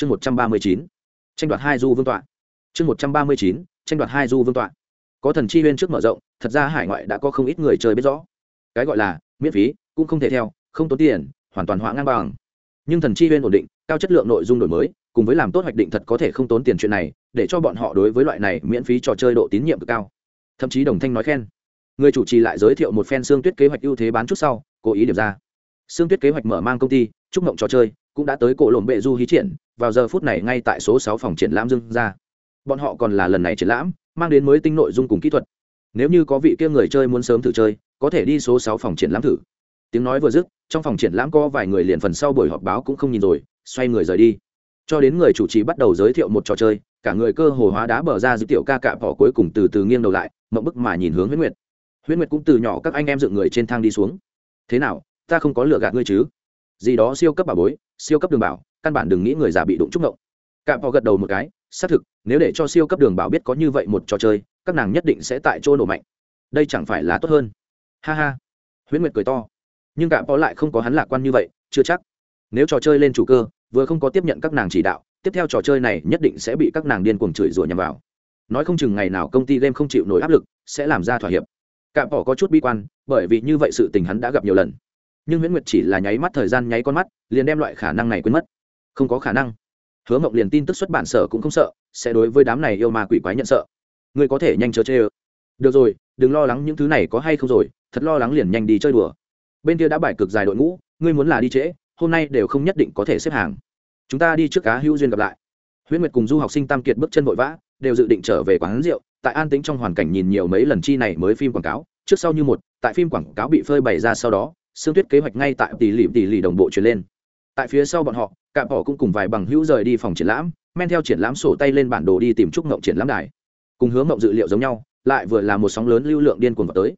chương một trăm ba mươi chín, tranh đoạt hai du vương tọa. Chương một trăm ba mươi chín, tranh đoạt hai du vương tọa. Có thần chi huyên trước mở rộng, thật ra hải ngoại đã có không ít người chơi biết rõ. Cái gọi là miễn phí cũng không thể theo, không tốn tiền, hoàn toàn hóa ngang bằng. Nhưng thần chi huyên ổn định, cao chất lượng nội dung đổi mới, cùng với làm tốt hoạch định thật có thể không tốn tiền chuyện này, để cho bọn họ đối với loại này miễn phí trò chơi độ tín nhiệm cực cao. Thậm chí đồng thanh nói khen. Người chủ trì lại giới thiệu một phen xương tuyết kế hoạch ưu thế bán chút sau, cố ý điểm ra. Xương tuyết kế hoạch mở mang công ty trúc mộng trò chơi cũng đã tới cổ lộn bệ du hí triển, vào giờ phút này ngay tại số sáu phòng triển lãm dưng ra bọn họ còn là lần này triển lãm, mang đến mới tinh nội dung cùng kỹ thuật. Nếu như có vị kia người chơi muốn sớm thử chơi, có thể đi số sáu phòng triển lãm thử. Tiếng nói vừa dứt, trong phòng triển lãm có vài người liền phần sau buổi họp báo cũng không nhìn rồi, xoay người rời đi. Cho đến người chủ trì bắt đầu giới thiệu một trò chơi, cả người cơ hồ hóa đá bờ ra giữ tiểu ca cạ bỏ cuối cùng từ từ nghiêng đầu lại, mộng bức mà nhìn hướng huyết nguyệt. Huyết nguyệt cũng từ nhỏ các anh em dựng người trên thang đi xuống. Thế nào, ta không có lựa gạt ngươi chứ? Gì đó siêu cấp bà bối, siêu cấp đường bảo, căn bản đừng nghĩ người già bị đụng trúc ngộng. Cạm họ gật đầu một cái, xác thực, nếu để cho siêu cấp đường bảo biết có như vậy một trò chơi, các nàng nhất định sẽ tại chỗ nổ mạnh. Đây chẳng phải là tốt hơn. Ha ha. Huyễn nguyệt cười to. Nhưng cạm họ lại không có hắn lạc quan như vậy, chưa chắc. Nếu trò chơi lên chủ cơ, vừa không có tiếp nhận các nàng chỉ đạo, tiếp theo trò chơi này nhất định sẽ bị các nàng điên cuồng chửi rủa nhằm vào. Nói không chừng ngày nào công ty game không chịu nổi áp lực, sẽ làm ra thỏa hiệp. Cạm bỏ có chút bi quan, bởi vì như vậy sự tình hắn đã gặp nhiều lần nhưng huyễn nguyệt chỉ là nháy mắt thời gian nháy con mắt, liền đem loại khả năng này quên mất. Không có khả năng. Hứa mộng liền tin tức xuất bản sở cũng không sợ, sẽ đối với đám này yêu ma quỷ quái nhận sợ. Ngươi có thể nhanh chớ chê ơ. Được rồi, đừng lo lắng những thứ này có hay không rồi, thật lo lắng liền nhanh đi chơi đùa. Bên kia đã bài cực dài đội ngũ, ngươi muốn là đi trễ, hôm nay đều không nhất định có thể xếp hàng. Chúng ta đi trước cá hữu duyên gặp lại. Huyễn nguyệt cùng du học sinh tam kiệt bước chân vội vã, đều dự định trở về quán rượu, tại an tính trong hoàn cảnh nhìn nhiều mấy lần chi này mới phim quảng cáo. Trước sau như một, tại phim quảng cáo bị phơi bày ra sau đó xương tuyết kế hoạch ngay tại tỷ lỉ tỷ lỉ đồng bộ truyền lên. Tại phía sau bọn họ cạm bỏ cũng cùng vài bằng hữu rời đi phòng triển lãm, men theo triển lãm sổ tay lên bản đồ đi tìm trúc ngộng triển lãm đài. Cùng hướng ngộng dự liệu giống nhau, lại vừa là một sóng lớn lưu lượng điên cuồng vào tới.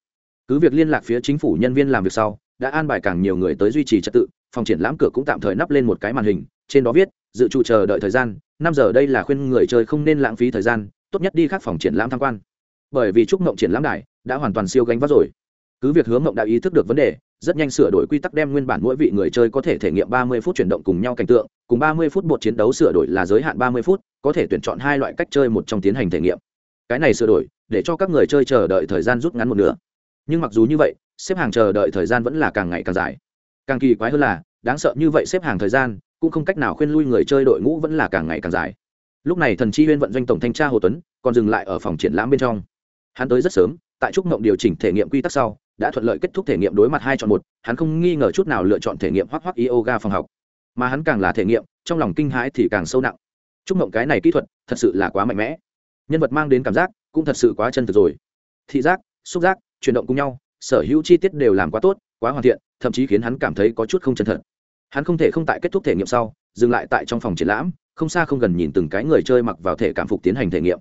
Cứ việc liên lạc phía chính phủ nhân viên làm việc sau, đã an bài càng nhiều người tới duy trì trật tự, phòng triển lãm cửa cũng tạm thời nắp lên một cái màn hình, trên đó viết, dự trụ chờ đợi thời gian, năm giờ đây là khuyên người chơi không nên lãng phí thời gian, tốt nhất đi khác phòng triển lãm tham quan. Bởi vì trúc mộng triển lãm đài đã hoàn toàn siêu gánh vác rồi. Cứ việc hướng mộng đã ý thức được vấn đề rất nhanh sửa đổi quy tắc đem nguyên bản mỗi vị người chơi có thể thể nghiệm 30 phút chuyển động cùng nhau cảnh tượng, cùng 30 phút bột chiến đấu sửa đổi là giới hạn 30 phút, có thể tuyển chọn hai loại cách chơi một trong tiến hành thể nghiệm. Cái này sửa đổi, để cho các người chơi chờ đợi thời gian rút ngắn một nửa. Nhưng mặc dù như vậy, xếp hàng chờ đợi thời gian vẫn là càng ngày càng dài. Càng kỳ quái hơn là, đáng sợ như vậy xếp hàng thời gian, cũng không cách nào khuyên lui người chơi đội ngũ vẫn là càng ngày càng dài. Lúc này thần chi huyên vận doanh tổng thanh tra hồ tuấn, còn dừng lại ở phòng triển lãm bên trong. Hắn tới rất sớm, tại trúc ngộng điều chỉnh thể nghiệm quy tắc sau đã thuận lợi kết thúc thể nghiệm đối mặt hai chọn một, hắn không nghi ngờ chút nào lựa chọn thể nghiệm hoắc hoắc yoga phòng học. Mà hắn càng là thể nghiệm, trong lòng kinh hãi thì càng sâu nặng. Chúc mộng cái này kỹ thuật thật sự là quá mạnh mẽ. Nhân vật mang đến cảm giác cũng thật sự quá chân thực rồi. Thị giác, xúc giác, chuyển động cùng nhau, sở hữu chi tiết đều làm quá tốt, quá hoàn thiện, thậm chí khiến hắn cảm thấy có chút không chân thật. Hắn không thể không tại kết thúc thể nghiệm sau, dừng lại tại trong phòng triển lãm, không xa không gần nhìn từng cái người chơi mặc vào thể cảm phục tiến hành thể nghiệm.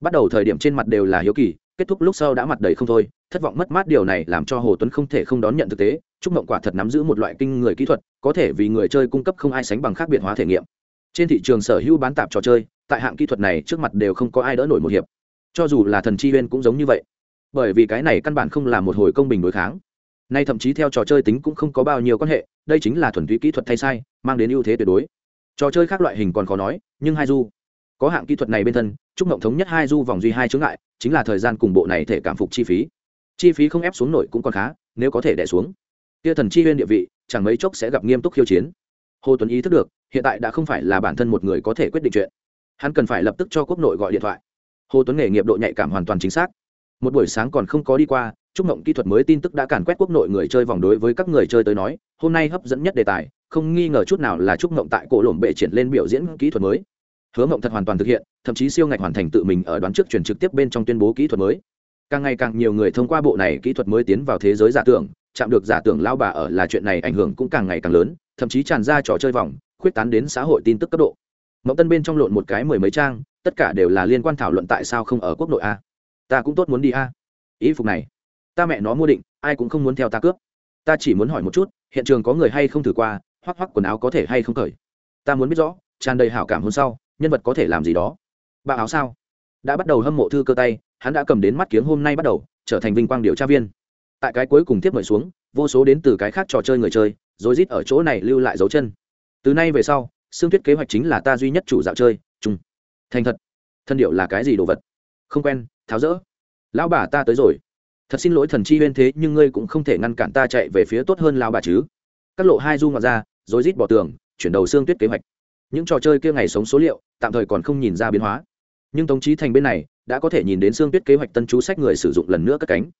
Bắt đầu thời điểm trên mặt đều là hiếu kỳ, kết thúc lúc sau đã mặt đầy không thôi thất vọng mất mát điều này làm cho hồ tuấn không thể không đón nhận thực tế chúc mộng quả thật nắm giữ một loại kinh người kỹ thuật, có thể vì người chơi cung cấp không ai sánh bằng khác biệt hóa thể nghiệm. Trên thị trường sở hữu bán tạp trò chơi, tại hạng kỹ thuật này trước mặt đều không có ai đỡ nổi một hiệp. Cho dù là thần chi huyên cũng giống như vậy. Bởi vì cái này căn bản không là một hồi công bình đối kháng. Nay thậm chí theo trò chơi tính cũng không có bao nhiêu quan hệ, đây chính là thuần túy kỹ thuật thay sai, mang đến ưu thế tuyệt đối. Trò chơi khác loại hình còn khó nói, nhưng hai du, có hạng kỹ thuật này bên thân chúc mộng thống nhất hai du vòng duy hai chướng ngại, chính là thời gian cùng bộ này thể cảm phục chi phí chi phí không ép xuống nổi cũng còn khá, nếu có thể đẻ xuống. Tia thần chi huyên địa vị, chẳng mấy chốc sẽ gặp nghiêm túc khiêu chiến. Hồ tuấn ý thức được, hiện tại đã không phải là bản thân một người có thể quyết định chuyện. Hắn cần phải lập tức cho quốc nội gọi điện thoại. Hồ tuấn nghề nghiệp độ nhạy cảm hoàn toàn chính xác. Một buổi sáng còn không có đi qua chúc mộng kỹ thuật mới tin tức đã càn quét quốc nội người chơi vòng đối với các người chơi tới nói, hôm nay hấp dẫn nhất đề tài, không nghi ngờ chút nào là chúc mộng tại cổ lổm bệ triển lên biểu diễn kỹ thuật mới. Hứa mộng thật hoàn toàn thực hiện, thậm chí siêu ngạch hoàn thành tự mình ở đoán trước truyền trực tiếp bên trong tuyên bố kỹ thuật mới càng ngày càng nhiều người thông qua bộ này kỹ thuật mới tiến vào thế giới giả tưởng, chạm được giả tưởng lao bà ở là chuyện này ảnh hưởng cũng càng ngày càng lớn, thậm chí tràn ra trò chơi vòng, khuyết tán đến xã hội tin tức cấp độ. Mẫu tân bên trong lộn một cái mười mấy trang, tất cả đều là liên quan thảo luận tại sao không ở quốc nội a. Ta cũng tốt muốn đi a. Ý phục này, ta mẹ nó mua định, ai cũng không muốn theo ta cướp. Ta chỉ muốn hỏi một chút, hiện trường có người hay không thử qua, hoắc hoắc quần áo có thể hay không cởi? Ta muốn biết rõ, tràn đầy hảo cảm hôm sau, nhân vật có thể làm gì đó. Bạo áo sao? Đã bắt đầu hâm mộ thư cơ tay, hắn đã cầm đến mắt kiếng hôm nay bắt đầu, trở thành vinh quang điều tra viên. Tại cái cuối cùng tiếp mời xuống, vô số đến từ cái khác trò chơi người chơi rồi rít ở chỗ này lưu lại dấu chân. Từ nay về sau, xương tuyết kế hoạch chính là ta duy nhất chủ dạo chơi chung thành thật. Thân điệu là cái gì đồ vật? Không quen, tháo rỡ. Lão bà ta tới rồi. Thật xin lỗi thần chi huyên thế, nhưng ngươi cũng không thể ngăn cản ta chạy về phía tốt hơn lão bà chứ. Các lộ hai du ngoặt ra rồi rít bỏ tường, chuyển đầu xương tuyết kế hoạch. Những trò chơi kia ngày sống số liệu, tạm thời còn không nhìn ra biến hóa nhưng tống trí thành bên này đã có thể nhìn đến xương tuyết kế hoạch tân chú sách người sử dụng lần nữa cất cánh.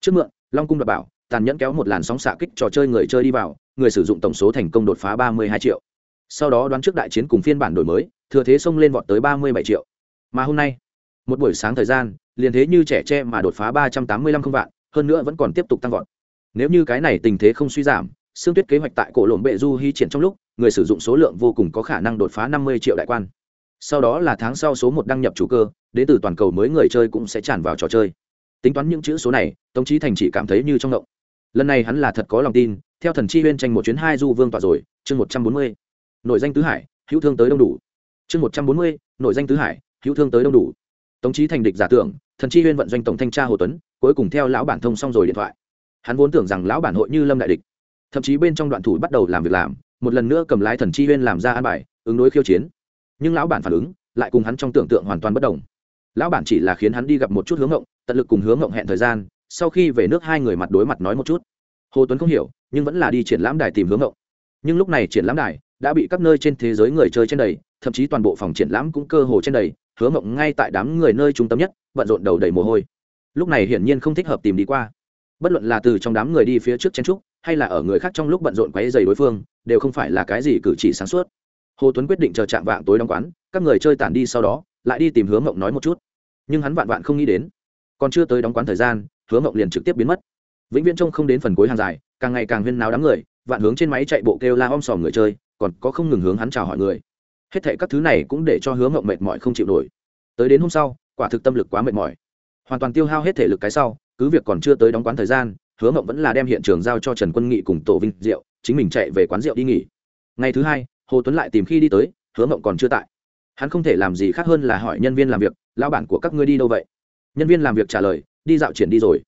Trước mượn, long cung đ bảo, tàn nhẫn kéo một làn sóng xạ kích trò chơi người chơi đi vào, người sử dụng tổng số thành công đột phá ba mươi hai triệu. Sau đó đoán trước đại chiến cùng phiên bản đổi mới, thừa thế xông lên vọt tới ba mươi bảy triệu. Mà hôm nay, một buổi sáng thời gian, liền thế như trẻ tre mà đột phá ba trăm tám mươi lăm không vạn, hơn nữa vẫn còn tiếp tục tăng vọt. Nếu như cái này tình thế không suy giảm, xương tuyết kế hoạch tại cổ lộn bệ du hy triển trong lúc, người sử dụng số lượng vô cùng có khả năng đột phá năm mươi triệu đại quan sau đó là tháng sau số một đăng nhập chủ cơ, đến từ toàn cầu mới người chơi cũng sẽ tràn vào trò chơi. Tính toán những chữ số này, tống trí thành chỉ cảm thấy như trong ngộng. Lần này hắn là thật có lòng tin, theo thần chi huyên tranh một chuyến hai du vương tỏa rồi, chương một trăm bốn mươi nội danh tứ hải, hữu thương tới đông đủ. Chương một trăm bốn mươi nội danh tứ hải, hữu thương tới đông đủ. Tống trí thành địch giả tưởng, thần chi huyên vận doanh tổng thanh tra hồ tuấn, cuối cùng theo lão bản thông xong rồi điện thoại. Hắn vốn tưởng rằng lão bản hội như lâm đại địch. Thậm chí bên trong đoạn thủ bắt đầu làm việc làm, một lần nữa cầm lái thần chi huyên làm ra an bài, ứng đối khiêu chiến nhưng lão bản phản ứng lại cùng hắn trong tưởng tượng hoàn toàn bất đồng. Lão bản chỉ là khiến hắn đi gặp một chút hướng ngộng, tận lực cùng hướng ngộng hẹn thời gian, sau khi về nước hai người mặt đối mặt nói một chút. Hồ tuấn không hiểu, nhưng vẫn là đi triển lãm đài tìm hướng ngộng. Nhưng lúc này triển lãm đài đã bị các nơi trên thế giới người chơi trên đầy, thậm chí toàn bộ phòng triển lãm cũng cơ hồ trên đầy, hướng ngộng ngay tại đám người nơi trung tâm nhất, bận rộn đầu đầy mồ hôi. Lúc này hiển nhiên không thích hợp tìm đi qua. Bất luận là từ trong đám người đi phía trước chen trúc, hay là ở người khác trong lúc bận rộn quấy dày đối phương, đều không phải là cái gì cử chỉ sáng suốt hồ tuấn quyết định chờ chạm vạng tối đóng quán, các người chơi tản đi sau đó, lại đi tìm hướng mộng nói một chút. Nhưng hắn vạn vạn không nghĩ đến, còn chưa tới đóng quán thời gian hướng mộng liền trực tiếp biến mất. Vĩnh viễn trông không đến phần cuối hàng dài, càng ngày càng huyên náo đám người, vạn hướng trên máy chạy bộ kêu la om sòm người chơi, còn có không ngừng hướng hắn chào hỏi người. Hết thệ các thứ này cũng để cho hướng mộng mệt mỏi không chịu nổi. Tới đến hôm sau, quả thực tâm lực quá mệt mỏi. Hoàn toàn tiêu hao hết thể lực cái sau, cứ việc còn chưa tới đóng quán thời gian, hứa mộng vẫn là đem hiện trường giao cho trần quân nghị cùng tổ vinh Diệu, chính mình chạy về quán rượu đi nghỉ. Ngày thứ hai hồ tuấn lại tìm khi đi tới, hứa mộng còn chưa tại. Hắn không thể làm gì khác hơn là hỏi nhân viên làm việc lao bản của các ngươi đi đâu vậy? Nhân viên làm việc trả lời, đi dạo triển đi rồi.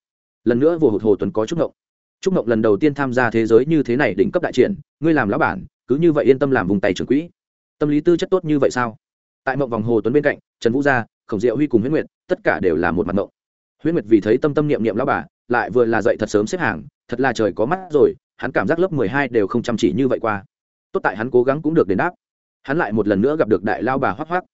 Lần nữa vừa hụt hồ tuấn có trúc mộng. Trúc mộng lần đầu tiên tham gia thế giới như thế này đỉnh cấp đại triển, ngươi làm lão bản, cứ như vậy yên tâm làm vùng tay trưởng quỹ. Tâm lý tư chất tốt như vậy sao? Tại mộng vòng hồ tuấn bên cạnh, trần vũ gia, khổng diệu huy cùng huyết nguyệt, tất cả đều là một mặt mộng. Huyết nguyệt vì thấy tâm tâm niệm niệm lão bà, lại vừa là dậy thật sớm xếp hàng, thật là trời có mắt rồi, hắn cảm giác lớp mười hai đều không chăm chỉ như vậy qua tốt tại hắn cố gắng cũng được đền đáp. Hắn lại một lần nữa gặp được đại lao bà hoắc hoắc.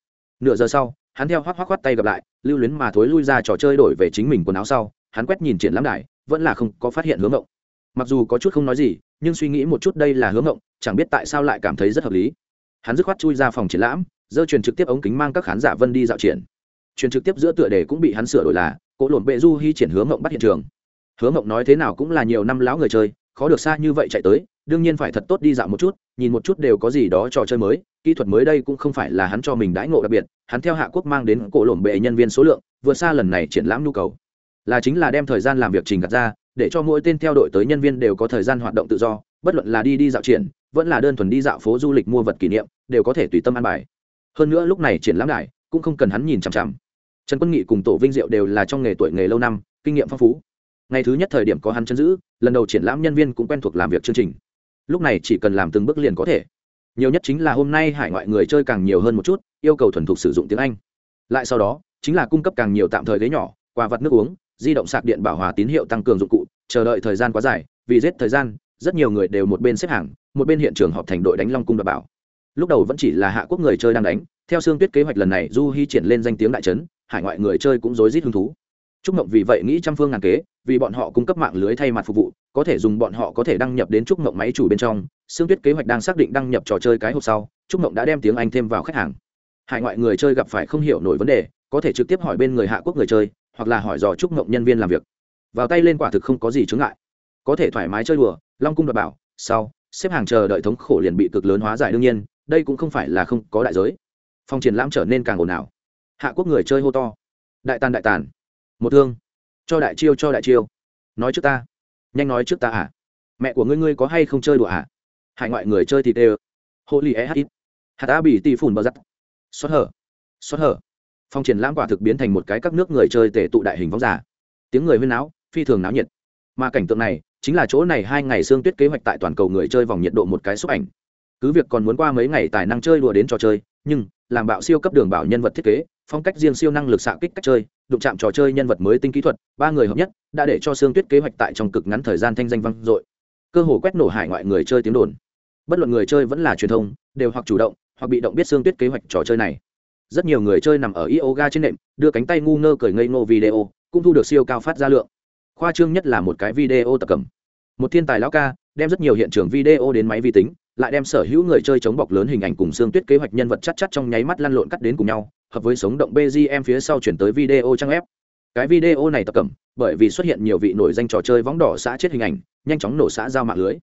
Nửa giờ sau, hắn theo hoắc hoắc khoắt tay gặp lại, lưu luyến mà thối lui ra trò chơi đổi về chính mình quần áo sau, hắn quét nhìn triển lãm đài, vẫn là không có phát hiện hướng ngộng mặc dù có chút không nói gì, nhưng suy nghĩ một chút đây là hướng ngộng chẳng biết tại sao lại cảm thấy rất hợp lý. Hắn dứt khoát chui ra phòng triển lãm dơ truyền trực tiếp ống kính mang các khán giả vân đi dạo triển. Truyền trực tiếp giữa tựa đề cũng bị hắn sửa đổi là cỗ lộn bệ du hy triển hướng ngộng bắt hiện trường. Hướng ngộng nói thế nào cũng là nhiều năm lão người chơi, khó được xa như vậy chạy tới đương nhiên phải thật tốt đi dạo một chút, nhìn một chút đều có gì đó trò chơi mới, kỹ thuật mới đây cũng không phải là hắn cho mình đãi ngộ đặc biệt, hắn theo hạ quốc mang đến cổ lổm bệ nhân viên số lượng, vượt xa lần này triển lãm nhu cầu. Là chính là đem thời gian làm việc trình gạt ra, để cho mỗi tên theo đội tới nhân viên đều có thời gian hoạt động tự do, bất luận là đi đi dạo triển, vẫn là đơn thuần đi dạo phố du lịch mua vật kỷ niệm, đều có thể tùy tâm an bài. Hơn nữa lúc này triển lãm đài cũng không cần hắn nhìn chằm chằm. Trần quân nghị cùng tổ vinh diệu đều là trong nghề tuổi nghề lâu năm, kinh nghiệm phong phú. Ngày thứ nhất thời điểm có hắn chân giữ, lần đầu triển lãm nhân viên cũng quen thuộc làm việc chương trình lúc này chỉ cần làm từng bước liền có thể. Nhiều nhất chính là hôm nay hải ngoại người chơi càng nhiều hơn một chút, yêu cầu thuần thục sử dụng tiếng anh. Lại sau đó, chính là cung cấp càng nhiều tạm thời ghế nhỏ, quà vật nước uống, di động sạc điện bảo hòa tín hiệu tăng cường dụng cụ, chờ đợi thời gian quá dài, vì giết thời gian, rất nhiều người đều một bên xếp hàng, một bên hiện trường họp thành đội đánh long cung đảm bảo. Lúc đầu vẫn chỉ là hạ quốc người chơi đang đánh, theo xương tuyết kế hoạch lần này, du hy triển lên danh tiếng đại trấn, hải ngoại người chơi cũng rối rít hứng thú. Trúc Mộng vì vậy nghĩ trăm phương ngàn kế, vì bọn họ cung cấp mạng lưới thay mặt phục vụ, có thể dùng bọn họ có thể đăng nhập đến Trúc Mộng máy chủ bên trong. Sương Tuyết kế hoạch đang xác định đăng nhập trò chơi cái hộp sau, Trúc Mộng đã đem tiếng Anh thêm vào khách hàng. Hải ngoại người chơi gặp phải không hiểu nổi vấn đề, có thể trực tiếp hỏi bên người hạ quốc người chơi, hoặc là hỏi dò Trúc Mộng nhân viên làm việc. Vào tay lên quả thực không có gì chướng ngại, có thể thoải mái chơi đùa, Long cung đoạt bảo, sau xếp hàng chờ đợi thống khổ liền bị cực lớn hóa giải đương nhiên, đây cũng không phải là không có đại giới. Phong triển lãm trở nên càng ồn ào. Hạ quốc người chơi hô to, đại tàn đại tàn, một thương. Cho đại chiêu, cho đại chiêu. Nói trước ta. Nhanh nói trước ta à? Mẹ của ngươi ngươi có hay không chơi đùa à? Hải ngoại người chơi thì tê hộ lì e h ít. Hạt a bị tì phùn bờ giặt. Xót hở. Xót hở. Phong triển lãm quả thực biến thành một cái các nước người chơi tể tụ đại hình vóng giả. Tiếng người huyên náo, phi thường náo nhiệt. Mà cảnh tượng này, chính là chỗ này hai ngày xương tuyết kế hoạch tại toàn cầu người chơi vòng nhiệt độ một cái xúc ảnh. Cứ việc còn muốn qua mấy ngày tài năng chơi đùa đến trò chơi, nhưng làm bạo siêu cấp đường bảo nhân vật thiết kế, phong cách riêng siêu năng lực xạ kích cách chơi, đụng chạm trò chơi nhân vật mới tinh kỹ thuật, ba người hợp nhất, đã để cho sương tuyết kế hoạch tại trong cực ngắn thời gian thanh danh vang dội. Cơ hồ quét nổ hải ngoại người chơi tiếng đồn. Bất luận người chơi vẫn là truyền thông, đều hoặc chủ động, hoặc bị động biết sương tuyết kế hoạch trò chơi này. Rất nhiều người chơi nằm ở yoga trên nệm, đưa cánh tay ngu ngơ cởi ngây ngô video, cũng thu được siêu cao phát ra lượng. Khoa trương nhất là một cái video tập cầm. Một thiên tài lão ca, đem rất nhiều hiện trường video đến máy vi tính lại đem sở hữu người chơi chống bọc lớn hình ảnh cùng xương tuyết kế hoạch nhân vật chắc chắc trong nháy mắt lăn lộn cắt đến cùng nhau hợp với sống động bgm phía sau chuyển tới video trang ép cái video này tập cẩm bởi vì xuất hiện nhiều vị nổi danh trò chơi võng đỏ xã chết hình ảnh nhanh chóng nổ xã giao mạng lưới.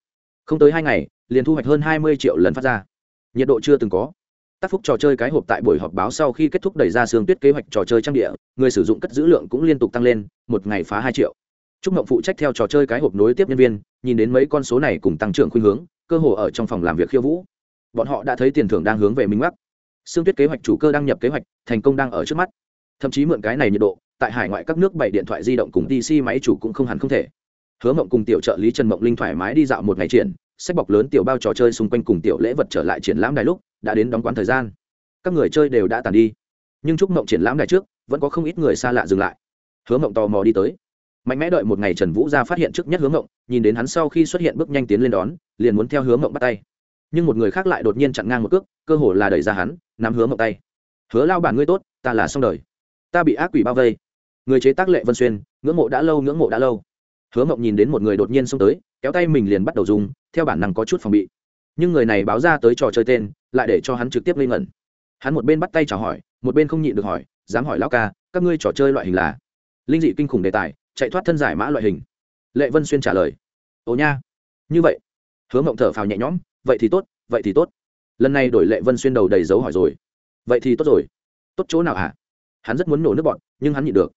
Không tới hai ngày liền thu hoạch hơn hai mươi triệu lần phát ra. Nhiệt độ chưa từng có. Tác phúc trò chơi cái hộp tại buổi họp báo sau khi kết thúc đẩy ra xương tuyết kế hoạch trò chơi trang địa người sử dụng cất dữ lượng cũng liên tục tăng lên một ngày phá hai triệu. Trúc Mộng phụ trách theo trò chơi cái hộp nối tiếp nhân viên, nhìn đến mấy con số này cùng tăng trưởng khuynh hướng, cơ hồ ở trong phòng làm việc khiêu vũ. Bọn họ đã thấy tiền thưởng đang hướng về mình mắc. Sương Tuyết kế hoạch chủ cơ đăng nhập kế hoạch, thành công đang ở trước mắt. Thậm chí mượn cái này nhiệt độ, tại hải ngoại các nước bảy điện thoại di động cùng PC máy chủ cũng không hẳn không thể. Hứa Mộng cùng tiểu trợ lý Trần Mộng Linh thoải mái đi dạo một ngày triển, sách bọc lớn tiểu bao trò chơi xung quanh cùng tiểu lễ vật trở lại triển lãm đài lúc, đã đến đóng quán thời gian. Các người chơi đều đã tàn đi, nhưng chúc Mộng triển lãm đài trước, vẫn có không ít người xa lạ dừng lại. Hứa Mộng tò mò đi tới mạnh mẽ đợi một ngày trần vũ ra phát hiện trước nhất hướng ngộng nhìn đến hắn sau khi xuất hiện bước nhanh tiến lên đón, liền muốn theo hướng ngộng bắt tay. Nhưng một người khác lại đột nhiên chặn ngang một cước, cơ hồ là đẩy ra hắn, nắm hướng ngộng tay. Hứa lao bản ngươi tốt, ta là xong đời. Ta bị ác quỷ bao vây. Người chế tác lệ vân xuyên, ngưỡng mộ đã lâu, ngưỡng mộ đã lâu. Hứa ngộng nhìn đến một người đột nhiên xông tới, kéo tay mình liền bắt đầu dùng, theo bản năng có chút phòng bị. Nhưng người này báo ra tới trò chơi tên, lại để cho hắn trực tiếp lên ngẩn. Hắn một bên bắt tay chào hỏi, một bên không nhịn được hỏi, dám hỏi lão ca, các ngươi trò chơi loại hình là? Linh dị kinh khủng đề tài chạy thoát thân giải mã loại hình. Lệ vân xuyên trả lời, ồ nha, như vậy. Hứa mộng thở phào nhẹ nhõm, vậy thì tốt, vậy thì tốt. Lần này đổi lệ vân xuyên đầu đầy dấu hỏi rồi. Vậy thì tốt rồi. Tốt chỗ nào hả? Hắn rất muốn nổ nước bọn, nhưng hắn nhịn được.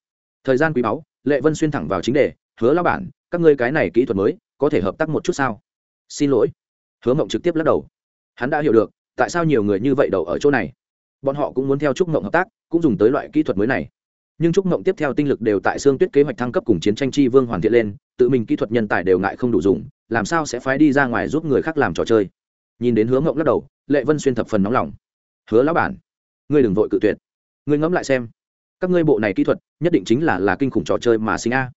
Thời gian quý báu, lệ vân xuyên thẳng vào chính đề, hứa lao bản, các ngươi cái này kỹ thuật mới, có thể hợp tác một chút sao? Xin lỗi. Hứa mộng trực tiếp lắc đầu. Hắn đã hiểu được, tại sao nhiều người như vậy đầu ở chỗ này. Bọn họ cũng muốn theo trúc mộng hợp tác, cũng dùng tới loại kỹ thuật mới này nhưng trúc mộng tiếp theo tinh lực đều tại xương tuyết kế hoạch thăng cấp cùng chiến tranh chi vương hoàn thiện lên, tự mình kỹ thuật nhân tài đều ngại không đủ dùng, làm sao sẽ phái đi ra ngoài giúp người khác làm trò chơi? Nhìn đến hướng mộng lắc đầu, lệ vân xuyên thập phần nóng lòng. Hứa lão bản, ngươi đừng vội cự tuyệt. Ngươi ngẫm lại xem, các ngươi bộ này kỹ thuật, nhất định chính là là kinh khủng trò chơi mà sinh a.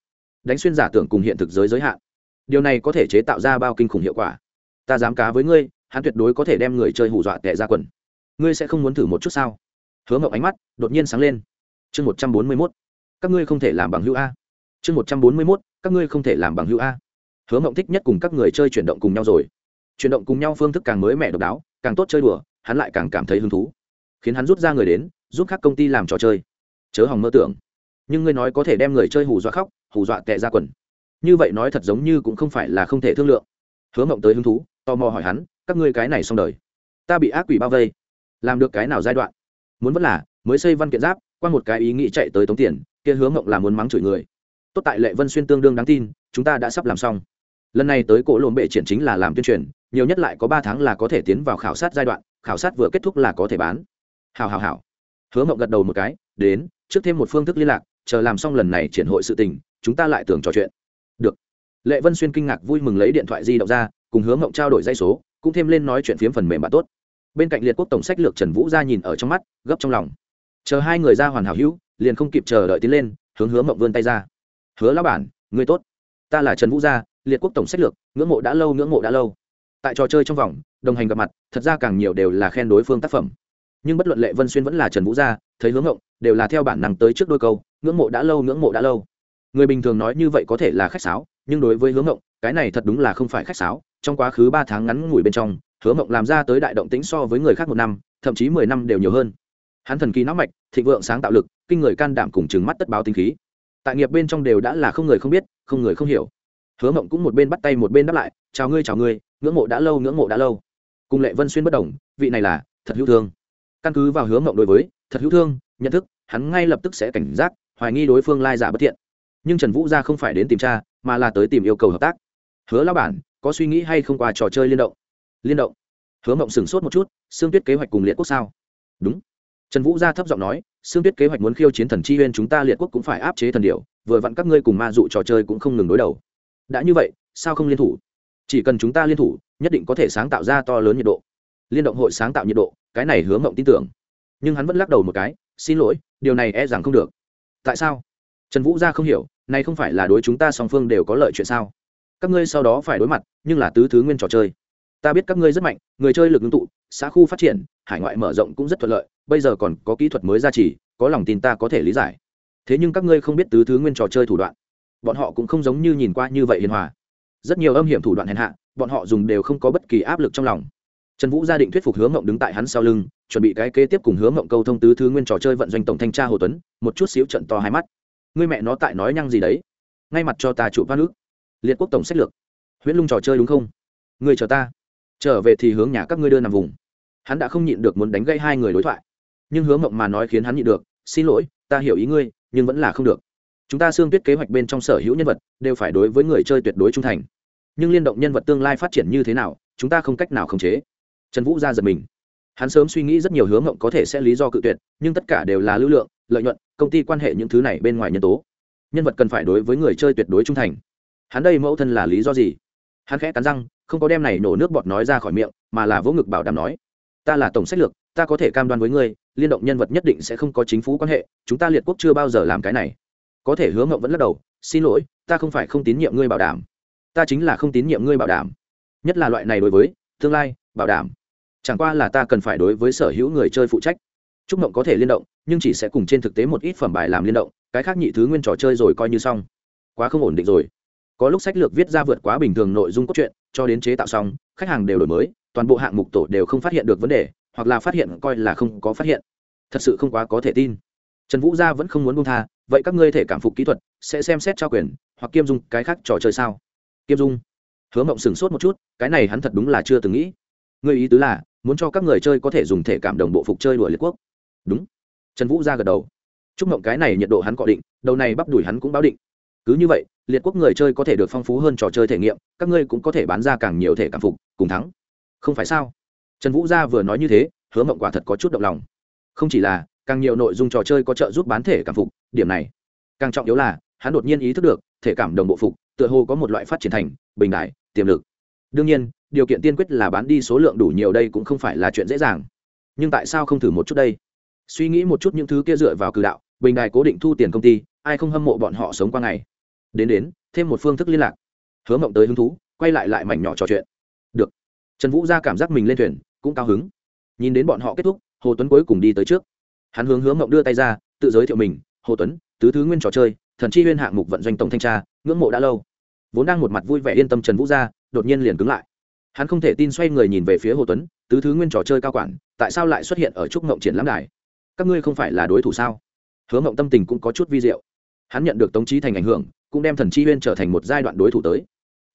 Đánh xuyên giả tưởng cùng hiện thực giới giới hạn. Điều này có thể chế tạo ra bao kinh khủng hiệu quả. Ta dám cá với ngươi, hắn tuyệt đối có thể đem người chơi hù dọa tệ ra quần. Ngươi sẽ không muốn thử một chút sao? Hứa mộng ánh mắt đột nhiên sáng lên chương một trăm bốn mươi mốt. Các ngươi không thể làm bằng hữu a. Chương một trăm bốn mươi mốt, các ngươi không thể làm bằng hữu a. Hứa mộng thích nhất cùng các người chơi chuyển động cùng nhau rồi. Chuyển động cùng nhau phương thức càng mới mẻ độc đáo, càng tốt chơi đùa, hắn lại càng cảm thấy hứng thú. Khiến hắn rút ra người đến, giúp các công ty làm trò chơi. Chớ hòng mơ tưởng. Nhưng ngươi nói có thể đem người chơi hù dọa khóc, hù dọa tệ ra quần. Như vậy nói thật giống như cũng không phải là không thể thương lượng. Hứa mộng tới hứng thú, tò mò hỏi hắn, các ngươi cái này xong đời. Ta bị ác quỷ bao vây. Làm được cái nào giai đoạn? Muốn vẫn là, mới xây văn kiện giáp qua một cái ý nghĩ chạy tới tống tiền, kia hứa mộng là muốn mắng chửi người. Tốt tại lệ vân xuyên tương đương đáng tin, chúng ta đã sắp làm xong. Lần này tới cổ lộn bệ triển chính là làm tuyên truyền, nhiều nhất lại có ba tháng là có thể tiến vào khảo sát giai đoạn, khảo sát vừa kết thúc là có thể bán. Hào hào hào hứa mộng gật đầu một cái, đến, trước thêm một phương thức liên lạc, chờ làm xong lần này triển hội sự tình, chúng ta lại tưởng trò chuyện. Được. Lệ vân xuyên kinh ngạc vui mừng lấy điện thoại di động ra, cùng hứa mộng trao đổi dây số, cũng thêm lên nói chuyện phiếm phần mềm bạn tốt. Bên cạnh liệt quốc tổng sách lược trần vũ ra nhìn ở trong mắt, gấp trong lòng chờ hai người ra hoàn hảo hữu, liền không kịp chờ đợi tiến lên, hướng hứa mộng vươn tay ra. Hứa lão bản, người tốt. Ta là trần vũ gia, liệt quốc tổng sách lược, ngưỡng mộ đã lâu, ngưỡng mộ đã lâu. Tại trò chơi trong vòng, đồng hành gặp mặt, thật ra càng nhiều đều là khen đối phương tác phẩm. Nhưng bất luận lệ vân xuyên vẫn là trần vũ gia, thấy hướng ngộng đều là theo bản năng tới trước đôi câu, ngưỡng mộ đã lâu, ngưỡng mộ đã lâu. Người bình thường nói như vậy có thể là khách sáo, nhưng đối với hướng ngộng cái này thật đúng là không phải khách sáo. Trong quá khứ ba tháng ngắn ngủi bên trong hướng ngộng làm ra tới đại động tĩnh so với người khác một năm, thậm chí mười năm đều nhiều hơn hắn thần kỳ nóng mạch, thịnh vượng sáng tạo lực, kinh người can đảm cùng chừng mắt tất báo tinh khí. Tại nghiệp bên trong đều đã là không người không biết, không người không hiểu. Hứa mộng cũng một bên bắt tay một bên đáp lại, chào ngươi chào ngươi, ngưỡng mộ đã lâu, ngưỡng mộ đã lâu. Cùng lệ vân xuyên bất đồng, vị này là thật hữu thương. Căn cứ vào hứa mộng đối với, thật hữu thương, nhận thức, hắn ngay lập tức sẽ cảnh giác, hoài nghi đối phương lai giả bất thiện. Nhưng trần vũ gia không phải đến tìm tra mà là tới tìm yêu cầu hợp tác. Hứa lao bản, có suy nghĩ hay không qua trò chơi liên động? Liên động? Hứa mộng sửng sốt một chút xương tuyết kế hoạch cùng liệt quốc sao? Đúng trần vũ gia thấp giọng nói xương tuyết kế hoạch muốn khiêu chiến thần chi huyên chúng ta liệt quốc cũng phải áp chế thần điệu vừa vặn các ngươi cùng ma dụ trò chơi cũng không ngừng đối đầu. Đã như vậy, sao không liên thủ? Chỉ cần chúng ta liên thủ, nhất định có thể sáng tạo ra to lớn nhiệt độ. Liên động hội sáng tạo nhiệt độ, cái này hứa mộng tin tưởng. Nhưng hắn vẫn lắc đầu một cái, xin lỗi, điều này e rằng không được. Tại sao? Trần vũ gia không hiểu, này không phải là đối chúng ta song phương đều có lợi chuyện sao? Các ngươi sau đó phải đối mặt, nhưng là tứ thứ nguyên trò chơi. Ta biết các ngươi rất mạnh, người chơi lực ngưng tụ xã khu phát triển, hải ngoại mở rộng cũng rất thuận lợi, bây giờ còn có kỹ thuật mới ra chỉ có lòng tin ta có thể lý giải. Thế nhưng các ngươi không biết tứ thứ nguyên trò chơi thủ đoạn. Bọn họ cũng không giống như nhìn qua như vậy hiền hòa. Rất nhiều âm hiểm thủ đoạn hèn hạ, bọn họ dùng đều không có bất kỳ áp lực trong lòng. Trần vũ gia định thuyết phục hướng ngộng đứng tại hắn sau lưng, chuẩn bị cái kế tiếp cùng hướng ngộng câu thông tứ thứ nguyên trò chơi vận doanh tổng thanh tra hồ tuấn, một chút xíu trận to hai mắt. Ngươi mẹ nó tại nói nhăng gì đấy? Ngay mặt cho ta chủ văn nước liệt quốc tổng sách lược. Huyễn lung trò chơi đúng không? Ngươi chờ ta. Trở về thì hướng nhà các ngươi đưa nằm vùng hắn đã không nhịn được muốn đánh gây hai người đối thoại. Nhưng hướng mộng mà nói khiến hắn nhịn được, xin lỗi, ta hiểu ý ngươi, nhưng vẫn là không được. Chúng ta xương tuyết kế hoạch bên trong sở hữu nhân vật đều phải đối với người chơi tuyệt đối trung thành. Nhưng liên động nhân vật tương lai phát triển như thế nào, chúng ta không cách nào khống chế. Trần vũ ra giật mình. Hắn sớm suy nghĩ rất nhiều hướng mộng có thể sẽ lý do cự tuyệt, nhưng tất cả đều là lưu lượng, lợi nhuận, công ty quan hệ những thứ này bên ngoài nhân tố. Nhân vật cần phải đối với người chơi tuyệt đối trung thành. Hắn đây mẫu thân là lý do gì? Hắn khẽ cắn răng, không có đem này nổ nước bọt nói ra khỏi miệng, mà là vỗ ngực bảo đảm nói ta là tổng sách lược, ta có thể cam đoan với ngươi, liên động nhân vật nhất định sẽ không có chính phủ quan hệ, chúng ta liệt quốc chưa bao giờ làm cái này. Có thể hứa ngộng vẫn lắc đầu, xin lỗi, ta không phải không tín nhiệm ngươi bảo đảm. Ta chính là không tín nhiệm ngươi bảo đảm. Nhất là loại này đối với, tương lai, bảo đảm. Chẳng qua là ta cần phải đối với sở hữu người chơi phụ trách. Trúc mộng có thể liên động, nhưng chỉ sẽ cùng trên thực tế một ít phẩm bài làm liên động, cái khác nhị thứ nguyên trò chơi rồi coi như xong. Quá không ổn định rồi. Có lúc sách lược viết ra vượt quá bình thường nội dung cốt truyện, cho đến chế tạo xong, khách hàng đều đổi mới toàn bộ hạng mục tổ đều không phát hiện được vấn đề, hoặc là phát hiện coi là không có phát hiện. Thật sự không quá có thể tin. Trần vũ gia vẫn không muốn buông tha, vậy các ngươi thể cảm phục kỹ thuật, sẽ xem xét trao quyền, hoặc kiêm dung cái khác trò chơi sao? Kiêm dung. Hứa mộng sửng sốt một chút, cái này hắn thật đúng là chưa từng nghĩ. Người ý tứ là, muốn cho các người chơi có thể dùng thể cảm đồng bộ phục chơi đuổi liệt quốc. Đúng. Trần vũ ra gật đầu. Chúc mộng cái này nhiệt độ hắn cọ định, đầu này bắp đuổi hắn cũng báo định. Cứ như vậy, liệt quốc người chơi có thể được phong phú hơn trò chơi thể nghiệm, các ngươi cũng có thể bán ra càng nhiều thể cảm phục, cùng thắng không phải sao? Trần vũ gia vừa nói như thế, hứa mộng quả thật có chút động lòng. Không chỉ là, càng nhiều nội dung trò chơi có trợ giúp bán thể cảm phục, điểm này, càng trọng yếu là, hắn đột nhiên ý thức được, thể cảm đồng bộ phục, tựa hồ có một loại phát triển thành, bình đại, tiềm lực. Đương nhiên, điều kiện tiên quyết là bán đi số lượng đủ nhiều đây cũng không phải là chuyện dễ dàng. Nhưng tại sao không thử một chút đây? Suy nghĩ một chút những thứ kia dựa vào cử đạo, bình đài cố định thu tiền công ty, ai không hâm mộ bọn họ sống qua ngày. Đến đến, thêm một phương thức liên lạc. Hứa mộng tới hứng thú, quay lại lại mảnh nhỏ trò chuyện trần vũ ra cảm giác mình lên thuyền, cũng cao hứng. Nhìn đến bọn họ kết thúc, hồ tuấn cuối cùng đi tới trước. Hắn hướng Hướng mộng đưa tay ra, tự giới thiệu mình, hồ tuấn, tứ thứ nguyên trò chơi, thần chi huyên hạng mục vận doanh tổng thanh tra, ngưỡng mộ đã lâu. Vốn đang một mặt vui vẻ yên tâm trần vũ gia đột nhiên liền cứng lại. Hắn không thể tin xoay người nhìn về phía hồ tuấn, tứ thứ nguyên trò chơi cao quản, tại sao lại xuất hiện ở trúc mộng triển lãm đài? Các ngươi không phải là đối thủ sao? Hứa mộng tâm tình cũng có chút vi diệu. Hắn nhận được tống trí thành ảnh hưởng, cũng đem thần chi huyên trở thành một giai đoạn đối thủ tới.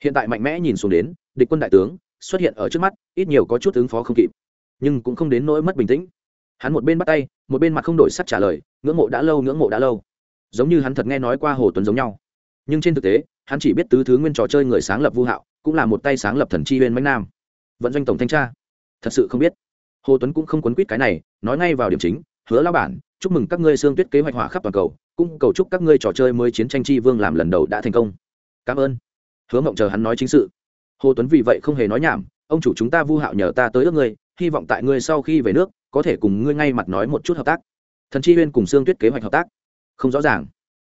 Hiện tại mạnh mẽ nhìn xuống đến, địch quân đại tướng xuất hiện ở trước mắt, ít nhiều có chút ứng phó không kịp, nhưng cũng không đến nỗi mất bình tĩnh. Hắn một bên bắt tay, một bên mặt không đổi sắc trả lời, ngưỡng mộ đã lâu, ngưỡng mộ đã lâu. Giống như hắn thật nghe nói qua hồ tuấn giống nhau. Nhưng trên thực tế, hắn chỉ biết tứ thứ nguyên trò chơi người sáng lập vu hạo, cũng là một tay sáng lập thần chi bên mãnh nam. Vận doanh tổng thanh tra. Thật sự không biết. Hồ tuấn cũng không quấn quýt cái này, nói ngay vào điểm chính, hứa lao bản, chúc mừng các ngươi xương tuyết kế hoạch hỏa khắp toàn cầu, cũng cầu chúc các ngươi trò chơi mới chiến tranh chi vương làm lần đầu đã thành công. Cảm ơn. Hứa mộng chờ hắn nói chính sự hồ tuấn vì vậy không hề nói nhảm, ông chủ chúng ta vu hạo nhờ ta tới ước ngươi, hy vọng tại ngươi sau khi về nước, có thể cùng ngươi ngay mặt nói một chút hợp tác. Thần chi huyên cùng Sương tuyết kế hoạch hợp tác. Không rõ ràng.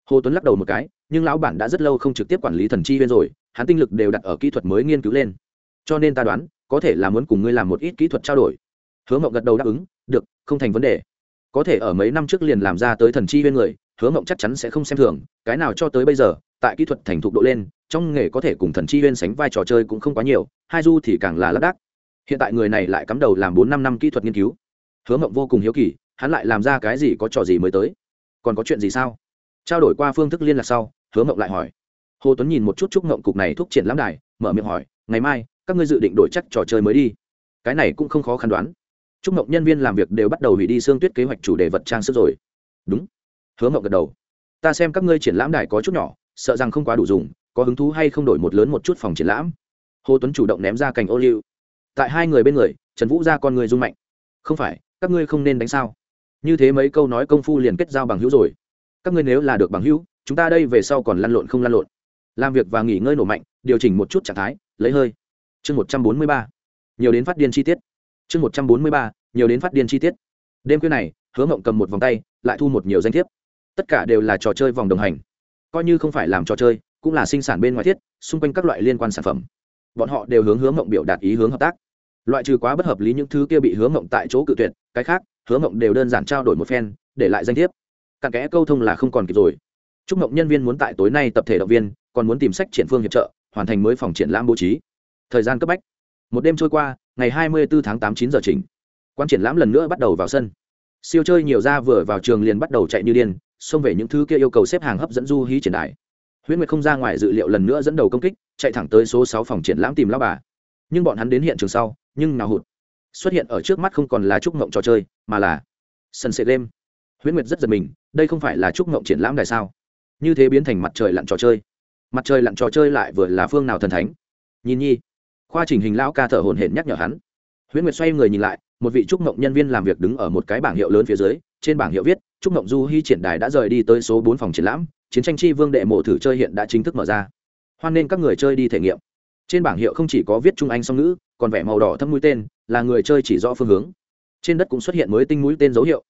Hồ tuấn lắc đầu một cái, nhưng lão bản đã rất lâu không trực tiếp quản lý thần chi huyên rồi, hắn tinh lực đều đặt ở kỹ thuật mới nghiên cứu lên. Cho nên ta đoán, có thể là muốn cùng ngươi làm một ít kỹ thuật trao đổi. Hứa mộng gật đầu đáp ứng, được, không thành vấn đề. Có thể ở mấy năm trước liền làm ra tới thần chi huyên người, hứa mộng chắc chắn sẽ không xem thường, cái nào cho tới bây giờ tại kỹ thuật thành thục độ lên, trong nghề có thể cùng thần chi huyên sánh vai trò chơi cũng không quá nhiều, hai du thì càng là lác đác. Hiện tại người này lại cắm đầu làm bốn năm năm kỹ thuật nghiên cứu. Hứa mộng vô cùng hiếu kỳ, hắn lại làm ra cái gì có trò gì mới tới. Còn có chuyện gì sao? Trao đổi qua phương thức liên lạc sau, hứa mộng lại hỏi. Hồ tuấn nhìn một chút chúc mộng cục này thúc triển lãm đài, mở miệng hỏi, ngày mai, các ngươi dự định đổi chắc trò chơi mới đi? Cái này cũng không khó khăn đoán. Chúc mộng nhân viên làm việc đều bắt đầu hủy đi xương tuyết kế hoạch chủ đề vật trang sức rồi. Đúng. Hứa mộng gật đầu. Ta xem các ngươi triển lãm đài có chút nhỏ sợ rằng không quá đủ dùng, có hứng thú hay không đổi một lớn một chút phòng triển lãm. Hồ tuấn chủ động ném ra cành ô liu. Tại hai người bên người, trần vũ ra con người rung mạnh. Không phải, các ngươi không nên đánh sao? Như thế mấy câu nói công phu liền kết giao bằng hữu rồi. Các ngươi nếu là được bằng hữu, chúng ta đây về sau còn lăn lộn không lăn lộn. Làm việc và nghỉ ngơi nổ mạnh, điều chỉnh một chút trạng thái, lấy hơi. Chương một trăm bốn mươi ba. Nhiều đến phát điên chi tiết. Chương một trăm bốn mươi ba, nhiều đến phát điên chi tiết. Đêm khuya này, hứa mộng cầm một vòng tay, lại thu một nhiều danh thiếp. Tất cả đều là trò chơi vòng đồng hành coi như không phải làm trò chơi, cũng là sinh sản bên ngoài thiết, xung quanh các loại liên quan sản phẩm. Bọn họ đều hướng hướng mộng biểu đạt ý hướng hợp tác. Loại trừ quá bất hợp lý những thứ kia bị hướng mộng tại chỗ cự tuyệt, cái khác hướng mộng đều đơn giản trao đổi một phen, để lại danh thiếp. Cặn kẽ câu thông là không còn kịp rồi. Chúc mộng nhân viên muốn tại tối nay tập thể động viên, còn muốn tìm sách triển phương hiệp trợ, hoàn thành mới phòng triển lãm bố trí. Thời gian cấp bách. Một đêm trôi qua, ngày hai mươi bốn tháng tám chín giờ chỉnh. Quan triển lãm lần nữa bắt đầu vào sân. Siêu chơi nhiều ra vừa vào trường liền bắt đầu chạy như điên xông về những thứ kia yêu cầu xếp hàng hấp dẫn du hí triển đài. Huyễn nguyệt không ra ngoài dự liệu lần nữa dẫn đầu công kích, chạy thẳng tới số sáu phòng triển lãm tìm lao bà. Nhưng bọn hắn đến hiện trường sau, nhưng nào hụt. Xuất hiện ở trước mắt không còn là trúc ngộng trò chơi, mà là sân sệ đêm huyễn nguyệt rất giật mình, đây không phải là trúc ngộng triển lãm đài sao? Như thế biến thành mặt trời lặn trò chơi. Mặt trời lặn trò chơi lại vừa là phương nào thần thánh? Nhìn nhi, khoa trình hình lão ca thở hồn hển nhắc nhở hắn. Huyễn nguyệt xoay người nhìn lại một vị trúc mộng nhân viên làm việc đứng ở một cái bảng hiệu lớn phía dưới, trên bảng hiệu viết, trúc mộng du hy triển đài đã rời đi tới số bốn phòng triển lãm, chiến tranh chi vương đệ mộ thử chơi hiện đã chính thức mở ra. Hoan nên các người chơi đi thể nghiệm. Trên bảng hiệu không chỉ có viết trung anh song ngữ, còn vẻ màu đỏ thâm mũi tên, là người chơi chỉ rõ phương hướng. Trên đất cũng xuất hiện mới tinh mũi tên dấu hiệu.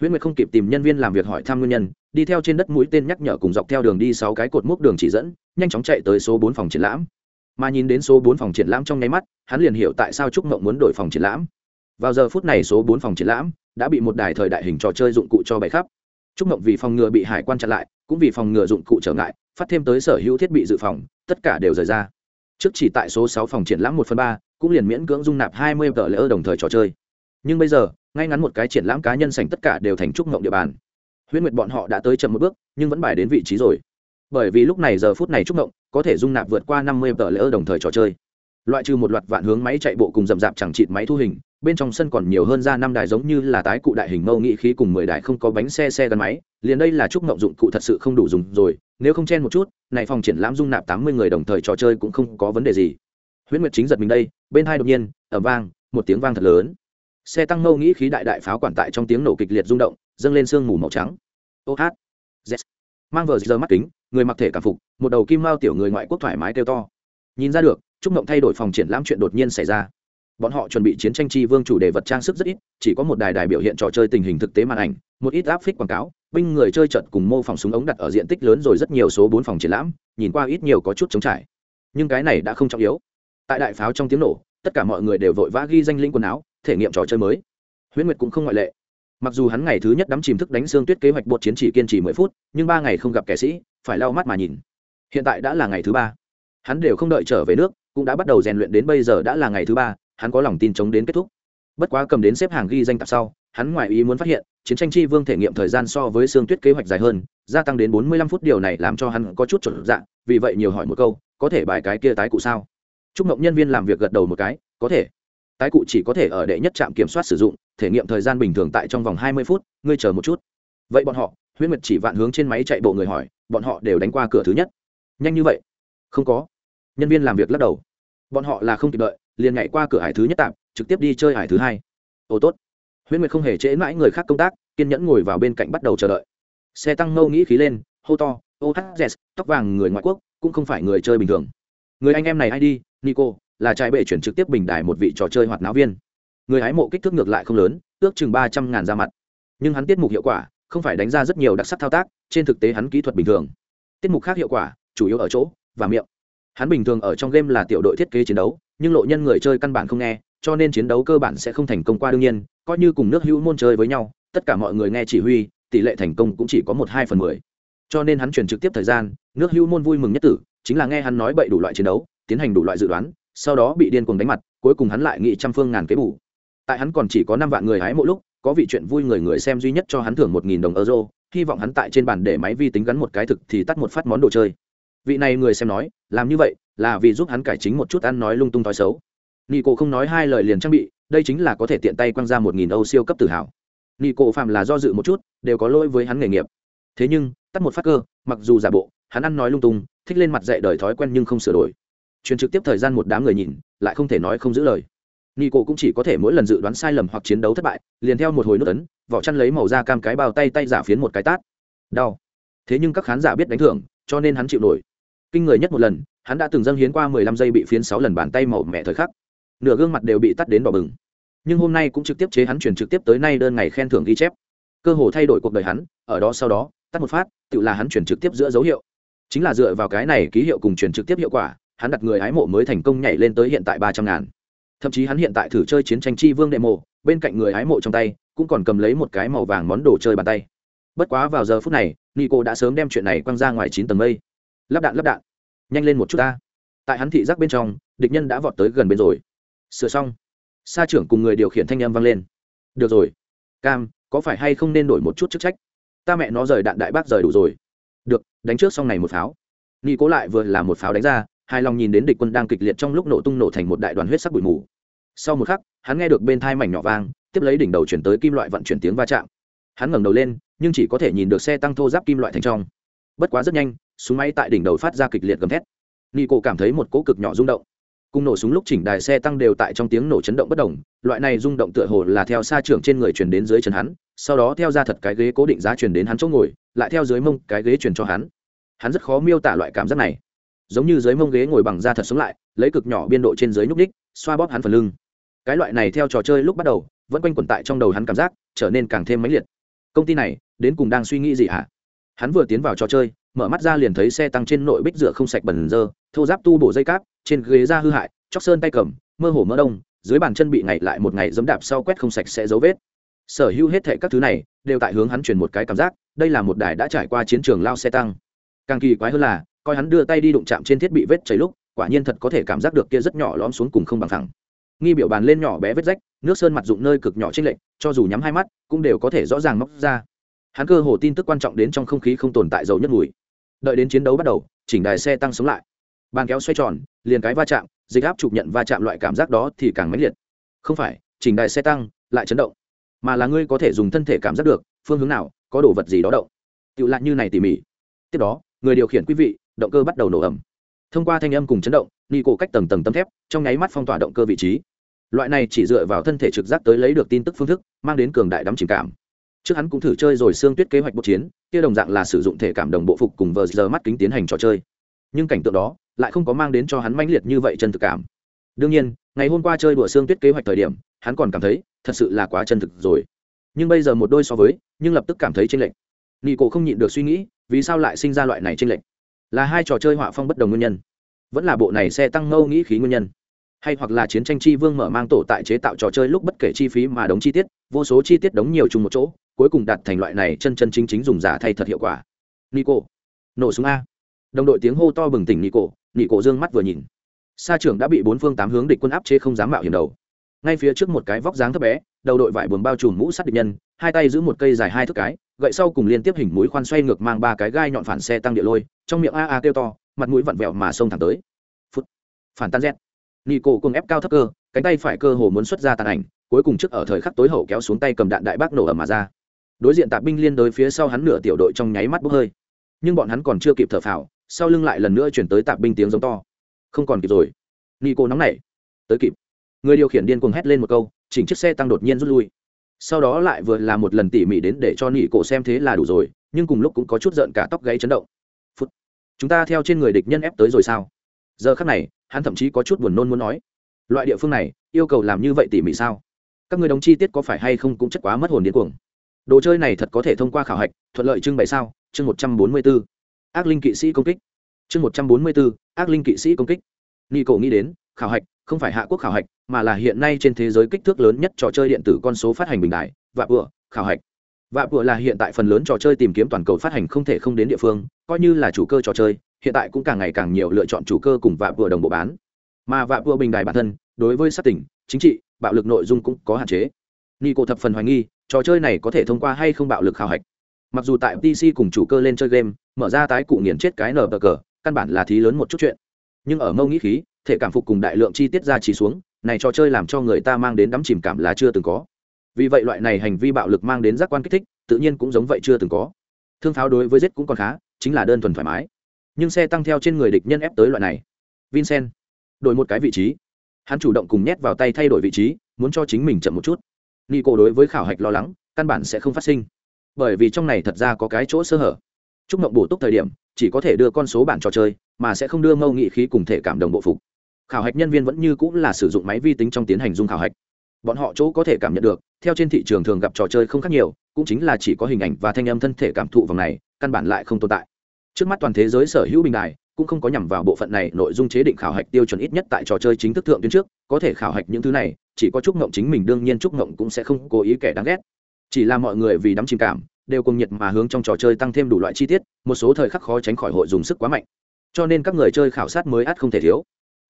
Huyễn nguyệt không kịp tìm nhân viên làm việc hỏi thăm nguyên nhân, đi theo trên đất mũi tên nhắc nhở cùng dọc theo đường đi sáu cái cột mốc đường chỉ dẫn, nhanh chóng chạy tới số bốn phòng triển lãm. Mà nhìn đến số bốn phòng triển lãm trong nháy mắt, hắn liền hiểu tại sao trúc mộng muốn đổi phòng triển lãm vào giờ phút này số bốn phòng triển lãm đã bị một đài thời đại hình trò chơi dụng cụ cho bày khắp. Trúc mộng vì phòng ngừa bị hải quan chặn lại, cũng vì phòng ngừa dụng cụ trở ngại, phát thêm tới sở hữu thiết bị dự phòng, tất cả đều rời ra. Trước chỉ tại số sáu phòng triển lãm một phần ba, cũng liền miễn cưỡng dung nạp hai mươi tờ lỡ đồng thời trò chơi. Nhưng bây giờ, ngay ngắn một cái triển lãm cá nhân sành tất cả đều thành trúc mộng địa bàn. Huyễn nguyệt bọn họ đã tới chậm một bước, nhưng vẫn bài đến vị trí rồi. Bởi vì lúc này giờ phút này trúc mộng có thể dung nạp vượt qua năm mươi tờ lỡ đồng thời trò chơi loại trừ một loạt vạn hướng máy chạy bộ cùng rậm rạp chẳng chịt máy thu hình, bên trong sân còn nhiều hơn ra năm đài giống như là tái cụ đại hình mâu nghị khí cùng mười đài không có bánh xe xe gắn máy, liền đây là chúc ngộng dụng cụ thật sự không đủ dùng rồi, nếu không chen một chút, này phòng triển lãm dung nạp tám mươi người đồng thời trò chơi cũng không có vấn đề gì. Huyễn nguyệt chính giật mình đây, bên hai đột nhiên ẩm vang, một tiếng vang thật lớn. Xe tăng mâu nghĩ khí đại đại pháo quản tại trong tiếng nổ kịch liệt rung động, dâng lên sương mù màu trắng. Ô hát. Z mang vờ giờ mắt kính, người mặc thể cảm phục, một đầu kim mao tiểu người ngoại quốc thoải mái kêu to. Nhìn ra được chúc mộng thay đổi phòng triển lãm chuyện đột nhiên xảy ra. Bọn họ chuẩn bị chiến tranh chi vương chủ đề vật trang sức rất ít, chỉ có một đài đài biểu hiện trò chơi tình hình thực tế màn ảnh, một ít áp phích quảng cáo, binh người chơi trận cùng mô phòng súng ống đặt ở diện tích lớn rồi rất nhiều số bốn phòng triển lãm, nhìn qua ít nhiều có chút chống trải. Nhưng cái này đã không trọng yếu. Tại đại pháo trong tiếng nổ, tất cả mọi người đều vội vã ghi danh linh quần áo, thể nghiệm trò chơi mới. Huyễn nguyệt cũng không ngoại lệ. Mặc dù hắn ngày thứ nhất đắm chìm thức đánh xương tuyết kế hoạch bột chiến chỉ kiên trì mười phút, nhưng ba ngày không gặp kẻ sĩ, phải lau mắt mà nhìn. Hiện tại đã là ngày thứ ba. Hắn đều không đợi trở về nước cũng đã bắt đầu rèn luyện đến bây giờ đã là ngày thứ ba, hắn có lòng tin chống đến kết thúc. Bất quá cầm đến xếp hàng ghi danh tập sau, hắn ngoài ý muốn phát hiện, chiến tranh chi vương thể nghiệm thời gian so với xương tuyết kế hoạch dài hơn, gia tăng đến bốn mươi lăm phút điều này làm cho hắn có chút chuẩn dạng vì vậy nhiều hỏi một câu, có thể bài cái kia tái cụ sao? Chúc mộng nhân viên làm việc gật đầu một cái, có thể. Tái cụ chỉ có thể ở đệ nhất trạm kiểm soát sử dụng, thể nghiệm thời gian bình thường tại trong vòng hai mươi phút, ngươi chờ một chút. Vậy bọn họ huyết nguyệt chỉ vạn hướng trên máy chạy bộ người hỏi, bọn họ đều đánh qua cửa thứ nhất. Nhanh như vậy? Không có. Nhân viên làm việc lắc đầu bọn họ là không kịp đợi, liền nhảy qua cửa hải thứ nhất tạm, trực tiếp đi chơi hải thứ hai. Ô, tốt. Huyễn nguyệt không hề trễ mãi người khác công tác, kiên nhẫn ngồi vào bên cạnh bắt đầu chờ đợi. Xe tăng ngâu nghĩ khí lên, hô to ô hát z tóc vàng người ngoại quốc, cũng không phải người chơi bình thường. Người anh em này ai đi? Nico, là trai bệ chuyển trực tiếp bình đài một vị trò chơi hoạt náo viên. Người hái mộ kích thước ngược lại không lớn, ước chừng ba trăm ngàn ra mặt. Nhưng hắn tiết mục hiệu quả, không phải đánh ra rất nhiều đặc sắc thao tác, trên thực tế hắn kỹ thuật bình thường. Tiết mục khác hiệu quả, chủ yếu ở chỗ và miệng hắn bình thường ở trong game là tiểu đội thiết kế chiến đấu, nhưng lộ nhân người chơi căn bản không nghe, cho nên chiến đấu cơ bản sẽ không thành công qua đương nhiên, coi như cùng nước hữu môn chơi với nhau, tất cả mọi người nghe chỉ huy, tỷ lệ thành công cũng chỉ có một hai phần mười. Cho nên hắn chuyển trực tiếp thời gian, nước hữu môn vui mừng nhất tử, chính là nghe hắn nói bậy đủ loại chiến đấu, tiến hành đủ loại dự đoán, sau đó bị điên cuồng đánh mặt, cuối cùng hắn lại nghị trăm phương ngàn kế bù. Tại hắn còn chỉ có năm vạn người hái mỗi lúc, có vị chuyện vui người người xem duy nhất cho hắn thưởng một nghìn đồng euro, hy vọng hắn tại trên bàn để máy vi tính gắn một cái thực thì tắt một phát món đồ chơi vị này người xem nói, làm như vậy là vì giúp hắn cải chính một chút ăn nói lung tung thói xấu. Nico không nói hai lời liền trang bị, đây chính là có thể tiện tay quăng ra một nghìn âu siêu cấp tự hào. Nico phạm là do dự một chút, đều có lỗi với hắn nghề nghiệp. Thế nhưng, tắt một phát cơ, mặc dù giả bộ, hắn ăn nói lung tung, thích lên mặt dạy đời thói quen nhưng không sửa đổi. Truyền trực tiếp thời gian một đám người nhìn, lại không thể nói không giữ lời. Nico cũng chỉ có thể mỗi lần dự đoán sai lầm hoặc chiến đấu thất bại, liền theo một hồi nước ấn, vỏ chăn lấy màu da cam cái bao tay tay giả phiến một cái tát. Đau. Thế nhưng các khán giả biết đánh thưởng, cho nên hắn chịu nổi kinh người nhất một lần, hắn đã từng dâng hiến qua mười lăm giây bị phiến sáu lần bàn tay màu mẹ thời khắc. Nửa gương mặt đều bị tắt đến đỏ bừng. Nhưng hôm nay cũng trực tiếp chế hắn chuyển trực tiếp tới nay đơn ngày khen thưởng ghi chép. Cơ hồ thay đổi cuộc đời hắn, ở đó sau đó, tắt một phát, tự là hắn chuyển trực tiếp giữa dấu hiệu. Chính là dựa vào cái này ký hiệu cùng chuyển trực tiếp hiệu quả, hắn đặt người hái mộ mới thành công nhảy lên tới hiện tại ba trăm ngàn. Thậm chí hắn hiện tại thử chơi chiến tranh chi vương đệ mộ, bên cạnh người hái mộ trong tay, cũng còn cầm lấy một cái màu vàng món đồ chơi bàn tay. Bất quá vào giờ phút này, nico đã sớm đem chuyện này quăng ra ngoài chín tầng mây lắp đạn lắp đạn. Nhanh lên một chút ta. Tại hắn thị giác bên trong, địch nhân đã vọt tới gần bên rồi. Sửa xong. Sa trưởng cùng người điều khiển thanh âm vang lên. Được rồi. Cam, có phải hay không nên đổi một chút chức trách? Ta mẹ nó rời đạn đại bác rời đủ rồi. Được, đánh trước xong này một pháo. Nghi cố lại vừa là một pháo đánh ra hai lòng nhìn đến địch quân đang kịch liệt trong lúc nổ tung nổ thành một đại đoàn huyết sắc bụi mù. Sau một khắc, hắn nghe được bên thai mảnh nhỏ vang, tiếp lấy đỉnh đầu chuyển tới kim loại vận chuyển tiếng va chạm. Hắn ngẩng đầu lên, nhưng chỉ có thể nhìn được xe tăng thô giáp kim loại thành trong. Bất quá rất nhanh súng máy tại đỉnh đầu phát ra kịch liệt gầm thét. Nghi cổ cảm thấy một cỗ cực nhỏ rung động. Cùng nổ súng lúc chỉnh đài xe tăng đều tại trong tiếng nổ chấn động bất đồng, loại này rung động tựa hồ là theo xa trưởng trên người truyền đến dưới chân hắn, sau đó theo ra thật cái ghế cố định giá truyền đến hắn chỗ ngồi, lại theo dưới mông cái ghế truyền cho hắn. Hắn rất khó miêu tả loại cảm giác này. Giống như dưới mông ghế ngồi bằng da thật sống lại, lấy cực nhỏ biên độ trên dưới nhúc ních xoa bóp hắn phần lưng. Cái loại này theo trò chơi lúc bắt đầu, vẫn quanh quẩn tại trong đầu hắn cảm giác, trở nên càng thêm mãnh liệt. Công ty này, đến cùng đang suy nghĩ gì hả? Hắn vừa tiến vào trò chơi mở mắt ra liền thấy xe tăng trên nội bích dựa không sạch bẩn dơ, thô giáp tu bổ dây cáp, trên ghế da hư hại, chóc sơn tay cầm, mơ hồ mỡ đông, dưới bàn chân bị ngày lại một ngày dẫm đạp sau quét không sạch sẽ dấu vết. Sở hữu hết thệ các thứ này đều tại hướng hắn truyền một cái cảm giác, đây là một đài đã trải qua chiến trường lao xe tăng. Càng kỳ quái hơn là, coi hắn đưa tay đi đụng chạm trên thiết bị vết chảy lúc, quả nhiên thật có thể cảm giác được kia rất nhỏ lõm xuống cùng không bằng thẳng. Nghi biểu bàn lên nhỏ bé vết rách, nước sơn mặt dụng nơi cực nhỏ trên lệnh cho dù nhắm hai mắt, cũng đều có thể rõ ràng móc ra hắn cơ hồ tin tức quan trọng đến trong không khí không tồn tại dầu nhất mùi. Đợi đến chiến đấu bắt đầu, chỉnh đài xe tăng sống lại. Bàn kéo xoay tròn, liền cái va chạm, dịch áp chụp nhận va chạm loại cảm giác đó thì càng mãnh liệt. Không phải, chỉnh đài xe tăng lại chấn động, mà là ngươi có thể dùng thân thể cảm giác được phương hướng nào, có đồ vật gì đó động. Tự lại như này tỉ mỉ. Tiếp đó, người điều khiển quý vị, động cơ bắt đầu nổ ẩm thông qua thanh âm cùng chấn động, ni cổ cách tầng tầng tấm thép, trong nháy mắt phong tỏa động cơ vị trí. Loại này chỉ dựa vào thân thể trực giác tới lấy được tin tức phương thức, mang đến cường đại đắm chìm cảm trước hắn cũng thử chơi rồi xương tuyết kế hoạch bộ chiến, kia đồng dạng là sử dụng thể cảm đồng bộ phục cùng vờ giờ mắt kính tiến hành trò chơi. Nhưng cảnh tượng đó lại không có mang đến cho hắn mãnh liệt như vậy chân thực cảm. Đương nhiên, ngày hôm qua chơi đùa xương tuyết kế hoạch thời điểm, hắn còn cảm thấy thật sự là quá chân thực rồi. Nhưng bây giờ một đôi so với, nhưng lập tức cảm thấy tranh lệch. Nghi cổ không nhịn được suy nghĩ, vì sao lại sinh ra loại này tranh lệch? Là hai trò chơi họa phong bất đồng nguyên nhân. Vẫn là bộ này xe tăng ngâu nghĩ khí nguyên nhân. Hay hoặc là chiến tranh chi vương mở mang tổ tại chế tạo trò chơi lúc bất kể chi phí mà đóng chi tiết, vô số chi tiết đóng nhiều chung một chỗ cuối cùng đạt thành loại này chân chân chính chính dùng giả thay thật hiệu quả. Nico. Nổ súng a. Đồng đội tiếng hô to bừng tỉnh nico nico dương mắt vừa nhìn. Sa trưởng đã bị bốn phương tám hướng địch quân áp chế không dám mạo hiểm đầu. Ngay phía trước một cái vóc dáng thấp bé, đầu đội vải buồm bao trùm mũ sắt địch nhân, hai tay giữ một cây dài hai thước cái, gậy sau cùng liên tiếp hình mũi khoan xoay ngược mang ba cái gai nhọn phản xe tăng địa lôi, trong miệng a a kêu to, mặt mũi vặn vẹo mà xông thẳng tới. Phút. Phản tan z. Nico cùng ép cao thấp cơ, cánh tay phải cơ hồ muốn xuất ra tàn ảnh, cuối cùng trước ở thời khắc tối hậu kéo xuống tay cầm đạn đại bác nổ ầm mà ra đối diện tạp binh liên đối phía sau hắn nửa tiểu đội trong nháy mắt bốc hơi. Nhưng bọn hắn còn chưa kịp thở phào, sau lưng lại lần nữa chuyển tới tạp binh tiếng giống to. Không còn kịp rồi. Nico nóng nảy. Tới kịp. Người điều khiển điên cuồng hét lên một câu, chỉnh chiếc xe tăng đột nhiên rút lui. Sau đó lại vừa là một lần tỉ mỉ đến để cho nỉ cổ xem thế là đủ rồi, nhưng cùng lúc cũng có chút giận cả tóc gáy chấn động. Phút. Chúng ta theo trên người địch nhân ép tới rồi sao? Giờ khắc này, hắn thậm chí có chút buồn nôn muốn nói. Loại địa phương này, yêu cầu làm như vậy tỉ mỉ sao? Các người đóng chi tiết có phải hay không cũng chất quá mất hồn điên cuồng đồ chơi này thật có thể thông qua khảo hạch, thuận lợi trưng bày sao? Chương một trăm bốn mươi b ố ác linh kỵ sĩ công kích. Chương một trăm bốn mươi b ố ác linh kỵ sĩ công kích. Ni cổ nghĩ đến, khảo hạch không phải hạ quốc khảo hạch, mà là hiện nay trên thế giới kích thước lớn nhất trò chơi điện tử con số phát hành bình đại và vừa khảo hạch. Và vừa là hiện tại phần lớn trò chơi tìm kiếm toàn cầu phát hành không thể không đến địa phương, coi như là chủ cơ trò chơi, hiện tại cũng càng ngày càng nhiều lựa chọn chủ cơ cùng vạ vừa đồng bộ bán. Mà vạ vừa bình đài bản thân, đối với sát tỉnh chính trị, bạo lực nội dung cũng có hạn chế. Nico thập phần hoài nghi trò chơi này có thể thông qua hay không bạo lực khảo hạch. Mặc dù tại pc cùng chủ cơ lên chơi game, mở ra tái cụ nghiền chết cái nở bờ cờ, căn bản là thí lớn một chút chuyện. Nhưng ở mâu nghĩ khí, thể cảm phục cùng đại lượng chi tiết ra chỉ xuống, này trò chơi làm cho người ta mang đến đắm chìm cảm là chưa từng có. Vì vậy loại này hành vi bạo lực mang đến giác quan kích thích, tự nhiên cũng giống vậy chưa từng có. Thương pháo đối với giết cũng còn khá, chính là đơn thuần thoải mái. Nhưng xe tăng theo trên người địch nhân ép tới loại này. Vincent, đổi một cái vị trí. Hắn chủ động cùng nhét vào tay thay đổi vị trí, muốn cho chính mình chậm một chút nico đối với khảo hạch lo lắng, căn bản sẽ không phát sinh. Bởi vì trong này thật ra có cái chỗ sơ hở. Chúc mộng bổ túc thời điểm, chỉ có thể đưa con số bản trò chơi, mà sẽ không đưa mâu nghị khí cùng thể cảm đồng bộ phục. Khảo hạch nhân viên vẫn như cũng là sử dụng máy vi tính trong tiến hành dung khảo hạch. Bọn họ chỗ có thể cảm nhận được, theo trên thị trường thường gặp trò chơi không khác nhiều, cũng chính là chỉ có hình ảnh và thanh âm thân thể cảm thụ vòng này, căn bản lại không tồn tại. Trước mắt toàn thế giới sở hữu bình đài, cũng không có nhằm vào bộ phận này nội dung chế định khảo hạch tiêu chuẩn ít nhất tại trò chơi chính thức thượng tuyến trước, có thể khảo hạch những thứ này chỉ có trúc ngộng chính mình, đương nhiên trúc ngộng cũng sẽ không cố ý kẻ đáng ghét. Chỉ là mọi người vì đắm chìm cảm, đều cùng nhiệt mà hướng trong trò chơi tăng thêm đủ loại chi tiết, một số thời khắc khó tránh khỏi hội dùng sức quá mạnh. Cho nên các người chơi khảo sát mới ắt không thể thiếu.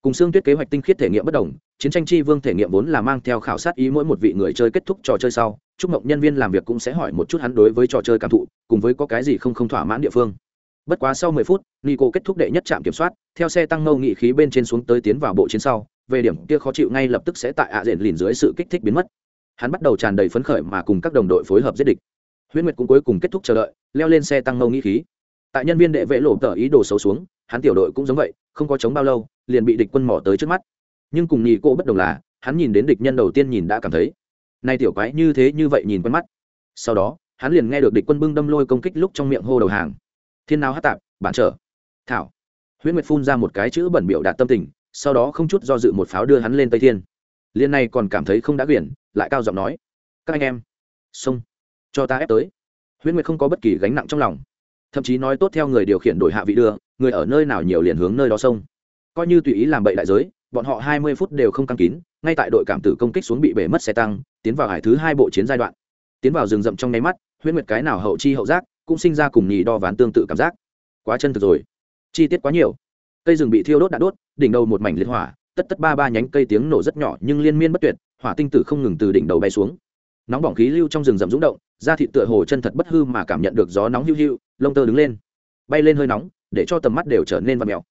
Cùng xương tuyết kế hoạch tinh khiết thể nghiệm bất đồng, chiến tranh chi vương thể nghiệm vốn là mang theo khảo sát ý mỗi một vị người chơi kết thúc trò chơi sau, chúc mộng nhân viên làm việc cũng sẽ hỏi một chút hắn đối với trò chơi cảm thụ, cùng với có cái gì không không thỏa mãn địa phương. Bất quá sau mười phút, nico kết thúc đệ nhất trạm kiểm soát, theo xe tăng nâu nghị khí bên trên xuống tới tiến vào bộ chiến sau về điểm kia khó chịu ngay lập tức sẽ tại ạ diện lìn dưới sự kích thích biến mất. Hắn bắt đầu tràn đầy phấn khởi mà cùng các đồng đội phối hợp giết địch. Huyễn nguyệt cũng cuối cùng kết thúc chờ đợi, leo lên xe tăng mâu nghĩ khí. Tại nhân viên đệ vệ lộ tờ ý đồ xấu xuống, hắn tiểu đội cũng giống vậy, không có chống bao lâu, liền bị địch quân mỏ tới trước mắt. Nhưng cùng nhì cô bất đồng là, hắn nhìn đến địch nhân đầu tiên nhìn đã cảm thấy nay tiểu quái như thế như vậy nhìn quen mắt. Sau đó, hắn liền nghe được địch quân bưng đâm lôi công kích lúc trong miệng hô đầu hàng. Thiên nào hát tạp, bản trở. Thảo. Huyễn nguyệt phun ra một cái chữ bẩn biểu đạt tâm tình sau đó không chút do dự một pháo đưa hắn lên tây thiên. Liên này còn cảm thấy không đã quyển, lại cao giọng nói, các anh em, xông, cho ta ép tới. Huyễn nguyệt không có bất kỳ gánh nặng trong lòng. Thậm chí nói tốt theo người điều khiển đổi hạ vị đưa, người ở nơi nào nhiều liền hướng nơi đó sông coi như tùy ý làm bậy đại giới, bọn họ hai mươi phút đều không căng kín, ngay tại đội cảm tử công kích xuống bị bể mất xe tăng, tiến vào hải thứ hai bộ chiến giai đoạn. Tiến vào rừng rậm trong nháy mắt, huyễn nguyệt cái nào hậu chi hậu giác, cũng sinh ra cùng nhì đo ván tương tự cảm giác. Quá chân thực rồi. Chi tiết quá nhiều. Cây rừng bị thiêu đốt đã đốt đỉnh đầu một mảnh liệt hỏa, tất tất ba ba nhánh cây tiếng nổ rất nhỏ nhưng liên miên bất tuyệt, hỏa tinh tử không ngừng từ đỉnh đầu bay xuống. Nóng bỏng khí lưu trong rừng rậm rúng động, da thịt tựa hồ chân thật bất hư mà cảm nhận được gió nóng hiu hiu, lông tơ đứng lên, bay lên hơi nóng, để cho tầm mắt đều trở nên vặn mèo.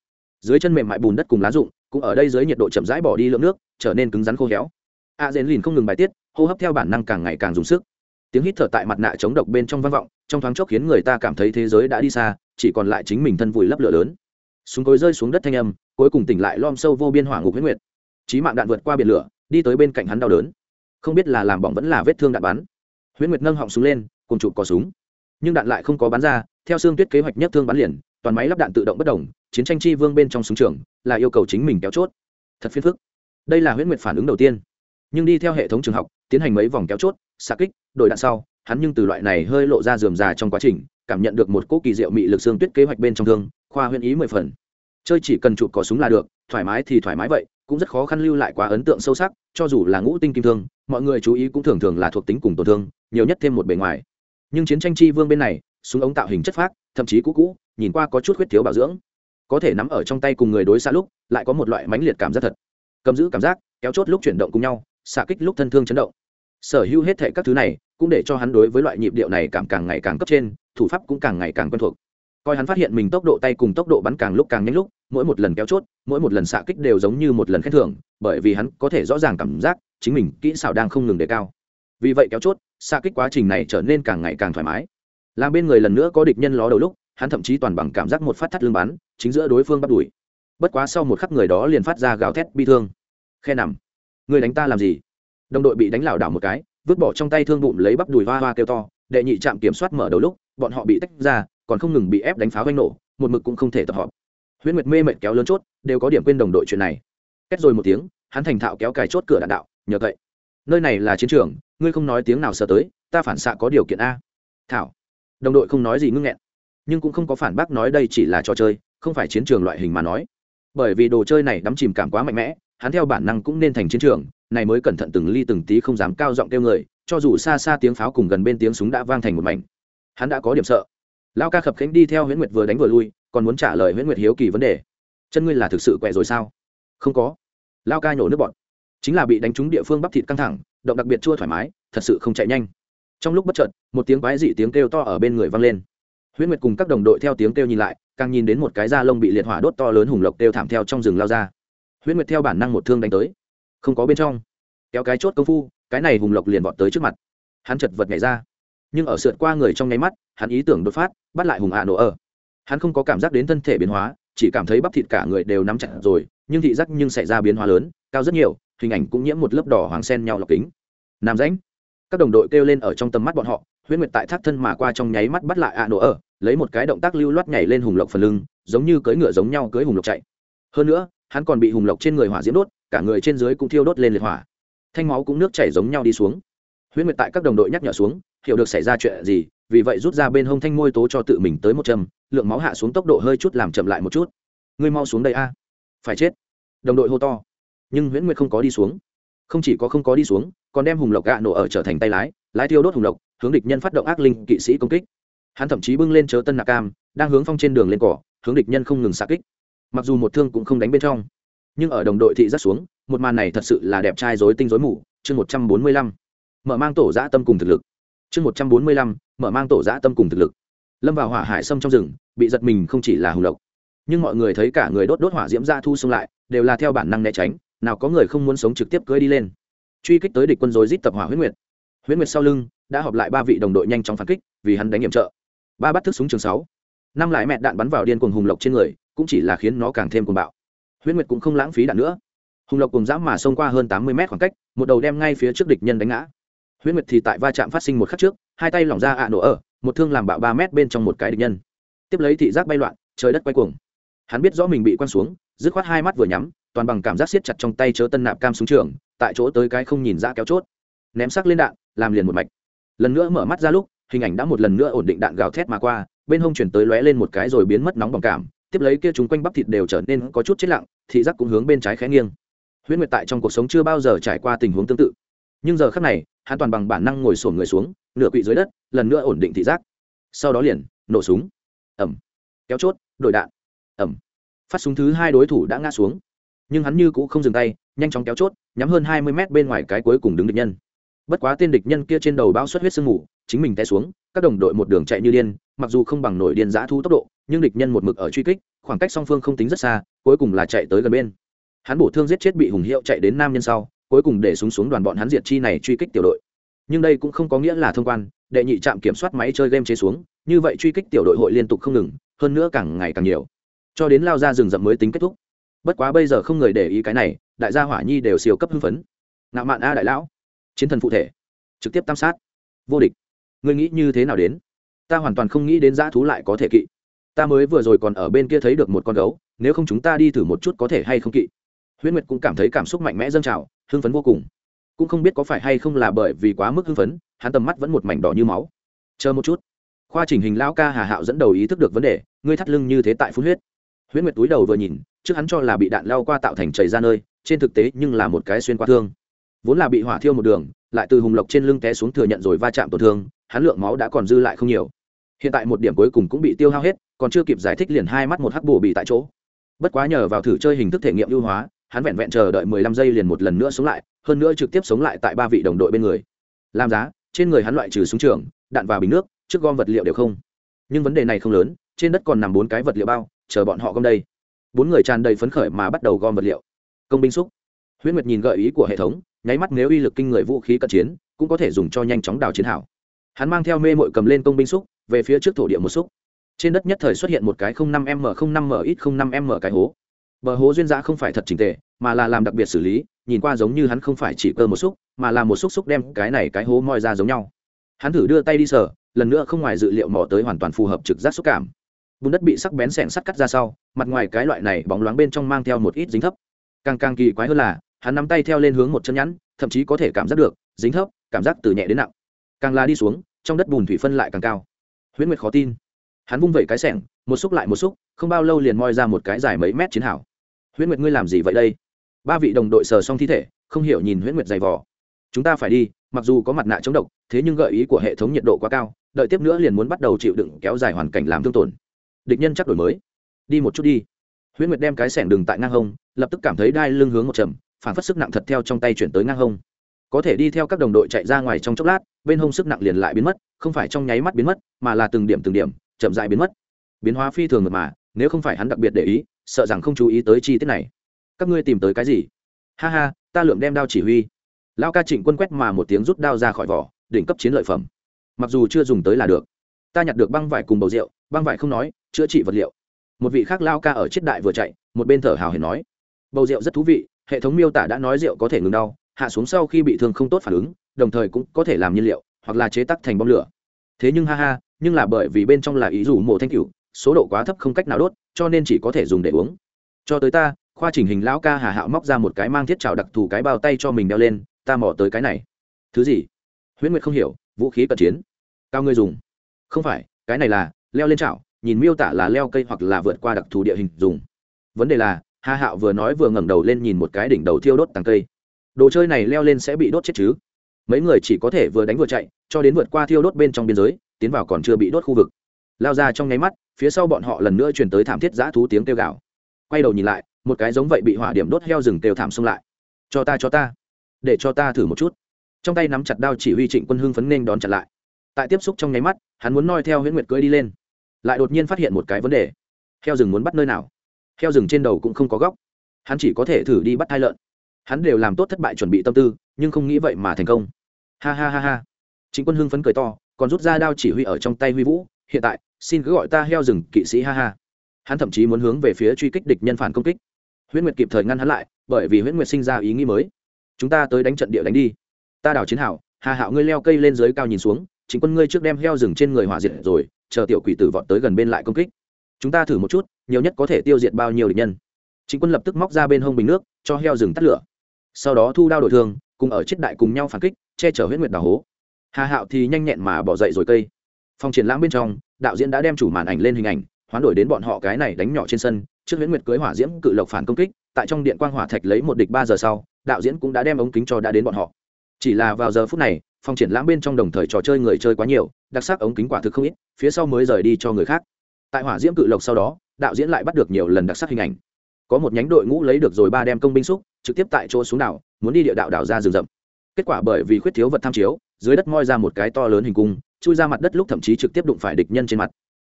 Dưới chân mềm mại bùn đất cùng lá rụng, cũng ở đây dưới nhiệt độ chậm rãi bỏ đi lượng nước, trở nên cứng rắn khô héo. A dễn lìn không ngừng bài tiết, hô hấp theo bản năng càng ngày càng dùng sức. Tiếng hít thở tại mặt nạ chống độc bên trong vang vọng, trong thoáng chốc khiến người ta cảm thấy thế giới đã đi xa, chỉ còn lại chính mình thân vùi lấp lửa lớn súng cối rơi xuống đất thanh âm, cuối cùng tỉnh lại lom sâu vô biên hỏa ngục huyết nguyệt. Trí mạng đạn vượt qua biển lửa, đi tới bên cạnh hắn đau đớn. Không biết là làm bỏng vẫn là vết thương đạn bắn. Huyết nguyệt nâng họng súng lên cùng chụp cò súng. Nhưng đạn lại không có bắn ra, theo xương tuyết kế hoạch nhất thương bắn liền, toàn máy lắp đạn tự động bất đồng chiến tranh chi vương bên trong súng trường là yêu cầu chính mình kéo chốt. Thật phiền phức. Đây là huyết nguyệt phản ứng đầu tiên. Nhưng đi theo hệ thống trường học, tiến hành mấy vòng kéo chốt, xạ kích, đổi đạn sau, hắn nhưng từ loại này hơi lộ ra dườm già trong quá trình, cảm nhận được một cỗ kỳ diệu mị lực xương tuyết kế hoạch bên trong thương khoa huyện ý mười phần. Chơi chỉ cần chụp cò súng là được, thoải mái thì thoải mái vậy, cũng rất khó khăn lưu lại quá ấn tượng sâu sắc, cho dù là ngũ tinh kim thương, mọi người chú ý cũng thường thường là thuộc tính cùng tổn thương, nhiều nhất thêm một bề ngoài. Nhưng chiến tranh chi vương bên này, súng ống tạo hình chất phác, thậm chí cũ cũ, nhìn qua có chút khuyết thiếu bảo dưỡng. Có thể nắm ở trong tay cùng người đối xa lúc, lại có một loại mãnh liệt cảm giác thật. Cầm giữ cảm giác, kéo chốt lúc chuyển động cùng nhau, xạ kích lúc thân thương chấn động. Sở hữu hết thệ các thứ này, cũng để cho hắn đối với loại nhịp điệu này cảm càng ngày càng cấp trên, thủ pháp cũng càng ngày càng quen thuộc coi hắn phát hiện mình tốc độ tay cùng tốc độ bắn càng lúc càng nhanh lúc, mỗi một lần kéo chốt, mỗi một lần xạ kích đều giống như một lần khen thưởng, bởi vì hắn có thể rõ ràng cảm giác, chính mình kỹ xảo đang không ngừng đề cao. Vì vậy kéo chốt, xạ kích quá trình này trở nên càng ngày càng thoải mái. Làm bên người lần nữa có địch nhân ló đầu lúc, hắn thậm chí toàn bằng cảm giác một phát thắt lưng bắn, chính giữa đối phương bắt đuổi. Bất quá sau một khắc người đó liền phát ra gào thét bi thương. Khe nằm. Người đánh ta làm gì? Đồng đội bị đánh lảo đảo một cái, vứt bỏ trong tay thương bụng lấy bắp đùi hoa hoa kêu to, đệ nhị trạm kiểm soát mở đầu lúc, bọn họ bị tách ra còn không ngừng bị ép đánh pháo vanh nổ, một mực cũng không thể tập họp huyễn nguyệt mê mệt kéo lớn chốt, đều có điểm quên đồng đội chuyện này. Kết rồi một tiếng, hắn thành thạo kéo cài chốt cửa đạn đạo, nhờ cậy, nơi này là chiến trường, ngươi không nói tiếng nào sợ tới, ta phản xạ có điều kiện a. Thảo. Đồng đội không nói gì ngưng nghẹn, nhưng cũng không có phản bác nói đây chỉ là trò chơi, không phải chiến trường loại hình mà nói. Bởi vì đồ chơi này đắm chìm cảm quá mạnh mẽ, hắn theo bản năng cũng nên thành chiến trường, này mới cẩn thận từng ly từng tí không dám cao giọng kêu người, cho dù xa xa tiếng pháo cùng gần bên tiếng súng đã vang thành một mảnh. Hắn đã có điểm sợ. Lão ca khập khánh đi theo huyễn nguyệt vừa đánh vừa lui, còn muốn trả lời huyễn nguyệt hiếu kỳ vấn đề. Chân ngươi là thực sự quẹ rồi sao? Không có. Lão ca nhổ nước bọn chính là bị đánh trúng địa phương bắp thịt căng thẳng, động đặc biệt chua thoải mái, thật sự không chạy nhanh. Trong lúc bất chợt, một tiếng quái dị tiếng kêu to ở bên người vang lên. Huyễn nguyệt cùng các đồng đội theo tiếng kêu nhìn lại, càng nhìn đến một cái da lông bị liệt hỏa đốt to lớn hùng lộc kêu thảm theo trong rừng lao ra. Huyễn nguyệt theo bản năng một thương đánh tới. Không có bên trong. Kéo cái chốt công phu, cái này hùng lộc liền vọt tới trước mặt. Hắn chật vật nhảy ra. Nhưng ở sượt qua người trong nháy mắt, hắn ý tưởng đột phát bắt lại hùng ạ nổ ở. Hắn không có cảm giác đến thân thể biến hóa, chỉ cảm thấy bắp thịt cả người đều nắm chặt rồi, nhưng thị giác nhưng xảy ra biến hóa lớn, cao rất nhiều, hình ảnh cũng nhiễm một lớp đỏ hoàng sen nhau lọc kính. Nam rãnh. Các đồng đội kêu lên ở trong tầm mắt bọn họ huyết nguyệt tại thác thân mà qua trong nháy mắt bắt lại ạ nổ ở, lấy một cái động tác lưu loát nhảy lên hùng lộc phần lưng, giống như cưỡi ngựa giống nhau cưỡi hùng lộc chạy. Hơn nữa, hắn còn bị hùng lộc trên người hỏa diễm đốt, cả người trên dưới cũng thiêu đốt lên liệt hỏa. Thanh máu cũng nước chảy giống nhau đi xuống. Huyễn nguyệt tại các đồng đội nhắc nhở xuống, hiểu được xảy ra chuyện gì vì vậy rút ra bên hông thanh môi tố cho tự mình tới một châm, lượng máu hạ xuống tốc độ hơi chút làm chậm lại một chút. Ngươi mau xuống đây a. Phải chết. Đồng đội hô to. Nhưng nguyễn nguyệt không có đi xuống. Không chỉ có không có đi xuống, còn đem hùng lộc gạ nổ ở trở thành tay lái lái tiêu đốt hùng lộc, hướng địch nhân phát động ác linh kỵ sĩ công kích. Hắn thậm chí bưng lên chớ tân nạc cam, đang hướng phong trên đường lên cỏ, hướng địch nhân không ngừng xa kích. Mặc dù một thương cũng không đánh bên trong, nhưng ở đồng đội thị rất xuống, một màn này thật sự là đẹp trai dối tinh dối mù. Chương một trăm bốn mươi lăm. Mở mang tổ dã tâm cùng thực lực. Chương một trăm bốn mươi lăm mở mang tổ giã tâm cùng thực lực. Lâm vào hỏa hải sâm trong rừng, bị giật mình không chỉ là hùng lộc. Nhưng mọi người thấy cả người đốt đốt hỏa diễm ra thu xông lại, đều là theo bản năng né tránh, nào có người không muốn sống trực tiếp cưỡi đi lên. Truy kích tới địch quân rồi giết tập hỏa huyết nguyệt. Huyết nguyệt sau lưng, đã họp lại ba vị đồng đội nhanh chóng phản kích, vì hắn đánh nhiệm trợ. Ba bắt thức súng trường sáu. Năm lại mẹ đạn bắn vào điên cuồng hùng lộc trên người, cũng chỉ là khiến nó càng thêm cuồng bạo. Huyết nguyệt cũng không lãng phí đạn nữa. Hùng lộc cùng dã mà xông qua hơn tám mươi mét khoảng cách, một đầu đem ngay phía trước địch nhân đánh ngã. Huyễn nguyệt thì tại va chạm phát sinh một khắc trước, hai tay lỏng ra ạ nổ ở, một thương làm bạo ba mét bên trong một cái địch nhân. Tiếp lấy thị giác bay loạn, trời đất quay cuồng. Hắn biết rõ mình bị quăng xuống, dứt khoát hai mắt vừa nhắm, toàn bằng cảm giác siết chặt trong tay chớ tân nạp cam xuống trường, tại chỗ tới cái không nhìn ra kéo chốt. Ném sắc lên đạn, làm liền một mạch. Lần nữa mở mắt ra lúc, hình ảnh đã một lần nữa ổn định đạn gào thét mà qua, bên hông chuyển tới lóe lên một cái rồi biến mất nóng bằng cảm, tiếp lấy kia chúng quanh bắp thịt đều trở nên có chút chết lặng, thị giác cũng hướng bên trái khẽ nghiêng. Huyễn nguyệt tại trong cuộc sống chưa bao giờ trải qua tình huống tương tự. Nhưng giờ khác này hắn toàn bằng bản năng ngồi sổn người xuống, nửa quỵ dưới đất, lần nữa ổn định thị giác. Sau đó liền, nổ súng. Ẩm kéo chốt, đổi đạn. Ẩm phát súng thứ hai đối thủ đã ngã xuống. Nhưng hắn như cũng không dừng tay, nhanh chóng kéo chốt, nhắm hơn hai mươi mét bên ngoài cái cuối cùng đứng địch nhân. Bất quá tên địch nhân kia trên đầu bao xuất huyết sương mù, chính mình té xuống, các đồng đội một đường chạy như điên, mặc dù không bằng nổi điên giã thu tốc độ, nhưng địch nhân một mực ở truy kích, khoảng cách song phương không tính rất xa, cuối cùng là chạy tới gần bên. Hắn bổ thương giết chết bị hùng hiệu chạy đến nam nhân sau cuối cùng để súng xuống đoàn bọn hắn diệt chi này truy kích tiểu đội. Nhưng đây cũng không có nghĩa là thông quan, đệ nhị trạm kiểm soát máy chơi game chế xuống, như vậy truy kích tiểu đội hội liên tục không ngừng, hơn nữa càng ngày càng nhiều. Cho đến lao ra rừng rậm mới tính kết thúc. Bất quá bây giờ không người để ý cái này, đại gia hỏa nhi đều siêu cấp hưng phấn. Ngạo mạn a đại lão, chiến thần phụ thể, trực tiếp tam sát. Vô địch. Ngươi nghĩ như thế nào đến? Ta hoàn toàn không nghĩ đến dã thú lại có thể kỵ. Ta mới vừa rồi còn ở bên kia thấy được một con gấu, nếu không chúng ta đi thử một chút có thể hay không kỵ. Huyễn nguyệt cũng cảm thấy cảm xúc mạnh mẽ dâng trào hưng phấn vô cùng. Cũng không biết có phải hay không là bởi vì quá mức hưng phấn, hắn tầm mắt vẫn một mảnh đỏ như máu. Chờ một chút. Khoa chỉnh hình lão ca hà hạo dẫn đầu ý thức được vấn đề, ngươi thắt lưng như thế tại phun huyết. Huyết nguyệt túi đầu vừa nhìn, trước hắn cho là bị đạn lao qua tạo thành chảy ra nơi, trên thực tế nhưng là một cái xuyên qua thương. Vốn là bị hỏa thiêu một đường, lại từ hùng lộc trên lưng té xuống thừa nhận rồi va chạm tổn thương, hắn lượng máu đã còn dư lại không nhiều. Hiện tại một điểm cuối cùng cũng bị tiêu hao hết, còn chưa kịp giải thích liền hai mắt một hắc bổ bị tại chỗ. Bất quá nhờ vào thử chơi hình thức thể nghiệm ưu hóa hắn vẹn vẹn chờ đợi mười lăm giây liền một lần nữa sống lại, hơn nữa trực tiếp sống lại tại ba vị đồng đội bên người. Làm giá, trên người hắn loại trừ súng trường, đạn và bình nước trước gom vật liệu đều không. Nhưng vấn đề này không lớn, trên đất còn nằm bốn cái vật liệu bao, chờ bọn họ gom đây. Bốn người tràn đầy phấn khởi mà bắt đầu gom vật liệu. Công binh xúc. Huyễn nguyệt nhìn gợi ý của hệ thống, nháy mắt nếu uy lực kinh người vũ khí cận chiến, cũng có thể dùng cho nhanh chóng đào chiến hảo hắn mang theo mê mội cầm lên công binh xúc, về phía trước thổ địa một xúc. Trên đất nhất thời xuất hiện một cái không năm m không năm m ít không năm m cái hố bờ hố duyên dã không phải thật trình tề, mà là làm đặc biệt xử lý, nhìn qua giống như hắn không phải chỉ cơ một xúc, mà là một xúc xúc đem cái này cái hố moi ra giống nhau. Hắn thử đưa tay đi sờ, lần nữa không ngoài dự liệu mò tới hoàn toàn phù hợp trực giác xúc cảm. Bùn đất bị sắc bén sẻng sắt cắt ra sau, mặt ngoài cái loại này bóng loáng bên trong mang theo một ít dính thấp. Càng càng kỳ quái hơn là, hắn nắm tay theo lên hướng một chân nhắn thậm chí có thể cảm giác được, dính thấp, cảm giác từ nhẹ đến nặng. Càng la đi xuống, trong đất bùn thủy phân lại càng cao. Huyễn nguyệt khó tin hắn vung vẩy cái sẻng, một xúc lại một xúc, không bao lâu liền moi ra một cái dài mấy mét chiến hảo huyễn nguyệt ngươi làm gì vậy đây? Ba vị đồng đội sờ xong thi thể, không hiểu nhìn huyễn nguyệt dày vò. Chúng ta phải đi, mặc dù có mặt nạ chống độc, thế nhưng gợi ý của hệ thống nhiệt độ quá cao, đợi tiếp nữa liền muốn bắt đầu chịu đựng kéo dài hoàn cảnh làm thương tổn. Địch nhân chắc đổi mới. Đi một chút đi. Huyễn nguyệt đem cái sẻng đừng tại ngang hông, lập tức cảm thấy đai lưng hướng một trầm, phản phất sức nặng thật theo trong tay chuyển tới ngang hông. Có thể đi theo các đồng đội chạy ra ngoài trong chốc lát, bên hông sức nặng liền lại biến mất, không phải trong nháy mắt biến mất, mà là từng điểm từng điểm chậm dại biến mất. Biến hóa phi thường mật mà, nếu không phải hắn đặc biệt để ý, sợ rằng không chú ý tới chi tiết này. Các ngươi tìm tới cái gì? Ha ha, ta lượm đem đao chỉ huy. Lao ca trịnh quân quét mà một tiếng rút đao ra khỏi vỏ, đỉnh cấp chiến lợi phẩm. Mặc dù chưa dùng tới là được. Ta nhặt được băng vải cùng bầu rượu, băng vải không nói, chữa trị vật liệu. Một vị khác lao ca ở chiết đại vừa chạy, một bên thở hào hển nói. Bầu rượu rất thú vị, hệ thống miêu tả đã nói rượu có thể ngừng đau, hạ xuống sau khi bị thương không tốt phản ứng, đồng thời cũng có thể làm nhiên liệu, hoặc là chế tắc thành bom lửa. Thế nhưng ha ha nhưng là bởi vì bên trong là ý dù mộ thanh cửu, số độ quá thấp không cách nào đốt, cho nên chỉ có thể dùng để uống. Cho tới ta, khoa chỉnh hình lão ca hà hạo móc ra một cái mang thiết trào đặc thù cái bao tay cho mình đeo lên, ta mò tới cái này. Thứ gì? Huyễn nguyệt không hiểu, vũ khí cận chiến. Cao ngươi dùng. Không phải, cái này là leo lên chảo, nhìn miêu tả là leo cây hoặc là vượt qua đặc thù địa hình dùng. Vấn đề là, hà hạo vừa nói vừa ngẩng đầu lên nhìn một cái đỉnh đầu thiêu đốt tàng cây. Đồ chơi này leo lên sẽ bị đốt chết chứ? Mấy người chỉ có thể vừa đánh vừa chạy, cho đến vượt qua thiêu đốt bên trong biên giới tiến vào còn chưa bị đốt khu vực. Lao ra trong nháy mắt, phía sau bọn họ lần nữa truyền tới thảm thiết giã thú tiếng kêu gào. Quay đầu nhìn lại, một cái giống vậy bị hỏa điểm đốt heo rừng kêu thảm xông lại. Cho ta cho ta, để cho ta thử một chút. Trong tay nắm chặt đao chỉ huy trịnh quân hưng phấn nên đón chặt lại. Tại tiếp xúc trong nháy mắt, hắn muốn noi theo huyễn nguyệt cưỡi đi lên. Lại đột nhiên phát hiện một cái vấn đề. Heo rừng muốn bắt nơi nào? Heo rừng trên đầu cũng không có góc. Hắn chỉ có thể thử đi bắt hai lợn. Hắn đều làm tốt thất bại chuẩn bị tâm tư, nhưng không nghĩ vậy mà thành công. Ha ha ha ha. Chính quân hưng phấn cười to còn rút ra đao chỉ huy ở trong tay huy vũ, hiện tại, xin cứ gọi ta heo rừng kỵ sĩ ha ha. Hắn thậm chí muốn hướng về phía truy kích địch nhân phản công kích. Huyễn nguyệt kịp thời ngăn hắn lại, bởi vì huyễn nguyệt sinh ra ý nghĩ mới. Chúng ta tới đánh trận địa đánh đi. Ta đảo chiến hảo, hà hạo ngươi leo cây lên dưới cao nhìn xuống, chính quân ngươi trước đem heo rừng trên người hỏa diệt rồi, chờ tiểu quỷ tử vọt tới gần bên lại công kích. Chúng ta thử một chút, nhiều nhất có thể tiêu diệt bao nhiêu địch nhân. Chính quân lập tức móc ra bên hông bình nước, cho heo rừng tắt lửa. Sau đó thu đao đổi thương cùng ở chết đại cùng nhau phản kích, che chở huyết nguyệt đào hố hà hạo thì nhanh nhẹn mà bỏ dậy rồi cây. Phòng triển lãm bên trong, đạo diễn đã đem chủ màn ảnh lên hình ảnh, hoán đổi đến bọn họ cái này đánh nhỏ trên sân, trước huyễn nguyệt cưới hỏa diễm cự lộc phản công kích, tại trong điện quang hỏa thạch lấy một địch ba giờ sau, đạo diễn cũng đã đem ống kính cho đã đến bọn họ. Chỉ là vào giờ phút này phòng triển lãm bên trong đồng thời trò chơi người chơi quá nhiều, đặc sắc ống kính quả thực không ít, phía sau mới rời đi cho người khác. Tại hỏa diễm cự lộc sau đó, đạo diễn lại bắt được nhiều lần đặc sắc hình ảnh. Có một nhánh đội ngũ lấy được rồi ba đem công binh xúc, trực tiếp tại chỗ xuống đảo, muốn đi địa đạo đảo ra rừng rậm. Kết quả bởi vì khuyết thiếu vật tham chiếu dưới đất moi ra một cái to lớn hình cung, chui ra mặt đất lúc thậm chí trực tiếp đụng phải địch nhân trên mặt.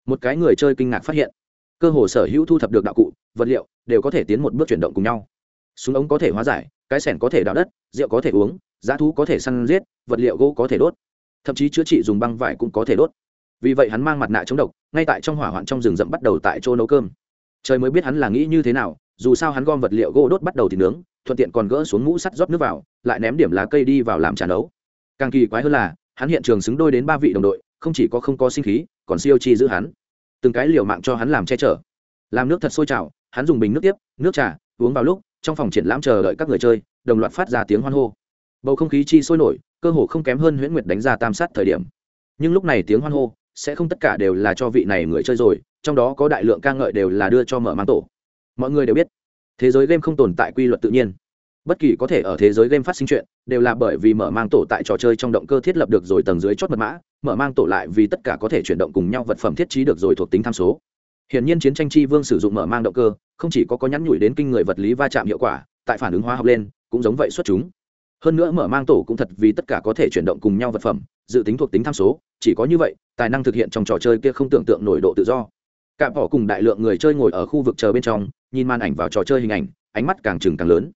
Một cái người chơi kinh ngạc phát hiện, cơ hồ sở hữu thu thập được đạo cụ, vật liệu đều có thể tiến một bước chuyển động cùng nhau. Súng ống có thể hóa giải, cái sẻn có thể đào đất, rượu có thể uống, giá thú có thể săn giết, vật liệu gỗ có thể đốt, thậm chí chữa trị dùng băng vải cũng có thể đốt. Vì vậy hắn mang mặt nạ chống độc, ngay tại trong hỏa hoạn trong rừng rậm bắt đầu tại chỗ nấu cơm. Trời mới biết hắn là nghĩ như thế nào, dù sao hắn gom vật liệu gỗ đốt bắt đầu thì nướng, thuận tiện còn gỡ xuống mũ sắt rót nước vào, lại ném điểm lá cây đi vào làm trà nấu càng kỳ quái hơn là, hắn hiện trường xứng đôi đến ba vị đồng đội, không chỉ có không có sinh khí, còn siêu chi giữ hắn. Từng cái liều mạng cho hắn làm che chở. Làm nước thật sôi trào, hắn dùng bình nước tiếp, nước trà, uống vào lúc, trong phòng triển lãm chờ đợi các người chơi, đồng loạt phát ra tiếng hoan hô. Bầu không khí chi sôi nổi, cơ hồ không kém hơn huyễn nguyệt đánh ra tam sát thời điểm. Nhưng lúc này tiếng hoan hô, sẽ không tất cả đều là cho vị này người chơi rồi, trong đó có đại lượng ca ngợi đều là đưa cho mở mang tổ. Mọi người đều biết, thế giới game không tồn tại quy luật tự nhiên bất kỳ có thể ở thế giới game phát sinh chuyện đều là bởi vì mở mang tổ tại trò chơi trong động cơ thiết lập được rồi tầng dưới chót mật mã mở mang tổ lại vì tất cả có thể chuyển động cùng nhau vật phẩm thiết trí được rồi thuộc tính tham số Hiện nhiên chiến tranh chi vương sử dụng mở mang động cơ, không chỉ có có nhắn nhủi đến kinh người vật lý va chạm hiệu quả, tại phản ứng hóa học lên, cũng giống vậy xuất chúng. Hơn nữa mở mang tổ cũng thật vì tất cả có thể chuyển động cùng nhau vật phẩm, dự tính thuộc tính tham số, chỉ có như vậy, tài năng thực hiện trong trò chơi kia không tưởng tượng nổi độ tự do. Cạm bỏ cùng đại lượng người chơi ngồi ở khu vực chờ bên trong, nhìn màn ảnh vào trò chơi hình ảnh, ánh mắt càng trừng càng lớn.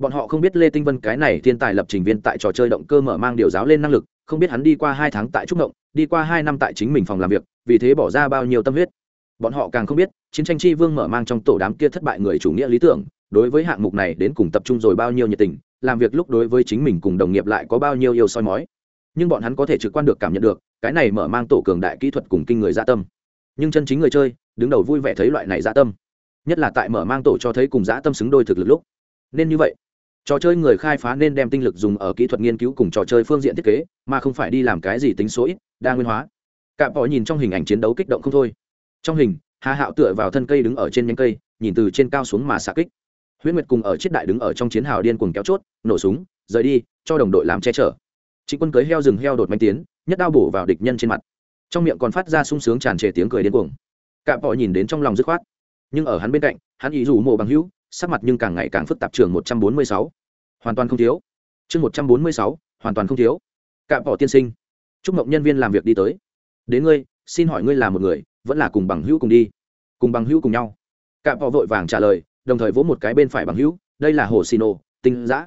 Bọn họ không biết Lê Tinh Vân cái này thiên tài lập trình viên tại trò chơi động cơ mở mang điều giáo lên năng lực, không biết hắn đi qua hai tháng tại trúc động, đi qua hai năm tại chính mình phòng làm việc, vì thế bỏ ra bao nhiêu tâm huyết. Bọn họ càng không biết chiến tranh chi vương mở mang trong tổ đám kia thất bại người chủ nghĩa lý tưởng đối với hạng mục này đến cùng tập trung rồi bao nhiêu nhiệt tình làm việc lúc đối với chính mình cùng đồng nghiệp lại có bao nhiêu yêu soi mói. Nhưng bọn hắn có thể trực quan được cảm nhận được cái này mở mang tổ cường đại kỹ thuật cùng kinh người gia tâm. Nhưng chân chính người chơi đứng đầu vui vẻ thấy loại này gia tâm. Nhất là tại mở mang tổ cho thấy cùng dã tâm xứng đôi thực lực lúc. Nên như vậy trò chơi người khai phá nên đem tinh lực dùng ở kỹ thuật nghiên cứu cùng trò chơi phương diện thiết kế, mà không phải đi làm cái gì tính số ít, đa nguyên hóa. Cạm bỏ nhìn trong hình ảnh chiến đấu kích động không thôi. Trong hình, hà hạo tựa vào thân cây đứng ở trên nhánh cây, nhìn từ trên cao xuống mà xạ kích. Huyễn nguyệt cùng ở chiếc đại đứng ở trong chiến hào điên cuồng kéo chốt, nổ súng, rời đi, cho đồng đội làm che chở. Chính quân cưới heo rừng heo đột manh tiến, nhất đao bổ vào địch nhân trên mặt. Trong miệng còn phát ra sung sướng tràn trề tiếng cười điên cuồng. Cạm bỏ nhìn đến trong lòng dứt khoát. Nhưng ở hắn bên cạnh, hắn ý rủ mộ bằng hữu sắc mặt nhưng càng ngày càng phức tạp trường một trăm bốn mươi sáu. Hoàn toàn không thiếu. Chương một trăm bốn mươi sáu, hoàn toàn không thiếu. Cạm bỏ tiên sinh. Chúc mộng nhân viên làm việc đi tới. Đến ngươi, xin hỏi ngươi là một người, vẫn là cùng bằng hữu cùng đi. Cùng bằng hữu cùng nhau. Cạm bỏ vội vàng trả lời, đồng thời vỗ một cái bên phải bằng hữu, đây là hồ xì tinh giã.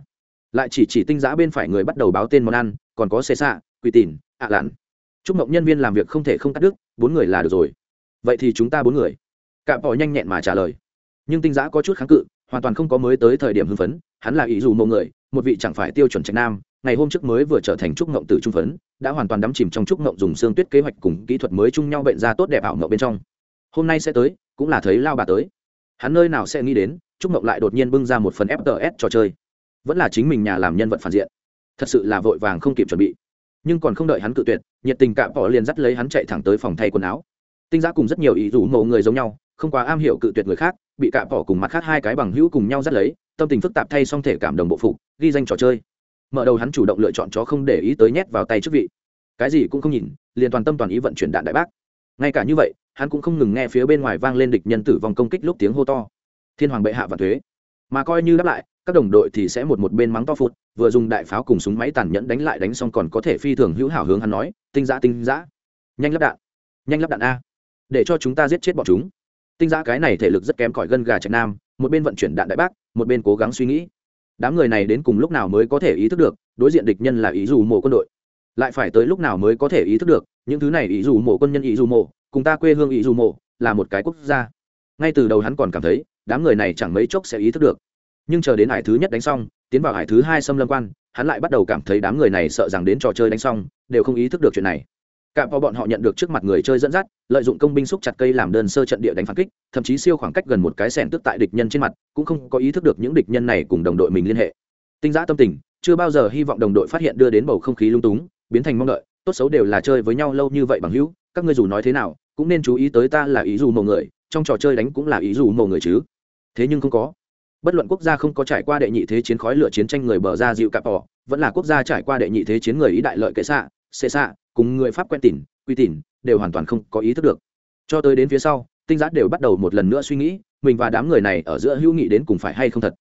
Lại chỉ chỉ tinh giã bên phải người bắt đầu báo tên món ăn, còn có xê xạ quỷ tìn, ạ à lặn chúc mộng nhân viên làm việc không thể không cắt đứt, bốn người là được rồi. Vậy thì chúng ta bốn người. Cạm bỏ nhanh nhẹn mà trả lời nhưng tinh giã có chút kháng cự, hoàn toàn không có mới tới thời điểm hưng phấn, hắn là ý dù mộ người, một vị chẳng phải tiêu chuẩn trạch nam, ngày hôm trước mới vừa trở thành trúc ngộng tử trung phấn, đã hoàn toàn đắm chìm trong trúc ngộng dùng xương tuyết kế hoạch cùng kỹ thuật mới chung nhau bệnh ra tốt đẹp ảo ngộng bên trong. Hôm nay sẽ tới, cũng là thấy lao bà tới. Hắn nơi nào sẽ nghĩ đến, trúc ngộng lại đột nhiên bưng ra một phần fts trò chơi. Vẫn là chính mình nhà làm nhân vật phản diện. Thật sự là vội vàng không kịp chuẩn bị. Nhưng còn không đợi hắn cự tuyệt, nhiệt tình cạm bỏ liền dắt lấy hắn chạy thẳng tới phòng thay quần áo. Tinh giã cùng rất nhiều ý rủ mộ người giống nhau, không quá am hiểu cự tuyệt người khác bị cạm bỏ cùng mặt khác hai cái bằng hữu cùng nhau dắt lấy, tâm tình phức tạp thay xong thể cảm đồng bộ phục, ghi danh trò chơi. Mở đầu hắn chủ động lựa chọn chó không để ý tới nhét vào tay chức vị. Cái gì cũng không nhìn, liền toàn tâm toàn ý vận chuyển đạn đại bác. Ngay cả như vậy, hắn cũng không ngừng nghe phía bên ngoài vang lên địch nhân tử vong công kích lúc tiếng hô to. Thiên hoàng bệ hạ và thuế. Mà coi như đáp lại, các đồng đội thì sẽ một một bên mắng to phụt, vừa dùng đại pháo cùng súng máy tàn nhẫn đánh lại đánh xong còn có thể phi thường hữu hảo hướng hắn nói, tinh giã tinh giã. Nhanh lắp đạn. Nhanh lắp đạn a. Để cho chúng ta giết chết bọn chúng tinh giã cái này thể lực rất kém cỏi gân gà trạch nam, một bên vận chuyển đạn đại bác, một bên cố gắng suy nghĩ. Đám người này đến cùng lúc nào mới có thể ý thức được, đối diện địch nhân là ý dù mộ quân đội. Lại phải tới lúc nào mới có thể ý thức được, những thứ này ý dù mộ quân nhân ý dù mộ, cùng ta quê hương ý dù mộ, là một cái quốc gia. Ngay từ đầu hắn còn cảm thấy, đám người này chẳng mấy chốc sẽ ý thức được. Nhưng chờ đến hải thứ nhất đánh xong, tiến vào hải thứ hai xâm lâm quan, hắn lại bắt đầu cảm thấy đám người này sợ rằng đến trò chơi đánh xong, đều không ý thức được chuyện này cả vào bọn họ nhận được trước mặt người chơi dẫn dắt, lợi dụng công binh xúc chặt cây làm đơn sơ trận địa đánh phản kích, thậm chí siêu khoảng cách gần một cái sẻn tức tại địch nhân trên mặt, cũng không có ý thức được những địch nhân này cùng đồng đội mình liên hệ. Tinh giã tâm tình, chưa bao giờ hy vọng đồng đội phát hiện đưa đến bầu không khí lung túng, biến thành mong đợi, tốt xấu đều là chơi với nhau lâu như vậy bằng hữu, các ngươi dù nói thế nào, cũng nên chú ý tới ta là ý dù mầu người, trong trò chơi đánh cũng là ý dù mầu người chứ. Thế nhưng không có. Bất luận quốc gia không có trải qua đệ nhị thế chiến khói lửa chiến tranh người bờ ra dịu cạp bỏ vẫn là quốc gia trải qua đệ nhị thế chiến người ý đại lợi kệ xạ, xệ xạ cùng người pháp quen tỉn, quy tỉn, đều hoàn toàn không có ý thức được. Cho tới đến phía sau, tinh giác đều bắt đầu một lần nữa suy nghĩ, mình và đám người này ở giữa hữu nghị đến cùng phải hay không thật.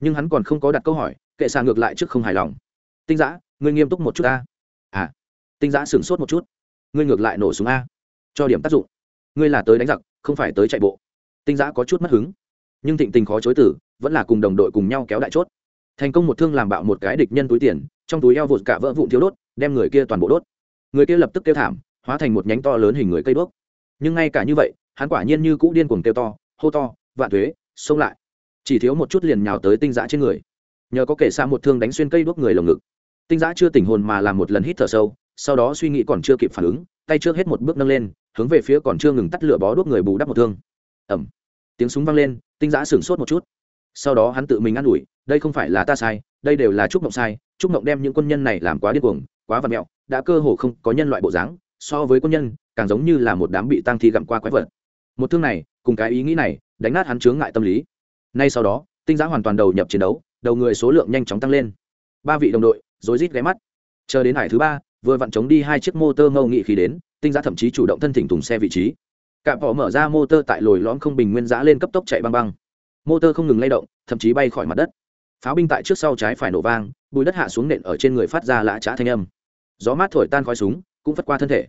Nhưng hắn còn không có đặt câu hỏi, kệ xạ ngược lại trước không hài lòng. Tinh giã, ngươi nghiêm túc một chút ta. À tinh giã sửng sốt một chút. Ngươi ngược lại nổ súng a. Cho điểm tác dụng. Ngươi là tới đánh giặc, không phải tới chạy bộ. Tinh giã có chút mất hứng. Nhưng thịnh tình khó chối tử vẫn là cùng đồng đội cùng nhau kéo đại chốt. Thành công một thương làm bạo một cái địch nhân túi tiền, trong túi eo vụt cả vỡ vụn thiếu đốt, đem người kia toàn bộ đốt người kia lập tức kêu thảm, hóa thành một nhánh to lớn hình người cây đuốc. Nhưng ngay cả như vậy, hắn quả nhiên như cũ điên cuồng kêu to, hô to, vạn thuế, xông lại. Chỉ thiếu một chút liền nhào tới tinh giã trên người. Nhờ có kể xa một thương đánh xuyên cây đuốc người lồng ngực. Tinh giã chưa tỉnh hồn mà làm một lần hít thở sâu, sau đó suy nghĩ còn chưa kịp phản ứng, tay trước hết một bước nâng lên, hướng về phía còn chưa ngừng tắt lửa bó đuốc người bù đắp một thương. Ẩm tiếng súng vang lên, tinh giã sửng sốt một chút. Sau đó hắn tự mình ă n ủi, đây không phải là ta sai, đây đều là trúc mộng sai, trúc mộng đem những quân nhân này làm quá điên cuồng, quá vật mẹo đã cơ hồ không có nhân loại bộ dáng, so với quân nhân, càng giống như là một đám bị tăng thi gặm qua quái vật. Một thương này, cùng cái ý nghĩ này, đánh nát hắn chướng ngại tâm lý. Nay sau đó, tinh giã hoàn toàn đầu nhập chiến đấu, đầu người số lượng nhanh chóng tăng lên. Ba vị đồng đội, rối rít ghé mắt. Chờ đến hải thứ ba, vừa vặn chống đi hai chiếc mô tơ ngâu nghị khí đến, tinh giã thậm chí chủ động thân thỉnh thùng xe vị trí. Cạm bỏ mở ra motor tại lồi lõm không bình nguyên giã lên cấp tốc chạy băng băng. Motor không ngừng lay động, thậm chí bay khỏi mặt đất. Pháo binh tại trước sau trái phải nổ vang, bùi đất hạ xuống nện ở trên người phát ra lã trá thanh âm gió mát thổi tan khói súng, cũng phất qua thân thể.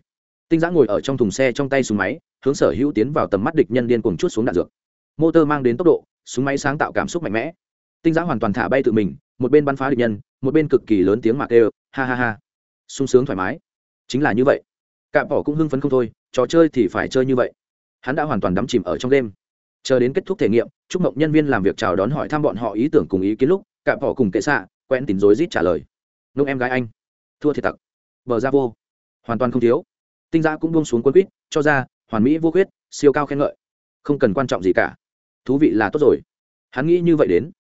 Tinh giã ngồi ở trong thùng xe trong tay súng máy, hướng sở hữu tiến vào tầm mắt địch nhân điên cuồng chút xuống đạn dược. Motor mang đến tốc độ, súng máy sáng tạo cảm xúc mạnh mẽ. Tinh giã hoàn toàn thả bay tự mình, một bên bắn phá địch nhân, một bên cực kỳ lớn tiếng mạc đều ha ha ha. Sung sướng thoải mái. Chính là như vậy. Cạm bỏ cũng hưng phấn không thôi, trò chơi thì phải chơi như vậy. Hắn đã hoàn toàn đắm chìm ở trong đêm. Chờ đến kết thúc thể nghiệm, chúc mộng nhân viên làm việc chào đón hỏi thăm bọn họ ý tưởng cùng ý kiến lúc, cạm bỏ cùng kệ xạ, quen tín rối rít trả lời. Nông em gái anh, thua thiệt tặc bờ ra vô. Hoàn toàn không thiếu. Tinh giã cũng buông xuống quân quýt, cho ra, hoàn mỹ vô khuyết, siêu cao khen ngợi. Không cần quan trọng gì cả. Thú vị là tốt rồi. Hắn nghĩ như vậy đến.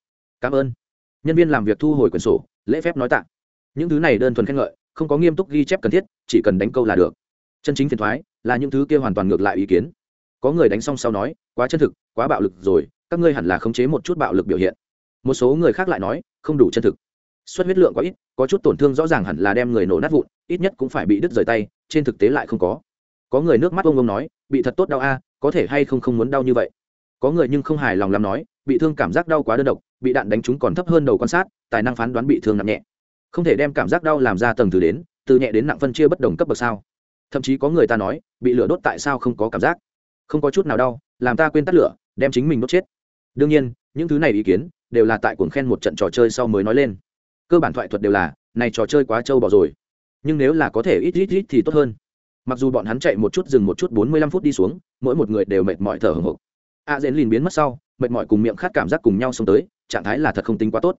Cảm ơn. Nhân viên làm việc thu hồi quyển sổ, lễ phép nói tạng những thứ này đơn thuần khen ngợi, không có nghiêm túc ghi chép cần thiết, chỉ cần đánh câu là được. Chân chính phiền thoái là những thứ kia hoàn toàn ngược lại ý kiến. Có người đánh xong sau nói, quá chân thực, quá bạo lực rồi, các ngươi hẳn là khống chế một chút bạo lực biểu hiện. Một số người khác lại nói, không đủ chân thực. Xuất huyết lượng quá ít, có chút tổn thương rõ ràng hẳn là đem người nổ nát vụn, ít nhất cũng phải bị đứt rời tay, trên thực tế lại không có. Có người nước mắt ông ông nói, bị thật tốt đau a, có thể hay không không muốn đau như vậy? Có người nhưng không hài lòng làm nói, bị thương cảm giác đau quá đơn độc, bị đạn đánh trúng còn thấp hơn đầu quan sát, tài năng phán đoán bị thương nặng nhẹ. Không thể đem cảm giác đau làm ra tầng từ đến, từ nhẹ đến nặng phân chia bất đồng cấp bậc sao? Thậm chí có người ta nói, bị lửa đốt tại sao không có cảm giác? Không có chút nào đau, làm ta quên tắt lửa, đem chính mình đốt chết. Đương nhiên, những thứ này ý kiến đều là tại cuồng khen một trận trò chơi sau mới nói lên cơ bản thoại thuật đều là, này trò chơi quá trâu bỏ rồi. Nhưng nếu là có thể ít ít ít thì tốt hơn. Mặc dù bọn hắn chạy một chút dừng một chút bốn mươi lăm phút đi xuống, mỗi một người đều mệt mỏi thở hồng hộc. A dễn lìn biến mất sau, mệt mỏi cùng miệng khát cảm giác cùng nhau xông tới, trạng thái là thật không tính quá tốt.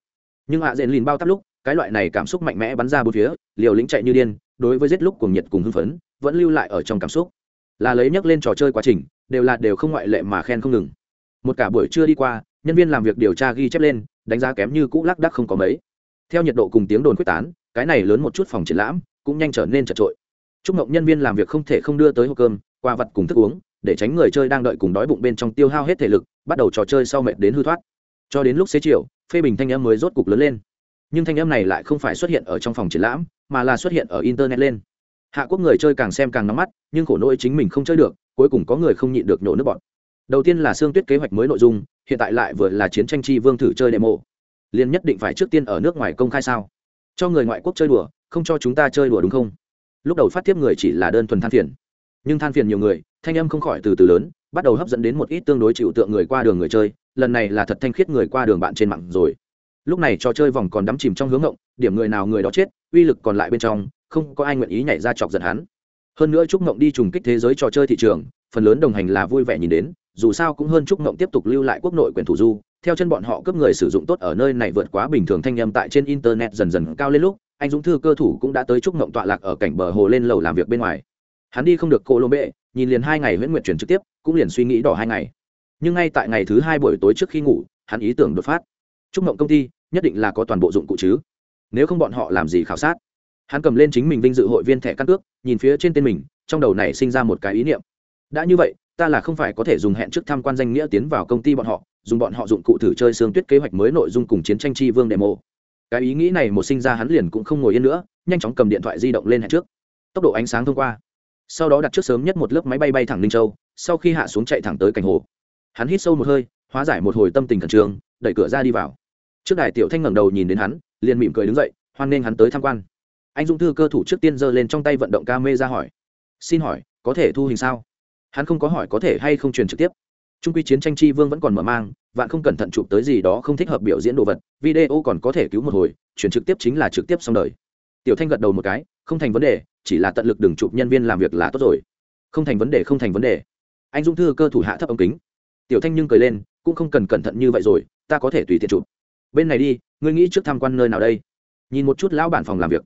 Nhưng a dễn lìn bao tắp lúc, cái loại này cảm xúc mạnh mẽ bắn ra bốn phía, liều lĩnh chạy như điên, đối với giết lúc cùng nhiệt cùng hưng phấn, vẫn lưu lại ở trong cảm xúc. Là lấy nhắc lên trò chơi quá trình, đều là đều không ngoại lệ mà khen không ngừng. Một cả buổi trưa đi qua, nhân viên làm việc điều tra ghi chép lên, đánh giá kém như cũ lác đắc không có mấy theo nhiệt độ cùng tiếng đồn quyết tán, cái này lớn một chút phòng triển lãm cũng nhanh trở nên chật trội. Chúc mộng nhân viên làm việc không thể không đưa tới hộp cơm qua vật cùng thức uống, để tránh người chơi đang đợi cùng đói bụng bên trong tiêu hao hết thể lực, bắt đầu trò chơi sau mệt đến hư thoát. Cho đến lúc xế chiều, phê bình thanh em mới rốt cục lớn lên. Nhưng thanh em này lại không phải xuất hiện ở trong phòng triển lãm, mà là xuất hiện ở internet lên. Hạ quốc người chơi càng xem càng nóng mắt, nhưng khổ nỗi chính mình không chơi được, cuối cùng có người không nhịn được nổ nước bọn đầu tiên là xương tuyết kế hoạch mới nội dung, hiện tại lại vừa là chiến tranh chi vương thử chơi demo liền nhất định phải trước tiên ở nước ngoài công khai sao? Cho người ngoại quốc chơi đùa, không cho chúng ta chơi đùa đúng không? Lúc đầu phát tiếp người chỉ là đơn thuần than phiền. Nhưng than phiền nhiều người, thanh âm không khỏi từ từ lớn, bắt đầu hấp dẫn đến một ít tương đối chịu tượng người qua đường người chơi, lần này là thật thanh khiết người qua đường bạn trên mạng rồi. Lúc này trò chơi vòng còn đắm chìm trong hướng ngộng, điểm người nào người đó chết, uy lực còn lại bên trong, không có ai nguyện ý nhảy ra chọc giận hắn. Hơn nữa trúc ngộng đi trùng kích thế giới trò chơi thị trường, phần lớn đồng hành là vui vẻ nhìn đến, dù sao cũng hơn trúc ngộng tiếp tục lưu lại quốc nội quyền thủ du theo chân bọn họ cướp người sử dụng tốt ở nơi này vượt quá bình thường thanh â tại trên internet dần dần cao lên lúc, anh dũng thư cơ thủ cũng đã tới chúc mộng tọa lạc ở cảnh bờ hồ lên lầu làm việc bên ngoài. Hắn đi không được cô lô bệ, nhìn liền hai ngày nguyễn nguyện chuyển trực tiếp, cũng liền suy nghĩ đỏ hai ngày. Nhưng ngay tại ngày thứ hai buổi tối trước khi ngủ, hắn ý tưởng đột phát. Chúc mộng công ty, nhất định là có toàn bộ dụng cụ chứ. Nếu không bọn họ làm gì khảo sát? Hắn cầm lên chính mình vinh dự hội viên thẻ căn cước, nhìn phía trên tên mình, trong đầu này sinh ra một cái ý niệm. Đã như vậy, ta là không phải có thể dùng hẹn trước tham quan danh nghĩa tiến vào công ty bọn họ dùng bọn họ dụng cụ thử chơi xương tuyết kế hoạch mới nội dung cùng chiến tranh chi vương demo. Cái ý nghĩ này một sinh ra hắn liền cũng không ngồi yên nữa, nhanh chóng cầm điện thoại di động lên hẹn trước. Tốc độ ánh sáng thông qua. Sau đó đặt trước sớm nhất một lớp máy bay bay thẳng ninh châu, sau khi hạ xuống chạy thẳng tới cảnh hồ. Hắn hít sâu một hơi, hóa giải một hồi tâm tình khẩn trương, đẩy cửa ra đi vào. Trước đài tiểu thanh ngẩng đầu nhìn đến hắn, liền mỉm cười đứng dậy, hoan nghênh hắn tới tham quan. Anh dũng thư cơ thủ trước tiên giơ lên trong tay vận động ca mê ra hỏi. Xin hỏi, có thể thu hình sao? Hắn không có hỏi có thể hay không truyền trực tiếp trung quy chiến tranh chi vương vẫn còn mở mang, vạn không cẩn thận chụp tới gì đó không thích hợp biểu diễn đồ vật, video còn có thể cứu một hồi, chuyển trực tiếp chính là trực tiếp xong đời. Tiểu thanh gật đầu một cái, không thành vấn đề, chỉ là tận lực đừng chụp nhân viên làm việc là tốt rồi. Không thành vấn đề, không thành vấn đề. Anh dung thư cơ thủ hạ thấp ống kính. Tiểu thanh nhưng cười lên, cũng không cần cẩn thận như vậy rồi, ta có thể tùy tiện chụp. Bên này đi, ngươi nghĩ trước tham quan nơi nào đây? Nhìn một chút lão bản phòng làm việc.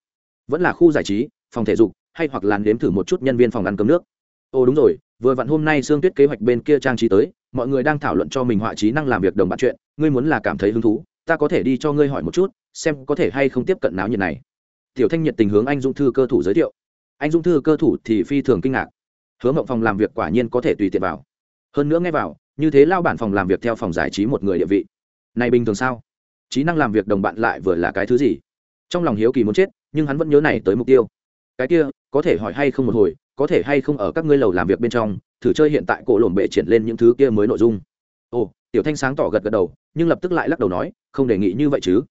Vẫn là khu giải trí, phòng thể dục, hay hoặc làn đếm thử một chút nhân viên phòng ăn cơm nước. Ồ đúng rồi vừa vặn hôm nay sương tuyết kế hoạch bên kia trang trí tới, mọi người đang thảo luận cho mình họa trí năng làm việc đồng bạn chuyện, ngươi muốn là cảm thấy hứng thú, ta có thể đi cho ngươi hỏi một chút, xem có thể hay không tiếp cận náo nhiệt này. Tiểu thanh nhiệt tình hướng anh dung thư cơ thủ giới thiệu. Anh dung thư cơ thủ thì phi thường kinh ngạc. Hướng mộng phòng làm việc quả nhiên có thể tùy tiện vào. Hơn nữa nghe vào, như thế lao bản phòng làm việc theo phòng giải trí một người địa vị. Này bình thường sao? Trí năng làm việc đồng bạn lại vừa là cái thứ gì? Trong lòng hiếu kỳ muốn chết, nhưng hắn vẫn nhớ này tới mục tiêu. Cái kia, có thể hỏi hay không một hồi có thể hay không ở các ngươi lầu làm việc bên trong, thử chơi hiện tại cổ lồn bệ triển lên những thứ kia mới nội dung. Ồ, tiểu thanh sáng tỏ gật gật đầu, nhưng lập tức lại lắc đầu nói, không đề nghị như vậy chứ.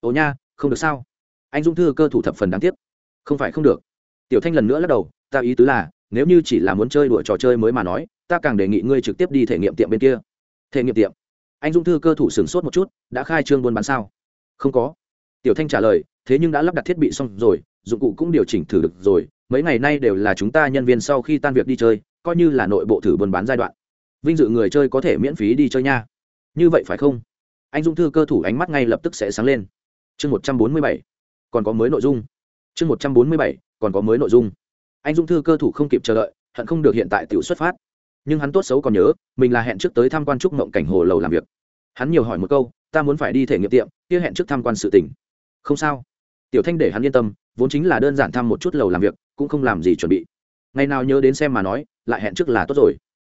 Ồ nha, không được sao? Anh dung thư cơ thủ thập phần đáng tiếc. Không phải không được. Tiểu thanh lần nữa lắc đầu, ta ý tứ là, nếu như chỉ là muốn chơi đùa trò chơi mới mà nói, ta càng đề nghị ngươi trực tiếp đi thể nghiệm tiệm bên kia. Thể nghiệm tiệm. Anh dung thư cơ thủ sửng sốt một chút, đã khai trương buôn bán sao? Không có. Tiểu thanh trả lời, thế nhưng đã lắp đặt thiết bị xong rồi, dụng cụ cũng điều chỉnh thử được rồi mấy ngày nay đều là chúng ta nhân viên sau khi tan việc đi chơi, coi như là nội bộ thử buôn bán giai đoạn. Vinh dự người chơi có thể miễn phí đi chơi nha. Như vậy phải không? Anh dung thư cơ thủ ánh mắt ngay lập tức sẽ sáng lên. Chương một trăm bốn mươi bảy, còn có mới nội dung. Chương một trăm bốn mươi bảy, còn có mới nội dung. Anh dung thư cơ thủ không kịp chờ đợi, hận không được hiện tại tiểu xuất phát. Nhưng hắn tốt xấu còn nhớ, mình là hẹn trước tới tham quan trúc mộng cảnh hồ lầu làm việc. Hắn nhiều hỏi một câu, ta muốn phải đi thể nghiệm tiệm, kia hẹn trước tham quan sự tỉnh không sao. Tiểu thanh để hắn yên tâm, vốn chính là đơn giản thăm một chút lầu làm việc cũng không làm gì chuẩn bị. Ngày nào nhớ đến xem mà nói, lại hẹn trước là tốt rồi.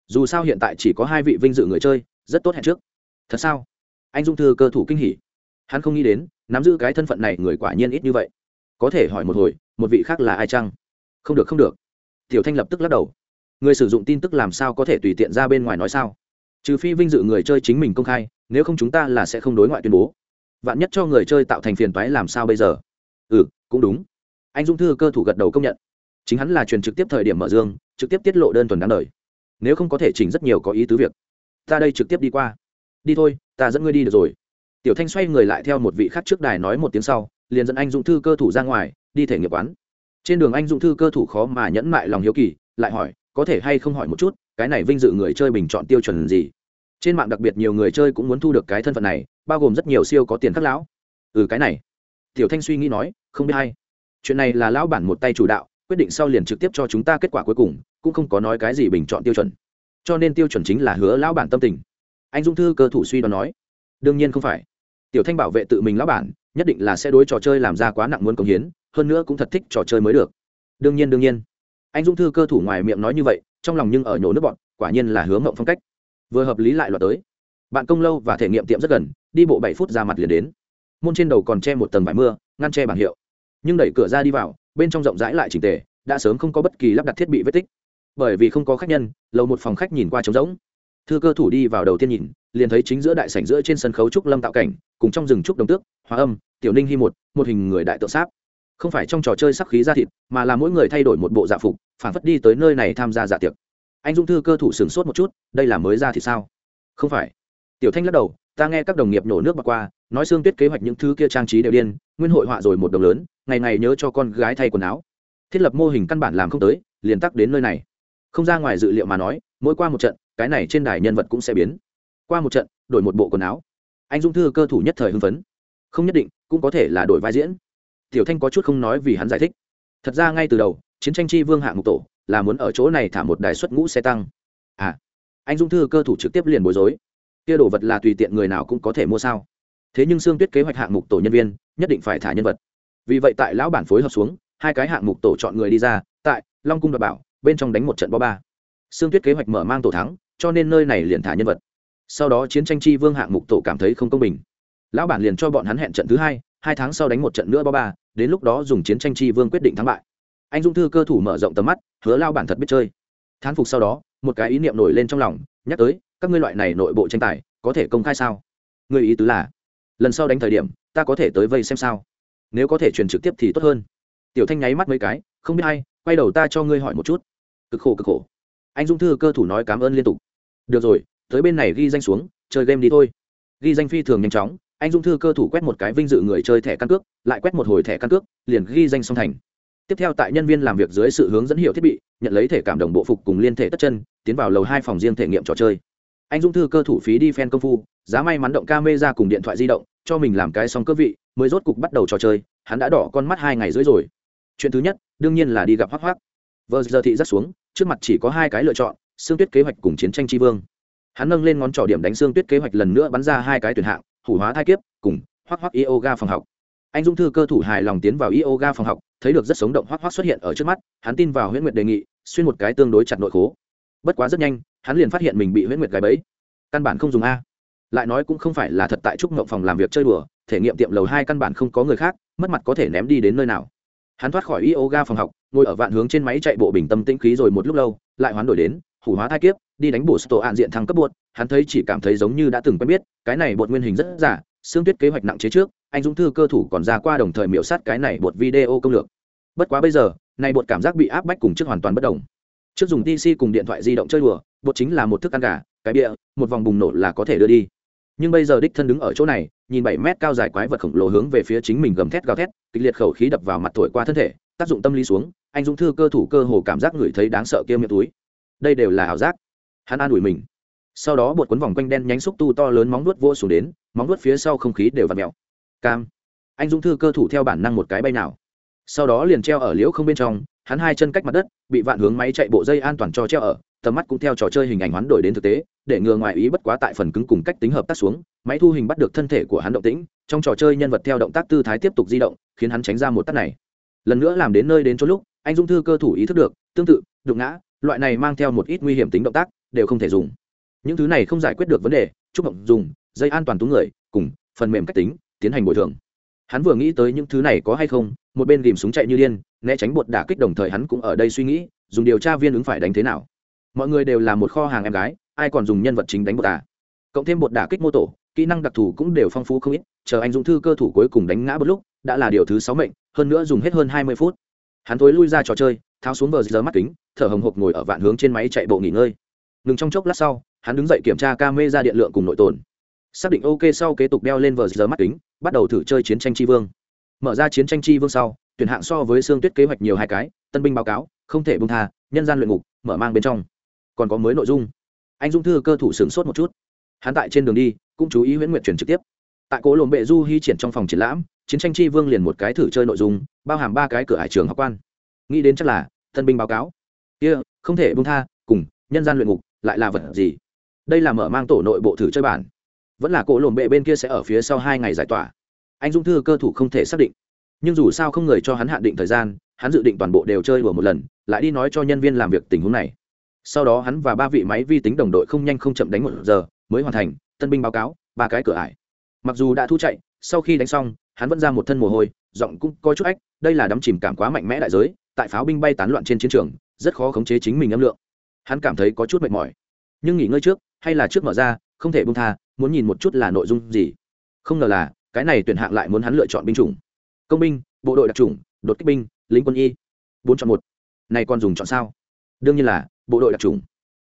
Dù sao hiện tại chỉ có hai vị vinh dự người chơi, rất tốt hẹn trước. Thật sao? Anh dung thư cơ thủ kinh hỉ. Hắn không nghĩ đến, nắm giữ cái thân phận này người quả nhiên ít như vậy. Có thể hỏi một hồi, một vị khác là ai chăng? Không được không được. Tiểu thanh lập tức lắc đầu. Người sử dụng tin tức làm sao có thể tùy tiện ra bên ngoài nói sao? Trừ phi vinh dự người chơi chính mình công khai, nếu không chúng ta là sẽ không đối ngoại tuyên bố. Vạn nhất cho người chơi tạo thành phiền toái làm sao bây giờ? Ừ cũng đúng anh dung thư cơ thủ gật đầu công nhận. Chính hắn là truyền trực tiếp thời điểm mở dương, trực tiếp tiết lộ đơn thuần đáng đời. Nếu không có thể chỉnh rất nhiều có ý tứ việc. Ta đây trực tiếp đi qua. Đi thôi, ta dẫn ngươi đi được rồi. Tiểu thanh xoay người lại theo một vị khác trước đài nói một tiếng sau, liền dẫn anh dũng thư cơ thủ ra ngoài, đi thể nghiệp quán. Trên đường anh dũng thư cơ thủ khó mà nhẫn mại lòng hiếu kỳ, lại hỏi, có thể hay không hỏi một chút, cái này vinh dự người chơi bình chọn tiêu chuẩn gì? Trên mạng đặc biệt nhiều người chơi cũng muốn thu được cái thân phận này, bao gồm rất nhiều siêu có tiền khắc lão. Ừ cái này. Tiểu thanh suy nghĩ nói, không biết hay chuyện này là lão bản một tay chủ đạo, quyết định sau liền trực tiếp cho chúng ta kết quả cuối cùng, cũng không có nói cái gì bình chọn tiêu chuẩn. Cho nên tiêu chuẩn chính là hứa lão bản tâm tình. Anh dung thư cơ thủ suy đoán nói, đương nhiên không phải. Tiểu thanh bảo vệ tự mình lão bản, nhất định là sẽ đối trò chơi làm ra quá nặng muốn công hiến, hơn nữa cũng thật thích trò chơi mới được. Đương nhiên đương nhiên. Anh Dung thư cơ thủ ngoài miệng nói như vậy, trong lòng nhưng ở nhổ nước bọn, quả nhiên là hướng mộng phong cách. Vừa hợp lý lại loạt tới. Bạn công lâu và thể nghiệm tiệm rất gần, đi bộ bảy phút ra mặt liền đến. Môn trên đầu còn che một tầng vải mưa, ngăn che bảng hiệu nhưng đẩy cửa ra đi vào, bên trong rộng rãi lại chỉnh tề, đã sớm không có bất kỳ lắp đặt thiết bị vết tích. Bởi vì không có khách nhân, lầu một phòng khách nhìn qua trống rỗng. Thư cơ thủ đi vào đầu tiên nhìn, liền thấy chính giữa đại sảnh giữa trên sân khấu trúc lâm tạo cảnh, cùng trong rừng trúc đồng tước hòa âm, tiểu ninh hy một một hình người đại tượng sáp. Không phải trong trò chơi sắc khí ra thịt, mà là mỗi người thay đổi một bộ dạ phục, phản phất đi tới nơi này tham gia dạ tiệc. Anh dung thư cơ thủ sửng sốt một chút, đây là mới ra thì sao? Không phải. Tiểu thanh lắc đầu, ta nghe các đồng nghiệp nổ nước bạc qua, nói xương tuyết kế hoạch những thứ kia trang trí đều điên, nguyên hội họa rồi một đồng lớn ngày ngày nhớ cho con gái thay quần áo. Thiết lập mô hình căn bản làm không tới, liền tắc đến nơi này. Không ra ngoài dự liệu mà nói, mỗi qua một trận, cái này trên đài nhân vật cũng sẽ biến. Qua một trận, đổi một bộ quần áo. Anh dung thư cơ thủ nhất thời hưng phấn. Không nhất định, cũng có thể là đổi vai diễn. Tiểu thanh có chút không nói vì hắn giải thích. Thật ra ngay từ đầu, chiến tranh chi vương hạng mục tổ là muốn ở chỗ này thả một đài xuất ngũ xe tăng. À anh dung thư cơ thủ trực tiếp liền bối rối. Kia đồ vật là tùy tiện người nào cũng có thể mua sao? Thế nhưng xương tuyết kế hoạch hạng mục tổ nhân viên, nhất định phải thả nhân vật vì vậy tại lão bản phối hợp xuống, hai cái hạng mục tổ chọn người đi ra, tại long cung đoạt bảo, bên trong đánh một trận bó ba. Sương tuyết kế hoạch mở mang tổ thắng, cho nên nơi này liền thả nhân vật. Sau đó chiến tranh chi vương hạng mục tổ cảm thấy không công bình. Lão bản liền cho bọn hắn hẹn trận thứ hai hai tháng sau đánh một trận nữa bó ba, đến lúc đó dùng chiến tranh chi vương quyết định thắng bại. Anh dung thư cơ thủ mở rộng tầm mắt, hứa lao bản thật biết chơi. Thán phục sau đó, một cái ý niệm nổi lên trong lòng, nhắc tới, các ngươi loại này nội bộ tranh tài, có thể công khai sao? Người ý tứ là, lần sau đánh thời điểm, ta có thể tới vây xem sao? Nếu có thể truyền trực tiếp thì tốt hơn. Tiểu thanh nháy mắt mấy cái, không biết hay quay đầu ta cho ngươi hỏi một chút. Cực khổ cực khổ. Anh dung thư cơ thủ nói cảm ơn liên tục. Được rồi, tới bên này ghi danh xuống, chơi game đi thôi. Ghi danh phi thường nhanh chóng, anh dung thư cơ thủ quét một cái vinh dự người chơi thẻ căn cước, lại quét một hồi thẻ căn cước, liền ghi danh song thành. Tiếp theo tại nhân viên làm việc dưới sự hướng dẫn hiệu thiết bị, nhận lấy thể cảm đồng bộ phục cùng liên thể tất chân, tiến vào lầu hai phòng riêng thể nghiệm trò chơi. Anh dung thư cơ thủ phí đi phen công phu, giá may mắn động ca mê ra cùng điện thoại di động cho mình làm cái xong cơ vị, mới rốt cục bắt đầu trò chơi, hắn đã đỏ con mắt hai ngày rưỡi rồi. Chuyện thứ nhất, đương nhiên là đi gặp hoác hoác vờ giờ thị rất xuống, trước mặt chỉ có hai cái lựa chọn xương tuyết kế hoạch cùng chiến tranh tri vương. Hắn nâng lên ngón trỏ điểm đánh xương tuyết kế hoạch lần nữa bắn ra hai cái tuyển hạng, hủ hóa thai kiếp cùng hoác hoác yoga phòng học. Anh dung thư cơ thủ hài lòng tiến vào yoga phòng học, thấy được rất sống động hoác hoác xuất hiện ở trước mắt, hắn tin vào huyễn nguyệt đề nghị, xuyên một cái tương đối chặt nội khố. Bất quá rất nhanh, hắn liền phát hiện mình bị huyễn nguyệt gái bẫy. Căn bản không dùng a lại nói cũng không phải là thật tại trúc mộng phòng làm việc chơi đùa, thể nghiệm tiệm lầu hai căn bản không có người khác, mất mặt có thể ném đi đến nơi nào. Hắn thoát khỏi yoga phòng học, ngồi ở vạn hướng trên máy chạy bộ bình tâm tĩnh khí rồi một lúc lâu, lại hoán đổi đến, hủ hóa thai kiếp, đi đánh bổ tổ an diện thăng cấp bột, hắn thấy chỉ cảm thấy giống như đã từng quen biết, cái này bột nguyên hình rất giả, xương tuyết kế hoạch nặng chế trước, anh dũng thư cơ thủ còn ra qua đồng thời miểu sát cái này bột video công lược. Bất quá bây giờ, này bột cảm giác bị áp bách cùng trước hoàn toàn bất đồng. Trước dùng pc cùng điện thoại di động chơi đùa, bột chính là một thức ăn gà cái bịa, một vòng bùng nổ là có thể đưa đi. Nhưng bây giờ đích thân đứng ở chỗ này, nhìn bảy mét cao dài quái vật khổng lồ hướng về phía chính mình gầm thét gào thét, kịch liệt khẩu khí đập vào mặt thổi qua thân thể, tác dụng tâm lý xuống, anh dũng thư cơ thủ cơ hồ cảm giác ngửi thấy đáng sợ kia miệng túi. Đây đều là ảo giác. Hắn an ủi mình. Sau đó bột quấn vòng quanh đen nhánh xúc tu to lớn móng nuốt vô xuống đến, móng nuốt phía sau không khí đều vặt mèo. Cam. Anh dũng thư cơ thủ theo bản năng một cái bay nào. Sau đó liền treo ở liễu không bên trong, hắn hai chân cách mặt đất, bị vạn hướng máy chạy bộ dây an toàn cho treo ở, tầm mắt cũng theo trò chơi hình ảnh hoán đổi đến thực tế để ngừa ngoài ý bất quá tại phần cứng cùng cách tính hợp tác xuống, máy thu hình bắt được thân thể của hắn động tĩnh, trong trò chơi nhân vật theo động tác tư thái tiếp tục di động, khiến hắn tránh ra một tắt này. Lần nữa làm đến nơi đến chỗ lúc, anh dung thư cơ thủ ý thức được, tương tự, đụng ngã, loại này mang theo một ít nguy hiểm tính động tác, đều không thể dùng. Những thứ này không giải quyết được vấn đề, chúc động dùng, dây an toàn tú người, cùng, phần mềm cách tính, tiến hành bồi thường. Hắn vừa nghĩ tới những thứ này có hay không, một bên ghìm súng chạy như điên, né tránh bột đả kích đồng thời hắn cũng ở đây suy nghĩ, dùng điều tra viên ứng phải đánh thế nào. Mọi người đều là một kho hàng em gái ai còn dùng nhân vật chính đánh bột à cộng thêm bột đả kích mô tổ, kỹ năng đặc thù cũng đều phong phú không ít, chờ anh dũng thư cơ thủ cuối cùng đánh ngã một lúc, đã là điều thứ sáu mệnh, hơn nữa dùng hết hơn hai mươi phút. Hắn thối lui ra trò chơi, tháo xuống vờ giờ mắt kính, thở hồng hộc ngồi ở vạn hướng trên máy chạy bộ nghỉ ngơi. Ngừng trong chốc lát sau, hắn đứng dậy kiểm tra ca mê ra điện lượng cùng nội tồn. Xác định ok sau kế tục đeo lên vờ giờ mắt kính, bắt đầu thử chơi chiến tranh tri vương. Mở ra chiến tranh tri vương sau, tuyển hạng so với xương tuyết kế hoạch nhiều hai cái, tân binh báo cáo, không thể bung tha, nhân gian luyện ngục, mở mang bên trong. Còn có mới nội dung anh dung thư cơ thủ sửng sốt một chút. Hắn tại trên đường đi cũng chú ý huyễn nguyện truyền trực tiếp. Tại cố lồn bệ du hy triển trong phòng triển lãm chiến tranh tri vương liền một cái thử chơi nội dung bao hàm ba cái cửa hải trường học quan. Nghĩ đến chắc là thân binh báo cáo. Kia、yeah, không thể bung tha cùng nhân gian luyện ngục lại là vật gì? Đây là mở mang tổ nội bộ thử chơi bản. Vẫn là cỗ lồn bệ bên kia sẽ ở phía sau hai ngày giải tỏa. Anh dung thư cơ thủ không thể xác định. Nhưng dù sao không người cho hắn hạn định thời gian hắn dự định toàn bộ đều chơi đùa một lần lại đi nói cho nhân viên làm việc tình huống này sau đó hắn và ba vị máy vi tính đồng đội không nhanh không chậm đánh một giờ, mới hoàn thành, tân binh báo cáo, ba cái cửa ải. Mặc dù đã thu chạy, sau khi đánh xong, hắn vẫn ra một thân mồ hôi, giọng cũng có chút ách đây là đắm chìm cảm quá mạnh mẽ đại giới, tại pháo binh bay tán loạn trên chiến trường, rất khó khống chế chính mình âm lượng. Hắn cảm thấy có chút mệt mỏi. Nhưng nghỉ ngơi trước, hay là trước mở ra, không thể bung tha, muốn nhìn một chút là nội dung gì. Không ngờ là, cái này tuyển hạng lại muốn hắn lựa chọn binh chủng. Công binh, bộ đội đặc trùng đột kích binh, lính quân y. Bốn chọn một. Này còn dùng chọn sao? Đương nhiên là bộ đội đặc trùng.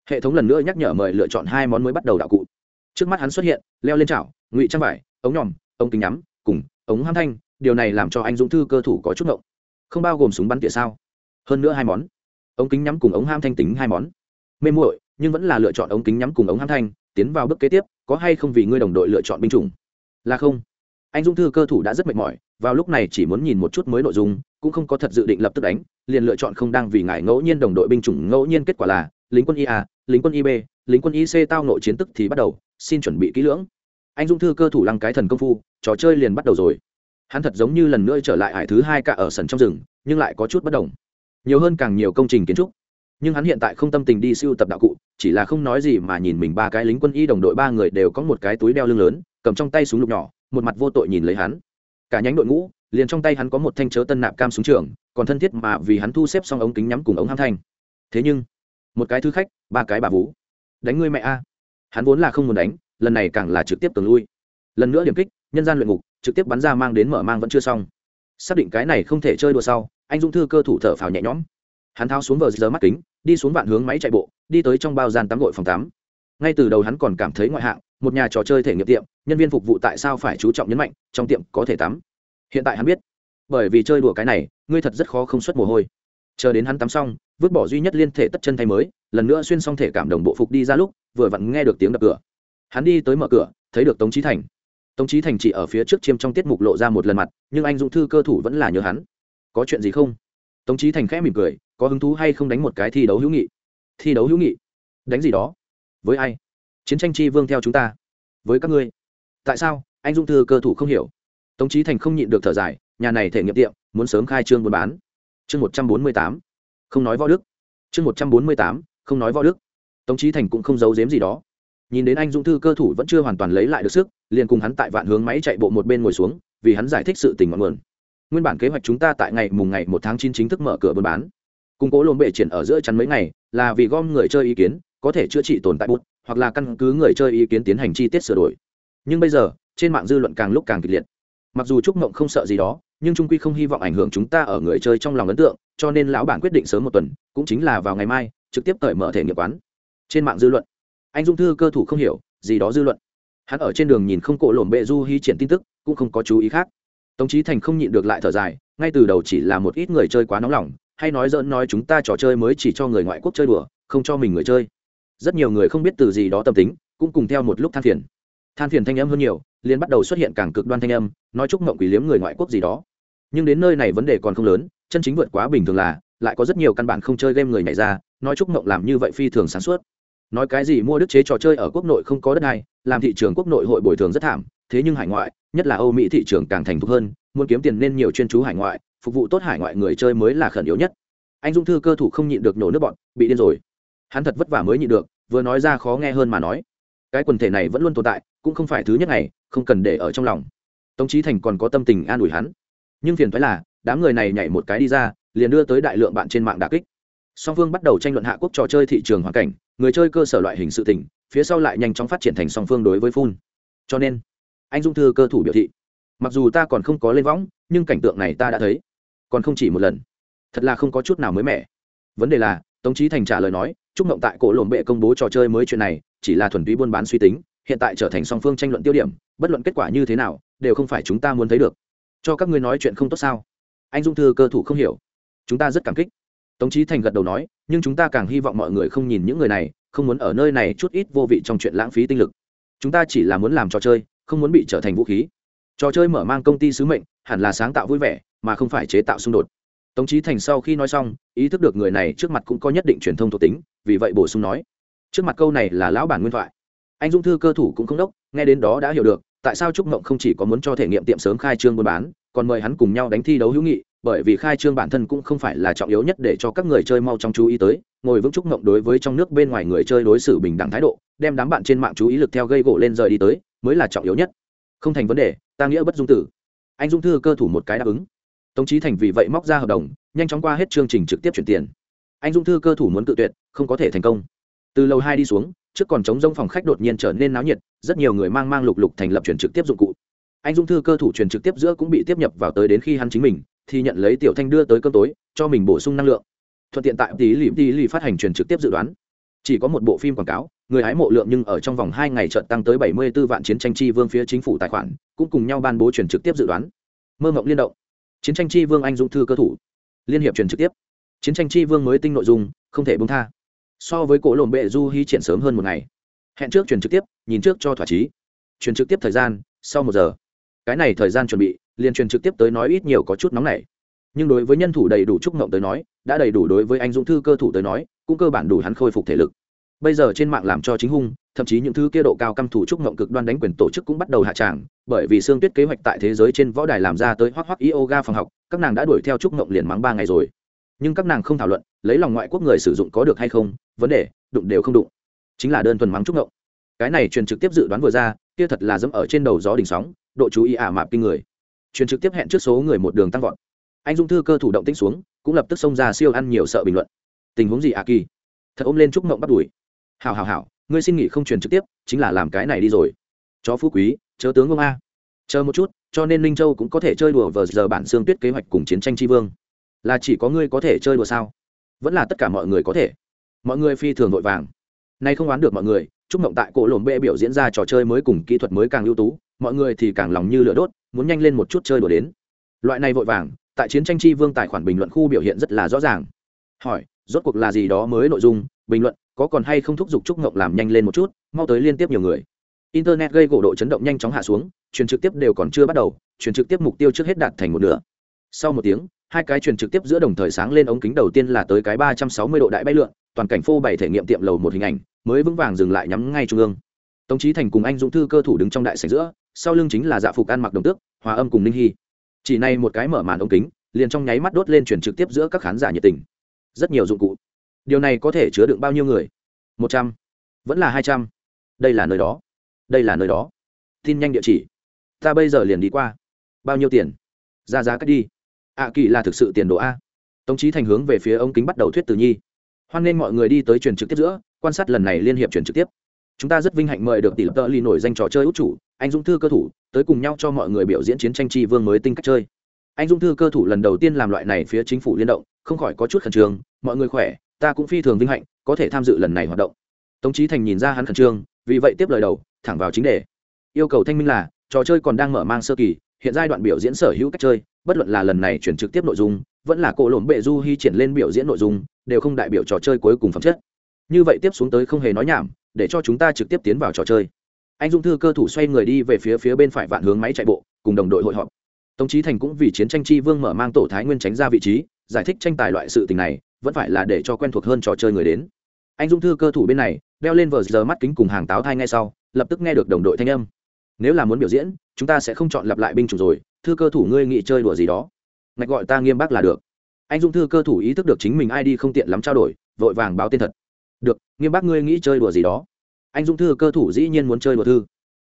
Hệ thống lần nữa nhắc nhở mời lựa chọn hai món mới bắt đầu đạo cụ. Trước mắt hắn xuất hiện, leo lên chảo, ngụy trang vải, ống nhòm, ống kính nhắm, cùng ống ham thanh, điều này làm cho anh dũng thư cơ thủ có chút ngộng. Không bao gồm súng bắn tỉa sao. Hơn nữa hai món, ống kính nhắm cùng ống ham thanh tính hai món. Mê muội, nhưng vẫn là lựa chọn ống kính nhắm cùng ống ham thanh, tiến vào bước kế tiếp, có hay không vì ngươi đồng đội lựa chọn binh chủng? Là không. Anh dũng thư cơ thủ đã rất mệt mỏi vào lúc này chỉ muốn nhìn một chút mới nội dung, cũng không có thật dự định lập tức đánh, liền lựa chọn không đang vì ngại ngẫu nhiên đồng đội binh chủng ngẫu nhiên kết quả là, lính quân ia lính quân ib lính quân ic tao nội chiến tức thì bắt đầu, xin chuẩn bị kỹ lưỡng. Anh Dung thư cơ thủ lăng cái thần công phu, trò chơi liền bắt đầu rồi. Hắn thật giống như lần nữa trở lại hải thứ hai cả ở sân trong rừng, nhưng lại có chút bất đồng. Nhiều hơn càng nhiều công trình kiến trúc. Nhưng hắn hiện tại không tâm tình đi siêu tập đạo cụ, chỉ là không nói gì mà nhìn mình ba cái lính quân y đồng đội ba người đều có một cái túi đeo lưng lớn, cầm trong tay súng lục nhỏ, một mặt vô tội nhìn lấy hắn cả nhánh đội ngũ, liền trong tay hắn có một thanh chớ tân nạp cam súng trường, còn thân thiết mà vì hắn thu xếp xong ống kính nhắm cùng ống ham thanh. Thế nhưng, một cái thứ khách, ba cái bà vú. Đánh ngươi mẹ a. Hắn vốn là không muốn đánh, lần này càng là trực tiếp tường lui. Lần nữa điểm kích, nhân gian luyện ngục, trực tiếp bắn ra mang đến mở mang vẫn chưa xong. Xác định cái này không thể chơi đùa sau, anh dũng thư cơ thủ thở phào nhẹ nhõm. Hắn thao xuống vờ giờ mắt kính, đi xuống vạn hướng máy chạy bộ, đi tới trong bao gian tắm gội phòng tắm. Ngay từ đầu hắn còn cảm thấy ngoại hạng, một nhà trò chơi thể nghiệm tiệm nhân viên phục vụ tại sao phải chú trọng nhấn mạnh, trong tiệm có thể tắm. Hiện tại hắn biết, bởi vì chơi đùa cái này, ngươi thật rất khó không xuất mồ hôi. Chờ đến hắn tắm xong, vứt bỏ duy nhất liên thể tất chân thay mới, lần nữa xuyên xong thể cảm đồng bộ phục đi ra lúc, vừa vặn nghe được tiếng đập cửa. Hắn đi tới mở cửa, thấy được tống trí thành. Tống trí thành chỉ ở phía trước chiêm trong tiết mục lộ ra một lần mặt, nhưng anh dũng thư cơ thủ vẫn là nhớ hắn. Có chuyện gì không? Tống trí thành khẽ mỉm cười, có hứng thú hay không đánh một cái thi đấu hữu nghị? Thi đấu hữu nghị? Đánh gì đó? Với ai? Chiến tranh chi vương theo chúng ta. Với các ngươi tại sao? Anh dung thư cơ thủ không hiểu. Tống trí thành không nhịn được thở dài, nhà này thể nghiệm tiệm, muốn sớm khai trương buôn bán. Chương một trăm bốn mươi tám, không nói võ đức. Chương một trăm bốn mươi tám, không nói võ đức. Tống trí thành cũng không giấu giếm gì đó. Nhìn đến anh dung thư cơ thủ vẫn chưa hoàn toàn lấy lại được sức, liền cùng hắn tại vạn hướng máy chạy bộ một bên ngồi xuống, vì hắn giải thích sự tình ngọn nguồn. Nguyên bản kế hoạch chúng ta tại ngày mùng ngày một tháng chín chính thức mở cửa buôn bán. Cung cố lồn bệ triển ở giữa chắn mấy ngày, là vì gom người chơi ý kiến, có thể chữa trị tồn tại bút hoặc là căn cứ người chơi ý kiến tiến hành chi tiết sửa đổi nhưng bây giờ, trên mạng dư luận càng lúc càng kịch liệt. Mặc dù trúc mộng không sợ gì đó, nhưng trung quy không hy vọng ảnh hưởng chúng ta ở người chơi trong lòng ấn tượng, cho nên lão bản quyết định sớm một tuần, cũng chính là vào ngày mai, trực tiếp cởi mở thể nghiệp quán. Trên mạng dư luận, anh dung thư cơ thủ không hiểu, gì đó dư luận. Hắn ở trên đường nhìn không cổ lổm bệ du hy triển tin tức, cũng không có chú ý khác. Tống trí thành không nhịn được lại thở dài, ngay từ đầu chỉ là một ít người chơi quá nóng lòng, hay nói dỡn nói chúng ta trò chơi mới chỉ cho người ngoại quốc chơi đùa, không cho mình người chơi. Rất nhiều người không biết từ gì đó tâm tính, cũng cùng theo một lúc than phiền than phiền thanh âm hơn nhiều, liền bắt đầu xuất hiện càng cực đoan thanh âm, nói chúc mộng quỷ liếm người ngoại quốc gì đó. Nhưng đến nơi này vấn đề còn không lớn, chân chính vượt quá bình thường là, lại có rất nhiều căn bản không chơi game người nhảy ra, nói chúc mộng làm như vậy phi thường sáng suốt. Nói cái gì mua đức chế trò chơi ở quốc nội không có đất này, làm thị trường quốc nội hội bồi thường rất thảm, thế nhưng hải ngoại, nhất là âu mỹ thị trường càng thành thục hơn, muốn kiếm tiền nên nhiều chuyên chú hải ngoại, phục vụ tốt hải ngoại người chơi mới là khẩn yếu nhất. Anh dung thư cơ thủ không nhịn được nổ nước bọn, bị điên rồi. Hắn thật vất vả mới nhịn được, vừa nói ra khó nghe hơn mà nói cái quần thể này vẫn luôn tồn tại, cũng không phải thứ nhất này không cần để ở trong lòng. Tống trí thành còn có tâm tình an ủi hắn. Nhưng phiền thoái là, đám người này nhảy một cái đi ra, liền đưa tới đại lượng bạn trên mạng đà kích. Song phương bắt đầu tranh luận hạ quốc trò chơi thị trường hoàn cảnh, người chơi cơ sở loại hình sự tỉnh phía sau lại nhanh chóng phát triển thành song phương đối với phun. Cho nên, anh dung thư cơ thủ biểu thị, mặc dù ta còn không có lên võng, nhưng cảnh tượng này ta đã thấy, còn không chỉ một lần. Thật là không có chút nào mới mẻ. Vấn đề là tống trí thành trả lời nói chúc mộng tại cổ lồn bệ công bố trò chơi mới chuyện này, chỉ là thuần túy buôn bán suy tính, hiện tại trở thành song phương tranh luận tiêu điểm, bất luận kết quả như thế nào, đều không phải chúng ta muốn thấy được. Cho các ngươi nói chuyện không tốt sao? Anh dung thư cơ thủ không hiểu. Chúng ta rất cảm kích. Tống trí thành gật đầu nói, nhưng chúng ta càng hy vọng mọi người không nhìn những người này, không muốn ở nơi này chút ít vô vị trong chuyện lãng phí tinh lực. Chúng ta chỉ là muốn làm trò chơi, không muốn bị trở thành vũ khí. Trò chơi mở mang công ty sứ mệnh, hẳn là sáng tạo vui vẻ, mà không phải chế tạo xung đột tống trí thành sau khi nói xong, ý thức được người này trước mặt cũng có nhất định truyền thông thuộc tính, vì vậy bổ sung nói, trước mặt câu này là lão bản nguyên thoại. Anh dung thư cơ thủ cũng không đốc, nghe đến đó đã hiểu được, tại sao trúc mộng không chỉ có muốn cho thể nghiệm tiệm sớm khai trương buôn bán, còn mời hắn cùng nhau đánh thi đấu hữu nghị, bởi vì khai trương bản thân cũng không phải là trọng yếu nhất để cho các người chơi mau chóng chú ý tới, ngồi vững Trúc mộng đối với trong nước bên ngoài người chơi đối xử bình đẳng thái độ, đem đám bạn trên mạng chú ý lực theo gây gỗ lên rời đi tới, mới là trọng yếu nhất. Không thành vấn đề, ta nghĩa bất dung tử. Anh dung thư cơ thủ một cái đáp ứng tống chí thành vì vậy móc ra hợp đồng, nhanh chóng qua hết chương trình trực tiếp chuyển tiền. Anh dung thư cơ thủ muốn tự tuyệt, không có thể thành công. Từ lầu hai đi xuống, trước còn chống rông phòng khách đột nhiên trở nên náo nhiệt, rất nhiều người mang mang lục lục thành lập chuyển trực tiếp dụng cụ. Anh dung thư cơ thủ chuyển trực tiếp giữa cũng bị tiếp nhập vào tới đến khi hắn chính mình, thì nhận lấy tiểu thanh đưa tới cơm tối, cho mình bổ sung năng lượng. Thuận tiện tại tí lì tí lì phát hành truyền trực tiếp dự đoán. Chỉ có một bộ phim quảng cáo, người hái mộ lượng nhưng ở trong vòng hai ngày trận tăng tới bảy mươi 74 vạn chiến tranh chi vương phía chính phủ tài khoản, cũng cùng nhau ban bố truyền trực tiếp dự đoán. Mơ mộng liên động chiến tranh chi vương anh dũng thư cơ thủ. Liên hiệp truyền trực tiếp. Chiến tranh chi vương mới tinh nội dung, không thể bông tha. So với cổ lồn bệ du hy triển sớm hơn một ngày. Hẹn trước truyền trực tiếp, nhìn trước cho thỏa chí. Truyền trực tiếp thời gian, sau một giờ. Cái này thời gian chuẩn bị, liền truyền trực tiếp tới nói ít nhiều có chút nóng này nhưng đối với nhân thủ đầy đủ trúc ngộng tới nói, đã đầy đủ đối với anh dũng thư cơ thủ tới nói, cũng cơ bản đủ hắn khôi phục thể lực bây giờ trên mạng làm cho chính hung, thậm chí những thứ kia độ cao căm thủ trúc ngộng cực đoan đánh quyền tổ chức cũng bắt đầu hạ tràng, bởi vì xương tuyết kế hoạch tại thế giới trên võ đài làm ra tới hoắc hoắc yoga phòng học, các nàng đã đuổi theo trúc ngộng liền mắng ba ngày rồi. Nhưng các nàng không thảo luận, lấy lòng ngoại quốc người sử dụng có được hay không, vấn đề, đụng đều không đụng. Chính là đơn thuần mắng trúc ngộng cái này truyền trực tiếp dự đoán vừa ra, kia thật là dẫm ở trên đầu gió đỉnh sóng, độ chú ý ả mạp kinh người. Truyền trực tiếp hẹn trước số người một đường tăng vọt. Anh dung thư cơ thủ động tĩnh xuống, cũng lập tức xông ra siêu ăn nhiều sợ bình luận. Tình huống gì à kỳ? Thật ôm lên trúc ngộng bắt đuổi hào hào hào ngươi xin nghỉ không truyền trực tiếp, chính là làm cái này đi rồi. Chó phú quý, chớ tướng ông a. Chờ một chút, cho nên linh châu cũng có thể chơi đùa vờ giờ bản xương tuyết kế hoạch cùng chiến tranh tri vương. Là chỉ có ngươi có thể chơi đùa sao? Vẫn là tất cả mọi người có thể. Mọi người phi thường vội vàng. Nay không oán được mọi người, chúc mộng tại cổ lồn bệ biểu diễn ra trò chơi mới cùng kỹ thuật mới càng ưu tú, mọi người thì càng lòng như lửa đốt, muốn nhanh lên một chút chơi đùa đến. Loại này vội vàng, tại chiến tranh tri vương tài khoản bình luận khu biểu hiện rất là rõ ràng. Hỏi, rốt cuộc là gì đó mới nội dung, bình luận có còn hay không thúc giục trúc ngộng làm nhanh lên một chút, mau tới liên tiếp nhiều người. Internet gây gỗ độ chấn động nhanh chóng hạ xuống, truyền trực tiếp đều còn chưa bắt đầu, truyền trực tiếp mục tiêu trước hết đạt thành một nửa. Sau một tiếng, hai cái truyền trực tiếp giữa đồng thời sáng lên ống kính đầu tiên là tới cái ba trăm sáu mươi độ đại bay lượn, toàn cảnh phô bày thể nghiệm tiệm lầu một hình ảnh, mới vững vàng dừng lại nhắm ngay trung ương. Tống trí thành cùng anh dũng thư cơ thủ đứng trong đại sảnh giữa, sau lưng chính là dạ phục ăn mặc đồng tước, hòa âm cùng ninh hy. Chỉ này một cái mở màn ống kính, liền trong nháy mắt đốt lên truyền trực tiếp giữa các khán giả nhiệt tình. Rất nhiều dụng cụ điều này có thể chứa đựng bao nhiêu người? Một trăm. Vẫn là hai trăm. Đây là nơi đó. Đây là nơi đó. Tin nhanh địa chỉ. Ta bây giờ liền đi qua. Bao nhiêu tiền? Ra giá cách đi. Ạ kỳ là thực sự tiền đồ a. Tống trí thành hướng về phía ông kính bắt đầu thuyết từ nhi. Hoan nghênh mọi người đi tới truyền trực tiếp giữa, quan sát lần này liên hiệp truyền trực tiếp. Chúng ta rất vinh hạnh mời được tỷ tợ ly nổi danh trò chơi út chủ, anh dũng thư cơ thủ, tới cùng nhau cho mọi người biểu diễn chiến tranh tri vương mới tinh cách chơi. Anh dũng thư cơ thủ lần đầu tiên làm loại này phía chính phủ liên động, không khỏi có chút khẩn trương, mọi người khỏe ta cũng phi thường vinh hạnh, có thể tham dự lần này hoạt động. Tống trí thành nhìn ra hắn khẩn trương, vì vậy tiếp lời đầu, thẳng vào chính đề. Yêu cầu thanh minh là, trò chơi còn đang mở mang sơ kỳ, hiện giai đoạn biểu diễn sở hữu cách chơi, bất luận là lần này chuyển trực tiếp nội dung, vẫn là cỗ lộn bệ du hy triển lên biểu diễn nội dung, đều không đại biểu trò chơi cuối cùng phẩm chất. Như vậy tiếp xuống tới không hề nói nhảm, để cho chúng ta trực tiếp tiến vào trò chơi. Anh dung thư cơ thủ xoay người đi về phía phía bên phải vạn hướng máy chạy bộ, cùng đồng đội hội họp. Tống trí thành cũng vì chiến tranh chi vương mở mang tổ thái nguyên tránh ra vị trí, giải thích tranh tài loại sự tình này vẫn phải là để cho quen thuộc hơn trò chơi người đến. Anh dung thư cơ thủ bên này, đeo lên vờ giờ mắt kính cùng hàng táo thai ngay sau, lập tức nghe được đồng đội thanh âm. Nếu là muốn biểu diễn, chúng ta sẽ không chọn lặp lại binh chủng rồi, thư cơ thủ ngươi nghị chơi đùa gì đó. Ngạch gọi ta nghiêm bác là được. Anh dung thư cơ thủ ý thức được chính mình ai đi không tiện lắm trao đổi, vội vàng báo tên thật. Được, nghiêm bác ngươi nghĩ chơi đùa gì đó. Anh dung thư cơ thủ dĩ nhiên muốn chơi đùa thư.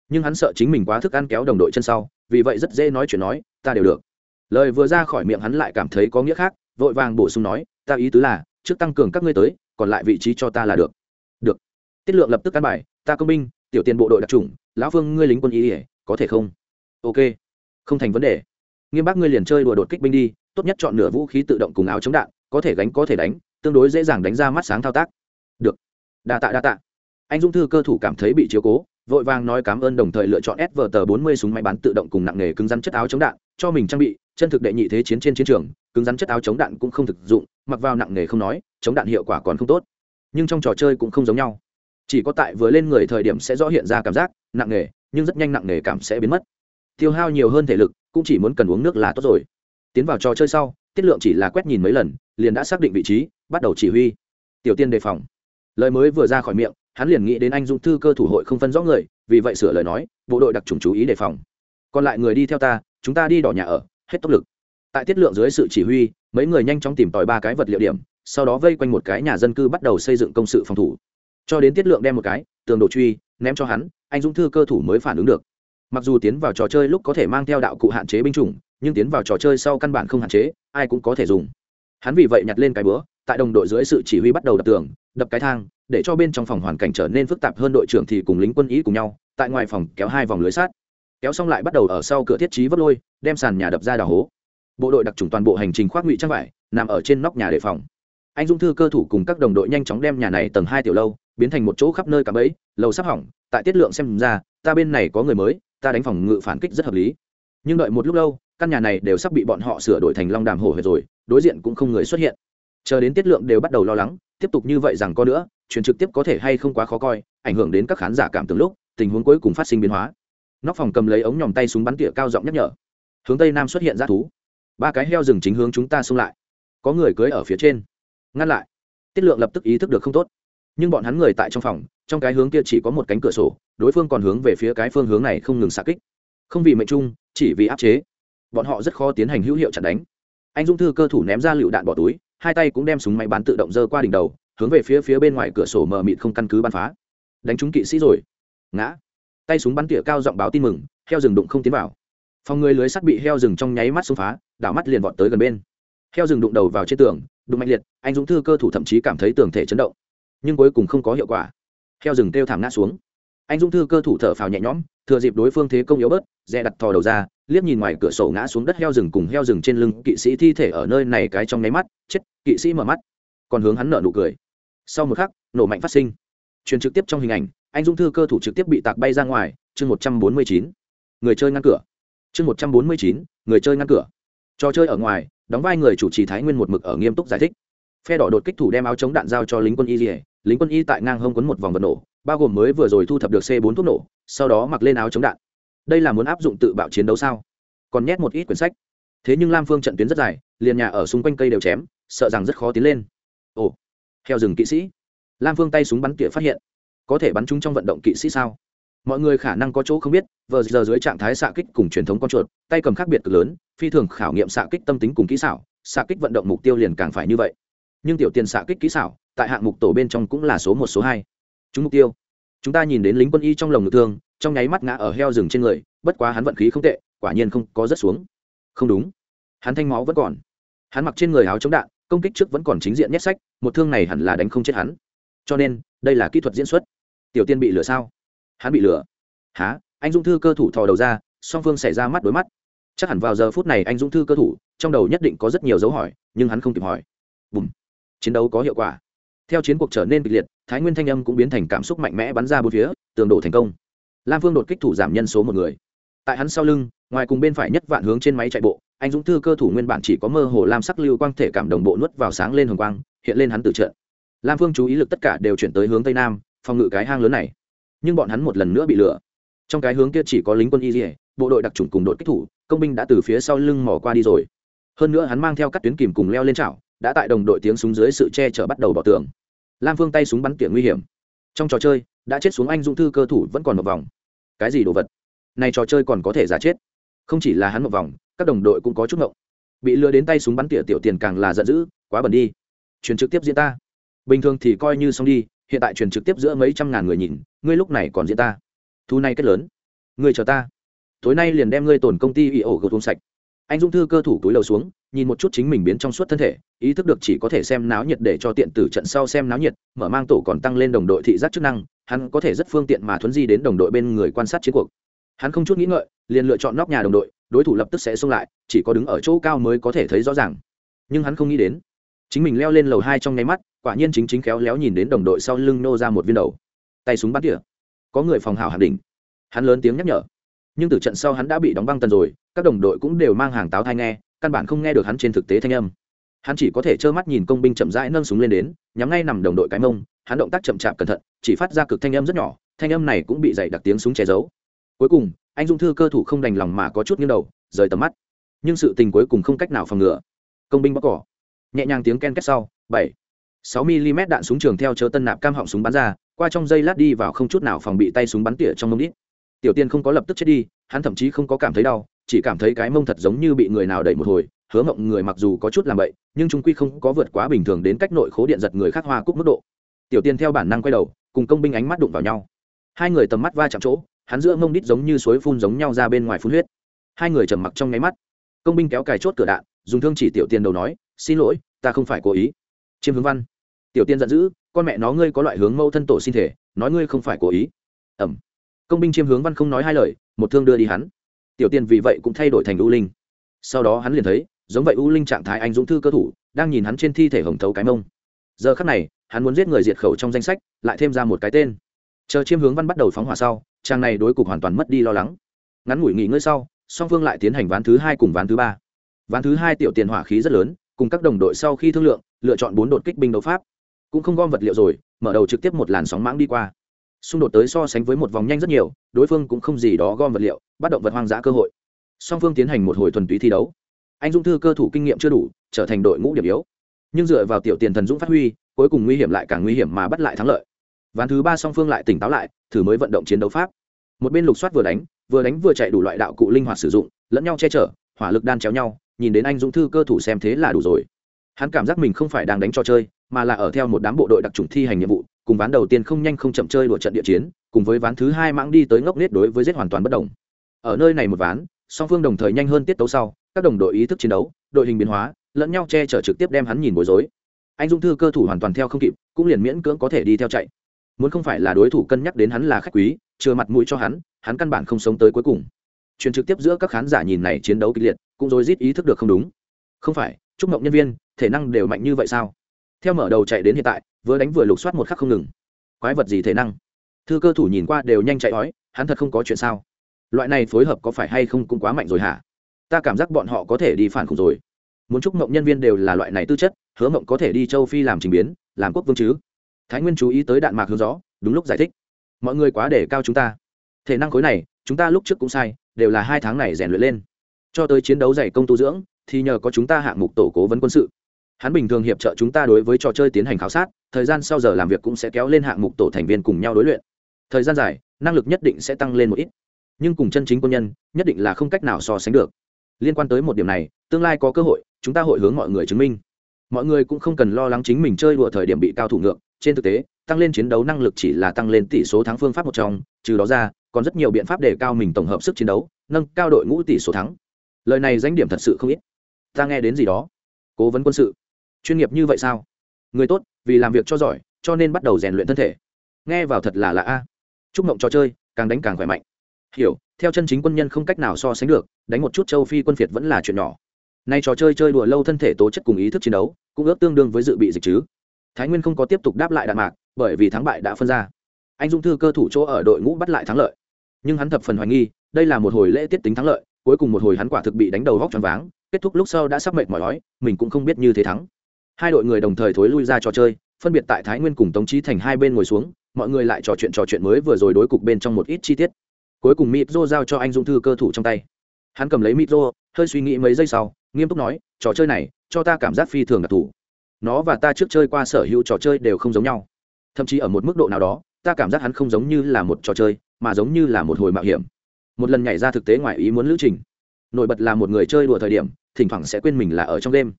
Nhưng hắn sợ chính mình quá thức ăn kéo đồng đội chân sau, vì vậy rất dễ nói chuyện nói, ta đều được. Lời vừa ra khỏi miệng hắn lại cảm thấy có nghĩa khác, vội vàng bổ sung nói ta ý tứ là, trước tăng cường các ngươi tới, còn lại vị trí cho ta là được. Được. Tiết lượng lập tức căn bài, ta công binh, tiểu tiền bộ đội đặc trùng lão phương ngươi lính quân ý ỉa có thể không? Ok. Không thành vấn đề. Nghiêm bác ngươi liền chơi đùa đột kích binh đi, tốt nhất chọn nửa vũ khí tự động cùng áo chống đạn, có thể gánh có thể đánh, tương đối dễ dàng đánh ra mắt sáng thao tác. Được. Đa tạ đa tạ. Anh dung thư cơ thủ cảm thấy bị chiếu cố, vội vàng nói cảm ơn đồng thời lựa chọn sv tờ bốn mươi súng máy bắn tự động cùng nặng nghề cứng rắn chất áo chống đạn, cho mình trang bị chân thực đệ nhị thế chiến trên chiến trường, cứng rắn chất áo chống đạn cũng không thực dụng, mặc vào nặng nghề không nói, chống đạn hiệu quả còn không tốt. Nhưng trong trò chơi cũng không giống nhau. Chỉ có tại vừa lên người thời điểm sẽ rõ hiện ra cảm giác, nặng nghề nhưng rất nhanh nặng nghề cảm sẽ biến mất. Tiêu hao nhiều hơn thể lực, cũng chỉ muốn cần uống nước là tốt rồi. Tiến vào trò chơi sau, tiết lượng chỉ là quét nhìn mấy lần, liền đã xác định vị trí, bắt đầu chỉ huy. Tiểu tiên đề phòng. Lời mới vừa ra khỏi miệng, hắn liền nghĩ đến anh dũng thư cơ thủ hội không phân rõ người, vì vậy sửa lời nói, bộ đội đặc trùng chú ý đề phòng. Còn lại người đi theo ta, chúng ta đi đỏ nhà ở hết tốc lực. Tại tiết lượng dưới sự chỉ huy, mấy người nhanh chóng tìm tòi ba cái vật liệu điểm, sau đó vây quanh một cái nhà dân cư bắt đầu xây dựng công sự phòng thủ. Cho đến tiết lượng đem một cái, tường đồ truy, ném cho hắn, anh dũng thư cơ thủ mới phản ứng được. Mặc dù tiến vào trò chơi lúc có thể mang theo đạo cụ hạn chế binh chủng, nhưng tiến vào trò chơi sau căn bản không hạn chế, ai cũng có thể dùng. Hắn vì vậy nhặt lên cái bữa tại đồng đội dưới sự chỉ huy bắt đầu đập tường, đập cái thang, để cho bên trong phòng hoàn cảnh trở nên phức tạp hơn đội trưởng thì cùng lính quân ý cùng nhau, tại ngoài phòng kéo hai vòng lưới sát kéo xong lại bắt đầu ở sau cửa thiết trí vấp lôi, đem sàn nhà đập ra đào hố. Bộ đội đặc trùng toàn bộ hành trình khoác ngụy trang vải, nằm ở trên nóc nhà đề phòng. Anh dung thư cơ thủ cùng các đồng đội nhanh chóng đem nhà này tầng hai tiểu lâu, biến thành một chỗ khắp nơi cả bẫy, lầu sắp hỏng, tại tiết lượng xem ra, ta bên này có người mới, ta đánh phòng ngự phản kích rất hợp lý. Nhưng đợi một lúc lâu, căn nhà này đều sắp bị bọn họ sửa đổi thành long đàm hổ hệt rồi, đối diện cũng không người xuất hiện. Chờ đến tiết lượng đều bắt đầu lo lắng, tiếp tục như vậy rằng có nữa truyền trực tiếp có thể hay không quá khó coi, ảnh hưởng đến các khán giả cảm tưởng lúc, tình huống cuối cùng phát sinh biến hóa nóc phòng cầm lấy ống nhòm tay súng bắn tỉa cao giọng nhắc nhở. Hướng tây nam xuất hiện ra thú. Ba cái heo rừng chính hướng chúng ta xông lại. Có người cưới ở phía trên. Ngăn lại. Tiết lượng lập tức ý thức được không tốt. Nhưng bọn hắn người tại trong phòng, trong cái hướng kia chỉ có một cánh cửa sổ, đối phương còn hướng về phía cái phương hướng này không ngừng xạ kích. Không vì mệnh trung chỉ vì áp chế. Bọn họ rất khó tiến hành hữu hiệu chặn đánh. Anh dung thư cơ thủ ném ra lựu đạn bỏ túi, hai tay cũng đem súng máy bán tự động dơ qua đỉnh đầu, hướng về phía phía bên ngoài cửa sổ mờ mịt không căn cứ bắn phá. Đánh trúng kỵ sĩ rồi. Ngã tay súng bắn tỉa cao giọng báo tin mừng, heo rừng đụng không tiến vào. Phòng người lưới sắt bị heo rừng trong nháy mắt xông phá, đảo mắt liền vọt tới gần bên. Heo rừng đụng đầu vào trên tường, đụng mạnh liệt, anh dũng thư cơ thủ thậm chí cảm thấy tường thể chấn động, nhưng cuối cùng không có hiệu quả. Heo rừng kêu thảm ngã xuống. Anh dũng thư cơ thủ thở phào nhẹ nhõm, thừa dịp đối phương thế công yếu bớt, dè đặt thò đầu ra, liếc nhìn ngoài cửa sổ ngã xuống đất heo rừng cùng heo rừng trên lưng kỵ sĩ thi thể ở nơi này cái trong nháy mắt, chết, kỵ sĩ mở mắt. Còn hướng hắn nợ nụ cười. Sau một khắc, nổ mạnh phát sinh. Truyền trực tiếp trong hình ảnh anh dũng thư cơ thủ trực tiếp bị tạc bay ra ngoài, chương một trăm bốn mươi chín. Người chơi ngăn cửa. Chương một trăm bốn mươi chín, người chơi ngăn cửa. Trò chơi ở ngoài, đóng vai người chủ trì thái nguyên một mực ở nghiêm túc giải thích. Phe đỏ đột kích thủ đem áo chống đạn giao cho lính quân y dỉa lính quân y tại ngang hông quấn một vòng vật nổ, bao gồm mới vừa rồi thu thập được c bốn thuốc nổ, sau đó mặc lên áo chống đạn. Đây là muốn áp dụng tự bạo chiến đấu sao? Còn nhét một ít quyển sách. Thế nhưng lam phương trận tuyến rất dài, liền nhà ở xung quanh cây đều chém, sợ rằng rất khó tiến lên. Ồ theo rừng kỵ sĩ. Lam phương tay súng bắn tỉa phát hiện có thể bắn chúng trong vận động kỵ sĩ sao? Mọi người khả năng có chỗ không biết, vờ giờ dưới trạng thái xạ kích cùng truyền thống con chuột, tay cầm khác biệt cực lớn, phi thường khảo nghiệm xạ kích tâm tính cùng kỹ xảo, xạ kích vận động mục tiêu liền càng phải như vậy. Nhưng tiểu tiền xạ kích kỹ xảo, tại hạng mục tổ bên trong cũng là số một, số hai. Chúng mục tiêu. Chúng ta nhìn đến lính quân y trong lồng ngực thương, trong nháy mắt ngã ở heo rừng trên người, bất quá hắn vận khí không tệ, quả nhiên không có rớt xuống. Không đúng. Hắn thanh máu vẫn còn. Hắn mặc trên người áo chống đạn, công kích trước vẫn còn chính diện nhét sách, một thương này hẳn là đánh không chết hắn. Cho nên, đây là kỹ thuật diễn xuất tiểu tiên bị lửa sao? Hắn bị lửa. Há anh dũng thư cơ thủ thò đầu ra, song phương xảy ra mắt đối mắt. Chắc hẳn vào giờ phút này anh dũng thư cơ thủ, trong đầu nhất định có rất nhiều dấu hỏi, nhưng hắn không kịp hỏi. Bùm! Chiến đấu có hiệu quả. Theo chiến cuộc trở nên kịch liệt, thái nguyên thanh âm cũng biến thành cảm xúc mạnh mẽ bắn ra bốn phía, tường đổ thành công. Lam phương đột kích thủ giảm nhân số một người. Tại hắn sau lưng, ngoài cùng bên phải nhất vạn hướng trên máy chạy bộ, anh dũng thư cơ thủ nguyên bản chỉ có mơ hồ lam sắc lưu quang thể cảm đồng bộ nuốt vào sáng lên hồng quang, hiện lên hắn từ trận. Lam phương chú ý lực tất cả đều chuyển tới hướng tây nam phòng ngự cái hang lớn này. Nhưng bọn hắn một lần nữa bị lừa. Trong cái hướng kia chỉ có lính quân y dỉa bộ đội đặc trùng cùng đội kích thủ, công binh đã từ phía sau lưng mò qua đi rồi. Hơn nữa hắn mang theo các tuyến kìm cùng leo lên chảo, đã tại đồng đội tiếng súng dưới sự che chở bắt đầu bỏ tường. Lam phương tay súng bắn tỉa nguy hiểm. Trong trò chơi, đã chết xuống anh dũng thư cơ thủ vẫn còn một vòng. Cái gì đồ vật? Này trò chơi còn có thể giả chết. Không chỉ là hắn một vòng, các đồng đội cũng có chút ngộng. Bị lừa đến tay súng bắn tỉa tiểu tiền càng là giận dữ, quá bẩn đi. Truyền trực tiếp diễn ta. Bình thường thì coi như xong đi hiện tại truyền trực tiếp giữa mấy trăm ngàn người nhìn, ngươi lúc này còn diễn ta. Thu này kết lớn. Ngươi chờ ta. Tối nay liền đem ngươi tổn công ty ủy ổ gột uống sạch. Anh dung thư cơ thủ túi lầu xuống, nhìn một chút chính mình biến trong suốt thân thể, ý thức được chỉ có thể xem náo nhiệt để cho tiện tử trận sau xem náo nhiệt, mở mang tổ còn tăng lên đồng đội thị giác chức năng, hắn có thể rất phương tiện mà thuấn di đến đồng đội bên người quan sát chiến cuộc. Hắn không chút nghĩ ngợi, liền lựa chọn nóc nhà đồng đội, đối thủ lập tức sẽ xông lại, chỉ có đứng ở chỗ cao mới có thể thấy rõ ràng. Nhưng hắn không nghĩ đến, chính mình leo lên lầu hai trong nháy mắt quả nhiên chính chính khéo léo nhìn đến đồng đội sau lưng nô ra một viên đầu. Tay súng bắn tỉa. Có người phòng hảo hạt đỉnh. Hắn lớn tiếng nhắc nhở. Nhưng từ trận sau hắn đã bị đóng băng tần rồi, các đồng đội cũng đều mang hàng táo thai nghe, căn bản không nghe được hắn trên thực tế thanh âm. Hắn chỉ có thể trơ mắt nhìn công binh chậm rãi nâng súng lên đến, nhắm ngay nằm đồng đội cái mông, hắn động tác chậm chạp cẩn thận, chỉ phát ra cực thanh âm rất nhỏ, thanh âm này cũng bị dày đặc tiếng súng che giấu. Cuối cùng, anh dung thư cơ thủ không đành lòng mà có chút nghiêng đầu, rời tầm mắt. Nhưng sự tình cuối cùng không cách nào phòng ngừa. Công binh bóc cỏ. Nhẹ nhàng tiếng ken két sau, bảy sáu mm đạn súng trường theo chớ tân nạp cam họng súng bắn ra qua trong dây lát đi vào không chút nào phòng bị tay súng bắn tỉa trong mông đít. Tiểu tiên không có lập tức chết đi hắn thậm chí không có cảm thấy đau chỉ cảm thấy cái mông thật giống như bị người nào đẩy một hồi hứa mộng người mặc dù có chút làm bậy, nhưng chúng quy không có vượt quá bình thường đến cách nội khố điện giật người khác hoa cúc mức độ. Tiểu tiên theo bản năng quay đầu cùng công binh ánh mắt đụng vào nhau. Hai người tầm mắt va chạm chỗ hắn giữa mông đít giống như suối phun giống nhau ra bên ngoài phun huyết. Hai người trầm mặc trong nháy mắt. Công binh kéo cài chốt cửa đạn dùng thương chỉ tiểu tiên đầu nói xin lỗi ta không phải cố ý chiêm hướng văn. Tiểu tiên giận dữ, con mẹ nó ngươi có loại hướng mâu thân tổ sinh thể, nói ngươi không phải cố ý. Ẩm. Công binh chiêm hướng văn không nói hai lời, một thương đưa đi hắn. Tiểu tiên vì vậy cũng thay đổi thành u linh. Sau đó hắn liền thấy, giống vậy u linh trạng thái anh dũng thư cơ thủ, đang nhìn hắn trên thi thể hồng thấu cái mông. Giờ khắc này, hắn muốn giết người diệt khẩu trong danh sách, lại thêm ra một cái tên. Chờ chiêm hướng văn bắt đầu phóng hỏa sau trang này đối cục hoàn toàn mất đi lo lắng. Ngắn ngủi nghỉ ngơi sau, song phương lại tiến hành ván thứ hai cùng ván thứ ba. Ván thứ hai tiểu tiền hỏa khí rất lớn cùng các đồng đội sau khi thương lượng, lựa chọn bốn đột kích binh đấu pháp. Cũng không gom vật liệu rồi, mở đầu trực tiếp một làn sóng mãng đi qua. Xung đột tới so sánh với một vòng nhanh rất nhiều, đối phương cũng không gì đó gom vật liệu, bắt động vật hoang dã cơ hội. Song phương tiến hành một hồi thuần túy thi đấu. Anh dũng thư cơ thủ kinh nghiệm chưa đủ, trở thành đội ngũ điểm yếu. Nhưng dựa vào tiểu tiền thần dũng phát huy, cuối cùng nguy hiểm lại càng nguy hiểm mà bắt lại thắng lợi. Ván thứ ba song phương lại tỉnh táo lại, thử mới vận động chiến đấu pháp. Một bên lục soát vừa đánh vừa đánh vừa chạy đủ loại đạo cụ linh hoạt sử dụng, lẫn nhau che chở, hỏa lực đan chéo nhau nhìn đến anh dũng thư cơ thủ xem thế là đủ rồi. Hắn cảm giác mình không phải đang đánh trò chơi, mà là ở theo một đám bộ đội đặc trùng thi hành nhiệm vụ, cùng ván đầu tiên không nhanh không chậm chơi đùa trận địa chiến, cùng với ván thứ hai mãng đi tới ngốc nết đối với giết hoàn toàn bất đồng ở nơi này một ván, song phương đồng thời nhanh hơn tiết tấu sau, các đồng đội ý thức chiến đấu, đội hình biến hóa, lẫn nhau che chở trực tiếp đem hắn nhìn bối rối. Anh dung thư cơ thủ hoàn toàn theo không kịp, cũng liền miễn cưỡng có thể đi theo chạy. Muốn không phải là đối thủ cân nhắc đến hắn là khách quý chưa mặt mũi cho hắn hắn căn bản không sống tới cuối cùng truyền trực tiếp giữa các khán giả nhìn này chiến đấu kịch liệt, cũng rồi rít ý thức được không đúng. Không phải, chúc mộng nhân viên, thể năng đều mạnh như vậy sao? Theo mở đầu chạy đến hiện tại, vừa đánh vừa lục soát một khắc không ngừng. Quái vật gì thể năng? Thư cơ thủ nhìn qua đều nhanh chạy ói hắn thật không có chuyện sao? Loại này phối hợp có phải hay không cũng quá mạnh rồi hả? Ta cảm giác bọn họ có thể đi phản khủng rồi. Muốn chúc mộng nhân viên đều là loại này tư chất, hứa mộng có thể đi châu phi làm trình biến, làm quốc vương chứ? Thái nguyên chú ý tới đạn mạc hướng gió, đúng lúc giải thích. Mọi người quá để cao chúng ta. Thể năng khối này, chúng ta lúc trước cũng sai đều là hai tháng này rèn luyện lên. Cho tới chiến đấu dày công tu dưỡng, thì nhờ có chúng ta hạng mục tổ cố vấn quân sự. Hắn bình thường hiệp trợ chúng ta đối với trò chơi tiến hành khảo sát, thời gian sau giờ làm việc cũng sẽ kéo lên hạng mục tổ thành viên cùng nhau đối luyện. Thời gian dài, năng lực nhất định sẽ tăng lên một ít. Nhưng cùng chân chính quân nhân, nhất định là không cách nào so sánh được. Liên quan tới một điểm này, tương lai có cơ hội, chúng ta hội hướng mọi người chứng minh. Mọi người cũng không cần lo lắng chính mình chơi đùa thời điểm bị cao thủ ngược. Trên thực tế, tăng lên chiến đấu năng lực chỉ là tăng lên tỷ số thắng phương pháp một trong, trừ đó ra còn rất nhiều biện pháp để cao mình tổng hợp sức chiến đấu, nâng cao đội ngũ tỷ số thắng. Lời này danh điểm thật sự không ít. Ta nghe đến gì đó. Cố vấn quân sự. Chuyên nghiệp như vậy sao? Người tốt, vì làm việc cho giỏi, cho nên bắt đầu rèn luyện thân thể. Nghe vào thật là lạ a. Chúc mộng trò chơi, càng đánh càng khỏe mạnh. Hiểu, theo chân chính quân nhân không cách nào so sánh được, đánh một chút châu phi quân phiệt vẫn là chuyện nhỏ. Nay trò chơi chơi đùa lâu thân thể tố chất cùng ý thức chiến đấu, cũng ước tương đương với dự bị dịch chứ. Thái nguyên không có tiếp tục đáp lại đạn mạc, bởi vì thắng bại đã phân ra. Anh dung thư cơ thủ chỗ ở đội ngũ bắt lại thắng lợi nhưng hắn thập phần hoài nghi, đây là một hồi lễ tiết tính thắng lợi, cuối cùng một hồi hắn quả thực bị đánh đầu vóc tròn váng, kết thúc lúc sau đã sắp mệt mỏi ói, mình cũng không biết như thế thắng. Hai đội người đồng thời thối lui ra trò chơi, phân biệt tại thái nguyên cùng tống trí thành hai bên ngồi xuống, mọi người lại trò chuyện trò chuyện mới vừa rồi đối cục bên trong một ít chi tiết. Cuối cùng mịp rô giao cho anh dung thư cơ thủ trong tay. Hắn cầm lấy mịp rô hơi suy nghĩ mấy giây sau, nghiêm túc nói, trò chơi này, cho ta cảm giác phi thường đặc thù. Nó và ta trước chơi qua sở hữu trò chơi đều không giống nhau. Thậm chí ở một mức độ nào đó ta cảm giác hắn không giống như là một trò chơi, mà giống như là một hồi mạo hiểm. Một lần nhảy ra thực tế ngoài ý muốn lữ trình. Nổi bật là một người chơi đùa thời điểm, thỉnh thoảng sẽ quên mình là ở trong đêm.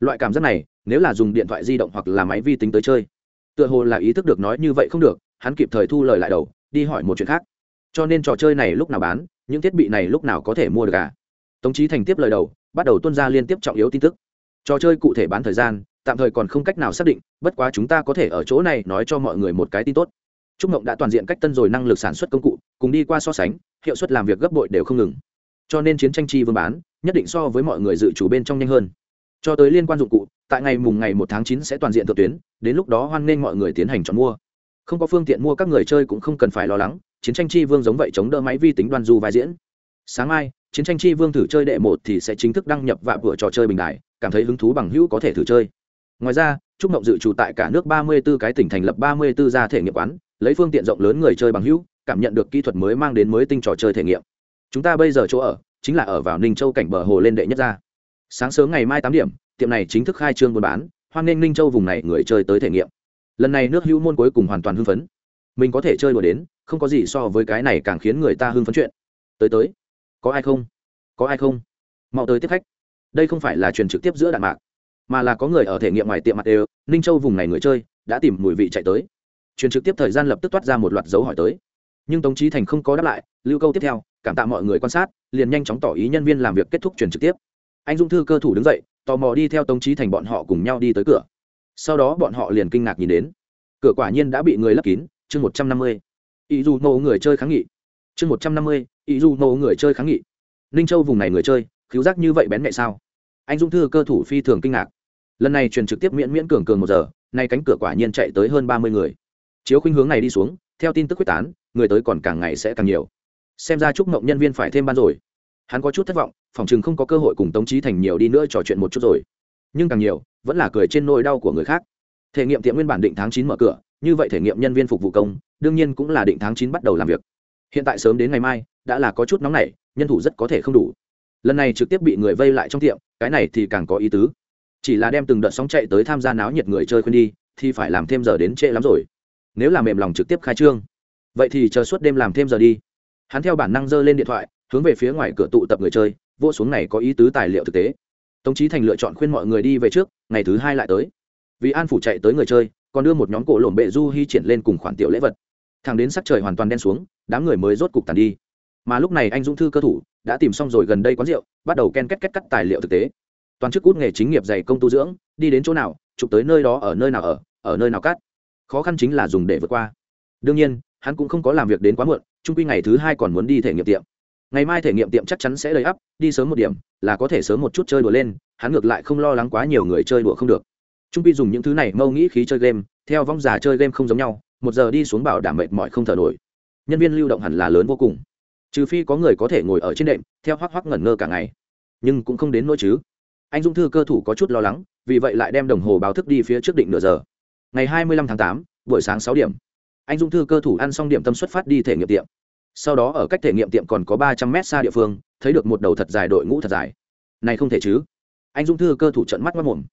Loại cảm giác này, nếu là dùng điện thoại di động hoặc là máy vi tính tới chơi, tựa hồ là ý thức được nói như vậy không được, hắn kịp thời thu lời lại đầu, đi hỏi một chuyện khác. Cho nên trò chơi này lúc nào bán, những thiết bị này lúc nào có thể mua được cả tống trí thành tiếp lời đầu, bắt đầu tuân ra liên tiếp trọng yếu tin tức. Trò chơi cụ thể bán thời gian, tạm thời còn không cách nào xác định, bất quá chúng ta có thể ở chỗ này nói cho mọi người một cái tin tốt trúc mộng đã toàn diện cách tân rồi năng lực sản xuất công cụ, cùng đi qua so sánh, hiệu suất làm việc gấp bội đều không ngừng. Cho nên chiến tranh chi vương bán, nhất định so với mọi người dự chủ bên trong nhanh hơn. Cho tới liên quan dụng cụ, tại ngày mùng ngày một tháng chín sẽ toàn diện thượng tuyến, đến lúc đó hoan nghênh mọi người tiến hành chọn mua. Không có phương tiện mua các người chơi cũng không cần phải lo lắng, chiến tranh chi vương giống vậy chống đỡ máy vi tính đoan du vai diễn. Sáng mai, chiến tranh chi vương thử chơi đệ một thì sẽ chính thức đăng nhập vạ vừa trò chơi bình đại cảm thấy hứng thú bằng hữu có thể thử chơi. Ngoài ra, trúc mộng dự trù tại cả nước ba mươi 34 cái tỉnh thành lập ba mươi 34 gia thể nghiệp quán lấy phương tiện rộng lớn người chơi bằng hữu, cảm nhận được kỹ thuật mới mang đến mới tinh trò chơi thể nghiệm. Chúng ta bây giờ chỗ ở, chính là ở vào ninh châu cảnh bờ hồ lên đệ nhất ra. Sáng sớm ngày mai tám điểm, tiệm này chính thức khai trương buôn bán, hoan nghênh ninh châu vùng này người chơi tới thể nghiệm. Lần này nước hữu môn cuối cùng hoàn toàn hưng phấn. Mình có thể chơi đùa đến, không có gì so với cái này càng khiến người ta hưng phấn chuyện. Tới tới. Có ai không? Có ai không? Mau tới tiếp khách. Đây không phải là truyền trực tiếp giữa đạn mạc, mà là có người ở thể nghiệm ngoài tiệm mặt đều, ninh châu vùng này người chơi, đã tìm mùi vị chạy tới truyền trực tiếp thời gian lập tức toát ra một loạt dấu hỏi tới. Nhưng tống trí thành không có đáp lại, lưu câu tiếp theo, cảm tạ mọi người quan sát, liền nhanh chóng tỏ ý nhân viên làm việc kết thúc truyền trực tiếp. Anh dung thư cơ thủ đứng dậy, tò mò đi theo tống trí thành bọn họ cùng nhau đi tới cửa. Sau đó bọn họ liền kinh ngạc nhìn đến. Cửa quả nhiên đã bị người lấp kín, chương một trăm năm mươi. Ý dù nổ người chơi kháng nghị. Chương một trăm năm mươi, ý dù nổ người chơi kháng nghị. Ninh châu vùng này người chơi, khiếu giác như vậy bén mẹ sao? Anh dung thư cơ thủ phi thường kinh ngạc. Lần này truyền trực tiếp miễn miễn cường cường một giờ, nay cánh cửa quả nhiên chạy tới hơn ba mươi người chiếu khuynh hướng này đi xuống, theo tin tức quyết tán, người tới còn càng ngày sẽ càng nhiều. Xem ra chúc mộng nhân viên phải thêm ban rồi. Hắn có chút thất vọng, phòng chừng không có cơ hội cùng tống trí thành nhiều đi nữa trò chuyện một chút rồi. Nhưng càng nhiều, vẫn là cười trên nỗi đau của người khác. Thể nghiệm tiệm nguyên bản định tháng chín mở cửa, như vậy thể nghiệm nhân viên phục vụ công, đương nhiên cũng là định tháng chín bắt đầu làm việc. Hiện tại sớm đến ngày mai, đã là có chút nóng nảy, nhân thủ rất có thể không đủ. Lần này trực tiếp bị người vây lại trong tiệm, cái này thì càng có ý tứ. Chỉ là đem từng đợt sóng chạy tới tham gia náo nhiệt người chơi khuyên đi, thì phải làm thêm giờ đến trễ lắm rồi nếu là mềm lòng trực tiếp khai trương, vậy thì chờ suốt đêm làm thêm giờ đi. Hắn theo bản năng giơ lên điện thoại, hướng về phía ngoài cửa tụ tập người chơi, vô xuống này có ý tứ tài liệu thực tế. Tống chí thành lựa chọn khuyên mọi người đi về trước, ngày thứ hai lại tới. Vì an phủ chạy tới người chơi, còn đưa một nhóm cổ lổm bệ du hy triển lên cùng khoản tiểu lễ vật. Thằng đến sắc trời hoàn toàn đen xuống, đám người mới rốt cục tàn đi. Mà lúc này anh dũng thư cơ thủ đã tìm xong rồi gần đây quán rượu, bắt đầu ken kết kết cắt tài liệu thực tế. Toàn chức cút nghề chính nghiệp dày công tu dưỡng, đi đến chỗ nào, chụp tới nơi đó ở nơi nào ở ở nơi nào cắt khó khăn chính là dùng để vượt qua. Đương nhiên, hắn cũng không có làm việc đến quá muộn trung quy ngày thứ hai còn muốn đi thể nghiệm tiệm. Ngày mai thể nghiệm tiệm chắc chắn sẽ đầy ắp, đi sớm một điểm, là có thể sớm một chút chơi đùa lên, hắn ngược lại không lo lắng quá nhiều người chơi đùa không được. Trung quy dùng những thứ này mâu nghĩ khí chơi game, theo vong già chơi game không giống nhau, một giờ đi xuống bảo đảm mệt mỏi không thở nổi. Nhân viên lưu động hẳn là lớn vô cùng. Trừ phi có người có thể ngồi ở trên đệm, theo hoác hoác ngẩn ngơ cả ngày. Nhưng cũng không đến nỗi chứ. Anh dung thư cơ thủ có chút lo lắng, vì vậy lại đem đồng hồ báo thức đi phía trước định nửa giờ ngày hai mươi lăm tháng tám, buổi sáng sáu điểm. Anh dung thư cơ thủ ăn xong điểm tâm xuất phát đi thể nghiệm tiệm. Sau đó ở cách thể nghiệm tiệm còn có ba trăm mét xa địa phương, thấy được một đầu thật dài đội ngũ thật dài. Này không thể chứ. Anh dung thư cơ thủ trận mắt mất mồm.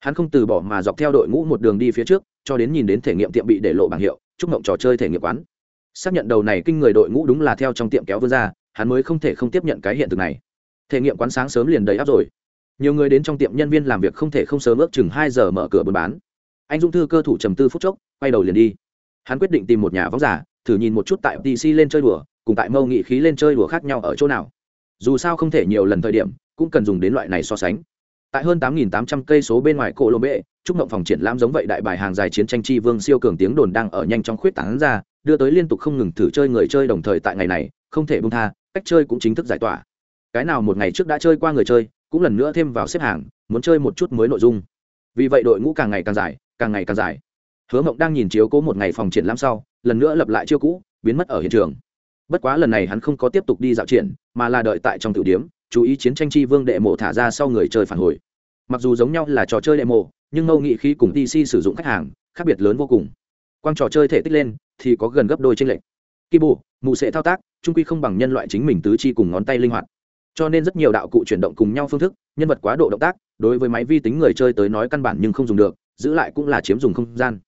Hắn không từ bỏ mà dọc theo đội ngũ một đường đi phía trước, cho đến nhìn đến thể nghiệm tiệm bị để lộ bảng hiệu, chúc mộng trò chơi thể nghiệm quán. Xác nhận đầu này kinh người đội ngũ đúng là theo trong tiệm kéo vươn ra, hắn mới không thể không tiếp nhận cái hiện thực này. Thể nghiệm quán sáng sớm liền đầy áp rồi. Nhiều người đến trong tiệm nhân viên làm việc không thể không sớm ước chừng hai giờ mở cửa buôn bán anh dung thư cơ thủ trầm tư phút chốc, quay đầu liền đi. Hắn quyết định tìm một nhà vắng giả, thử nhìn một chút tại PC lên chơi đùa, cùng tại mâu nghị khí lên chơi đùa khác nhau ở chỗ nào. Dù sao không thể nhiều lần thời điểm, cũng cần dùng đến loại này so sánh. Tại hơn 8.800 cây số bên ngoài cổ lô bệ chúc mộng phòng triển lãm giống vậy đại bài hàng dài chiến tranh chi vương siêu cường tiếng đồn đang ở nhanh trong khuyết tán ra, đưa tới liên tục không ngừng thử chơi người chơi đồng thời tại ngày này, không thể bung tha, cách chơi cũng chính thức giải tỏa. Cái nào một ngày trước đã chơi qua người chơi, cũng lần nữa thêm vào xếp hàng, muốn chơi một chút mới nội dung. Vì vậy đội ngũ càng ngày càng dài càng ngày càng dài. Hứa mộng đang nhìn chiếu cố một ngày phòng triển lãm sau, lần nữa lập lại chiêu cũ, biến mất ở hiện trường. Bất quá lần này hắn không có tiếp tục đi dạo triển, mà là đợi tại trong tử điếm, chú ý chiến tranh chi vương đệ mộ thả ra sau người chơi phản hồi. Mặc dù giống nhau là trò chơi đệ mộ, nhưng ngâu nghị khi cùng dc sử dụng khách hàng, khác biệt lớn vô cùng. Quang trò chơi thể tích lên, thì có gần gấp đôi tranh lệch. Kỳ bù mù sẽ thao tác, trung quy không bằng nhân loại chính mình tứ chi cùng ngón tay linh hoạt. Cho nên rất nhiều đạo cụ chuyển động cùng nhau phương thức, nhân vật quá độ động tác, đối với máy vi tính người chơi tới nói căn bản nhưng không dùng được giữ lại cũng là chiếm dùng không gian.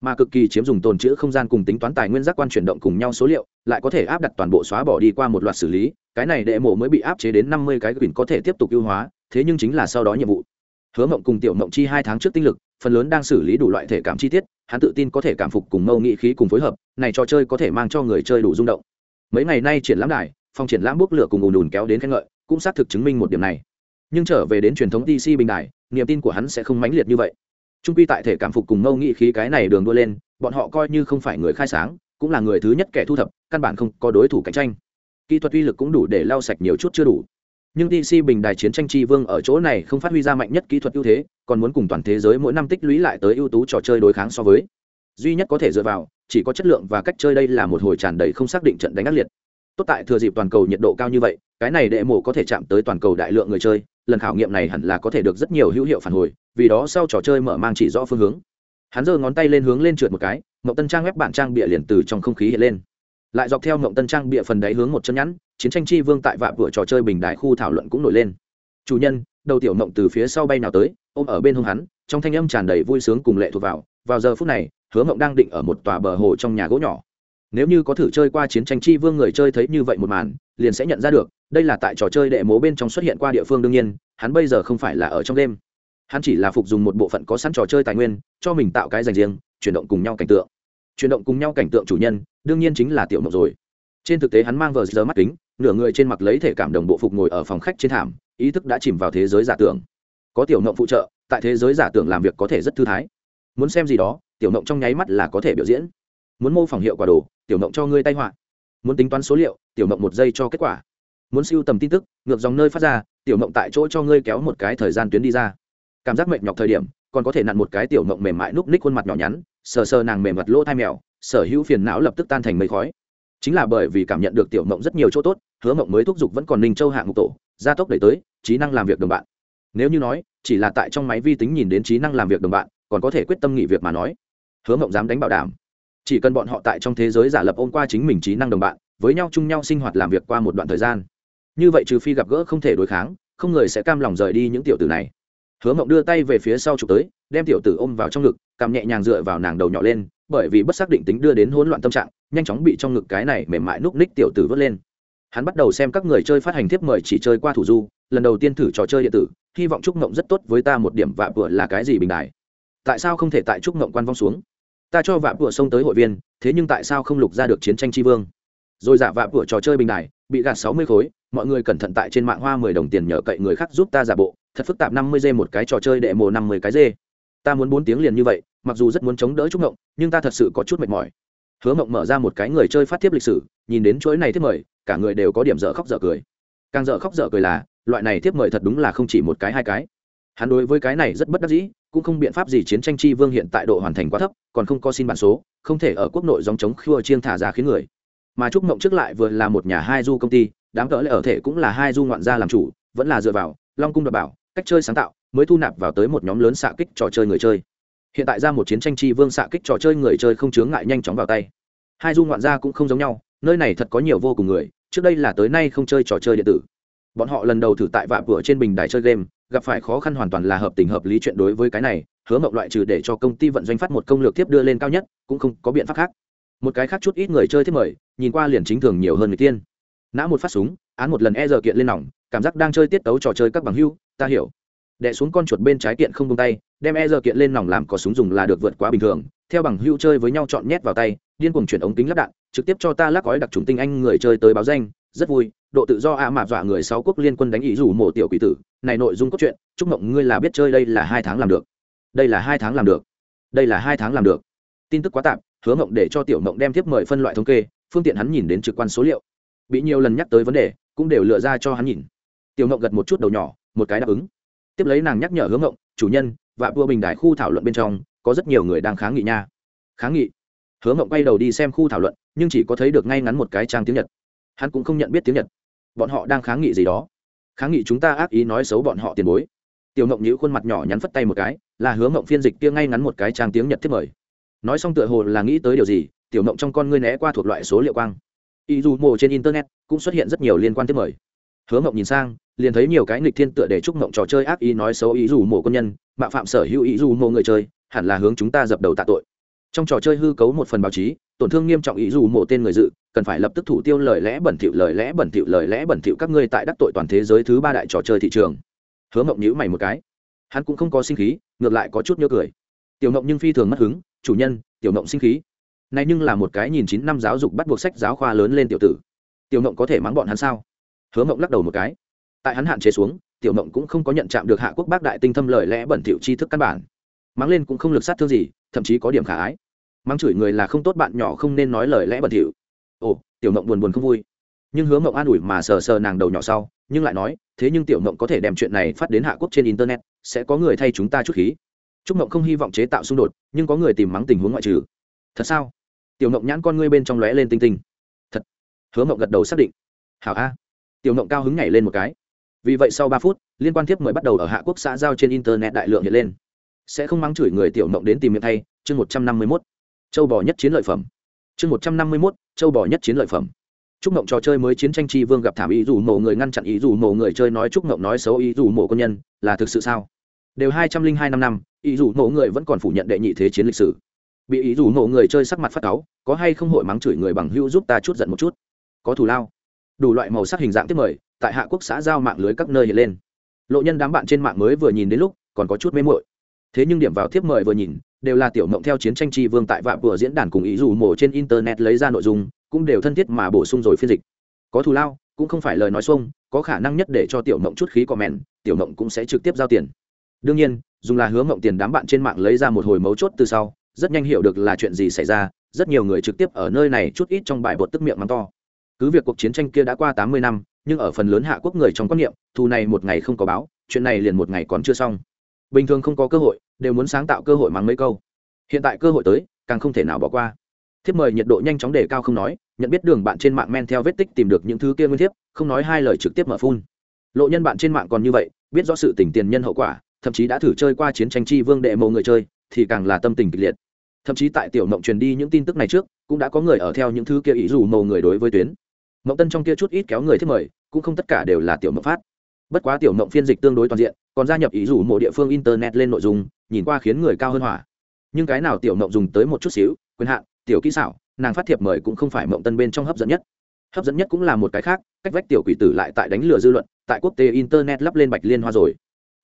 Mà cực kỳ chiếm dùng tồn chữ không gian cùng tính toán tài nguyên giác quan chuyển động cùng nhau số liệu, lại có thể áp đặt toàn bộ xóa bỏ đi qua một loạt xử lý, cái này đệ mộ mới bị áp chế đến năm mươi cái quyền có thể tiếp tục ưu hóa, thế nhưng chính là sau đó nhiệm vụ. Hứa mộng cùng tiểu mộng chi hai tháng trước tinh lực, phần lớn đang xử lý đủ loại thể cảm chi tiết, hắn tự tin có thể cảm phục cùng mâu nghị khí cùng phối hợp, này trò chơi có thể mang cho người chơi đủ rung động. Mấy ngày nay triển lãm đài, phòng triển lãm bốc lửa cùng ùn ùn kéo đến khen ngợi, cũng xác thực chứng minh một điểm này. Nhưng trở về đến truyền thống dc bình đài, niềm tin của hắn sẽ không mãnh liệt như vậy trung quy tại thể cảm phục cùng ngâu nghị khí cái này đường đua lên, bọn họ coi như không phải người khai sáng, cũng là người thứ nhất kẻ thu thập, căn bản không có đối thủ cạnh tranh. Kỹ thuật uy lực cũng đủ để lau sạch nhiều chút chưa đủ. Nhưng dc bình đài chiến tranh tri vương ở chỗ này không phát huy ra mạnh nhất kỹ thuật ưu thế, còn muốn cùng toàn thế giới mỗi năm tích lũy lại tới ưu tú trò chơi đối kháng so với. Duy nhất có thể dựa vào, chỉ có chất lượng và cách chơi đây là một hồi tràn đầy không xác định trận đánh ác liệt. Tốt tại thừa dịp toàn cầu nhiệt độ cao như vậy, cái này đệ mổ có thể chạm tới toàn cầu đại lượng người chơi lần khảo nghiệm này hẳn là có thể được rất nhiều hữu hiệu phản hồi, vì đó sau trò chơi mở mang chỉ rõ phương hướng. Hắn giơ ngón tay lên hướng lên trượt một cái mậu tân trang web bản trang bịa liền từ trong không khí hiện lên. Lại dọc theo mậu tân trang bịa phần đáy hướng một chân nhắn chiến tranh chi vương tại vạ vừa trò chơi bình đại khu thảo luận cũng nổi lên. Chủ nhân, đầu tiểu mộng từ phía sau bay nào tới, ôm ở bên hông hắn, trong thanh âm tràn đầy vui sướng cùng lệ thuộc vào. Vào giờ phút này, hứa mộng đang định ở một tòa bờ hồ trong nhà gỗ nhỏ nếu như có thử chơi qua chiến tranh chi vương người chơi thấy như vậy một màn, liền sẽ nhận ra được, đây là tại trò chơi đệ mố bên trong xuất hiện qua địa phương đương nhiên, hắn bây giờ không phải là ở trong đêm. Hắn chỉ là phục dùng một bộ phận có sẵn trò chơi tài nguyên, cho mình tạo cái dành riêng, chuyển động cùng nhau cảnh tượng. Chuyển động cùng nhau cảnh tượng chủ nhân, đương nhiên chính là tiểu mộng rồi. Trên thực tế hắn mang vờ giờ mắt kính, nửa người trên mặt lấy thể cảm đồng bộ phục ngồi ở phòng khách trên thảm, ý thức đã chìm vào thế giới giả tưởng. Có tiểu mộng phụ trợ, tại thế giới giả tưởng làm việc có thể rất thư thái. Muốn xem gì đó, tiểu mộng trong nháy mắt là có thể biểu diễn. Muốn mô phỏng hiệu quả đồ tiểu mộng cho ngươi tay họa. Muốn tính toán số liệu, tiểu mộng một giây cho kết quả. Muốn siêu tầm tin tức, ngược dòng nơi phát ra, tiểu mộng tại chỗ cho ngươi kéo một cái thời gian tuyến đi ra. Cảm giác mệt nhọc thời điểm, còn có thể nặn một cái tiểu mộng mềm mại núp ních khuôn mặt nhỏ nhắn, sờ sờ nàng mềm mặt lỗ thai mèo, sở hữu phiền não lập tức tan thành mây khói. Chính là bởi vì cảm nhận được tiểu mộng rất nhiều chỗ tốt, hứa mộng mới thúc giục vẫn còn ninh châu hạng mục tổ, gia tốc đẩy tới, trí năng làm việc đồng bạn. Nếu như nói, chỉ là tại trong máy vi tính nhìn đến trí năng làm việc đồng bạn, còn có thể quyết tâm nghỉ việc mà nói. Hứa mộng dám đánh bảo đảm chỉ cần bọn họ tại trong thế giới giả lập ôm qua chính mình trí năng đồng bạn, với nhau chung nhau sinh hoạt làm việc qua một đoạn thời gian. Như vậy trừ phi gặp gỡ không thể đối kháng, không người sẽ cam lòng rời đi những tiểu tử này. Hứa mộng đưa tay về phía sau chụp tới, đem tiểu tử ôm vào trong ngực, cằm nhẹ nhàng dựa vào nàng đầu nhỏ lên, bởi vì bất xác định tính đưa đến hỗn loạn tâm trạng, nhanh chóng bị trong ngực cái này mềm mại núp ních tiểu tử vớt lên. Hắn bắt đầu xem các người chơi phát hành thiếp mời chỉ chơi qua thủ du, lần đầu tiên thử trò chơi điện tử, hy vọng trúc mộng rất tốt với ta một điểm vạ vừa là cái gì bình đại. Tại sao không thể tại trúc mộng quan vong xuống? Ta cho vạ vựa xông tới hội viên, thế nhưng tại sao không lục ra được chiến tranh tri vương? Rồi giả vạ vựa trò chơi bình đài, bị gạt sáu mươi khối, mọi người cẩn thận tại trên mạng hoa mười đồng tiền nhờ cậy người khác giúp ta giả bộ, thật phức tạp năm mươi dê một cái trò chơi đệ mồ năm mươi cái dê. Ta muốn bốn tiếng liền như vậy, mặc dù rất muốn chống đỡ trúc mộng nhưng ta thật sự có chút mệt mỏi. Hứa mộng mở ra một cái người chơi phát thiếp lịch sử, nhìn đến chuỗi này tiếp mời, cả người đều có điểm dở khóc dở cười. Càng dở khóc dở cười là, loại này tiếp mời thật đúng là không chỉ một cái hai cái. Hắn đối với cái này rất bất đắc dĩ cũng không biện pháp gì chiến tranh chi vương hiện tại độ hoàn thành quá thấp, còn không có xin bản số, không thể ở quốc nội dòng chống khua chiên thả ra khiến người. Mà trúc mộng trước lại vừa là một nhà hai du công ty, đám cỡ lại ở thể cũng là hai du ngoạn gia làm chủ, vẫn là dựa vào long cung đập bảo, cách chơi sáng tạo, mới thu nạp vào tới một nhóm lớn xạ kích trò chơi người chơi. Hiện tại ra một chiến tranh chi vương xạ kích trò chơi người chơi không chướng ngại nhanh chóng vào tay. Hai du ngoạn gia cũng không giống nhau, nơi này thật có nhiều vô cùng người, trước đây là tới nay không chơi trò chơi điện tử. Bọn họ lần đầu thử tại vạ vừa trên bình đài chơi game gặp phải khó khăn hoàn toàn là hợp tình hợp lý chuyện đối với cái này, hứa mộng loại trừ để cho công ty vận doanh phát một công lược tiếp đưa lên cao nhất, cũng không có biện pháp khác. Một cái khác chút ít người chơi thiết mời, nhìn qua liền chính thường nhiều hơn người tiên. Nã một phát súng, án một lần e giờ kiện lên nòng, cảm giác đang chơi tiết tấu trò chơi các bằng hưu, ta hiểu. Đẻ xuống con chuột bên trái kiện không tung tay, đem e giờ kiện lên nòng làm có súng dùng là được vượt quá bình thường. Theo bằng hưu chơi với nhau chọn nhét vào tay, điên cuồng chuyển ống kính lắp đạn, trực tiếp cho ta lắc gói đặc trùng tinh anh người chơi tới báo danh rất vui, độ tự do ạ à mạp dọa người sáu quốc liên quân đánh ý rủ mổ tiểu quỷ tử, này nội dung cốt truyện, chúc mộng ngươi là biết chơi đây là hai tháng làm được. Đây là hai tháng làm được. Đây là hai tháng làm được. Tin tức quá tạp hứa mộng để cho tiểu mộng đem tiếp mời phân loại thống kê, phương tiện hắn nhìn đến trực quan số liệu. Bị nhiều lần nhắc tới vấn đề, cũng đều lựa ra cho hắn nhìn. Tiểu mộng gật một chút đầu nhỏ, một cái đáp ứng. Tiếp lấy nàng nhắc nhở hứa mộng, chủ nhân và vua bình đại khu thảo luận bên trong, có rất nhiều người đang kháng nghị nha. Kháng nghị? Hứa mộng quay đầu đi xem khu thảo luận, nhưng chỉ có thấy được ngay ngắn một cái trang tiếng nhật hắn cũng không nhận biết tiếng nhật. Bọn họ đang kháng nghị gì đó. Kháng nghị chúng ta ác ý nói xấu bọn họ tiền bối. Tiểu ngộng nhữ khuôn mặt nhỏ nhắn phất tay một cái, là hướng ngộng phiên dịch kia ngay ngắn một cái trang tiếng nhật thiết mời. Nói xong tựa hồ là nghĩ tới điều gì, tiểu ngộng trong con ngươi né qua thuộc loại số liệu quang. Y dù mồ trên internet cũng xuất hiện rất nhiều liên quan thiết mời. Hướng ngộng nhìn sang, liền thấy nhiều cái nghịch thiên tựa để chúc ngộng trò chơi ác ý nói xấu ý dù mồ quân nhân, mạ phạm sở hữu ý dù mồ người chơi, hẳn là hướng chúng ta dập đầu tạ tội. Trong trò chơi hư cấu một phần báo chí tổn thương nghiêm trọng ý dù mộ tên người dự, cần phải lập tức thủ tiêu lời lẽ bẩn thỉu, lời lẽ bẩn thỉu, lời lẽ bẩn thỉu các ngươi tại đắc tội toàn thế giới thứ ba đại trò chơi thị trường. Hứa mộng nhíu mày một cái. Hắn cũng không có sinh khí, ngược lại có chút nhớ cười. Tiểu mộng nhưng phi thường mất hứng, chủ nhân, tiểu mộng sinh khí. Này nhưng là một cái nhìn chín năm giáo dục bắt buộc sách giáo khoa lớn lên tiểu tử. Tiểu mộng có thể mắng bọn hắn sao? Hứa mộng lắc đầu một cái. Tại hắn hạn chế xuống, tiểu mộng cũng không có nhận chạm được hạ quốc bác đại tinh thâm lời lẽ bẩn thỉu tri thức căn bản. Mắng lên cũng không lực sát thương gì, thậm chí có điểm khả ái mắng chửi người là không tốt bạn nhỏ không nên nói lời lẽ bẩn thỉu. Ồ, tiểu mộng buồn buồn không vui. Nhưng hứa mộng an ủi mà sờ sờ nàng đầu nhỏ sau, nhưng lại nói, thế nhưng tiểu mộng có thể đem chuyện này phát đến hạ quốc trên internet, sẽ có người thay chúng ta chút khí. Trúc mộng không hy vọng chế tạo xung đột, nhưng có người tìm mắng tình huống ngoại trừ. Thật sao? Tiểu mộng nhãn con ngươi bên trong lóe lên tinh tinh. Thật. Hứa mộng gật đầu xác định. Hảo a. Tiểu mộng cao hứng nhảy lên một cái. Vì vậy sau ba phút, liên quan tiếp mới bắt đầu ở hạ quốc xã giao trên internet đại lượng hiện lên. Sẽ không mắng chửi người tiểu mộng đến tìm miệng thay, chương một trăm năm mươi mốt châu bò nhất chiến lợi phẩm. Chương một trăm năm mươi mốt châu bò nhất chiến lợi phẩm. Trúc Mộng trò chơi mới chiến tranh chi vương gặp thảm ý dù mộ người ngăn chặn ý dù mộ người chơi nói Trúc Mộng nói xấu ý dù mộ quân nhân, là thực sự sao? Đều hai trăm linh hai năm năm, ý dù mộ người vẫn còn phủ nhận đệ nhị thế chiến lịch sử. bị ý dù mộ người chơi sắc mặt phát cáu có hay không hội mắng chửi người bằng hữu giúp ta chút giận một chút? Có thù lao. Đủ loại màu sắc hình dạng tiếp mời tại hạ quốc xã giao mạng lưới các nơi hiện lên. Lộ nhân đám bạn trên mạng mới vừa nhìn đến lúc còn có chút mê mội thế nhưng điểm vào thiếp mời vừa nhìn đều là tiểu mộng theo chiến tranh tri vương tại vạ vừa diễn đàn cùng ý dù mổ trên internet lấy ra nội dung, cũng đều thân thiết mà bổ sung rồi phiên dịch. Có thù lao, cũng không phải lời nói xuông, có khả năng nhất để cho tiểu mộng chút khí cọ mèn tiểu mộng cũng sẽ trực tiếp giao tiền. Đương nhiên, dùng là hướng mộng tiền đám bạn trên mạng lấy ra một hồi mấu chốt từ sau, rất nhanh hiểu được là chuyện gì xảy ra, rất nhiều người trực tiếp ở nơi này chút ít trong bài bột tức miệng mắng to. Cứ việc cuộc chiến tranh kia đã qua tám mươi năm, nhưng ở phần lớn hạ quốc người trong quan niệm, thù này một ngày không có báo, chuyện này liền một ngày còn chưa xong. Bình thường không có cơ hội đều muốn sáng tạo cơ hội mắng mấy câu. Hiện tại cơ hội tới, càng không thể nào bỏ qua. Thiếp mời nhiệt độ nhanh chóng đề cao không nói, nhận biết đường bạn trên mạng men theo vết tích tìm được những thứ kia nguyên thiếp, không nói hai lời trực tiếp mở phun. Lộ nhân bạn trên mạng còn như vậy, biết rõ sự tình tiền nhân hậu quả, thậm chí đã thử chơi qua chiến tranh chi vương đệ mộ người chơi, thì càng là tâm tình kịch liệt. Thậm chí tại tiểu mộng truyền đi những tin tức này trước, cũng đã có người ở theo những thứ kia ý dù màu người đối với tuyến. Mộng tân trong kia chút ít kéo người thiết mời, cũng không tất cả đều là tiểu mộng phát. Bất quá tiểu mộng phiên dịch tương đối toàn diện còn gia nhập ý dù mộ địa phương internet lên nội dung, nhìn qua khiến người cao hơn hỏa. Nhưng cái nào tiểu mộng dùng tới một chút xíu, quyền hạn, tiểu kỹ xảo, nàng phát thiệp mời cũng không phải mộng tân bên trong hấp dẫn nhất. Hấp dẫn nhất cũng là một cái khác, cách vách tiểu quỷ tử lại tại đánh lừa dư luận, tại quốc tế internet lắp lên bạch liên hoa rồi.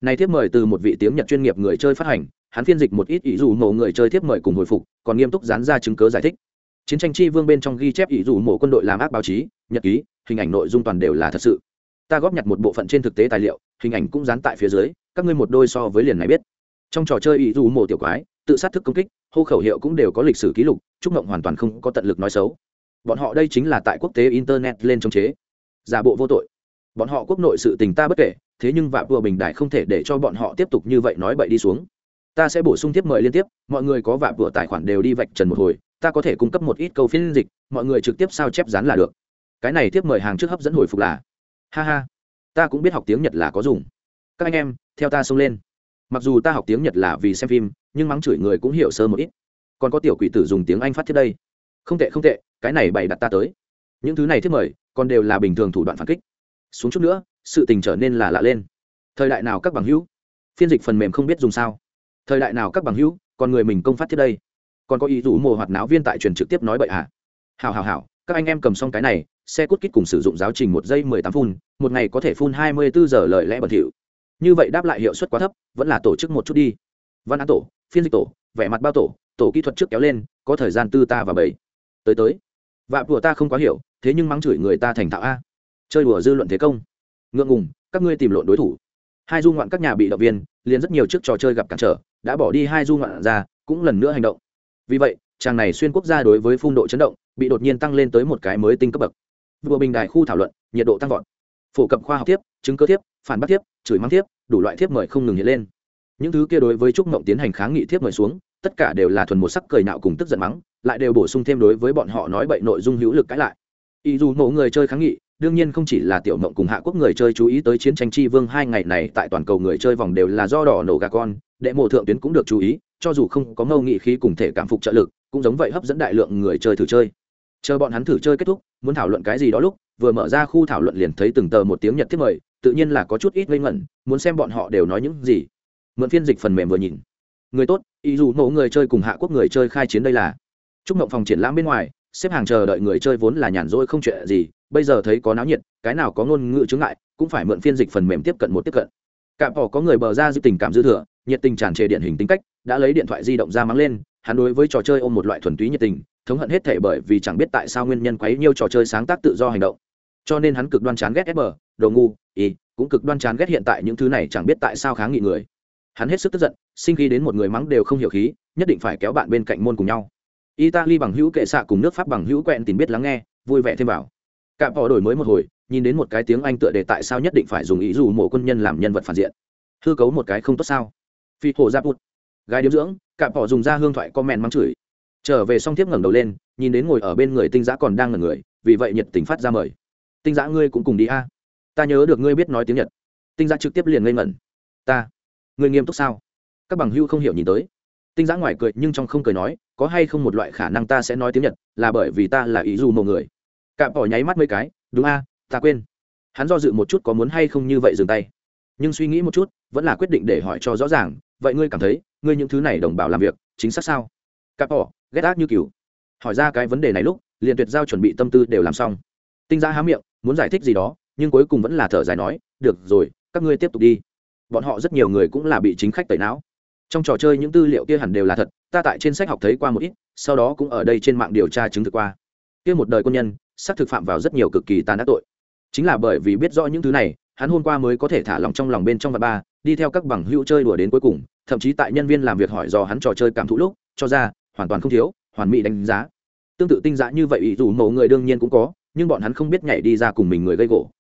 Này thiếp mời từ một vị tiếng nhật chuyên nghiệp người chơi phát hành, hắn phiên dịch một ít ý dù mộ người chơi thiếp mời cùng hồi phục, còn nghiêm túc dán ra chứng cớ giải thích. Chiến tranh chi vương bên trong ghi chép ý dù mộ quân đội làm ác báo chí, nhật ký, hình ảnh nội dung toàn đều là thật sự. Ta góp nhặt một bộ phận trên thực tế tài liệu hình ảnh cũng dán tại phía dưới, các ngươi một đôi so với liền này biết. Trong trò chơi ý dù mổ tiểu quái, tự sát thức công kích, hô khẩu hiệu cũng đều có lịch sử ký lục, trúc mộng hoàn toàn không có tận lực nói xấu. Bọn họ đây chính là tại quốc tế internet lên chống chế. Giả bộ vô tội. Bọn họ quốc nội sự tình ta bất kể, thế nhưng vạ vừa bình đại không thể để cho bọn họ tiếp tục như vậy nói bậy đi xuống. Ta sẽ bổ sung tiếp mời liên tiếp, mọi người có vạ vừa tài khoản đều đi vạch trần một hồi, ta có thể cung cấp một ít câu phiên dịch, mọi người trực tiếp sao chép dán là được. Cái này tiếp mời hàng trước hấp dẫn hồi phục là. Ha ha ta cũng biết học tiếng nhật là có dùng. Các anh em, theo ta xông lên. Mặc dù ta học tiếng nhật là vì xem phim, nhưng mắng chửi người cũng hiểu sơ một ít. Còn có tiểu quỷ tử dùng tiếng anh phát thiết đây. Không tệ không tệ, cái này bày đặt ta tới. Những thứ này thiết mời, còn đều là bình thường thủ đoạn phản kích. Xuống chút nữa, sự tình trở nên là lạ lên. Thời đại nào các bằng hữu? Phiên dịch phần mềm không biết dùng sao. Thời đại nào các bằng hữu, còn người mình công phát thiết đây? Còn có ý rủ mồ hoạt náo viên tại truyền trực tiếp nói bậy à? Hào hào hào các anh em cầm xong cái này xe cút kít cùng sử dụng giáo trình một giây mười tám phun, một ngày có thể phun hai mươi bốn giờ lời lẽ bẩn thỉu. Như vậy đáp lại hiệu suất quá thấp, vẫn là tổ chức một chút đi. Văn án tổ, phiên dịch tổ, vẻ mặt bao tổ tổ kỹ thuật trước kéo lên, có thời gian tư ta và bảy tới tới. Vạ của ta không quá hiểu, thế nhưng mắng chửi người ta thành thạo a. Chơi đùa dư luận thế công. Ngượng ngùng, các ngươi tìm lộn đối thủ. Hai du ngoạn các nhà bị động viên, liền rất nhiều trước trò chơi gặp cản trở, đã bỏ đi hai du ngoạn ra, cũng lần nữa hành động. Vì vậy, chàng này xuyên quốc gia đối với phun độ chấn động, bị đột nhiên tăng lên tới một cái mới tinh cấp bậc vừa bình đài khu thảo luận, nhiệt độ tăng vọt. Phổ cập khoa học tiếp, chứng cơ tiếp, phản bác tiếp, chửi mắng tiếp, đủ loại tiếp mời không ngừng hiện lên. Những thứ kia đối với trúc mộng tiến hành kháng nghị thiếp mời xuống, tất cả đều là thuần một sắc cười nạo cùng tức giận mắng, lại đều bổ sung thêm đối với bọn họ nói bậy nội dung hữu lực cãi lại. Ý dù mẫu người chơi kháng nghị, đương nhiên không chỉ là tiểu mộng cùng hạ quốc người chơi chú ý tới chiến tranh chi vương hai ngày này tại toàn cầu người chơi vòng đều là do đỏ nổ gà con, đệ mộ thượng tuyến cũng được chú ý, cho dù không có mâu nghị khí cùng thể cảm phục trợ lực, cũng giống vậy hấp dẫn đại lượng người chơi thử chơi chờ bọn hắn thử chơi kết thúc, muốn thảo luận cái gì đó lúc, vừa mở ra khu thảo luận liền thấy từng tờ một tiếng nhật thiết mời, tự nhiên là có chút ít ngây ngẩn, muốn xem bọn họ đều nói những gì. Mượn phiên dịch phần mềm vừa nhìn. Người tốt, ý dù mẫu người chơi cùng hạ quốc người chơi khai chiến đây là. Chúc mộng phòng triển lãm bên ngoài, xếp hàng chờ đợi người chơi vốn là nhàn rỗi không chuyện gì, bây giờ thấy có náo nhiệt, cái nào có ngôn ngữ chứng ngại, cũng phải mượn phiên dịch phần mềm tiếp cận một tiếp cận. Cạm bỏ có người bờ ra dư tình cảm dư thừa, nhiệt tình tràn trề điện hình tính cách, đã lấy điện thoại di động ra mắng lên, hắn đối với trò chơi ôm một loại thuần túy nhiệt tình thống hận hết thể bởi vì chẳng biết tại sao nguyên nhân quấy nhiều trò chơi sáng tác tự do hành động. Cho nên hắn cực đoan chán ghét sb đồ ngu, y, cũng cực đoan chán ghét hiện tại những thứ này chẳng biết tại sao kháng nghị người. Hắn hết sức tức giận, sinh khi đến một người mắng đều không hiểu khí, nhất định phải kéo bạn bên cạnh môn cùng nhau. Italy bằng hữu kệ xạ cùng nước pháp bằng hữu quẹn tìm biết lắng nghe, vui vẻ thêm vào. Cạm bỏ đổi mới một hồi, nhìn đến một cái tiếng anh tựa đề tại sao nhất định phải dùng ý dù mộ quân nhân làm nhân vật phản diện. Hư cấu một cái không tốt sao? Phi hồ giáp bút gái điếm dưỡng cạm bỏ dùng ra hương thoại comment mắng chửi trở về xong tiếp ngẩng đầu lên, nhìn đến ngồi ở bên người tinh giã còn đang ngẩn người, vì vậy nhiệt tình phát ra mời. Tinh giã ngươi cũng cùng đi a. Ta nhớ được ngươi biết nói tiếng nhật. Tinh giã trực tiếp liền ngây ngẩn. Ta, ngươi nghiêm túc sao? Các bằng hưu không hiểu nhìn tới. Tinh giã ngoài cười nhưng trong không cười nói, có hay không một loại khả năng ta sẽ nói tiếng nhật, là bởi vì ta là ý dù mộ người. Cạm bỏ nháy mắt mấy cái, đúng a, ta quên. Hắn do dự một chút có muốn hay không như vậy dừng tay. Nhưng suy nghĩ một chút, vẫn là quyết định để hỏi cho rõ ràng, vậy ngươi cảm thấy, ngươi những thứ này đồng bào làm việc, chính xác sao? Cặp bỏ ghét ác như cừu. Hỏi ra cái vấn đề này lúc liền tuyệt giao chuẩn bị tâm tư đều làm xong. Tinh giã há miệng, muốn giải thích gì đó, nhưng cuối cùng vẫn là thở dài nói, được rồi, các ngươi tiếp tục đi. Bọn họ rất nhiều người cũng là bị chính khách tẩy não. Trong trò chơi những tư liệu kia hẳn đều là thật, ta tại trên sách học thấy qua một ít, sau đó cũng ở đây trên mạng điều tra chứng thực qua. Kia một đời quân nhân, xác thực phạm vào rất nhiều cực kỳ tàn ác tội. Chính là bởi vì biết rõ những thứ này, hắn hôm qua mới có thể thả lòng trong lòng bên trong và ba, đi theo các bằng hữu chơi đùa đến cuối cùng, thậm chí tại nhân viên làm việc hỏi dò hắn trò chơi cảm thụ lúc, cho ra hoàn toàn không thiếu, hoàn mỹ đánh giá. Tương tự tinh giã như vậy ý dù mẫu người đương nhiên cũng có, nhưng bọn hắn không biết nhảy đi ra cùng mình người gây gỗ.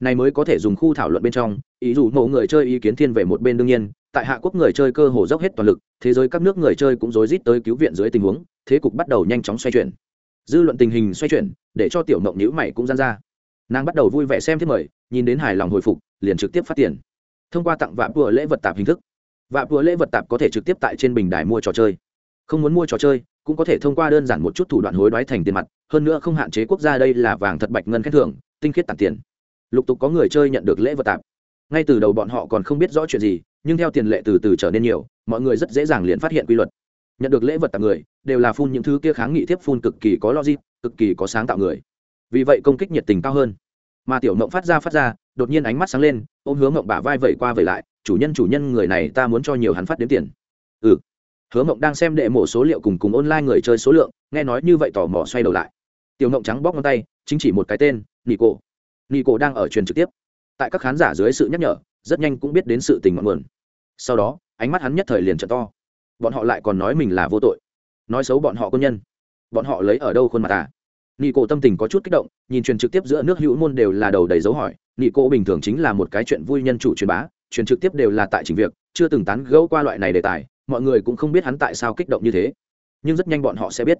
Này mới có thể dùng khu thảo luận bên trong, ý dù mẫu người chơi ý kiến thiên về một bên đương nhiên, tại hạ quốc người chơi cơ hồ dốc hết toàn lực, thế giới các nước người chơi cũng rối rít tới cứu viện dưới tình huống, thế cục bắt đầu nhanh chóng xoay chuyển. Dư luận tình hình xoay chuyển, để cho tiểu mộng nhữ mày cũng gian ra. Nàng bắt đầu vui vẻ xem thiết mời, nhìn đến hài lòng hồi phục, liền trực tiếp phát tiền. Thông qua tặng vạ vừa lễ vật tạp hình thức. Vạ vừa lễ vật tạp có thể trực tiếp tại trên bình đài mua trò chơi không muốn mua trò chơi, cũng có thể thông qua đơn giản một chút thủ đoạn hối đoái thành tiền mặt, hơn nữa không hạn chế quốc gia đây là vàng thật bạch ngân khen thưởng, tinh khiết tặng tiền. Lục tục có người chơi nhận được lễ vật tạp. Ngay từ đầu bọn họ còn không biết rõ chuyện gì, nhưng theo tiền lệ từ từ trở nên nhiều, mọi người rất dễ dàng liền phát hiện quy luật. Nhận được lễ vật tặng người, đều là phun những thứ kia kháng nghị tiếp phun cực kỳ có logic, cực kỳ có sáng tạo người. Vì vậy công kích nhiệt tình cao hơn. Mà tiểu mộng phát ra phát ra, đột nhiên ánh mắt sáng lên, ôm hướng mộng bả vai vẩy qua vẩy lại, chủ nhân chủ nhân, người này ta muốn cho nhiều hắn phát đến tiền. Ừ hứa mộng đang xem đệ mổ số liệu cùng cùng online người chơi số lượng, nghe nói như vậy tò mò xoay đầu lại. Tiểu mộng trắng bóc ngón tay, chính chỉ một cái tên nị cổ nị cổ đang ở truyền trực tiếp. Tại các khán giả dưới sự nhắc nhở, rất nhanh cũng biết đến sự tình ngọn nguồn. Sau đó, ánh mắt hắn nhất thời liền trở to. Bọn họ lại còn nói mình là vô tội. Nói xấu bọn họ quân nhân. Bọn họ lấy ở đâu khuôn mặt à? Nị cổ tâm tình có chút kích động, nhìn truyền trực tiếp giữa nước hữu môn đều là đầu đầy dấu hỏi. Nị cổ bình thường chính là một cái chuyện vui nhân chủ truyền bá, truyền trực tiếp đều là tại trình việc, chưa từng tán gẫu qua loại này đề tài mọi người cũng không biết hắn tại sao kích động như thế. Nhưng rất nhanh bọn họ sẽ biết.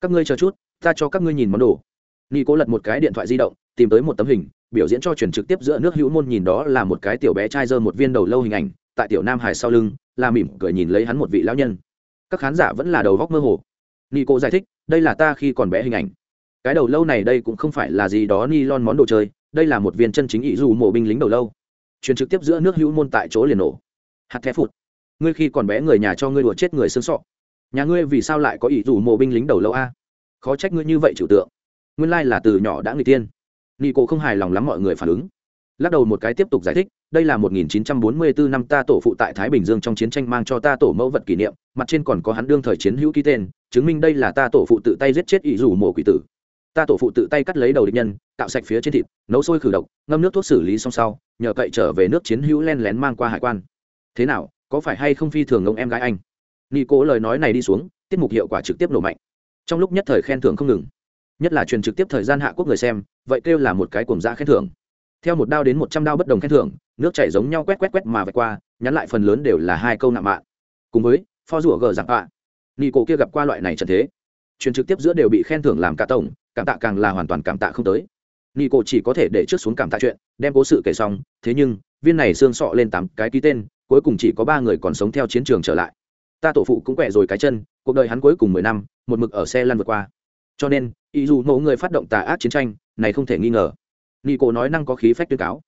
Các ngươi chờ chút, ta cho các ngươi nhìn món đồ. Nị cố lật một cái điện thoại di động, tìm tới một tấm hình, biểu diễn cho truyền trực tiếp giữa nước hữu môn nhìn đó là một cái tiểu bé trai dơ một viên đầu lâu hình ảnh, tại tiểu nam hải sau lưng, là mỉm cười nhìn lấy hắn một vị lão nhân. Các khán giả vẫn là đầu góc mơ hồ. Nị cô giải thích, đây là ta khi còn bé hình ảnh. Cái đầu lâu này đây cũng không phải là gì đó ni lon món đồ chơi, đây là một viên chân chính ý dù mộ binh lính đầu lâu. Truyền trực tiếp giữa nước hữu môn tại chỗ liền nổ. Hạt thép phụt ngươi khi còn bé người nhà cho ngươi đùa chết người xương sọ. Nhà ngươi vì sao lại có ý dù mộ binh lính đầu lâu a? Khó trách ngươi như vậy trừu tượng. Nguyên lai là từ nhỏ đã người tiên. Nghi cổ không hài lòng lắm mọi người phản ứng. Lắc đầu một cái tiếp tục giải thích, đây là 1944 năm ta tổ phụ tại thái bình dương trong chiến tranh mang cho ta tổ mẫu vật kỷ niệm, mặt trên còn có hắn đương thời chiến hữu ký tên, chứng minh đây là ta tổ phụ tự tay giết chết ý dù mộ quỷ tử. Ta tổ phụ tự tay cắt lấy đầu địch nhân tạo sạch phía trên thịt, nấu sôi khử độc, ngâm nước thuốc xử lý xong sau, nhờ cậy trở về nước chiến hữu len lén mang qua hải quan. Thế nào có phải hay không phi thường ông em gái anh? Nghi cố lời nói này đi xuống, tiết mục hiệu quả trực tiếp nổ mạnh. Trong lúc nhất thời khen thưởng không ngừng. Nhất là truyền trực tiếp thời gian hạ quốc người xem, vậy kêu là một cái cuồng dã khen thưởng. Theo một đao đến một trăm đao bất đồng khen thưởng, nước chảy giống nhau quét quét quét mà vạch qua, nhắn lại phần lớn đều là hai câu nạm mạ cùng với, pho rủa gờ giặc ạ nghi cố kia gặp qua loại này trận thế. Truyền trực tiếp giữa đều bị khen thưởng làm cả tổng, cảm tạ càng là hoàn toàn cảm tạ không tới. Nghi cố chỉ có thể để trước xuống cảm tạ chuyện, đem cố sự kể xong, thế nhưng, viên này xương sọ lên tám cái ký tên cuối cùng chỉ có ba người còn sống theo chiến trường trở lại. Ta tổ phụ cũng quẹ rồi cái chân, cuộc đời hắn cuối cùng mười năm, một mực ở xe lăn vượt qua. Cho nên, ý dù mẫu người phát động tà ác chiến tranh, này không thể nghi ngờ. Nghi cổ nói năng có khí phách tuyên cáo.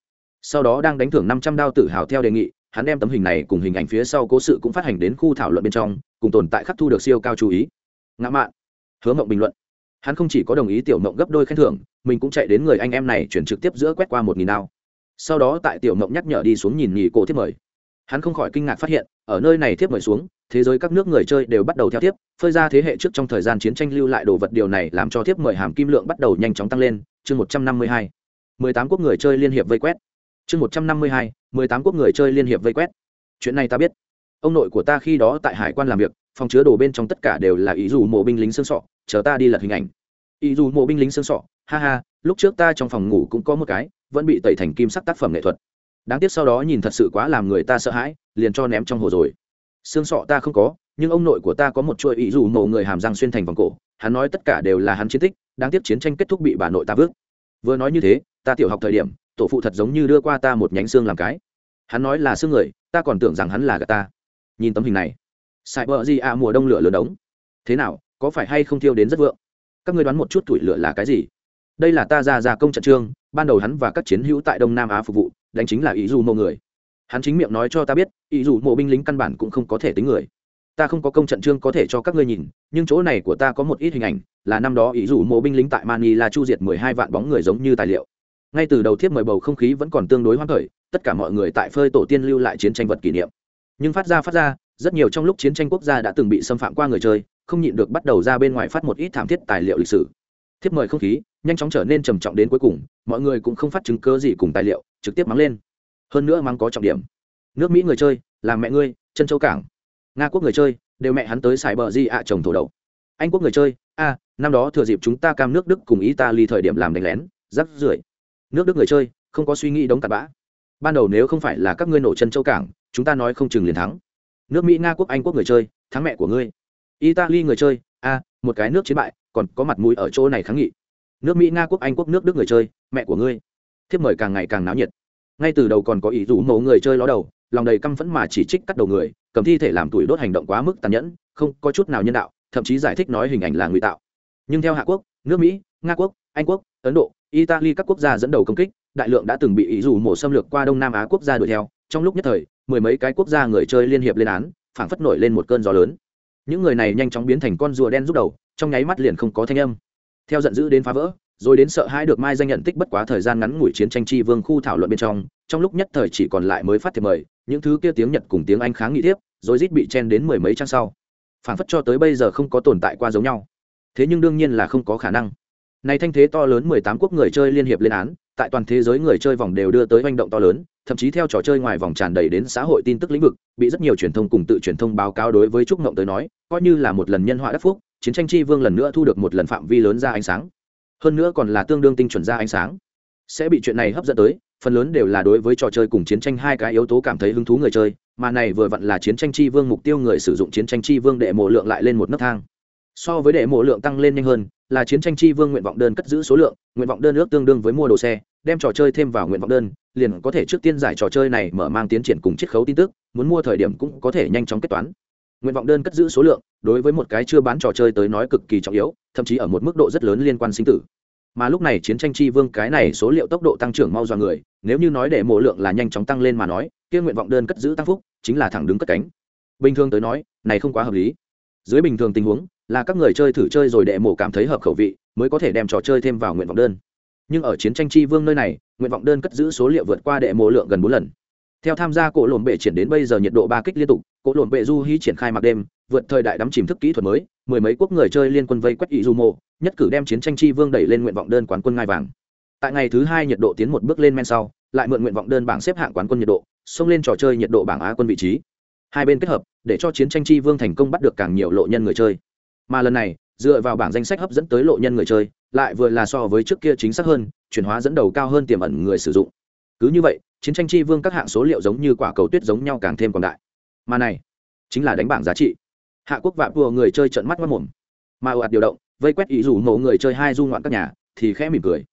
Sau đó đang đánh thưởng năm trăm đao tự hào theo đề nghị, hắn đem tấm hình này cùng hình ảnh phía sau cố sự cũng phát hành đến khu thảo luận bên trong, cùng tồn tại khắc thu được siêu cao chú ý. Ngã mạn. Hứa mộng bình luận. Hắn không chỉ có đồng ý tiểu mộng gấp đôi khen thưởng, mình cũng chạy đến người anh em này chuyển trực tiếp giữa quét qua một nghìn đao. Sau đó tại tiểu mộng nhắc nhở đi xuống nhìn nghỉ cổ thiết mời hắn không khỏi kinh ngạc phát hiện, ở nơi này thiếp mời xuống, thế giới các nước người chơi đều bắt đầu theo tiếp phơi ra thế hệ trước trong thời gian chiến tranh lưu lại đồ vật điều này làm cho thiếp mời hàm kim lượng bắt đầu nhanh chóng tăng lên. Chương một trăm năm mươi hai, mười tám quốc người chơi liên hiệp vây quét. Chương một trăm năm mươi hai, mười tám quốc người chơi liên hiệp vây quét. Chuyện này ta biết. Ông nội của ta khi đó tại hải quan làm việc, phòng chứa đồ bên trong tất cả đều là ý dù mộ binh lính xương sọ, chờ ta đi lật hình ảnh. Ý dù mộ binh lính xương sọ, ha ha, lúc trước ta trong phòng ngủ cũng có một cái, vẫn bị tẩy thành kim sắc tác phẩm nghệ thuật đáng tiếc sau đó nhìn thật sự quá làm người ta sợ hãi, liền cho ném trong hồ rồi. Xương sọ ta không có, nhưng ông nội của ta có một chuỗi ý dù mộ người hàm răng xuyên thành vòng cổ, hắn nói tất cả đều là hắn chiến tích, đáng tiếc chiến tranh kết thúc bị bà nội ta vứt. Vừa nói như thế, ta tiểu học thời điểm, tổ phụ thật giống như đưa qua ta một nhánh xương làm cái. Hắn nói là xương người, ta còn tưởng rằng hắn là gà ta. Nhìn tấm hình này sài bờ gì à mùa đông lửa lớn đống thế nào, có phải hay không thiêu đến rất vượng? Các ngươi đoán một chút tuổi lửa là cái gì? Đây là ta ra ra công trận trương ban đầu hắn và các chiến hữu tại đông nam á phục vụ, đánh chính là ý dù mộ người. Hắn chính miệng nói cho ta biết, ý dù mộ binh lính căn bản cũng không có thể tính người. Ta không có công trận trương có thể cho các ngươi nhìn, nhưng chỗ này của ta có một ít hình ảnh, là năm đó ý dù mộ binh lính tại mani là chu diệt mười hai vạn bóng người giống như tài liệu. Ngay từ đầu thiếp mời bầu không khí vẫn còn tương đối hoang khởi, tất cả mọi người tại phơi tổ tiên lưu lại chiến tranh vật kỷ niệm. Nhưng phát ra phát ra, rất nhiều trong lúc chiến tranh quốc gia đã từng bị xâm phạm qua người chơi, không nhịn được bắt đầu ra bên ngoài phát một ít thảm thiết tài liệu lịch sử. Thiếp mời không khí nhanh chóng trở nên trầm trọng đến cuối cùng, mọi người cũng không phát chứng cơ gì cùng tài liệu, trực tiếp mắng lên. Hơn nữa mắng có trọng điểm. Nước mỹ người chơi làm mẹ ngươi, chân châu cảng. Nga quốc người chơi, đều mẹ hắn tới xài bờ di ạ à, chồng thổ đậu anh quốc người chơi, a, năm đó thừa dịp chúng ta cam nước đức cùng italy thời điểm làm đánh lén, rắc rưởi. Nước đức người chơi, không có suy nghĩ đống tạt bã. Ban đầu nếu không phải là các ngươi nổ chân châu cảng, chúng ta nói không chừng liền thắng. Nước mỹ, nga quốc, anh quốc người chơi, thắng mẹ của ngươi. Italy người chơi, a, một cái nước chiến bại, còn có mặt mũi ở chỗ này kháng nghị nước mỹ nga quốc anh quốc nước đức người chơi mẹ của ngươi thiếp mời càng ngày càng náo nhiệt ngay từ đầu còn có ý rủ mẫu người chơi ló đầu lòng đầy căm phẫn mà chỉ trích cắt đầu người cầm thi thể làm tuổi đốt hành động quá mức tàn nhẫn không có chút nào nhân đạo thậm chí giải thích nói hình ảnh là ngụy tạo nhưng theo hạ quốc nước mỹ nga quốc anh quốc ấn độ italy các quốc gia dẫn đầu công kích đại lượng đã từng bị ý dù mổ xâm lược qua đông nam á quốc gia đuổi theo trong lúc nhất thời mười mấy cái quốc gia người chơi liên hiệp lên án phảng phất nổi lên một cơn gió lớn những người này nhanh chóng biến thành con rùa đen rút đầu trong nháy mắt liền không có thanh âm theo giận dữ đến phá vỡ, rồi đến sợ hãi được mai danh nhận tích bất quá thời gian ngắn ngủi chiến tranh chi vương khu thảo luận bên trong trong lúc nhất thời chỉ còn lại mới phát thiệp mời, những thứ kia tiếng nhật cùng tiếng anh kháng nghị tiếp, rồi rít bị chen đến mười mấy trang sau. Phản phất cho tới bây giờ không có tồn tại qua giống nhau. Thế nhưng đương nhiên là không có khả năng. Này thanh thế to lớn mười tám quốc người chơi liên hiệp lên án, tại toàn thế giới người chơi vòng đều đưa tới hành động to lớn, thậm chí theo trò chơi ngoài vòng tràn đầy đến xã hội tin tức lĩnh vực, bị rất nhiều truyền thông cùng tự truyền thông báo cáo đối với trúc ngộng tới nói, coi như là một lần nhân họa đắc phúc chiến tranh chi vương lần nữa thu được một lần phạm vi lớn ra ánh sáng. Hơn nữa còn là tương đương tinh chuẩn ra ánh sáng. Sẽ bị chuyện này hấp dẫn tới, phần lớn đều là đối với trò chơi cùng chiến tranh hai cái yếu tố cảm thấy hứng thú người chơi, mà này vừa vặn là chiến tranh chi vương mục tiêu người sử dụng chiến tranh chi vương để mộ lượng lại lên một nấc thang. So với để mộ lượng tăng lên nhanh hơn, là chiến tranh chi vương nguyện vọng đơn cất giữ số lượng, nguyện vọng đơn ước tương đương với mua đồ xe, đem trò chơi thêm vào nguyện vọng đơn, liền có thể trước tiên giải trò chơi này mở mang tiến triển cùng chiết khấu tin tức, muốn mua thời điểm cũng có thể nhanh chóng kết toán nguyện vọng đơn cất giữ số lượng, đối với một cái chưa bán trò chơi tới nói cực kỳ trọng yếu, thậm chí ở một mức độ rất lớn liên quan sinh tử. Mà lúc này chiến tranh chi vương cái này số liệu tốc độ tăng trưởng mau do người, nếu như nói để mộ lượng là nhanh chóng tăng lên mà nói, kia nguyện vọng đơn cất giữ tăng phúc, chính là thẳng đứng cất cánh. Bình thường tới nói, này không quá hợp lý. Dưới bình thường tình huống, là các người chơi thử chơi rồi đệ mộ cảm thấy hợp khẩu vị, mới có thể đem trò chơi thêm vào nguyện vọng đơn. Nhưng ở chiến tranh chi vương nơi này, nguyện vọng đơn cất giữ số liệu vượt qua đệ mộ lượng gần bốn lần theo tham gia cổ lồn bệ triển đến bây giờ nhiệt độ ba kích liên tục, cổ lồn bệ du hí triển khai mặc đêm, vượt thời đại đắm chìm thức kỹ thuật mới, mười mấy quốc người chơi liên quân vây quét ý du mộ nhất cử đem chiến tranh chi vương đẩy lên nguyện vọng đơn quán quân ngai vàng. Tại ngày thứ hai nhiệt độ tiến một bước lên men sau, lại mượn nguyện vọng đơn bảng xếp hạng quán quân nhiệt độ, xông lên trò chơi nhiệt độ bảng á quân vị trí. Hai bên kết hợp, để cho chiến tranh chi vương thành công bắt được càng nhiều lộ nhân người chơi. Mà lần này, dựa vào bảng danh sách hấp dẫn tới lộ nhân người chơi, lại vừa là so với trước kia chính xác hơn, chuyển hóa dẫn đầu cao hơn tiềm ẩn người sử dụng. Cứ như vậy chiến tranh chi vương các hạng số liệu giống như quả cầu tuyết giống nhau càng thêm còn đại. Mà này chính là đánh bảng giá trị. Hạ quốc vạ vừa người chơi trận mắt mất mồm. Mà ồ ạt điều động vây quét ý rủ mộ người chơi hai du ngoạn các nhà thì khẽ mỉm cười.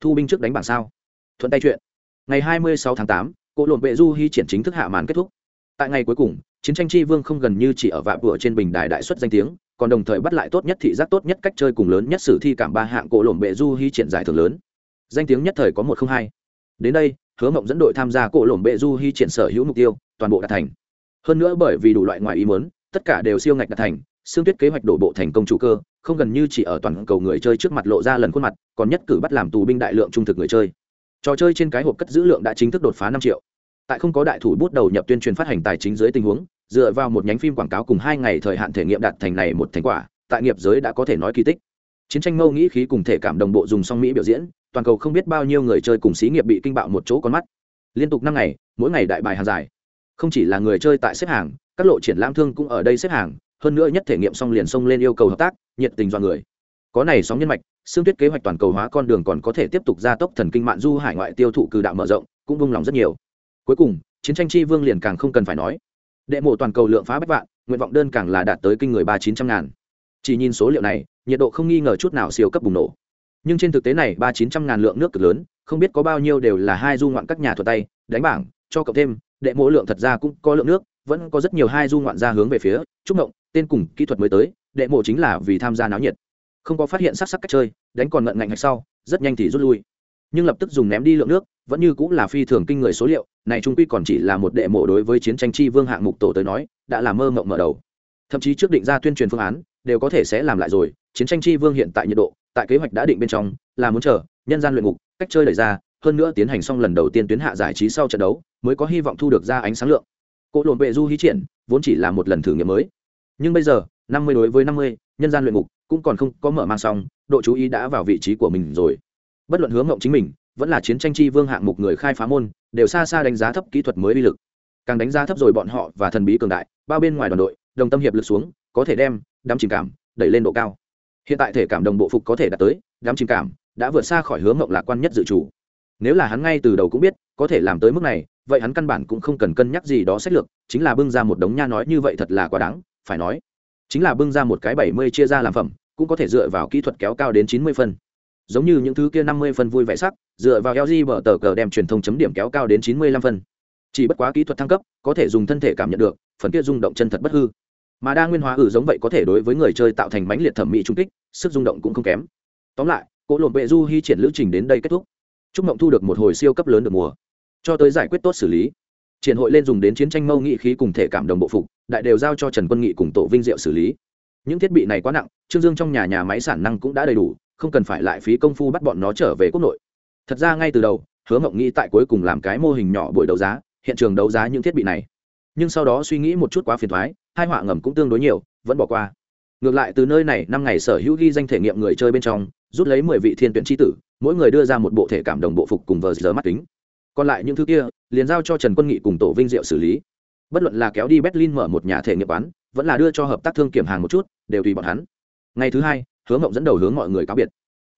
Thu binh trước đánh bảng sao? Thuận tay chuyện. Ngày 26 tháng 8, cỗ lộn vệ du hy triển chính thức hạ màn kết thúc. Tại ngày cuối cùng chiến tranh chi vương không gần như chỉ ở vạ vừa trên bình đài đại xuất danh tiếng còn đồng thời bắt lại tốt nhất thị giác tốt nhất cách chơi cùng lớn nhất sử thi cảm ba hạng cỗ lộn vệ du hy triển giải thưởng lớn. Danh tiếng nhất thời có một không hai. Đến đây hứa mộng dẫn đội tham gia cỗ lộn bệ du hy triển sở hữu mục tiêu, toàn bộ đạt thành. Hơn nữa bởi vì đủ loại ngoài ý muốn, tất cả đều siêu ngạch đạt thành, xương tuyết kế hoạch đổ bộ thành công chủ cơ, không gần như chỉ ở toàn cầu người chơi trước mặt lộ ra lần khuôn mặt, còn nhất cử bắt làm tù binh đại lượng trung thực người chơi. Trò chơi trên cái hộp cất giữ lượng đã chính thức đột phá năm triệu. Tại không có đại thủ bút đầu nhập tuyên truyền phát hành tài chính dưới tình huống, dựa vào một nhánh phim quảng cáo cùng hai ngày thời hạn thể nghiệm đạt thành này một thành quả, tại nghiệp giới đã có thể nói kỳ tích. Chiến tranh mâu nghĩ khí cùng thể cảm đồng bộ dùng song mỹ biểu diễn toàn cầu không biết bao nhiêu người chơi cùng xí nghiệp bị kinh bạo một chỗ con mắt. Liên tục năm ngày, mỗi ngày đại bài hàng dài. Không chỉ là người chơi tại xếp hàng, các lộ triển lãm thương cũng ở đây xếp hàng, hơn nữa nhất thể nghiệm xong liền xông lên yêu cầu hợp tác, nhiệt tình do người. Có này sóng nhân mạch, xương tuyết kế hoạch toàn cầu hóa con đường còn có thể tiếp tục gia tốc thần kinh mạng du hải ngoại tiêu thụ cử đạo mở rộng, cũng vung lòng rất nhiều. Cuối cùng, chiến tranh chi vương liền càng không cần phải nói. Đệ mộ toàn cầu lượng phá bách vạn, nguyện vọng đơn càng là đạt tới kinh người ba chín trăm ngàn. Chỉ nhìn số liệu này, nhiệt độ không nghi ngờ chút nào siêu cấp bùng nổ nhưng trên thực tế này ba chín trăm ngàn lượng nước cực lớn, không biết có bao nhiêu đều là hai du ngoạn các nhà thuật tay, đánh bảng, cho cộng thêm, đệ mộ lượng thật ra cũng có lượng nước, vẫn có rất nhiều hai du ngoạn ra hướng về phía trúc mộng, tên cùng kỹ thuật mới tới, đệ mộ chính là vì tham gia náo nhiệt. Không có phát hiện sắc sắc cách chơi, đánh còn ngận ngạnh hạch sau, rất nhanh thì rút lui. Nhưng lập tức dùng ném đi lượng nước, vẫn như cũng là phi thường kinh người số liệu, này trung quy còn chỉ là một đệ mộ đối với chiến tranh chi vương hạng mục tổ tới nói, đã là mơ mộng mở đầu. Thậm chí trước định ra tuyên truyền phương án, đều có thể sẽ làm lại rồi, chiến tranh chi vương hiện tại nhiệt độ tại kế hoạch đã định bên trong, là muốn chờ, nhân gian luyện ngục, cách chơi đẩy ra, hơn nữa tiến hành xong lần đầu tiên tuyến hạ giải trí sau trận đấu, mới có hy vọng thu được ra ánh sáng lượng. Cỗ lộn vệ du hí triển, vốn chỉ là một lần thử nghiệm mới. Nhưng bây giờ, năm mươi đối với năm mươi, nhân gian luyện ngục, cũng còn không có mở mang xong, độ chú ý đã vào vị trí của mình rồi. Bất luận hướng ngộng chính mình, vẫn là chiến tranh chi vương hạng mục người khai phá môn, đều xa xa đánh giá thấp kỹ thuật mới uy lực. Càng đánh giá thấp rồi bọn họ và thần bí cường đại, bao bên ngoài đoàn đội, đồng tâm hiệp lực xuống, có thể đem đám chìm cảm, đẩy lên độ cao hiện tại thể cảm đồng bộ phục có thể đạt tới, đám chìm cảm đã vượt xa khỏi hướng mộng lạc quan nhất dự chủ. Nếu là hắn ngay từ đầu cũng biết, có thể làm tới mức này, vậy hắn căn bản cũng không cần cân nhắc gì đó sách lược, chính là bưng ra một đống nha nói như vậy thật là quá đáng, phải nói. Chính là bưng ra một cái bảy mươi chia ra làm phẩm, cũng có thể dựa vào kỹ thuật kéo cao đến chín mươi phân. Giống như những thứ kia năm mươi phân vui vẻ sắc, dựa vào lg bờ tờ cờ đem truyền thông chấm điểm kéo cao đến chín mươi lăm phân. Chỉ bất quá kỹ thuật thăng cấp, có thể dùng thân thể cảm nhận được, phần kia rung động chân thật bất hư mà đa nguyên hóa ử giống vậy có thể đối với người chơi tạo thành mãnh liệt thẩm mỹ trung kích, sức rung động cũng không kém. Tóm lại cỗ lộn bệ du hy triển lữ trình đến đây kết thúc. Chúc mộng thu được một hồi siêu cấp lớn được mùa. Cho tới giải quyết tốt xử lý. Triển hội lên dùng đến chiến tranh mâu nghị khí cùng thể cảm đồng bộ phục, đại đều giao cho trần quân nghị cùng tổ vinh diệu xử lý. Những thiết bị này quá nặng, trương dương trong nhà nhà máy sản năng cũng đã đầy đủ, không cần phải lại phí công phu bắt bọn nó trở về quốc nội. Thật ra ngay từ đầu, hứa mộng nghĩ tại cuối cùng làm cái mô hình nhỏ buổi đấu giá, hiện trường đấu giá những thiết bị này. Nhưng sau đó suy nghĩ một chút quá phiền thoái hai họa ngầm cũng tương đối nhiều, vẫn bỏ qua. Ngược lại từ nơi này, năm ngày sở hữu ghi danh thể nghiệm người chơi bên trong, rút lấy mười vị thiên tuyển tri tử, mỗi người đưa ra một bộ thể cảm đồng bộ phục cùng vờ giờ mắt kính. Còn lại những thứ kia, liền giao cho trần quân nghị cùng tổ vinh diệu xử lý. Bất luận là kéo đi berlin mở một nhà thể nghiệm quán, vẫn là đưa cho hợp tác thương kiểm hàng một chút, đều tùy bọn hắn. Ngày thứ hai hướng ngộng dẫn đầu hướng mọi người cáo biệt.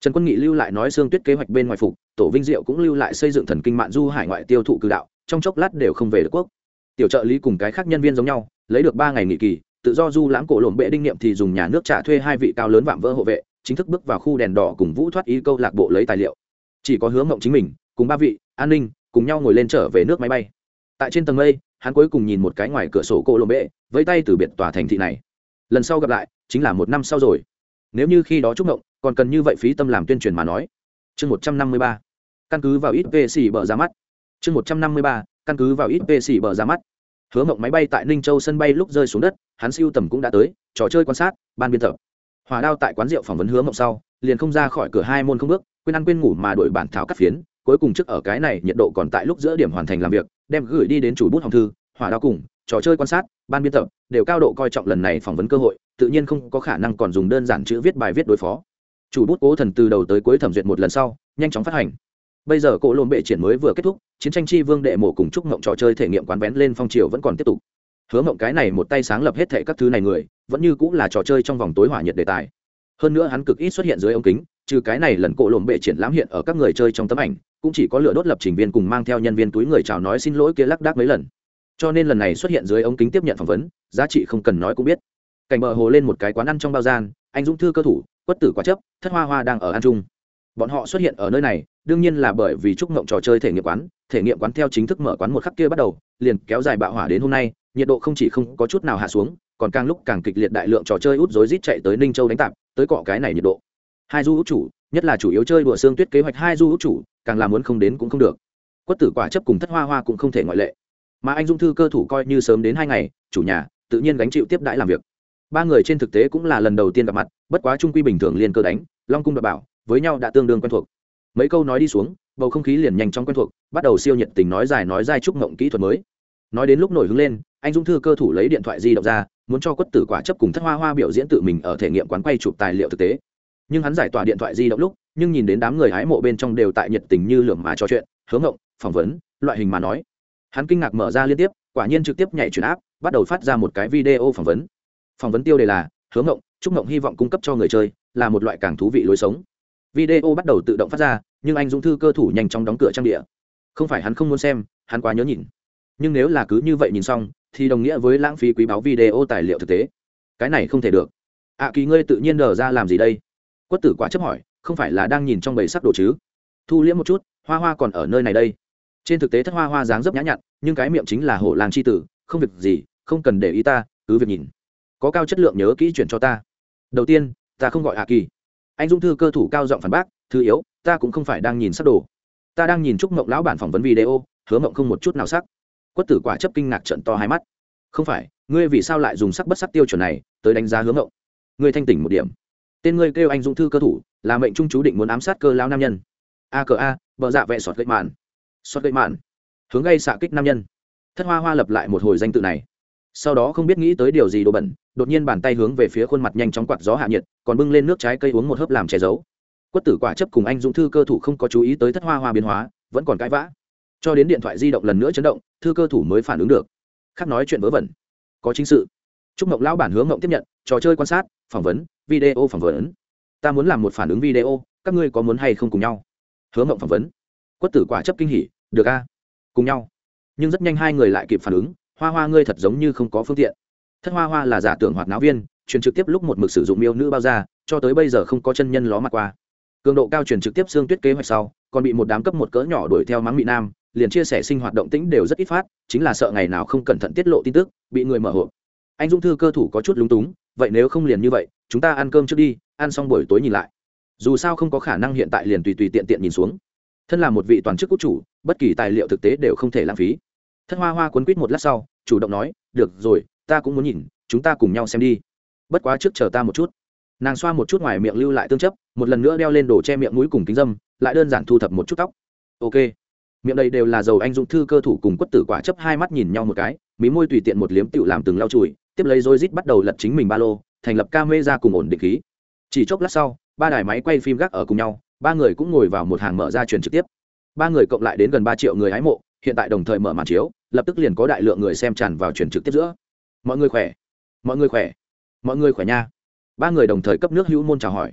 Trần quân nghị lưu lại nói xương tuyết kế hoạch bên ngoài phục, tổ vinh diệu cũng lưu lại xây dựng thần kinh mạng du hải ngoại tiêu thụ cử đạo, trong chốc lát đều không về được quốc. Tiểu trợ lý cùng cái khác nhân viên giống nhau lấy được ba ngày nghỉ kỳ, tự do du lãng cổ lộn bệ đinh niệm thì dùng nhà nước trả thuê hai vị cao lớn vạm vỡ hộ vệ, chính thức bước vào khu đèn đỏ cùng vũ thoát ý câu lạc bộ lấy tài liệu. Chỉ có hướng mộng chính mình, cùng ba vị, an ninh, cùng nhau ngồi lên trở về nước máy bay. Tại trên tầng mây, hắn cuối cùng nhìn một cái ngoài cửa sổ cổ lộn bệ, với tay từ biệt tòa thành thị này. Lần sau gặp lại, chính là một năm sau rồi. Nếu như khi đó trúc mộng, còn cần như vậy phí tâm làm tuyên truyền mà nói. Chương một trăm năm mươi ba. Căn cứ vào ít về sỉ bờ ra mắt. Chương một trăm năm mươi ba. Căn cứ vào ít về sỉ bờ ra mắt hứa mộng máy bay tại ninh châu sân bay lúc rơi xuống đất, hắn siêu tầm cũng đã tới, trò chơi quan sát, ban biên tập. Hòa đao tại quán rượu phỏng vấn hứa mộng sau, liền không ra khỏi cửa hai môn không bước, quên ăn quên ngủ mà đổi bản thảo cắt phiến, cuối cùng trước ở cái này, nhiệt độ còn tại lúc giữa điểm hoàn thành làm việc, đem gửi đi đến chủ bút hồng thư hỏa đao cùng, trò chơi quan sát, ban biên tập, đều cao độ coi trọng lần này phỏng vấn cơ hội, tự nhiên không có khả năng còn dùng đơn giản chữ viết bài viết đối phó. Chủ bút cố thần từ đầu tới cuối thẩm duyệt một lần sau, nhanh chóng phát hành bây giờ cỗ lộn bệ triển mới vừa kết thúc, chiến tranh chi vương đệ mổ cùng chúc mộng trò chơi thể nghiệm quán vén lên phong triều vẫn còn tiếp tục. Hứa mộng cái này một tay sáng lập hết thệ các thứ này người, vẫn như cũng là trò chơi trong vòng tối hỏa nhiệt đề tài. Hơn nữa hắn cực ít xuất hiện dưới ống kính, trừ cái này lần cỗ lộn bệ triển lãm hiện ở các người chơi trong tấm ảnh, cũng chỉ có lửa đốt lập trình viên cùng mang theo nhân viên túi người chào nói xin lỗi kia lắc đác mấy lần. Cho nên lần này xuất hiện dưới ống kính tiếp nhận phỏng vấn, giá trị không cần nói cũng biết. Cảnh bờ hồ lên một cái quán ăn trong bao gian, anh dũng thư cơ thủ, quất tử quá chấp, thất hoa hoa đang ở ăn chung. Bọn họ xuất hiện ở nơi này đương nhiên là bởi vì chúc ngộng trò chơi thể nghiệm quán, thể nghiệm quán theo chính thức mở quán một khắc kia bắt đầu, liền kéo dài bạo hỏa đến hôm nay, nhiệt độ không chỉ không có chút nào hạ xuống, còn càng lúc càng kịch liệt đại lượng trò chơi út rối rít chạy tới ninh châu đánh tạp, tới cọ cái này nhiệt độ. Hai du út chủ, nhất là chủ yếu chơi đùa xương tuyết kế hoạch hai du út chủ, càng làm muốn không đến cũng không được. Quất tử quả chấp cùng thất hoa hoa cũng không thể ngoại lệ. Mà anh dung thư cơ thủ coi như sớm đến hai ngày, chủ nhà, tự nhiên gánh chịu tiếp đãi làm việc. Ba người trên thực tế cũng là lần đầu tiên gặp mặt, bất quá trung quy bình thường liên cơ đánh, long cung đ bảo, với nhau đã tương đương quen thuộc mấy câu nói đi xuống, bầu không khí liền nhanh chóng quen thuộc, bắt đầu siêu nhiệt tình nói dài nói dài chúc mộng kỹ thuật mới. Nói đến lúc nổi hứng lên, anh dung thư cơ thủ lấy điện thoại di động ra, muốn cho quất tử quả chấp cùng thất hoa hoa biểu diễn tự mình ở thể nghiệm quán quay chụp tài liệu thực tế. Nhưng hắn giải tỏa điện thoại di động lúc, nhưng nhìn đến đám người hái mộ bên trong đều tại nhiệt tình như lượm mà trò chuyện hướng ngộng, phỏng vấn, loại hình mà nói. Hắn kinh ngạc mở ra liên tiếp, quả nhiên trực tiếp nhảy chuyển áp bắt đầu phát ra một cái video phỏng vấn. Phỏng vấn tiêu đề là hướng ngộng, chúc ngộng hy vọng cung cấp cho người chơi, là một loại càng thú vị lối sống video bắt đầu tự động phát ra nhưng anh dũng thư cơ thủ nhanh chóng đóng cửa trang địa. Không phải hắn không muốn xem hắn quá nhớ nhìn. Nhưng nếu là cứ như vậy nhìn xong thì đồng nghĩa với lãng phí quý báo video tài liệu thực tế. Cái này không thể được. Ạ à, kỳ ngươi tự nhiên đờ ra làm gì đây? Quất tử quá chấp hỏi không phải là đang nhìn trong bầy sắc đồ chứ? Thu liễm một chút hoa hoa còn ở nơi này đây. Trên thực tế thất hoa hoa dáng dấp nhã nhặn nhưng cái miệng chính là hổ làng c h i tử không việc gì không cần để ý ta cứ việc nhìn. Có cao chất lượng nhớ kỹ chuyển cho ta. Đầu tiên ta không gọi hạ kỳ anh dung thư cơ thủ cao giọng phản bác thư yếu ta cũng không phải đang nhìn sắc đồ ta đang nhìn chúc mộng lão bản phỏng vấn video hứa mộng không một chút nào sắc. Quất tử quả chấp kinh ngạc trận to hai mắt. Không phải ngươi vì sao lại dùng sắc bất sắc tiêu chuẩn này tới đánh giá hướng mộng, ngươi thanh tỉnh một điểm. Tên ngươi kêu anh dũng thư cơ thủ là mệnh trung chú định muốn ám sát cơ lao nam nhân. A cờ a vợ dạ vẹ sọt gậy mạn. Sọt gậy mạn. Hướng gây xạ kích nam nhân. Thất hoa hoa lập lại một hồi danh tự này sau đó không biết nghĩ tới điều gì đồ bẩn, đột nhiên bàn tay hướng về phía khuôn mặt nhanh chóng quạt gió hạ nhiệt, còn bưng lên nước trái cây uống một hớp làm che giấu. Quất tử quả chấp cùng anh dũng thư cơ thủ không có chú ý tới thất hoa hoa biến hóa, vẫn còn cãi vã. Cho đến điện thoại di động lần nữa chấn động, thư cơ thủ mới phản ứng được. Khác nói chuyện vớ vẩn. Có chính sự. Chúc mộng lão bản hướng mộng tiếp nhận, trò chơi quan sát, phỏng vấn, video phỏng vấn. Ta muốn làm một phản ứng video, các ngươi có muốn hay không cùng nhau? Hướng mộng phỏng vấn. Quất tử quả chấp kinh hỉ, được a, cùng nhau. Nhưng rất nhanh hai người lại kịp phản ứng hoa hoa ngươi thật giống như không có phương tiện. Thất hoa hoa là giả tưởng hoạt náo viên, truyền trực tiếp lúc một mực sử dụng miêu nữ bao ra cho tới bây giờ không có chân nhân ló mặt qua. Cường độ cao truyền trực tiếp xương tuyết kế hoạch sau, còn bị một đám cấp một cỡ nhỏ đuổi theo mắng mỹ nam, liền chia sẻ sinh hoạt động tĩnh đều rất ít phát, chính là sợ ngày nào không cẩn thận tiết lộ tin tức, bị người mở hộp. Anh dung thư cơ thủ có chút lúng túng, vậy nếu không liền như vậy, chúng ta ăn cơm trước đi, ăn xong buổi tối nhìn lại. Dù sao không có khả năng hiện tại liền tùy tùy tiện tiện nhìn xuống. Thân là một vị toàn chức quốc chủ, bất kỳ tài liệu thực tế đều không thể lãng phí thất hoa hoa quấn quýt một lát sau, chủ động nói, được rồi, ta cũng muốn nhìn, chúng ta cùng nhau xem đi. Bất quá trước chờ ta một chút. Nàng xoa một chút ngoài miệng lưu lại tương chấp, một lần nữa đeo lên đồ che miệng mũi cùng kính dâm, lại đơn giản thu thập một chút tóc. Ok. Miệng đây đều là dầu anh dũng thư cơ thủ cùng quất tử quả chấp hai mắt nhìn nhau một cái, mí môi tùy tiện một liếm tựu làm từng lau chùi, tiếp lấy rối rít bắt đầu lật chính mình ba lô, thành lập ca mê ra cùng ổn định khí. Chỉ chốc lát sau, ba đài máy quay phim gác ở cùng nhau, ba người cũng ngồi vào một hàng mở ra truyền trực tiếp. Ba người cộng lại đến gần ba triệu người hái mộ hiện tại đồng thời mở màn chiếu, lập tức liền có đại lượng người xem tràn vào truyền trực tiếp giữa. Mọi người khỏe. Mọi người khỏe. Mọi người khỏe nha. Ba người đồng thời cấp nước hữu môn chào hỏi.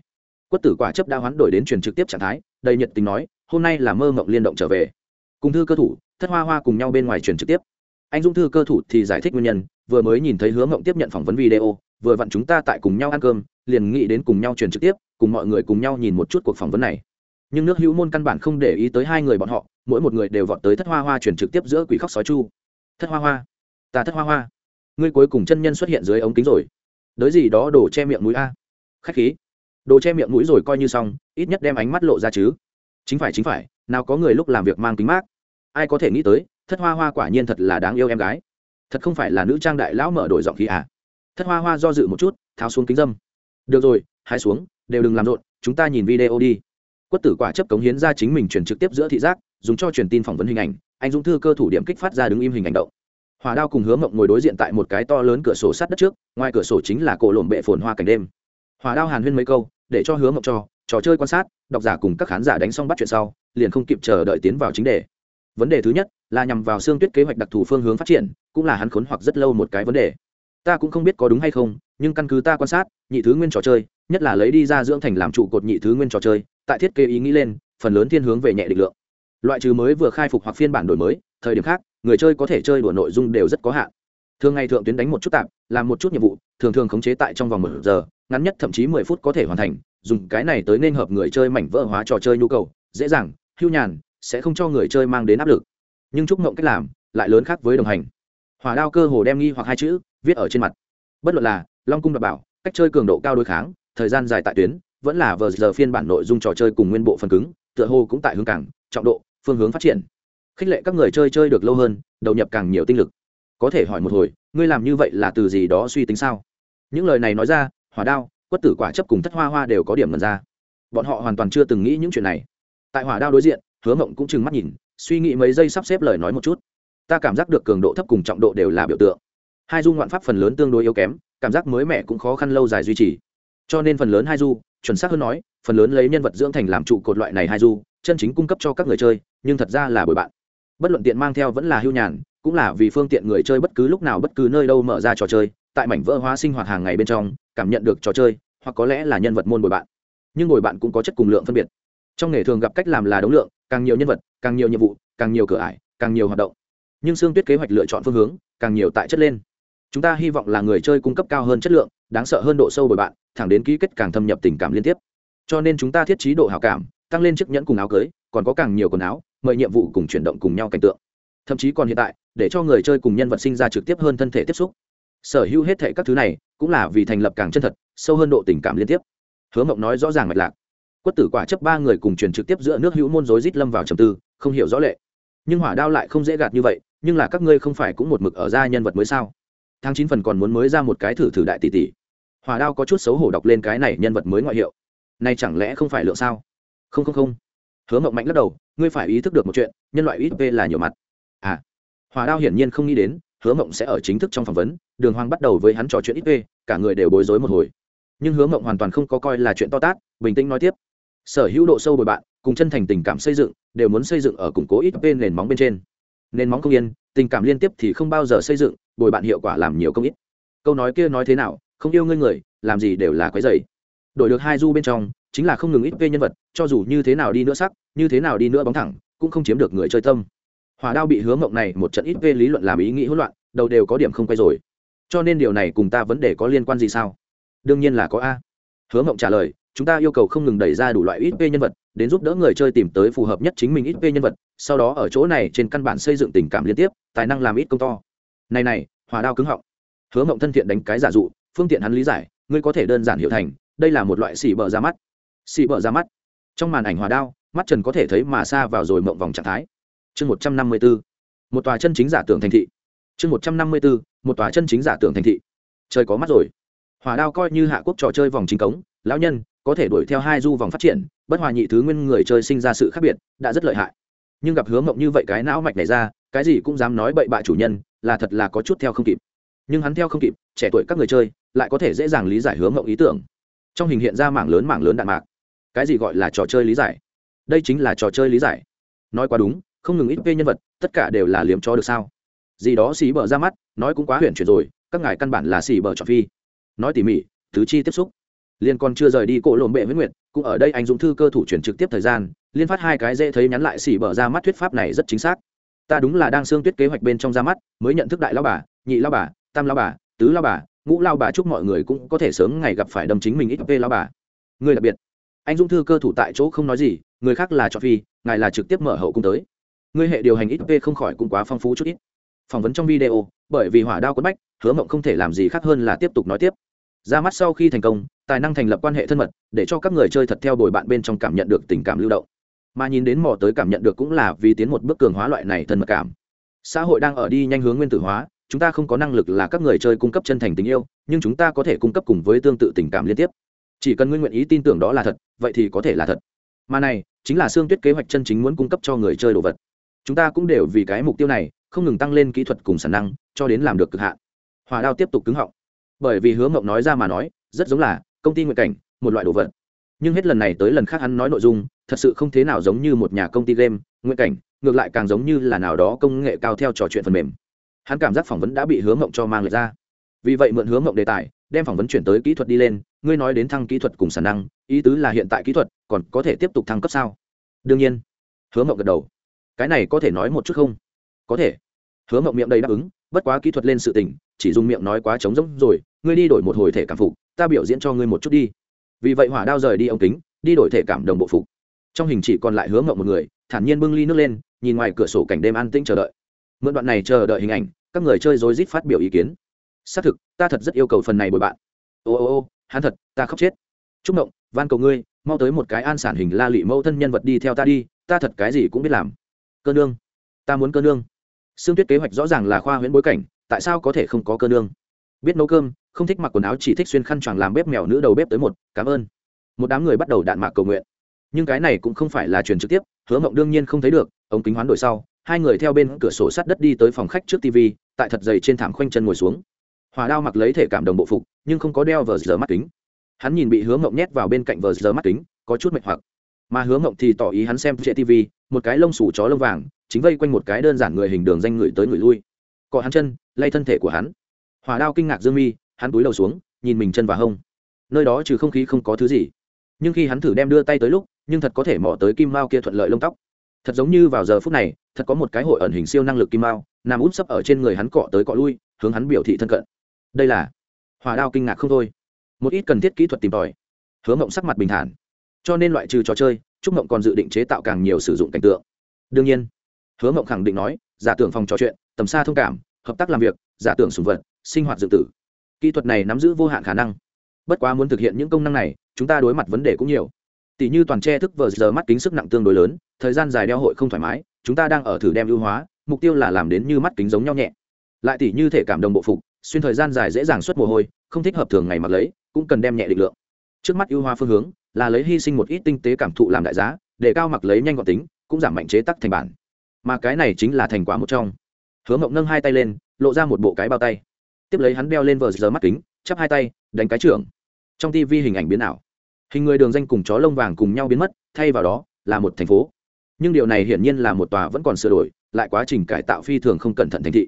Quất tử quả chấp đã hoán đổi đến truyền trực tiếp trạng thái, đầy nhiệt tình nói, hôm nay là mơ mộng liên động trở về. Cùng thư cơ thủ, thất hoa hoa cùng nhau bên ngoài truyền trực tiếp. Anh dũng thư cơ thủ thì giải thích nguyên nhân, vừa mới nhìn thấy hứa mộng tiếp nhận phỏng vấn video, vừa vặn chúng ta tại cùng nhau ăn cơm, liền nghĩ đến cùng nhau truyền trực tiếp, cùng mọi người cùng nhau nhìn một chút cuộc phỏng vấn này. Nhưng nước hữu môn căn bản không để ý tới hai người bọn họ mỗi một người đều vọt tới thất hoa hoa chuyển trực tiếp giữa quỷ khóc sói chu. Thất hoa hoa, ta thất hoa hoa. Ngươi cuối cùng chân nhân xuất hiện dưới ống kính rồi. Đới gì đó đổ che miệng mũi a. Khách khí. Đồ che miệng mũi rồi coi như xong, ít nhất đem ánh mắt lộ ra chứ. Chính phải chính phải, nào có người lúc làm việc mang kính mát. Ai có thể nghĩ tới, thất hoa hoa quả nhiên thật là đáng yêu em gái. Thật không phải là nữ trang đại lão mở đổi giọng khí à. Thất hoa hoa do dự một chút, tháo xuống kính dâm. Được rồi hai xuống, đều đừng làm rộn, chúng ta nhìn video đi quất tử quả chấp cống hiến ra chính mình truyền trực tiếp giữa thị giác, dùng cho truyền tin phỏng vấn hình ảnh, anh dũng thư cơ thủ điểm kích phát ra đứng im hình ảnh động. Hòa đao cùng hướng mộng ngồi đối diện tại một cái to lớn cửa sổ sát đất trước, ngoài cửa sổ chính là cổ lộm bệ phồn hoa cảnh đêm. Hòa đao hàn huyên mấy câu, để cho hướng mộng cho, trò chơi quan sát độc giả cùng các khán giả đánh xong bắt chuyện sau, liền không kịp chờ đợi tiến vào chính đề. Vấn đề thứ nhất là nhằm vào xương tuyết kế hoạch đặc thù phương hướng phát triển, cũng là hắn khốn hoặc rất lâu một cái vấn đề. Ta cũng không biết có đúng hay không, nhưng căn cứ ta quan sát, nhị thứ nguyên trò chơi, nhất là lấy đi ra dưỡng thành làm trụ cột nhị thứ nguyên trò chơi tại thiết kế ý nghĩ lên, phần lớn thiên hướng về nhẹ định lượng. Loại trừ mới vừa khai phục hoặc phiên bản đổi mới, thời điểm khác, người chơi có thể chơi đùa nội dung đều rất có hạn. Thường ngày thượng tuyến đánh một chút tạm, làm một chút nhiệm vụ, thường thường khống chế tại trong vòng một giờ, ngắn nhất thậm chí mười phút có thể hoàn thành, dùng cái này tới nên hợp người chơi mảnh vỡ hóa trò chơi nhu cầu, dễ dàng, hưu nhàn, sẽ không cho người chơi mang đến áp lực. Nhưng chúc mộng cách làm, lại lớn khác với đồng hành. Hỏa đao cơ hồ đem nghi hoặc hai chữ, viết ở trên mặt. Bất luận là, long cung đảm bảo, cách chơi cường độ cao đối kháng, thời gian dài tại tuyến vẫn là vờ giờ phiên bản nội dung trò chơi cùng nguyên bộ phần cứng, tựa hồ cũng tại hướng cảng trọng độ, phương hướng phát triển. Khích lệ các người chơi chơi được lâu hơn, đầu nhập càng nhiều tinh lực. Có thể hỏi một hồi, ngươi làm như vậy là từ gì đó suy tính sao? Những lời này nói ra, hỏa đao, quất tử quả chấp cùng thất hoa hoa đều có điểm lần ra. Bọn họ hoàn toàn chưa từng nghĩ những chuyện này. Tại hỏa đao đối diện, hứa mộng cũng chừng mắt nhìn, suy nghĩ mấy giây sắp xếp lời nói một chút. Ta cảm giác được cường độ thấp cùng trọng độ đều là biểu tượng. Hai dung ngoạn pháp phần lớn tương đối yếu kém, cảm giác mới mẻ cũng khó khăn lâu dài duy trì cho nên phần lớn hai du, chuẩn xác hơn nói, phần lớn lấy nhân vật dưỡng thành làm trụ cột loại này hai du, chân chính cung cấp cho các người chơi, nhưng thật ra là bồi bạn. Bất luận tiện mang theo vẫn là hưu nhàn, cũng là vì phương tiện người chơi bất cứ lúc nào bất cứ nơi đâu mở ra trò chơi, tại mảnh vỡ hóa sinh hoạt hàng ngày bên trong, cảm nhận được trò chơi, hoặc có lẽ là nhân vật môn bồi bạn. Nhưng bồi bạn cũng có chất cùng lượng phân biệt. Trong nghề thường gặp cách làm là đấu lượng, càng nhiều nhân vật, càng nhiều nhiệm vụ, càng nhiều cửa ải, càng nhiều hoạt động. Nhưng xương tuyết kế hoạch lựa chọn phương hướng, càng nhiều tại chất lên. Chúng ta hy vọng là người chơi cung cấp cao hơn chất lượng, đáng sợ hơn độ sâu bồi bạn thẳng đến ký kết càng thâm nhập tình cảm liên tiếp. Cho nên chúng ta thiết trí độ hảo cảm, tăng lên chiếc nhẫn cùng áo cưới, còn có càng nhiều quần áo, mời nhiệm vụ cùng chuyển động cùng nhau cảnh tượng. Thậm chí còn hiện tại, để cho người chơi cùng nhân vật sinh ra trực tiếp hơn thân thể tiếp xúc. Sở hữu hết thệ các thứ này, cũng là vì thành lập càng chân thật, sâu hơn độ tình cảm liên tiếp. Hứa mộng nói rõ ràng mạch lạc. Quất tử quả chấp ba người cùng truyền trực tiếp giữa nước hữu môn rối rít lâm vào trầm tư, không hiểu rõ lệ. Nhưng hỏa đao lại không dễ gạt như vậy, nhưng là các ngươi không phải cũng một mực ở ra nhân vật mới sao? Tháng chín phần còn muốn mới ra một cái thử thử đại tỷ tỷ hỏa đao có chút xấu hổ đọc lên cái này nhân vật mới ngoại hiệu. Này chẳng lẽ không phải lượng sao? Không không không. Hứa mộng mạnh lắc đầu, ngươi phải ý thức được một chuyện, nhân loại ít v là nhiều mặt. À hỏa đao hiển nhiên không nghĩ đến, hứa mộng sẽ ở chính thức trong phỏng vấn, đường hoàng bắt đầu với hắn trò chuyện ít v cả người đều bối rối một hồi. Nhưng hứa mộng hoàn toàn không có coi là chuyện to tát, bình tĩnh nói tiếp. Sở hữu độ sâu bồi bạn, cùng chân thành tình cảm xây dựng, đều muốn xây dựng ở củng cố ít v nền móng bên trên. Nền móng không yên, tình cảm liên tiếp thì không bao giờ xây dựng, bồi bạn hiệu quả làm nhiều công ít câu nói kia nói thế nào không yêu ngươi người, làm gì đều là quấy dày. Đổi được hai du bên trong, chính là không ngừng ít vê nhân vật, cho dù như thế nào đi nữa sắc, như thế nào đi nữa bóng thẳng, cũng không chiếm được người chơi tâm. Hỏa đao bị hứa mộng này một trận ít vê lý luận làm ý nghĩ hỗn loạn, đầu đều có điểm không quay rồi. Cho nên điều này cùng ta vấn đề có liên quan gì sao? Đương nhiên là có a. Hứa mộng trả lời, chúng ta yêu cầu không ngừng đẩy ra đủ loại ít vê nhân vật, đến giúp đỡ người chơi tìm tới phù hợp nhất chính mình ít vê nhân vật, sau đó ở chỗ này trên căn bản xây dựng tình cảm liên tiếp, tài năng làm ít công to. Này này hòa đao cứng họng. Hứa mộng thân thiện đánh cái giả dụ phương tiện hắn lý giải, ngươi có thể đơn giản hiểu thành, đây là một loại xỉ bờ ra mắt. Xỉ bờ ra mắt. Trong màn ảnh hòa đao, mắt trần có thể thấy mà xa vào rồi mộng vòng trạng thái. Chương một trăm năm mươi b ố một tòa chân chính giả tưởng thành thị. Chương một trăm năm mươi b ố một tòa chân chính giả tưởng thành thị. Trời có mắt rồi. Hòa đao coi như hạ quốc trò chơi vòng chính cống, lão nhân, có thể đuổi theo hai du vòng phát triển, bất hòa nhị thứ nguyên người chơi sinh ra sự khác biệt, đã rất lợi hại. Nhưng gặp hướng mộng như vậy cái não mạch này ra, cái gì cũng dám nói bậy bạ chủ nhân, là thật là có chút theo không kịp. Nhưng hắn theo không kịp, trẻ tuổi các người chơi lại có thể dễ dàng lý giải hướng mộng ý tưởng. Trong hình hiện ra mảng lớn mảng lớn đạn mạc. Cái gì gọi là trò chơi lý giải? Đây chính là trò chơi lý giải. Nói quá đúng, không ngừng ít vê nhân vật, tất cả đều là liếm cho được sao? Gì đó xì bờ ra mắt, nói cũng quá huyền chuyển rồi, các ngài căn bản là xì bờ trò phi. Nói tỉ mỉ, tứ chi tiếp xúc. Liên còn chưa rời đi cỗ lồn bệ với nguyện cũng ở đây anh dũng thư cơ thủ chuyển trực tiếp thời gian, liên phát hai cái dễ thấy nhắn lại xỉ bờ ra mắt thuyết pháp này rất chính xác. Ta đúng là đang xương tuyết kế hoạch bên trong ra mắt, mới nhận thức đại lao bà, nhị lao bà, tam lao bà, tứ lao bà ngũ lao bà chúc mọi người cũng có thể sớm ngày gặp phải đâm chính mình ít vê lao bà. Người đặc biệt. Anh dũng thư cơ thủ tại chỗ không nói gì, người khác là cho phi, ngài là trực tiếp mở hậu cung tới. Người hệ điều hành ít vê không khỏi cũng quá phong phú chút ít. Phỏng vấn trong video, bởi vì hỏa đao quất bách, hứa mộng không thể làm gì khác hơn là tiếp tục nói tiếp. Ra mắt sau khi thành công, tài năng thành lập quan hệ thân mật, để cho các người chơi thật theo đuổi bạn bên trong cảm nhận được tình cảm lưu động. Mà nhìn đến mò tới cảm nhận được cũng là vì tiến một bước cường hóa loại này thân mật cảm. Xã hội đang ở đi nhanh hướng nguyên tử hóa chúng ta không có năng lực là các người chơi cung cấp chân thành tình yêu, nhưng chúng ta có thể cung cấp cùng với tương tự tình cảm liên tiếp. Chỉ cần nguyên nguyện ý tin tưởng đó là thật, vậy thì có thể là thật. Mà này, chính là xương tuyết kế hoạch chân chính muốn cung cấp cho người chơi đồ vật. Chúng ta cũng đều vì cái mục tiêu này, không ngừng tăng lên kỹ thuật cùng sản năng, cho đến làm được cực hạn. Hòa đao tiếp tục cứng họng. Bởi vì hứa mộng nói ra mà nói, rất giống là công ty nguyện cảnh, một loại đồ vật. Nhưng hết lần này tới lần khác hắn nói nội dung, thật sự không thế nào giống như một nhà công ty game, nguyện cảnh, ngược lại càng giống như là nào đó công nghệ cao theo trò chuyện phần mềm hắn cảm giác phỏng vấn đã bị hứa mộng cho mang lại ra. Vì vậy mượn hứa mộng đề tài, đem phỏng vấn chuyển tới kỹ thuật đi lên, ngươi nói đến thăng kỹ thuật cùng sản năng, ý tứ là hiện tại kỹ thuật còn có thể tiếp tục thăng cấp sao? Đương nhiên. Hứa mộng gật đầu. Cái này có thể nói một chút không? Có thể. Hứa mộng miệng đầy đáp ứng, bất quá kỹ thuật lên sự tình, chỉ dùng miệng nói quá trống rỗng rồi, ngươi đi đổi một hồi thể cảm phục, ta biểu diễn cho ngươi một chút đi. Vì vậy hỏa đao rời đi ống kính, đi đổi thể cảm đồng bộ phục. Trong hình chỉ còn lại hứa mộng một người, thản nhiên bưng ly nước lên, nhìn ngoài cửa sổ cảnh đêm an tĩnh chờ đợi mượn đoạn này chờ đợi hình ảnh, các người chơi rối rít phát biểu ý kiến. Xác thực, ta thật rất yêu cầu phần này bồi bạn. Ô ô ô, hắn thật, ta khóc chết. Chúc mộng, van cầu ngươi, mau tới một cái an sản hình la lị mẫu thân nhân vật đi theo ta đi, ta thật cái gì cũng biết làm. Cơ nương, ta muốn cơ nương. Xương tuyết kế hoạch rõ ràng là khoa huyễn bối cảnh, tại sao có thể không có cơ nương? Biết nấu cơm, không thích mặc quần áo, chỉ thích xuyên khăn choàng làm bếp mèo nữ đầu bếp tới một, cảm ơn. Một đám người bắt đầu đạn mạc cầu nguyện. Nhưng cái này cũng không phải là truyền trực tiếp, hứa mộng đương nhiên không thấy được, ống kính hoán đổi sau hai người theo bên cửa sổ sát đất đi tới phòng khách trước tv tại thật dày trên thảm khoanh chân ngồi xuống. Hòa đao mặc lấy thể cảm đồng bộ phục, nhưng không có đeo vờ giờ mắt kính. Hắn nhìn bị hứa ngộng nhét vào bên cạnh vờ giờ mắt kính, có chút mệt hoặc. Mà hứa ngộng thì tỏ ý hắn xem trệ tv một cái lông sủ chó lông vàng, chính vây quanh một cái đơn giản người hình đường danh người tới người lui. Cọ hắn chân, lay thân thể của hắn. Hòa đao kinh ngạc dương mi, hắn túi đầu xuống, nhìn mình chân và hông. Nơi đó trừ không khí không có thứ gì. Nhưng khi hắn thử đem đưa tay tới lúc, nhưng thật có thể mỏ tới kim mao kia thuận lợi lông tóc thật giống như vào giờ phút này, thật có một cái hội ẩn hình siêu năng lực kim mao nằm út sấp ở trên người hắn cọ tới cọ lui, hướng hắn biểu thị thân cận. Đây là hòa đao kinh ngạc không thôi. Một ít cần thiết kỹ thuật tìm tòi. Hứa mộng sắc mặt bình thản. Cho nên loại trừ trò chơi, trúc mộng còn dự định chế tạo càng nhiều sử dụng cảnh tượng. Đương nhiên, hứa mộng khẳng định nói, giả tưởng phòng trò chuyện, tầm xa thông cảm, hợp tác làm việc, giả tưởng sùng vật, sinh hoạt dự tử. Kỹ thuật này nắm giữ vô hạn khả năng. Bất quá muốn thực hiện những công năng này, chúng ta đối mặt vấn đề cũng nhiều tỷ như toàn che thức vờ giờ mắt kính sức nặng tương đối lớn, thời gian dài đeo hội không thoải mái, chúng ta đang ở thử đem ưu hóa, mục tiêu là làm đến như mắt kính giống nhau nhẹ. Lại tỷ như thể cảm đồng bộ phục, xuyên thời gian dài dễ dàng xuất mồ hôi, không thích hợp thường ngày mặc lấy, cũng cần đem nhẹ định lượng. Trước mắt ưu hóa phương hướng, là lấy hy sinh một ít tinh tế cảm thụ làm đại giá, để cao mặc lấy nhanh gọn tính, cũng giảm mạnh chế tắc thành bản. Mà cái này chính là thành quả một trong. Hứa mộng nâng hai tay lên, lộ ra một bộ cái bao tay. Tiếp lấy hắn đeo lên vờ giờ mắt kính, chắp hai tay, đánh cái trưởng. Trong tivi hình ảnh biến ảo hình người đường danh cùng chó lông vàng cùng nhau biến mất, thay vào đó là một thành phố. Nhưng điều này hiển nhiên là một tòa vẫn còn sửa đổi, lại quá trình cải tạo phi thường không cẩn thận thành thị.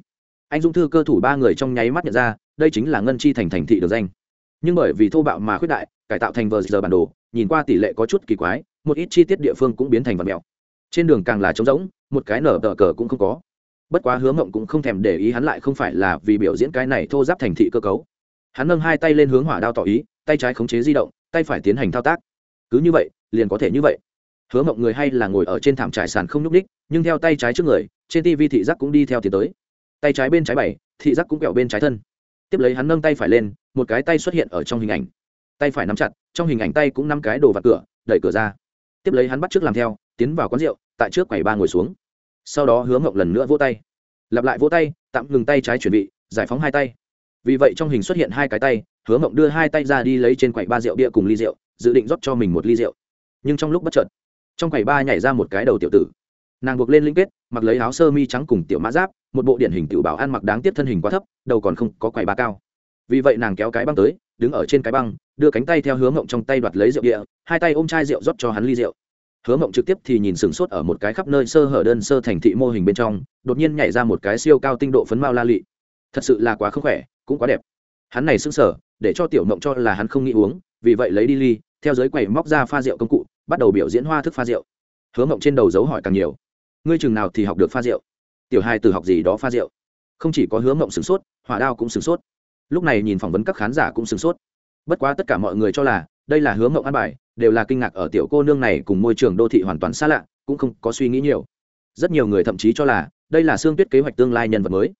Anh dung thư cơ thủ ba người trong nháy mắt nhận ra, đây chính là ngân chi thành thành thị đường danh. Nhưng bởi vì thô bạo mà khuyết đại, cải tạo thành vờ giờ bản đồ, nhìn qua tỷ lệ có chút kỳ quái, một ít chi tiết địa phương cũng biến thành vật mèo. Trên đường càng là trống rỗng, một cái nở tờ cờ cũng không có. Bất quá hứa mộng cũng không thèm để ý hắn lại không phải là vì biểu diễn cái này thô giáp thành thị cơ cấu hắn nâng hai tay lên hướng hỏa đao tỏ ý, tay trái khống chế di động, tay phải tiến hành thao tác. Cứ như vậy, liền có thể như vậy. Hứa mộng người hay là ngồi ở trên thảm trải sàn không nhúc ních nhưng theo tay trái trước người, trên tv thị giác cũng đi theo tiến tới. Tay trái bên trái bảy, thị giác cũng kẹo bên trái thân. Tiếp lấy hắn nâng tay phải lên, một cái tay xuất hiện ở trong hình ảnh. Tay phải nắm chặt, trong hình ảnh tay cũng năm cái đồ vặt cửa, đẩy cửa ra. Tiếp lấy hắn bắt trước làm theo, tiến vào quán rượu, tại trước quầy ba ngồi xuống. Sau đó hướng ngộng lần nữa vỗ tay. Lặp lại vỗ tay, tạm ngừng tay trái chuẩn bị giải phóng hai tay vì vậy trong hình xuất hiện hai cái tay, hứa mộng đưa hai tay ra đi lấy trên quầy ba rượu bia cùng ly rượu, dự định rót cho mình một ly rượu. Nhưng trong lúc bất chợt, trong quầy ba nhảy ra một cái đầu tiểu tử. Nàng buộc lên linh kết, mặc lấy áo sơ mi trắng cùng tiểu mã giáp, một bộ điển hình tiểu bảo ăn mặc đáng tiếc thân hình quá thấp, đầu còn không có quầy ba cao. Vì vậy nàng kéo cái băng tới, đứng ở trên cái băng, đưa cánh tay theo hướng mộng trong tay đoạt lấy rượu địa hai tay ôm chai rượu rót cho hắn ly rượu. Hứa mộng trực tiếp thì nhìn sửng sốt ở một cái khắp nơi sơ hở đơn sơ thành thị mô hình bên trong, đột nhiên nhảy ra một cái siêu cao tinh độ phấn mao la lị thật sự là quá không khỏe, cũng quá đẹp. Hắn này sững sờ, để cho tiểu mộng cho là hắn không nghĩ uống, vì vậy lấy đi ly, theo giới quầy móc ra pha rượu công cụ, bắt đầu biểu diễn hoa thức pha rượu. Hứa mộng trên đầu dấu hỏi càng nhiều. Ngươi chừng nào thì học được pha rượu? Tiểu hai từ học gì đó pha rượu. Không chỉ có hứa mộng sửng sốt, hỏa đao cũng sửng sốt. Lúc này nhìn phỏng vấn các khán giả cũng sửng sốt. Bất quá tất cả mọi người cho là, đây là hứa mộng ăn bài, đều là kinh ngạc ở tiểu cô nương này cùng môi trường đô thị hoàn toàn xa lạ, cũng không có suy nghĩ nhiều. Rất nhiều người thậm chí cho là, đây là xương tuyết kế hoạch tương lai nhân vật mới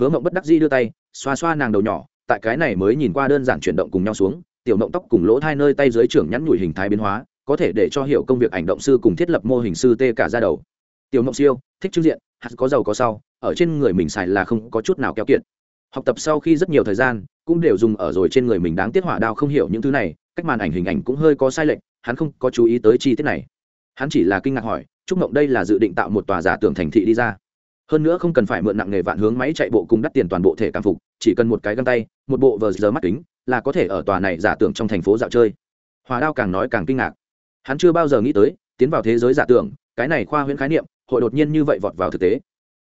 hứa mộng bất đắc dĩ đưa tay, xoa xoa nàng đầu nhỏ, tại cái này mới nhìn qua đơn giản chuyển động cùng nhau xuống, tiểu mộng tóc cùng lỗ hai nơi tay dưới trưởng nhắn nhủi hình thái biến hóa, có thể để cho hiểu công việc ảnh động sư cùng thiết lập mô hình sư tê cả ra đầu. Tiểu mộng siêu, thích trưng diện hạt có giàu có sau, ở trên người mình xài là không có chút nào keo kiệt. Học tập sau khi rất nhiều thời gian, cũng đều dùng ở rồi trên người mình đáng tiết hỏa đao không hiểu những thứ này, cách màn ảnh hình ảnh cũng hơi có sai lệch, hắn không có chú ý tới chi tiết này. Hắn chỉ là kinh ngạc hỏi, chúc mộng đây là dự định tạo một tòa giả tưởng thành thị đi ra hơn nữa không cần phải mượn nặng nghề vạn hướng máy chạy bộ cùng đắt tiền toàn bộ thể cảm phục, chỉ cần một cái găng tay, một bộ vờ giờ mắt kính là có thể ở tòa này giả tưởng trong thành phố dạo chơi. Hòa đao càng nói càng kinh ngạc. Hắn chưa bao giờ nghĩ tới, tiến vào thế giới giả tưởng, cái này khoa huyễn khái niệm, hội đột nhiên như vậy vọt vào thực tế.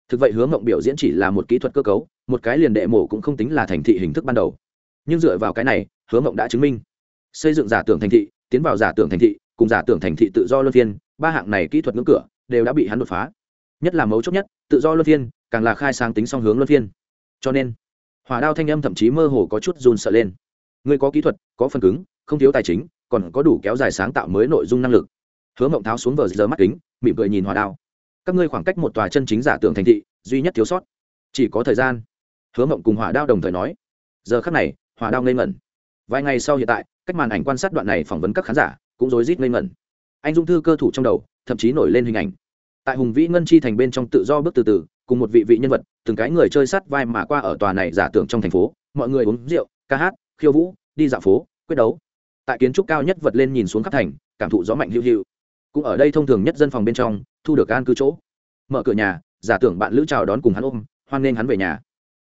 Thực vậy hướng mộng biểu diễn chỉ là một kỹ thuật cơ cấu, một cái liền đệ mổ cũng không tính là thành thị hình thức ban đầu. Nhưng dựa vào cái này hướng mộng đã chứng minh. Xây dựng giả tưởng thành thị, tiến vào giả tưởng thành thị, cùng giả tưởng thành thị tự do luân phiên, ba hạng này kỹ thuật ngưỡng cửa, đều đã bị hắn đột phá nhất là mấu chốt nhất, tự do luân phiên, càng là khai sáng tính song hướng luân phiên. Cho nên, hỏa đao thanh âm thậm chí mơ hồ có chút run sợ lên. Người có kỹ thuật, có phần cứng, không thiếu tài chính, còn có đủ kéo dài sáng tạo mới nội dung năng lực. Hứa mộng tháo xuống vờ giờ mắt kính, mỉm cười nhìn hỏa đao. Các ngươi khoảng cách một tòa chân chính giả tưởng thành thị, duy nhất thiếu sót, chỉ có thời gian. Hứa mộng cùng hỏa đao đồng thời nói. Giờ khắc này, hỏa đao ngây ngẩn. Vài ngày sau hiện tại, cách màn ảnh quan sát đoạn này phỏng vấn các khán giả cũng rối rít ngây ngẩn. Anh dung thư cơ thủ trong đầu, thậm chí nổi lên hình ảnh tại hùng vĩ ngân chi thành bên trong tự do bước từ từ, cùng một vị vị nhân vật, từng cái người chơi sắt vai mà qua ở tòa này giả tưởng trong thành phố. Mọi người uống rượu, ca hát, khiêu vũ, đi dạo phố, quyết đấu. Tại kiến trúc cao nhất vật lên nhìn xuống khắp thành, cảm thụ gió mạnh hữu hữu. Cũng ở đây thông thường nhất dân phòng bên trong, thu được an cư chỗ. Mở cửa nhà, giả tưởng bạn lữ chào đón cùng hắn ôm, hoan nghênh hắn về nhà.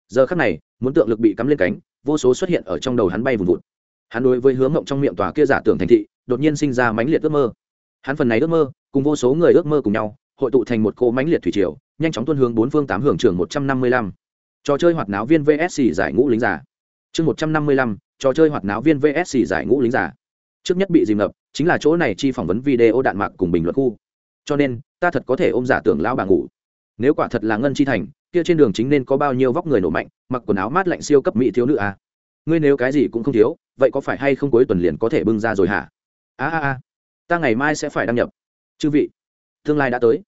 Giờ khắc này, muốn tượng lực bị cắm lên cánh, vô số xuất hiện ở trong đầu hắn bay vùn vụt. Hắn đối với hướng ngộng trong miệng tòa kia giả tưởng thành thị, đột nhiên sinh ra mãnh liệt ước mơ. Hắn phần này ước mơ, cùng vô số người ước mơ cùng nhau hội tụ thành một cỗ mãnh liệt thủy triều, nhanh chóng tuân hướng bốn phương tám hưởng trường một trăm năm mươi lăm. Trò chơi hoạt náo viên vsc giải ngũ lính giả. Chương một trăm năm mươi lăm, trò chơi hoạt náo viên vsc giải ngũ lính giả. Trước nhất bị dìm ngập, chính là chỗ này chi phỏng vấn video đạn mạc cùng bình luận khu. Cho nên, ta thật có thể ôm giả tưởng lão bà ngủ. Nếu quả thật là ngân chi thành, kia trên đường chính nên có bao nhiêu vóc người nổ mạnh, mặc quần áo mát lạnh siêu cấp mỹ thiếu nữ à? ngươi nếu cái gì cũng không thiếu, vậy có phải hay không cuối tuần liền có thể bưng ra rồi hả? A a a, ta ngày mai sẽ phải đăng nhập. Chư vị tương lai đã tới.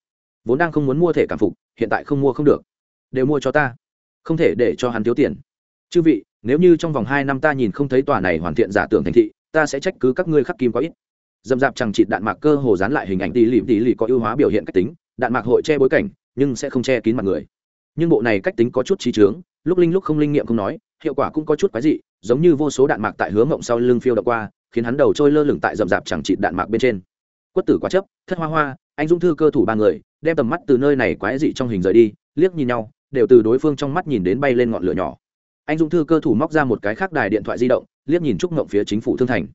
Vốn đang không muốn mua thể cảm phục, hiện tại không mua không được. Đều mua cho ta. Không thể để cho hắn thiếu tiền. Chư vị, nếu như trong vòng hai năm ta nhìn không thấy tòa này hoàn thiện giả tưởng thành thị, ta sẽ trách cứ các ngươi khắc kim có ít. Dầm dạp chẳng chịt đạn mạc cơ hồ dán lại hình ảnh tỷ lìm tỷ lì có ưu hóa biểu hiện cách tính, đạn mạc hội che bối cảnh, nhưng sẽ không che kín mặt người. Nhưng bộ này cách tính có chút trí trướng lúc linh lúc không linh nghiệm không nói, hiệu quả cũng có chút quái dị, giống như vô số đạn mạc tại hướng mộng sau lưng phiêu đ qua, khiến hắn đầu trôi lơ lửng tại dầm dạp chẳng chịt đạn mạc bên trên. Quất tử quá chấp, thất hoa hoa anh dũng thư cơ thủ ba người, đem tầm mắt từ nơi này quái dị trong hình rời đi, liếc nhìn nhau, đều từ đối phương trong mắt nhìn đến bay lên ngọn lửa nhỏ. Anh dũng thư cơ thủ móc ra một cái khác đài điện thoại di động, liếc nhìn trúc ngộng phía chính phủ thương thành.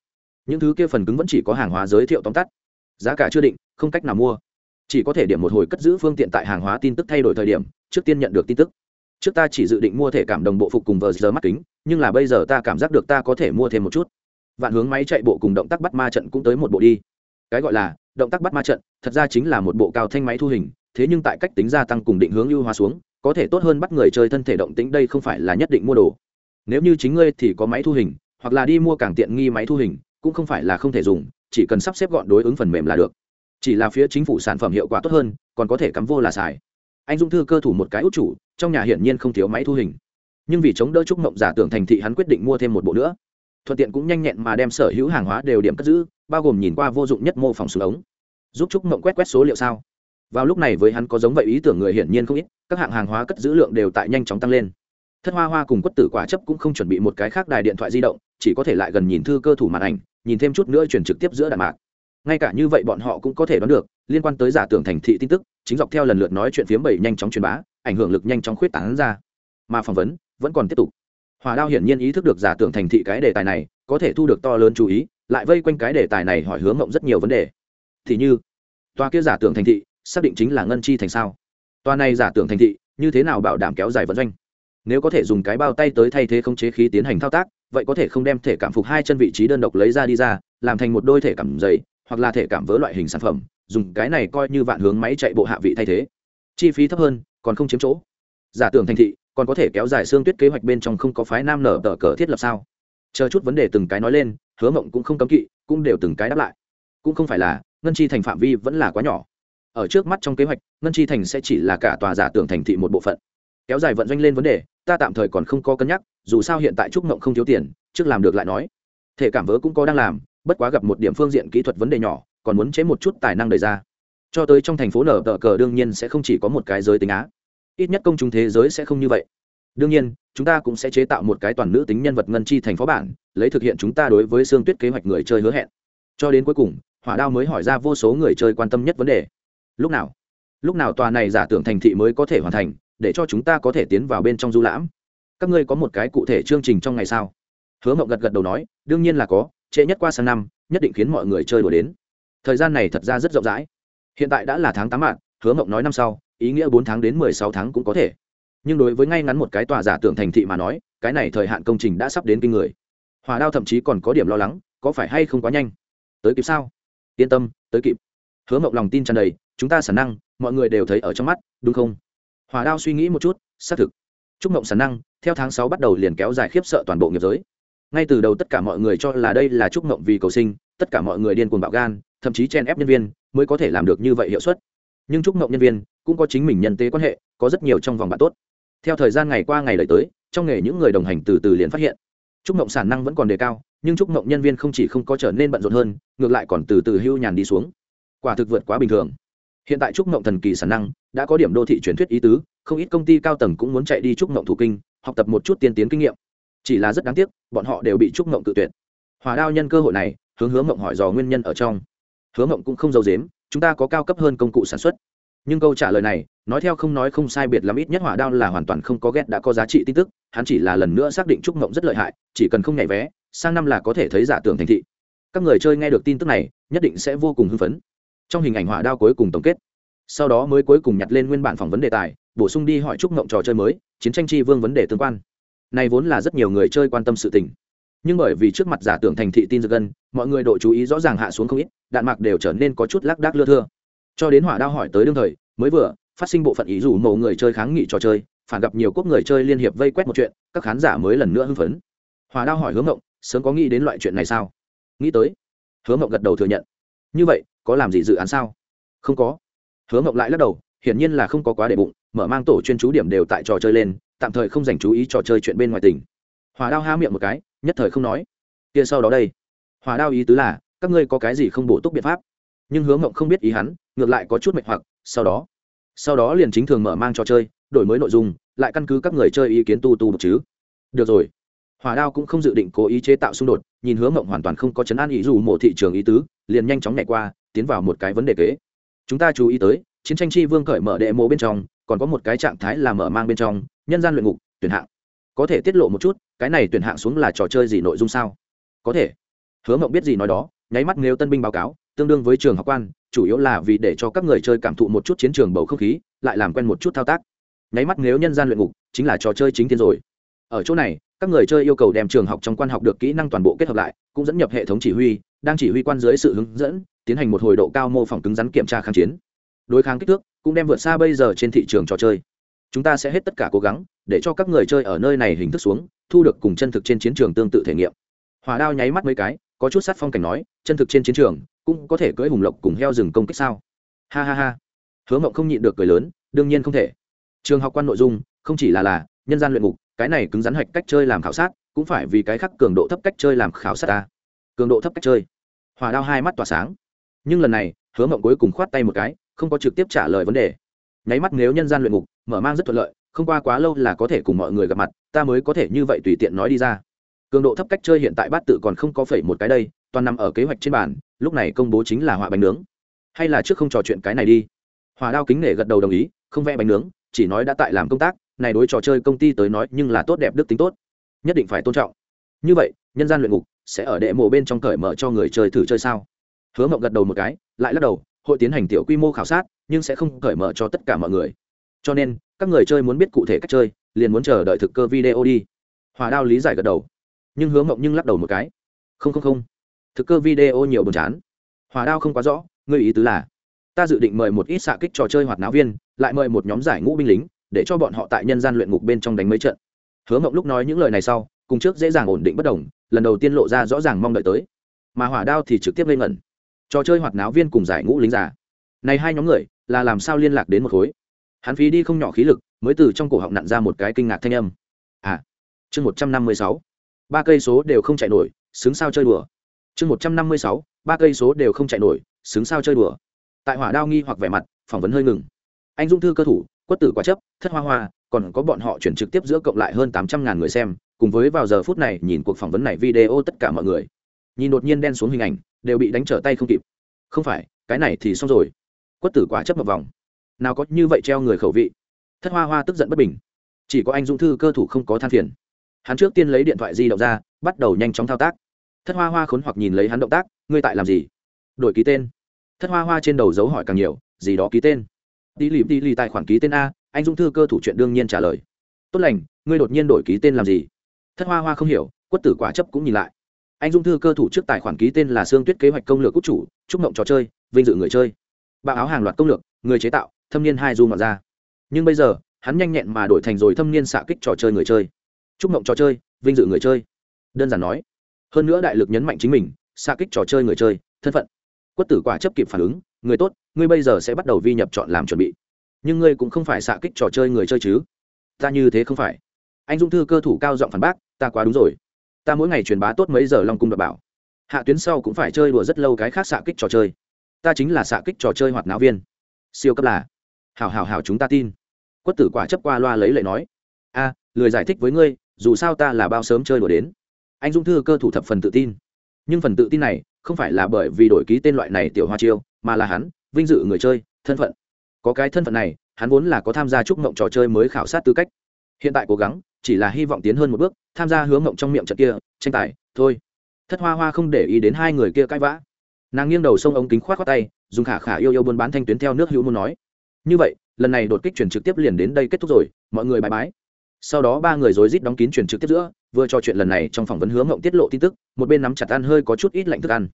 Những thứ kia phần cứng vẫn chỉ có hàng hóa giới thiệu tóm tắt. Giá cả chưa định, không cách nào mua. Chỉ có thể điểm một hồi cất giữ phương tiện tại hàng hóa tin tức thay đổi thời điểm, trước tiên nhận được tin tức. Trước ta chỉ dự định mua thể cảm đồng bộ phục cùng vờ giờ mắt kính, nhưng là bây giờ ta cảm giác được ta có thể mua thêm một chút. Vạn hướng máy chạy bộ cùng động tác bắt ma trận cũng tới một bộ đi. Cái gọi là động tác bắt ma trận, thật ra chính là một bộ cao thanh máy thu hình, thế nhưng tại cách tính gia tăng cùng định hướng ưu hóa xuống, có thể tốt hơn bắt người chơi thân thể động tính đây không phải là nhất định mua đồ. Nếu như chính ngươi thì có máy thu hình, hoặc là đi mua càng tiện nghi máy thu hình, cũng không phải là không thể dùng, chỉ cần sắp xếp gọn đối ứng phần mềm là được. Chỉ là phía chính phủ sản phẩm hiệu quả tốt hơn, còn có thể cắm vô là xài. Anh dung thư cơ thủ một cái út chủ, trong nhà hiển nhiên không thiếu máy thu hình. Nhưng vì chống đỡ trúc mộng giả tưởng thành thị hắn quyết định mua thêm một bộ nữa. Thuận tiện cũng nhanh nhẹn mà đem sở hữu hàng hóa đều điểm cất giữ bao gồm nhìn qua vô dụng nhất mô phỏng súng ống. Giúp trúc mộng quét quét số liệu sao? Vào lúc này với hắn có giống vậy ý tưởng người hiển nhiên không ít, các hạng hàng hóa cất giữ lượng đều tại nhanh chóng tăng lên. Thất hoa hoa cùng quất tử quả chấp cũng không chuẩn bị một cái khác đài điện thoại di động, chỉ có thể lại gần nhìn thư cơ thủ màn ảnh, nhìn thêm chút nữa chuyển trực tiếp giữa đạn mạc. Ngay cả như vậy bọn họ cũng có thể đoán được, liên quan tới giả tưởng thành thị tin tức, chính dọc theo lần lượt nói chuyện phiếm bảy nhanh chóng truyền bá, ảnh hưởng lực nhanh chóng khuyết tán ra. Mà phỏng vấn vẫn còn tiếp tục. Hòa đao hiển nhiên ý thức được giả tưởng thành thị cái đề tài này, có thể thu được to lớn chú ý lại vây quanh cái đề tài này hỏi hướng ngộng rất nhiều vấn đề. Thì như, tòa kia giả tưởng thành thị, xác định chính là ngân chi thành sao? Tòa này giả tưởng thành thị, như thế nào bảo đảm kéo dài vận doanh? Nếu có thể dùng cái bao tay tới thay thế không chế khí tiến hành thao tác, vậy có thể không đem thể cảm phục hai chân vị trí đơn độc lấy ra đi ra, làm thành một đôi thể cảm dày hoặc là thể cảm vỡ loại hình sản phẩm, dùng cái này coi như vạn hướng máy chạy bộ hạ vị thay thế. Chi phí thấp hơn, còn không chiếm chỗ. Giả tưởng thành thị, còn có thể kéo dài xương tuyết kế hoạch bên trong không có phái nam nở tờ cờ thiết lập sao? Chờ chút vấn đề từng cái nói lên, hứa mộng cũng không cấm kỵ, cũng đều từng cái đáp lại. Cũng không phải là, ngân chi thành phạm vi vẫn là quá nhỏ. Ở trước mắt trong kế hoạch, ngân chi thành sẽ chỉ là cả tòa giả tưởng thành thị một bộ phận. Kéo dài vận doanh lên vấn đề, ta tạm thời còn không có cân nhắc, dù sao hiện tại trúc mộng không thiếu tiền, trước làm được lại nói. Thể cảm vớ cũng có đang làm, bất quá gặp một điểm phương diện kỹ thuật vấn đề nhỏ, còn muốn chế một chút tài năng đề ra. Cho tới trong thành phố nở tờ cờ đương nhiên sẽ không chỉ có một cái giới tính á. Ít nhất công chúng thế giới sẽ không như vậy. Đương nhiên chúng ta cũng sẽ chế tạo một cái toàn nữ tính nhân vật ngân chi thành phó bản, lấy thực hiện chúng ta đối với xương tuyết kế hoạch người chơi hứa hẹn. Cho đến cuối cùng, hỏa đao mới hỏi ra vô số người chơi quan tâm nhất vấn đề. Lúc nào? Lúc nào tòa này giả tưởng thành thị mới có thể hoàn thành, để cho chúng ta có thể tiến vào bên trong du lãm? Các ngươi có một cái cụ thể chương trình trong ngày sao? Hứa mộng gật gật đầu nói, đương nhiên là có, trễ nhất qua sang năm, nhất định khiến mọi người chơi đùa đến. Thời gian này thật ra rất rộng rãi. Hiện tại đã là tháng tám mạng hứa mộng nói năm sau, ý nghĩa bốn tháng đến mười sáu tháng cũng có thể nhưng đối với ngay ngắn một cái tòa giả tưởng thành thị mà nói, cái này thời hạn công trình đã sắp đến kinh người. Hòa đao thậm chí còn có điểm lo lắng, có phải hay không quá nhanh? Tới kịp sao? Yên tâm, tới kịp. Hứa mộng lòng tin tràn đầy, chúng ta sản năng, mọi người đều thấy ở trong mắt, đúng không? Hòa đao suy nghĩ một chút, xác thực. Chúc mộng sản năng, theo tháng sáu bắt đầu liền kéo dài khiếp sợ toàn bộ nghiệp giới. Ngay từ đầu tất cả mọi người cho là đây là chúc mộng vì cầu sinh, tất cả mọi người điên cuồng bạo gan, thậm chí chen ép nhân viên mới có thể làm được như vậy hiệu suất. Nhưng chúc mộng nhân viên cũng có chính mình nhân tế quan hệ, có rất nhiều trong vòng bạn tốt theo thời gian ngày qua ngày đợi tới, trong nghề những người đồng hành từ từ liền phát hiện. Chúc mộng sản năng vẫn còn đề cao, nhưng chúc mộng nhân viên không chỉ không có trở nên bận rộn hơn, ngược lại còn từ từ hưu nhàn đi xuống. Quả thực vượt quá bình thường. Hiện tại trúc mộng thần kỳ sản năng đã có điểm đô thị truyền thuyết ý tứ, không ít công ty cao tầng cũng muốn chạy đi trúc mộng thủ kinh, học tập một chút tiên tiến kinh nghiệm. Chỉ là rất đáng tiếc, bọn họ đều bị trúc mộng tự tuyệt. Hòa đao nhân cơ hội này, hướng hướng mộng hỏi dò nguyên nhân ở trong. Hướng mộng cũng không giấu dếm chúng ta có cao cấp hơn công cụ sản xuất nhưng câu trả lời này, nói theo không nói không sai biệt lắm ít nhất hỏa đao là hoàn toàn không có ghét đã có giá trị tin tức, hắn chỉ là lần nữa xác định trúc mộng rất lợi hại, chỉ cần không nhảy vé, sang năm là có thể thấy giả tưởng thành thị. Các người chơi nghe được tin tức này, nhất định sẽ vô cùng hưng phấn. Trong hình ảnh hỏa đao cuối cùng tổng kết. Sau đó mới cuối cùng nhặt lên nguyên bản phỏng vấn đề tài, bổ sung đi hỏi trúc mộng trò chơi mới, chiến tranh chi vương vấn đề tương quan. Này vốn là rất nhiều người chơi quan tâm sự tình. Nhưng bởi vì trước mặt giả tưởng thành thị tin dược gân, mọi người độ chú ý rõ ràng hạ xuống không ít, đạn mạc đều trở nên có chút lác đác lưa thưa cho đến hỏa đao hỏi tới đương thời, mới vừa, phát sinh bộ phận ý rủ mộ người chơi kháng nghị trò chơi, phản gặp nhiều quốc người chơi liên hiệp vây quét một chuyện, các khán giả mới lần nữa hưng phấn. Hòa đao hỏi hướng ngộng sớm có nghĩ đến loại chuyện này sao? Nghĩ tới. Hướng ngộng gật đầu thừa nhận. Như vậy, có làm gì dự án sao? Không có. Hứa ngộng lại lắc đầu, hiển nhiên là không có quá để bụng, mở mang tổ chuyên chú điểm đều tại trò chơi lên, tạm thời không dành chú ý trò chơi chuyện bên ngoài tỉnh hòa đao há miệng một cái, nhất thời không nói. Kia sau đó đây. Hòa đao ý tứ là, các ngươi có cái gì không bổ túc biện pháp? Nhưng hứa mộng không biết ý hắn, ngược lại có chút mệnh hoặc, sau đó sau đó liền chính thường mở mang trò chơi, đổi mới nội dung, lại căn cứ các người chơi ý kiến tu tu một chứ. Được rồi. Hỏa đao cũng không dự định cố ý chế tạo xung đột, nhìn hứa mộng hoàn toàn không có chấn an ý dù mộ thị trường ý tứ, liền nhanh chóng nhảy qua, tiến vào một cái vấn đề kế. Chúng ta chú ý tới, chiến tranh chi vương cởi mở đệ mộ bên trong, còn có một cái trạng thái là mở mang bên trong, nhân gian luyện ngục, tuyển hạng. Có thể tiết lộ một chút, cái này tuyển hạng xuống là trò chơi gì nội dung sao? Có thể. Hứa mộng biết gì nói đó, nháy mắt nếu tân binh báo cáo tương đương với trường học quan, chủ yếu là vì để cho các người chơi cảm thụ một chút chiến trường bầu không khí, lại làm quen một chút thao tác. Nháy mắt nếu nhân gian luyện ngục, chính là trò chơi chính thiên rồi. Ở chỗ này, các người chơi yêu cầu đem trường học trong quan học được kỹ năng toàn bộ kết hợp lại, cũng dẫn nhập hệ thống chỉ huy, đang chỉ huy quan dưới sự hướng dẫn, tiến hành một hồi độ cao mô phỏng cứng rắn kiểm tra kháng chiến. Đối kháng kích thước, cũng đem vượt xa bây giờ trên thị trường trò chơi. Chúng ta sẽ hết tất cả cố gắng, để cho các người chơi ở nơi này hình thức xuống, thu được cùng chân thực trên chiến trường tương tự thể nghiệm. Hòa đao nháy mắt mấy cái, có chút sát phong cảnh nói, chân thực trên chiến trường cũng có thể cưỡi hùng lộc cùng heo rừng công kích sao? Ha ha ha. Hứa mộng không nhịn được cười lớn, đương nhiên không thể. Trường học quan nội dung, không chỉ là là nhân gian luyện ngục, cái này cứng rắn hạch cách chơi làm khảo sát, cũng phải vì cái khác cường độ thấp cách chơi làm khảo sát ta. Cường độ thấp cách chơi. Hòa đao hai mắt tỏa sáng. Nhưng lần này, hứa mộng cuối cùng khoát tay một cái, không có trực tiếp trả lời vấn đề. Nháy mắt nếu nhân gian luyện ngục, mở mang rất thuận lợi, không qua quá lâu là có thể cùng mọi người gặp mặt, ta mới có thể như vậy tùy tiện nói đi ra. Cường độ thấp cách chơi hiện tại bát tự còn không có phẩy một cái đây, toàn nằm ở kế hoạch trên bàn lúc này công bố chính là họa bánh nướng. Hay là trước không trò chuyện cái này đi. Hòa đao kính nể gật đầu đồng ý, không vẽ bánh nướng, chỉ nói đã tại làm công tác, này đối trò chơi công ty tới nói nhưng là tốt đẹp đức tính tốt. Nhất định phải tôn trọng. Như vậy, nhân gian luyện ngục sẽ ở đệ mộ bên trong cởi mở cho người chơi thử chơi sao? Hứa mộng gật đầu một cái, lại lắc đầu, hội tiến hành tiểu quy mô khảo sát, nhưng sẽ không cởi mở cho tất cả mọi người. Cho nên, các người chơi muốn biết cụ thể cách chơi, liền muốn chờ đợi thực cơ video đi. Hòa đao lý giải gật đầu. Nhưng hứa mộng nhưng lắc đầu một cái. Không không không thực cơ video nhiều buồn chán. Hòa đao không quá rõ, ngươi ý tứ là, ta dự định mời một ít xạ kích trò chơi hoạt náo viên, lại mời một nhóm giải ngũ binh lính, để cho bọn họ tại nhân gian luyện ngục bên trong đánh mấy trận. Hứa mộng lúc nói những lời này sau, cùng trước dễ dàng ổn định bất đồng, lần đầu tiên lộ ra rõ ràng mong đợi tới. Mà hỏa đao thì trực tiếp lên ngẩn. Trò chơi hoạt náo viên cùng giải ngũ lính giả này hai nhóm người, là làm sao liên lạc đến một khối? Hắn phí đi không nhỏ khí lực, mới từ trong cổ họng nặn ra một cái kinh ngạc thanh âm. À chương một trăm năm mươi sáu. Ba cây số đều không chạy nổi, xứng sao chơi đùa chương một trăm năm mươi sáu, ba cây số đều không chạy nổi xứng sao chơi đùa. Tại hỏa đao nghi hoặc vẻ mặt, phỏng vấn hơi ngừng. Anh dung thư cơ thủ quất tử quá chấp, thất hoa hoa, còn có bọn họ chuyển trực tiếp giữa cộng lại hơn tám trăm ngàn người xem, cùng với vào giờ phút này nhìn cuộc phỏng vấn này video tất cả mọi người. Nhìn đột nhiên đen xuống hình ảnh, đều bị đánh trở tay không kịp. Không phải, cái này thì xong rồi. Quất tử quả chấp một vòng. Nào có như vậy treo người khẩu vị. Thất hoa hoa tức giận bất bình. Chỉ có anh dũng thư cơ thủ không có than phiền. Hắn trước tiên lấy điện thoại di động ra, bắt đầu nhanh chóng thao tác thất hoa hoa khốn hoặc nhìn lấy hắn động tác, ngươi tại làm gì? Đổi ký tên. Thất hoa hoa trên đầu dấu hỏi càng nhiều, gì đó ký tên? Đi lì đi lì, tài khoản ký tên a. Anh Dung thư cơ thủ chuyện đương nhiên trả lời. Tốt lành, ngươi đột nhiên đổi ký tên làm gì? Thất hoa hoa không hiểu, quất tử quả chấp cũng nhìn lại. Anh dung thư cơ thủ trước tài khoản ký tên là sương tuyết kế hoạch công lược quốc chủ, chúc mộng trò chơi, vinh dự người chơi. Bạo áo hàng loạt công lược, người chế tạo, thâm niên hai du ngọt ra. Nhưng bây giờ, hắn nhanh nhẹn mà đổi thành rồi thâm niên xạ kích trò chơi người chơi. Chúc mộng trò chơi, vinh dự người chơi. Đơn giản nói hơn nữa đại lực nhấn mạnh chính mình xạ kích trò chơi người chơi, thân phận. Quất tử quả chấp kịp phản ứng, người tốt, ngươi bây giờ sẽ bắt đầu vi nhập chọn làm chuẩn bị. Nhưng ngươi cũng không phải xạ kích trò chơi người chơi chứ. Ta như thế không phải. Anh dung thư cơ thủ cao giọng phản bác, ta quá đúng rồi. Ta mỗi ngày truyền bá tốt mấy giờ long cung đ bảo. Hạ tuyến sau cũng phải chơi đùa rất lâu cái khác xạ kích trò chơi. Ta chính là xạ kích trò chơi hoạt náo viên. Siêu cấp là. Hảo hảo hảo, chúng ta tin. Quất tử quả chấp qua loa lấy lệ nói. A, lười giải thích với ngươi, dù sao ta là bao sớm chơi đùa đến anh dung thư cơ thủ thập phần tự tin. Nhưng phần tự tin này không phải là bởi vì đổi ký tên loại này tiểu hoa chiêu, mà là hắn, vinh dự người chơi, thân phận. Có cái thân phận này, hắn vốn là có tham gia chúc mộng trò chơi mới khảo sát tư cách. Hiện tại cố gắng, chỉ là hy vọng tiến hơn một bước, tham gia hướng mộng trong miệng trận kia, tranh tài, thôi. Thất hoa hoa không để ý đến hai người kia cãi vã. Nàng nghiêng đầu sông ống kính khoát khoát tay, dùng khả khả yêu yêu buôn bán thanh tuyến theo nước hữu muốn nói. Như vậy, lần này đột kích chuyển trực tiếp liền đến đây kết thúc rồi, mọi người bãi bái sau đó ba người rối rít đóng kín chuyển trực tiếp giữa, vừa trò chuyện lần này trong phỏng vấn hướng mộng tiết lộ tin tức, một bên nắm chặt ăn hơi có chút ít lạnh thức ăn.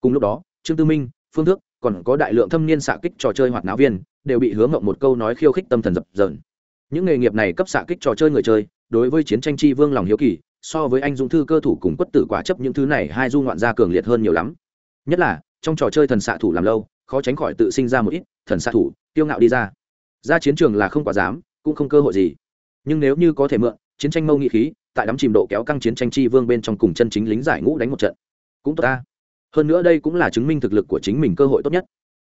Cùng lúc đó, trương tư minh, phương thức còn có đại lượng thâm niên xạ kích trò chơi hoạt náo viên, đều bị hướng mộng một câu nói khiêu khích tâm thần dập dờn. Những nghề nghiệp này cấp xạ kích trò chơi người chơi, đối với chiến tranh chi vương lòng hiếu kỳ, so với anh dũng thư cơ thủ cùng quất tử quả chấp những thứ này hai du ngoạn gia cường liệt hơn nhiều lắm. Nhất là, trong trò chơi thần xạ thủ làm lâu, khó tránh khỏi tự sinh ra một ít thần xạ thủ tiêu ngạo đi ra. Ra chiến trường là không quả dám, cũng không cơ hội gì nhưng nếu như có thể mượn, chiến tranh mâu nghị khí, tại đắm chìm độ kéo căng chiến tranh chi vương bên trong cùng chân chính lính giải ngũ đánh một trận, cũng tốt ta. Hơn nữa đây cũng là chứng minh thực lực của chính mình cơ hội tốt nhất.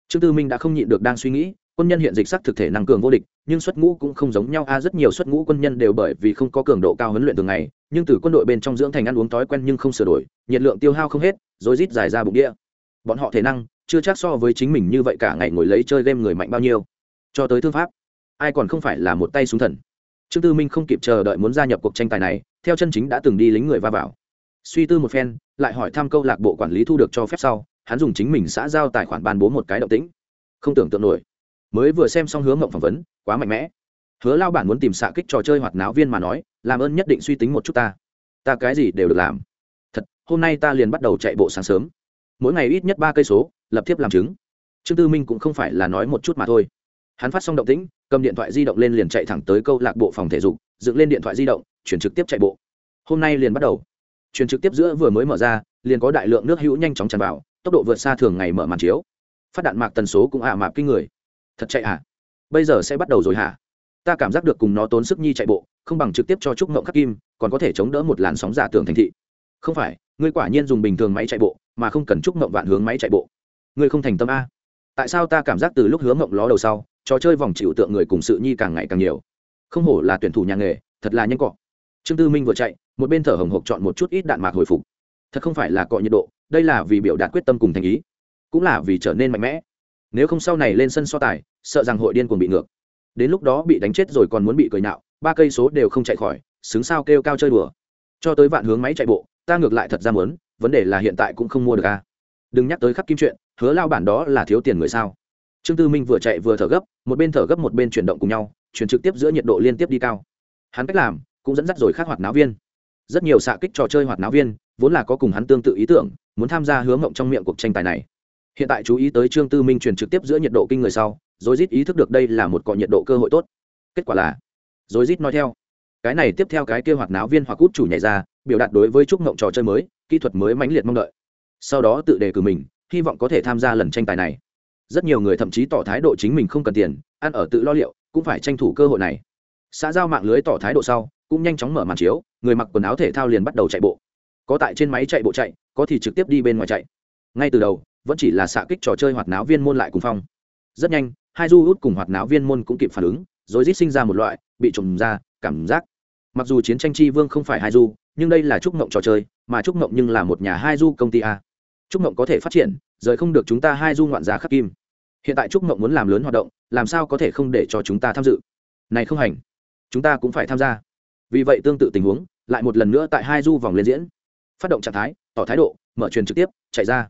Trương tư minh đã không nhịn được đang suy nghĩ, quân nhân hiện dịch sắc thực thể năng cường vô địch, nhưng xuất ngũ cũng không giống nhau. A, rất nhiều xuất ngũ quân nhân đều bởi vì không có cường độ cao huấn luyện thường ngày, nhưng từ quân đội bên trong dưỡng thành ăn uống thói quen nhưng không sửa đổi, nhiệt lượng tiêu hao không hết, rồi rít dài ra bụng đĩa bọn họ thể năng, chưa chắc so với chính mình như vậy cả ngày ngồi lấy chơi game người mạnh bao nhiêu. Cho tới thương pháp, ai còn không phải là một tay súng thần trương tư minh không kịp chờ đợi muốn gia nhập cuộc tranh tài này, theo chân chính đã từng đi lính người va vào. Suy tư một phen, lại hỏi thăm câu lạc bộ quản lý thu được cho phép sau, hắn dùng chính mình xã giao tài khoản ban bố một cái động tĩnh. Không tưởng tượng nổi. Mới vừa xem xong hướng mộng phỏng vấn, quá mạnh mẽ. Hứa lao bản muốn tìm xạ kích trò chơi hoạt náo viên mà nói, làm ơn nhất định suy tính một chút ta. Ta cái gì đều được làm. Thật, hôm nay ta liền bắt đầu chạy bộ sáng sớm. Mỗi ngày ít nhất ba cây số, lập tiếp làm chứng. Trương tư minh cũng không phải là nói một chút mà thôi. Hắn phát xong động tĩnh cầm điện thoại di động lên liền chạy thẳng tới câu lạc bộ phòng thể dục, dựng lên điện thoại di động, chuyển trực tiếp chạy bộ. Hôm nay liền bắt đầu. Chuyển trực tiếp giữa vừa mới mở ra, liền có đại lượng nước hữu nhanh chóng tràn vào, tốc độ vượt xa thường ngày mở màn chiếu. Phát đạn mạc tần số cũng ả mạp kinh người. Thật chạy à bây giờ sẽ bắt đầu rồi hả? Ta cảm giác được cùng nó tốn sức nhi chạy bộ, không bằng trực tiếp cho trúc ngộng khắc kim, còn có thể chống đỡ một làn sóng giả tưởng thành thị. Không phải, ngươi quả nhiên dùng bình thường máy chạy bộ, mà không cần trúc ngộng vạn hướng máy chạy bộ. Ngươi không thành tâm a. Tại sao ta cảm giác từ lúc hướng ngộng ló đầu sau trò chơi vòng chịu tượng người cùng sự nhi càng ngày càng nhiều. Không hổ là tuyển thủ nhà nghề, thật là nhanh cọ. Trương tư minh vừa chạy, một bên thở hồng hộc chọn một chút ít đạn mạc hồi phục. Thật không phải là cọ nhiệt độ, đây là vì biểu đạt quyết tâm cùng thành ý, cũng là vì trở nên mạnh mẽ. Nếu không sau này lên sân so tài, sợ rằng hội điên cuồng bị ngược. Đến lúc đó bị đánh chết rồi còn muốn bị cười nhạo, ba cây số đều không chạy khỏi, xứng sao kêu cao chơi đùa. Cho tới vạn hướng máy chạy bộ, ta ngược lại thật ra muốn, vấn đề là hiện tại cũng không mua được a đừng nhắc tới khắc kim chuyện, hứa lao bản đó là thiếu tiền người sao? Trương tư minh vừa chạy vừa thở gấp, một bên thở gấp một bên chuyển động cùng nhau, chuyển trực tiếp giữa nhiệt độ liên tiếp đi cao. Hắn cách làm cũng dẫn dắt rồi khác hoạt náo viên. Rất nhiều xạ kích trò chơi hoạt náo viên vốn là có cùng hắn tương tự ý tưởng, muốn tham gia hướng ngộng trong miệng cuộc tranh tài này. Hiện tại chú ý tới trương tư minh truyền trực tiếp giữa nhiệt độ kinh người sau rồi rít ý thức được đây là một cọ nhiệt độ cơ hội tốt. Kết quả là rồi rít nói theo. Cái này tiếp theo cái kia hoạt náo viên hoặc cút chủ nhảy ra, biểu đạt đối với chúc ngộng trò chơi mới, kỹ thuật mới mãnh liệt mong đợi. Sau đó tự đề cử mình, hy vọng có thể tham gia lần tranh tài này rất nhiều người thậm chí tỏ thái độ chính mình không cần tiền, ăn ở tự lo liệu, cũng phải tranh thủ cơ hội này. Xã giao mạng lưới tỏ thái độ sau, cũng nhanh chóng mở màn chiếu, người mặc quần áo thể thao liền bắt đầu chạy bộ. Có tại trên máy chạy bộ chạy, có thì trực tiếp đi bên ngoài chạy. Ngay từ đầu, vẫn chỉ là xạ kích trò chơi hoạt náo viên môn lại cùng phong. Rất nhanh, hai du hút cùng hoạt náo viên môn cũng kịp phản ứng, rồi rít sinh ra một loại, bị trùng ra, cảm giác. Mặc dù chiến tranh chi vương không phải hai du, nhưng đây là trúc mộng trò chơi, mà trúc mộng nhưng là một nhà hai du công ty a. Trúc mộng có thể phát triển rời không được chúng ta hai du ngoạn giá khắc kim. Hiện tại trúc mộng muốn làm lớn hoạt động, làm sao có thể không để cho chúng ta tham dự? Này không hành. Chúng ta cũng phải tham gia. Vì vậy tương tự tình huống, lại một lần nữa tại hai du vòng lên diễn. Phát động trạng thái, tỏ thái độ, mở truyền trực tiếp, chạy ra.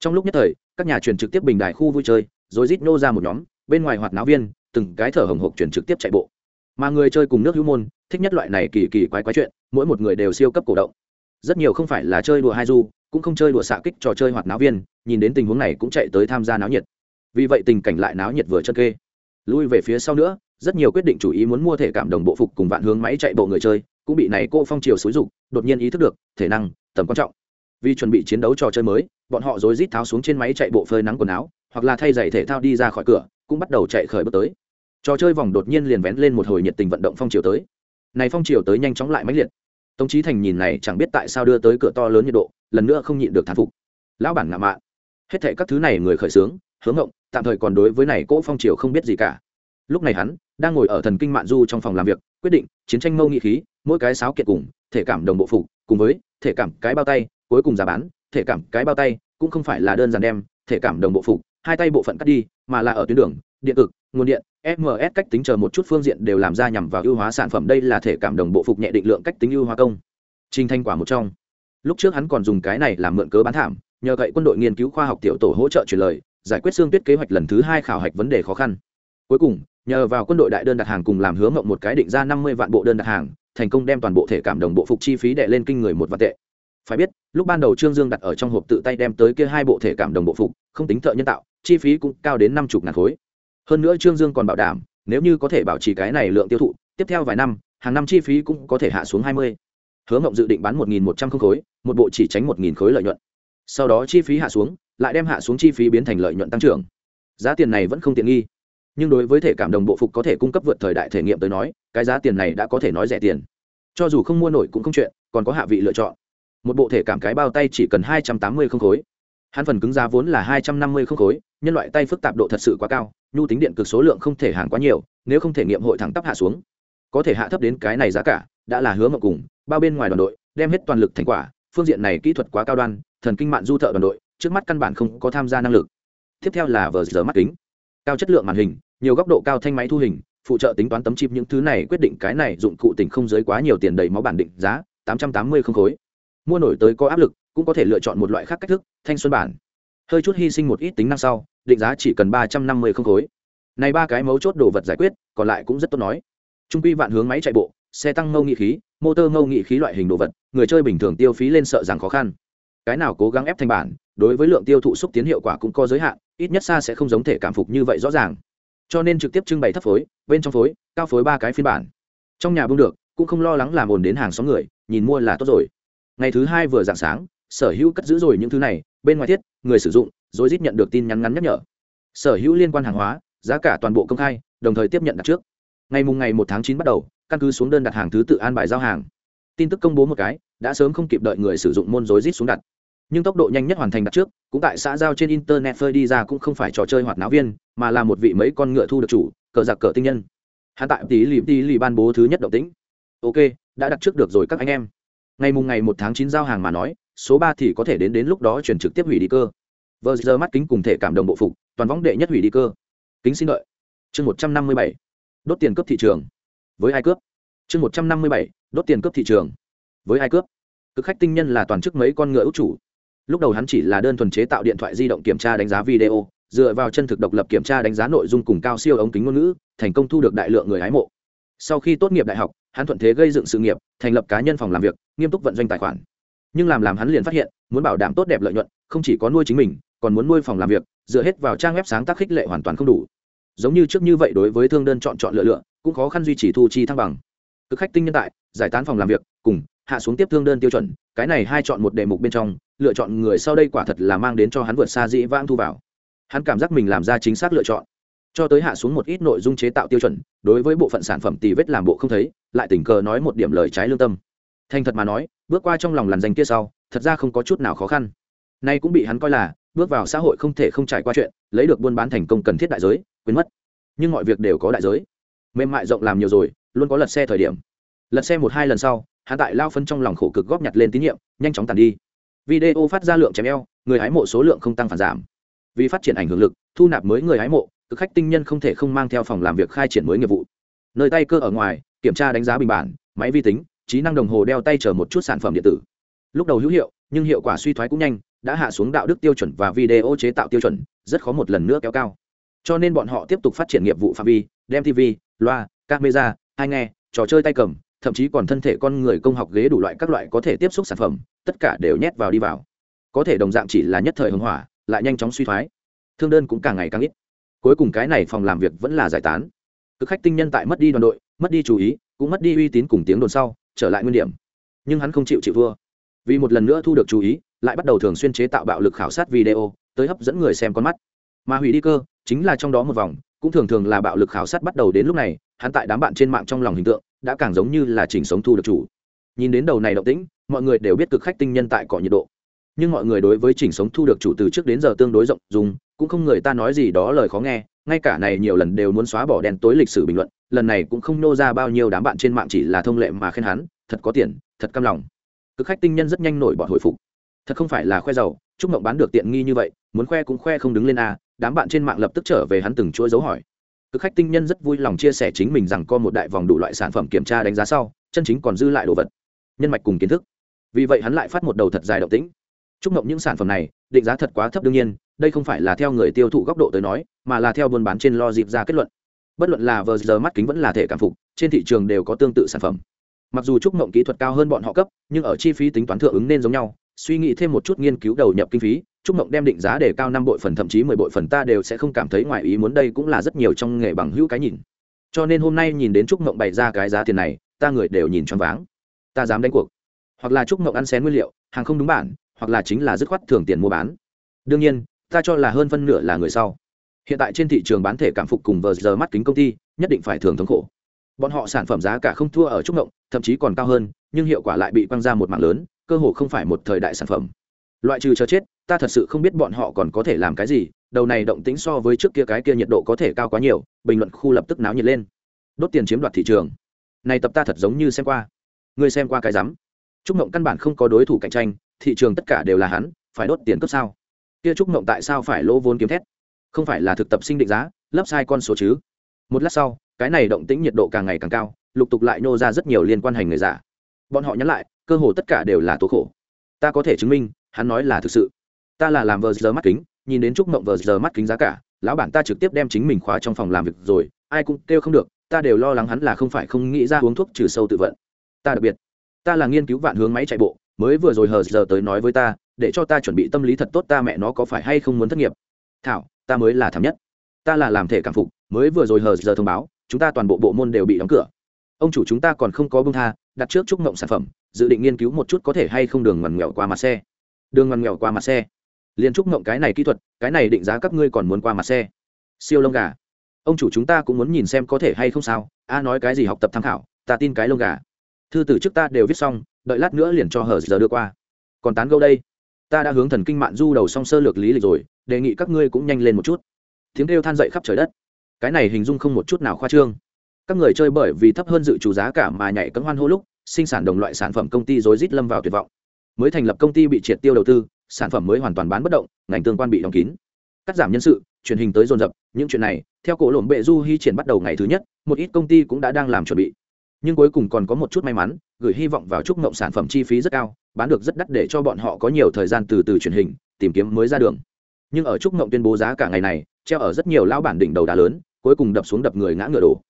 Trong lúc nhất thời, các nhà truyền trực tiếp bình đài khu vui chơi, rồi rít nô ra một nhóm, bên ngoài hoạt náo viên, từng cái thở hồng hộc truyền trực tiếp chạy bộ. Mà người chơi cùng nước hữu môn, thích nhất loại này kỳ kỳ quái quái chuyện, mỗi một người đều siêu cấp cổ động. Rất nhiều không phải là chơi đùa hai du cũng không chơi đùa xạ kích trò chơi hoạt náo viên, nhìn đến tình huống này cũng chạy tới tham gia náo nhiệt. Vì vậy tình cảnh lại náo nhiệt vừa chân kê. Lui về phía sau nữa, rất nhiều quyết định chủ ý muốn mua thể cảm đồng bộ phục cùng vạn hướng máy chạy bộ người chơi, cũng bị này cô phong triều xúi dục, đột nhiên ý thức được, thể năng, tầm quan trọng. Vì chuẩn bị chiến đấu trò chơi mới, bọn họ rối rít tháo xuống trên máy chạy bộ phơi nắng quần áo, hoặc là thay giày thể thao đi ra khỏi cửa, cũng bắt đầu chạy khởi bước tới. Trò chơi vòng đột nhiên liền vén lên một hồi nhiệt tình vận động phong triều tới. Này phong triều tới nhanh chóng lại mãnh liệt. Tống trí thành nhìn này chẳng biết tại sao đưa tới cửa to lớn nhiệt độ lần nữa không nhịn được thán phục. Lão bản ngạo mạn. Hết thệ các thứ này người khởi sướng hướng ngộng, tạm thời còn đối với này cỗ phong triều không biết gì cả. Lúc này hắn đang ngồi ở thần kinh mạn du trong phòng làm việc, quyết định chiến tranh mâu nghị khí, mỗi cái sáo kiệt cùng, thể cảm đồng bộ phục, cùng với thể cảm cái bao tay, cuối cùng giá bán, thể cảm cái bao tay, cũng không phải là đơn giản đem, thể cảm đồng bộ phục, hai tay bộ phận cắt đi, mà là ở tuyến đường, điện cực, nguồn điện ms cách tính chờ một chút phương diện đều làm ra nhằm vào ưu hóa sản phẩm. Đây là thể cảm đồng bộ phục nhẹ định lượng cách tính ưu hóa công. Trình thanh quả một trong lúc trước hắn còn dùng cái này làm mượn cớ bán thảm, nhờ cậy quân đội nghiên cứu khoa học tiểu tổ hỗ trợ truyền lời, giải quyết xương tuyết kế hoạch lần thứ hai khảo hạch vấn đề khó khăn. Cuối cùng, nhờ vào quân đội đại đơn đặt hàng cùng làm hướng mộng một cái định ra năm mươi vạn bộ đơn đặt hàng, thành công đem toàn bộ thể cảm đồng bộ phục chi phí đệ lên kinh người một vạn tệ. Phải biết, lúc ban đầu trương dương đặt ở trong hộp tự tay đem tới kia hai bộ thể cảm đồng bộ phục, không tính thợ nhân tạo, chi phí cũng cao đến năm chục ngàn khối. Hơn nữa trương dương còn bảo đảm, nếu như có thể bảo trì cái này lượng tiêu thụ, tiếp theo vài năm, hàng năm chi phí cũng có thể hạ xuống hai mươi hứa mộng dự định bán một nghìn một trăm không khối, một bộ chỉ tránh một nghìn khối lợi nhuận. Sau đó chi phí hạ xuống, lại đem hạ xuống chi phí biến thành lợi nhuận tăng trưởng. Giá tiền này vẫn không tiện nghi. Nhưng đối với thể cảm đồng bộ phục có thể cung cấp vượt thời đại thể nghiệm tới nói, cái giá tiền này đã có thể nói rẻ tiền. Cho dù không mua nổi cũng không chuyện, còn có hạ vị lựa chọn. Một bộ thể cảm cái bao tay chỉ cần hai trăm tám mươi không khối. Hắn phần cứng giá vốn là hai trăm năm mươi không khối, nhân loại tay phức tạp độ thật sự quá cao, nhu tính điện cực số lượng không thể hàng quá nhiều, nếu không thể nghiệm hội thẳng tắp hạ xuống, có thể hạ thấp đến cái này giá cả đã là hứa mộng cùng, bao bên ngoài đoàn đội, đem hết toàn lực thành quả. Phương diện này kỹ thuật quá cao đoan, thần kinh mạng du thợ đoàn đội, trước mắt căn bản không có tham gia năng lực. Tiếp theo là vờ giờ mắt kính. Cao chất lượng màn hình, nhiều góc độ cao thanh máy thu hình, phụ trợ tính toán tấm chip những thứ này quyết định cái này dụng cụ tỉnh không giới quá nhiều tiền đầy máu bản định giá, tám trăm tám mươi không khối. Mua nổi tới có áp lực, cũng có thể lựa chọn một loại khác cách thức, thanh xuân bản. Hơi chút hy sinh một ít tính năng sau, định giá chỉ cần ba trăm năm mươi không khối. Này ba cái mấu chốt đồ vật giải quyết, còn lại cũng rất tốt nói. Trung quy vạn hướng máy chạy bộ xe tăng ngâu nghị khí, motor ngâu nghị khí loại hình đồ vật, người chơi bình thường tiêu phí lên sợ rằng khó khăn. Cái nào cố gắng ép thành bản, đối với lượng tiêu thụ xúc tiến hiệu quả cũng có giới hạn, ít nhất xa sẽ không giống thể cảm phục như vậy rõ ràng. Cho nên trực tiếp trưng bày thấp phối, bên trong phối, cao phối ba cái phiên bản. Trong nhà bưng được, cũng không lo lắng làm ồn đến hàng xóm người, nhìn mua là tốt rồi. Ngày thứ hai vừa dạng sáng, sở hữu cất giữ rồi những thứ này, bên ngoài thiết, người sử dụng, rồi rít nhận được tin nhắn ngắn nhắc nhở. Sở hữu liên quan hàng hóa, giá cả toàn bộ công khai, đồng thời tiếp nhận đặt trước. Ngày mùng ngày một tháng chín bắt đầu căn cứ xuống đơn đặt hàng thứ tự an bài giao hàng. Tin tức công bố một cái, đã sớm không kịp đợi người sử dụng môn rối rít xuống đặt. Nhưng tốc độ nhanh nhất hoàn thành đặt trước, cũng tại xã giao trên internet phơi đi ra cũng không phải trò chơi hoạt náo viên, mà là một vị mấy con ngựa thu được chủ, cờ giặc cờ tinh nhân. Hắn tại tí lì tí lì ban bố thứ nhất động tĩnh. Ok, đã đặt trước được rồi các anh em. Ngày mùng ngày một tháng chín giao hàng mà nói, số ba thì có thể đến đến lúc đó chuyển trực tiếp hủy đi cơ. Vờ giờ mắt kính cùng thể cảm động bộ phục, toàn võng đệ nhất hủy đi cơ. Kính xin đợi. Chương một trăm năm mươi bảy. Đốt tiền cấp thị trường với ai cướp? Chương một trăm năm mươi bảy, đốt tiền cướp thị trường. Với ai cướp? Cực khách tinh nhân là toàn chức mấy con ngựa ước chủ. Lúc đầu hắn chỉ là đơn thuần chế tạo điện thoại di động kiểm tra đánh giá video, dựa vào chân thực độc lập kiểm tra đánh giá nội dung cùng cao siêu ống kính ngôn ngữ, thành công thu được đại lượng người hái mộ. Sau khi tốt nghiệp đại học, hắn thuận thế gây dựng sự nghiệp, thành lập cá nhân phòng làm việc, nghiêm túc vận doanh tài khoản. Nhưng làm làm hắn liền phát hiện, muốn bảo đảm tốt đẹp lợi nhuận, không chỉ có nuôi chính mình, còn muốn nuôi phòng làm việc, dựa hết vào trang web sáng tác khích lệ hoàn toàn không đủ. Giống như trước như vậy đối với thương đơn chọn chọn lựa lựa cũng khó khăn duy trì thu chi thăng bằng. Cực khách tinh nhân tại, giải tán phòng làm việc, cùng, hạ xuống tiếp thương đơn tiêu chuẩn, cái này hai chọn một đề mục bên trong, lựa chọn người sau đây quả thật là mang đến cho hắn vượt xa dĩ vãng thu vào. Hắn cảm giác mình làm ra chính xác lựa chọn. Cho tới hạ xuống một ít nội dung chế tạo tiêu chuẩn, đối với bộ phận sản phẩm tì vết làm bộ không thấy, lại tình cờ nói một điểm lời trái lương tâm. Thành thật mà nói, bước qua trong lòng làn danh kia sau, thật ra không có chút nào khó khăn. Nay cũng bị hắn coi là, bước vào xã hội không thể không trải qua chuyện, lấy được buôn bán thành công cần thiết đại giới, quên mất. Nhưng mọi việc đều có đại giới mềm mại rộng làm nhiều rồi, luôn có lật xe thời điểm. Lật xe một hai lần sau hạ tại lao phân trong lòng khổ cực góp nhặt lên tín nhiệm, nhanh chóng tàn đi. Video phát ra lượng chém eo, người hái mộ số lượng không tăng phản giảm. Vì phát triển ảnh hưởng lực, thu nạp mới người hái mộ cực khách tinh nhân không thể không mang theo phòng làm việc khai triển mới nghiệp vụ. Nơi tay cơ ở ngoài, kiểm tra đánh giá bình bản, máy vi tính, trí năng đồng hồ đeo tay chờ một chút sản phẩm điện tử. Lúc đầu hữu hiệu, nhưng hiệu quả suy thoái cũng nhanh, đã hạ xuống đạo đức tiêu chuẩn và video chế tạo tiêu chuẩn, rất khó một lần nữa kéo cao. Cho nên bọn họ tiếp tục phát triển nghiệp vụ phạm vi, đem tv loa, camera hai nghe, trò chơi tay cầm, thậm chí còn thân thể con người công học ghế đủ loại các loại có thể tiếp xúc sản phẩm, tất cả đều nhét vào đi vào. Có thể đồng dạng chỉ là nhất thời hưng hỏa, lại nhanh chóng suy thoái. Thương đơn cũng càng ngày càng ít. Cuối cùng cái này phòng làm việc vẫn là giải tán. Cực khách tinh nhân tại mất đi đoàn đội, mất đi chú ý, cũng mất đi uy tín cùng tiếng đồn sau, trở lại nguyên điểm. Nhưng hắn không chịu chịu thua vì một lần nữa thu được chú ý, lại bắt đầu thường xuyên chế tạo bạo lực khảo sát video, tới hấp dẫn người xem con mắt. Mà hủy đi cơ, chính là trong đó một vòng cũng thường thường là bạo lực khảo sát bắt đầu đến lúc này, hắn tại đám bạn trên mạng trong lòng hình tượng đã càng giống như là chỉnh sống thu được chủ. Nhìn đến đầu này động tĩnh, mọi người đều biết cực khách tinh nhân tại cọ nhiệt độ. Nhưng mọi người đối với chỉnh sống thu được chủ từ trước đến giờ tương đối rộng dùng cũng không người ta nói gì đó lời khó nghe, ngay cả này nhiều lần đều muốn xóa bỏ đen tối lịch sử bình luận, lần này cũng không nô ra bao nhiêu đám bạn trên mạng chỉ là thông lệ mà khen hắn, thật có tiền, thật căm lòng. Cực khách tinh nhân rất nhanh nổi bọn hồi phục. Thật không phải là khoe giàu, chúc mộng bán được tiện nghi như vậy, muốn khoe cũng khoe không đứng lên a đám bạn trên mạng lập tức trở về hắn từng chuỗi dấu hỏi. Cực khách tinh nhân rất vui lòng chia sẻ chính mình rằng có một đại vòng đủ loại sản phẩm kiểm tra đánh giá sau, chân chính còn dư lại đồ vật, nhân mạch cùng kiến thức. Vì vậy hắn lại phát một đầu thật dài động tĩnh. Chúc mộng những sản phẩm này, định giá thật quá thấp đương nhiên, đây không phải là theo người tiêu thụ góc độ tới nói, mà là theo buôn bán trên lo dịp ra kết luận. Bất luận là vờ giờ mắt kính vẫn là thể cảm phục, trên thị trường đều có tương tự sản phẩm. Mặc dù trúc mộng kỹ thuật cao hơn bọn họ cấp, nhưng ở chi phí tính toán thượng ứng nên giống nhau, suy nghĩ thêm một chút nghiên cứu đầu nhập kinh phí trúc mộng đem định giá để cao năm bội phần, thậm chí mười bội phần, ta đều sẽ không cảm thấy ngoài ý muốn đây cũng là rất nhiều trong nghề bằng hữu cái nhìn. Cho nên hôm nay nhìn đến trúc mộng bày ra cái giá tiền này, ta người đều nhìn choáng váng. Ta dám đánh cuộc. Hoặc là trúc mộng ăn xén nguyên liệu, hàng không đúng bản, hoặc là chính là dứt khoát thường tiền mua bán. Đương nhiên, ta cho là hơn phân nửa là người sau. Hiện tại trên thị trường bán thể cảm phục cùng vờ giờ mắt kính công ty, nhất định phải thường thống khổ. Bọn họ sản phẩm giá cả không thua ở trúc ngộng thậm chí còn cao hơn, nhưng hiệu quả lại bị quăng ra một mạng lớn, cơ hồ không phải một thời đại sản phẩm. Loại trừ chờ chết ta thật sự không biết bọn họ còn có thể làm cái gì, đầu này động tính so với trước kia cái kia nhiệt độ có thể cao quá nhiều, bình luận khu lập tức náo nhiệt lên. Đốt tiền chiếm đoạt thị trường. Này tập ta thật giống như xem qua. Ngươi xem qua cái rắm. Trúc mộng căn bản không có đối thủ cạnh tranh, thị trường tất cả đều là hắn, phải đốt tiền cấp sao? Kia trúc mộng tại sao phải lỗ vốn kiếm thét? Không phải là thực tập sinh định giá, lấp sai con số chứ? Một lát sau, cái này động tĩnh nhiệt độ càng ngày càng cao, lục tục lại nô ra rất nhiều liên quan hành người giả. Bọn họ nhắn lại, cơ hồ tất cả đều là tố khổ. Ta có thể chứng minh, hắn nói là thực sự ta là làm vờ giờ mắt kính, nhìn đến trúc mộng vờ giờ mắt kính giá cả, lão bản ta trực tiếp đem chính mình khóa trong phòng làm việc rồi, ai cũng kêu không được, ta đều lo lắng hắn là không phải không nghĩ ra uống thuốc trừ sâu tự vận. Ta đặc biệt, ta là nghiên cứu vạn hướng máy chạy bộ, mới vừa rồi hờ giờ tới nói với ta, để cho ta chuẩn bị tâm lý thật tốt ta mẹ nó có phải hay không muốn thất nghiệp. Thảo, ta mới là thảm nhất. Ta là làm thể cảm phục, mới vừa rồi hờ giờ thông báo, chúng ta toàn bộ bộ môn đều bị đóng cửa. Ông chủ chúng ta còn không có bưng tha, đặt trước chúc mộng sản phẩm, dự định nghiên cứu một chút có thể hay không đường ngoằn nghèo qua mặt xe. Đường ngoằn nghèo qua mặt xe liền chúc mộng cái này kỹ thuật, cái này định giá các ngươi còn muốn qua mặt xe. Siêu lông gà. Ông chủ chúng ta cũng muốn nhìn xem có thể hay không sao. A nói cái gì học tập tham khảo, ta tin cái lông gà. Thư từ trước ta đều viết xong, đợi lát nữa liền cho hờ giờ đưa qua. Còn tán gâu đây. Ta đã hướng thần kinh mạng du đầu xong sơ lược lý lịch rồi, đề nghị các ngươi cũng nhanh lên một chút. Tiếng kêu than dậy khắp trời đất. Cái này hình dung không một chút nào khoa trương. Các người chơi bởi vì thấp hơn dự trù giá cả mà nhảy cấm hoan hô lúc, sinh sản đồng loại sản phẩm công ty rối rít lâm vào tuyệt vọng. Mới thành lập công ty bị triệt tiêu đầu tư sản phẩm mới hoàn toàn bán bất động, ngành tương quan bị đóng kín. Cắt giảm nhân sự, truyền hình tới dồn dập, những chuyện này, theo cổ lộn bệ du hy triển bắt đầu ngày thứ nhất, một ít công ty cũng đã đang làm chuẩn bị. Nhưng cuối cùng còn có một chút may mắn, gửi hy vọng vào chúc mộng sản phẩm chi phí rất cao, bán được rất đắt để cho bọn họ có nhiều thời gian từ từ truyền hình, tìm kiếm mới ra đường. Nhưng ở chúc mộng tuyên bố giá cả ngày này, treo ở rất nhiều lão bản đỉnh đầu đá lớn, cuối cùng đập xuống đập người ngã ngựa đổ.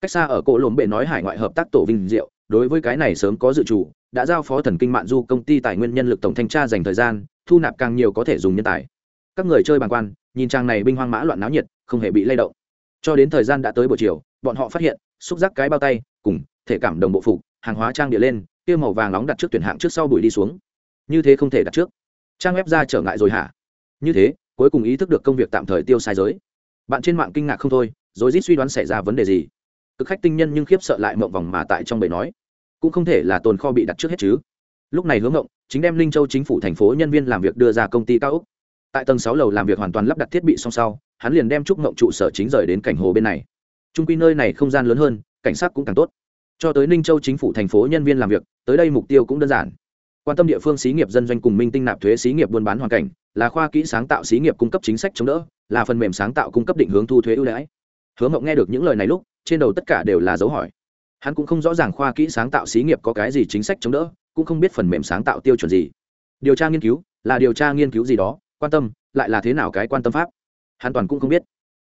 Cách xa ở cổ lộn bệ nói hải ngoại hợp tác tổ vinh diệu, đối với cái này sớm có dự trù đã giao phó thần kinh mạng du công ty tài nguyên nhân lực tổng thanh tra dành thời gian, thu nạp càng nhiều có thể dùng nhân tài. Các người chơi bàng quan, nhìn trang này binh hoang mã loạn náo nhiệt, không hề bị lay động. Cho đến thời gian đã tới buổi chiều, bọn họ phát hiện, xúc giác cái bao tay, cùng thể cảm đồng bộ phục, hàng hóa trang địa lên, kia màu vàng nóng đặt trước tuyển hạng trước sau bụi đi xuống. Như thế không thể đặt trước. Trang web ra trở ngại rồi hả? Như thế, cuối cùng ý thức được công việc tạm thời tiêu sai giới. Bạn trên mạng kinh ngạc không thôi rồi rít suy đoán xảy ra vấn đề gì. Cực khách tinh nhân nhưng khiếp sợ lại mộng vòng mà tại trong bầy nói cũng không thể là tồn kho bị đặt trước hết chứ. Lúc này hướng ngộng chính đem linh châu chính phủ thành phố nhân viên làm việc đưa ra công ty cao úc tại tầng sáu lầu làm việc hoàn toàn lắp đặt thiết bị song sau, hắn liền đem trúc ngộng trụ sở chính rời đến cảnh hồ bên này. Trung quy nơi này không gian lớn hơn, cảnh sát cũng càng tốt. Cho tới ninh châu chính phủ thành phố nhân viên làm việc, tới đây mục tiêu cũng đơn giản. Quan tâm địa phương xí nghiệp dân doanh cùng minh tinh nạp thuế xí nghiệp buôn bán hoàn cảnh, là khoa kỹ sáng tạo xí nghiệp cung cấp chính sách chống đỡ, là phần mềm sáng tạo cung cấp định hướng thu thuế ưu đãi. Hứa mộng nghe được những lời này lúc, trên đầu tất cả đều là dấu hỏi hắn cũng không rõ ràng khoa kỹ sáng tạo xí nghiệp có cái gì chính sách chống đỡ, cũng không biết phần mềm sáng tạo tiêu chuẩn gì. Điều tra nghiên cứu, là điều tra nghiên cứu gì đó, quan tâm, lại là thế nào cái quan tâm pháp? Hắn toàn cũng không biết.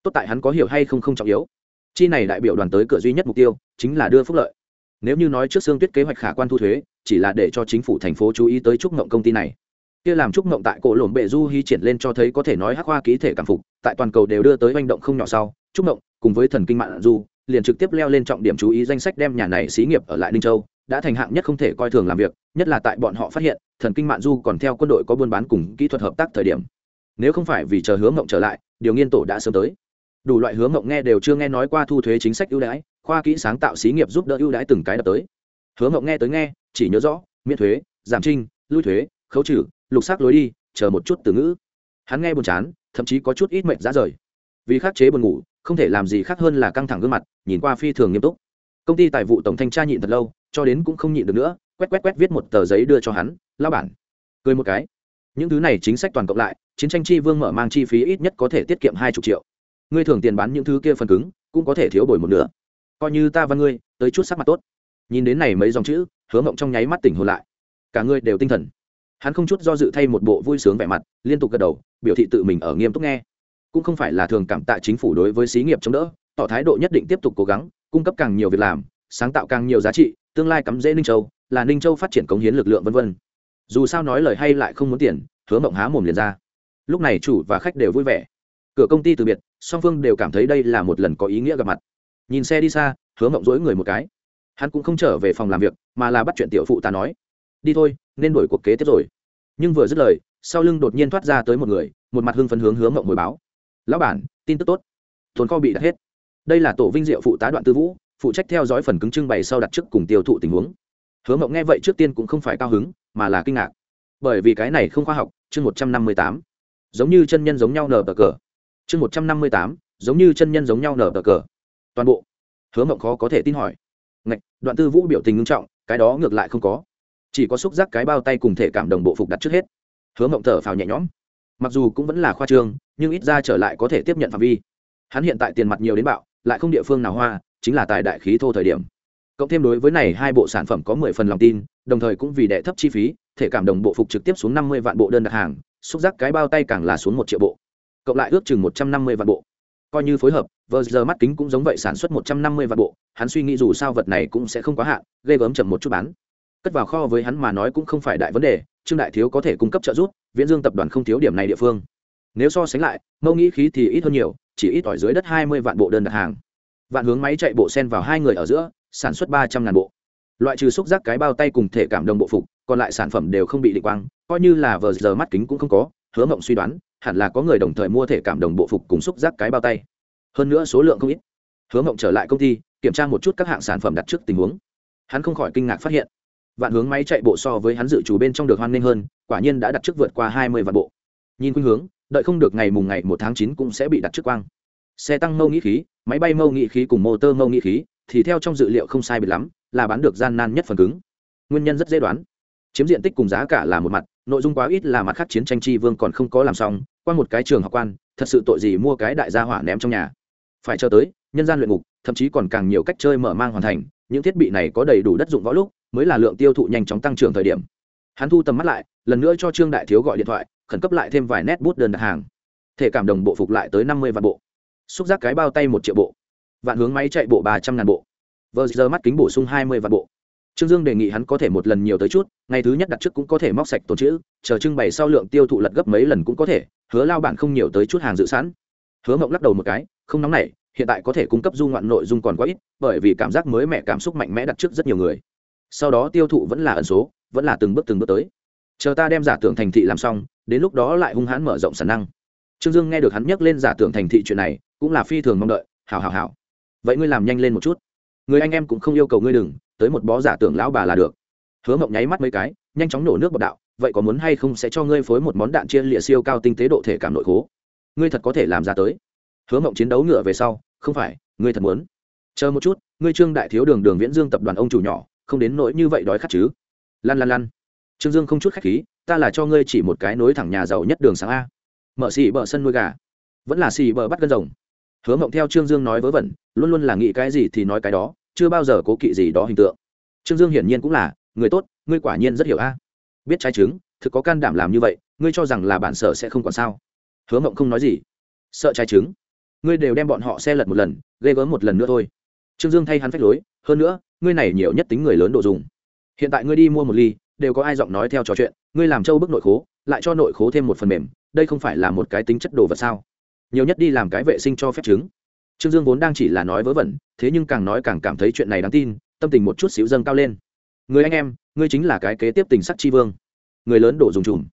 Tốt tại hắn có hiểu hay không không trọng yếu. Chi này đại biểu đoàn tới cửa duy nhất mục tiêu, chính là đưa phúc lợi. Nếu như nói trước xương tuyết kế hoạch khả quan thu thuế, chỉ là để cho chính phủ thành phố chú ý tới trúc ngộng công ty này. Kia làm trúc ngộng tại cổ lồn bệ du hy triển lên cho thấy có thể nói hắc hoa ký thể cảm phục, tại toàn cầu đều đưa tới manh động không nhỏ sau, trúc ngộng cùng với thần kinh mạng du liền trực tiếp leo lên trọng điểm chú ý danh sách đem nhà này xí nghiệp ở lại ninh châu, đã thành hạng nhất không thể coi thường làm việc, nhất là tại bọn họ phát hiện, thần kinh mạng du còn theo quân đội có buôn bán cùng kỹ thuật hợp tác thời điểm. Nếu không phải vì chờ hướng ngộng trở lại, điều nghiên tổ đã sớm tới. Đủ loại hướng ngộng nghe đều chưa nghe nói qua thu thuế chính sách ưu đãi, khoa kỹ sáng tạo xí nghiệp giúp đỡ ưu đãi từng cái đập tới. Hướng ngộng nghe tới nghe, chỉ nhớ rõ, miễn thuế, giảm trinh, lui thuế, khấu trừ, lục xác lối đi, chờ một chút từ ngữ. Hắn nghe buồn chán, thậm chí có chút ít mệnh ra rời. Vì khắc chế buồn ngủ không thể làm gì khác hơn là căng thẳng gương mặt, nhìn qua phi thường nghiêm túc. Công ty tài vụ tổng thanh tra nhịn thật lâu, cho đến cũng không nhịn được nữa, quét quét quét viết một tờ giấy đưa cho hắn lao bản. Cười một cái. Những thứ này chính sách toàn cộng lại, chiến tranh chi vương mở mang chi phí ít nhất có thể tiết kiệm hai chục triệu. Ngươi thường tiền bán những thứ kia phần cứng, cũng có thể thiếu bồi một nửa. Coi như ta và ngươi, tới chút sắc mặt tốt. Nhìn đến này mấy dòng chữ, hứa mộng trong nháy mắt tỉnh hồn lại. Cả ngươi đều tinh thần. Hắn không chút do dự thay một bộ vui sướng vẻ mặt, liên tục gật đầu, biểu thị tự mình ở nghiêm túc nghe cũng không phải là thường cảm tạ chính phủ đối với xí nghiệp chống đỡ, tỏ thái độ nhất định tiếp tục cố gắng, cung cấp càng nhiều việc làm, sáng tạo càng nhiều giá trị, tương lai cắm dễ ninh châu, là ninh châu phát triển cống hiến lực lượng v v dù sao nói lời hay lại không muốn tiền, hứa mộng há mồm liền ra. Lúc này chủ và khách đều vui vẻ. Cửa công ty từ biệt, song phương đều cảm thấy đây là một lần có ý nghĩa gặp mặt. Nhìn xe đi xa, hứa mộng dối người một cái. Hắn cũng không trở về phòng làm việc, mà là bắt chuyện tiểu phụ ta nói. Đi thôi, nên đổi cuộc kế tiếp rồi. Nhưng vừa dứt lời, sau lưng đột nhiên thoát ra tới một người, một mặt hưng phấn hướng hứa mộng hồi báo lão bản, tin tức tốt. Tồn kho bị đặt hết. Đây là tổ vinh diệu phụ tá đoạn tư vũ, phụ trách theo dõi phần cứng trưng bày sau đặt trước cùng tiêu thụ tình huống. Hứa mộng nghe vậy trước tiên cũng không phải cao hứng, mà là kinh ngạc. Bởi vì cái này không khoa học, chương một trăm năm mươi tám. Giống như chân nhân giống nhau nở bờ cờ. Chương một trăm năm mươi tám, giống như chân nhân giống nhau nở bờ cờ. Toàn bộ. Hứa mộng khó có thể tin hỏi. Ngạch, đoạn tư vũ biểu tình ngưng trọng, cái đó ngược lại không có. Chỉ có xúc giác cái bao tay cùng thể cảm đồng bộ phục đặt trước hết. Hứa mộng thở phào nhẹ nhõm mặc dù cũng vẫn là khoa trương, nhưng ít ra trở lại có thể tiếp nhận phạm vi. Hắn hiện tại tiền mặt nhiều đến bạo, lại không địa phương nào hoa, chính là tài đại khí thô thời điểm. Cộng thêm đối với này hai bộ sản phẩm có mười phần lòng tin, đồng thời cũng vì đệ thấp chi phí, thể cảm đồng bộ phục trực tiếp xuống năm mươi vạn bộ đơn đặt hàng, xúc giác cái bao tay càng là xuống một triệu bộ. Cộng lại ước chừng một trăm năm mươi vạn bộ. Coi như phối hợp, vờ giờ mắt kính cũng giống vậy sản xuất một trăm năm mươi vạn bộ, hắn suy nghĩ dù sao vật này cũng sẽ không quá hạn, ghê gớm chậm một chút bán. Cất vào kho với hắn mà nói cũng không phải đại vấn đề trương đại thiếu có thể cung cấp trợ giúp, viễn dương tập đoàn không thiếu điểm này địa phương. Nếu so sánh lại mâu nghĩ khí thì ít hơn nhiều, chỉ ít ỏi dưới đất hai mươi vạn bộ đơn đặt hàng. Vạn hướng máy chạy bộ sen vào hai người ở giữa, sản xuất ba trăm ngàn bộ. Loại trừ xúc giác cái bao tay cùng thể cảm đồng bộ phục, còn lại sản phẩm đều không bị định quang, coi như là vờ giờ mắt kính cũng không có, hứa mộng suy đoán, hẳn là có người đồng thời mua thể cảm đồng bộ phục cùng xúc giác cái bao tay. Hơn nữa số lượng không ít. Hứa mộng trở lại công ty, kiểm tra một chút các hạng sản phẩm đặt trước tình huống. Hắn không khỏi kinh ngạc phát hiện vạn hướng máy chạy bộ so với hắn dự trù bên trong được hoan nghênh hơn, quả nhiên đã đặt trước vượt qua hai mươi vạn bộ. Nhìn khuynh hướng, đợi không được ngày mùng ngày một tháng chín cũng sẽ bị đặt trước quang. Xe tăng mâu nghĩ khí, máy bay mâu nghĩ khí cùng motor mâu nghĩ khí, thì theo trong dự liệu không sai biệt lắm, là bán được gian nan nhất phần cứng. Nguyên nhân rất dễ đoán. Chiếm diện tích cùng giá cả là một mặt, nội dung quá ít là mặt khác chiến tranh chi vương còn không có làm xong, qua một cái trường học quan, thật sự tội gì mua cái đại gia hỏa ném trong nhà. Phải chờ tới, nhân gian luyện ngục, thậm chí còn càng nhiều cách chơi mở mang hoàn thành, những thiết bị này có đầy đủ đất dụng võ lúc mới là lượng tiêu thụ nhanh chóng tăng trưởng thời điểm. Hắn thu tầm mắt lại, lần nữa cho trương đại thiếu gọi điện thoại, khẩn cấp lại thêm vài nét bút đơn đặt hàng. Thể cảm đồng bộ phục lại tới năm mươi vạn bộ. Xúc giác cái bao tay một triệu bộ. Vạn hướng máy chạy bộ ba trăm ngàn bộ. Vờ giờ mắt kính bổ sung hai mươi vạn bộ. Trương dương đề nghị hắn có thể một lần nhiều tới chút, ngày thứ nhất đặt trước cũng có thể móc sạch tồn chữ, chờ trưng bày sau lượng tiêu thụ lật gấp mấy lần cũng có thể, hứa lao bản không nhiều tới chút hàng dự sẵn. Hứa mộng lắc đầu một cái, không nóng nảy, hiện tại có thể cung cấp du ngoạn nội dung còn quá ít, bởi vì cảm giác mới mẻ cảm xúc mạnh mẽ đặt trước rất nhiều người sau đó tiêu thụ vẫn là ẩn số, vẫn là từng bước từng bước tới. Chờ ta đem giả tưởng thành thị làm xong, đến lúc đó lại hung hãn mở rộng sản năng. Trương dương nghe được hắn nhắc lên giả tưởng thành thị chuyện này, cũng là phi thường mong đợi. Hào hào hào vậy ngươi làm nhanh lên một chút. Người anh em cũng không yêu cầu ngươi đừng, tới một bó giả tưởng lão bà là được. Hứa mộng nháy mắt mấy cái, nhanh chóng nổ nước bọc đạo, vậy có muốn hay không sẽ cho ngươi phối một món đạn chia lịa siêu cao tinh tế độ thể cảm nội khố. Ngươi thật có thể làm ra tới. Hứa mộng chiến đấu ngựa về sau, không phải, ngươi thật muốn. Chờ một chút, ngươi trương đại thiếu đường đường viễn dương tập đoàn ông chủ nhỏ không đến nỗi như vậy đói khát chứ? Lăn lăn lăn trương dương không chút khách khí, ta là cho ngươi chỉ một cái nối thẳng nhà giàu nhất đường sáng a. Mở xì bờ sân nuôi gà. Vẫn là xì bờ bắt gân rồng. Hứa mộng theo trương dương nói vớ vẩn, luôn luôn là nghĩ cái gì thì nói cái đó, chưa bao giờ cố kỵ gì đó hình tượng. Trương dương hiển nhiên cũng là, người tốt, ngươi quả nhiên rất hiểu a. Biết trái chứng thực có can đảm làm như vậy, ngươi cho rằng là bản sở sẽ không còn sao? Hứa mộng không nói gì. Sợ trái chứng ngươi đều đem bọn họ xe lật một lần, ghê gớm một lần nữa thôi. Trương dương thay hắn phách lối, hơn nữa ngươi này nhiều nhất tính người lớn đồ dùng. Hiện tại ngươi đi mua một ly, đều có ai giọng nói theo trò chuyện, ngươi làm trâu bức nội khố, lại cho nội khố thêm một phần mềm, đây không phải là một cái tính chất đồ vật sao? Nhiều nhất đi làm cái vệ sinh cho phép chứng trương dương vốn đang chỉ là nói vớ vẩn, thế nhưng càng nói càng cảm thấy chuyện này đáng tin, tâm tình một chút xíu dâng cao lên. Người anh em, ngươi chính là cái kế tiếp tình sắc chi vương. Người lớn đổ dùng trùm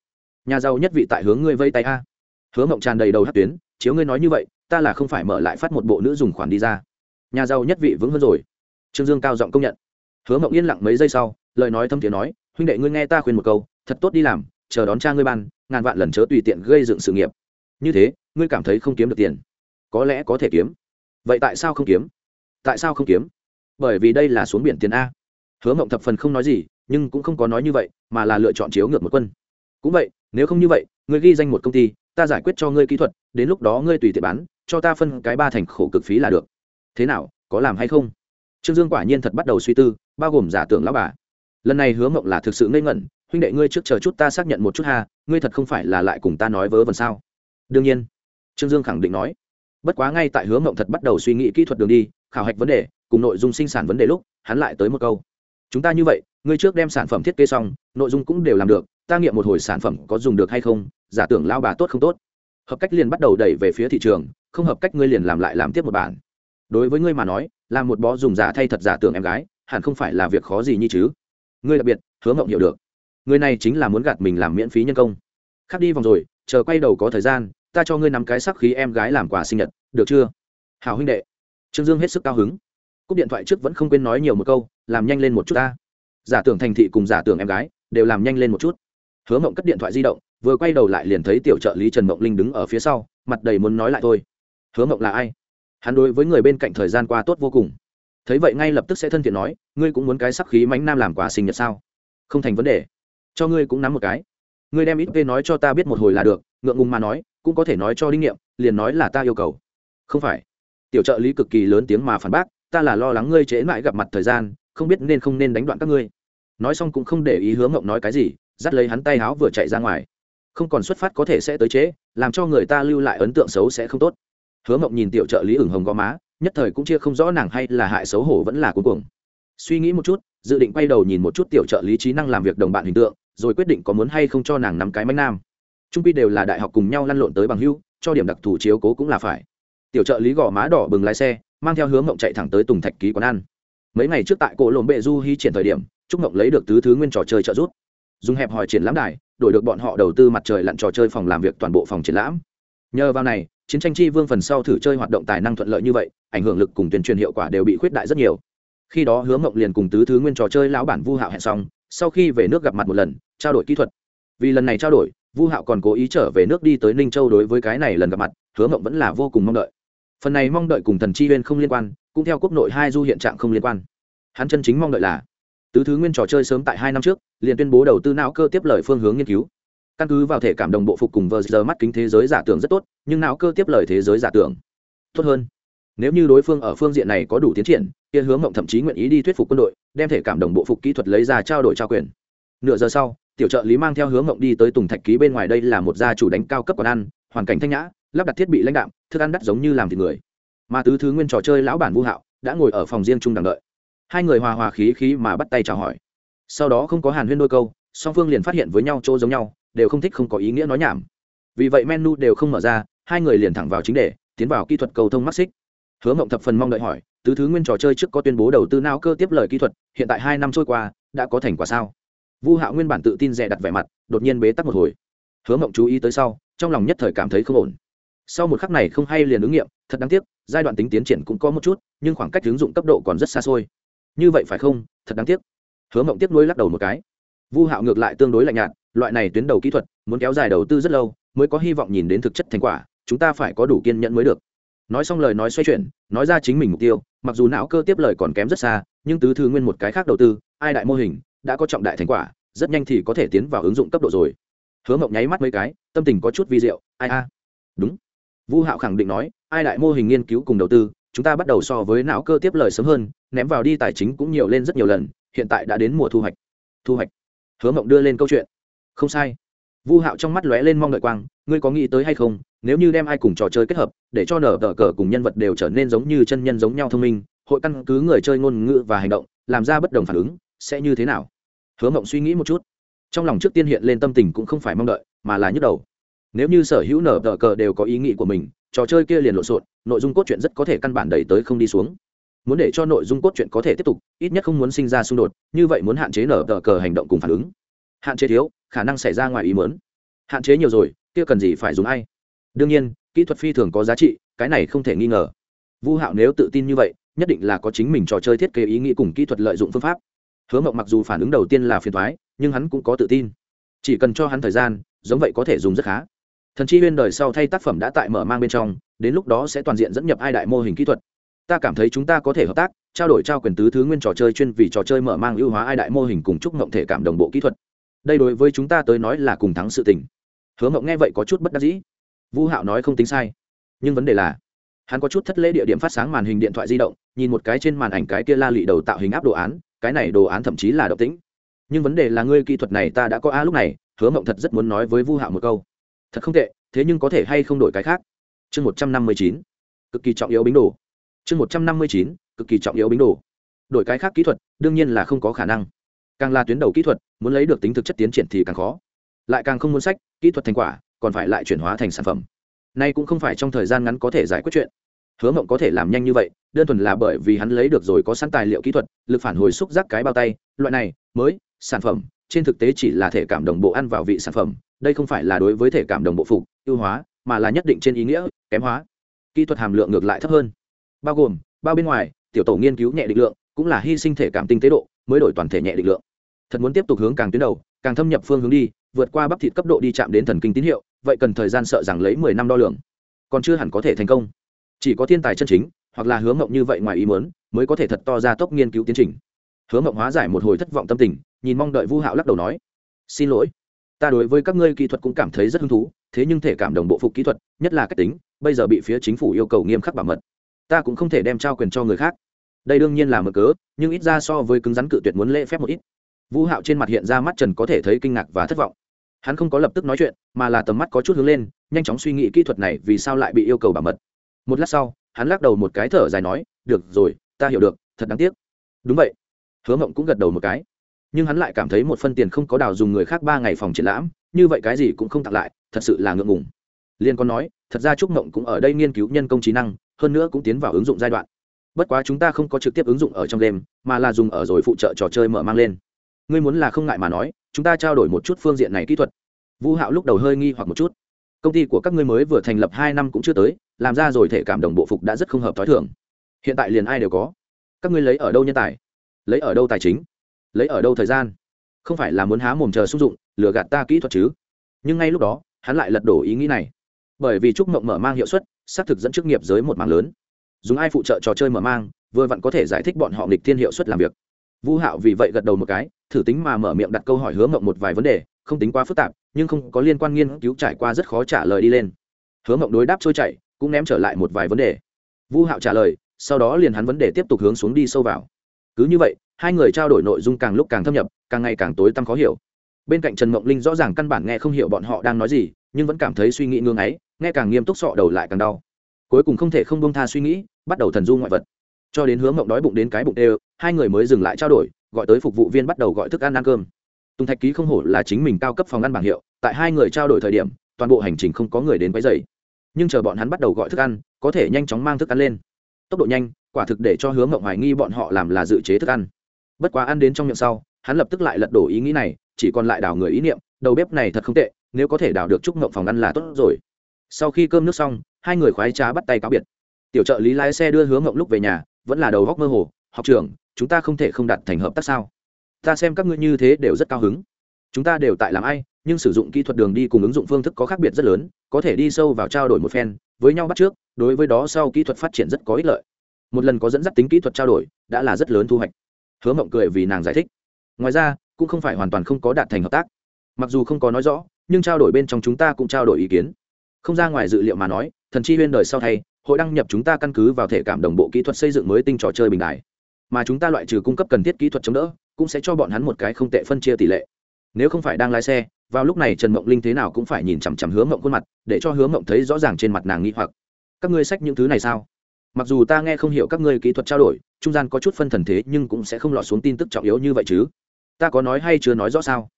nhà giàu nhất vị tại hướng ngươi vây tay a. Hứa mộng tràn đầy đầu hát tuyến, chiếu ngươi nói như vậy, ta là không phải mở lại phát một bộ nữ dùng khoản đi ra. Nhà giàu nhất vị vững hơn rồi trương dương cao giọng công nhận. Hứa mộng yên lặng mấy giây sau, lời nói thâm tiếng nói, huynh đệ ngươi nghe ta khuyên một câu, thật tốt đi làm, chờ đón cha ngươi ban, ngàn vạn lần chớ tùy tiện gây dựng sự nghiệp. Như thế, ngươi cảm thấy không kiếm được tiền? Có lẽ có thể kiếm. Vậy tại sao không kiếm? Tại sao không kiếm? Bởi vì đây là xuống biển tiền a. Hứa mộng thập phần không nói gì, nhưng cũng không có nói như vậy, mà là lựa chọn chiếu ngược một quân. Cũng vậy, nếu không như vậy, ngươi ghi danh một công ty, ta giải quyết cho ngươi kỹ thuật, đến lúc đó ngươi tùy tiện bán, cho ta phân cái ba thành khổ cực phí là được. Thế nào, có làm hay không? Trương dương quả nhiên thật bắt đầu suy tư, bao gồm giả tưởng lão bà. Lần này hứa mộng là thực sự ngây ngẩn, huynh đệ ngươi trước chờ chút ta xác nhận một chút ha, ngươi thật không phải là lại cùng ta nói vớ vẩn sao? Đương nhiên. Trương dương khẳng định nói. Bất quá ngay tại hứa mộng thật bắt đầu suy nghĩ kỹ thuật đường đi, khảo hạch vấn đề, cùng nội dung sinh sản vấn đề lúc, hắn lại tới một câu. Chúng ta như vậy, ngươi trước đem sản phẩm thiết kế xong, nội dung cũng đều làm được, ta nghiệm một hồi sản phẩm có dùng được hay không, giả tưởng lao bà tốt không tốt? Hợp cách liền bắt đầu đẩy về phía thị trường, không hợp cách ngươi liền làm lại làm tiếp một bản. Đối với ngươi mà nói là một bó dùng giả thay thật giả tưởng em gái, hẳn không phải là việc khó gì như chứ. Ngươi đặc biệt, hứa mộng hiểu được. Người này chính là muốn gạt mình làm miễn phí nhân công. Khắc đi vòng rồi, chờ quay đầu có thời gian, ta cho ngươi nắm cái sắc khí em gái làm quà sinh nhật, được chưa? Hào huynh đệ. Trương dương hết sức cao hứng. Cúp điện thoại trước vẫn không quên nói nhiều một câu, làm nhanh lên một chút ta. Giả tưởng thành thị cùng giả tưởng em gái, đều làm nhanh lên một chút. Hứa mộng cất điện thoại di động, vừa quay đầu lại liền thấy tiểu trợ lý trần mộng linh đứng ở phía sau, mặt đầy muốn nói lại thôi. Hứa mộng là ai? Hắn đối với người bên cạnh thời gian qua tốt vô cùng. Thấy vậy ngay lập tức sẽ thân thiện nói, ngươi cũng muốn cái sắc khí mánh nam làm quà sinh nhật sao? Không thành vấn đề. Cho ngươi cũng nắm một cái. Ngươi đem ít v nói cho ta biết một hồi là được, ngượng ngùng mà nói, cũng có thể nói cho đinh nghiệm liền nói là ta yêu cầu. Không phải. Tiểu trợ lý cực kỳ lớn tiếng mà phản bác, ta là lo lắng ngươi trễ mãi gặp mặt thời gian, không biết nên không nên đánh đoạn các ngươi. Nói xong cũng không để ý hướng ngộng nói cái gì, dắt lấy hắn tay háo vừa chạy ra ngoài. Không còn xuất phát có thể sẽ tới chế làm cho người ta lưu lại ấn tượng xấu sẽ không tốt hứa mộng nhìn tiểu trợ lý ửng hồng gò má nhất thời cũng chia không rõ nàng hay là hại xấu hổ vẫn là cuối cùng suy nghĩ một chút dự định quay đầu nhìn một chút tiểu trợ lý trí năng làm việc đồng bạn hình tượng rồi quyết định có muốn hay không cho nàng nắm cái mánh nam. Trung pi đều là đại học cùng nhau lăn lộn tới bằng hưu cho điểm đặc thù chiếu cố cũng là phải. Tiểu trợ lý gò má đỏ bừng lái xe mang theo hướng mộng chạy thẳng tới tùng thạch ký quán ăn. Mấy ngày trước tại cổ lộn bệ du hy triển thời điểm trúc mộng lấy được tứ thứ nguyên trò chơi trợ rút, dùng hẹp hỏi triển lãm đài đổi được bọn họ đầu tư mặt trời lặn trò chơi phòng làm việc toàn bộ phòng triển lãm. Nhờ vào này chiến tranh chi vương phần sau thử chơi hoạt động tài năng thuận lợi như vậy, ảnh hưởng lực cùng tuyên truyền hiệu quả đều bị khuyết đại rất nhiều. Khi đó hứa mộng liền cùng tứ thứ nguyên trò chơi lão bản vu hạo hẹn xong, sau khi về nước gặp mặt một lần, trao đổi kỹ thuật. Vì lần này trao đổi, vu hạo còn cố ý trở về nước đi tới ninh châu đối với cái này lần gặp mặt, hứa mộng vẫn là vô cùng mong đợi. Phần này mong đợi cùng thần chi huyên không liên quan, cũng theo quốc nội hai du hiện trạng không liên quan. Hắn chân chính mong đợi là, tứ thứ nguyên trò chơi sớm tại hai năm trước, liền tuyên bố đầu tư não cơ tiếp lời phương hướng nghiên cứu căn cứ vào thể cảm đồng bộ phục cùng vờ giờ mắt kính thế giới giả tưởng rất tốt, nhưng não cơ tiếp lời thế giới giả tưởng. Tốt hơn. Nếu như đối phương ở phương diện này có đủ tiến triển, kia hướng mộng thậm chí nguyện ý đi thuyết phục quân đội, đem thể cảm đồng bộ phục kỹ thuật lấy ra trao đổi trao quyền. Nửa giờ sau, tiểu trợ lý mang theo hướng mộng đi tới tùng thạch ký bên ngoài đây là một gia chủ đánh cao cấp quán ăn, hoàn cảnh thanh nhã, lắp đặt thiết bị lãnh đạm, thức ăn đắt giống như làm thịt người. Mà tứ thứ nguyên trò chơi lão bản vu hạo đã ngồi ở phòng riêng chung đằng đợi. Hai người hòa hòa khí khí mà bắt tay chào hỏi. Sau đó không có hàn huyên đôi câu song phương liền phát hiện với nhau chỗ giống nhau, đều không thích không có ý nghĩa nói nhảm. Vì vậy menu đều không mở ra, hai người liền thẳng vào chính đề, tiến vào kỹ thuật cầu thông mắc xích hứa mộng thập phần mong đợi hỏi, tứ thứ nguyên trò chơi trước có tuyên bố đầu tư nào cơ tiếp lời kỹ thuật, hiện tại hai năm trôi qua, đã có thành quả sao? Vu hạo nguyên bản tự tin rẻ đặt vẻ mặt, đột nhiên bế tắc một hồi. Hứa mộng chú ý tới sau, trong lòng nhất thời cảm thấy không ổn. Sau một khắc này không hay liền ứng nghiệm, thật đáng tiếc, giai đoạn tính tiến triển cũng có một chút, nhưng khoảng cách ứng dụng cấp độ còn rất xa xôi. Như vậy phải không? Thật đáng tiếc. Hứa mộng tiếc nuối lắc đầu một cái vu hạo ngược lại tương đối lạnh nhạt, loại này tuyến đầu kỹ thuật, muốn kéo dài đầu tư rất lâu, mới có hy vọng nhìn đến thực chất thành quả, chúng ta phải có đủ kiên nhẫn mới được. Nói xong lời nói xoay chuyển, nói ra chính mình mục tiêu, mặc dù não cơ tiếp lời còn kém rất xa, nhưng tứ thư nguyên một cái khác đầu tư, ai đại mô hình, đã có trọng đại thành quả, rất nhanh thì có thể tiến vào ứng dụng cấp độ rồi. Hứa mộng nháy mắt mấy cái, tâm tình có chút vi diệu, ai a? Đúng. Vu hạo khẳng định nói, ai đại mô hình nghiên cứu cùng đầu tư, chúng ta bắt đầu so với não cơ tiếp lời sớm hơn, ném vào đi tài chính cũng nhiều lên rất nhiều lần, hiện tại đã đến mùa thu hoạch. Thu hoạch hứa mộng đưa lên câu chuyện. Không sai. Vu hạo trong mắt lóe lên mong đợi quang, ngươi có nghĩ tới hay không, nếu như đem ai cùng trò chơi kết hợp, để cho nở tờ cờ cùng nhân vật đều trở nên giống như chân nhân giống nhau thông minh, hội căn cứ người chơi ngôn ngữ và hành động, làm ra bất đồng phản ứng, sẽ như thế nào? Hứa mộng suy nghĩ một chút. Trong lòng trước tiên hiện lên tâm tình cũng không phải mong đợi, mà là nhức đầu. Nếu như sở hữu nở tờ cờ đều có ý nghĩ của mình, trò chơi kia liền lộn xộn, nội dung cốt truyện rất có thể căn bản đẩy tới không đi xuống muốn để cho nội dung cốt truyện có thể tiếp tục, ít nhất không muốn sinh ra xung đột, như vậy muốn hạn chế nở tờ cờ hành động cùng phản ứng. Hạn chế thiếu, khả năng xảy ra ngoài ý mớn hạn chế nhiều rồi, kia cần gì phải dùng ai? Đương nhiên, kỹ thuật phi thường có giá trị, cái này không thể nghi ngờ. Vu hạo nếu tự tin như vậy, nhất định là có chính mình trò chơi thiết kế ý nghĩ cùng kỹ thuật lợi dụng phương pháp. Hứa mộng mặc dù phản ứng đầu tiên là phiền thoái nhưng hắn cũng có tự tin. Chỉ cần cho hắn thời gian, giống vậy có thể dùng rất khá. Thần chi huyên đời sau thay tác phẩm đã tại mở mang bên trong, đến lúc đó sẽ toàn diện dẫn nhập ai đại mô hình kỹ thuật ta cảm thấy chúng ta có thể hợp tác, trao đổi trao quyền tứ thứ nguyên trò chơi chuyên vì trò chơi mở mang ưu hóa ai đại mô hình cùng chúc mộng thể cảm đồng bộ kỹ thuật. Đây đối với chúng ta tới nói là cùng thắng sự tình. Hứa mộng nghe vậy có chút bất đắc dĩ. Vũ hạo nói không tính sai. Nhưng vấn đề là, hắn có chút thất lễ địa điểm phát sáng màn hình điện thoại di động, nhìn một cái trên màn ảnh cái kia la lị đầu tạo hình áp đồ án, cái này đồ án thậm chí là độc tính. Nhưng vấn đề là ngươi kỹ thuật này ta đã có a lúc này, hứa mộng thật rất muốn nói với vu hạo một câu. Thật không tệ, thế nhưng có thể hay không đổi cái khác? Chương một trăm năm mươi chín. Cực kỳ trọng yếu bính đồ chương một trăm năm mươi chín, cực kỳ trọng yếu bính đồ. Đổi cái khác kỹ thuật, đương nhiên là không có khả năng. Càng là tuyến đầu kỹ thuật, muốn lấy được tính thực chất tiến triển thì càng khó. Lại càng không muốn sách, kỹ thuật thành quả, còn phải lại chuyển hóa thành sản phẩm. Nay cũng không phải trong thời gian ngắn có thể giải quyết chuyện. Hứa mộng có thể làm nhanh như vậy, đơn thuần là bởi vì hắn lấy được rồi có sẵn tài liệu kỹ thuật, lực phản hồi xúc giác cái bao tay, loại này, mới, sản phẩm, trên thực tế chỉ là thể cảm đồng bộ ăn vào vị sản phẩm, đây không phải là đối với thể cảm đồng bộ phục, ưu hóa, mà là nhất định trên ý nghĩa, kém hóa. Kỹ thuật hàm lượng ngược lại thấp hơn bao gồm, bao bên ngoài, tiểu tổ nghiên cứu nhẹ định lượng, cũng là hy sinh thể cảm tinh tế độ, mới đổi toàn thể nhẹ định lượng. Thật muốn tiếp tục hướng càng tuyến đầu, càng thâm nhập phương hướng đi, vượt qua bắp thịt cấp độ đi chạm đến thần kinh tín hiệu, vậy cần thời gian sợ rằng lấy mười năm đo lường. Còn chưa hẳn có thể thành công. Chỉ có thiên tài chân chính, hoặc là hướng mộng như vậy ngoài ý muốn, mới có thể thật to ra tốc nghiên cứu tiến trình. Hướng mộng hóa giải một hồi thất vọng tâm tình, nhìn mong đợi vu hạo lắc đầu nói, xin lỗi, ta đối với các ngươi kỹ thuật cũng cảm thấy rất hứng thú, thế nhưng thể cảm đồng bộ phục kỹ thuật, nhất là cách tính, bây giờ bị phía chính phủ yêu cầu nghiêm khắc bảo mật ta cũng không thể đem trao quyền cho người khác. Đây đương nhiên là mở cớ, nhưng ít ra so với cứng rắn cự tuyệt muốn lễ phép một ít. Vũ hạo trên mặt hiện ra mắt trần có thể thấy kinh ngạc và thất vọng. Hắn không có lập tức nói chuyện, mà là tầm mắt có chút hướng lên, nhanh chóng suy nghĩ kỹ thuật này vì sao lại bị yêu cầu bảo mật. Một lát sau, hắn lắc đầu một cái thở dài nói, được rồi, ta hiểu được, thật đáng tiếc. Đúng vậy. Hứa mộng cũng gật đầu một cái. Nhưng hắn lại cảm thấy một phân tiền không có đào dùng người khác ba ngày phòng triển lãm, như vậy cái gì cũng không tặng lại, thật sự là ngượng ngùng. Liên còn nói, thật ra trúc mộng cũng ở đây nghiên cứu nhân công trí năng hơn nữa cũng tiến vào ứng dụng giai đoạn. Bất quá chúng ta không có trực tiếp ứng dụng ở trong game, mà là dùng ở rồi phụ trợ trò chơi mở mang lên. Ngươi muốn là không ngại mà nói, chúng ta trao đổi một chút phương diện này kỹ thuật. Vũ hạo lúc đầu hơi nghi hoặc một chút. Công ty của các ngươi mới vừa thành lập hai năm cũng chưa tới, làm ra rồi thể cảm đồng bộ phục đã rất không hợp t h i hiện tại liền ai đều có. Các ngươi lấy ở đâu nhân tài? Lấy ở đâu tài chính? Lấy ở đâu thời gian? Không phải là muốn há mồm chờ sung dụng, lừa gạt ta kỹ thuật chứ? Nhưng ngay lúc đó, hắn lại lật đổ ý nghĩ này. Bởi vì trúc mộng mở mang hiệu suất xác thực dẫn chức nghiệp giới một mảng lớn. Dùng ai phụ trợ trò chơi mở mang, vừa vặn có thể giải thích bọn họ nghịch thiên hiệu suất làm việc. Vũ hạo vì vậy gật đầu một cái, thử tính mà mở miệng đặt câu hỏi hứa mộng một vài vấn đề, không tính quá phức tạp, nhưng không có liên quan nghiên cứu trải qua rất khó trả lời đi lên. Hứa mộng đối đáp trôi chảy, cũng ném trở lại một vài vấn đề. Vũ hạo trả lời, sau đó liền hắn vấn đề tiếp tục hướng xuống đi sâu vào. Cứ như vậy, hai người trao đổi nội dung càng lúc càng thâm nhập, càng ngày càng tối tăm khó hiểu. Bên cạnh trần mộng linh rõ ràng căn bản nghe không hiểu bọn họ đang nói gì nhưng vẫn cảm thấy suy nghĩ ngương ấy, nghe càng nghiêm túc sọ đầu lại càng đau. Cuối cùng không thể không bông tha suy nghĩ, bắt đầu thần du ngoại vật. Cho đến hướng mộng đói bụng đến cái bụng đều, hai người mới dừng lại trao đổi, gọi tới phục vụ viên bắt đầu gọi thức ăn ăn cơm. Tùng thạch ký không hổ là chính mình cao cấp phòng ăn bảng hiệu, tại hai người trao đổi thời điểm, toàn bộ hành trình không có người đến quấy dày nhưng chờ bọn hắn bắt đầu gọi thức ăn, có thể nhanh chóng mang thức ăn lên. Tốc độ nhanh, quả thực để cho hướng mộng hoài nghi bọn họ làm là dự chế thức ăn. Bất quá ăn đến trong miệng sau, hắn lập tức lại lật đổ ý nghĩ này, chỉ còn lại đào người ý niệm, đầu bếp này thật không tệ nếu có thể đào được chúc ngộng phòng ăn là tốt rồi. Sau khi cơm nước xong, hai người khoái trá bắt tay cáo biệt. Tiểu trợ lý lái xe đưa hướng ngộng lúc về nhà, vẫn là đầu góc mơ hồ, học trưởng, chúng ta không thể không đặt thành hợp tác sao? Ta xem các ngươi như thế đều rất cao hứng. Chúng ta đều tại làm ai, nhưng sử dụng kỹ thuật đường đi cùng ứng dụng phương thức có khác biệt rất lớn, có thể đi sâu vào trao đổi một phen, với nhau bắt trước, đối với đó sau kỹ thuật phát triển rất có ích lợi. Một lần có dẫn dắt tính kỹ thuật trao đổi, đã là rất lớn thu hoạch. Hứa mộng cười vì nàng giải thích. Ngoài ra, cũng không phải hoàn toàn không có đạt thành hợp tác. Mặc dù không có nói rõ nhưng trao đổi bên trong chúng ta cũng trao đổi ý kiến. Không ra ngoài dự liệu mà nói, thần chi huyên đời sau thay, hội đăng nhập chúng ta căn cứ vào thể cảm đồng bộ kỹ thuật xây dựng mới tinh trò chơi bình đại mà chúng ta loại trừ cung cấp cần thiết kỹ thuật chống đỡ, cũng sẽ cho bọn hắn một cái không tệ phân chia tỷ lệ. Nếu không phải đang lái xe, vào lúc này trần mộng linh thế nào cũng phải nhìn chằm chằm hướng mộng khuôn mặt, để cho hướng mộng thấy rõ ràng trên mặt nàng nghĩ hoặc. Các ngươi sách những thứ này sao? Mặc dù ta nghe không hiểu các ngươi kỹ thuật trao đổi, trung gian có chút phân thần thế nhưng cũng sẽ không lọt xuống tin tức trọng yếu như vậy chứ. Ta có nói hay chưa nói rõ sao?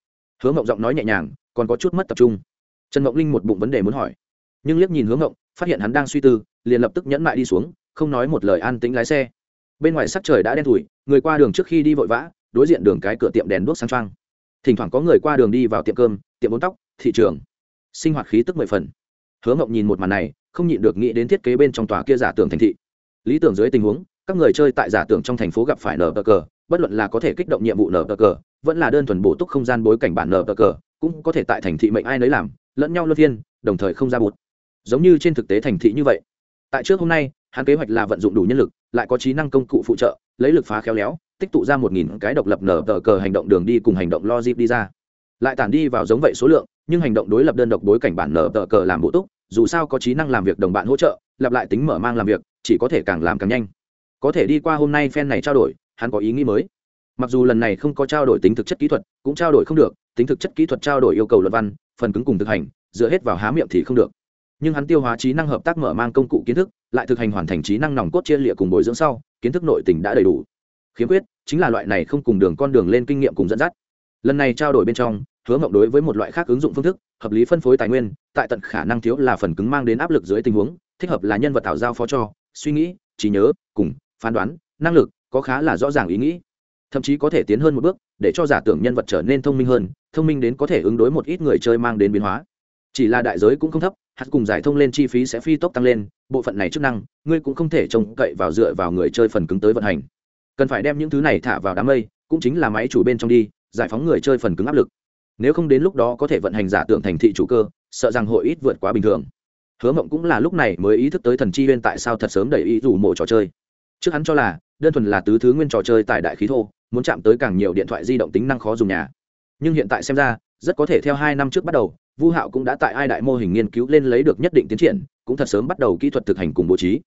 Hứa mộng giọng nói nhẹ nhàng, còn có chút mất tập trung. Trần mộng linh một bụng vấn đề muốn hỏi. Nhưng liếc nhìn hướng mộng phát hiện hắn đang suy tư, liền lập tức nhẫn mại đi xuống, không nói một lời an tĩnh lái xe. Bên ngoài sắc trời đã đen thủi người qua đường trước khi đi vội vã, đối diện đường cái cửa tiệm đèn đuốc sang trang thỉnh thoảng có người qua đường đi vào tiệm cơm, tiệm bốn tóc, thị trường. Sinh hoạt khí tức mười phần. Hứa Mộng nhìn một màn này, không nhịn được nghĩ đến thiết kế bên trong tòa kia giả tưởng thành thị. Lý tưởng dưới tình huống các người chơi tại giả tưởng trong thành phố gặp phải nở bờ cờ, bất luận là có thể kích động nhiệm vụ nở bờ cờ, vẫn là đơn thuần bổ túc không gian bối cảnh bản nở bờ cờ, cũng có thể tại thành thị mệnh ai nấy làm, lẫn nhau luân phiên, đồng thời không ra bụt. Giống như trên thực tế thành thị như vậy. Tại trước hôm nay, hắn kế hoạch là vận dụng đủ nhân lực, lại có trí năng công cụ phụ trợ, lấy lực phá khéo léo, tích tụ ra một nghìn cái độc lập nở tờ cờ hành động đường đi cùng hành động logic đi ra. Lại tản đi vào giống vậy số lượng, nhưng hành động đối lập đơn độc bối cảnh bản nở tờ cờ làm bộ túc, dù sao có trí năng làm việc đồng bạn hỗ trợ, lặp lại tính mở mang làm việc, chỉ có thể càng làm càng nhanh có thể đi qua hôm nay phen này trao đổi, hắn có ý nghĩ mới. Mặc dù lần này không có trao đổi tính thực chất kỹ thuật, cũng trao đổi không được, tính thực chất kỹ thuật trao đổi yêu cầu luật văn, phần cứng cùng thực hành, dựa hết vào há miệng thì không được. Nhưng hắn tiêu hóa trí năng hợp tác mở mang công cụ kiến thức, lại thực hành hoàn thành trí năng nòng cốt chia lịa cùng bồi dưỡng sau, kiến thức nội tình đã đầy đủ. Khiếm khuyết, chính là loại này không cùng đường con đường lên kinh nghiệm cùng dẫn dắt. Lần này trao đổi bên trong, hứa mộng đối với một loại khác ứng dụng phương thức, hợp lý phân phối tài nguyên, tại tận khả năng thiếu là phần cứng mang đến áp lực dưới tình huống, thích hợp là nhân vật tạo giao phó cho, suy nghĩ, trí nhớ, cùng phán đoán, năng lực có khá là rõ ràng ý nghĩ. Thậm chí có thể tiến hơn một bước, để cho giả tưởng nhân vật trở nên thông minh hơn, thông minh đến có thể ứng đối một ít người chơi mang đến biến hóa. Chỉ là đại giới cũng không thấp, hạt cùng giải thông lên chi phí sẽ phi tốc tăng lên, bộ phận này chức năng, ngươi cũng không thể trông cậy vào dựa vào người chơi phần cứng tới vận hành. Cần phải đem những thứ này thả vào đám mây, cũng chính là máy chủ bên trong đi, giải phóng người chơi phần cứng áp lực. Nếu không đến lúc đó có thể vận hành giả tưởng thành thị chủ cơ, sợ rằng hội ít vượt quá bình thường. Hứa mộng cũng là lúc này mới ý thức tới thần chi huyên tại sao thật sớm đẩy ý rủ mộ trò chơi trước hắn cho là, đơn thuần là tứ thứ nguyên trò chơi tại đại khí thô, muốn chạm tới càng nhiều điện thoại di động tính năng khó dùng nhà. Nhưng hiện tại xem ra, rất có thể theo hai năm trước bắt đầu, vu hạo cũng đã tại ai đại mô hình nghiên cứu lên lấy được nhất định tiến triển, cũng thật sớm bắt đầu kỹ thuật thực hành cùng bố trí.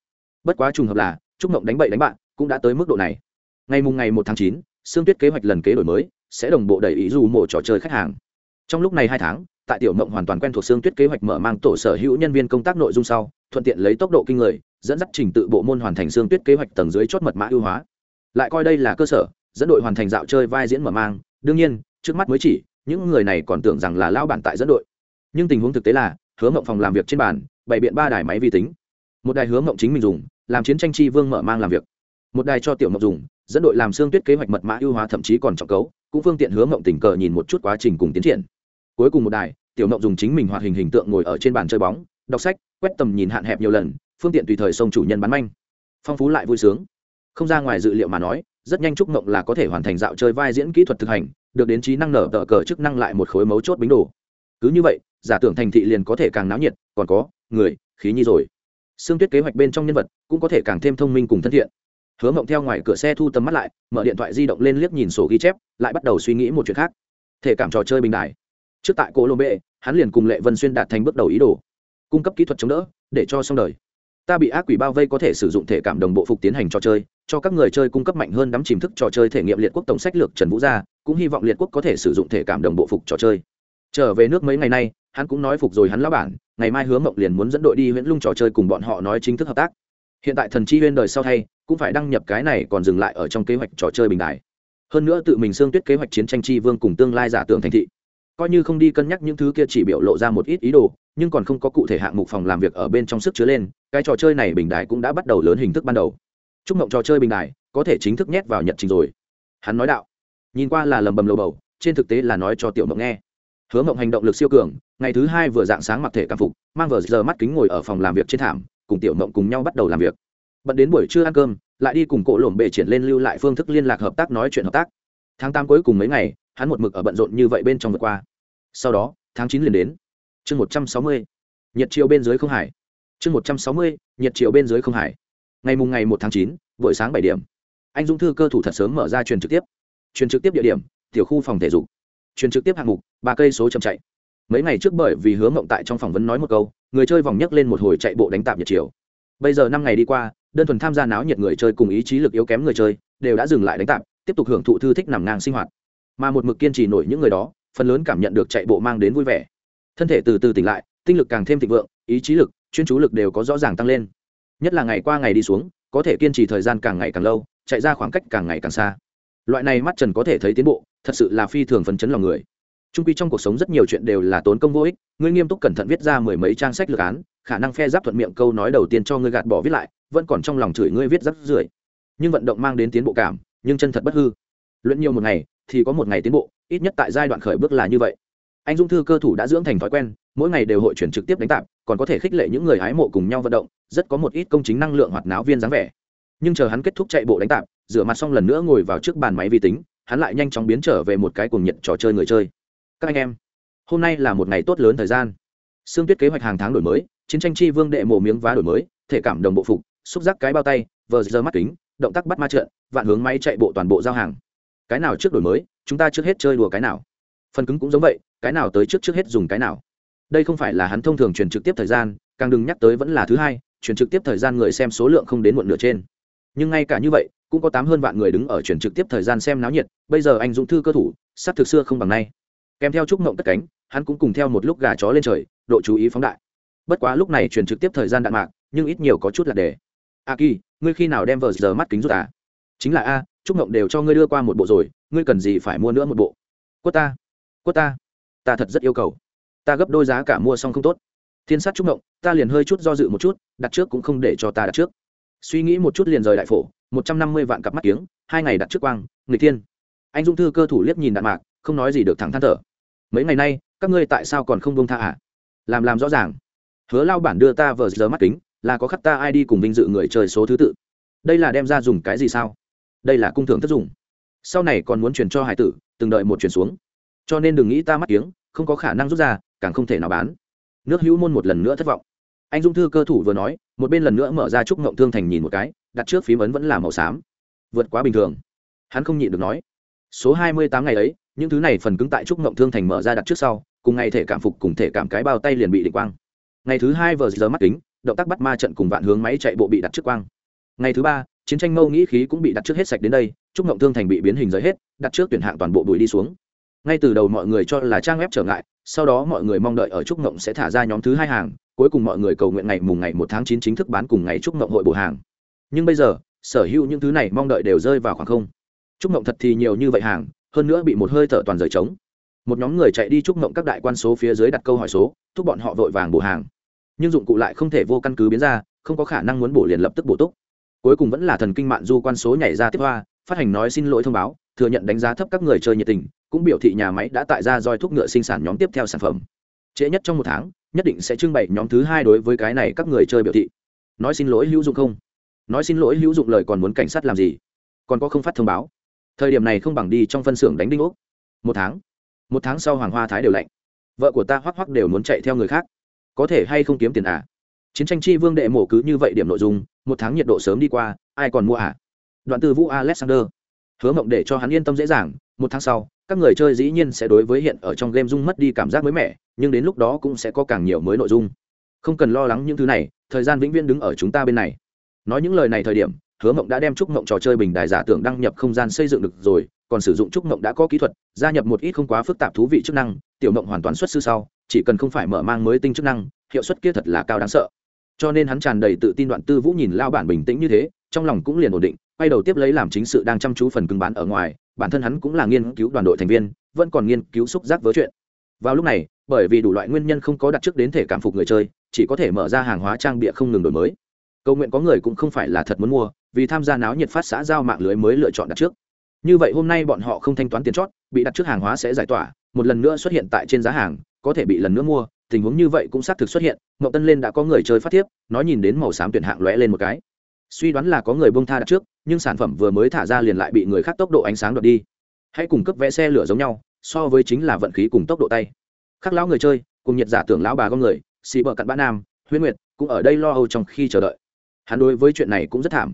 Bất quá trùng hợp là, trúc mộng đánh bậy đánh bạn, cũng đã tới mức độ này. Ngày mùng ngày một tháng chín, sương tuyết kế hoạch lần kế đổi mới, sẽ đồng bộ đẩy ý dù mộ trò chơi khách hàng. Trong lúc này hai tháng, tại tiểu mộng hoàn toàn quen thuộc sương tuyết kế hoạch mở mang tổ sở hữu nhân viên công tác nội dung sau, thuận tiện lấy tốc độ kinh người dẫn dắt trình tự bộ môn hoàn thành xương tuyết kế hoạch tầng dưới chốt mật mã ưu hóa. Lại coi đây là cơ sở, dẫn đội hoàn thành dạo chơi vai diễn mở mang. Đương nhiên, trước mắt mới chỉ, những người này còn tưởng rằng là lao bản tại dẫn đội. Nhưng tình huống thực tế là, hứa mộng phòng làm việc trên bàn, bày biện ba đài máy vi tính. Một đài hứa mộng chính mình dùng, làm chiến tranh chi vương mở mang làm việc. Một đài cho tiểu mộng dùng, dẫn đội làm xương tuyết kế hoạch mật mã ưu hóa thậm chí còn trọng cấu, cũng phương tiện hứa mộng tình cờ nhìn một chút quá trình cùng tiến triển. Cuối cùng một đài, tiểu mộng dùng chính mình hoạt hình hình tượng ngồi ở trên bàn chơi bóng, đọc sách, quét tầm nhìn hạn hẹp nhiều lần phương tiện tùy thời sông chủ nhân bán manh. Phong phú lại vui sướng. Không ra ngoài dự liệu mà nói, rất nhanh chúc mộng là có thể hoàn thành dạo chơi vai diễn kỹ thuật thực hành, được đến trí năng nở tờ cờ chức năng lại một khối mấu chốt bính đồ. Cứ như vậy, giả tưởng thành thị liền có thể càng náo nhiệt, còn có, người, khí nhi rồi. Xương tuyết kế hoạch bên trong nhân vật cũng có thể càng thêm thông minh cùng thân thiện. Hứa mộng theo ngoài cửa xe thu tầm mắt lại, mở điện thoại di động lên liếc nhìn sổ ghi chép, lại bắt đầu suy nghĩ một chuyện khác. Thể cảm trò chơi bình đại trước tại cô lô bệ, hắn liền cùng lệ vân xuyên đạt thành bước đầu ý đồ, cung cấp kỹ thuật chống đỡ, để cho xong đời ta bị ác quỷ bao vây có thể sử dụng thể cảm đồng bộ phục tiến hành trò chơi, cho các người chơi cung cấp mạnh hơn đắm chìm thức trò chơi thể nghiệm liệt quốc tổng sách lược trần vũ gia, cũng hy vọng liệt quốc có thể sử dụng thể cảm đồng bộ phục trò chơi. Trở về nước mấy ngày nay, hắn cũng nói phục rồi hắn lão bản, ngày mai hứa mộng liền muốn dẫn đội đi Huyện lung trò chơi cùng bọn họ nói chính thức hợp tác. Hiện tại thần chi huyên đời sau thay, cũng phải đăng nhập cái này còn dừng lại ở trong kế hoạch trò chơi bình đại. Hơn nữa tự mình xương tuyết kế hoạch chiến tranh chi vương cùng tương lai giả tưởng thành thị. Coi như không đi cân nhắc những thứ kia chỉ biểu lộ ra một ít ý đồ nhưng còn không có cụ thể hạng mục phòng làm việc ở bên trong sức chứa lên, cái trò chơi này bình đại cũng đã bắt đầu lớn hình thức ban đầu. Chúc mộng trò chơi bình đại có thể chính thức nhét vào nhật trình rồi. Hắn nói đạo. Nhìn qua là lầm bầm lầu bầu, trên thực tế là nói cho tiểu mộng nghe. Hứa mộng hành động lực siêu cường, ngày thứ hai vừa dạng sáng mặc thể cảm phục, mang vờ giờ mắt kính ngồi ở phòng làm việc trên thảm, cùng tiểu mộng cùng nhau bắt đầu làm việc. Bận đến buổi trưa ăn cơm, lại đi cùng cỗ lổm bệ triển lên lưu lại phương thức liên lạc hợp tác nói chuyện hợp tác. Tháng tám cuối cùng mấy ngày, hắn một mực ở bận rộn như vậy bên trong vượt qua. Sau đó, tháng chín liền đến chương một trăm sáu mươi, nhiệt chiều bên dưới không hải. Chương một trăm sáu mươi, nhiệt chiều bên dưới không hải. Ngày mùng ngày một tháng chín, buổi sáng bảy điểm. Anh dũng thư cơ thủ thật sớm mở ra truyền trực tiếp. Truyền trực tiếp địa điểm, tiểu khu phòng thể dục. Truyền trực tiếp hạng mục, ba cây số chậm chạy. Mấy ngày trước bởi vì hứa mộng tại trong phỏng vấn nói một câu, người chơi vòng nhấc lên một hồi chạy bộ đánh tạp nhiệt chiều. Bây giờ năm ngày đi qua, đơn thuần tham gia náo nhiệt người chơi cùng ý chí lực yếu kém người chơi, đều đã dừng lại đánh tạp, tiếp tục hưởng thụ thư thích nằm ngang sinh hoạt. Mà một mực kiên trì nổi những người đó, phần lớn cảm nhận được chạy bộ mang đến vui vẻ thân thể từ từ tỉnh lại, tinh lực càng thêm thịnh vượng, ý chí lực, chuyên chú lực đều có rõ ràng tăng lên. Nhất là ngày qua ngày đi xuống, có thể kiên trì thời gian càng ngày càng lâu, chạy ra khoảng cách càng ngày càng xa. Loại này mắt trần có thể thấy tiến bộ, thật sự là phi thường phấn chấn lòng người. Trung quy trong cuộc sống rất nhiều chuyện đều là tốn công vô ích, ngươi nghiêm túc cẩn thận viết ra mười mấy trang sách lược án, khả năng phe giáp thuận miệng câu nói đầu tiên cho ngươi gạt bỏ viết lại, vẫn còn trong lòng chửi ngươi viết rắc rưởi nhưng vận động mang đến tiến bộ cảm, nhưng chân thật bất hư. Luyện nhiều một ngày, thì có một ngày tiến bộ, ít nhất tại giai đoạn khởi bước là như vậy anh dung thư cơ thủ đã dưỡng thành thói quen, mỗi ngày đều hội chuyển trực tiếp đánh tạp, còn có thể khích lệ những người hái mộ cùng nhau vận động, rất có một ít công chính năng lượng hoạt náo viên dáng vẻ. Nhưng chờ hắn kết thúc chạy bộ đánh tạp, rửa mặt xong lần nữa ngồi vào trước bàn máy vi tính, hắn lại nhanh chóng biến trở về một cái cuồng nhiệt trò chơi người chơi. Các anh em, hôm nay là một ngày tốt lớn thời gian. Xương tuyết kế hoạch hàng tháng đổi mới, chiến tranh chi vương đệ mổ miếng vá đổi mới, thể cảm đồng bộ phục, xúc giác cái bao tay, vờ giờ mắt kính, động tác bắt ma trợn vạn hướng máy chạy bộ toàn bộ giao hàng. Cái nào trước đổi mới, chúng ta trước hết chơi đùa cái nào. Phần cứng cũng giống vậy cái nào tới trước trước hết dùng cái nào. Đây không phải là hắn thông thường truyền trực tiếp thời gian, càng đừng nhắc tới vẫn là thứ hai, truyền trực tiếp thời gian người xem số lượng không đến một nửa trên. Nhưng ngay cả như vậy, cũng có tám hơn vạn người đứng ở truyền trực tiếp thời gian xem náo nhiệt, bây giờ anh dũng thư cơ thủ, sắp thực xưa không bằng nay. Kèm theo chúc mộng cất cánh, hắn cũng cùng theo một lúc gà chó lên trời, độ chú ý phóng đại. Bất quá lúc này truyền trực tiếp thời gian đạn mạc, nhưng ít nhiều có chút là đề a kỳ ngươi khi nào đem vờ giờ mắt kính rút à? Chính là a, chúc mộng đều cho ngươi đưa qua một bộ rồi, ngươi cần gì phải mua nữa một bộ? Quất ta. Quất ta ta thật rất yêu cầu. Ta gấp đôi giá cả mua xong không tốt. Thiên sát trúc động ta liền hơi chút do dự một chút, đặt trước cũng không để cho ta đặt trước. Suy nghĩ một chút liền rời đại phổ, một trăm năm mươi vạn cặp mắt kiếng, hai ngày đặt trước quang người thiên. Anh dung thư cơ thủ liếc nhìn đạn mạc, không nói gì được thẳng than thở. Mấy ngày nay, các ngươi tại sao còn không bông tha à? Làm làm rõ ràng. Hứa lao bản đưa ta vờ giờ mắt kính, là có khắc ta ai đi cùng vinh dự người chơi số thứ tự. Đây là đem ra dùng cái gì sao? Đây là cung thưởng thất dùng. Sau này còn muốn chuyển cho hải tử, từng đợi một chuyển xuống cho nên đừng nghĩ ta mắt tiếng không có khả năng rút ra, càng không thể nào bán. Nước hữu môn một lần nữa thất vọng. Anh dung thư cơ thủ vừa nói, một bên lần nữa mở ra trúc ngộng thương thành nhìn một cái, đặt trước phím ấn vẫn là màu xám. Vượt quá bình thường. Hắn không nhịn được nói. Số hai mươi tám ngày ấy, những thứ này phần cứng tại trúc ngộng thương thành mở ra đặt trước sau, cùng ngày thể cảm phục cùng thể cảm cái bao tay liền bị định quang. Ngày thứ hai vờ giờ mắt kính, động tác bắt ma trận cùng vạn hướng máy chạy bộ bị đặt trước quang. Ngày thứ ba, chiến tranh mâu nghĩ khí cũng bị đặt trước hết sạch đến đây, trúc ngộng thương thành bị biến hình giới hết, đặt trước tuyển hạng toàn bộ đuổi đi xuống ngay từ đầu mọi người cho là trang web trở ngại, sau đó mọi người mong đợi ở trúc ngộng sẽ thả ra nhóm thứ hai hàng, cuối cùng mọi người cầu nguyện ngày mùng ngày một tháng chín chính thức bán cùng ngày trúc ngộng hội bổ hàng. Nhưng bây giờ, sở hữu những thứ này mong đợi đều rơi vào khoảng không. Trúc ngộng thật thì nhiều như vậy hàng, hơn nữa bị một hơi thở toàn rời trống. Một nhóm người chạy đi trúc ngộng các đại quan số phía dưới đặt câu hỏi số, thúc bọn họ vội vàng bổ hàng. Nhưng dụng cụ lại không thể vô căn cứ biến ra, không có khả năng muốn bổ liền lập tức bổ túc. Cuối cùng vẫn là thần kinh mạng du quan số nhảy ra tiếp hoa, phát hành nói xin lỗi thông báo, thừa nhận đánh giá thấp các người chơi nhiệt tình cũng biểu thị nhà máy đã tại ra roi thuốc ngựa sinh sản nhóm tiếp theo sản phẩm. Trễ nhất trong một tháng, nhất định sẽ trưng bày nhóm thứ hai đối với cái này các người chơi biểu thị. Nói xin lỗi hữu dụng không? Nói xin lỗi hữu dụng lời còn muốn cảnh sát làm gì? Còn có không phát thông báo? Thời điểm này không bằng đi trong phân xưởng đánh đinh ốc. Một tháng. Một tháng sau hoàng hoa thái đều lạnh. Vợ của ta hoắc hoắc đều muốn chạy theo người khác. Có thể hay không kiếm tiền à? Chiến tranh chi vương đệ mổ cứ như vậy điểm nội dung, một tháng nhiệt độ sớm đi qua, ai còn mua à? Đoạn từ vũ alexander. Hứa mộng để cho hắn yên tâm dễ dàng, một tháng sau các người chơi dĩ nhiên sẽ đối với hiện ở trong game dung mất đi cảm giác mới mẻ, nhưng đến lúc đó cũng sẽ có càng nhiều mới nội dung. Không cần lo lắng những thứ này, thời gian vĩnh viễn đứng ở chúng ta bên này. Nói những lời này thời điểm, hứa mộng đã đem trúc mộng trò chơi bình đài giả tưởng đăng nhập không gian xây dựng được rồi, còn sử dụng trúc mộng đã có kỹ thuật, gia nhập một ít không quá phức tạp thú vị chức năng, tiểu mộng hoàn toàn xuất sư sau, chỉ cần không phải mở mang mới tinh chức năng, hiệu suất kia thật là cao đáng sợ. Cho nên hắn tràn đầy tự tin đoạn tư vũ nhìn lao bản bình tĩnh như thế, trong lòng cũng liền ổn định, quay đầu tiếp lấy làm chính sự đang chăm chú phần cứng bán ở ngoài bản thân hắn cũng là nghiên cứu đoàn đội thành viên, vẫn còn nghiên cứu xúc giác với chuyện. Vào lúc này, bởi vì đủ loại nguyên nhân không có đặt trước đến thể cảm phục người chơi, chỉ có thể mở ra hàng hóa trang bịa không ngừng đổi mới. Cầu nguyện có người cũng không phải là thật muốn mua, vì tham gia náo nhiệt phát xã giao mạng lưới mới lựa chọn đặt trước. Như vậy hôm nay bọn họ không thanh toán tiền chót, bị đặt trước hàng hóa sẽ giải tỏa, một lần nữa xuất hiện tại trên giá hàng, có thể bị lần nữa mua, tình huống như vậy cũng xác thực xuất hiện. Mậu tân lên đã có người chơi phát thiếp nói nhìn đến màu xám tuyển hạng lóe lên một cái suy đoán là có người bông tha đặt trước, nhưng sản phẩm vừa mới thả ra liền lại bị người khác tốc độ ánh sáng đoạt đi. Hãy cùng cấp vẽ xe lửa giống nhau, so với chính là vận khí cùng tốc độ tay. Khắc lão người chơi, cùng nhiệt giả tưởng lão bà con người, xì bờ cặn bã nam, huyễn nguyệt, cũng ở đây lo âu trong khi chờ đợi. Hắn đối với chuyện này cũng rất thảm.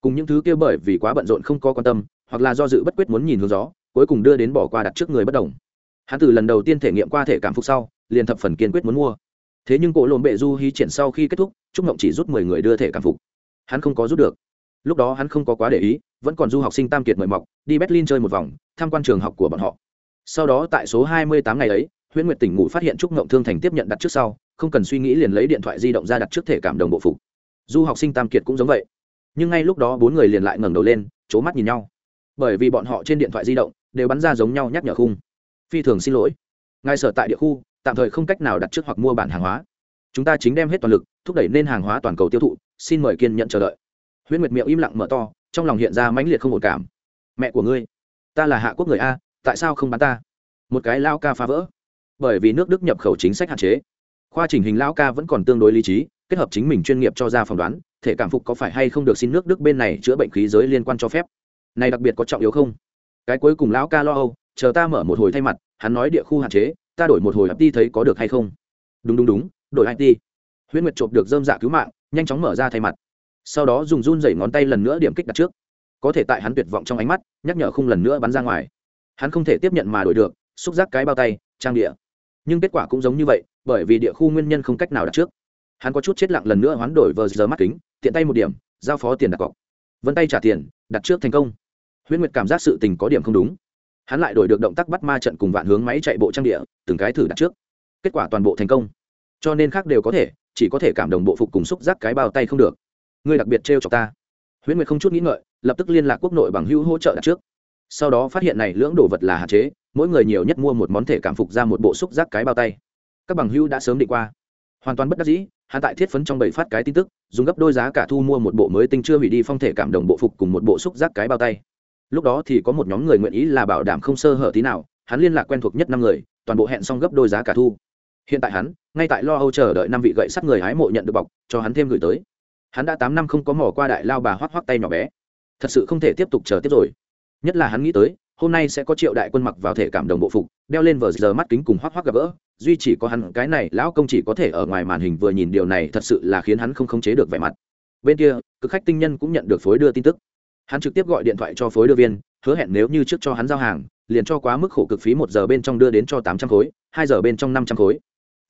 Cùng những thứ kia bởi vì quá bận rộn không có quan tâm, hoặc là do dự bất quyết muốn nhìn hướng gió, cuối cùng đưa đến bỏ qua đặt trước người bất đồng. Hắn từ lần đầu tiên thể nghiệm qua thể cảm phục sau, liền thập phần kiên quyết muốn mua. Thế nhưng cổ lồn bệ du hí triển sau khi kết thúc, trúc ngộng chỉ rút mười người đưa thể cảm phục hắn không có rút được. Lúc đó hắn không có quá để ý, vẫn còn du học sinh tam kiệt mời mọc, đi berlin chơi một vòng, tham quan trường học của bọn họ. Sau đó tại số hai mươi tám ngày ấy, huyễn nguyệt tỉnh ngủ phát hiện trúc ngộng thương thành tiếp nhận đặt trước sau, không cần suy nghĩ liền lấy điện thoại di động ra đặt trước thể cảm đồng bộ phục. Du học sinh tam kiệt cũng giống vậy. Nhưng ngay lúc đó bốn người liền lại ngẩng đầu lên c h ố mắt nhìn nhau. Bởi vì bọn họ trên điện thoại di động đều bắn ra giống nhau nhắc nhở khung. Phi thường xin lỗi. Ngay sở tại địa khu, tạm thời không cách nào đặt trước hoặc mua bản hàng hóa. Chúng ta chính đem hết toàn lực, thúc đẩy nên hàng hóa toàn cầu tiêu thụ xin mời kiên nhận chờ đợi. Huyễn nguyệt miệng im lặng mở to, trong lòng hiện ra mãnh liệt không ổn cảm. Mẹ của ngươi, ta là hạ quốc người a, tại sao không bán ta? Một cái lao ca phá vỡ. Bởi vì nước đức nhập khẩu chính sách hạn chế. Khoa chỉnh hình lao ca vẫn còn tương đối lý trí, kết hợp chính mình chuyên nghiệp cho ra phỏng đoán, thể cảm phục có phải hay không được xin nước đức bên này chữa bệnh khí giới liên quan cho phép. Này đặc biệt có trọng yếu không? Cái cuối cùng lão ca lo âu, chờ ta mở một hồi thay mặt, hắn nói địa khu hạn chế, ta đổi một hồi hấp đi thấy có được hay không? Đúng đúng đúng, đổi it huyễn nguyệt chộp được dơm dạ cứu mạng nhanh chóng mở ra thay mặt. Sau đó dùng run dày ngón tay lần nữa điểm kích đặt trước. Có thể tại hắn tuyệt vọng trong ánh mắt, nhắc nhở không lần nữa bắn ra ngoài. Hắn không thể tiếp nhận mà đổi được, xúc giác cái bao tay, trang địa. Nhưng kết quả cũng giống như vậy, bởi vì địa khu nguyên nhân không cách nào đặt trước. Hắn có chút chết lặng lần nữa hoán đổi vờ giờ mắt kính, tiện tay một điểm, giao phó tiền đặt cọc. Vân tay trả tiền, đặt trước thành công. Huyễn nguyệt cảm giác sự tình có điểm không đúng. Hắn lại đổi được động tác bắt ma trận cùng vạn hướng máy chạy bộ trang địa, từng cái thử đặt trước. Kết quả toàn bộ thành công. Cho nên khác đều có thể chỉ có thể cảm đồng bộ phục cùng xúc giác cái bao tay không được. Ngươi đặc biệt trêu chọc ta. Huyễn nguyệt không chút nghĩ ngợi, lập tức liên lạc quốc nội bằng hữu hỗ trợ đặt trước. Sau đó phát hiện này lưỡng đồ vật là hạn chế, mỗi người nhiều nhất mua một món thể cảm phục ra một bộ xúc giác cái bao tay. Các bằng hữu đã sớm định qua. Hoàn toàn bất đắc dĩ, hắn tại thiết phấn trong bảy phát cái tin tức, dùng gấp đôi giá cả thu mua một bộ mới tinh chưa hủy đi phong thể cảm đồng bộ phục cùng một bộ xúc giác cái bao tay. Lúc đó thì có một nhóm người nguyện ý là bảo đảm không sơ hở tí nào, hắn liên lạc quen thuộc nhất năm người, toàn bộ hẹn xong gấp đôi giá cả thu hiện tại hắn, ngay tại lo âu chờ đợi năm vị gậy sắt người hái mộ nhận được bọc, cho hắn thêm gửi tới. Hắn đã tám năm không có mỏ qua đại lao bà hoắc hoắc tay nhỏ bé. Thật sự không thể tiếp tục chờ tiếp rồi. Nhất là hắn nghĩ tới, hôm nay sẽ có triệu đại quân mặc vào thể cảm đồng bộ phục, đeo lên vờ giờ mắt kính cùng hoác hoác gặp gỡ, duy chỉ có hắn cái này lão công chỉ có thể ở ngoài màn hình vừa nhìn điều này thật sự là khiến hắn không khống chế được vẻ mặt. Bên kia, cực khách tinh nhân cũng nhận được phối đưa tin tức. Hắn trực tiếp gọi điện thoại cho phối đưa viên, hứa hẹn nếu như trước cho hắn giao hàng, liền cho quá mức khổ cực phí một giờ bên trong đưa đến cho tám trăm khối, hai giờ bên trong năm trăm khối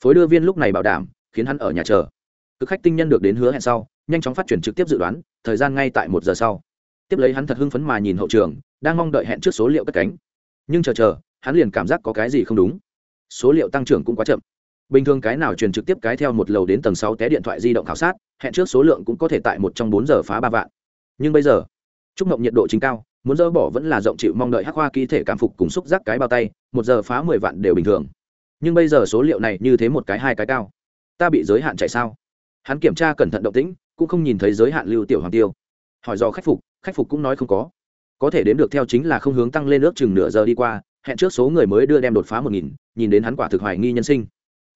phối đưa viên lúc này bảo đảm, khiến hắn ở nhà chờ. Cực khách tinh nhân được đến hứa hẹn sau, nhanh chóng phát triển trực tiếp dự đoán, thời gian ngay tại một giờ sau. Tiếp lấy hắn thật hưng phấn mà nhìn hậu trường, đang mong đợi hẹn trước số liệu cất cánh. Nhưng chờ chờ, hắn liền cảm giác có cái gì không đúng. Số liệu tăng trưởng cũng quá chậm. Bình thường cái nào truyền trực tiếp cái theo một lầu đến tầng sáu té điện thoại di động khảo sát, hẹn trước số lượng cũng có thể tại một trong bốn giờ phá ba vạn. Nhưng bây giờ, chúc mộng nhiệt độ chính cao, muốn dỡ bỏ vẫn là rộng chịu mong đợi hắc hoa ký thể cảm phục cùng xúc giác cái bao tay, một giờ phá mười vạn đều bình thường nhưng bây giờ số liệu này như thế một cái hai cái cao. Ta bị giới hạn chạy sao? Hắn kiểm tra cẩn thận động tĩnh, cũng không nhìn thấy giới hạn lưu tiểu hoàng tiêu. Hỏi do khắc phục khắc phục cũng nói không có. Có thể đến được theo chính là không hướng tăng lên ước chừng nửa giờ đi qua, hẹn trước số người mới đưa đem đột phá một nghìn, nhìn đến hắn quả thực hoài nghi nhân sinh.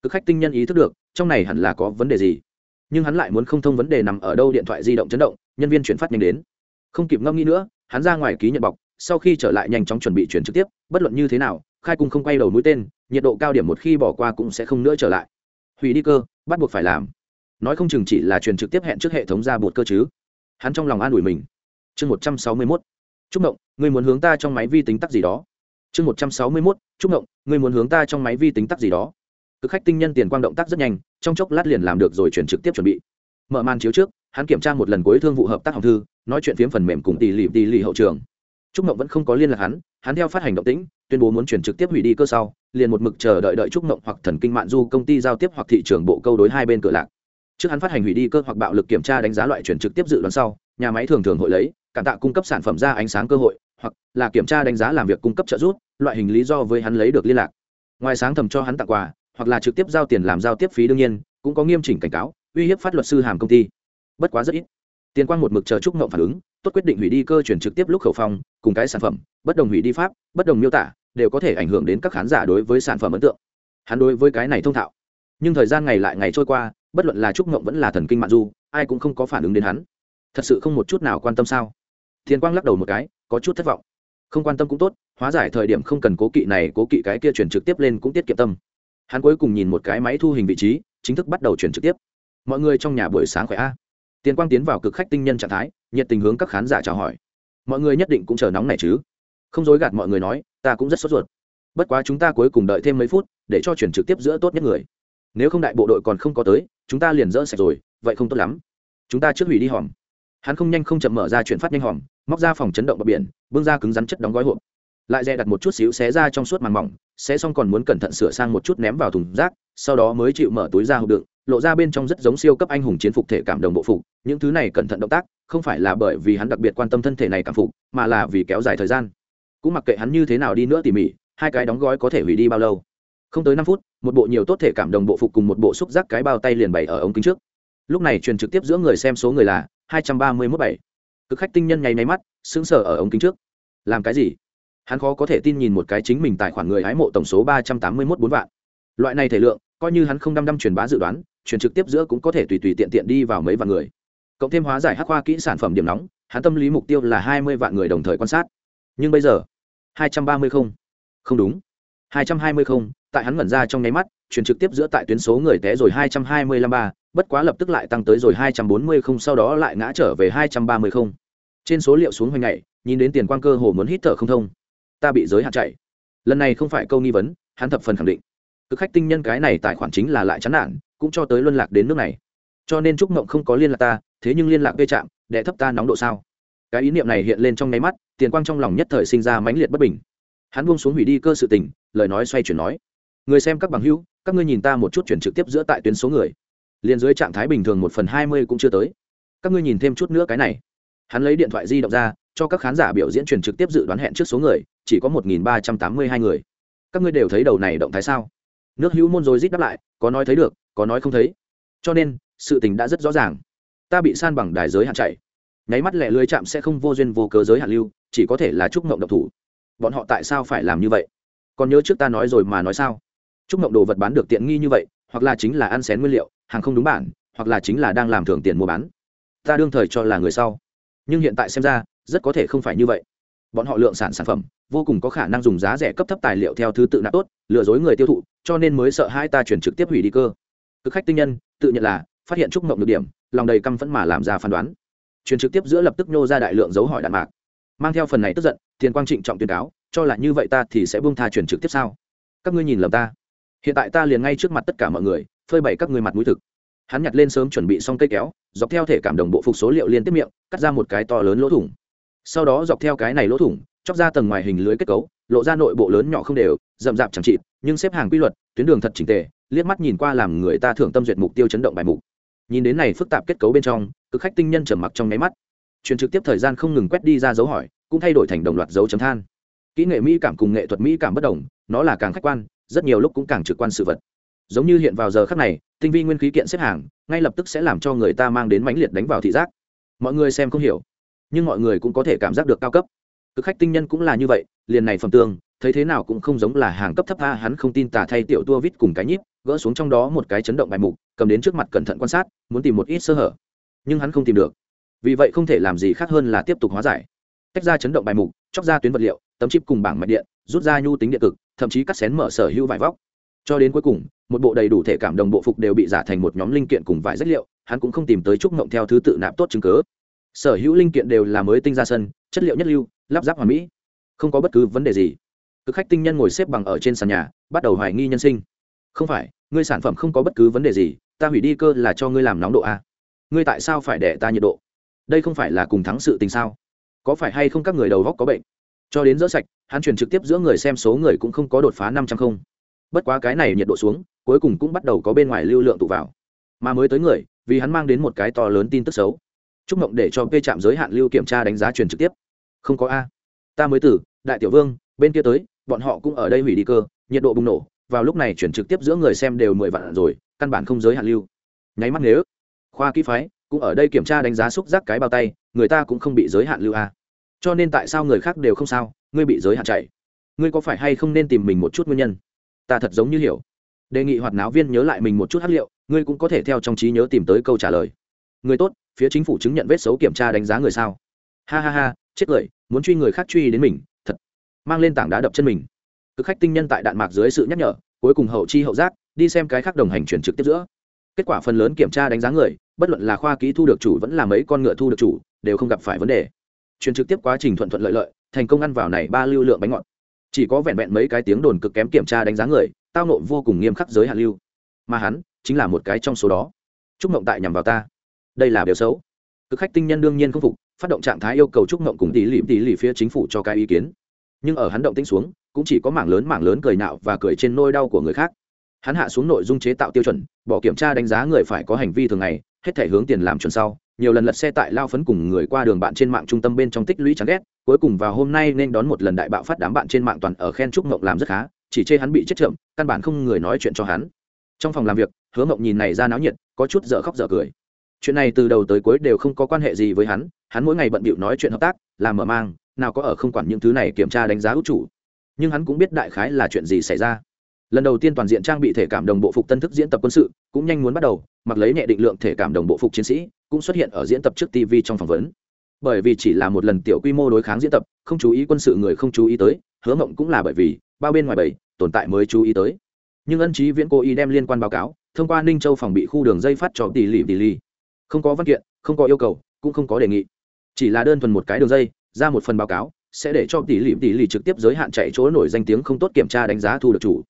Cực khách tinh nhân ý thức được, trong này hẳn là có vấn đề gì. Nhưng hắn lại muốn không thông vấn đề nằm ở đâu điện thoại di động chấn động, nhân viên chuyển phát nhanh đến. Không kịp ngâm nghĩ nữa, hắn ra ngoài ký nhận bọc, sau khi trở lại nhanh chóng chuẩn bị chuyển trực tiếp, bất luận như thế nào khai cung không quay đầu mũi tên, nhiệt độ cao điểm một khi bỏ qua cũng sẽ không nữa trở lại. Hủy đi cơ, bắt buộc phải làm. Nói không chừng chỉ là truyền trực tiếp hẹn trước hệ thống ra bột cơ chứ. Hắn trong lòng an ủi mình. Chương một trăm sáu mươi mốt. Chúc mộng người muốn hướng ta trong máy vi tính tắc gì đó. Chương một trăm sáu mươi mốt. Chúc mộng người muốn hướng ta trong máy vi tính tắc gì đó. Cực khách tinh nhân tiền quang động tác rất nhanh, trong chốc lát liền làm được rồi chuyển trực tiếp chuẩn bị. Mở màn chiếu trước, hắn kiểm tra một lần cuối thương vụ hợp tác học thư, nói chuyện phiếm phần mềm cùng tỷ lì tỷ lì hậu trường. Trúc mộng vẫn không có liên lạc hắn hắn theo phát hành động tĩnh, tuyên bố muốn chuyển trực tiếp hủy đi cơ sau, liền một mực chờ đợi đợi trúc mộng hoặc thần kinh mạng du công ty giao tiếp hoặc thị trường bộ câu đối hai bên cửa lạc. Trước hắn phát hành hủy đi cơ hoặc bạo lực kiểm tra đánh giá loại chuyển trực tiếp dự đoán sau, nhà máy thường thường hội lấy, cảm tạ cung cấp sản phẩm ra ánh sáng cơ hội, hoặc là kiểm tra đánh giá làm việc cung cấp trợ giúp, loại hình lý do với hắn lấy được liên lạc. Ngoài sáng thầm cho hắn tặng quà, hoặc là trực tiếp giao tiền làm giao tiếp phí đương nhiên, cũng có nghiêm chỉnh cảnh cáo, uy hiếp phát luật sư hàm công ty. Bất quá rất ít tiền quang một mực chờ trúc ngộng phản ứng, tốt quyết định hủy đi cơ chuyển trực tiếp lúc khẩu phong, cùng cái sản phẩm, bất đồng hủy đi pháp, bất đồng miêu tả, đều có thể ảnh hưởng đến các khán giả đối với sản phẩm ấn tượng. Hắn đối với cái này thông thạo. Nhưng thời gian ngày lại ngày trôi qua, bất luận là trúc ngộng vẫn là thần kinh mạng du, ai cũng không có phản ứng đến hắn. Thật sự không một chút nào quan tâm sao? Thiên quang lắc đầu một cái, có chút thất vọng. Không quan tâm cũng tốt, hóa giải thời điểm không cần cố kỵ này, cố kỵ cái kia chuyển trực tiếp lên cũng tiết kiệm tâm. Hắn cuối cùng nhìn một cái máy thu hình vị trí, chính thức bắt đầu chuyển trực tiếp. Mọi người trong nhà buổi sáng khỏe a tiền quang tiến vào cực khách tinh nhân trạng thái, nhiệt tình hướng các khán giả chào hỏi. Mọi người nhất định cũng chờ nóng này chứ? Không dối gạt mọi người nói, ta cũng rất sốt ruột. Bất quá chúng ta cuối cùng đợi thêm mấy phút, để cho chuyển trực tiếp giữa tốt nhất người. Nếu không đại bộ đội còn không có tới, chúng ta liền dỡ sạch rồi, vậy không tốt lắm. Chúng ta trước hủy đi hòm. Hắn không nhanh không chậm mở ra chuyển phát nhanh hòm, móc ra phòng chấn động bờ biển, bưng ra cứng rắn chất đóng gói hộp. Lại dè đặt một chút xíu xé ra trong suốt màng mỏng, xé xong còn muốn cẩn thận sửa sang một chút ném vào thùng rác, sau đó mới chịu mở túi ra hộp đựng lộ ra bên trong rất giống siêu cấp anh hùng chiến phục thể cảm đồng bộ phục. Những thứ này cẩn thận động tác, không phải là bởi vì hắn đặc biệt quan tâm thân thể này cảm phục, mà là vì kéo dài thời gian. Cũng mặc kệ hắn như thế nào đi nữa tỉ mỉ, hai cái đóng gói có thể hủy đi bao lâu. Không tới năm phút, một bộ nhiều tốt thể cảm đồng bộ phục cùng một bộ xúc giác cái bao tay liền bày ở ống kính trước. Lúc này truyền trực tiếp giữa người xem số người là hai trăm ba mươi mốt bảy. Cực khách tinh nhân nháy máy mắt, sững sờ ở ống kính trước. Làm cái gì? Hắn khó có thể tin nhìn một cái chính mình tài khoản người hái mộ tổng số ba trăm tám mươi mốt bốn vạn. Loại này thể lượng, coi như hắn không đăm đăm truyền bá dự đoán truyền trực tiếp giữa cũng có thể tùy tùy tiện tiện đi vào mấy vạn người. Cộng thêm hóa giải hắc khoa kỹ sản phẩm điểm nóng, hắn tâm lý mục tiêu là hai mươi vạn người đồng thời quan sát. Nhưng bây giờ, hai trăm ba mươi không. Không đúng. hai trăm hai mươi không, tại hắn ngẩn ra trong nháy mắt, truyền trực tiếp giữa tại tuyến số người té rồi hai trăm hai mươi lăm ba, bất quá lập tức lại tăng tới rồi hai trăm bốn mươi không, sau đó lại ngã trở về hai trăm ba mươi không. Trên số liệu xuống hoành ngày, nhìn đến tiền quang cơ hồ muốn hít thở không thông. Ta bị giới hạn chạy. Lần này không phải câu nghi vấn, hắn thập phần khẳng định. Cực khách tinh nhân cái này tài khoản chính là lại chán nản cũng cho tới luân lạc đến nước này. Cho nên trúc mộng không có liên lạc ta, thế nhưng liên lạc gây chạm đệ thấp ta nóng độ sao? Cái ý niệm này hiện lên trong nháy mắt, tiền quang trong lòng nhất thời sinh ra mãnh liệt bất bình. Hắn buông xuống hủy đi cơ sự tình, lời nói xoay chuyển nói, người xem các bằng hữu, các ngươi nhìn ta một chút chuyển trực tiếp giữa tại tuyến số người. Liền dưới trạng thái bình thường một phần hai mươi cũng chưa tới. Các ngươi nhìn thêm chút nữa cái này. Hắn lấy điện thoại di động ra, cho các khán giả biểu diễn truyền trực tiếp dự đoán hẹn trước số người, chỉ có một nghìn ba trăm tám mươi hai người. Các ngươi đều thấy đầu này động thái sao? Nước hữu môn rồi rít đáp lại, có nói thấy được, có nói không thấy. Cho nên, sự tình đã rất rõ ràng. Ta bị san bằng đài giới hạn chạy. Nháy mắt lẹ lưới chạm sẽ không vô duyên vô cớ giới hạn lưu, chỉ có thể là trúc ngộng độc thủ. Bọn họ tại sao phải làm như vậy? Còn nhớ trước ta nói rồi mà nói sao? Trúc ngộng đồ vật bán được tiện nghi như vậy, hoặc là chính là ăn xén nguyên liệu, hàng không đúng bản, hoặc là chính là đang làm thưởng tiền mua bán. Ta đương thời cho là người sau. Nhưng hiện tại xem ra, rất có thể không phải như vậy bọn họ lượng sản sản phẩm, vô cùng có khả năng dùng giá rẻ cấp thấp tài liệu theo thứ tự nạp tốt, lừa dối người tiêu thụ, cho nên mới sợ hai ta chuyển trực tiếp hủy đi cơ. Cực khách tinh nhân, tự nhận là, phát hiện trúc mộng được điểm, lòng đầy căm phẫn mà làm ra phán đoán. Chuyển trực tiếp giữa lập tức nhô ra đại lượng dấu hỏi đạn mạc. Mang theo phần này tức giận, tiền quang trịnh trọng tuyên cáo, cho là như vậy ta thì sẽ buông tha chuyển trực tiếp sao? Các ngươi nhìn lầm ta. Hiện tại ta liền ngay trước mặt tất cả mọi người, phơi bày các ngươi mặt mũi thực. Hắn nhặt lên sớm chuẩn bị xong cây kéo, dọc theo thể cảm đồng bộ phục số liệu liên tiếp miệng, cắt ra một cái to lớn lỗ thủng sau đó dọc theo cái này lỗ thủng, chóc ra tầng ngoài hình lưới kết cấu, lộ ra nội bộ lớn nhỏ không đều, rậm rạp chẳng chịt, nhưng xếp hàng quy luật, tuyến đường thật chỉnh tề, liếc mắt nhìn qua làm người ta thưởng tâm duyệt mục tiêu chấn động bài mục. Nhìn đến này phức tạp kết cấu bên trong, cực khách tinh nhân trầm mặc trong nháy mắt. Truyền trực tiếp thời gian không ngừng quét đi ra dấu hỏi, cũng thay đổi thành đồng loạt dấu chấm than. Kỹ nghệ mỹ cảm cùng nghệ thuật mỹ cảm bất đồng, nó là càng khách quan, rất nhiều lúc cũng càng trực quan sự vật. Giống như hiện vào giờ khắc này, tinh vi nguyên khí kiện xếp hàng, ngay lập tức sẽ làm cho người ta mang đến mãnh liệt đánh vào thị giác. Mọi người xem không hiểu nhưng mọi người cũng có thể cảm giác được cao cấp. Cực khách tinh nhân cũng là như vậy liền này phẩm tương thấy thế nào cũng không giống là hàng cấp thấp tha, hắn không tin tà thay tiểu tua vít cùng cái nhíp gỡ xuống trong đó một cái chấn động bài mục cầm đến trước mặt cẩn thận quan sát muốn tìm một ít sơ hở. Nhưng hắn không tìm được. Vì vậy không thể làm gì khác hơn là tiếp tục hóa giải. Tách ra chấn động bài mục chóc ra tuyến vật liệu tấm chip cùng bảng mạch điện rút ra nhu tính điện cực thậm chí cắt xén mở sở hữu vải vóc. Cho đến cuối cùng một bộ đầy đủ thể cảm đồng bộ phục đều bị giả thành một nhóm linh kiện cùng vải chất liệu hắn cũng không tìm tới trúc mộng theo thứ tự nạp tốt chứng cớ sở hữu linh kiện đều là mới tinh ra sân, chất liệu nhất lưu, lắp ráp hoàn mỹ. Không có bất cứ vấn đề gì. Cực khách tinh nhân ngồi xếp bằng ở trên sàn nhà, bắt đầu hoài nghi nhân sinh. Không phải, ngươi sản phẩm không có bất cứ vấn đề gì, ta hủy đi cơ là cho ngươi làm nóng độ a. Ngươi tại sao phải để ta nhiệt độ? Đây không phải là cùng thắng sự tình sao? Có phải hay không các người đầu góc có bệnh? Cho đến dỡ sạch, hắn chuyển trực tiếp giữa người xem số người cũng không có đột phá năm trăm không. Bất quá cái này nhiệt độ xuống, cuối cùng cũng bắt đầu có bên ngoài lưu lượng tụ vào. Mà mới tới người, vì hắn mang đến một cái to lớn tin tức xấu chúc mộng để cho p trạm giới hạn lưu kiểm tra đánh giá truyền trực tiếp. Không có a. Ta mới tử, đại tiểu vương, bên kia tới, bọn họ cũng ở đây hủy đi cơ, nhiệt độ bùng nổ, vào lúc này chuyển trực tiếp giữa người xem đều mười vạn rồi, căn bản không giới hạn lưu. Nháy mắt nếu, khoa kỹ phái cũng ở đây kiểm tra đánh giá xúc giác cái bao tay, người ta cũng không bị giới hạn lưu a. Cho nên tại sao người khác đều không sao, ngươi bị giới hạn chạy. Ngươi có phải hay không nên tìm mình một chút nguyên nhân? Ta thật giống như hiểu. Đề nghị hoạt náo viên nhớ lại mình một chút hát liệu, ngươi cũng có thể theo trong trí nhớ tìm tới câu trả lời. Người tốt phía chính phủ chứng nhận vết xấu kiểm tra đánh giá người sao? Ha ha ha, chết cười, muốn truy người khác truy đến mình, thật. Mang lên tảng đá đập chân mình. Cực khách tinh nhân tại đạn mạc dưới sự nhắc nhở, cuối cùng hậu chi hậu giác, đi xem cái khác đồng hành chuyển trực tiếp giữa. Kết quả phần lớn kiểm tra đánh giá người, bất luận là khoa kỹ thu được chủ vẫn là mấy con ngựa thu được chủ, đều không gặp phải vấn đề. Chuyển trực tiếp quá trình thuận thuận lợi lợi, thành công ăn vào này ba lưu lượng bánh ngọt. Chỉ có vẹn vẹn mấy cái tiếng đồn cực kém kiểm tra đánh giá người, tao nộ vô cùng nghiêm khắc giới hạ lưu. Mà hắn, chính là một cái trong số đó. Chúc mộng tại nhằm vào ta đây là điều xấu. Cực khách tinh nhân đương nhiên không phục, phát động trạng thái yêu cầu trúc mộng cùng tỷ lỉ tỷ lỉ phía chính phủ cho cái ý kiến. Nhưng ở hắn động tĩnh xuống, cũng chỉ có mảng lớn mảng lớn cười nạo và cười trên nôi đau của người khác. Hắn hạ xuống nội dung chế tạo tiêu chuẩn, bỏ kiểm tra đánh giá người phải có hành vi thường ngày, hết thể hướng tiền làm chuẩn sau, nhiều lần lật xe tại lao phấn cùng người qua đường bạn trên mạng trung tâm bên trong tích lũy chán ghét, cuối cùng vào hôm nay nên đón một lần đại bạo phát đám bạn trên mạng toàn ở khen trúc mộng làm rất khá, chỉ chê hắn bị chết chậm, căn bản không người nói chuyện cho hắn. Trong phòng làm việc, hứa mộng nhìn này ra náo nhiệt, có chút dở khóc dở cười chuyện này từ đầu tới cuối đều không có quan hệ gì với hắn hắn mỗi ngày bận bịu nói chuyện hợp tác, làm mở mang, nào có ở không quản những thứ này kiểm tra đánh giá hữu chủ. Nhưng hắn cũng biết đại khái là chuyện gì xảy ra. Lần đầu tiên toàn diện trang bị thể cảm đồng bộ phục tân thức diễn tập quân sự, cũng nhanh muốn bắt đầu, mặc lấy nhẹ định lượng thể cảm đồng bộ phục chiến sĩ, cũng xuất hiện ở diễn tập trước tv trong phỏng vấn. Bởi vì chỉ là một lần tiểu quy mô đối kháng diễn tập, không chú ý quân sự người không chú ý tới, hứa mộng cũng là bởi vì, bao bên ngoài bảy, tồn tại mới chú ý tới. Nhưng ân trí viễn cố ý đem liên quan báo cáo, thông qua ninh châu phòng bị khu đường dây phát cho tỷ lì tỷ lì không có văn kiện, không có yêu cầu, cũng không có đề nghị. Chỉ là đơn thuần một cái đường dây, ra một phần báo cáo, sẽ để cho tỷ lì tỷ lì trực tiếp giới hạn chạy chỗ nổi danh tiếng không tốt kiểm tra đánh giá thu được chủ.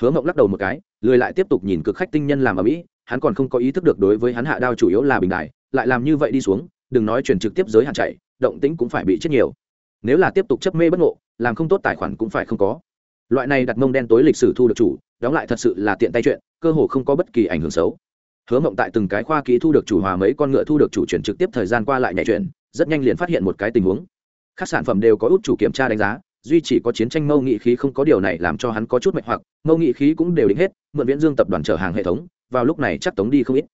Hứa mộng lắc đầu một cái, lười lại tiếp tục nhìn cực khách tinh nhân làm ở mỹ, hắn còn không có ý thức được đối với hắn hạ đao chủ yếu là bình đại, lại làm như vậy đi xuống, đừng nói chuyển trực tiếp giới hạn chạy, động tĩnh cũng phải bị chết nhiều. Nếu là tiếp tục chấp mê bất ngộ, làm không tốt tài khoản cũng phải không có. Loại này đặt mông đen tối lịch sử thu được chủ, đóng lại thật sự là tiện tay chuyện, cơ hồ không có bất kỳ ảnh hưởng xấu hứa mộng tại từng cái khoa kỹ thu được chủ hòa mấy con ngựa thu được chủ chuyển trực tiếp thời gian qua lại nhảy chuyển, rất nhanh liền phát hiện một cái tình huống. Các sản phẩm đều có út chủ kiểm tra đánh giá, duy chỉ có chiến tranh mâu nghị khí không có điều này làm cho hắn có chút mệt hoặc, mâu nghị khí cũng đều định hết, mượn viễn dương tập đoàn chở hàng hệ thống, vào lúc này chắc tống đi không ít.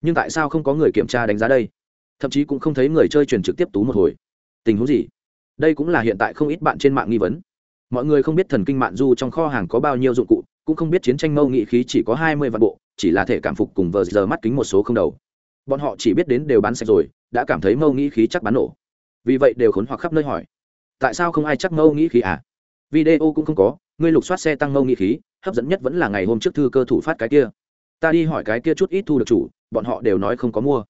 Nhưng tại sao không có người kiểm tra đánh giá đây? Thậm chí cũng không thấy người chơi truyền trực tiếp tú một hồi. Tình huống gì? Đây cũng là hiện tại không ít bạn trên mạng nghi vấn. Mọi người không biết thần kinh mạng du trong kho hàng có bao nhiêu dụng cụ cũng không biết chiến tranh mâu nghị khí chỉ có hai mươi vạn bộ, chỉ là thể cảm phục cùng vờ giờ mắt kính một số không đầu. Bọn họ chỉ biết đến đều bán sạch rồi, đã cảm thấy mâu nghị khí chắc bán nổ. Vì vậy đều khốn hoặc khắp nơi hỏi. Tại sao không ai chắc mâu nghĩ khí à? Video cũng không có, ngươi lục soát xe tăng mâu nghĩ khí, hấp dẫn nhất vẫn là ngày hôm trước thư cơ thủ phát cái kia. Ta đi hỏi cái kia chút ít thu được chủ, bọn họ đều nói không có mua.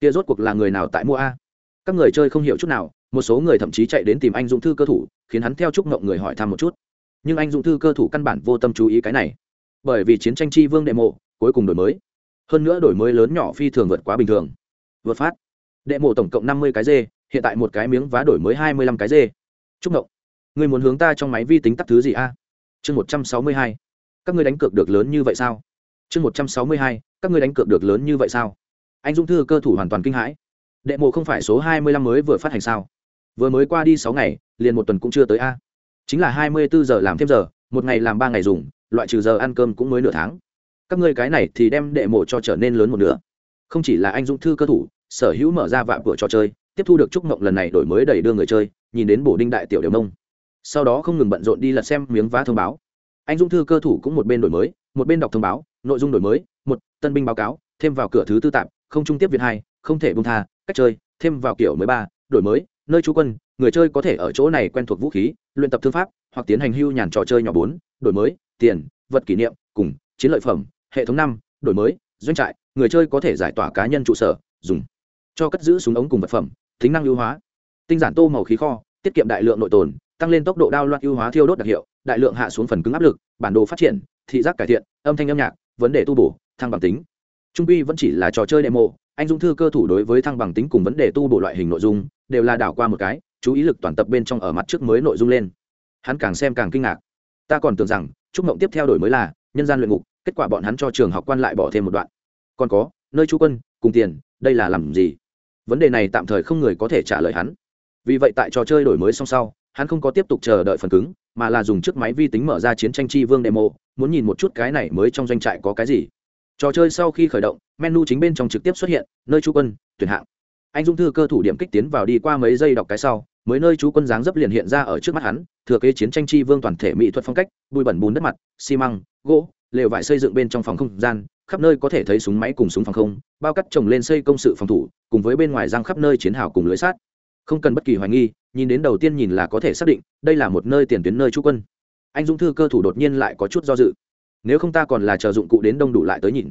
Kia rốt cuộc là người nào tại mua a? Các người chơi không hiểu chút nào, một số người thậm chí chạy đến tìm anh dũng thư cơ thủ, khiến hắn theo chúc mộng người hỏi thăm một chút nhưng anh dũng thư cơ thủ căn bản vô tâm chú ý cái này. Bởi vì chiến tranh chi vương đệ mộ, cuối cùng đổi mới. Hơn nữa đổi mới lớn nhỏ phi thường vượt quá bình thường. Vượt phát. Đệ mộ tổng cộng năm mươi cái dê, hiện tại một cái miếng vá đổi mới hai mươi lăm cái dê. Chúc mộng. Người muốn hướng ta trong máy vi tính tắt thứ gì a? Chương một trăm sáu mươi hai. Các ngươi đánh cược được lớn như vậy sao? Chương một trăm sáu mươi hai. Các ngươi đánh cược được lớn như vậy sao? Anh dũng thư cơ thủ hoàn toàn kinh hãi. Đệ mộ không phải số hai mươi lăm mới vừa phát hành sao? Vừa mới qua đi sáu ngày, liền một tuần cũng chưa tới a chính là hai mươi bốn giờ làm thêm giờ, một ngày làm ba ngày dùng, loại trừ giờ ăn cơm cũng mới nửa tháng. Các ngươi cái này thì đem đệ mộ cho trở nên lớn một nửa. Không chỉ là anh dũng thư cơ thủ, sở hữu mở ra vạm cửa trò chơi, tiếp thu được chúc mộng lần này đổi mới đẩy đưa người chơi, nhìn đến bổ đinh đại tiểu đều nông. Sau đó không ngừng bận rộn đi lật xem miếng vá thông báo. Anh dũng thư cơ thủ cũng một bên đổi mới, một bên đọc thông báo, nội dung đổi mới, một, tân binh báo cáo, thêm vào cửa thứ tư tạm, không trung tiếp việt hai, không thể bung tha, cách chơi, thêm vào kiểu mới ba, đổi mới nơi trú quân, người chơi có thể ở chỗ này quen thuộc vũ khí, luyện tập thương pháp, hoặc tiến hành hưu nhàn trò chơi nhỏ bốn, đổi mới, tiền, vật kỷ niệm, cùng chiến lợi phẩm, hệ thống năm, đổi mới, doanh trại, người chơi có thể giải tỏa cá nhân trụ sở, dùng, cho cất giữ súng ống cùng vật phẩm, tính năng ưu hóa, tinh giản tô màu khí kho, tiết kiệm đại lượng nội tồn, tăng lên tốc độ đao loạn ưu hóa thiêu đốt đặc hiệu, đại lượng hạ xuống phần cứng áp lực, bản đồ phát triển, thị giác cải thiện, âm thanh âm nhạc, vấn đề tu bổ, thăng bằng tính. Trung quy vẫn chỉ là trò chơi demo anh dung thư cơ thủ đối với thăng bằng tính cùng vấn đề tu bổ loại hình nội dung, đều là đảo qua một cái, chú ý lực toàn tập bên trong ở mặt trước mới nội dung lên. Hắn càng xem càng kinh ngạc. Ta còn tưởng rằng, chúc mộng tiếp theo đổi mới là, nhân gian luyện ngục, kết quả bọn hắn cho trường học quan lại bỏ thêm một đoạn. Còn có, nơi chú quân, cùng tiền, đây là làm gì? Vấn đề này tạm thời không người có thể trả lời hắn. Vì vậy tại trò chơi đổi mới xong sau, hắn không có tiếp tục chờ đợi phần cứng, mà là dùng chiếc máy vi tính mở ra chiến tranh chi vương demo, muốn nhìn một chút cái này mới trong doanh trại có cái gì trò chơi sau khi khởi động, menu chính bên trong trực tiếp xuất hiện, nơi chú quân, tuyển hạng. Anh dung thư cơ thủ điểm kích tiến vào đi qua mấy giây đọc cái sau, mới nơi chú quân dáng dấp liền hiện ra ở trước mắt hắn, thừa kế chiến tranh chi vương toàn thể mỹ thuật phong cách, bụi bẩn bùn đất mặt, xi măng, gỗ, lều vải xây dựng bên trong phòng không gian, khắp nơi có thể thấy súng máy cùng súng phòng không, bao cắt trồng lên xây công sự phòng thủ, cùng với bên ngoài răng khắp nơi chiến hào cùng lưới sát. Không cần bất kỳ hoài nghi, nhìn đến đầu tiên nhìn là có thể xác định, đây là một nơi tiền tuyến nơi trú quân. Anh dung thư cơ thủ đột nhiên lại có chút do dự nếu không ta còn là chờ dụng cụ đến đông đủ lại tới nhìn.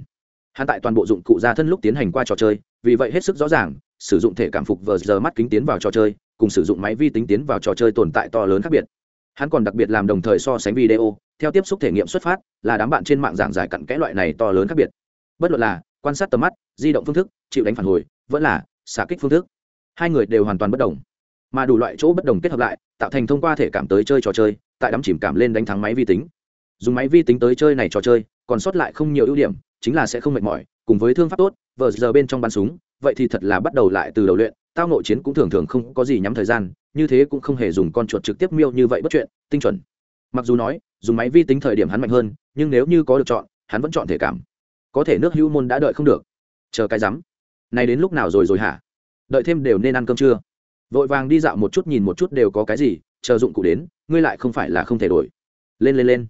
Hắn tại toàn bộ dụng cụ ra thân lúc tiến hành qua trò chơi, vì vậy hết sức rõ ràng, sử dụng thể cảm phục vờ giờ mắt kính tiến vào trò chơi, cùng sử dụng máy vi tính tiến vào trò chơi tồn tại to lớn khác biệt. Hắn còn đặc biệt làm đồng thời so sánh video, theo tiếp xúc thể nghiệm xuất phát, là đám bạn trên mạng giảng giải cặn kẽ loại này to lớn khác biệt. Bất luận là quan sát tầm mắt, di động phương thức, chịu đánh phản hồi, vẫn là xả kích phương thức, hai người đều hoàn toàn bất đồng. Mà đủ loại chỗ bất đồng kết hợp lại, tạo thành thông qua thể cảm tới chơi trò chơi, tại đắm chìm cảm lên đánh thắng máy vi tính dùng máy vi tính tới chơi này trò chơi, còn sót lại không nhiều ưu điểm, chính là sẽ không mệt mỏi, cùng với thương pháp tốt, vờ giờ bên trong bắn súng, vậy thì thật là bắt đầu lại từ đầu luyện, tao nội chiến cũng thường thường không có gì nhắm thời gian, như thế cũng không hề dùng con chuột trực tiếp miêu như vậy bất chuyện, tinh chuẩn. Mặc dù nói, dùng máy vi tính thời điểm hắn mạnh hơn, nhưng nếu như có được chọn, hắn vẫn chọn thể cảm. Có thể nước hữu môn đã đợi không được. Chờ cái rắm. Này đến lúc nào rồi rồi hả? Đợi thêm đều nên ăn cơm trưa. Vội vàng đi dạo một chút nhìn một chút đều có cái gì, chờ dụng cụ đến, ngươi lại không phải là không thể đổi. Lên lên lên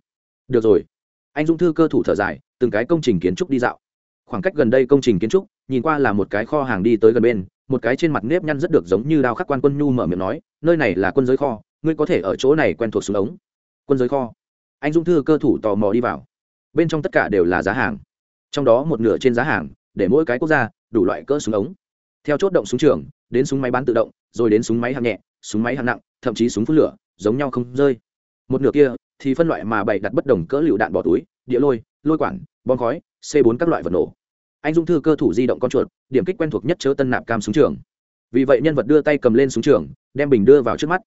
được rồi. Anh dũng thư cơ thủ thở dài, từng cái công trình kiến trúc đi dạo. Khoảng cách gần đây công trình kiến trúc, nhìn qua là một cái kho hàng đi tới gần bên, một cái trên mặt nếp nhăn rất được giống như đao khắc quan quân nhu mở miệng nói, nơi này là quân giới kho, ngươi có thể ở chỗ này quen thuộc xuống ống. Quân giới kho? Anh dũng thư cơ thủ tò mò đi vào. Bên trong tất cả đều là giá hàng. Trong đó một nửa trên giá hàng, để mỗi cái quốc gia, đủ loại cỡ súng ống. Theo chốt động súng trường, đến súng máy bán tự động, rồi đến súng máy hạng nhẹ, súng máy hạng nặng, thậm chí súng phun lửa, giống nhau không rơi. Một nửa kia thì phân loại mà bày đặt bất đồng cỡ lựu đạn bỏ túi, địa lôi lôi quản, bom khói, c 4 các loại vật nổ. Anh dung thư cơ thủ di động con chuột, điểm kích quen thuộc nhất chớ tân nạp cam súng trường. Vì vậy nhân vật đưa tay cầm lên súng trường, đem bình đưa vào trước mắt.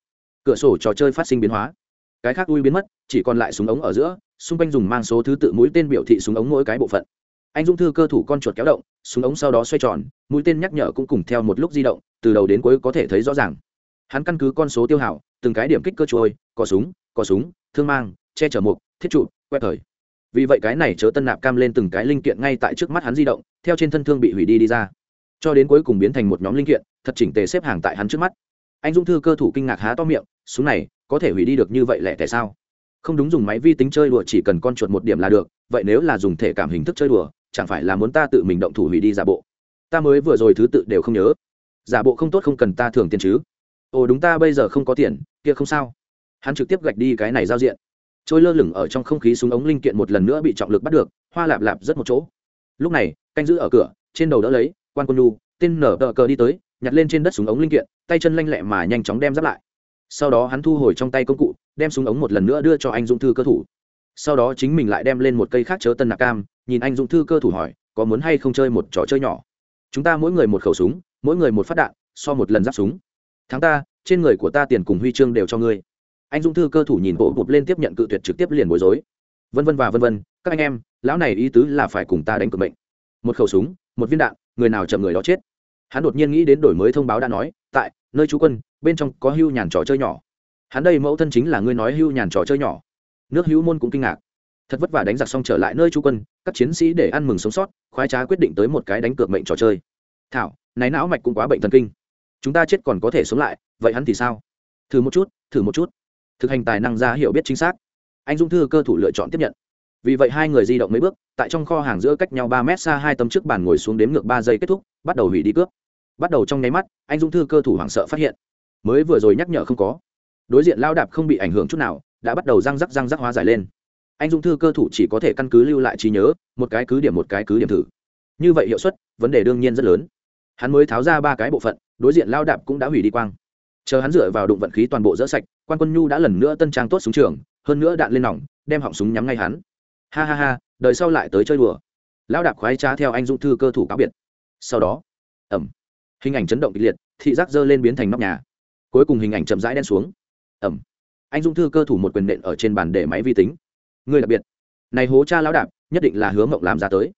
Cửa sổ trò chơi phát sinh biến hóa. Cái khác ui biến mất, chỉ còn lại súng ống ở giữa, xung quanh dùng mang số thứ tự mũi tên biểu thị súng ống mỗi cái bộ phận. Anh dung thư cơ thủ con chuột kéo động, súng ống sau đó xoay tròn, mũi tên nhắc nhở cũng cùng theo một lúc di động, từ đầu đến cuối có thể thấy rõ ràng. Hắn căn cứ con số tiêu hảo từng cái điểm kích cơ trôi, có súng có súng thương mang, che chở mục, thiết trụ, quét thời. Vì vậy cái này chớ tân nạp cam lên từng cái linh kiện ngay tại trước mắt hắn di động, theo trên thân thương bị hủy đi đi ra. Cho đến cuối cùng biến thành một nhóm linh kiện, thật chỉnh tề xếp hàng tại hắn trước mắt. Anh dung thư cơ thủ kinh ngạc há to miệng, súng này, có thể hủy đi được như vậy lẻ tại sao? Không đúng, dùng máy vi tính chơi đùa chỉ cần con chuột một điểm là được, vậy nếu là dùng thể cảm hình thức chơi đùa, chẳng phải là muốn ta tự mình động thủ hủy đi giả bộ? Ta mới vừa rồi thứ tự đều không nhớ. Giả bộ không tốt không cần ta thường tiền chứ. Ồ đúng ta bây giờ không có tiền, kia không sao hắn trực tiếp gạch đi cái này giao diện. Trôi lơ lửng ở trong không khí súng ống linh kiện một lần nữa bị trọng lực bắt được, hoa lạp lạp rất một chỗ. Lúc này, canh giữ ở cửa, trên đầu đỡ lấy, quan quân nhu, tên nở đỡ cờ đi tới, nhặt lên trên đất súng ống linh kiện, tay chân lanh lẹ mà nhanh chóng đem giáp lại. Sau đó hắn thu hồi trong tay công cụ, đem súng ống một lần nữa đưa cho anh dũng thư cơ thủ. Sau đó chính mình lại đem lên một cây khác chớ tân nạc cam, nhìn anh dũng thư cơ thủ hỏi, có muốn hay không chơi một trò chơi nhỏ? Chúng ta mỗi người một khẩu súng, mỗi người một phát đạn, so một lần giáp súng. Tháng ta, trên người của ta tiền cùng huy chương đều cho ngươi anh Dung thư cơ thủ nhìn bộ bụp lên tiếp nhận cự tuyệt trực tiếp liền bối rối. Vân vân và vân vân, các anh em, lão này ý tứ là phải cùng ta đánh cược mệnh. Một khẩu súng, một viên đạn, người nào chậm người đó chết. Hắn đột nhiên nghĩ đến đổi mới thông báo đã nói, tại, nơi chú quân, bên trong có hưu nhàn trò chơi nhỏ. Hắn đây mẫu thân chính là ngươi nói hưu nhàn trò chơi nhỏ. Nước hữu môn cũng kinh ngạc. Thật vất vả đánh giặc xong trở lại nơi chú quân, các chiến sĩ để ăn mừng sống sót, khoái trá quyết định tới một cái đánh cược mệnh trò chơi. Thảo, này não mạch cũng quá bệnh thần kinh. Chúng ta chết còn có thể sống lại, vậy hắn thì sao? Thử một chút, thử một chút thực hành tài năng ra hiểu biết chính xác. Anh dung thư cơ thủ lựa chọn tiếp nhận. Vì vậy hai người di động mấy bước, tại trong kho hàng giữa cách nhau ba mét xa hai tấm trước bàn ngồi xuống đếm ngược ba giây kết thúc, bắt đầu hủy đi cướp. Bắt đầu trong nháy mắt, anh dung thư cơ thủ hoảng sợ phát hiện. Mới vừa rồi nhắc nhở không có. Đối diện lao đạp không bị ảnh hưởng chút nào, đã bắt đầu răng rắc răng rắc hóa giải lên. Anh dung thư cơ thủ chỉ có thể căn cứ lưu lại trí nhớ, một cái cứ điểm một cái cứ điểm thử. Như vậy hiệu suất, vấn đề đương nhiên rất lớn. Hắn mới tháo ra ba cái bộ phận, đối diện lao đạp cũng đã hủy đi quang. Chờ hắn dựa vào đụng vận khí toàn bộ dỡ sạch quan quân nhu đã lần nữa tân trang tốt súng trường, hơn nữa đạn lên nòng, đem họng súng nhắm ngay hắn. Ha ha ha, đời sau lại tới chơi đùa. Lão đạp khoái trá theo anh dũng thư cơ thủ cáo biệt. Sau đó ẩm hình ảnh chấn động kịch liệt, thị giác dơ lên biến thành nóc nhà. Cuối cùng hình ảnh chậm rãi đen xuống. Ẩm anh dũng thư cơ thủ một quyền nện ở trên bàn để máy vi tính. Người đặc biệt, này hố cha lão đạp, nhất định là hướng mộng làm ra tới.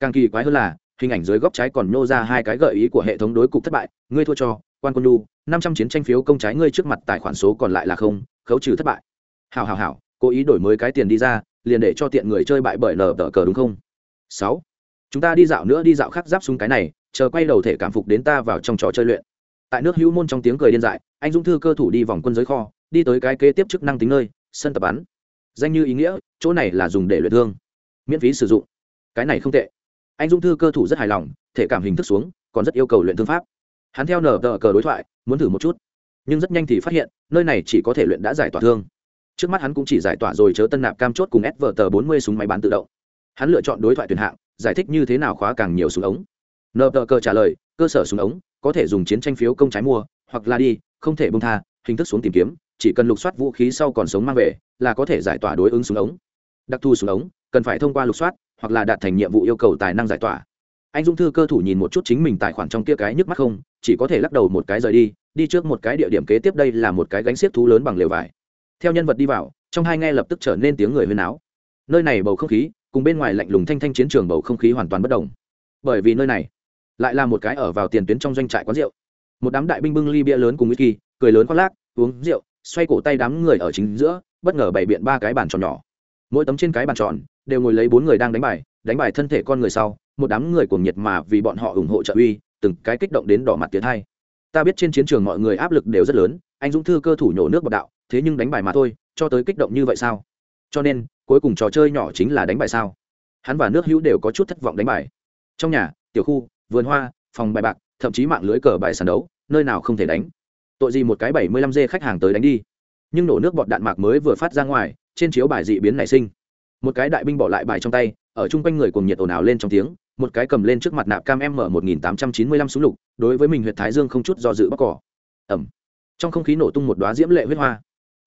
Càng kỳ quái hơn là, hình ảnh dưới góc trái còn nô ra hai cái gợi ý của hệ thống đối cục thất bại, ngươi thua cho quan quân lu năm trăm chiến tranh phiếu công trái ngươi trước mặt tài khoản số còn lại là không, khấu trừ thất bại. Hào hào hào cố ý đổi mới cái tiền đi ra, liền để cho tiện người chơi bại bởi nở tờ cờ đúng không? Sáu, chúng ta đi dạo nữa, đi dạo khác giáp xuống cái này, chờ quay đầu thể cảm phục đến ta vào trong trò chơi luyện. Tại nước hữu môn trong tiếng cười điên dại, anh dũng thư cơ thủ đi vòng quân giới kho, đi tới cái kế tiếp chức năng tính nơi, sân tập bắn. Danh như ý nghĩa, chỗ này là dùng để luyện thương, miễn phí sử dụng. Cái này không tệ. Anh dũng thư cơ thủ rất hài lòng, thể cảm hình thức xuống, còn rất yêu cầu luyện thương pháp hắn theo nở tờ cờ đối thoại, muốn thử một chút. Nhưng rất nhanh thì phát hiện, nơi này chỉ có thể luyện đã giải tỏa thương. Trước mắt hắn cũng chỉ giải tỏa rồi chớ tân nạp cam chốt cùng s vờ tờ bốn mươi súng máy bán tự động. Hắn lựa chọn đối thoại tuyển hạng, giải thích như thế nào khóa càng nhiều súng ống. Nợ tờ cờ trả lời, cơ sở súng ống, có thể dùng chiến tranh phiếu công trái mua, hoặc là đi, không thể bông tha, hình thức xuống tìm kiếm, chỉ cần lục soát vũ khí sau còn sống mang về, là có thể giải tỏa đối ứng súng ống. Đặc thù súng ống, cần phải thông qua lục soát, hoặc là đạt thành nhiệm vụ yêu cầu tài năng giải tỏa anh dung thư cơ thủ nhìn một chút chính mình tài khoản trong kia cái nhức mắt không, chỉ có thể lắc đầu một cái rời đi đi trước một cái địa điểm kế tiếp đây là một cái gánh xiếc thú lớn bằng lều vải. Theo nhân vật đi vào, trong hai nghe lập tức trở nên tiếng người huyên áo nơi này bầu không khí, cùng bên ngoài lạnh lùng thanh thanh chiến trường bầu không khí hoàn toàn bất đồng. Bởi vì nơi này lại là một cái ở vào tiền tuyến trong doanh trại quán rượu. Một đám đại binh bưng ly bia lớn cùng whisky, cười lớn khoác lác, uống rượu, xoay cổ tay đám người ở chính giữa, bất ngờ bày biện ba cái bàn tròn nhỏ. Mỗi tấm trên cái bàn tròn, đều ngồi lấy bốn người đang đánh bài đánh bài thân thể con người sau một đám người cuồng nhiệt mà vì bọn họ ủng hộ trợ uy, từng cái kích động đến đỏ mặt tiến hai. Ta biết trên chiến trường mọi người áp lực đều rất lớn, anh dũng thư cơ thủ nhổ nước bọc đạo, thế nhưng đánh bài mà thôi, cho tới kích động như vậy sao? Cho nên, cuối cùng trò chơi nhỏ chính là đánh bài sao? Hắn và nước hữu đều có chút thất vọng đánh bài. Trong nhà, tiểu khu, vườn hoa, phòng bài bạc, thậm chí mạng lưới cờ bài sàn đấu, nơi nào không thể đánh. Tội gì một cái bảy mươi lăm dê khách hàng tới đánh đi. Nhưng nổ nước bọt đạn mạc mới vừa phát ra ngoài, trên chiếu bài dị biến nảy sinh. Một cái đại binh bỏ lại bài trong tay, ở chung quanh người cùng nhiệt ồn ào lên trong tiếng một cái cầm lên trước mặt nạp cam m một nghìn tám trăm chín mươi lăm súng lục, đối với mình huyện thái dương không chút do dự bóc cỏ. Ẩm. Trong không khí nổ tung một đoá diễm lệ huyết hoa.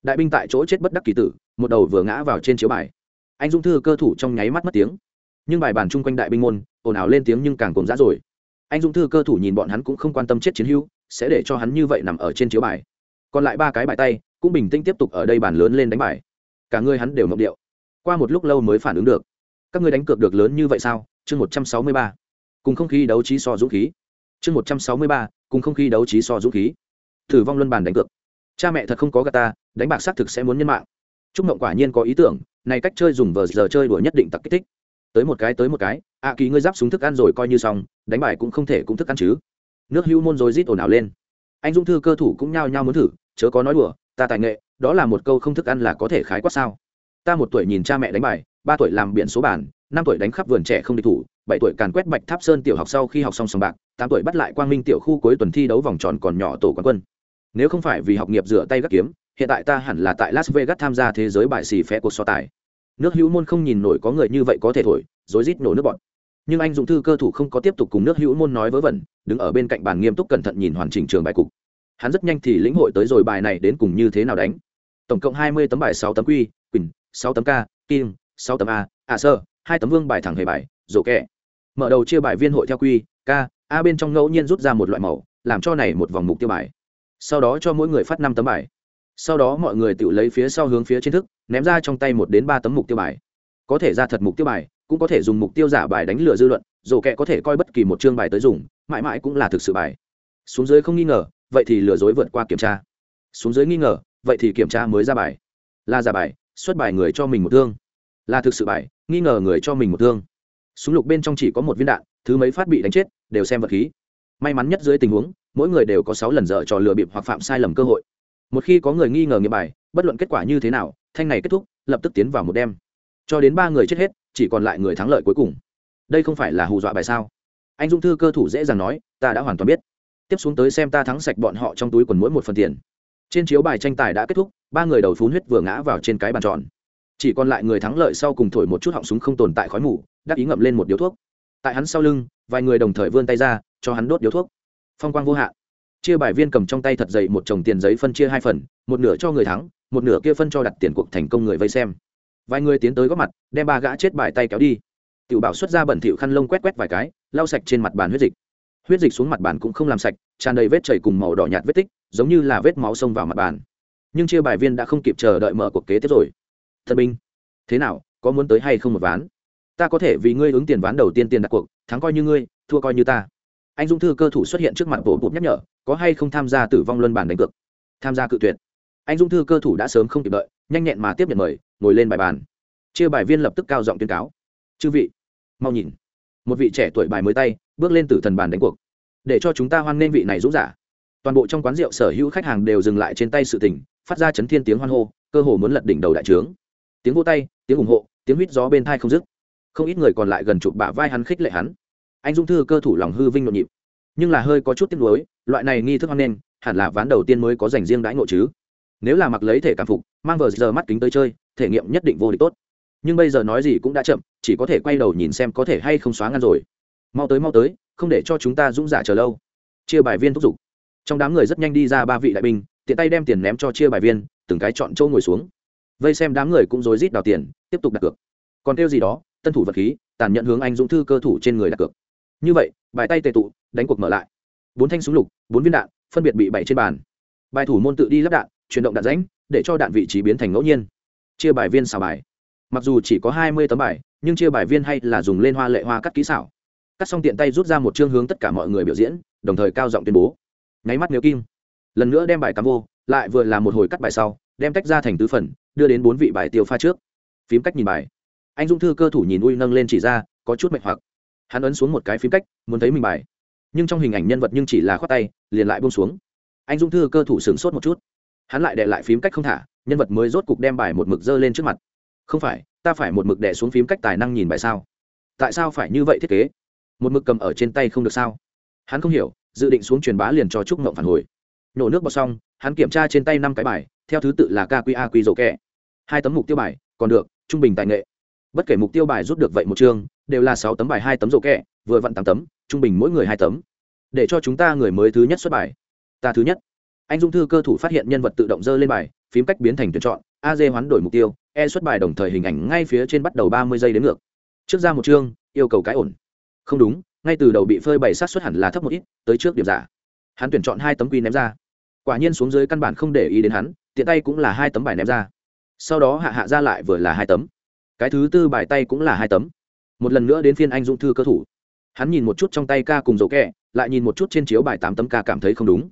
Đại binh tại chỗ chết bất đắc kỳ tử, một đầu vừa ngã vào trên chiếu bài. Anh dung thư cơ thủ trong nháy mắt mất tiếng. Nhưng bài bàn chung quanh đại binh môn, ồn ào lên tiếng nhưng càng cùng rã rồi. Anh dung thư cơ thủ nhìn bọn hắn cũng không quan tâm chết chiến hữu, sẽ để cho hắn như vậy nằm ở trên chiếu bài. Còn lại ba cái bài tay, cũng bình tĩnh tiếp tục ở đây bàn lớn lên đánh bài. Cả người hắn đều mộng điệu. Qua một lúc lâu mới phản ứng được. Các ngươi đánh cược được lớn như vậy sao? Chương một trăm sáu mươi ba cùng không khí đấu trí so dũng khí. Chương một trăm sáu mươi ba cùng không khí đấu trí so dũng khí. Thử vong luân bàn đánh cược. Cha mẹ thật không có gà ta đánh bạc xác thực sẽ muốn nhân mạng. Trúc mộng quả nhiên có ý tưởng này cách chơi dùng vờ giờ chơi đùa nhất định tặc kích thích. Tới một cái tới một cái ạ à, ký ngươi giáp súng thức ăn rồi coi như xong đánh bài cũng không thể cũng thức ăn chứ. Nước hưu môn rồi rít ồn ào lên. Anh dung thư cơ thủ cũng nhao nhao muốn thử chớ có nói đùa ta tài nghệ đó là một câu không thức ăn là có thể khái quát sao. Ta một tuổi nhìn cha mẹ đánh bài ba tuổi làm biển số bản năm tuổi đánh khắp vườn trẻ không địch thủ, bảy tuổi càn quét bạch tháp sơn tiểu học sau khi học xong sòng bạc, tám tuổi bắt lại quang minh tiểu khu cuối tuần thi đấu vòng tròn còn nhỏ tổ quán quân. Nếu không phải vì học nghiệp rửa tay gắt kiếm, hiện tại ta hẳn là tại las vegas tham gia thế giới bài xì phé cuộc so tài. Nước hữu môn không nhìn nổi có người như vậy có thể thổi, rối rít nổ nước bọn. Nhưng anh dụng thư cơ thủ không có tiếp tục cùng nước hữu môn nói vớ vẩn, đứng ở bên cạnh bàn nghiêm túc cẩn thận nhìn hoàn chỉnh trường bài cục. Hắn rất nhanh thì lĩnh hội tới rồi bài này đến cùng như thế nào đánh. Tổng cộng hai mươi tấm bài sáu tấm quy, quỳnh, sáu tấm k kim, sáu tấm a a sơ hai tấm vương bài thẳng hề bài, rổ kẹ. Mở đầu chia bài viên hội theo quy k a bên trong ngẫu nhiên rút ra một loại màu, làm cho này một vòng mục tiêu bài. Sau đó cho mỗi người phát năm tấm bài. Sau đó mọi người tự lấy phía sau hướng phía trên thức, ném ra trong tay một đến ba tấm mục tiêu bài. Có thể ra thật mục tiêu bài, cũng có thể dùng mục tiêu giả bài đánh lừa dư luận, rổ kẹ có thể coi bất kỳ một chương bài tới dùng, mãi mãi cũng là thực sự bài. Xuống dưới không nghi ngờ, vậy thì lừa dối vượt qua kiểm tra. Xuống dưới nghi ngờ, vậy thì kiểm tra mới ra bài. Là giả bài, xuất bài người cho mình một thương. Là thực sự bài nghi ngờ người cho mình một thương. Súng lục bên trong chỉ có một viên đạn, thứ mấy phát bị đánh chết, đều xem vật khí. May mắn nhất dưới tình huống, mỗi người đều có sáu lần dở trò lừa bịp hoặc phạm sai lầm cơ hội. Một khi có người nghi ngờ nghiệm bài, bất luận kết quả như thế nào, thanh này kết thúc, lập tức tiến vào một đêm. Cho đến ba người chết hết, chỉ còn lại người thắng lợi cuối cùng. Đây không phải là hù dọa bài sao? Anh dung thư cơ thủ dễ dàng nói, ta đã hoàn toàn biết. Tiếp xuống tới xem ta thắng sạch bọn họ trong túi quần mỗi một phần tiền. Trên chiếu bài tranh tài đã kết thúc, ba người đầu phun huyết vừa ngã vào trên cái bàn tròn chỉ còn lại người thắng lợi sau cùng thổi một chút họng súng không tồn tại khói mù, đắc ý ngậm lên một điếu thuốc. Tại hắn sau lưng, vài người đồng thời vươn tay ra, cho hắn đốt điếu thuốc. Phong quang vô hạn. Chia bài viên cầm trong tay thật dày một chồng tiền giấy phân chia hai phần, một nửa cho người thắng, một nửa kia phân cho đặt tiền cuộc thành công người vây xem. Vài người tiến tới góp mặt, đem ba gã chết bài tay kéo đi. Tiểu bảo xuất ra bẩn thỉu khăn lông quét quét vài cái, lau sạch trên mặt bàn huyết dịch. Huyết dịch xuống mặt bàn cũng không làm sạch, tràn đầy vết chảy cùng màu đỏ nhạt vết tích, giống như là vết máu xông vào mặt bàn. Nhưng chia bài viên đã không kịp chờ đợi mở cuộc kế tiếp rồi thân binh. Thế nào, có muốn tới hay không một ván? Ta có thể vì ngươi ứng tiền ván đầu tiên tiền đặt cuộc, thắng coi như ngươi, thua coi như ta. Anh dung thư cơ thủ xuất hiện trước mặt bộ bụp nhắc nhở, có hay không tham gia tử vong luân bản đánh cược? Tham gia cự tuyệt. Anh dung thư cơ thủ đã sớm không kịp đợi, nhanh nhẹn mà tiếp nhận mời, ngồi lên bài bàn. Chia bài viên lập tức cao giọng tuyên cáo. Chư vị, mau nhìn. Một vị trẻ tuổi bài mới tay, bước lên từ thần bàn đánh cuộc. Để cho chúng ta hoan nghênh vị này dũng giả. Toàn bộ trong quán rượu sở hữu khách hàng đều dừng lại trên tay sự tình, phát ra chấn thiên tiếng hoan hô, cơ hồ muốn lật đỉnh đầu đại trướng tiếng vô tay tiếng ủng hộ tiếng huýt gió bên thai không dứt. Không ít người còn lại gần chụp bả vai hắn khích lệ hắn. Anh dung thư cơ thủ lòng hư vinh nhộn nhịp. Nhưng là hơi có chút tiếc nuối loại này nghi thức hoan nên, hẳn là ván đầu tiên mới có dành riêng đãi ngộ chứ. Nếu là mặc lấy thể cảm phục mang vờ giờ mắt kính tới chơi thể nghiệm nhất định vô địch tốt. Nhưng bây giờ nói gì cũng đã chậm chỉ có thể quay đầu nhìn xem có thể hay không xóa ngăn rồi. Mau tới mau tới không để cho chúng ta dũng giả chờ lâu. Chia bài viên thúc giục. Trong đám người rất nhanh đi ra ba vị đại binh tiện tay đem tiền ném cho chia bài viên từng cái chọn chỗ ngồi xuống vây xem đám người cũng rối rít đào tiền, tiếp tục đặt cược. Còn kêu gì đó, tân thủ vật khí, tàn nhận hướng anh dũng thư cơ thủ trên người đặt cược. Như vậy, bài tay tệ tụ, đánh cuộc mở lại. Bốn thanh súng lục, bốn viên đạn, phân biệt bị bày trên bàn. Bài thủ môn tự đi lắp đạn, chuyển động đạn ránh để cho đạn vị trí biến thành ngẫu nhiên. Chia bài viên xào bài. Mặc dù chỉ có hai mươi tấm bài, nhưng chia bài viên hay là dùng lên hoa lệ hoa cắt kỹ xảo. Cắt xong tiện tay rút ra một chương hướng tất cả mọi người biểu diễn, đồng thời cao giọng tuyên bố. Nháy mắt nếu kim. Lần nữa đem bài cắm vô, lại vừa là một hồi cắt bài sau đem tách ra thành tứ phần, đưa đến bốn vị bài tiêu pha trước. Phím cách nhìn bài. Anh dung thư cơ thủ nhìn ui nâng lên chỉ ra, có chút mệnh hoặc. Hắn ấn xuống một cái phím cách, muốn thấy mình bài. Nhưng trong hình ảnh nhân vật nhưng chỉ là khoát tay, liền lại bông xuống. Anh dung thư cơ thủ sửng sốt một chút. Hắn lại đệ lại phím cách không thả, nhân vật mới rốt cục đem bài một mực dơ lên trước mặt. Không phải, ta phải một mực đệ xuống phím cách tài năng nhìn bài sao? Tại sao phải như vậy thiết kế? Một mực cầm ở trên tay không được sao? Hắn không hiểu, dự định xuống truyền bá liền cho trúc ngộng phản hồi. Nổ nước bọt xong hắn kiểm tra trên tay năm cái bài, theo thứ tự là kqa quy rổ kẹ. Hai tấm mục tiêu bài, còn được, trung bình tài nghệ. Bất kể mục tiêu bài rút được vậy một chương, đều là sáu tấm bài, hai tấm rổ kẹ, vừa vặn tám tấm, trung bình mỗi người hai tấm. Để cho chúng ta người mới thứ nhất xuất bài. Ta thứ nhất. Anh dung thư cơ thủ phát hiện nhân vật tự động dơ lên bài, phím cách biến thành tuyển chọn, a d hoán đổi mục tiêu e xuất bài đồng thời hình ảnh ngay phía trên bắt đầu ba mươi giây đến ngược. Trước ra một chương, yêu cầu cái ổn. Không đúng, ngay từ đầu bị phơi bày sát xuất hẳn là thấp một ít, tới trước điểm giả. Hắn tuyển chọn hai tấm quy ném ra quả nhiên xuống dưới căn bản không để ý đến hắn, tiện tay cũng là hai tấm bài ném ra. Sau đó hạ hạ ra lại vừa là hai tấm. Cái thứ tư bài tay cũng là hai tấm. Một lần nữa đến phiên anh dũng thư cơ thủ. Hắn nhìn một chút trong tay ca cùng dầu kẹ, lại nhìn một chút trên chiếu bài tám tấm ca cảm thấy không đúng.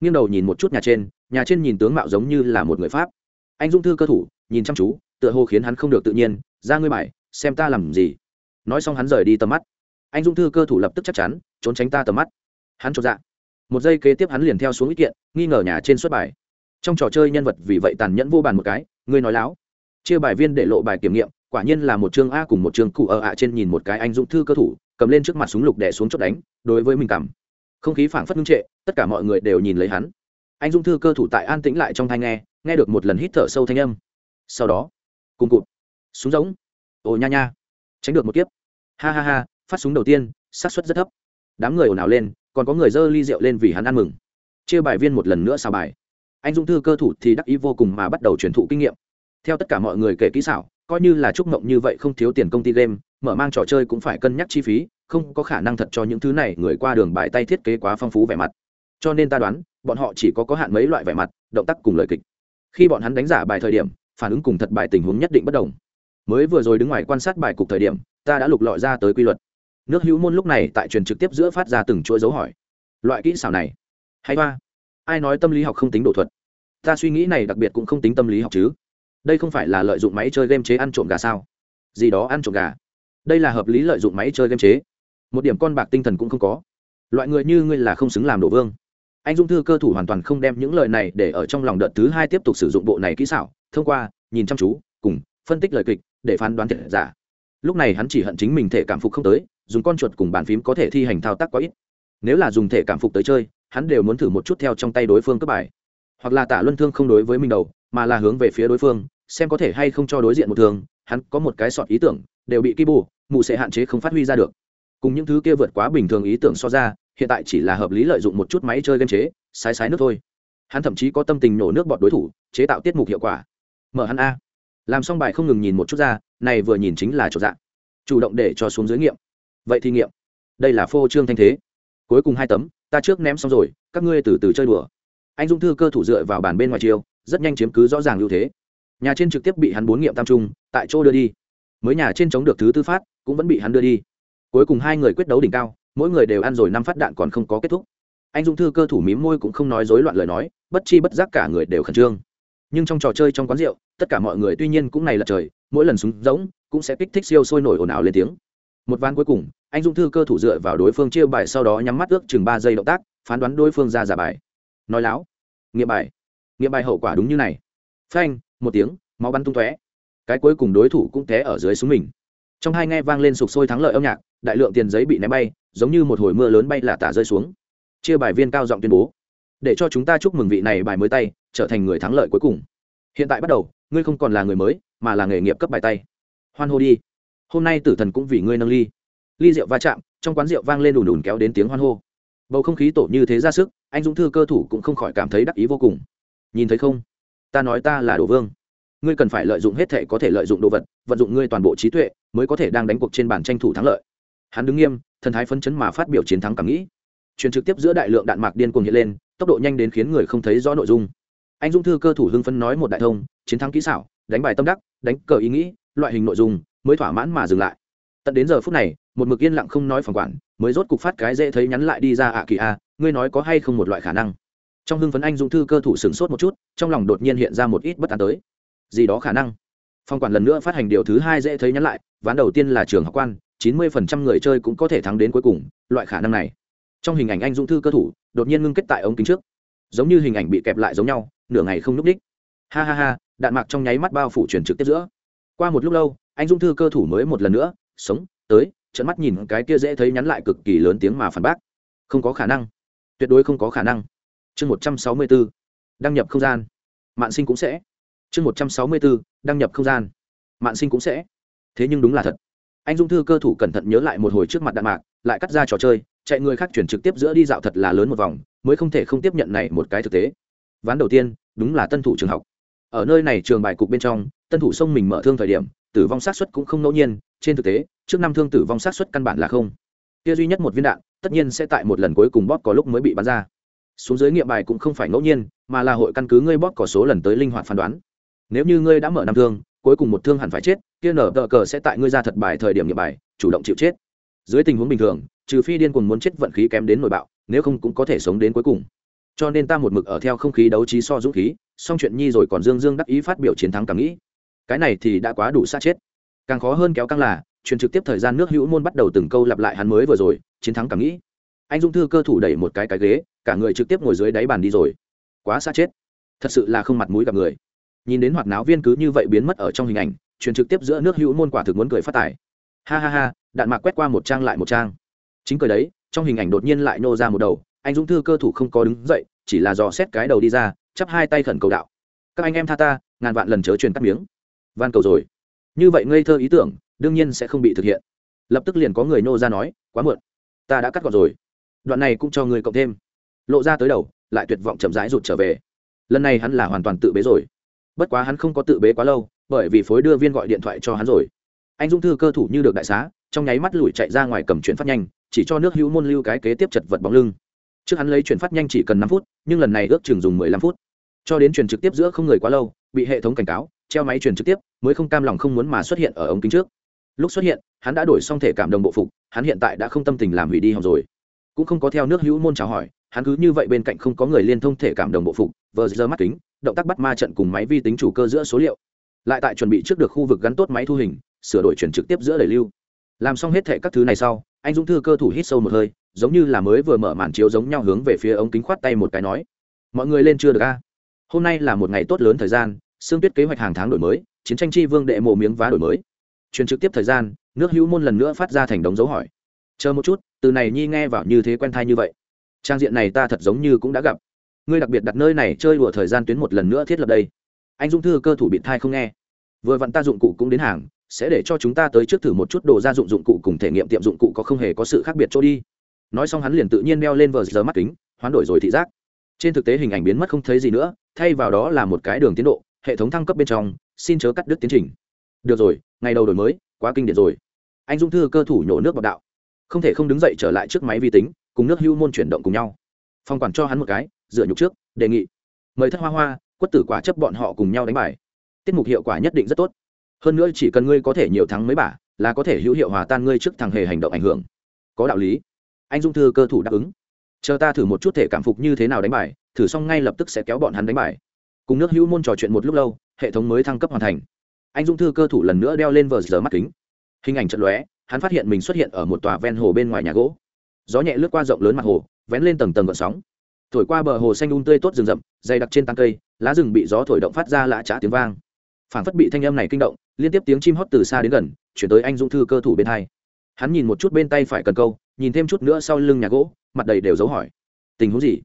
Nghiêng đầu nhìn một chút nhà trên nhà trên nhìn tướng mạo giống như là một người pháp. Anh dũng thư cơ thủ, nhìn chăm chú, tựa hồ khiến hắn không được tự nhiên, ra ngươi bài, xem ta làm gì. Nói xong hắn rời đi tầm mắt. Anh dũng thư cơ thủ lập tức chắc chắn, trốn tránh ta tầm mắt. Hắn chột dạ một giây kế tiếp hắn liền theo xuống ý kiện, nghi ngờ nhà trên xuất bài. Trong trò chơi nhân vật vì vậy tàn nhẫn vô bàn một cái, ngươi nói láo. Chia bài viên để lộ bài kiểm nghiệm, quả nhiên là một chương a cùng một chương cụ ở ạ trên nhìn một cái anh dũng thư cơ thủ, cầm lên trước mặt súng lục đẻ xuống chốt đánh, đối với mình cầm không khí phảng phất ngưng trệ, tất cả mọi người đều nhìn lấy hắn. Anh dung thư cơ thủ tại an tĩnh lại trong thai nghe nghe được một lần hít thở sâu thanh âm. Sau đó, cùng cụt. Súng giống ồ nha nha. Tránh được một kiếp. Ha ha ha, phát súng đầu tiên, xác suất rất thấp. Đám người ồn ào lên còn có người dơ ly rượu lên vì hắn ăn mừng. Chia bài viên một lần nữa xào bài. Anh dung thư cơ thủ thì đắc ý vô cùng mà bắt đầu truyền thụ kinh nghiệm. Theo tất cả mọi người kể kỹ xảo, coi như là chúc mộng như vậy không thiếu tiền công ty game, mở mang trò chơi cũng phải cân nhắc chi phí, không có khả năng thật cho những thứ này người qua đường bài tay thiết kế quá phong phú vẻ mặt. Cho nên ta đoán, bọn họ chỉ có có hạn mấy loại vẻ mặt, động tác cùng lời kịch. Khi bọn hắn đánh giả bài thời điểm, phản ứng cùng thật bài tình huống nhất định bất đồng. Mới vừa rồi đứng ngoài quan sát bài cục thời điểm, ta đã lục lọi ra tới quy luật nước hữu môn lúc này tại truyền trực tiếp giữa phát ra từng chuỗi dấu hỏi. Loại kỹ xảo này, hay hoa. Ai nói tâm lý học không tính đổ thuật? Ta suy nghĩ này đặc biệt cũng không tính tâm lý học chứ. Đây không phải là lợi dụng máy chơi game chế ăn trộm gà sao? Gì đó ăn trộm gà. Đây là hợp lý lợi dụng máy chơi game chế. Một điểm con bạc tinh thần cũng không có. Loại người như ngươi là không xứng làm đồ vương. Anh dung thư cơ thủ hoàn toàn không đem những lời này để ở trong lòng đợt thứ hai tiếp tục sử dụng bộ này kỹ xảo. Thông qua, nhìn chăm chú, cùng, phân tích lời kịch, để phán đoán thiệt giả. Lúc này hắn chỉ hận chính mình thể cảm phục không tới dùng con chuột cùng bàn phím có thể thi hành thao tác quá ít. Nếu là dùng thể cảm phục tới chơi, hắn đều muốn thử một chút theo trong tay đối phương cấp bài. Hoặc là tả luân thương không đối với mình đầu, mà là hướng về phía đối phương, xem có thể hay không cho đối diện một thường hắn có một cái sọt ý tưởng, đều bị ký bù mụ sẽ hạn chế không phát huy ra được. Cùng những thứ kia vượt quá bình thường ý tưởng so ra, hiện tại chỉ là hợp lý lợi dụng một chút máy chơi game chế, sái sái nước thôi. Hắn thậm chí có tâm tình nổ nước bọt đối thủ, chế tạo tiết mục hiệu quả. Mở hắn a. Làm xong bài không ngừng nhìn một chút ra, này vừa nhìn chính là chỗ dạng. Chủ động để cho xuống dưới nghiệm vậy thì nghiệm. Đây là phô trương thanh thế. Cuối cùng hai tấm, ta trước ném xong rồi, các ngươi từ từ chơi đùa. Anh dung thư cơ thủ dựa vào bàn bên ngoài chiều rất nhanh chiếm cứ rõ ràng ưu thế. Nhà trên trực tiếp bị hắn bốn nghiệm tam trung, tại chỗ đưa đi. Mới nhà trên chống được thứ tư phát, cũng vẫn bị hắn đưa đi. Cuối cùng hai người quyết đấu đỉnh cao, mỗi người đều ăn rồi năm phát đạn còn không có kết thúc. Anh dung thư cơ thủ mím môi cũng không nói dối loạn lời nói, bất chi bất giác cả người đều khẩn trương. Nhưng trong trò chơi trong quán rượu, tất cả mọi người tuy nhiên cũng này là trời, mỗi lần súng giống cũng sẽ kích thích siêu sôi nổi ồn ào lên tiếng một ván cuối cùng, anh dung thư cơ thủ dựa vào đối phương chia bài sau đó nhắm mắt ước chừng ba giây động tác, phán đoán đối phương ra giả bài. Nói láo. Nghiệm bài. Nghiệm bài hậu quả đúng như này. Phanh, một tiếng, máu bắn tung tóe. Cái cuối cùng đối thủ cũng té ở dưới súng mình. Trong hai nghe vang lên sục sôi thắng lợi âm nhạc, đại lượng tiền giấy bị ném bay, giống như một hồi mưa lớn bay là tả rơi xuống. Chia bài viên cao giọng tuyên bố. Để cho chúng ta chúc mừng vị này bài mới tay, trở thành người thắng lợi cuối cùng. Hiện tại bắt đầu, ngươi không còn là người mới, mà là nghề nghiệp cấp bài tay. Hoan hô đi hôm nay tử thần cũng vì ngươi nâng ly. Ly rượu va chạm, trong quán rượu vang lên đùn đùn kéo đến tiếng hoan hô. Bầu không khí tổ như thế ra sức, anh dũng thư cơ thủ cũng không khỏi cảm thấy đắc ý vô cùng. Nhìn thấy không? Ta nói ta là đồ vương. Ngươi cần phải lợi dụng hết thể có thể lợi dụng đồ vật, vận dụng ngươi toàn bộ trí tuệ, mới có thể đang đánh cuộc trên bàn tranh thủ thắng lợi. Hắn đứng nghiêm, thần thái phấn chấn mà phát biểu chiến thắng cảm nghĩ. Truyền trực tiếp giữa đại lượng đạn mạc điên cuồng hiện lên, tốc độ nhanh đến khiến người không thấy rõ nội dung. Anh dung thư cơ thủ hưng phấn nói một đại thông, chiến thắng kỹ xảo, đánh bài tâm đắc, đánh cờ ý nghĩ, loại hình nội dung mới thỏa mãn mà dừng lại. Tận đến giờ phút này, một mực yên lặng không nói phòng quản, mới rốt cục phát cái dễ thấy nhắn lại đi ra ạ kỳ a, ngươi nói có hay không một loại khả năng? Trong hưng phấn anh dung thư cơ thủ sửng sốt một chút, trong lòng đột nhiên hiện ra một ít bất an tới. Gì đó khả năng? Phòng quản lần nữa phát hành điều thứ hai dễ thấy nhắn lại, ván đầu tiên là trường học quan, chín mươi phần trăm người chơi cũng có thể thắng đến cuối cùng, loại khả năng này. Trong hình ảnh anh dũng thư cơ thủ, đột nhiên ngưng kết tại ống kính trước. Giống như hình ảnh bị kẹp lại giống nhau, nửa ngày không n ú c đích ha ha ha, đạn mạc trong nháy mắt bao phủ truyền trực tiếp giữa qua một lúc lâu, anh Dung thư cơ thủ mới một lần nữa, sống, tới. Trận mắt nhìn cái kia dễ thấy nhắn lại cực kỳ lớn tiếng mà phản bác. Không có khả năng. Tuyệt đối không có khả năng. Chương một trăm sáu mươi bốn đăng nhập không gian. Mạng sinh cũng sẽ. Chương một trăm sáu mươi bốn đăng nhập không gian. Mạng sinh cũng sẽ. Thế nhưng đúng là thật. Anh dung thư cơ thủ cẩn thận nhớ lại một hồi trước mặt đạn mạc, lại cắt ra trò chơi, chạy người khác chuyển trực tiếp giữa đi dạo thật là lớn một vòng, mới không thể không tiếp nhận này một cái thực tế. Ván đầu tiên, đúng là tân thủ trường học. Ở nơi này trường bài cục bên trong tân thủ sông mình mở thương thời điểm, tử vong sát xuất cũng không ngẫu nhiên, trên thực tế, trước năm thương tử vong sát xuất căn bản là không. Kia duy nhất một viên đạn, tất nhiên sẽ tại một lần cuối cùng bóp có lúc mới bị bắn ra. Xuống dưới nghiệm bài cũng không phải ngẫu nhiên, mà là hội căn cứ ngươi bóp có số lần tới linh hoạt phán đoán. Nếu như ngươi đã mở năm thương, cuối cùng một thương hẳn phải chết, kia nở tờ cờ sẽ tại ngươi ra thật bài thời điểm nghiệm bài, chủ động chịu chết. Dưới tình huống bình thường, trừ phi điên cuồng muốn chết vận khí kém đến nội bạo, nếu không cũng có thể sống đến cuối cùng. Cho nên ta một mực ở theo không khí đấu trí so dũng khí xong chuyện nhi rồi còn dương dương đắc ý phát biểu chiến thắng cảm nghĩ cái này thì đã quá đủ sát chết. Càng khó hơn kéo căng là, truyền trực tiếp thời gian nước hữu môn bắt đầu từng câu lặp lại hắn mới vừa rồi, chiến thắng cảm nghĩ. Anh dung thư cơ thủ đẩy một cái cái ghế, cả người trực tiếp ngồi dưới đáy bàn đi rồi. Quá xa chết. Thật sự là không mặt mũi gặp người. Nhìn đến hoạt náo viên cứ như vậy biến mất ở trong hình ảnh, truyền trực tiếp giữa nước hữu môn quả thực muốn cười phát tải. Ha ha ha, đạn mạc quét qua một trang lại một trang. Chính cười đấy, trong hình ảnh đột nhiên lại nô ra một đầu, anh dũng thư cơ thủ không có đứng dậy, chỉ là dò xét cái đầu đi ra, chắp hai tay khẩn cầu đạo. Các anh em tha ta, ngàn vạn lần chớ truyền cắt miếng van cầu rồi. Như vậy ngây thơ ý tưởng, đương nhiên sẽ không bị thực hiện. Lập tức liền có người nô ra nói, quá muộn, ta đã cắt gọt rồi. Đoạn này cũng cho người cộng thêm. Lộ ra tới đầu, lại tuyệt vọng chậm rãi rụt trở về. Lần này hắn là hoàn toàn tự bế rồi. Bất quá hắn không có tự bế quá lâu, bởi vì phối đưa viên gọi điện thoại cho hắn rồi. Anh dũng thư cơ thủ như được đại xá, trong nháy mắt lùi chạy ra ngoài cầm chuyển phát nhanh, chỉ cho nước hữu môn lưu cái kế tiếp chật vật bóng lưng. Trước hắn lấy chuyển phát nhanh chỉ cần năm phút, nhưng lần này ước chừng dùng mười lăm phút. Cho đến chuyển trực tiếp giữa không người quá lâu, bị hệ thống cảnh cáo treo máy truyền trực tiếp, mới không cam lòng không muốn mà xuất hiện ở ống kính trước. Lúc xuất hiện, hắn đã đổi xong thể cảm đồng bộ phục, hắn hiện tại đã không tâm tình làm hủy đi học rồi. Cũng không có theo nước hữu môn chào hỏi, hắn cứ như vậy bên cạnh không có người liên thông thể cảm đồng bộ phục, vờ giờ mắt kính, động tác bắt ma trận cùng máy vi tính chủ cơ giữa số liệu. Lại tại chuẩn bị trước được khu vực gắn tốt máy thu hình, sửa đổi chuyển trực tiếp giữa đẩy lưu. Làm xong hết thệ các thứ này sau, anh dũng thư cơ thủ hít sâu một hơi, giống như là mới vừa mở màn chiếu giống nhau hướng về phía ống kính khoát tay một cái nói, mọi người lên chưa được a? Hôm nay là một ngày tốt lớn thời gian xương tuyết kế hoạch hàng tháng đổi mới, chiến tranh chi vương đệ mộ miếng vá đổi mới. Truyền trực tiếp thời gian, nước hữu môn lần nữa phát ra thành đống dấu hỏi. Chờ một chút, từ này nhi nghe vào như thế quen thai như vậy. Trang diện này ta thật giống như cũng đã gặp. Ngươi đặc biệt đặt nơi này chơi đùa thời gian tuyến một lần nữa thiết lập đây. Anh dung thư cơ thủ bị thai không nghe. Vừa vặn ta dụng cụ cũng đến hàng, sẽ để cho chúng ta tới trước thử một chút đồ gia dụng dụng cụ cùng thể nghiệm tiệm dụng cụ có không hề có sự khác biệt chỗ đi. Nói xong hắn liền tự nhiên đeo lên vờ giờ mắt kính, hoán đổi rồi thị giác. Trên thực tế hình ảnh biến mất không thấy gì nữa, thay vào đó là một cái đường tiến độ hệ thống thăng cấp bên trong, xin chớ cắt đứt tiến trình. Được rồi, ngày đầu đổi mới, quá kinh điển rồi. Anh dung thư cơ thủ nhổ nước bọc đạo. Không thể không đứng dậy trở lại trước máy vi tính, cùng nước hưu môn chuyển động cùng nhau. Phong quản cho hắn một cái, dựa nhục trước, đề nghị. Mời thất hoa hoa, quất tử quả chấp bọn họ cùng nhau đánh bài. Tiết mục hiệu quả nhất định rất tốt. Hơn nữa chỉ cần ngươi có thể nhiều thắng mấy bả, là có thể hữu hiệu hòa tan ngươi trước thằng hề hành động ảnh hưởng. Có đạo lý. Anh dung thư cơ thủ đáp ứng. Chờ ta thử một chút thể cảm phục như thế nào đánh bài, thử xong ngay lập tức sẽ kéo bọn hắn đánh bài cùng nước hữu môn trò chuyện một lúc lâu, hệ thống mới thăng cấp hoàn thành. Anh dung thư cơ thủ lần nữa đeo lên vờ giờ mắt kính. Hình ảnh trận lóe, hắn phát hiện mình xuất hiện ở một tòa ven hồ bên ngoài nhà gỗ. Gió nhẹ lướt qua rộng lớn mặt hồ, vén lên tầng tầng gợn sóng. Thổi qua bờ hồ xanh un tươi tốt rừng rậm, dày đặc trên tán cây, lá rừng bị gió thổi động phát ra lạ trá tiếng vang. Phảng phất bị thanh âm này kinh động, liên tiếp tiếng chim hót từ xa đến gần, chuyển tới anh dũng thư cơ thủ bên hai. Hắn nhìn một chút bên tay phải cần câu, nhìn thêm chút nữa sau lưng nhà gỗ, mặt đầy đều dấu hỏi. Tình huống gì?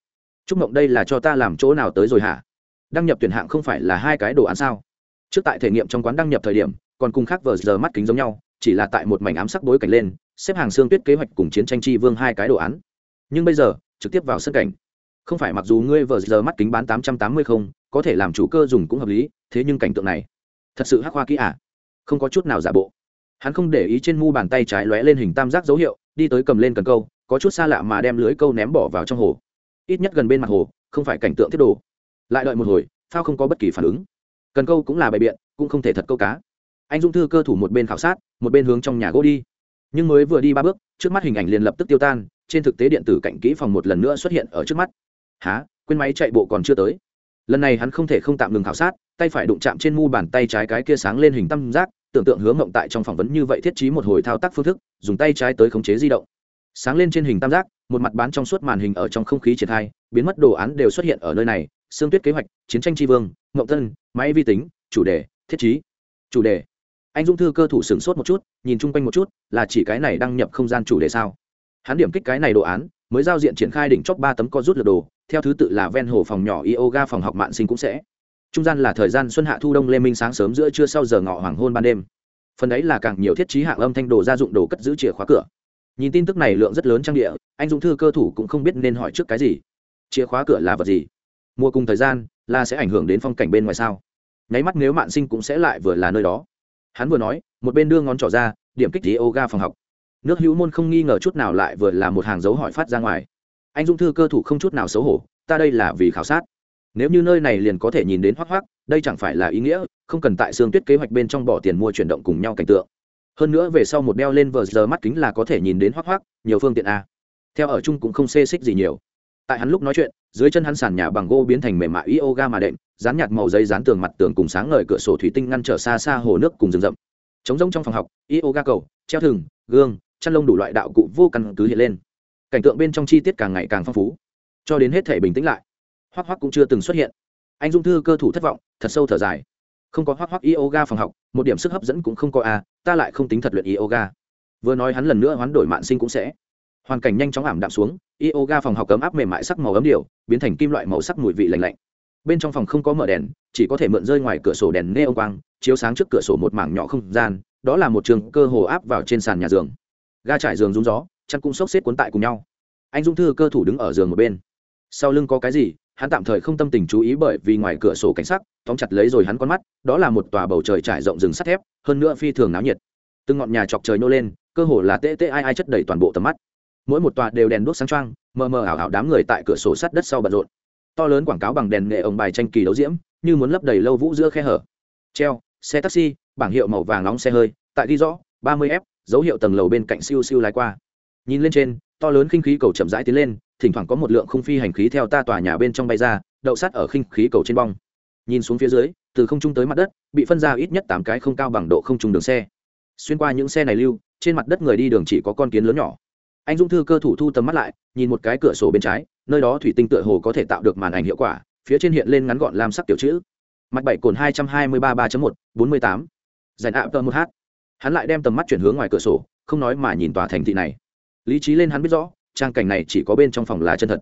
Chúc mộng đây là cho ta làm chỗ nào tới rồi hả? Đăng nhập tuyển hạng không phải là hai cái đồ án sao? Trước tại thể nghiệm trong quán đăng nhập thời điểm, còn cùng khác vờ giờ mắt kính giống nhau, chỉ là tại một mảnh ám sắc bối cảnh lên, xếp hàng xương tuyết kế hoạch cùng chiến tranh chi vương hai cái đồ án. Nhưng bây giờ, trực tiếp vào sân cảnh. Không phải mặc dù ngươi vờ giờ mắt kính bán tám trăm tám mươi không, có thể làm chủ cơ dùng cũng hợp lý, thế nhưng cảnh tượng này, thật sự hắc hoa kỹ ạ không có chút nào giả bộ. Hắn không để ý trên mu bàn tay trái lóe lên hình tam giác dấu hiệu, đi tới cầm lên cần câu, có chút xa lạ mà đem lưới câu ném bỏ vào trong hồ. Ít nhất gần bên mặt hồ, không phải cảnh tượng thiết đồ lại đợi một hồi, phao không có bất kỳ phản ứng. Cần câu cũng là bày biện, cũng không thể thật câu cá. Anh dung thư cơ thủ một bên khảo sát, một bên hướng trong nhà gỗ đi. Nhưng mới vừa đi ba bước, trước mắt hình ảnh liền lập tức tiêu tan, trên thực tế điện tử cảnh kỹ phòng một lần nữa xuất hiện ở trước mắt. Há quên máy chạy bộ còn chưa tới. Lần này hắn không thể không tạm ngừng khảo sát, tay phải đụng chạm trên mu bàn tay trái cái kia sáng lên hình tam giác, tưởng tượng hướng mộng tại trong phỏng vấn như vậy thiết trí một hồi thao tác phương thức, dùng tay trái tới khống chế di động. Sáng lên trên hình tam giác, một mặt bán trong suốt màn hình ở trong không khí triển khai, biến mất đồ án đều xuất hiện ở nơi này xương tuyết kế hoạch, chiến tranh tri vương mộng tân máy vi tính, chủ đề, thiết trí. Chủ đề. Anh dung thư cơ thủ sửng sốt một chút, nhìn chung quanh một chút, là chỉ cái này đăng nhập không gian chủ đề sao? Hắn điểm kích cái này đồ án, mới giao diện triển khai đỉnh chóp ba tấm co rút lượt đồ, theo thứ tự là ven hồ phòng nhỏ yoga phòng học mạng sinh cũng sẽ. Trung gian là thời gian xuân hạ thu đông lê minh sáng sớm giữa trưa sau giờ ngọ hoàng hôn ban đêm. Phần đấy là càng nhiều thiết trí hạng âm thanh đồ gia dụng đồ cất giữ chìa khóa cửa. Nhìn tin tức này lượng rất lớn trang địa, anh dũng thư cơ thủ cũng không biết nên hỏi trước cái gì. Chìa khóa cửa là vật gì? Mua cùng thời gian là sẽ ảnh hưởng đến phong cảnh bên ngoài sao? Nháy mắt nếu mạng sinh cũng sẽ lại vừa là nơi đó. Hắn vừa nói, một bên đưa ngón trỏ ra, điểm kích yoga phòng học. Nước hữu môn không nghi ngờ chút nào lại vừa là một hàng dấu hỏi phát ra ngoài. Anh dung thư cơ thủ không chút nào xấu hổ, ta đây là vì khảo sát. Nếu như nơi này liền có thể nhìn đến hoác hoác đây chẳng phải là ý nghĩa, không cần tại xương tuyết kế hoạch bên trong bỏ tiền mua chuyển động cùng nhau cảnh tượng. Hơn nữa về sau một đeo lên vờ giờ mắt kính là có thể nhìn đến hoác hoác nhiều phương tiện a. Theo ở chung cũng không xê xích gì nhiều tại hắn lúc nói chuyện, dưới chân hắn sàn nhà bằng gỗ biến thành mềm mại yoga mà đệm, dán nhạt màu giấy dán tường mặt tường cùng sáng ngời cửa sổ thủy tinh ngăn trở xa xa hồ nước cùng rừng rậm. Trống rông trong phòng học, yoga cầu, treo thừng, gương, chăn lông đủ loại đạo cụ vô căn cứ hiện lên. Cảnh tượng bên trong chi tiết càng ngày càng phong phú. Cho đến hết thể bình tĩnh lại hoác hoác cũng chưa từng xuất hiện. Anh dung thư cơ thủ thất vọng, thật sâu thở dài. Không có hoác hoác yoga phòng học, một điểm sức hấp dẫn cũng không có a, ta lại không tính thật luyện yoga. Vừa nói hắn lần nữa hoán đổi mạng sinh cũng sẽ hoàn cảnh nhanh chóng ảm đạm xuống, yoga phòng học cấm áp mềm mại sắc màu ấm điều biến thành kim loại màu sắc mùi vị lạnh lạnh. Bên trong phòng không có mở đèn, chỉ có thể mượn rơi ngoài cửa sổ đèn nê ông quang, chiếu sáng trước cửa sổ một mảng nhỏ không gian, đó là một trường cơ hồ áp vào trên sàn nhà giường. Ga trải giường rúng gió, chăn cũng sốc xếp cuốn tại cùng nhau. Anh dung thư cơ thủ đứng ở giường một bên. Sau lưng có cái gì, hắn tạm thời không tâm tình chú ý bởi vì ngoài cửa sổ cảnh sắc, tóm chặt lấy rồi hắn con mắt, đó là một tòa bầu trời trải rộng rừng sắt thép, hơn nữa phi thường náo nhiệt. Từng ngọn nhà chọc trời nô lên, cơ hồ là tê tê ai ai chất đầy toàn bộ tầm mắt mỗi một tòa đều đèn đuốc sáng trăng mờ mờ ảo ảo đám người tại cửa sổ sắt đất sau bận rộn. To lớn quảng cáo bằng đèn nghệ ống bài tranh kỳ đấu diễm, như muốn lấp đầy lâu vũ giữa khe hở. Treo, xe taxi, bảng hiệu màu vàng nóng xe hơi, tại ghi rõ, ba mươi f, dấu hiệu tầng lầu bên cạnh siêu siêu lái qua. Nhìn lên trên, to lớn khinh khí cầu chậm rãi tiến lên, thỉnh thoảng có một lượng không phi hành khí theo ta tòa nhà bên trong bay ra, đậu sắt ở khinh khí cầu trên bong. Nhìn xuống phía dưới, từ không trung tới mặt đất, bị phân ra ít nhất tám cái không cao bằng độ không trung đường xe. Xuyên qua những xe này lưu, trên mặt đất người đi đường chỉ có con kiến lớn nhỏ anh dung thư cơ thủ thu tầm mắt lại, nhìn một cái cửa sổ bên trái, nơi đó thủy tinh tựa hồ có thể tạo được màn ảnh hiệu quả, phía trên hiện lên ngắn gọn làm sắc tiểu chữ. Mặt bảy cồn hai trăm hai mươi ba ba một, bốn mươi tám. Giải ạ, tờ một h hắn lại đem tầm mắt chuyển hướng ngoài cửa sổ, không nói mà nhìn tòa thành thị này. Lý trí lên hắn biết rõ, trang cảnh này chỉ có bên trong phòng là chân thật.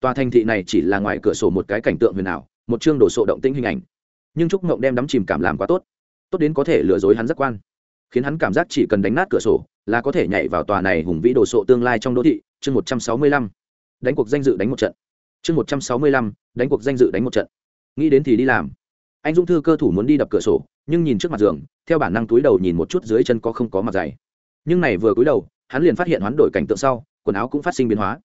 Tòa thành thị này chỉ là ngoài cửa sổ một cái cảnh tượng huyền ảo, một chương đồ sộ động tĩnh hình ảnh. Nhưng trúc mộng đem đắm chìm cảm làm quá tốt. Tốt đến có thể lừa dối hắn giác quan khiến hắn cảm giác chỉ cần đánh nát cửa sổ là có thể nhảy vào tòa này hùng vĩ đồ sộ tương lai trong đô thị. Chương một trăm sáu mươi lăm. Đánh cuộc danh dự đánh một trận. Chương một trăm sáu mươi lăm. Đánh cuộc danh dự đánh một trận. Nghĩ đến thì đi làm. Anh dung thư cơ thủ muốn đi đập cửa sổ, nhưng nhìn trước mặt giường, theo bản năng túi đầu nhìn một chút dưới chân có không có mặt dày. Nhưng này vừa cúi đầu, hắn liền phát hiện hoán đổi cảnh tượng sau, quần áo cũng phát sinh biến hóa.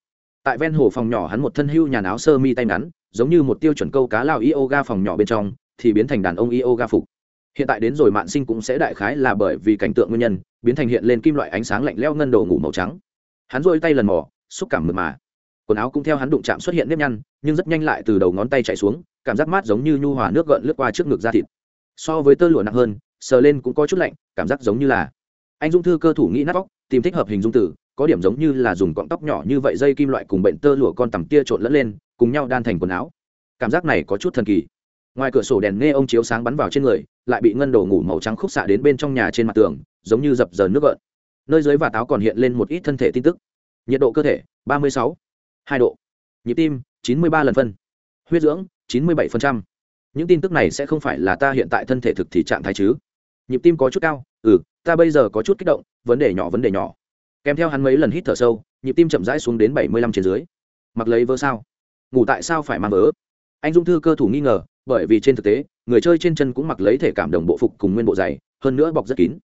Tại ven hồ phòng nhỏ hắn một thân hưu nhà áo sơ mi tay ngắn, giống như một tiêu chuẩn câu cá lao yoga phòng nhỏ bên trong, thì biến thành đàn ông yoga phục hiện tại đến rồi mạn sinh cũng sẽ đại khái là bởi vì cảnh tượng nguyên nhân, biến thành hiện lên kim loại ánh sáng lạnh leo ngân đồ ngủ màu trắng. Hắn rôi tay lần mò, xúc cảm mượt mà. Quần áo cũng theo hắn đụng chạm xuất hiện nếp nhăn, nhưng rất nhanh lại từ đầu ngón tay chạy xuống, cảm giác mát giống như nhu hòa nước gợn lướt qua trước ngực da thịt. So với tơ lụa nặng hơn, sờ lên cũng có chút lạnh, cảm giác giống như là anh dung thư cơ thủ nghĩ nát vóc tìm thích hợp hình dung tử có điểm giống như là dùng cọng tóc nhỏ như vậy dây kim loại cùng bệnh tơ lụa con tằm tia trộn lẫn lên, cùng nhau đan thành quần áo. Cảm giác này có chút thần kỳ ngoài cửa sổ đèn nghe ông chiếu sáng bắn vào trên người, lại bị ngân đồ ngủ màu trắng khúc xạ đến bên trong nhà trên mặt tường, giống như dập dờn nước gợn. Nơi dưới và táo còn hiện lên một ít thân thể tin tức. Nhiệt độ cơ thể, ba mươi sáu, hai độ. Nhịp tim, chín mươi ba lần phân. Huyết dưỡng, chín mươi bảy những tin tức này sẽ không phải là ta hiện tại thân thể thực thì trạng thái chứ. Nhịp tim có chút cao ừ ta bây giờ có chút kích động, vấn đề nhỏ, vấn đề nhỏ. Kèm theo hắn mấy lần hít thở sâu, nhịp tim chậm rãi xuống đến bảy mươi lăm trên dưới. Mặc lấy vớ sao? Ngủ tại sao phải mang vớ? Anh dung thư cơ thủ nghi ngờ bởi vì trên thực tế, người chơi trên chân cũng mặc lấy thể cảm đồng bộ phục cùng nguyên bộ dày, hơn nữa bọc rất kín.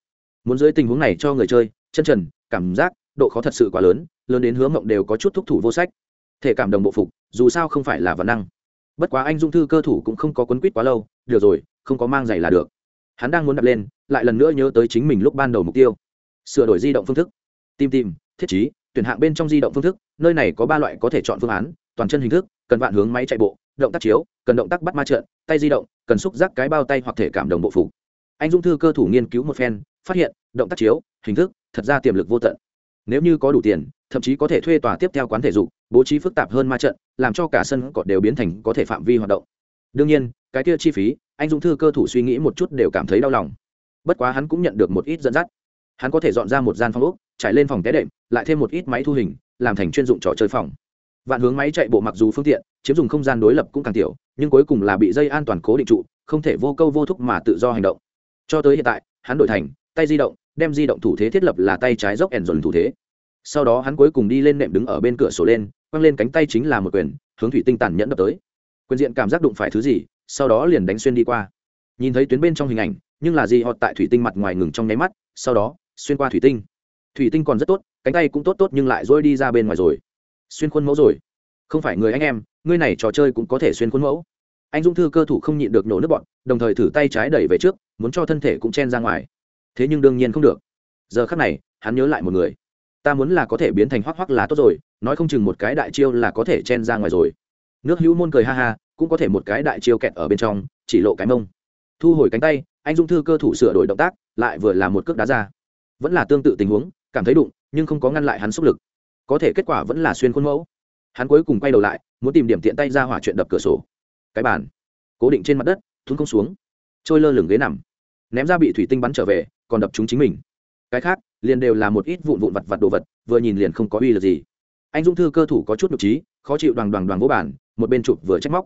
Muốn dưới tình huống này cho người chơi, chân trần, cảm giác, độ khó thật sự quá lớn lớn đến hướng mộng đều có chút thúc thủ vô sách. Thể cảm đồng bộ phục, dù sao không phải là văn năng. Bất quá anh dung thư cơ thủ cũng không có quấn quýt quá lâu, được rồi, không có mang giày là được. Hắn đang muốn đặt lên, lại lần nữa nhớ tới chính mình lúc ban đầu mục tiêu. Sửa đổi di động phương thức. Tìm tìm, thiết chí tuyển hạng bên trong di động phương thức, nơi này có ba loại có thể chọn phương án, toàn chân hình thức, cần vạn hướng máy chạy bộ động tác chiếu, cần động tác bắt ma trợn, tay di động, cần xúc giác cái bao tay hoặc thể cảm đồng bộ phục. Anh dung thư cơ thủ nghiên cứu một phen, phát hiện, động tác chiếu, hình thức, thật ra tiềm lực vô tận. Nếu như có đủ tiền, thậm chí có thể thuê tòa tiếp theo quán thể dục, bố trí phức tạp hơn ma trận, làm cho cả sân cọt đều biến thành có thể phạm vi hoạt động. Đương nhiên, cái kia chi phí, anh dũng thư cơ thủ suy nghĩ một chút đều cảm thấy đau lòng. Bất quá hắn cũng nhận được một ít dẫn dắt. Hắn có thể dọn ra một gian phòng úc trải lên phòng té đệm, lại thêm một ít máy thu hình, làm thành chuyên dụng trò chơi phòng vạn hướng máy chạy bộ mặc dù phương tiện, chiếm dùng không gian đối lập cũng càng tiểu, nhưng cuối cùng là bị dây an toàn cố định trụ, không thể vô câu vô thúc mà tự do hành động. Cho tới hiện tại, hắn đổi thành, tay di động, đem di động thủ thế thiết lập là tay trái dốc ẻn dồn thủ thế. Sau đó hắn cuối cùng đi lên nệm đứng ở bên cửa sổ lên, quăng lên cánh tay chính là một quyền, hướng thủy tinh tàn nhẫn đập tới. Quyền diện cảm giác đụng phải thứ gì, sau đó liền đánh xuyên đi qua. Nhìn thấy tuyến bên trong hình ảnh, nhưng là gì họ tại thủy tinh mặt ngoài ngừng trong nháy mắt, sau đó, xuyên qua thủy tinh. Thủy tinh còn rất tốt, cánh tay cũng tốt tốt nhưng lại dôi đi ra bên ngoài rồi xuyên khuôn mẫu rồi. Không phải người anh em, ngươi này trò chơi cũng có thể xuyên khuôn mẫu. Anh dung thư cơ thủ không nhịn được nổ nước bọn, đồng thời thử tay trái đẩy về trước, muốn cho thân thể cũng chen ra ngoài. Thế nhưng đương nhiên không được. Giờ khắc này, hắn nhớ lại một người. Ta muốn là có thể biến thành hoắc hoắc là tốt rồi, nói không chừng một cái đại chiêu là có thể chen ra ngoài rồi. Nước hữu môn cười ha ha, cũng có thể một cái đại chiêu kẹt ở bên trong, chỉ lộ cái mông. Thu hồi cánh tay, anh dung thư cơ thủ sửa đổi động tác, lại vừa là một cước đá ra. Vẫn là tương tự tình huống, cảm thấy đụng, nhưng không có ngăn lại hắn sức lực có thể kết quả vẫn là xuyên khuôn mẫu. Hắn cuối cùng quay đầu lại, muốn tìm điểm tiện tay ra hỏa chuyện đập cửa sổ. Cái bàn. Cố định trên mặt đất, thun không xuống. Trôi lơ lửng ghế nằm. Ném ra bị thủy tinh bắn trở về, còn đập chúng chính mình. Cái khác, liền đều là một ít vụn vụn vặt vặt đồ vật, vừa nhìn liền không có uy lực gì. Anh dung thư cơ thủ có chút nhục trí, khó chịu đoàn đoàn đoàn vô bản một bên chụp vừa trách móc.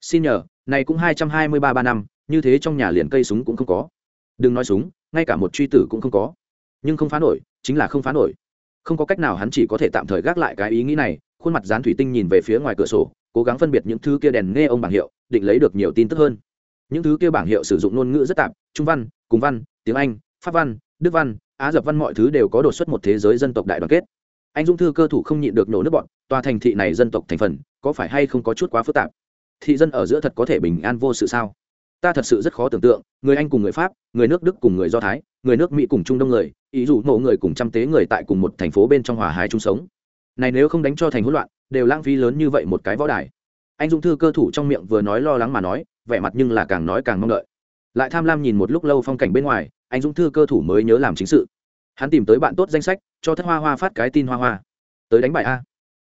Xin nhờ, này cũng hai trăm hai mươi ba ba năm, như thế trong nhà liền cây súng cũng không có. Đừng nói súng, ngay cả một truy tử cũng không có. Nhưng không phá nổi, chính là không phá nổi không có cách nào hắn chỉ có thể tạm thời gác lại cái ý nghĩ này, khuôn mặt dán thủy tinh nhìn về phía ngoài cửa sổ, cố gắng phân biệt những thứ kia đèn nghe ông bảng hiệu, định lấy được nhiều tin tức hơn. Những thứ kia bảng hiệu sử dụng ngôn ngữ rất tạp, trung văn, cùng văn, tiếng anh, pháp văn, đức văn, á dập văn mọi thứ đều có đột xuất một thế giới dân tộc đại đoàn kết. Anh dung thư cơ thủ không nhịn được nổ nước bọn, tòa thành thị này dân tộc thành phần, có phải hay không có chút quá phức tạp? Thị dân ở giữa thật có thể bình an vô sự sao? Ta thật sự rất khó tưởng tượng, người anh cùng người pháp, người nước đức cùng người do thái, người nước mỹ cùng trung đông người ý dụ mộ người cùng trăm tế người tại cùng một thành phố bên trong hòa hái chung sống. Này nếu không đánh cho thành hỗn loạn, đều lãng phí lớn như vậy một cái võ đài. Anh dung thư cơ thủ trong miệng vừa nói lo lắng mà nói, vẻ mặt nhưng là càng nói càng mong đợi. Lại tham lam nhìn một lúc lâu phong cảnh bên ngoài, anh dung thư cơ thủ mới nhớ làm chính sự. Hắn tìm tới bạn tốt danh sách, cho thất hoa hoa phát cái tin hoa hoa. Tới đánh bài a.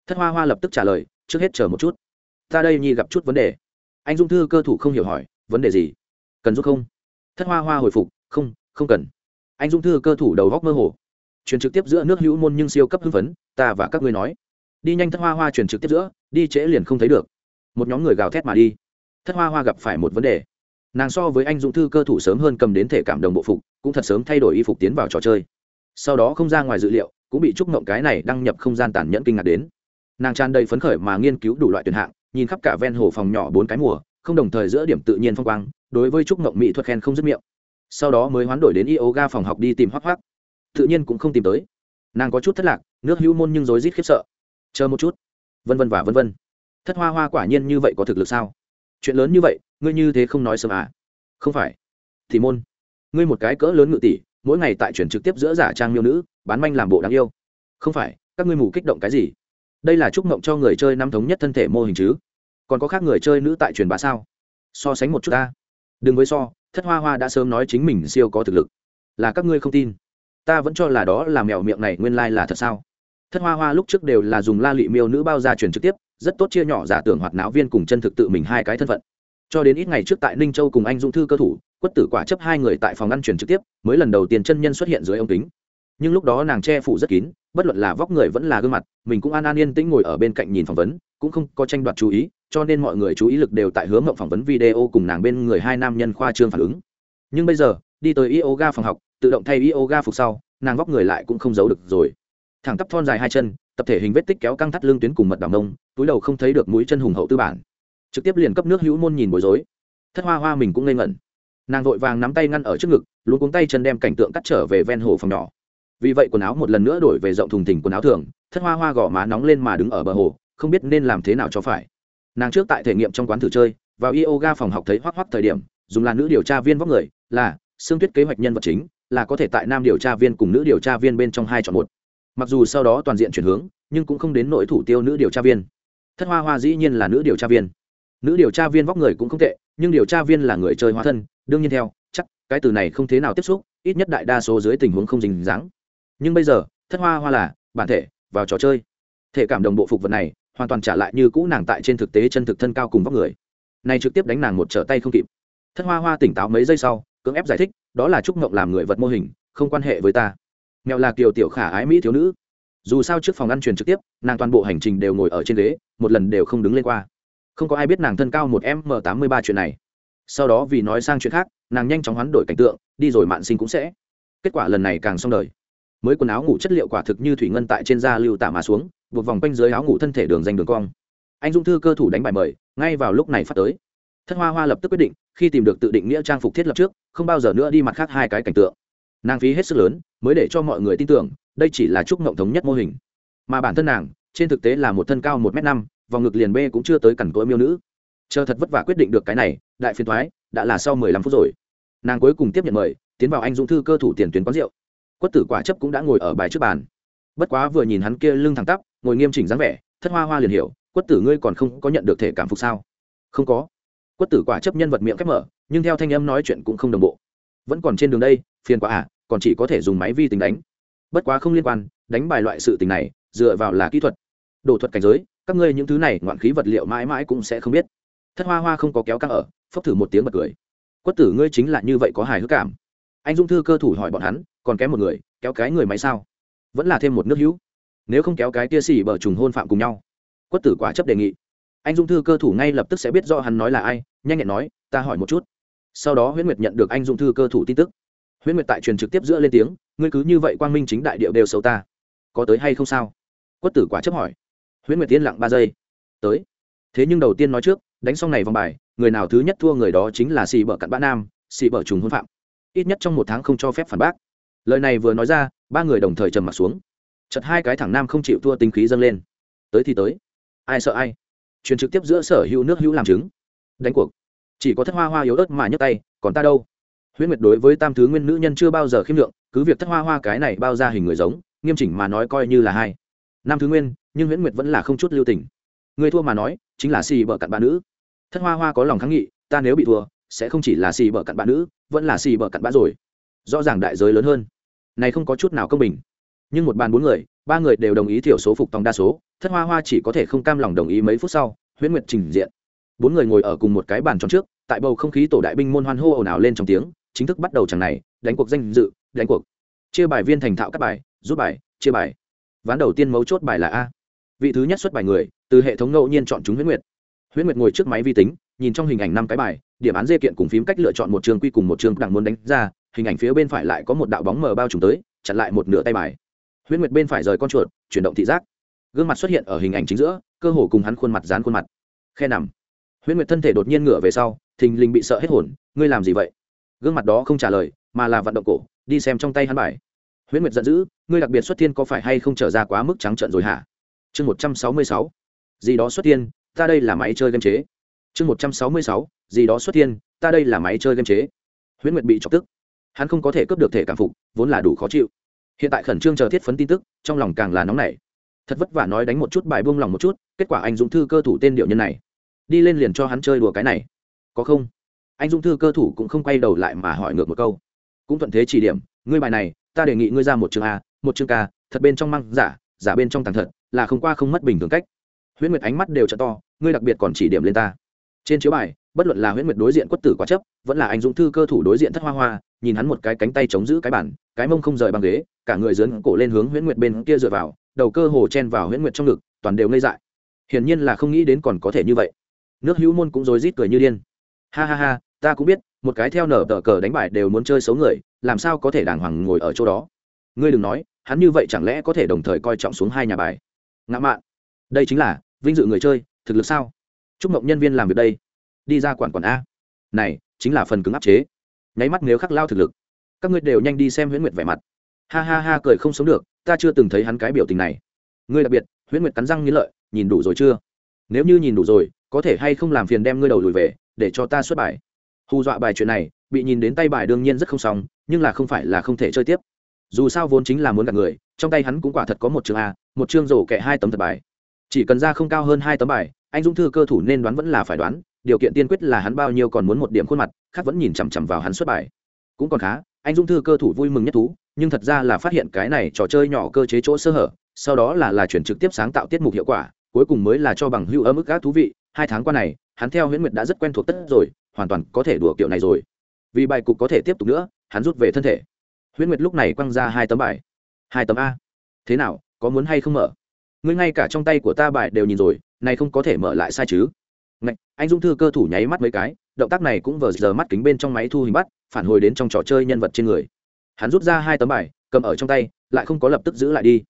Thất hoa hoa lập tức trả lời, trước hết chờ một chút. Ta đây nhi gặp chút vấn đề. Anh dung thư cơ thủ không hiểu hỏi, vấn đề gì? Cần giúp không? Thất hoa hoa hồi phục, không không cần anh dung thư cơ thủ đầu góc mơ hồ. Truyền trực tiếp giữa nước hữu môn nhưng siêu cấp hưng phấn, ta và các ngươi nói. Đi nhanh thất hoa hoa truyền trực tiếp giữa, đi trễ liền không thấy được. Một nhóm người gào thét mà đi. Thất hoa hoa gặp phải một vấn đề. Nàng so với anh dũng thư cơ thủ sớm hơn cầm đến thể cảm đồng bộ phục, cũng thật sớm thay đổi y phục tiến vào trò chơi. Sau đó không ra ngoài dự liệu, cũng bị trúc mộng cái này đăng nhập không gian tàn nhẫn kinh ngạc đến. Nàng tràn đầy phấn khởi mà nghiên cứu đủ loại tuyển hạng, nhìn khắp cả ven hồ phòng nhỏ bốn cái mùa, không đồng thời giữa điểm tự nhiên phong quang, đối với trúc mộng mỹ thuật khen không dứt miệng sau đó mới hoán đổi đến yoga phòng học đi tìm hoác hoác tự nhiên cũng không tìm tới. Nàng có chút thất lạc, nước hữu môn nhưng rối rít khiếp sợ. Chờ một chút. Vân vân và vân vân. Thất hoa hoa quả nhiên như vậy có thực lực sao? Chuyện lớn như vậy, ngươi như thế không nói sớm à? Không phải. Thì môn. Ngươi một cái cỡ lớn ngự tỷ, mỗi ngày tại chuyển trực tiếp giữa giả trang miêu nữ, bán manh làm bộ đáng yêu. Không phải, các ngươi mù kích động cái gì? Đây là chúc mộng cho người chơi năm thống nhất thân thể mô hình chứ? Còn có khác người chơi nữ tại truyền bá sao? So sánh một chút ta. Đừng với so thất hoa hoa đã sớm nói chính mình siêu có thực lực. Là các ngươi không tin. Ta vẫn cho là đó là mèo miệng này nguyên lai là thật sao? Thất hoa hoa lúc trước đều là dùng la lị miêu nữ bao ra truyền trực tiếp, rất tốt chia nhỏ giả tưởng hoạt não viên cùng chân thực tự mình hai cái thân phận. Cho đến ít ngày trước tại ninh châu cùng anh dũng thư cơ thủ, quất tử quả chấp hai người tại phòng ăn truyền trực tiếp, mới lần đầu tiên chân nhân xuất hiện dưới ống kính. Nhưng lúc đó nàng che phủ rất kín, bất luận là vóc người vẫn là gương mặt, mình cũng an an yên tĩnh ngồi ở bên cạnh nhìn phỏng vấn cũng không có tranh đoạt chú ý, cho nên mọi người chú ý lực đều tại hướng mộng phỏng vấn video cùng nàng bên người hai nam nhân khoa trương phản ứng. Nhưng bây giờ, đi tới yoga phòng học, tự động thay yoga phục sau, nàng vóc người lại cũng không giấu được rồi. Thẳng tắp thon dài hai chân, tập thể hình vết tích kéo căng thắt lưng tuyến cùng mật đảo mông, túi đầu không thấy được mũi chân hùng hậu tư bản. Trực tiếp liền cấp nước hữu môn nhìn bối rối. Thất hoa hoa mình cũng ngây ngẩn. Nàng vội vàng nắm tay ngăn ở trước ngực luôn cuống tay chân đem cảnh tượng cắt trở về ven hồ phòng nhỏ. Vì vậy quần áo một lần nữa đổi về rộng thùng thình quần áo thường, thất hoa hoa gõ má nóng lên mà đứng ở bờ hồ không biết nên làm thế nào cho phải. Nàng trước tại thể nghiệm trong quán thử chơi, vào yoga phòng học thấy hoắc hoắc thời điểm, dùng là nữ điều tra viên vóc người, là, xương tuyết kế hoạch nhân vật chính, là có thể tại nam điều tra viên cùng nữ điều tra viên bên trong hai chọn một. Mặc dù sau đó toàn diện chuyển hướng, nhưng cũng không đến nỗi thủ tiêu nữ điều tra viên. Thất hoa hoa dĩ nhiên là nữ điều tra viên. Nữ điều tra viên vóc người cũng không tệ, nhưng điều tra viên là người chơi hóa thân, đương nhiên theo, chắc, cái từ này không thế nào tiếp xúc, ít nhất đại đa số dưới tình huống không dính dáng. Nhưng bây giờ, thất hoa hoa là, bản thể, vào trò chơi. Thể cảm đồng bộ phục vật này hoàn toàn trả lại như cũ nàng tại trên thực tế chân thực thân cao cùng vóc người. Này trực tiếp đánh nàng một trở tay không kịp. Thất hoa hoa tỉnh táo mấy giây sau, cưỡng ép giải thích, đó là trúc mộng làm người vật mô hình, không quan hệ với ta. Nghèo là kiều tiểu khả ái mỹ thiếu nữ. Dù sao trước phòng ăn truyền trực tiếp, nàng toàn bộ hành trình đều ngồi ở trên ghế, một lần đều không đứng lên qua. Không có ai biết nàng thân cao một m tám mươi ba chuyện này. Sau đó vì nói sang chuyện khác, nàng nhanh chóng hoán đổi cảnh tượng, đi rồi mạn sinh cũng sẽ. Kết quả lần này càng xong đời. Mới quần áo ngủ chất liệu quả thực như thủy ngân tại trên da lưu tả mà xuống buộc vòng quanh dưới áo ngủ thân thể đường danh đường cong. Anh dung thư cơ thủ đánh bài mời, ngay vào lúc này phát tới. Thất hoa hoa lập tức quyết định, khi tìm được tự định nghĩa trang phục thiết lập trước, không bao giờ nữa đi mặt khác hai cái cảnh tượng. Nàng phí hết sức lớn, mới để cho mọi người tin tưởng, đây chỉ là chúc ngộng thống nhất mô hình. Mà bản thân nàng, trên thực tế là một thân cao một m năm, vòng ngực liền b cũng chưa tới cằn cỗi miêu nữ. Chờ thật vất vả quyết định được cái này, đại phiên thoái đã là sau mười lăm phút rồi. Nàng cuối cùng tiếp nhận mời, tiến vào anh dũng thư cơ thủ tiền tuyến quán rượu. Quất tử quả chấp cũng đã ngồi ở bài trước bàn. Bất quá vừa nhìn hắn kia lưng thẳng tắp ngồi nghiêm chỉnh dáng vẻ, thất hoa hoa liền hiểu, quất tử ngươi còn không có nhận được thể cảm phục sao? Không có. Quất tử quả chấp nhân vật miệng khép mở, nhưng theo thanh âm nói chuyện cũng không đồng bộ. Vẫn còn trên đường đây, phiền quả à còn chỉ có thể dùng máy vi tính đánh. Bất quá không liên quan, đánh bài loại sự tình này, dựa vào là kỹ thuật, đồ thuật cảnh giới, các ngươi những thứ này ngoạn khí vật liệu mãi mãi cũng sẽ không biết. Thất hoa hoa không có kéo căng ở, phốc thử một tiếng bật cười. Quất tử ngươi chính là như vậy có hài hước cảm. Anh dung thư cơ thủ hỏi bọn hắn, còn kém một người, kéo cái người máy sao? Vẫn là thêm một nước hữu nếu không kéo cái tia xỉ bờ trùng hôn phạm cùng nhau. Quất tử quả chấp đề nghị. Anh dung thư cơ thủ ngay lập tức sẽ biết rõ hắn nói là ai, nhanh nhẹn nói, ta hỏi một chút. Sau đó huyễn nguyệt nhận được anh dung thư cơ thủ tin tức. Huyễn nguyệt tại truyền trực tiếp giữa lên tiếng, ngươi cứ như vậy quang minh chính đại điệu đều xấu ta. Có tới hay không sao? Quất tử quả chấp hỏi. Huyễn nguyệt tiên lặng ba giây. Tới. Thế nhưng đầu tiên nói trước, đánh xong này vòng bài, người nào thứ nhất thua người đó chính là xì bờ cặn bã nam, xì bờ trùng hôn phạm. Ít nhất trong một tháng không cho phép phản bác. Lời này vừa nói ra, ba người đồng thời trầm m ặ t xuống chật hai cái thẳng nam không chịu thua tính khí dâng lên. Tới thì tới. Ai sợ ai? Truyền trực tiếp giữa sở hữu nước hữu làm chứng. Đánh cuộc. Chỉ có thất hoa hoa yếu ớt mà nhấc tay, còn ta đâu? Huyễn nguyệt đối với tam thứ nguyên nữ nhân chưa bao giờ khiêm lượng, cứ việc thất hoa hoa cái này bao ra hình người giống, nghiêm chỉnh mà nói coi như là hai. Nam thứ nguyên, nhưng huyễn nguyệt vẫn là không chút lưu tình. Người thua mà nói, chính là xì bợ cặn bạn nữ. Thất hoa hoa có lòng kháng nghị, ta nếu bị thua, sẽ không chỉ là xì bợ cặn bạn nữ, vẫn là xì bợ cặn bã rồi. Rõ ràng đại giới lớn hơn. Này không có chút nào công bình nhưng một bàn bốn người, ba người đều đồng ý thiểu số phục tòng đa số, thất hoa hoa chỉ có thể không cam lòng đồng ý mấy phút sau, huyễn nguyệt trình diện. Bốn người ngồi ở cùng một cái bàn tròn trước, tại bầu không khí tổ đại binh môn hoan hô ồn ào lên trong tiếng, chính thức bắt đầu chẳng này, đánh cuộc danh dự, đánh cuộc. Chia bài viên thành thạo các bài, rút bài, chia bài. Ván đầu tiên mấu chốt bài là a. Vị thứ nhất xuất bài người, từ hệ thống ngẫu nhiên chọn chúng huyễn nguyệt. Huyễn nguyệt ngồi trước máy vi tính, nhìn trong hình ảnh năm cái bài, điểm án dê kiện cùng phím cách lựa chọn một trường quy cùng một trường đặng muốn đánh ra, hình ảnh phía bên phải lại có một đạo bóng mờ bao trùm tới, chặn lại một nửa tay bài huyễn nguyệt bên phải rời con chuột, chuyển động thị giác. Gương mặt xuất hiện ở hình ảnh chính giữa, cơ hồ cùng hắn khuôn mặt dán khuôn mặt. Khe nằm. Huyễn nguyệt thân thể đột nhiên ngửa về sau, thình lình bị sợ hết hồn, ngươi làm gì vậy? Gương mặt đó không trả lời, mà là vận động cổ, đi xem trong tay hắn bài. Huyễn nguyệt giận dữ, ngươi đặc biệt xuất thiên có phải hay không trở ra quá mức trắng trợn rồi hả? Chương một trăm sáu mươi sáu. Gì đó xuất thiên, ta đây là máy chơi game chế. Chương một trăm sáu mươi sáu. Gì đó xuất thiên, ta đây là máy chơi game chế. Huyễn nguyệt bị chọc tức. Hắn không có thể cướp được thể cảm phục, vốn là đủ khó chịu hiện tại khẩn trương chờ thiết phấn tin tức, trong lòng càng là nóng nảy. Thật vất vả nói đánh một chút bài buông lòng một chút, kết quả anh dũng thư cơ thủ tên điệu nhân này. Đi lên liền cho hắn chơi đùa cái này. Có không? Anh dũng thư cơ thủ cũng không quay đầu lại mà hỏi ngược một câu. Cũng thuận thế chỉ điểm, ngươi bài này, ta đề nghị ngươi ra một chương a, một chương ca thật bên trong măng giả giả bên trong tàng thật, là không qua không mất bình thường cách. Huyễn nguyệt ánh mắt đều t to, ngươi đặc biệt còn chỉ điểm lên ta. Trên chiếu bài bất luận là huyễn nguyệt đối diện quất tử quá chấp, vẫn là anh dũng thư cơ thủ đối diện thất hoa hoa, nhìn hắn một cái cánh tay chống giữ cái bản cái mông không rời bằng ghế, cả người dướn cổ lên hướng huyễn nguyệt bên kia dựa vào, đầu cơ hồ chen vào huyễn nguyệt trong ngực, toàn đều ngây dại. Hiển nhiên là không nghĩ đến còn có thể như vậy. Nước hữu môn cũng rối rít cười như điên. Ha ha ha, ta cũng biết, một cái theo nở tờ cờ đánh bài đều muốn chơi xấu người, làm sao có thể đàng hoàng ngồi ở chỗ đó? Ngươi đừng nói, hắn như vậy chẳng lẽ có thể đồng thời coi trọng xuống hai nhà bài? Ngã mạn, đây chính là vinh dự người chơi, thực lực sao? Chúc mộng nhân viên làm việc đây đi ra quản quản a. Này, chính là phần cứng áp chế. Nháy mắt nếu khắc lao thực lực, các ngươi đều nhanh đi xem huyễn nguyệt vẻ mặt. Ha ha ha, cười không sống được, ta chưa từng thấy hắn cái biểu tình này. Ngươi đặc biệt, huyễn nguyệt cắn răng nghĩ lợi, nhìn đủ rồi chưa? Nếu như nhìn đủ rồi, có thể hay không làm phiền đem ngươi đầu lùi về, để cho ta xuất bài. Hù dọa bài chuyện này, bị nhìn đến tay bài đương nhiên rất không xong, nhưng là không phải là không thể chơi tiếp. Dù sao vốn chính là muốn gặp người, trong tay hắn cũng quả thật có một chương a, một chương rổ kẹ hai tấm thật bài. Chỉ cần ra không cao hơn hai tấm bài, anh dũng thư cơ thủ nên đoán vẫn là phải đoán điều kiện tiên quyết là hắn bao nhiêu còn muốn một điểm khuôn mặt, khác vẫn nhìn chằm chằm vào hắn xuất bài. Cũng còn khá, anh Dung thư cơ thủ vui mừng nhất thú, nhưng thật ra là phát hiện cái này trò chơi nhỏ cơ chế chỗ sơ hở, sau đó là là chuyển trực tiếp sáng tạo tiết mục hiệu quả, cuối cùng mới là cho bằng hưu ở mức gác thú vị. Hai tháng qua này, hắn theo huyễn nguyệt đã rất quen thuộc tất rồi, hoàn toàn có thể đùa kiểu này rồi. Vì bài cục có thể tiếp tục nữa, hắn rút về thân thể. Huyễn nguyệt lúc này quăng ra hai tấm bài. Hai tấm a. Thế nào, có muốn hay không mở? Ngươi ngay cả trong tay của ta bài đều nhìn rồi, này không có thể mở lại sai chứ? Anh dung thư cơ thủ nháy mắt mấy cái, động tác này cũng vờ giờ mắt kính bên trong máy thu hình bắt, phản hồi đến trong trò chơi nhân vật trên người. Hắn rút ra hai tấm bài, cầm ở trong tay, lại không có lập tức giữ lại đi,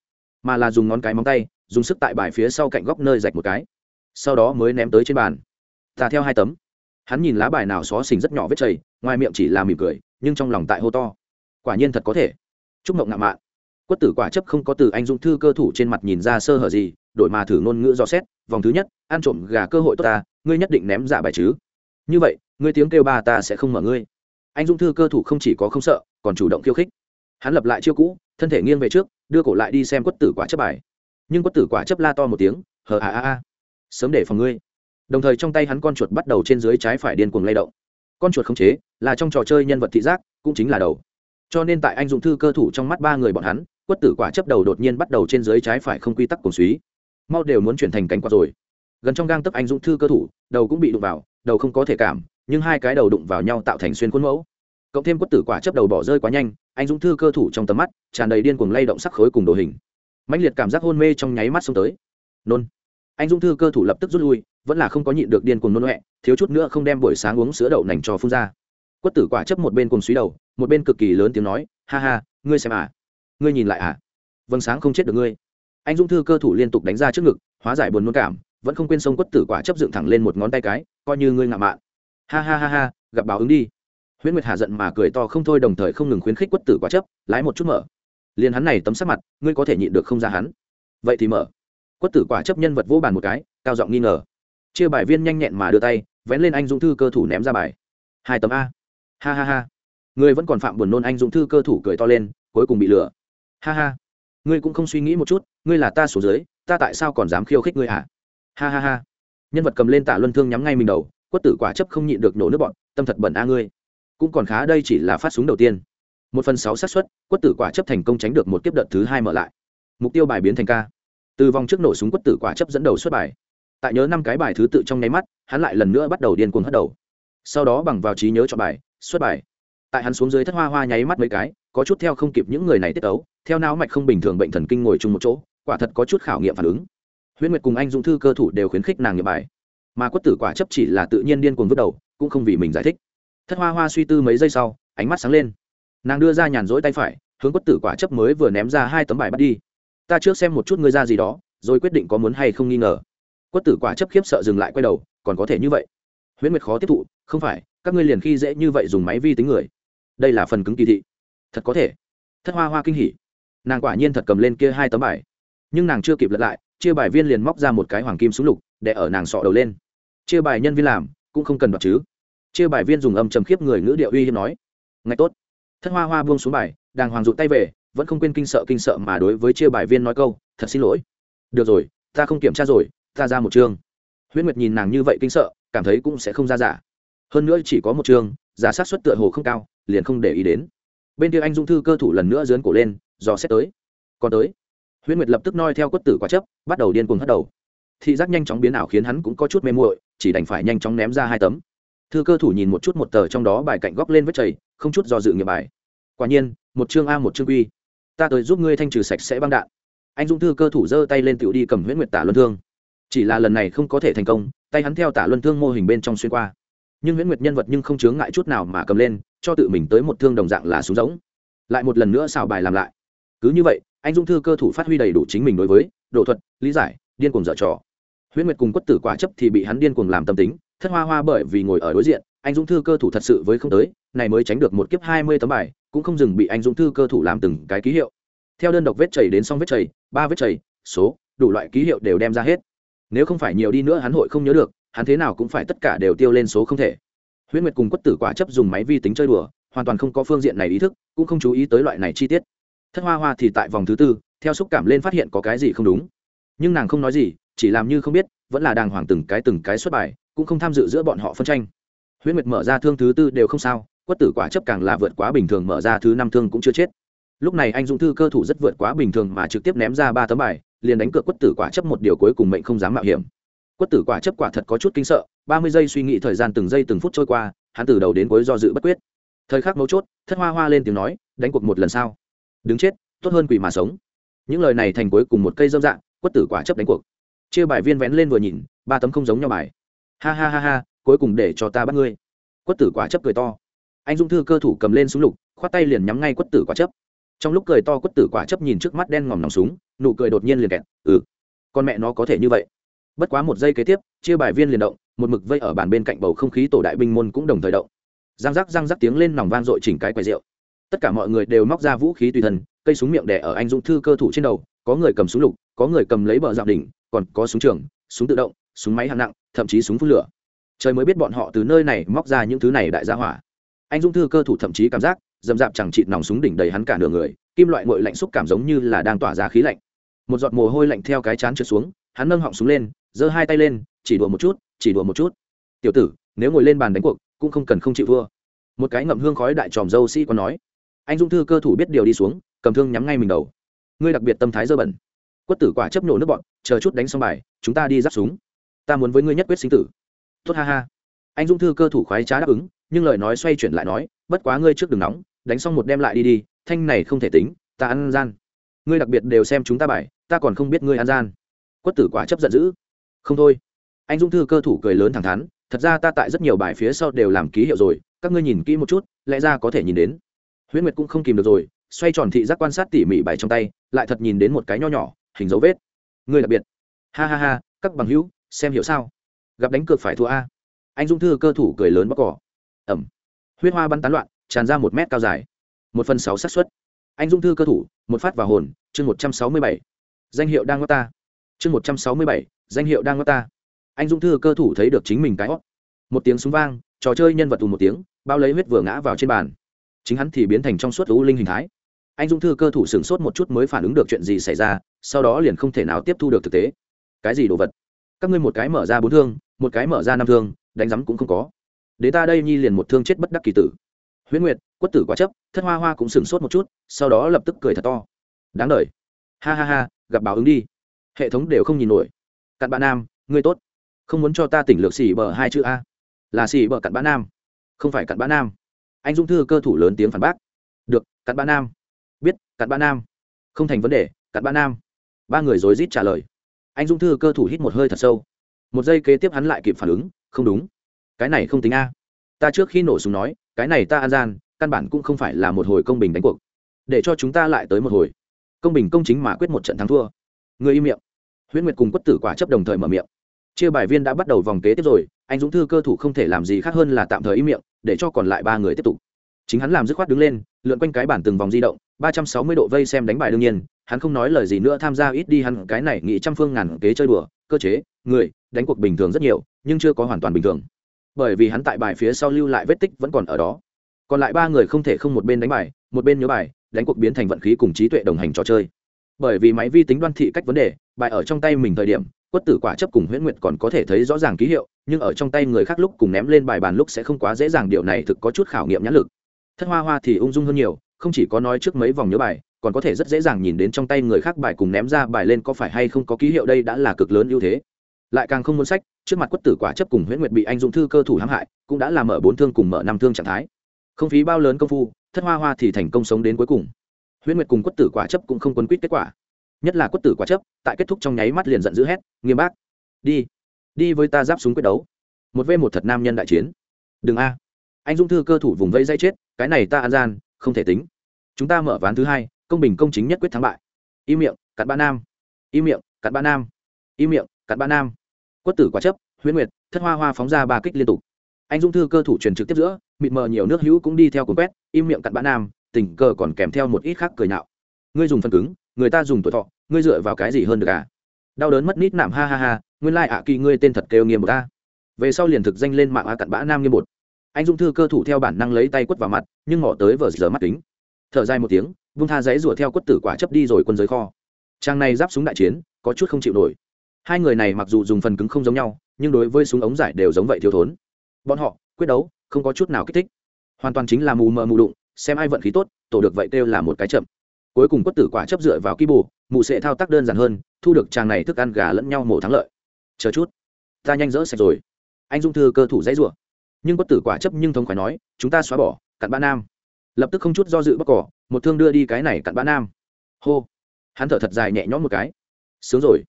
mà là dùng ngón cái móng tay, dùng sức tại bài phía sau cạnh góc nơi rạch một cái. Sau đó mới ném tới trên bàn. Ta theo hai tấm. Hắn nhìn lá bài nào xó xình rất nhỏ vết chảy ngoài miệng chỉ là mỉm cười, nhưng trong lòng tại hô to. Quả nhiên thật có thể. Chúc mộng ngạo mạn. Quất tử quả chấp không có từ anh dũng thư cơ thủ trên mặt nhìn ra sơ hở gì, đổi mà thử ngôn ngữ do xét, vòng thứ nhất, ăn trộm gà cơ hội tốt ta ngươi nhất định ném giả bài chứ. Như vậy, ngươi tiếng kêu ba ta sẽ không mở ngươi. Anh dũng thư cơ thủ không chỉ có không sợ, còn chủ động khiêu khích. Hắn lập lại chiêu cũ, thân thể nghiêng về trước, đưa cổ lại đi xem quất tử quả chấp bài. Nhưng quất tử quả chấp la to một tiếng, hờ a a a, sớm để phòng ngươi. Đồng thời trong tay hắn con chuột bắt đầu trên dưới trái phải điên cuồng lay động. Con chuột khống chế, là trong trò chơi nhân vật thị giác, cũng chính là đầu. Cho nên tại anh dụng thư cơ thủ trong mắt ba người bọn hắn, quất tử quả chấp đầu đột nhiên bắt đầu trên dưới trái phải không quy tắc cuồng suý. Mau đều muốn chuyển thành cánh quạt rồi gần trong gang tấc anh dũng thư cơ thủ, đầu cũng bị đụng vào, đầu không có thể cảm, nhưng hai cái đầu đụng vào nhau tạo thành xuyên khuôn mẫu. Cộng thêm quất tử quả chấp đầu bỏ rơi quá nhanh, anh dũng thư cơ thủ trong tầm mắt tràn đầy điên cuồng lay động sắc khối cùng đồ hình. Mãnh liệt cảm giác hôn mê trong nháy mắt xông tới. Nôn. Anh dũng thư cơ thủ lập tức rút lui, vẫn là không có nhịn được điên cuồng nôn huệ, thiếu chút nữa không đem buổi sáng uống sữa đậu nành cho phun ra. Quất tử quả chấp một bên cùng suý đầu, một bên cực kỳ lớn tiếng nói, ha ha, ngươi xem à ngươi nhìn lại à? Vâng sáng không chết được ngươi. Anh dũng thư cơ thủ liên tục đánh ra trước ngực, hóa giải buồn nôn cảm vẫn không quên sông quất tử quả chấp dựng thẳng lên một ngón tay cái, coi như ngươi ngạo mạn. Ha ha ha ha, gặp báo ứng đi. Huyễn nguyệt hà giận mà cười to không thôi đồng thời không ngừng khuyến khích quất tử quả chấp, lái một chút mở. Liền hắn này tấm sắc mặt, ngươi có thể nhịn được không ra hắn. Vậy thì mở. Quất tử quả chấp nhân vật vô bàn một cái, cao giọng nghi ngờ. Chia bài viên nhanh nhẹn mà đưa tay, vén lên anh dũng thư cơ thủ ném ra bài. Hai tấm a. Ha ha ha. Ngươi vẫn còn phạm buồn nôn anh dũng thư cơ thủ cười to lên, cuối cùng bị lừa. Ha ha. Ngươi cũng không suy nghĩ một chút, ngươi là ta số dưới, ta tại sao còn dám khiêu khích ngươi hả? Ha ha ha. Nhân vật cầm lên tả luân thương nhắm ngay mình đầu, quất tử quả chấp không nhịn được nổ nước bọn, tâm thật bẩn a ngươi. Cũng còn khá đây chỉ là phát súng đầu tiên. Một phần sáu xác suất, quất tử quả chấp thành công tránh được một kiếp đợt thứ hai mở lại. Mục tiêu bài biến thành ca. Từ vòng trước nổ súng quất tử quả chấp dẫn đầu xuất bài. Tại nhớ năm cái bài thứ tự trong nháy mắt, hắn lại lần nữa bắt đầu điên cuồng hất đầu. Sau đó bằng vào trí nhớ cho bài, xuất bài. Tại hắn xuống dưới thất hoa hoa nháy mắt mấy cái, có chút theo không kịp những người này tiết tấu, theo não mạch không bình thường bệnh thần kinh ngồi chung một chỗ, quả thật có chút khảo nghiệm phản ứng huyễn nguyệt cùng anh dũng thư cơ thủ đều khuyến khích nàng nghiệm bài. Mà quất tử quả chấp chỉ là tự nhiên điên cuồng vứt đầu, cũng không vì mình giải thích. Thất hoa hoa suy tư mấy giây sau, ánh mắt sáng lên. Nàng đưa ra nhàn rỗi tay phải, hướng quất tử quả chấp mới vừa ném ra hai tấm bài bắt đi. Ta trước xem một chút ngươi ra gì đó, rồi quyết định có muốn hay không nghi ngờ. Quất tử quả chấp khiếp sợ dừng lại quay đầu, còn có thể như vậy? Huyễn nguyệt khó tiếp thụ, không phải, các ngươi liền khi dễ như vậy dùng máy vi tính người. Đây là phần cứng kỳ thị. Thật có thể. Thất hoa hoa kinh hỉ. Nàng quả nhiên thật cầm lên kia hai tấm bài. Nhưng nàng chưa kịp lật lại chia bài viên liền móc ra một cái hoàng kim súng lục để ở nàng sọ đầu lên. Chia bài nhân viên làm, cũng không cần đoạt chứ. Chia bài viên dùng âm trầm khiếp người ngữ điệu uy hiếp nói ngay tốt. Thất hoa hoa buông xuống bài, đàng hoàng rụt tay về, vẫn không quên kinh sợ kinh sợ mà đối với chia bài viên nói câu, thật xin lỗi. Được rồi, ta không kiểm tra rồi, ta ra một chương. Huyễn nguyệt nhìn nàng như vậy kinh sợ, cảm thấy cũng sẽ không ra giả. Hơn nữa chỉ có một chương, giả sát xuất tựa hồ không cao, liền không để ý đến. Bên kia anh dung thư cơ thủ lần nữa dướn cổ lên, dò xét tới. Còn tới huyễn nguyệt lập tức noi theo quất tử quá chấp, bắt đầu điên cuồng hất đầu. Thị giác nhanh chóng biến ảo khiến hắn cũng có chút mê muội, chỉ đành phải nhanh chóng ném ra hai tấm. Thư cơ thủ nhìn một chút một tờ trong đó bài cạnh góc lên vết chảy không chút do dự nghiệp bài. Quả nhiên, một chương a, một chương quy ta tới giúp ngươi thanh trừ sạch sẽ băng đạn. Anh dung thư cơ thủ giơ tay lên tựu đi cầm huyễn nguyệt tả luân thương. Chỉ là lần này không có thể thành công, tay hắn theo tả luân thương mô hình bên trong xuyên qua. Nhưng huyễn nguyệt nhân vật nhưng không chướng ngại chút nào mà cầm lên, cho tự mình tới một thương đồng dạng là xuống giống lại một lần nữa xào bài làm lại. Cứ như vậy anh dung thư cơ thủ phát huy đầy đủ chính mình đối với độ thuật, lý giải, điên cuồng dở trò. Huyễn nguyệt cùng quất tử quả chấp thì bị hắn điên cuồng làm tâm tính, thất hoa hoa bởi vì ngồi ở đối diện, anh dung thư cơ thủ thật sự với không tới, này mới tránh được một kiếp hai mươi tấm bài, cũng không dừng bị anh dung thư cơ thủ làm từng cái ký hiệu. Theo đơn độc vết chảy đến xong vết chảy, ba vết chảy, số, đủ loại ký hiệu đều đem ra hết. Nếu không phải nhiều đi nữa hắn hội không nhớ được, hắn thế nào cũng phải tất cả đều tiêu lên số không thể. Huyễn nguyệt cùng quất tử quả chấp dùng máy vi tính chơi đùa, hoàn toàn không có phương diện này ý thức, cũng không chú ý tới loại này chi tiết thất hoa hoa thì tại vòng thứ tư, theo xúc cảm lên phát hiện có cái gì không đúng. Nhưng nàng không nói gì, chỉ làm như không biết, vẫn là đàng hoàng từng cái từng cái xuất bài, cũng không tham dự giữa bọn họ phân tranh. Huyễn nguyệt mở ra thương thứ tư đều không sao, quất tử quả chấp càng là vượt quá bình thường mở ra thứ năm thương cũng chưa chết. Lúc này anh dũng thư cơ thủ rất vượt quá bình thường mà trực tiếp ném ra ba tấm bài, liền đánh cược quất tử quả chấp một điều cuối cùng mệnh không dám mạo hiểm. Quất tử quả chấp quả thật có chút kinh sợ, ba mươi giây suy nghĩ thời gian từng giây từng phút trôi qua, hắn từ đầu đến cuối do dự bất quyết. Thời khắc mấu chốt, thất hoa hoa lên tiếng nói, đánh cuộc một lần sau đứng chết, tốt hơn quỷ mà sống. Những lời này thành cuối cùng một cây dâm dạng, quất tử quả chấp đánh cuộc. Chia bài viên vén lên vừa nhìn, ba tấm không giống nhau bài. Ha ha ha ha, cuối cùng để cho ta bắt ngươi. Quất tử quả chấp cười to. Anh dung thư cơ thủ cầm lên súng lục, khoát tay liền nhắm ngay quất tử quả chấp. Trong lúc cười to quất tử quả chấp nhìn trước mắt đen ngòm nòng súng, nụ cười đột nhiên liền kẹt ừ con mẹ nó có thể như vậy. Bất quá một giây kế tiếp, chia bài viên liền động, một mực vây ở bàn bên cạnh bầu không khí tổ đại binh môn cũng đồng thời động. Răng rắc răng rắc tiếng lên nòng vang dội chỉnh cái quầy rượu tất cả mọi người đều móc ra vũ khí tùy thân, cây súng miệng đẻ ở anh dũng thư cơ thủ trên đầu, có người cầm súng lục, có người cầm lấy bờ dạo đỉnh, còn có súng trường, súng tự động, súng máy hạng nặng, thậm chí súng phun lửa. Trời mới biết bọn họ từ nơi này móc ra những thứ này đại gia hỏa. Anh dũng thư cơ thủ thậm chí cảm giác, dầm dạp chẳng chịt nòng súng đỉnh đầy hắn cả nửa người, kim loại ngội lạnh xúc cảm giống như là đang tỏa ra khí lạnh. Một giọt mồ hôi lạnh theo cái chán trượt xuống, hắn nâng họng súng lên, giơ hai tay lên, chỉ đùa một chút, chỉ đùa một chút. Tiểu tử, nếu ngồi lên bàn đánh cuộc, cũng không cần không chịu thua. Một cái ngậm hương khói đại tròm dâu sĩ còn nói anh dung thư cơ thủ biết điều đi xuống, cầm thương nhắm ngay mình đầu. Ngươi đặc biệt tâm thái dơ bẩn. Quất tử quả chấp nổ nước bọn, chờ chút đánh xong bài, chúng ta đi giáp súng. Ta muốn với ngươi nhất quyết sinh tử. Tốt ha ha. Anh dung thư cơ thủ khoái trá đáp ứng, nhưng lời nói xoay chuyển lại nói, bất quá ngươi trước đừng nóng, đánh xong một đem lại đi đi, thanh này không thể tính, ta ăn gian. Ngươi đặc biệt đều xem chúng ta bài, ta còn không biết ngươi ăn gian. Quất tử quả chấp giận dữ. Không thôi. Anh Dung thư cơ thủ cười lớn thẳng thắn, thật ra ta tại rất nhiều bài phía sau đều làm ký hiệu rồi, các ngươi nhìn kỹ một chút, lẽ ra có thể nhìn đến huyễn nguyệt cũng không kìm được rồi, xoay tròn thị giác quan sát tỉ mỉ bài trong tay, lại thật nhìn đến một cái nho nhỏ, hình dấu vết. Người đặc biệt. Ha ha ha, các bằng hữu, xem hiểu sao? Gặp đánh cược phải thua a. Anh dung thư cơ thủ cười lớn bóc cỏ. Ẩm. Huyết hoa bắn tán loạn, tràn ra một mét cao dài. Một phần sáu xác suất. Anh dung thư cơ thủ, một phát vào hồn, chương một trăm sáu mươi bảy. Danh hiệu đang ngó ta. Chương một trăm sáu mươi bảy, danh hiệu đang ngó ta. Anh dung thư cơ thủ thấy được chính mình cái hót một tiếng súng vang, trò chơi nhân vật tù một tiếng, bao lấy huyết vừa ngã vào trên bàn chính hắn thì biến thành trong suốt u linh hình thái. Anh dung thư cơ thủ sửng sốt một chút mới phản ứng được chuyện gì xảy ra, sau đó liền không thể nào tiếp thu được thực tế. Cái gì đồ vật? Các ngươi một cái mở ra bốn thương, một cái mở ra năm thương, đánh rắm cũng không có. Đến ta đây nhi liền một thương chết bất đắc kỳ tử. Huyễn nguyệt, quất tử quá chấp, thất hoa hoa cũng sửng sốt một chút, sau đó lập tức cười thật to. Đáng đ ha ha ha, gặp báo ứng đi. Hệ thống đều không nhìn nổi. Cặn bạn nam, ngươi tốt. Không muốn cho ta tỉnh lược xỉ bờ hai chữ a. Là xỉ bờ cặn bã nam. Không phải cặn bã nam anh dung thư cơ thủ lớn tiếng phản bác. Được, cặn bã nam. Biết, cặn bã nam. Không thành vấn đề, cặn bã nam. Ba người rối rít trả lời. Anh dung thư cơ thủ hít một hơi thật sâu. Một giây kế tiếp hắn lại kịp phản ứng, không đúng. Cái này không tính a. Ta trước khi nổ súng nói, cái này ta an gian, căn bản cũng không phải là một hồi công bình đánh cuộc. Để cho chúng ta lại tới một hồi. Công bình công chính mà quyết một trận thắng thua. Người im miệng. Huyễn nguyệt cùng quất tử quả chấp đồng thời mở miệng. Chia bài viên đã bắt đầu vòng kế tiếp rồi, anh dũng thư cơ thủ không thể làm gì khác hơn là tạm thời im miệng để cho còn lại ba người tiếp tục. Chính hắn làm dứt khoát đứng lên, lượn quanh cái bản từng vòng di động, ba trăm sáu mươi độ vây xem đánh bài đương nhiên, hắn không nói lời gì nữa tham gia ít đi hắn cái này nghĩ trăm phương ngàn kế chơi đùa, cơ chế, người, đánh cuộc bình thường rất nhiều, nhưng chưa có hoàn toàn bình thường. Bởi vì hắn tại bài phía sau lưu lại vết tích vẫn còn ở đó. Còn lại ba người không thể không một bên đánh bài, một bên nhớ bài, đánh cuộc biến thành vận khí cùng trí tuệ đồng hành trò chơi. Bởi vì máy vi tính đoan thị cách vấn đề, bài ở trong tay mình thời điểm, quất tử quả chấp cùng huyễn nguyệt còn có thể thấy rõ ràng ký hiệu nhưng ở trong tay người khác lúc cùng ném lên bài bàn lúc sẽ không quá dễ dàng, điều này thực có chút khảo nghiệm nhãn lực. Thất hoa hoa thì ung dung hơn nhiều, không chỉ có nói trước mấy vòng nhớ bài, còn có thể rất dễ dàng nhìn đến trong tay người khác bài cùng ném ra bài lên có phải hay không có ký hiệu, đây đã là cực lớn ưu thế. Lại càng không muốn sách, trước mặt quất tử quả chấp cùng huyễn nguyệt bị anh dũng thư cơ thủ hãm hại, cũng đã làm mở bốn thương cùng mở năm thương trạng thái. Không phí bao lớn công phu, thất hoa hoa thì thành công sống đến cuối cùng. Huyễn nguyệt cùng quất tử quả chấp cũng không quấn quýt kết quả. Nhất là quất tử quả chấp, tại kết thúc trong nháy mắt liền giận dữ hét, nghiêm bác, đi đi với ta giáp súng quyết đấu. Một v một thật nam nhân đại chiến. Đừng a. Anh dũng thư cơ thủ vùng vây dây chết, cái này ta an gian, không thể tính. Chúng ta mở ván thứ hai, công bình công chính nhất quyết thắng bại. Im miệng, cặn ba nam. Im miệng, cặn ba nam. Im miệng, cặn ba nam. Quất tử quá chấp, huyễn nguyệt, thất hoa hoa phóng ra ba kích liên tục. Anh dũng thư cơ thủ truyền trực tiếp giữa, mịt mờ nhiều nước hữu cũng đi theo cuốn quét im miệng cặn bã nam, tình cờ còn kèm theo một ít khác cười nhạo. Ngươi dùng phần cứng, người ta dùng tuổi thọ, ngươi dựa vào cái gì hơn được à? Đau đớn mất nít nạm, ha ha ha nguyên lai ạ kỳ ngươi tên thật kêu nghiêm một ta. Về sau liền thực danh lên mạng a cặn bã nam nghiêm một. Anh dung thư cơ thủ theo bản năng lấy tay quất vào mặt, nhưng mỏ tới vờ giờ mắt kính. Thở dài một tiếng, vung tha giấy rủa theo quất tử quả chấp đi rồi quân giới kho. Trang này giáp súng đại chiến, có chút không chịu nổi. Hai người này mặc dù dùng phần cứng không giống nhau, nhưng đối với súng ống giải đều giống vậy thiếu thốn. Bọn họ, quyết đấu, không có chút nào kích thích. Hoàn toàn chính là mù mờ mù đụng, xem ai vận khí tốt, tổ được vậy kêu là một cái chậm. Cuối cùng quất tử quả chấp dựa vào ký bù mụ sẽ thao tác đơn giản hơn, thu được chàng này thức ăn gà lẫn nhau mổ thắng lợi chờ chút, ta nhanh rỡ sạch rồi. Anh dung thư cơ thủ dãy rủa. Nhưng bất tử quả chấp nhưng thống khoái nói, chúng ta xóa bỏ, cặn bã nam. Lập tức không chút do dự bóc cỏ, một thương đưa đi cái này cặn bã nam. Hô. Hắn thở thật dài nhẹ nhõm một cái. Sướng rồi.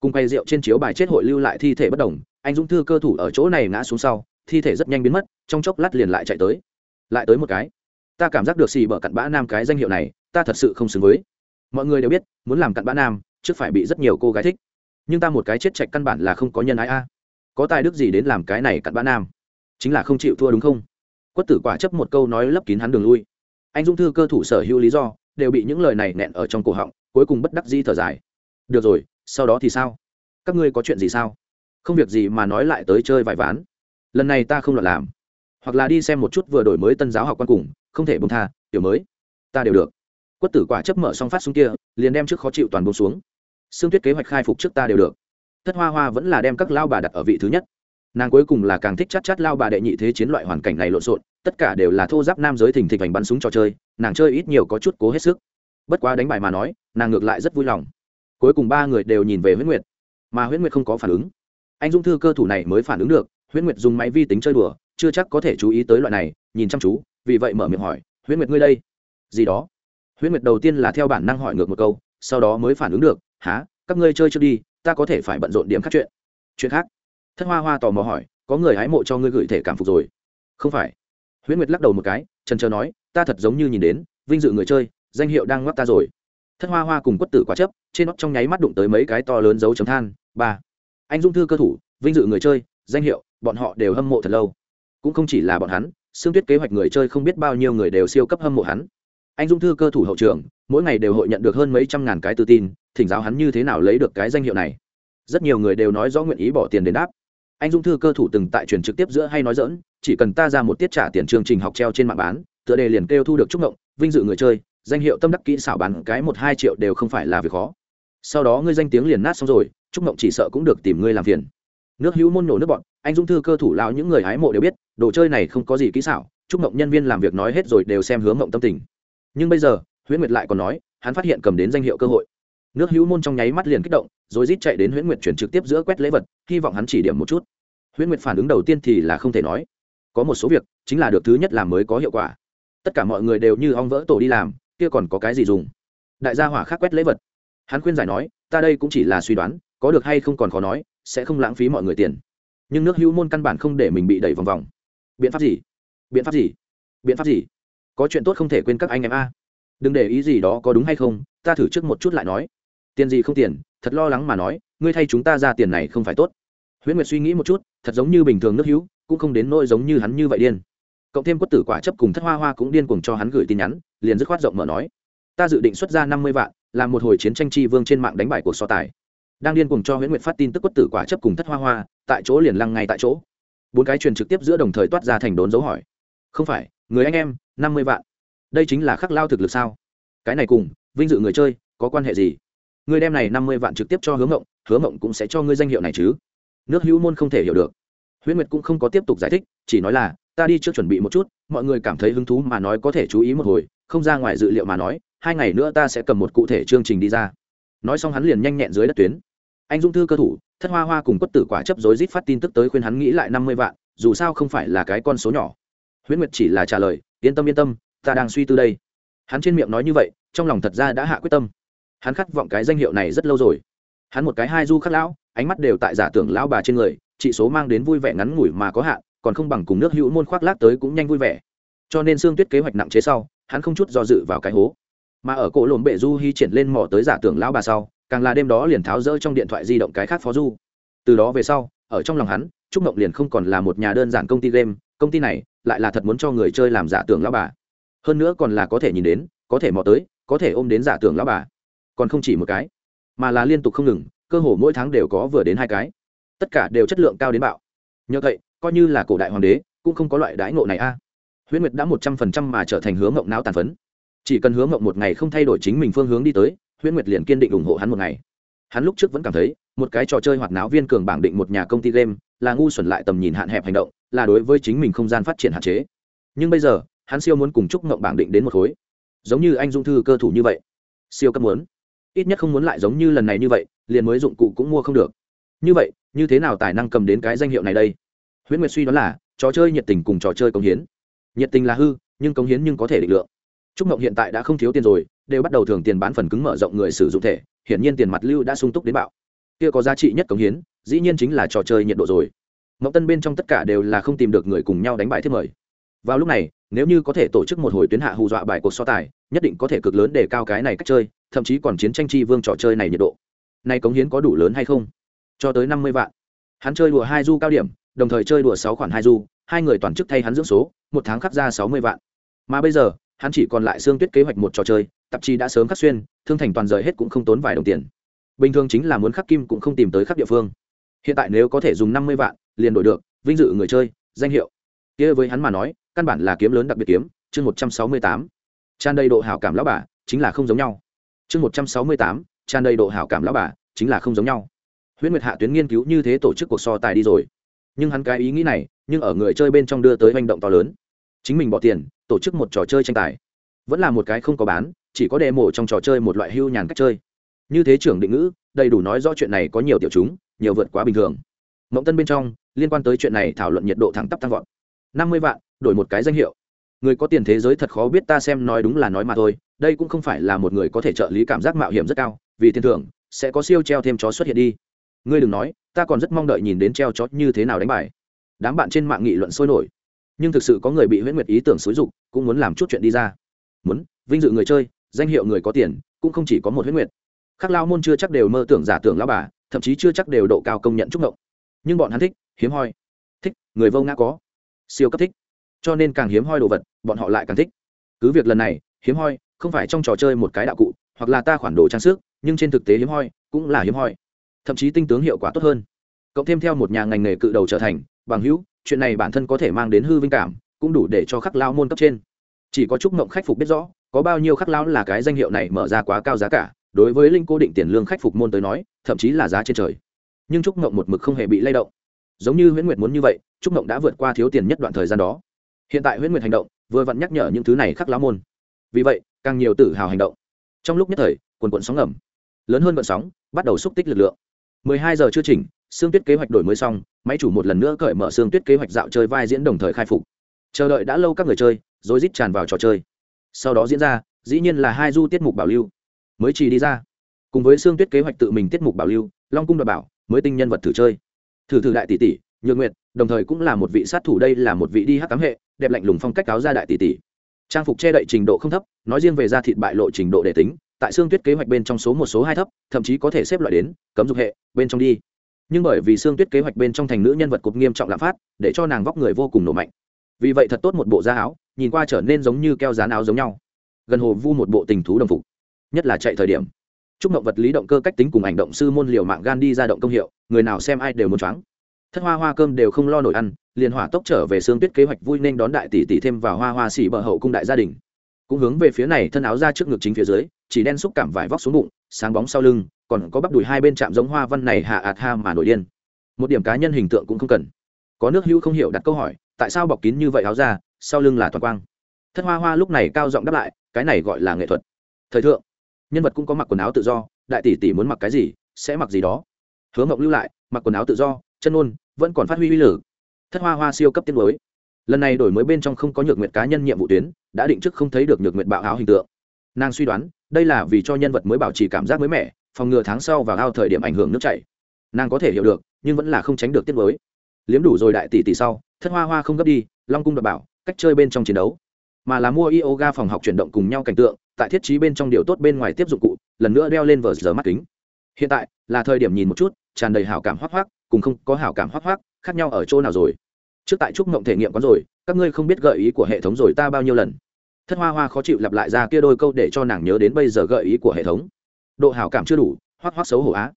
Cùng quay rượu trên chiếu bài chết hội lưu lại thi thể bất đồng, anh dũng thư cơ thủ ở chỗ này ngã xuống sau, thi thể rất nhanh biến mất, trong chốc lát liền lại chạy tới. Lại tới một cái. Ta cảm giác được xì bở cặn bã nam cái danh hiệu này, ta thật sự không xứng với. Mọi người đều biết, muốn làm cặn bã nam, trước phải bị rất nhiều cô gái thích nhưng ta một cái chết chạch căn bản là không có nhân ái a. Có tài đức gì đến làm cái này cặn bã nam? Chính là không chịu thua đúng không? Quất tử quả chấp một câu nói lấp kín hắn đường lui. Anh dung thư cơ thủ sở hữu lý do, đều bị những lời này nẹn ở trong cổ họng, cuối cùng bất đắc di thở dài. Được rồi, sau đó thì sao? Các ngươi có chuyện gì sao? Không việc gì mà nói lại tới chơi vài ván. Lần này ta không loạn làm. Hoặc là đi xem một chút vừa đổi mới tân giáo học quan cùng, không thể bông tha tiểu mới. Ta đều được. Quất tử quả chấp mở xong phát xuống kia, liền đem trước khó chịu toàn bông xuống xương tuyết kế hoạch khai phục trước ta đều được. Thất hoa hoa vẫn là đem các lao bà đặt ở vị thứ nhất. Nàng cuối cùng là càng thích chắc chắc lao bà đệ nhị thế chiến loại hoàn cảnh này lộn xộn, tất cả đều là thô giáp nam giới thình thịch vành bắn súng trò chơi, nàng chơi ít nhiều có chút cố hết sức. Bất quá đánh bài mà nói, nàng ngược lại rất vui lòng. Cuối cùng ba người đều nhìn về huyết nguyệt, mà huyết nguyệt không có phản ứng. Anh dung thư cơ thủ này mới phản ứng được huyết nguyệt dùng máy vi tính chơi đùa, chưa chắc có thể chú ý tới loại này, nhìn chăm chú, vì vậy mở miệng hỏi huyết nguyệt ngươi đây? Gì đó. Huyết nguyệt đầu tiên là theo bản năng hỏi ngược một câu, sau đó mới phản ứng được há, các ngươi chơi trước đi, ta có thể phải bận rộn điểm khác chuyện. Chuyện khác? Thất hoa hoa tò mò hỏi, có người hái mộ cho ngươi gửi thể cảm phục rồi. Không phải. Huyễn nguyệt lắc đầu một cái, trần trờ nói, ta thật giống như nhìn đến, vinh dự người chơi, danh hiệu đang ngoắc ta rồi. Thất hoa hoa cùng quất tử quá chấp, trên nót trong nháy mắt đụng tới mấy cái to lớn dấu chấm than, ba. Anh dung thư cơ thủ, vinh dự người chơi, danh hiệu, bọn họ đều hâm mộ thật lâu. Cũng không chỉ là bọn hắn xương tuyết kế hoạch người chơi không biết bao nhiêu người đều siêu cấp hâm mộ hắn. Anh dung thư cơ thủ hậu trường, mỗi ngày đều hội nhận được hơn mấy trăm ngàn cái tự tin thỉnh giáo hắn như thế nào lấy được cái danh hiệu này. Rất nhiều người đều nói rõ nguyện ý bỏ tiền đến đáp. Anh dung thư cơ thủ từng tại truyền trực tiếp giữa hay nói dỡn chỉ cần ta ra một tiết trả tiền chương trình học treo trên mạng bán, tựa đề liền kêu thu được chúc ngộng, vinh dự người chơi, danh hiệu tâm đắc kỹ xảo bán cái một hai triệu đều không phải là việc khó. Sau đó ngươi danh tiếng liền nát xong rồi, chúc ngộng chỉ sợ cũng được tìm ngươi làm phiền. Nước hữu môn nổ nước bọn, anh dung thư cơ thủ lao những người hái mộ đều biết, đồ chơi này không có gì kỹ xảo, chúc ngộng nhân viên làm việc nói hết rồi đều xem hướng ngộng tâm tình. Nhưng bây giờ, huyễn nguyệt lại còn nói, hắn phát hiện cầm đến danh hiệu cơ hội nước hữu môn trong nháy mắt liền kích động, rồi rít chạy đến huyễn nguyệt chuyển trực tiếp giữa quét lễ vật, hy vọng hắn chỉ điểm một chút. Huyễn nguyệt phản ứng đầu tiên thì là không thể nói. Có một số việc, chính là được thứ nhất làm mới có hiệu quả. Tất cả mọi người đều như ong vỡ tổ đi làm, kia còn có cái gì dùng? Đại gia hỏa khác quét lễ vật. Hắn khuyên giải nói, ta đây cũng chỉ là suy đoán, có được hay không còn khó nói, sẽ không lãng phí mọi người tiền. Nhưng nước hữu môn căn bản không để mình bị đẩy vòng vòng. Biện pháp gì? Biện pháp gì? Biện pháp gì? Có chuyện tốt không thể quên các anh em a. Đừng để ý gì đó có đúng hay không, ta thử trước một chút lại nói tiền gì không tiền, thật lo lắng mà nói, ngươi thay chúng ta ra tiền này không phải tốt. Huyễn nguyệt suy nghĩ một chút, thật giống như bình thường nước hữu, cũng không đến nỗi giống như hắn như vậy điên. Cộng thêm quất tử quả chấp cùng thất hoa hoa cũng điên cuồng cho hắn gửi tin nhắn, liền dứt khoát rộng mở nói, ta dự định xuất ra năm mươi vạn, làm một hồi chiến tranh tri vương trên mạng đánh bại cuộc so tài. Đang điên cuồng cho huyễn nguyệt phát tin tức quất tử quả chấp cùng thất hoa hoa, tại chỗ liền lăng ngay tại chỗ. Bốn cái truyền trực tiếp giữa đồng thời toát ra thành đốn dấu hỏi, không phải, người anh em, năm mươi vạn, đây chính là khắc lao thực lực sao? Cái này cùng, vinh dự người chơi, có quan hệ gì? Ngươi đem này năm mươi vạn trực tiếp cho hướng ngộng Hứa ngộng cũng sẽ cho ngươi danh hiệu này chứ. Nước hữu môn không thể hiểu được. Huyễn nguyệt cũng không có tiếp tục giải thích, chỉ nói là, ta đi trước chuẩn bị một chút, mọi người cảm thấy hứng thú mà nói có thể chú ý một hồi, không ra ngoài dự liệu mà nói, hai ngày nữa ta sẽ cầm một cụ thể chương trình đi ra. Nói xong hắn liền nhanh nhẹn dưới đất tuyến. Anh dung thư cơ thủ, thất hoa hoa cùng quất tử quả chấp rối rít phát tin tức tới khuyên hắn nghĩ lại năm mươi vạn, dù sao không phải là cái con số nhỏ. Huyễn nguyệt chỉ là trả lời, yên tâm yên tâm, ta đang suy tư đây. Hắn trên miệng nói như vậy, trong lòng thật ra đã hạ quyết tâm hắn khát vọng cái danh hiệu này rất lâu rồi. Hắn một cái hai du khắc lão, ánh mắt đều tại giả tưởng lão bà trên người, chỉ số mang đến vui vẻ ngắn ngủi mà có hạn, còn không bằng cùng nước hữu môn khoác lác tới cũng nhanh vui vẻ. Cho nên xương tuyết kế hoạch nặng chế sau, hắn không chút do dự vào cái hố. Mà ở cổ lồn bệ du hy triển lên mỏ tới giả tưởng lão bà sau, càng là đêm đó liền tháo rỡ trong điện thoại di động cái khác phó du. Từ đó về sau, ở trong lòng hắn, trúc mộng liền không còn là một nhà đơn giản công ty game, công ty này lại là thật muốn cho người chơi làm giả tưởng lão bà. Hơn nữa còn là có thể nhìn đến, có thể mò tới, có thể ôm đến giả tưởng lão bà còn không chỉ một cái, mà là liên tục không ngừng, cơ hồ mỗi tháng đều có vừa đến hai cái. Tất cả đều chất lượng cao đến bạo. Nhờ vậy, coi như là cổ đại hoàng đế, cũng không có loại đãi ngộ này a. À. huyễn nguyệt đã một trăm phần trăm mà trở thành hướng ngộng não tàn phấn. Chỉ cần hướng ngộng một ngày không thay đổi chính mình phương hướng đi tới, huyễn nguyệt liền kiên định ủng hộ hắn một ngày. Hắn lúc trước vẫn cảm thấy, một cái trò chơi hoạt náo viên cường bảng định một nhà công ty game, là ngu xuẩn lại tầm nhìn hạn hẹp hành động, là đối với chính mình không gian phát triển hạn chế. Nhưng bây giờ, hắn siêu muốn cùng chúc ngộng bảng định đến một khối. Giống như anh dung thư cơ thủ như vậy. Siêu cấp muốn ít nhất không muốn lại giống như lần này như vậy, liền mới dụng cụ cũng mua không được. Như vậy, như thế nào tài năng cầm đến cái danh hiệu này đây? Huyễn nguyệt suy đoán là, trò chơi nhiệt tình cùng trò chơi công hiến. Nhiệt tình là hư, nhưng công hiến nhưng có thể định lượng. Trúc Mộng hiện tại đã không thiếu tiền rồi, đều bắt đầu thường tiền bán phần cứng mở rộng người sử dụng thể, hiển nhiên tiền mặt lưu đã sung túc đến bạo. Kia có giá trị nhất công hiến, dĩ nhiên chính là trò chơi nhiệt độ rồi. Mộng tân bên trong tất cả đều là không tìm được người cùng nhau đánh bại thiết mời. Vào lúc này, nếu như có thể tổ chức một hồi tuyến hạ hù dọa bài cuộc so tài nhất định có thể cực lớn để cao cái này cách chơi, thậm chí còn chiến tranh chi vương trò chơi này nhiệt độ. Này cống hiến có đủ lớn hay không? Cho tới năm mươi vạn. Hắn chơi đùa hai du cao điểm, đồng thời chơi đùa sáu khoản hai du, hai người toàn chức thay hắn dưỡng số, một tháng khắc ra sáu mươi vạn. Mà bây giờ, hắn chỉ còn lại xương tuyết kế hoạch một trò chơi, tạp chí đã sớm khắc xuyên, thương thành toàn rời hết cũng không tốn vài đồng tiền. Bình thường chính là muốn khắc kim cũng không tìm tới khắc địa phương. Hiện tại nếu có thể dùng năm mươi vạn, liền đổi được, vinh dự người chơi, danh hiệu. Kia với hắn mà nói, căn bản là kiếm lớn đặc biệt kiếm, chương một trăm sáu mươi tám tràn đầy độ hảo cảm lão bà chính là không giống nhau. Chương một trăm sáu mươi tám, tràn đầy độ hảo cảm lão bà chính là không giống nhau. Huyễn nguyệt hạ tuyến nghiên cứu như thế tổ chức cuộc so tài đi rồi. Nhưng hắn cái ý nghĩ này, nhưng ở người chơi bên trong đưa tới hành động to lớn. Chính mình bỏ tiền, tổ chức một trò chơi tranh tài. Vẫn là một cái không có bán, chỉ có đề mổ trong trò chơi một loại hưu nhàn cách chơi. Như thế trưởng định ngữ, đầy đủ nói rõ chuyện này có nhiều tiểu chúng, nhiều vượt quá bình thường. Mộng tân bên trong, liên quan tới chuyện này thảo luận nhiệt độ thẳng tắp tăng vọt. năm mươi vạn, đổi một cái danh hiệu người có tiền thế giới thật khó biết ta xem nói đúng là nói mà thôi, đây cũng không phải là một người có thể trợ lý cảm giác mạo hiểm rất cao, vì tiền thưởng, sẽ có siêu treo thêm chó xuất hiện đi. Ngươi đừng nói, ta còn rất mong đợi nhìn đến treo chó như thế nào đánh bài. Đám bạn trên mạng nghị luận sôi nổi. Nhưng thực sự có người bị huyễn nguyệt ý tưởng xúi dục, cũng muốn làm chút chuyện đi ra. Muốn, vinh dự người chơi, danh hiệu người có tiền, cũng không chỉ có một huyễn nguyệt. Khắc lao môn chưa chắc đều mơ tưởng giả tưởng lao bà, thậm chí chưa chắc đều độ cao công nhận trúc ngộng nhưng bọn hắn thích, hiếm hoi. Thích, người vô ngã có. Siêu cấp thích cho nên càng hiếm hoi đồ vật, bọn họ lại càng thích. Cứ việc lần này, hiếm hoi, không phải trong trò chơi một cái đạo cụ, hoặc là ta khoản đồ trang sức, nhưng trên thực tế hiếm hoi, cũng là hiếm hoi. Thậm chí tinh tướng hiệu quả tốt hơn. Cộng thêm theo một nhà ngành nghề cự đầu trở thành, bằng hữu, chuyện này bản thân có thể mang đến hư vinh cảm, cũng đủ để cho khắc lao môn cấp trên. Chỉ có chúc mộng khách phục biết rõ, có bao nhiêu khắc lao là cái danh hiệu này mở ra quá cao giá cả, đối với linh cố định tiền lương khách phục môn tới nói, thậm chí là giá trên trời. Nhưng trúc mộng một mực không hề bị lay động. Giống như huyễn nguyệt muốn như vậy trúc mộng đã vượt qua thiếu tiền nhất đoạn thời gian đó hiện tại huyễn nguyệt hành động, vừa vặn nhắc nhở những thứ này khắc lá môn. Vì vậy, càng nhiều tự hào hành động. Trong lúc nhất thời, quần quận sóng ngầm. Lớn hơn vận sóng, bắt đầu xúc tích lực lượng. 12 giờ chưa chỉnh xương tuyết kế hoạch đổi mới xong, máy chủ một lần nữa cởi mở xương tuyết kế hoạch dạo chơi vai diễn đồng thời khai phục. Chờ đợi đã lâu các người chơi rồi rít tràn vào trò chơi. Sau đó diễn ra, dĩ nhiên là hai du tiết mục bảo lưu. Mới chỉ đi ra. Cùng với xương tuyết kế hoạch tự mình tiết mục bảo lưu, long cung đoạt bảo, mới tinh nhân vật thử chơi. Thử thử đại tỷ tỷ, nhược nguyệt, đồng thời cũng là một vị sát thủ, đây là một vị đi hát cám hệ đẹp lạnh lùng phong cách áo ra đại tỷ tỷ. Trang phục che đậy trình độ không thấp, nói riêng về da thịt bại lộ trình độ để tính, tại xương tuyết kế hoạch bên trong số một, số hai thấp, thậm chí có thể xếp loại đến, cấm dục hệ, bên trong đi. Nhưng bởi vì xương tuyết kế hoạch bên trong thành nữ nhân vật cục nghiêm trọng lạm phát, để cho nàng vóc người vô cùng nổ mạnh. Vì vậy thật tốt một bộ da áo, nhìn qua trở nên giống như keo dán áo giống nhau. Gần hồ vu một bộ tình thú đồng phục. Nhất là chạy thời điểm. Chúc động vật lý động cơ cách tính cùng ảnh động sư môn liều mạng gan đi ra động công hiệu, người nào xem ai đều muốn choáng. Thất hoa hoa cơm đều không lo nổi ăn liền hỏa tốc trở về xương tuyết kế hoạch vui nên đón đại tỷ tỷ thêm vào hoa hoa xỉ bờ hậu cung đại gia đình. Cũng hướng về phía này thân áo ra trước ngực chính phía dưới, chỉ đen xúc cảm vải vóc xuống bụng, sáng bóng sau lưng, còn có bắp đùi hai bên chạm giống hoa văn này hạ ạt ha mà nổi điên. Một điểm cá nhân hình tượng cũng không cần. Có nước hữu không hiểu đặt câu hỏi, tại sao bọc kín như vậy áo ra, sau lưng là toàn quang. Thất hoa hoa lúc này cao giọng đáp lại, cái này gọi là nghệ thuật. Thời thượng, nhân vật cũng có mặc quần áo tự do, đại tỷ tỷ muốn mặc cái gì, sẽ mặc gì đó. Hướng mộng lưu lại, mặc quần áo tự do, chân ôn, vẫn còn phát huy uy lử thất hoa hoa siêu cấp tiết mới. Lần này đổi mới bên trong không có nhược nguyện cá nhân nhiệm vụ tuyến, đã định trước không thấy được nhược nguyện bạo áo hình tượng. Nàng suy đoán, đây là vì cho nhân vật mới bảo trì cảm giác mới mẻ, phòng ngừa tháng sau và ao thời điểm ảnh hưởng nước chảy. Nàng có thể hiểu được, nhưng vẫn là không tránh được tiết mới. Liếm đủ rồi đại tỷ tỷ sau, thất hoa hoa không gấp đi, long cung đ bảo, cách chơi bên trong chiến đấu. Mà là mua yoga phòng học chuyển động cùng nhau cảnh tượng, tại thiết trí bên trong điều tốt bên ngoài tiếp dụng cụ, lần nữa đeo lên vờ giờ mắt kính. Hiện tại, là thời điểm nhìn một chút, tràn đầy hảo cảm hoác hoác cùng không có hảo cảm hoác hoác khác nhau ở chỗ nào rồi? Trước tại trúc mộng thể nghiệm có rồi, các ngươi không biết gợi ý của hệ thống rồi ta bao nhiêu lần. Thất hoa hoa khó chịu lặp lại ra kia đôi câu để cho nàng nhớ đến bây giờ gợi ý của hệ thống. Độ hảo cảm chưa đủ hoác hoác xấu hổ á.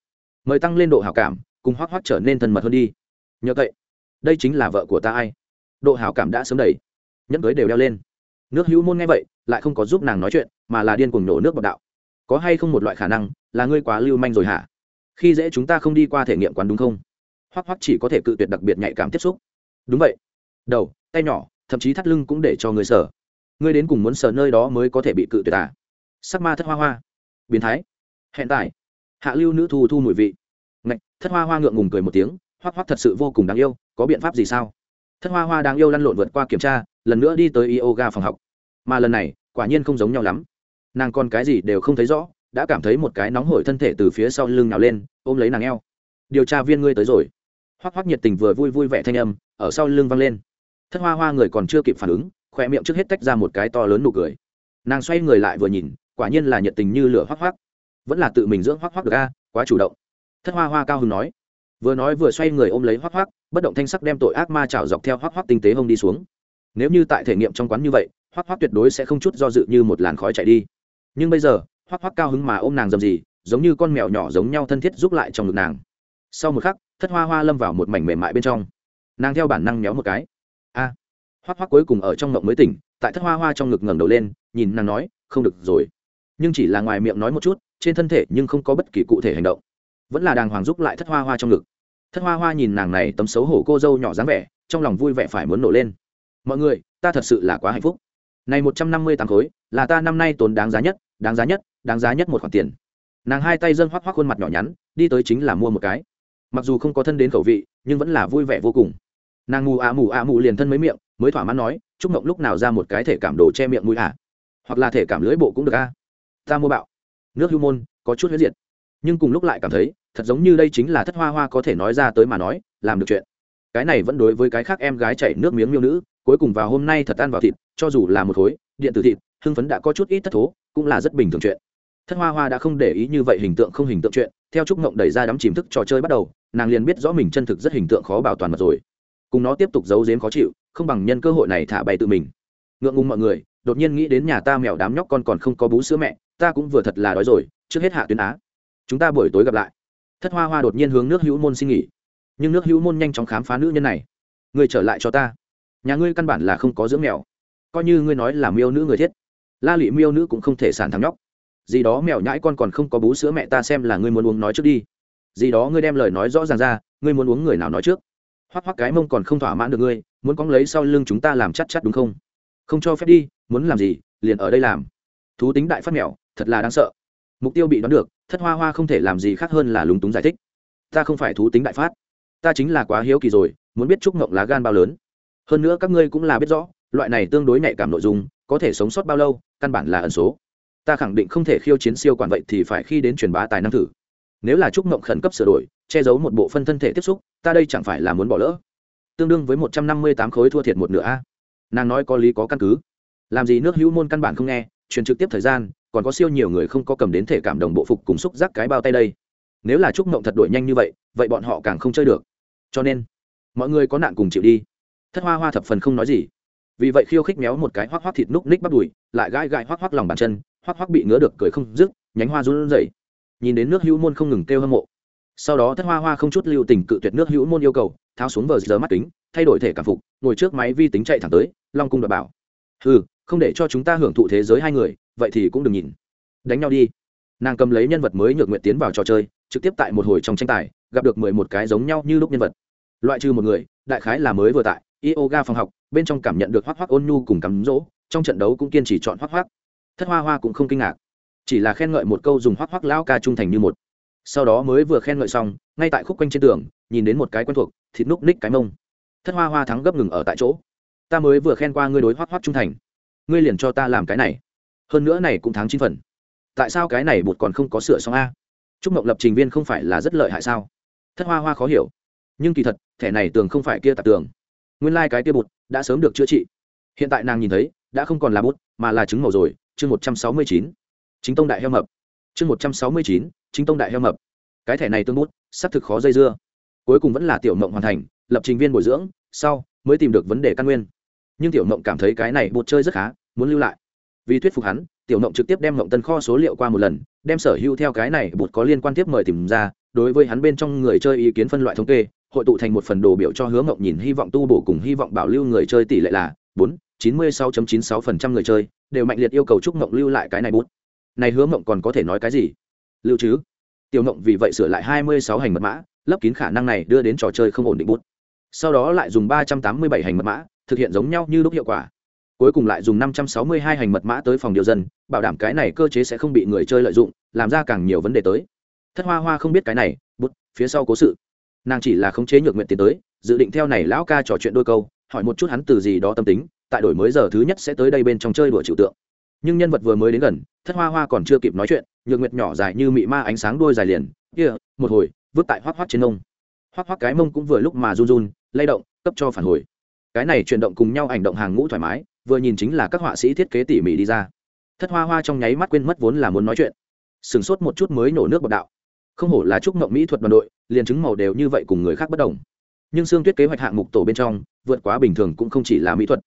Mời tăng lên độ hảo cảm, cùng hoác hoác trở nên thân mật hơn đi. Nhờ vậy, đây chính là vợ của ta ai? Độ hảo cảm đã sớm đầy. Nhẫn cưới đều đeo lên. Nước hữu môn nghe vậy, lại không có giúp nàng nói chuyện, mà là điên cuồng nổ nước bọc đạo. Có hay không một loại khả năng, là ngươi quá lưu manh rồi hả? Khi dễ chúng ta không đi qua thể nghiệm quán đúng không? Hoắc hoắc chỉ có thể cự tuyệt đặc biệt nhạy cảm tiếp xúc đúng vậy. Đầu, tay nhỏ, thậm chí thắt lưng cũng để cho người sở ngươi đến cùng muốn sở nơi đó mới có thể bị cự tuyệt à? Sắc ma thất hoa hoa. Biến thái. Hẹn tại. Hạ lưu nữ thu thu mùi vị. Ngạch, thất hoa hoa ngượng ngùng cười một tiếng, hoắc hoắc thật sự vô cùng đáng yêu, có biện pháp gì sao? Thất hoa hoa đáng yêu lăn lộn vượt qua kiểm tra, lần nữa đi tới yoga phòng học. Mà lần này, quả nhiên không giống nhau lắm. Nàng còn cái gì đều không thấy rõ, đã cảm thấy một cái nóng hổi thân thể từ phía sau lưng nào lên, ôm lấy nàng eo. Điều tra viên ngươi tới rồi. Hoắc hoắc nhiệt tình vừa vui vui vẻ thanh âm ở sau lưng văng lên. Thất hoa hoa người còn chưa kịp phản ứng khoe miệng trước hết tách ra một cái to lớn nụ cười. Nàng xoay người lại vừa nhìn, quả nhiên là nhiệt tình như lửa hoác hoác. Vẫn là tự mình dưỡng hoác hoác được a, quá chủ động. Thất hoa hoa cao hứng nói. Vừa nói vừa xoay người ôm lấy hoác hoác, bất động thanh sắc đem tội ác ma trào dọc theo hoác hoác tinh tế hông đi xuống. Nếu như tại thể nghiệm trong quán như vậy, hoác hoác tuyệt đối sẽ không chút do dự như một làn khói chạy đi. Nhưng bây giờ, hoác hoác cao hứng mà ôm nàng dầm gì, giống như con mèo nhỏ giống nhau thân thiết giúp lại trong ngực nàng. Sau một khắc, thất hoa hoa lâm vào một mảnh mềm mại bên trong nàng theo bản năng méo một cái. A. À, hoắc hoắc cuối cùng ở trong ngộng mới tỉnh tại thất hoa hoa trong ngực ngẩng đầu lên nhìn nàng nói không được rồi. Nhưng chỉ là ngoài miệng nói một chút trên thân thể nhưng không có bất kỳ cụ thể hành động. Vẫn là đàng hoàng giúp lại thất hoa hoa trong ngực. Thất hoa hoa nhìn nàng này tấm xấu hổ cô dâu nhỏ dáng vẻ trong lòng vui vẻ phải muốn nổ lên. Mọi người ta thật sự là quá hạnh phúc. Này một trăm năm mươi tám khối là ta năm nay tốn đáng giá nhất đáng giá nhất đáng giá nhất một khoản tiền. Nàng hai tay dâng hoắc hoắc khuôn mặt nhỏ nhắn đi tới chính là mua một cái. Mặc dù không có thân đến khẩu vị nhưng vẫn là vui vẻ vô cùng nàng mù ạ mù ạ mù liền thân mấy miệng, mới thỏa mãn nói chúc mộng lúc nào ra một cái thể cảm đồ che miệng mũi ạ hoặc là thể cảm lưỡi bộ cũng được a. Ta mua bạo. Nước hưu môn, có chút huyết diệt. Nhưng cùng lúc lại cảm thấy, thật giống như đây chính là thất hoa hoa có thể nói ra tới mà nói, làm được chuyện. Cái này vẫn đối với cái khác em gái chảy nước miếng miêu nữ, cuối cùng vào hôm nay thật ăn vào thịt, cho dù là một khối, điện tử thịt, hưng phấn đã có chút ít thất thố, cũng là rất bình thường chuyện. Thất hoa hoa đã không để ý như vậy hình tượng không hình tượng chuyện, theo trúc mộng đẩy ra đắm chìm thức trò chơi bắt đầu, nàng liền biết rõ mình chân thực rất hình tượng khó bảo toàn mật rồi cùng nó tiếp tục giấu giếm khó chịu, không bằng nhân cơ hội này thả bay tự mình. Ngượng ngùng mọi người, đột nhiên nghĩ đến nhà ta mèo đám nhóc con còn không có bú sữa mẹ, ta cũng vừa thật là đói rồi, trước hết hạ tuyến á. Chúng ta buổi tối gặp lại. Thất hoa hoa đột nhiên hướng nước hữu môn xin nghỉ. Nhưng nước hữu môn nhanh chóng khám phá nữ nhân này. Người trở lại cho ta. Nhà ngươi căn bản là không có dưỡng mèo. Coi như ngươi nói là miêu nữ người thiết, la lị miêu nữ cũng không thể sản thằng nhóc. Gì đó mèo nhãi con còn không có bú sữa mẹ ta xem là ngươi muốn uống nói trước đi. Gì đó ngươi đem lời nói rõ ràng ra, ngươi muốn uống người nào nói trước? Hoắc hoắc cái mông còn không thỏa mãn được ngươi, muốn cóng lấy sau lưng chúng ta làm chắc chắc đúng không? Không cho phép đi, muốn làm gì, liền ở đây làm. Thú tính đại phát mèo, thật là đáng sợ. Mục tiêu bị đoán được, thất hoa hoa không thể làm gì khác hơn là lúng túng giải thích. Ta không phải thú tính đại phát. Ta chính là quá hiếu kỳ rồi, muốn biết trúc ngộng lá gan bao lớn. Hơn nữa các ngươi cũng là biết rõ, loại này tương đối nhạy cảm nội dung, có thể sống sót bao lâu, căn bản là ẩn số. Ta khẳng định không thể khiêu chiến siêu quản vậy thì phải khi đến truyền bá tài năng thử nếu là trúc mộng khẩn cấp sửa đổi, che giấu một bộ phân thân thể tiếp xúc, ta đây chẳng phải là muốn bỏ lỡ? Tương đương với một trăm năm mươi tám khối thua thiệt một nửa a. Nàng nói có lý có căn cứ. Làm gì nước hữu môn căn bản không nghe, truyền trực tiếp thời gian, còn có siêu nhiều người không có cầm đến thể cảm đồng bộ phục cùng xúc giác cái bao tay đây. Nếu là trúc mộng thật đổi nhanh như vậy vậy bọn họ càng không chơi được. Cho nên, mọi người có nạn cùng chịu đi. Thất hoa hoa thập phần không nói gì. Vì vậy khiêu khích méo một cái hoác hoác thịt núc ních bắt đùi, lại gai gai hoác hoác lòng bàn chân, hoác hoác bị ngứa được cười không dứt, nhánh hoa run rẩy nhìn đến nước hữu môn không ngừng kêu hâm mộ. Sau đó thất hoa hoa không chút lưu tình cự tuyệt nước hữu môn yêu cầu, tháo xuống vờ giờ mắt kính, thay đổi thể cảm phục, ngồi trước máy vi tính chạy thẳng tới, long cung đ bảo. Ừ không để cho chúng ta hưởng thụ thế giới hai người, vậy thì cũng đừng nhìn. Đánh nhau đi. Nàng cầm lấy nhân vật mới nhược nguyện tiến vào trò chơi, trực tiếp tại một hồi trong tranh tài, gặp được mười một cái giống nhau như lúc nhân vật. Loại trừ một người, đại khái là mới vừa tại yoga phòng học, bên trong cảm nhận được hoác hoác ôn nhu cùng cắm rỗ trong trận đấu cũng kiên trì chọn hoác hoác thất hoa hoa cũng không kinh ngạc chỉ là khen ngợi một câu dùng hoắc hoắc lão ca trung thành như một. Sau đó mới vừa khen ngợi xong, ngay tại khúc quanh trên tường, nhìn đến một cái quen thuộc, thịt núc ních cái mông. Thất hoa hoa thắng gấp ngừng ở tại chỗ. Ta mới vừa khen qua ngươi đối hoắc hoắc trung thành. Ngươi liền cho ta làm cái này. Hơn nữa này cũng thắng chín phần. Tại sao cái này bột còn không có sửa xong a? Chúc mộng lập trình viên không phải là rất lợi hại sao? Thất hoa hoa khó hiểu. Nhưng kỳ thật, thẻ này tường không phải kia tạp tường. Nguyên lai、like、cái kia bột đã sớm được chữa trị. Hiện tại nàng nhìn thấy, đã không còn là bút mà là trứng màu rồi, chương một trăm sáu mươi chín chính tông đại heo mập. Chương một trăm sáu mươi chín, chính tông đại heo mập. Cái thẻ này tương bút, xác thực khó dây dưa. Cuối cùng vẫn là tiểu mộng hoàn thành, lập trình viên bồi dưỡng, sau, mới tìm được vấn đề căn nguyên. Nhưng tiểu mộng cảm thấy cái này bột chơi rất khá, muốn lưu lại. Vì thuyết phục hắn, tiểu mộng trực tiếp đem mộng tân kho số liệu qua một lần, đem sở hữu theo cái này bột có liên quan tiếp mời tìm ra, đối với hắn bên trong người chơi ý kiến phân loại thống kê, hội tụ thành một phần đồ biểu cho hướng mộng nhìn hy vọng tu bổ cùng hy vọng bảo lưu người chơi tỷ lệ là bốn, chín mươi sáu chín sáu phần trăm người chơi, đều mạnh liệt yêu cầu chúc mộng lưu lại cái này bút này hứa mộng còn có thể nói cái gì? Lưu chứ tiểu mộng vì vậy sửa lại hai mươi sáu hành mật mã, lấp kín khả năng này đưa đến trò chơi không ổn định bút. Sau đó lại dùng ba trăm tám mươi bảy hành mật mã, thực hiện giống nhau như lúc hiệu quả. Cuối cùng lại dùng năm trăm sáu mươi hai hành mật mã tới phòng điều dân, bảo đảm cái này cơ chế sẽ không bị người chơi lợi dụng, làm ra càng nhiều vấn đề tới. Thất hoa hoa không biết cái này, bút, phía sau cố sự. Nàng chỉ là khống chế nhược nguyện tiến tới, dự định theo này lão ca trò chuyện đôi câu, hỏi một chút hắn từ gì đó tâm tính, tại đổi mới giờ thứ nhất sẽ tới đây bên trong chơi đùa chịu tượng nhưng nhân vật vừa mới đến gần thất hoa hoa còn chưa kịp nói chuyện nhược nguyệt nhỏ dài như mị ma ánh sáng đuôi dài liền kia、yeah, một hồi vứt tại hoác hoác trên mông. Hoác hoác cái mông cũng vừa lúc mà run run lay động cấp cho phản hồi. Cái này chuyển động cùng nhau ảnh động hàng ngũ thoải mái vừa nhìn chính là các họa sĩ thiết kế tỉ mỉ đi ra. Thất hoa hoa trong nháy mắt quên mất vốn là muốn nói chuyện. Sửng sốt một chút mới nổ nước bọc đạo. Không hổ là chúc mộng mỹ thuật đoàn đội liền chứng màu đều như vậy cùng người khác bất đồng. Nhưng xương tuyết kế hoạch hạng mục tổ bên trong vượt quá bình thường cũng không chỉ là mỹ thuật.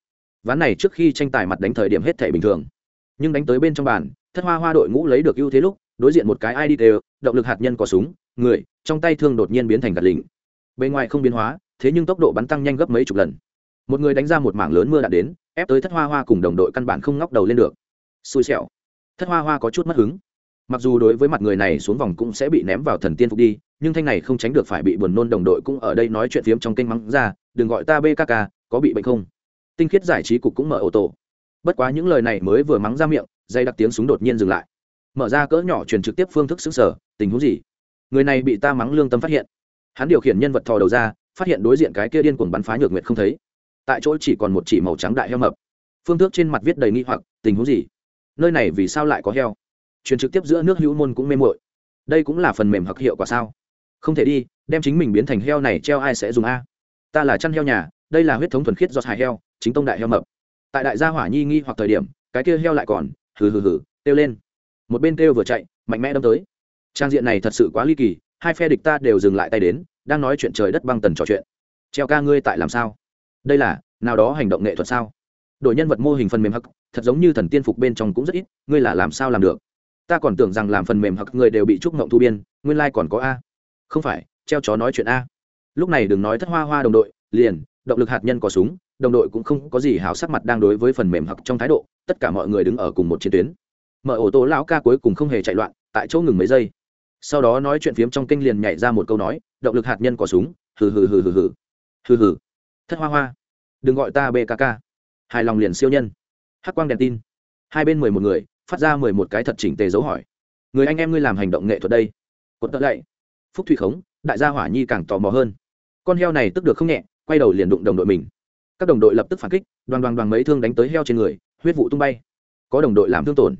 Ván này trước khi tranh tài mặt đánh thời điểm hết thể bình thường nhưng đánh tới bên trong bàn, thất hoa hoa đội ngũ lấy được ưu thế lúc, đối diện một cái id đều, động lực hạt nhân có súng, người, trong tay thương đột nhiên biến thành gạt lình bên ngoài không biến hóa, thế nhưng tốc độ bắn tăng nhanh gấp mấy chục lần. Một người đánh ra một mảng lớn mưa đạn đến, ép tới thất hoa hoa cùng đồng đội căn bản không ngóc đầu lên được. Xui xẻo. Thất hoa hoa có chút mất hứng. Mặc dù đối với mặt người này xuống vòng cũng sẽ bị ném vào thần tiên phục đi, nhưng thanh này không tránh được phải bị buồn nôn đồng đội cũng ở đây nói chuyện phiếm trong kênh mắng ra, đừng gọi ta bkk có bị bệnh không? Tinh khiết giải trí cục cũng mở ô tô bất quá những lời này mới vừa mắng ra miệng, dây đặc tiếng súng đột nhiên dừng lại. Mở ra cỡ nhỏ truyền trực tiếp phương thức xứng sở, tình huống gì? Người này bị ta mắng lương tâm phát hiện. Hắn điều khiển nhân vật thò đầu ra, phát hiện đối diện cái kia điên cuồng bắn phá nhược nguyệt không thấy. Tại chỗ chỉ còn một chỉ màu trắng đại heo mập. Phương thức trên mặt viết đầy nghi hoặc, tình huống gì? Nơi này vì sao lại có heo? Truyền trực tiếp giữa nước hữu môn cũng mê mội đây cũng là phần mềm hặc hiệu quả sao? Không thể đi, đem chính mình biến thành heo này treo ai sẽ dùng a? Ta là chăn heo nhà, đây là huyết thống thuần khiết do hài heo, chính tông đại heo mập tại đại gia hỏa nhi nghi hoặc thời điểm, cái kia heo lại còn, hừ hừ hừ, kêu lên. Một bên kêu vừa chạy, mạnh mẽ đâm tới. Trang diện này thật sự quá ly kỳ, hai phe địch ta đều dừng lại tay đến, đang nói chuyện trời đất băng tần trò chuyện. Treo ca ngươi tại làm sao? Đây là, nào đó hành động nghệ thuật sao? Đội nhân vật mô hình phần mềm hắc, thật giống như thần tiên phục bên trong cũng rất ít, ngươi là làm sao làm được? Ta còn tưởng rằng làm phần mềm hắc người đều bị trúc ngộng thu biên, nguyên lai、like、còn có a. Không phải, treo chó nói chuyện a. Lúc này đừng nói thất hoa hoa đồng đội, liền, động lực hạt nhân có súng đồng đội cũng không có gì hào sắc mặt đang đối với phần mềm hặc trong thái độ, tất cả mọi người đứng ở cùng một chiến tuyến. Mở ổ tổ lão ca cuối cùng không hề chạy loạn, tại chỗ ngừng mấy giây. Sau đó nói chuyện phiếm trong kênh liền nhảy ra một câu nói, động lực hạt nhân có súng, hừ hừ hừ hừ hừ. Hừ hừ. Thất hoa hoa. Đừng gọi ta bkk hài lòng liền siêu nhân. Hắc quang đèn tin. Hai bên mười một người, phát ra mười một cái thật chỉnh tề dấu hỏi. Người anh em ngươi làm hành động nghệ thuật đây? Cột tợ lạy. Phúc thủy khống, đại gia hỏa nhi càng tò mò hơn. Con heo này tức được không nhẹ, quay đầu liền đụng đồng đội mình các đồng đội lập tức phản kích, đoàn đoàn đoàn mấy thương đánh tới heo trên người, huyết vụ tung bay. Có đồng đội làm thương tổn.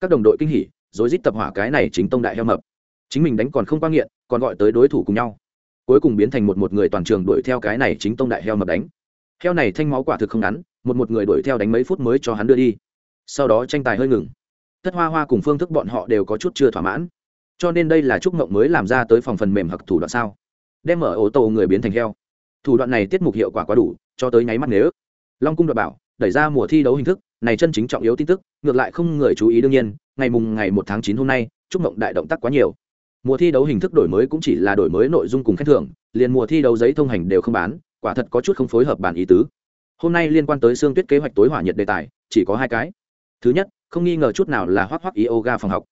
Các đồng đội kinh hỉ rồi rít tập hỏa cái này chính tông đại heo mập. Chính mình đánh còn không quan nghiện, còn gọi tới đối thủ cùng nhau. Cuối cùng biến thành một một người toàn trường đuổi theo cái này chính tông đại heo mập đánh. Heo này thanh máu quả thực không ngắn, một một người đuổi theo đánh mấy phút mới cho hắn đưa đi. Sau đó tranh tài hơi ngừng. Thất hoa hoa cùng phương thức bọn họ đều có chút chưa thỏa mãn. Cho nên đây là trúc mộng mới làm ra tới phòng phần mềm hặc thủ đoạn sao. Đem mở ô tô người biến thành heo thủ đoạn này tiết mục hiệu quả quá đủ, cho tới nháy mắt nếu. Long cung đ bảo, đẩy ra mùa thi đấu hình thức, này chân chính trọng yếu tin tức, ngược lại không người chú ý đương nhiên, ngày mùng ngày một tháng chín hôm nay, chúc mộng đại động tác quá nhiều. Mùa thi đấu hình thức đổi mới cũng chỉ là đổi mới nội dung cùng khen thưởng, liền mùa thi đấu giấy thông hành đều không bán, quả thật có chút không phối hợp bản ý tứ. Hôm nay liên quan tới xương tuyết kế hoạch tối hỏa nhiệt đề tài, chỉ có hai cái. Thứ nhất, không nghi ngờ chút nào là hoác hoác yoga phòng học.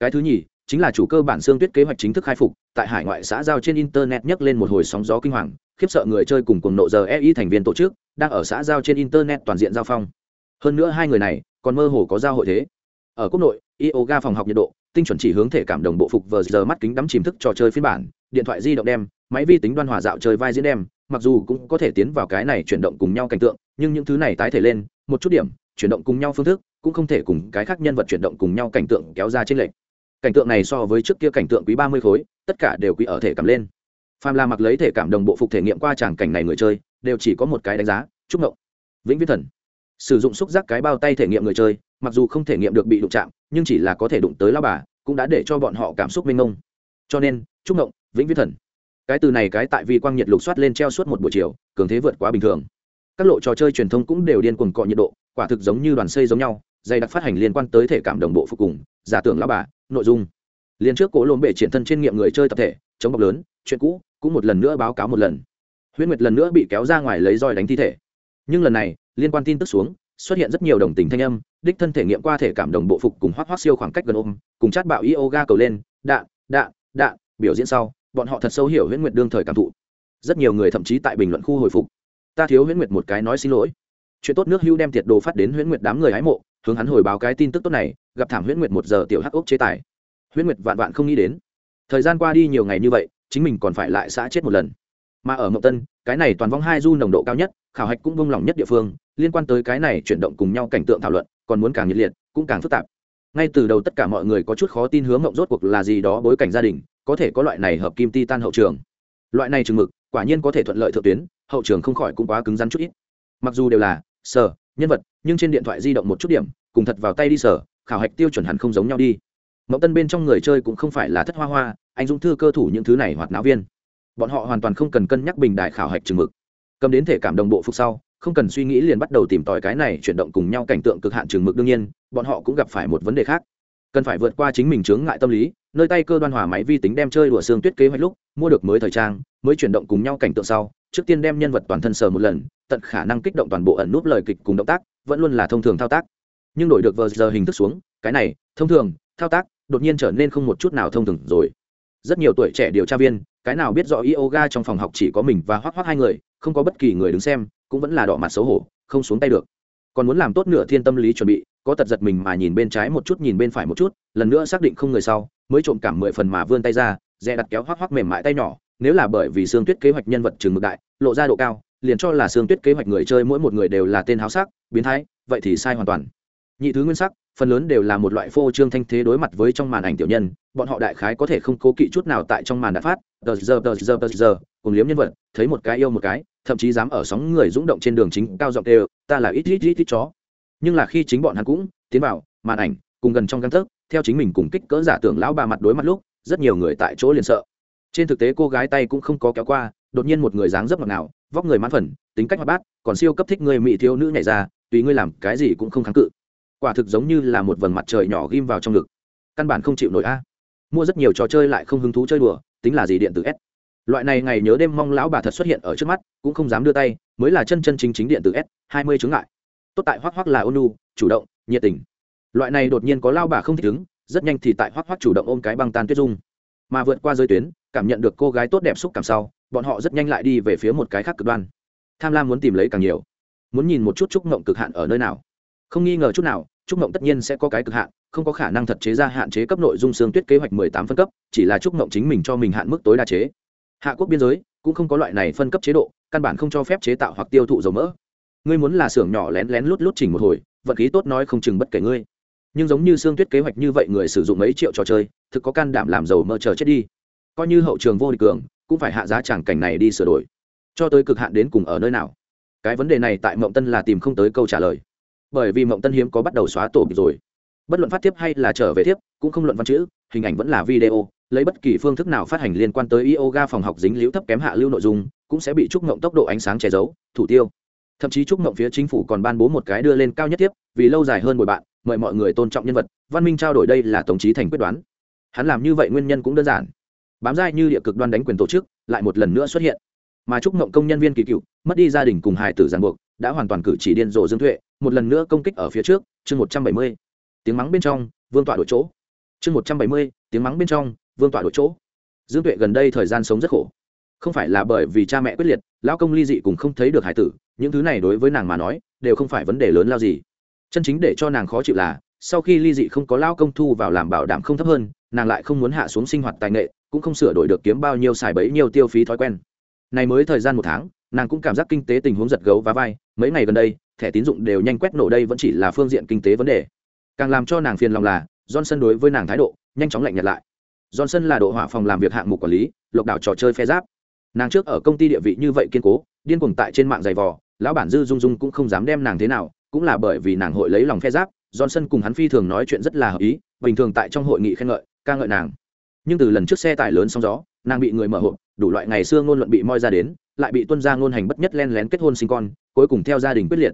Cái thứ nhì, chính là chủ cơ bản xương tuyết kế hoạch chính thức khai phục, tại hải ngoại xã giao trên internet nhấc lên một hồi sóng gió kinh hoàng khiếp sợ người chơi cùng cùng nộ giờ ei thành viên tổ chức, đang ở xã giao trên internet toàn diện giao phong. Hơn nữa hai người này còn mơ hồ có giao hội thế. Ở quốc nội, yoga phòng học nhiệt độ, tinh chuẩn chỉ hướng thể cảm đồng bộ phục vờ giờ mắt kính đắm chìm thức trò chơi phiên bản, điện thoại di động đem, máy vi tính đoan hòa dạo chơi vai diễn đem, mặc dù cũng có thể tiến vào cái này chuyển động cùng nhau cảnh tượng, nhưng những thứ này tái thể lên, một chút điểm, chuyển động cùng nhau phương thức, cũng không thể cùng cái khác nhân vật chuyển động cùng nhau cảnh tượng kéo ra trên lệch. Cảnh tượng này so với trước kia cảnh tượng quý ba mươi khối, tất cả đều quý ở thể cảm lên phàm là mặc lấy thể cảm đồng bộ phục thể nghiệm qua tràng cảnh này người chơi, đều chỉ có một cái đánh giá chúc ngộng. Vĩnh viễn thần. Sử dụng xúc giác cái bao tay thể nghiệm người chơi, mặc dù không thể nghiệm được bị đụng chạm, nhưng chỉ là có thể đụng tới lao bà, cũng đã để cho bọn họ cảm xúc mênh mông. Cho nên chúc ngộng, vĩnh viễn thần. Cái từ này cái tại vì quang nhiệt lục soát lên treo suốt một buổi chiều, cường thế vượt quá bình thường. Các lộ trò chơi truyền thông cũng đều điên cuồng cọ nhiệt độ, quả thực giống như đoàn xây giống nhau, dày đặc phát hành liên quan tới thể cảm đồng bộ phục cùng, giả tưởng lao bà, nội dung. Liên trước cố lồn bể triển thân trên nghiệm người chơi tập thể, chống bọc lớn, chuyện cũ cũng một lần nữa báo cáo một lần. Huyễn nguyệt lần nữa bị kéo ra ngoài lấy roi đánh thi thể. Nhưng lần này, liên quan tin tức xuống, xuất hiện rất nhiều đồng tình thanh âm, đích thân thể nghiệm qua thể cảm đồng bộ phục cùng hoác hoác siêu khoảng cách gần ôm, cùng chát bạo yoga cầu lên đạn đạn đạn biểu diễn sau, bọn họ thật sâu hiểu huyễn nguyệt đương thời cảm thụ. Rất nhiều người thậm chí tại bình luận khu hồi phục. Ta thiếu huyễn nguyệt một cái nói xin lỗi. Chuyện tốt nước hưu đem tiệt đồ phát đến huyễn nguyệt đám người hái mộ, hướng hắn hồi báo cái tin tức tốt này, gặp thảm huyễn nguyệt một giờ tiểu hắc ốc chế tài. Huyễn nguyệt vạn vạn không nghĩ đến. Thời gian qua đi nhiều ngày như vậy chính mình còn phải lại xã chết một lần. Mà ở mậu tân, cái này toàn vong hai du nồng độ cao nhất, khảo hạch cũng vung lòng nhất địa phương, liên quan tới cái này chuyển động cùng nhau cảnh tượng thảo luận, còn muốn càng nhiệt liệt, cũng càng phức tạp. Ngay từ đầu tất cả mọi người có chút khó tin hướng mộng rốt cuộc là gì đó bối cảnh gia đình, có thể có loại này hợp kim ti tan hậu trường. Loại này chừng mực, quả nhiên có thể thuận lợi thượng tuyến, hậu trường không khỏi cũng quá cứng rắn chút ít. Mặc dù đều là sở nhân vật, nhưng trên điện thoại di động một chút điểm, cùng thật vào tay đi sở khảo hạch tiêu chuẩn hẳn không giống nhau đi mộng tân bên trong người chơi cũng không phải là thất hoa hoa, anh dũng thư cơ thủ những thứ này hoạt náo viên. Bọn họ hoàn toàn không cần cân nhắc bình đại khảo hạch chừng mực. Cầm đến thể cảm đồng bộ phục sau, không cần suy nghĩ liền bắt đầu tìm tòi cái này chuyển động cùng nhau cảnh tượng cực hạn chừng mực đương nhiên, bọn họ cũng gặp phải một vấn đề khác. Cần phải vượt qua chính mình chướng ngại tâm lý, nơi tay cơ đoan hòa máy vi tính đem chơi đùa xương tuyết kế hoạch lúc, mua được mới thời trang, mới chuyển động cùng nhau cảnh tượng sau, trước tiên đem nhân vật toàn thân sờ một lần, tận khả năng kích động toàn bộ ẩn núp lời kịch cùng động tác, vẫn luôn là thông thường thao tác. Nhưng đổi được vờ giờ hình thức xuống, cái này, thông thường, thao tác đột nhiên trở nên không một chút nào thông thường rồi. Rất nhiều tuổi trẻ điều tra viên, cái nào biết rõ yoga trong phòng học chỉ có mình và hoác hoác hai người, không có bất kỳ người đứng xem, cũng vẫn là đỏ mặt xấu hổ, không xuống tay được. Còn muốn làm tốt nửa thiên tâm lý chuẩn bị, có tật giật mình mà nhìn bên trái một chút, nhìn bên phải một chút, lần nữa xác định không người sau, mới trộm cảm mười phần mà vươn tay ra, dè đặt kéo hoác hoác mềm mại tay nhỏ, nếu là bởi vì xương tuyết kế hoạch nhân vật trường mực đại, lộ ra độ cao, liền cho là xương tuyết kế hoạch người chơi mỗi một người đều là tên háo sắc, biến thái, vậy thì sai hoàn toàn. Nhị thứ nguyên sắc phần lớn đều là một loại phô trương thanh thế đối mặt với trong màn ảnh tiểu nhân, bọn họ đại khái có thể không cố kỵ chút nào tại trong màn đã phát, tờ giờ tờ giờ tờ giờ, cùng liếm nhân vật, thấy một cái yêu một cái, thậm chí dám ở sóng người rung động trên đường chính cao giọng đều ta là ít ít ít ít chó. Nhưng là khi chính bọn hắn cũng tiến vào màn ảnh, cùng gần trong căn thức theo chính mình cùng kích cỡ giả tưởng lão bà mặt đối mặt lúc, rất nhiều người tại chỗ liền sợ. Trên thực tế cô gái tay cũng không có kéo qua, đột nhiên một người dáng dấp ngọt nào vóc người mãn phần, tính cách hoạt bát, còn siêu cấp thích người mỹ thiếu nữ nhảy ra, tùy ngươi làm cái gì cũng không kháng cự quả thực giống như là một vầng mặt trời nhỏ ghim vào trong ngực. Căn bản không chịu nổi a. Mua rất nhiều trò chơi lại không hứng thú chơi đùa, tính là gì điện tử s. Loại này ngày nhớ đêm mong lão bà thật xuất hiện ở trước mắt, cũng không dám đưa tay, mới là chân chân chính chính điện tử s, hai mươi chứng ngại. Tốt tại hoác hoác là ônu chủ động, nhiệt tình. Loại này đột nhiên có lao bà không thích ứng, rất nhanh thì tại hoác hoác chủ động ôm cái băng tan tuyết dung. Mà vượt qua giới tuyến, cảm nhận được cô gái tốt đẹp xúc cảm sau, bọn họ rất nhanh lại đi về phía một cái khác cực đoan. Tham lam muốn tìm lấy càng nhiều. Muốn nhìn một chút chúc mộng cực hạn ở nơi nào không nghi ngờ chút nào, trúc mộng tất nhiên sẽ có cái cực hạn, không có khả năng thật chế ra hạn chế cấp nội dung xương tuyết kế hoạch mười tám phân cấp, chỉ là trúc mộng chính mình cho mình hạn mức tối đa chế. Hạ quốc biên giới cũng không có loại này phân cấp chế độ, căn bản không cho phép chế tạo hoặc tiêu thụ dầu mỡ. Ngươi muốn là xưởng nhỏ lén lén lút lút chỉnh một hồi vật khí tốt nói không chừng bất kể ngươi. Nhưng giống như xương tuyết kế hoạch như vậy người sử dụng mấy triệu trò chơi, thực có can đảm làm dầu mỡ chờ chết đi. Coi như hậu trường vô địch cường, cũng phải hạ giá tràng cảnh này đi sửa đổi. Cho tới cực hạn đến cùng ở nơi nào? Cái vấn đề này tại mộng tân là tìm không tới câu trả lời bởi vì mộng tân hiếm có bắt đầu xóa tổ rồi. Bất luận phát tiếp hay là trở về tiếp cũng không luận văn chữ, hình ảnh vẫn là video, lấy bất kỳ phương thức nào phát hành liên quan tới yoga phòng học dính liễu thấp kém hạ lưu nội dung, cũng sẽ bị trúc mộng tốc độ ánh sáng che giấu, thủ tiêu. Thậm chí trúc mộng phía chính phủ còn ban bố một cái đưa lên cao nhất tiếp vì lâu dài hơn bồi bạn, mời mọi người tôn trọng nhân vật, văn minh trao đổi đây là tổng chí thành quyết đoán. Hắn làm như vậy nguyên nhân cũng đơn giản. Bám dai như địa cực đoan đánh quyền tổ chức, lại một lần nữa xuất hiện. Mà trúc mộng công nhân viên kỳ cựu, mất đi gia đình cùng hài tử giàn buộc, đã hoàn toàn cử chỉ điên rồ dương tuệ một lần nữa công kích ở phía trước, chương một trăm bảy mươi. Tiếng mắng bên trong, vương tọa đổi chỗ. Chương một trăm bảy mươi, tiếng mắng bên trong, vương tọa đổi chỗ. Dương tuệ gần đây thời gian sống rất khổ. Không phải là bởi vì cha mẹ quyết liệt, lão công ly dị cùng không thấy được hải tử, những thứ này đối với nàng mà nói, đều không phải vấn đề lớn lao gì. Chân chính để cho nàng khó chịu là, sau khi ly dị không có lao công thu vào làm bảo đảm không thấp hơn, nàng lại không muốn hạ xuống sinh hoạt tài nghệ, cũng không sửa đổi được kiếm bao nhiêu xài bấy nhiêu tiêu phí thói quen. Này mới thời gian một tháng nàng cũng cảm giác kinh tế tình huống giật gấu và vai. Mấy ngày gần đây, thẻ tín dụng đều nhanh quét nổ đây vẫn chỉ là phương diện kinh tế vấn đề. Càng làm cho nàng phiền lòng là, johnson đối với nàng thái độ nhanh chóng lạnh nhạt lại. Johnson là độ hỏa phòng làm việc hạng mục quản lý, lộc đảo trò chơi phe giáp. Nàng trước ở công ty địa vị như vậy kiên cố, điên cuồng tại trên mạng giày vò, lão bản dư dung dung cũng không dám đem nàng thế nào, cũng là bởi vì nàng hội lấy lòng phe giáp, johnson cùng hắn phi thường nói chuyện rất là hợp ý, bình thường tại trong hội nghị khen ngợi, ca ngợi nàng. Nhưng từ lần trước xe tải lớn sóng gió, nàng bị người mở hộp, đủ loại ngày xưa ngôn luận bị moi ra đến lại bị tuân ra ngôn hành bất nhất len lén kết hôn sinh con cuối cùng theo gia đình quyết liệt.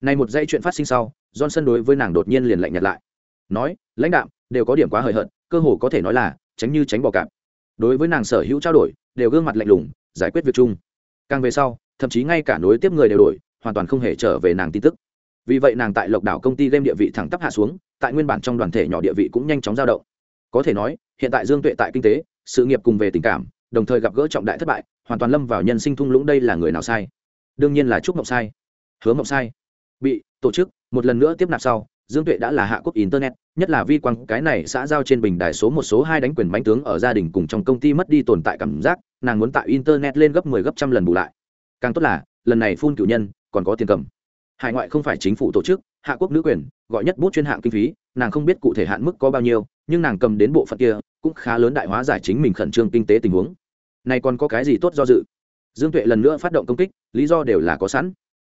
Này một dây chuyện phát sinh sau johnson đối với nàng đột nhiên liền lạnh nhạt lại. Nói lãnh đạm, đều có điểm quá hời hợt cơ hồ có thể nói là tránh như tránh bò cạp. Đối với nàng sở hữu trao đổi đều gương mặt lạnh lùng giải quyết việc chung. Càng về sau thậm chí ngay cả nối tiếp người đều đổi hoàn toàn không hề trở về nàng tin tức. Vì vậy nàng tại lộc đảo công ty game địa vị thẳng tắp hạ xuống tại nguyên bản trong đoàn thể nhỏ địa vị cũng nhanh chóng dao động. Có thể nói hiện tại dương tuệ tại kinh tế sự nghiệp cùng về tình cảm đồng thời gặp gỡ trọng đại thất bại hoàn toàn lâm vào nhân sinh thung lũng đây là người nào sai? Đương nhiên là trúc mộng sai. Hứa mộng sai. Bị tổ chức, một lần nữa tiếp nạp sau, dương tuệ đã là hạ quốc internet, nhất là vi quang, cái này xã giao trên bình đài số một số hai đánh quyền bánh tướng ở gia đình cùng trong công ty mất đi tồn tại cảm giác, nàng muốn tạo internet lên gấp mười 10 gấp trăm lần bù lại. Càng tốt là, lần này phun cử nhân, còn có tiền cầm. Hải ngoại không phải chính phủ tổ chức, hạ quốc nữ quyền, gọi nhất bút chuyên hạng kinh phí, nàng không biết cụ thể hạn mức có bao nhiêu, nhưng nàng cầm đến bộ phận kia, cũng khá lớn đại hóa giải chính mình khẩn trương kinh tế tình huống này còn có cái gì tốt do dự? Dương tuệ lần nữa phát động công kích, lý do đều là có sẵn.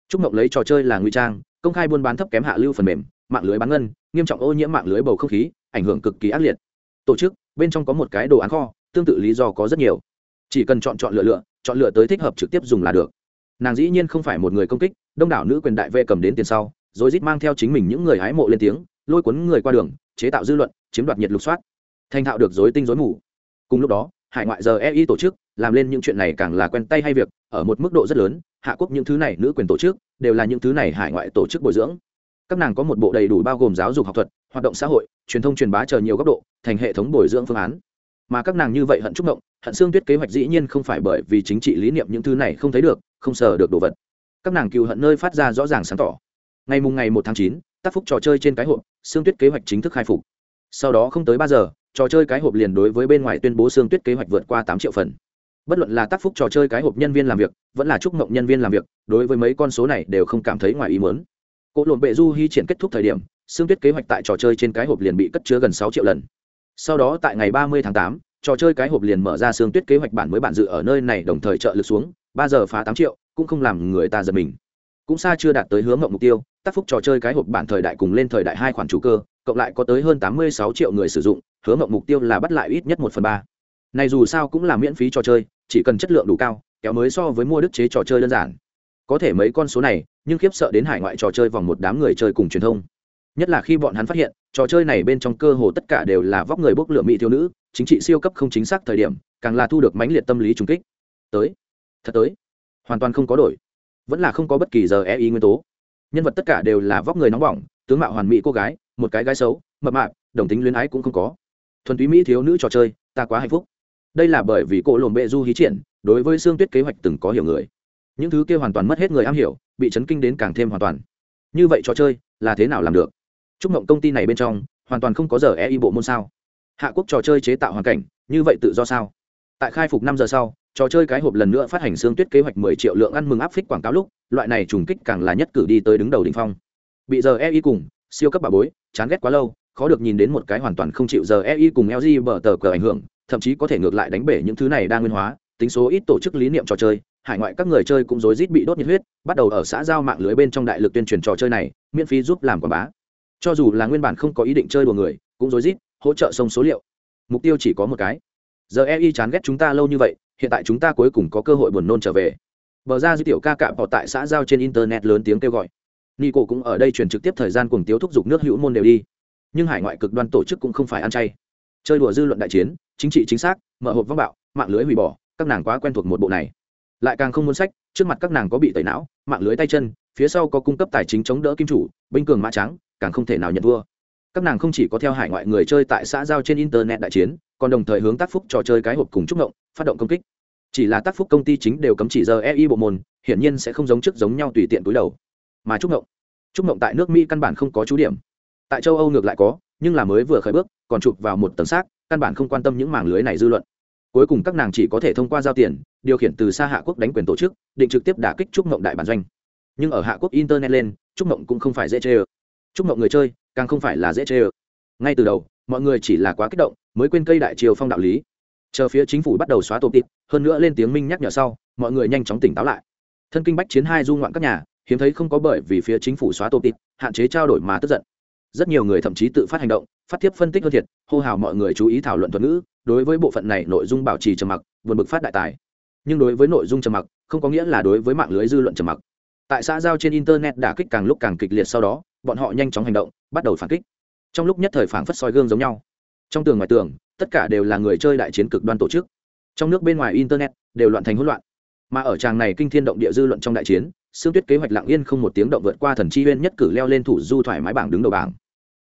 Trúc mộng lấy trò chơi là nguy trang, công khai buôn bán thấp kém hạ lưu phần mềm, mạng lưới bán ngân, nghiêm trọng ô nhiễm mạng lưới bầu không khí, ảnh hưởng cực kỳ ác liệt. Tổ chức, bên trong có một cái đồ án kho, tương tự lý do có rất nhiều. Chỉ cần chọn chọn lựa lựa, chọn lựa tới thích hợp trực tiếp dùng là được. Nàng dĩ nhiên không phải một người công kích, đông đảo nữ quyền đại vệ cầm đến tiền sau, rồi rít mang theo chính mình những người hái mộ lên tiếng, lôi cuốn người qua đường, chế tạo dư luận, chiếm đoạt nhiệt lục soát. Thành thạo được dối tinh dối mù. Cùng lúc đó hải ngoại giờ ei tổ chức, làm lên những chuyện này càng là quen tay hay việc, ở một mức độ rất lớn, hạ quốc những thứ này nữ quyền tổ chức, đều là những thứ này hải ngoại tổ chức bồi dưỡng. Các nàng có một bộ đầy đủ bao gồm giáo dục học thuật, hoạt động xã hội, truyền thông truyền bá chờ nhiều góc độ, thành hệ thống bồi dưỡng phương án. Mà các nàng như vậy hận trúc động hận xương tuyết kế hoạch dĩ nhiên không phải bởi vì chính trị lý niệm những thứ này không thấy được, không sờ được đồ vật. Các nàng cựu hận nơi phát ra rõ ràng sáng tỏ. Ngày mùng ngày một tháng chín, tác phúc trò chơi trên cái hộp, xương tuyết kế hoạch chính thức khai phục. Sau đó không tới ba giờ trò chơi cái hộp liền đối với bên ngoài tuyên bố xương tuyết kế hoạch vượt qua tám triệu phần. Bất luận là tác phúc trò chơi cái hộp nhân viên làm việc, vẫn là chúc mộng nhân viên làm việc, đối với mấy con số này đều không cảm thấy ngoài ý muốn. cỗ lộn bệ du hy triển kết thúc thời điểm, xương tuyết kế hoạch tại trò chơi trên cái hộp liền bị cất chứa gần sáu triệu lần. Sau đó tại ngày ba mươi tháng tám, trò chơi cái hộp liền mở ra xương tuyết kế hoạch bản mới bản dự ở nơi này đồng thời trợ lực xuống, ba giờ phá tám triệu, cũng không làm người ta giật mình. Cũng xa chưa đạt tới hướng ngộng mục tiêu, tác phúc trò chơi cái hộp bản thời đại cùng lên thời đại hai khoản chủ cơ, cộng lại có tới hơn tám mươi sáu triệu người sử dụng hứa mộng mục tiêu là bắt lại ít nhất một phần ba. Này dù sao cũng là miễn phí trò chơi, chỉ cần chất lượng đủ cao, kéo mới so với mua đức chế trò chơi đơn giản. Có thể mấy con số này, nhưng khiếp sợ đến hải ngoại trò chơi vòng một đám người chơi cùng truyền thông. Nhất là khi bọn hắn phát hiện, trò chơi này bên trong cơ hồ tất cả đều là vóc người bốc lửa mỹ thiếu nữ, chính trị siêu cấp không chính xác thời điểm, càng là thu được mãnh liệt tâm lý trung kích. Tới, thật tới. Hoàn toàn không có đổi. Vẫn là không có bất kỳ giờ e ý nguyên tố. Nhân vật tất cả đều là vóc người nóng bỏng, tướng mạo hoàn mỹ cô gái, một cái gái xấu, mập mạp, đồng tính luyến ái cũng không có thuần túy mỹ thiếu nữ trò chơi, ta quá hạnh phúc. Đây là bởi vì cô lồn bệ du hí triển, đối với xương tuyết kế hoạch từng có hiểu người. Những thứ kia hoàn toàn mất hết người am hiểu, bị chấn kinh đến càng thêm hoàn toàn. Như vậy trò chơi, là thế nào làm được? Chúc mộng công ty này bên trong, hoàn toàn không có giờ e y bộ môn sao? Hạ quốc trò chơi chế tạo hoàn cảnh, như vậy tự do sao? Tại khai phục năm giờ sau, trò chơi cái hộp lần nữa phát hành xương tuyết kế hoạch mười triệu lượng ăn mừng áp phích quảng cáo lúc, loại này trùng kích càng là nhất cử đi tới đứng đầu đỉnh phong. Bị giờ e y cùng, siêu cấp bà bối, chán ghét quá lâu khó được nhìn đến một cái hoàn toàn không chịu giờ Ei cùng lg bờ tờ cờ ảnh hưởng, thậm chí có thể ngược lại đánh bể những thứ này đa nguyên hóa, tính số ít tổ chức lý niệm trò chơi, hải ngoại các người chơi cũng rối rít bị đốt nhiệt huyết, bắt đầu ở xã giao mạng lưới bên trong đại lực tuyên truyền trò chơi này, miễn phí giúp làm quảng bá. Cho dù là nguyên bản không có ý định chơi đùa người, cũng rối rít hỗ trợ sông số liệu. Mục tiêu chỉ có một cái. Giờ ei chán ghét chúng ta lâu như vậy, hiện tại chúng ta cuối cùng có cơ hội buồn nôn trở về. Bờ ra dư tiểu ca cạm họ tại xã giao trên internet lớn tiếng kêu gọi. Nico cũng ở đây truyền trực tiếp thời gian cùng tiếu thúc giục nước hữu môn đều đi nhưng hải ngoại cực đoan tổ chức cũng không phải ăn chay. Chơi đùa dư luận đại chiến, chính trị chính xác, mở hộp vong bạo, mạng lưới hủy bỏ, các nàng quá quen thuộc một bộ này. Lại càng không muốn sách, trước mặt các nàng có bị tẩy não, mạng lưới tay chân, phía sau có cung cấp tài chính chống đỡ kim chủ, binh cường mã trắng, càng không thể nào nhận vua các nàng không chỉ có theo hải ngoại người chơi tại xã giao trên internet đại chiến, còn đồng thời hướng tác phúc trò chơi cái hộp cùng trúc động phát động công kích. Chỉ là tác phúc công ty chính đều cấm chỉ giờ ei bộ môn, hiển nhiên sẽ không giống trước giống nhau tùy tiện túi đầu. Mà trúc động trúc động tại nước mỹ căn bản không có chú điểm tại châu âu ngược lại có, nhưng là mới vừa khởi bước, còn chụp vào một tầng xác, căn bản không quan tâm những mảng lưới này dư luận. Cuối cùng các nàng chỉ có thể thông qua giao tiền, điều khiển từ xa hạ quốc đánh quyền tổ chức, định trực tiếp đả kích trúc mộng đại bản doanh. Nhưng ở hạ quốc internet lên, trúc mộng cũng không phải dễ chê ơ trúc mộng người chơi, càng không phải là dễ chê ơ ngay từ đầu, mọi người chỉ là quá kích động, mới quên cây đại triều phong đạo lý. Chờ phía chính phủ bắt đầu xóa tổ tịt, hơn nữa lên tiếng minh nhắc nhở sau, mọi người nhanh chóng tỉnh táo lại. Thân kinh bách chiến hai du ngoạn các nhà, hiếm thấy không có bởi vì phía chính phủ xóa tổ tịt, hạn chế trao đổi mà tức giận rất nhiều người thậm chí tự phát hành động, phát tiếp phân tích hơn thiệt, hô hào mọi người chú ý thảo luận thuật ngữ, đối với bộ phận này nội dung bảo trì trầm mặc vượt bực phát đại tài. Nhưng đối với nội dung trầm mặc, không có nghĩa là đối với mạng lưới dư luận trầm mặc. Tại xã giao trên internet đả kích càng lúc càng kịch liệt sau đó, bọn họ nhanh chóng hành động, bắt đầu phản kích. Trong lúc nhất thời phản phất soi gương giống nhau. Trong tường ngoài tường, tất cả đều là người chơi đại chiến cực đoan tổ chức. Trong nước bên ngoài internet, đều loạn thành hỗn loạn. Mà ở tràng này kinh thiên động địa dư luận trong đại chiến xương tuyết kế hoạch lặng yên không một tiếng động vượt qua thần chi huyên nhất cử leo lên thủ du thoải mái bảng đứng đầu bảng.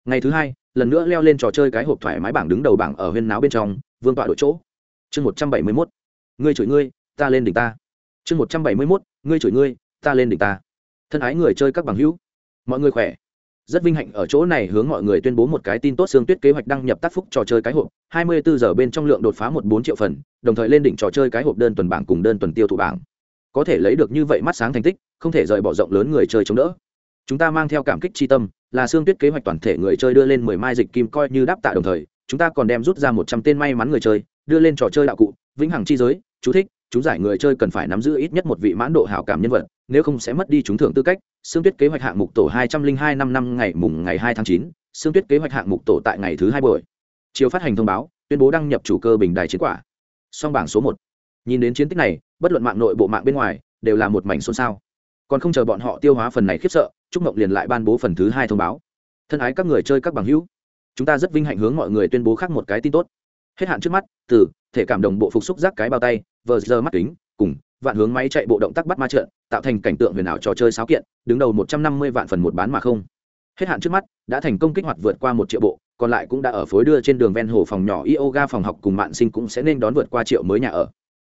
Ngày thứ hai, lần nữa leo lên trò chơi cái hộp thoải mái bảng đứng đầu bảng ở huyên náo bên trong, vương tọa đội chỗ. Chương một trăm bảy mươi mốt, ngươi chửi ngươi, ta lên đỉnh ta. Chương một trăm bảy mươi mốt, ngươi chửi ngươi, ta lên đỉnh ta. Thân ái người chơi các bằng hữu, mọi người khỏe. Rất vinh hạnh ở chỗ này hướng mọi người tuyên bố một cái tin tốt xương tuyết kế hoạch đăng nhập tác phúc trò chơi cái hộp. 24 giờ bên trong lượng đột phá một bốn triệu phần, đồng thời lên đỉnh trò chơi cái hộp đơn tuần bảng cùng đơn tuần tiêu thụ bảng có thể lấy được như vậy mắt sáng thành tích, không thể rời bỏ rộng lớn người chơi chống đỡ. Chúng ta mang theo cảm kích tri tâm, là xương tuyết kế hoạch toàn thể người chơi đưa lên mười mai dịch kim coi như đáp tạ đồng thời, chúng ta còn đem rút ra một trăm tên may mắn người chơi, đưa lên trò chơi đạo cụ, vĩnh hằng chi giới, chú thích chúng giải người chơi cần phải nắm giữ ít nhất một vị mãn độ hảo cảm nhân vật, nếu không sẽ mất đi chúng thưởng tư cách. Xương tuyết kế hoạch hạng mục tổ hai trăm linh hai năm năm ngày mùng ngày hai tháng chín xương tuyết kế hoạch hạng mục tổ tại ngày thứ hai buổi. Chiều phát hành thông báo, tuyên bố đăng nhập chủ cơ bình đài chiến quả. Song bảng số một nhìn đến chiến tích này, bất luận mạng nội bộ mạng bên ngoài, đều là một mảnh xôn xao. Còn không chờ bọn họ tiêu hóa phần này khiếp sợ, trúc mộng liền lại ban bố phần thứ hai thông báo. Thân ái các người chơi các bằng hữu, chúng ta rất vinh hạnh hướng mọi người tuyên bố khác một cái tin tốt. Hết hạn trước mắt, từ thể cảm đồng bộ phục xúc giác cái bao tay, vờ giờ mắt kính, cùng vạn hướng máy chạy bộ động tác bắt ma trận tạo thành cảnh tượng huyền ảo trò chơi sáo kiện, đứng đầu một trăm năm mươi vạn phần một bán mà không. Hết hạn trước mắt, đã thành công kích hoạt vượt qua một triệu bộ, còn lại cũng đã ở phối đưa trên đường ven hồ phòng nhỏ yoga phòng học cùng mạng sinh cũng sẽ nên đón vượt qua triệu mới nhà ở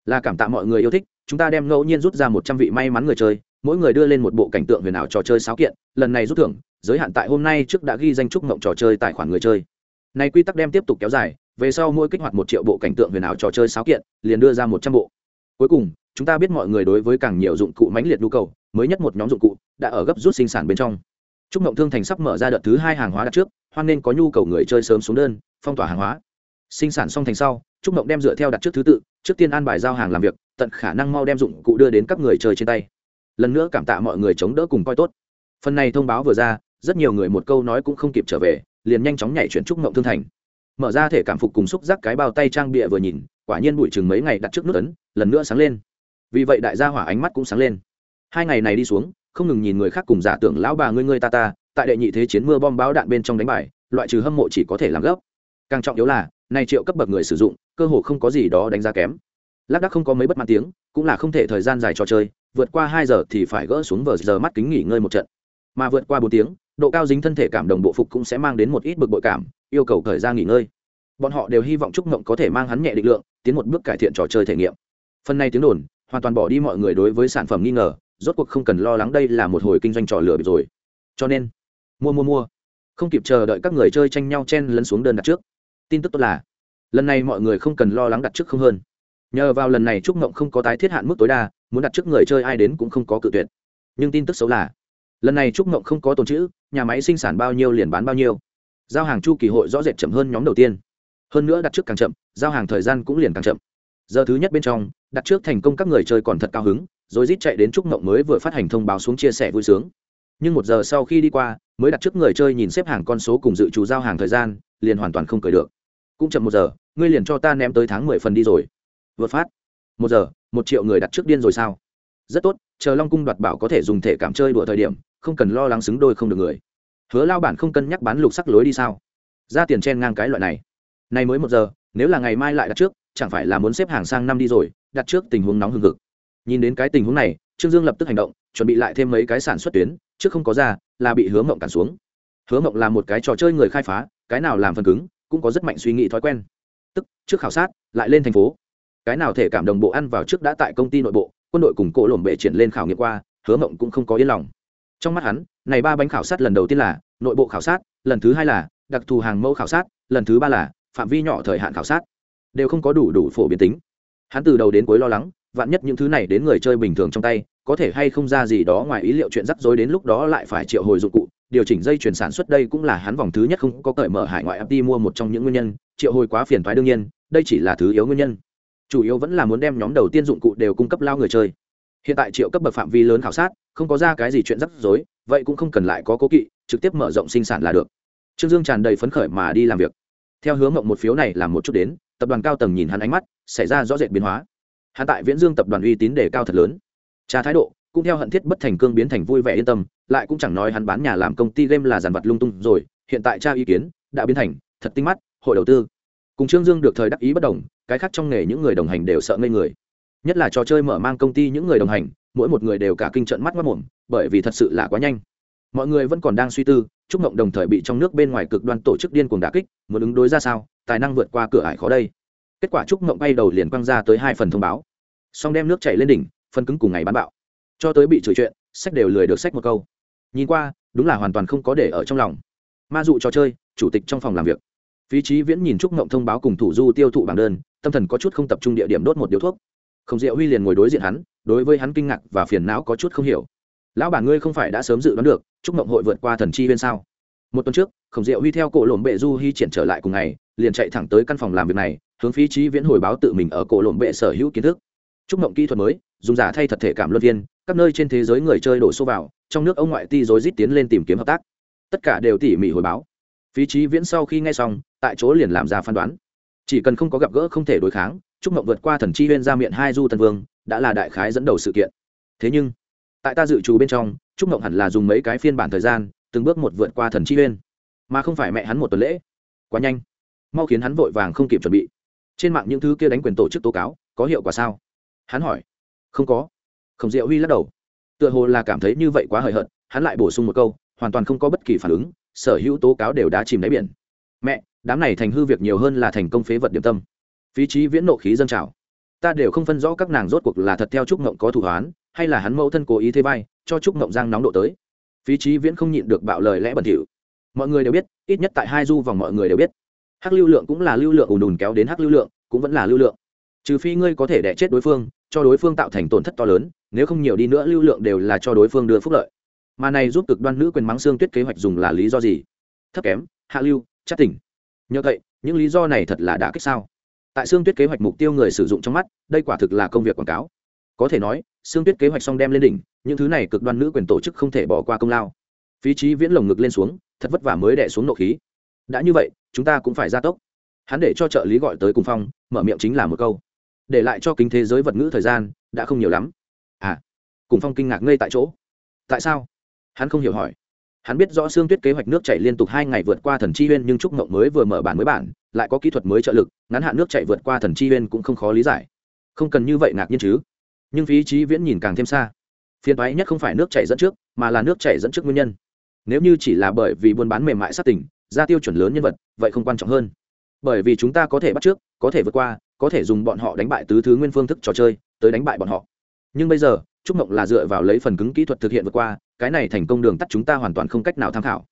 là cảm tạ mọi người yêu thích chúng ta đem ngẫu nhiên rút ra một trăm vị may mắn người chơi mỗi người đưa lên một bộ cảnh tượng huyền ảo trò chơi sáo kiện lần này rút thưởng giới hạn tại hôm nay trước đã ghi danh trúc mộng trò chơi tài khoản người chơi. Này quy tắc đem tiếp tục kéo dài về sau mỗi kích hoạt một triệu bộ cảnh tượng huyền ảo trò chơi sáo kiện liền đưa ra một trăm bộ. Cuối cùng chúng ta biết mọi người đối với càng nhiều dụng cụ mãnh liệt nhu cầu mới nhất một nhóm dụng cụ đã ở gấp rút sinh sản bên trong. Trúc Mộng Thương Thành sắp mở ra đợt thứ hai hàng hóa đặt trước, hoan nên có nhu cầu người chơi sớm xuống đơn, phong tỏa hàng hóa. Sinh sản xong thành sau, Trúc Mộng đem dựa theo đặt trước thứ tự, trước tiên an bài giao hàng làm việc, tận khả năng mau đem dụng cụ đưa đến các người chơi trên tay. Lần nữa cảm tạ mọi người chống đỡ cùng coi tốt. Phần này thông báo vừa ra, rất nhiều người một câu nói cũng không kịp trở về, liền nhanh chóng nhảy chuyển Trúc Mộng Thương Thành. Mở ra thể cảm phục cùng xúc giác cái bao tay trang bịa vừa nhìn, quả nhiên bụi chừng mấy ngày đặt trước nút ấn, lần nữa sáng lên. Vì vậy đại gia hỏa ánh mắt cũng sáng lên. Hai ngày này đi xuống, không ngừng nhìn người khác cùng giả tưởng lão bà ngươi ngươi ta ta tại đệ nhị thế chiến mưa bom báo đạn bên trong đánh bài loại trừ hâm mộ chỉ có thể làm gấp càng trọng yếu là này triệu cấp bậc người sử dụng, cơ hồ không có gì đó đánh giá kém. Lác đác không có mấy bất mãn tiếng, cũng là không thể thời gian dài trò chơi, vượt qua hai giờ thì phải gỡ xuống vờ giờ mắt kính nghỉ ngơi một trận. Mà vượt qua bốn tiếng, độ cao dính thân thể cảm đồng bộ phục cũng sẽ mang đến một ít bực bội cảm, yêu cầu thời gian nghỉ ngơi. Bọn họ đều hy vọng trúc mộng có thể mang hắn nhẹ định lượng, tiến một bước cải thiện trò chơi thể nghiệm. Phần này tiếng đồn, hoàn toàn bỏ đi mọi người đối với sản phẩm nghi ngờ, rốt cuộc không cần lo lắng đây là một hồi kinh doanh trò lửa rồi. Cho nên, mua mua mua. Không kịp chờ đợi các người chơi tranh nhau chen lấn xuống đơn đặt trước tin tức tốt là, lần này mọi người không cần lo lắng đặt trước không hơn. Nhờ vào lần này trúc mộng không có tái thiết hạn mức tối đa, muốn đặt trước người chơi ai đến cũng không có cự tuyệt. Nhưng tin tức xấu là, lần này trúc mộng không có tồn chữ nhà máy sinh sản bao nhiêu liền bán bao nhiêu. Giao hàng chu kỳ hội rõ rệt chậm hơn nhóm đầu tiên. Hơn nữa đặt trước càng chậm, giao hàng thời gian cũng liền càng chậm. Giờ thứ nhất bên trong, đặt trước thành công các người chơi còn thật cao hứng, rồi rít chạy đến trúc mộng mới vừa phát hành thông báo xuống chia sẻ vui sướng. Nhưng một giờ sau khi đi qua mới đặt trước người chơi nhìn xếp hàng con số cùng dự trù giao hàng thời gian, liền hoàn toàn không cười được. Cũng chậm một giờ, ngươi liền cho ta ném tới tháng mười phần đi rồi. Vượt phát. Một giờ, một triệu người đặt trước điên rồi sao? Rất tốt, chờ long cung đoạt bảo có thể dùng thể cảm chơi đùa thời điểm, không cần lo lắng xứng đôi không được người. Hứa lao bản không cân nhắc bán lục sắc lối đi sao? Ra tiền chen ngang cái loại này. Nay mới một giờ, nếu là ngày mai lại đặt trước, chẳng phải là muốn xếp hàng sang năm đi rồi, đặt trước tình huống nóng hừng hực. Nhìn đến cái tình huống này, trương dương lập tức hành động, chuẩn bị lại thêm mấy cái sản xuất tuyến, trước không có ra là bị hứa mộng cản xuống. Hứa mộng là một cái trò chơi người khai phá, cái nào làm phần cứng, cũng có rất mạnh suy nghĩ thói quen. Tức, trước khảo sát, lại lên thành phố. Cái nào thể cảm đồng bộ ăn vào trước đã tại công ty nội bộ, quân đội cùng cỗ lổm bệ triển lên khảo nghiệm qua, hứa mộng cũng không có yên lòng. Trong mắt hắn, này ba bánh khảo sát lần đầu tiên là, nội bộ khảo sát, lần thứ hai là, đặc thù hàng mẫu khảo sát, lần thứ ba là, phạm vi nhỏ thời hạn khảo sát. Đều không có đủ đủ phổ biến tính. Hắn từ đầu đến cuối lo lắng, vạn nhất những thứ này đến người chơi bình thường trong tay có thể hay không ra gì đó ngoài ý liệu chuyện rắc rối đến lúc đó lại phải triệu hồi dụng cụ. Điều chỉnh dây chuyển sản xuất đây cũng là hắn vòng thứ nhất không có cởi mở hải ngoại FT mua một trong những nguyên nhân. Triệu hồi quá phiền thoái đương nhiên, đây chỉ là thứ yếu nguyên nhân. Chủ yếu vẫn là muốn đem nhóm đầu tiên dụng cụ đều cung cấp lao người chơi. Hiện tại triệu cấp bậc phạm vi lớn khảo sát, không có ra cái gì chuyện rắc rối, vậy cũng không cần lại có cố kỵ, trực tiếp mở rộng sinh sản là được. Trương dương tràn đầy phấn khởi mà đi làm việc. Theo hướng mộng một phiếu này làm một chút đến, tập đoàn cao tầng nhìn hắn ánh mắt, xảy ra rõ rệt biến hóa. Hắn tại viễn dương tập đoàn uy tín đề cao thật lớn cha thái độ, cũng theo hận thiết bất thành cương biến thành vui vẻ yên tâm, lại cũng chẳng nói hắn bán nhà làm công ty game là giàn vật lung tung rồi, hiện tại cha ý kiến, đã biến thành, thật tinh mắt, hội đầu tư. Cùng trương dương được thời đắc ý bất đồng, cái khác trong nghề những người đồng hành đều sợ ngây người. Nhất là trò chơi mở mang công ty những người đồng hành, mỗi một người đều cả kinh trận mắt mất mồm bởi vì thật sự là quá nhanh. Mọi người vẫn còn đang suy tư chúc mộng đồng thời bị trong nước bên ngoài cực đoan tổ chức điên cuồng đà kích, muốn ứng đối ra sao, tài năng vượt qua cửa ải khó đây. Kết quả trúc mộng bay đầu liền quăng ra tới hai phần thông báo. Xong đem nước chảy lên đỉnh phân cứng cùng ngày bán bạo. Cho tới bị chửi chuyện, sách đều lười được sách một câu. Nhìn qua, đúng là hoàn toàn không có để ở trong lòng. Ma dụ trò chơi, chủ tịch trong phòng làm việc. Phí trí viễn nhìn trúc mộng thông báo cùng thủ du tiêu thụ bảng đơn, tâm thần có chút không tập trung địa điểm đốt một điếu thuốc. Không diệu huy liền ngồi đối diện hắn, đối với hắn kinh ngạc và phiền não có chút không hiểu. Lão bản ngươi không phải đã sớm dự đoán được, trúc mộng hội vượt qua thần chi viên sao? Một tuần trước, khổng diệu huy theo cổ lộn bệ du hy triển trở lại cùng ngày, liền chạy thẳng tới căn phòng làm việc này, hướng phí trí viễn hồi báo tự mình ở cổ lộn bệ sở hữu kiến thức chúc mộng kỹ thuật mới, dùng giả thay thật thể cảm luân viên, các nơi trên thế giới người chơi đổ xô vào, trong nước ông ngoại ti rối rít tiến lên tìm kiếm hợp tác. Tất cả đều tỉ mỉ hồi báo. Phí trí viễn sau khi nghe xong, tại chỗ liền làm ra phán đoán. Chỉ cần không có gặp gỡ không thể đối kháng, chúc mộng vượt qua thần chi huyên ra miệng hai du tân vương, đã là đại khái dẫn đầu sự kiện. Thế nhưng, tại ta dự trù bên trong, chúc mộng hẳn là dùng mấy cái phiên bản thời gian, từng bước một vượt qua thần chi huyên. Mà không phải mẹ hắn một tuần lễ. Quá nhanh. Mau khiến hắn vội vàng không kịp chuẩn bị. Trên mạng những thứ kia đánh quyền tổ chức tố cáo, có hiệu quả sao? Hắn hỏi, không có. Khổng diệu huy lắc đầu. Tựa hồ là cảm thấy như vậy quá hời hợt, hắn lại bổ sung một câu, hoàn toàn không có bất kỳ phản ứng, sở hữu tố cáo đều đã chìm đáy biển. Mẹ, đám này thành hư việc nhiều hơn là thành công phế vật điểm tâm. Phí trí viễn nộ khí dân trào. Ta đều không phân rõ các nàng rốt cuộc là thật theo trúc ngộng có thủ hoán, hay là hắn mẫu thân cố ý thế vai, cho trúc ngộng giang nóng độ tới. Phí trí viễn không nhịn được bạo lời lẽ bẩn thỉu. Mọi người đều biết, ít nhất tại hai du vòng mọi người đều biết. Hắc lưu lượng cũng là lưu lượng ùn ùn kéo đến hắc lưu lượng, cũng vẫn là lưu lượng. Trừ phi ngươi có thể đẻ chết đối phương cho đối phương tạo thành tổn thất to lớn, nếu không nhiều đi nữa lưu lượng đều là cho đối phương đưa phúc lợi. Mà này giúp cực đoan nữ quyền mắng xương tuyết kế hoạch dùng là lý do gì? Thấp kém, hạ lưu, chắc tỉnh. Nhờ vậy, những lý do này thật là đã kích sao? Tại xương tuyết kế hoạch mục tiêu người sử dụng trong mắt, đây quả thực là công việc quảng cáo. Có thể nói, xương tuyết kế hoạch xong đem lên đỉnh, những thứ này cực đoan nữ quyền tổ chức không thể bỏ qua công lao. Phí trí viễn lồng ngực lên xuống, thật vất vả mới đẻ xuống nộ khí. Đã như vậy, chúng ta cũng phải gia tốc. Hắn để cho trợ lý gọi tới cùng phong, mở miệng chính là một câu để lại cho kính thế giới vật ngữ thời gian đã không nhiều lắm. À cùng phong kinh ngạc ngây tại chỗ. Tại sao? Hắn không hiểu hỏi. Hắn biết rõ xương tuyết kế hoạch nước chảy liên tục hai ngày vượt qua thần chi huyên, nhưng trúc mộng mới vừa mở bản mới bản, lại có kỹ thuật mới trợ lực, ngắn hạn nước chảy vượt qua thần chi huyên cũng không khó lý giải. Không cần như vậy ngạc nhiên chứ. Nhưng phí trí viễn nhìn càng thêm xa. Phiền toái nhất không phải nước chảy dẫn trước, mà là nước chảy dẫn trước nguyên nhân. Nếu như chỉ là bởi vì buôn bán mềm mại sát tỉnh ra tiêu chuẩn lớn nhân vật, vậy không quan trọng hơn. Bởi vì chúng ta có thể bắt trước, có thể vượt qua có thể dùng bọn họ đánh bại tứ thứ nguyên phương thức trò chơi tới đánh bại bọn họ. Nhưng bây giờ, trúc mộng là dựa vào lấy phần cứng kỹ thuật thực hiện vượt qua, cái này thành công đường tắt chúng ta hoàn toàn không cách nào tham khảo.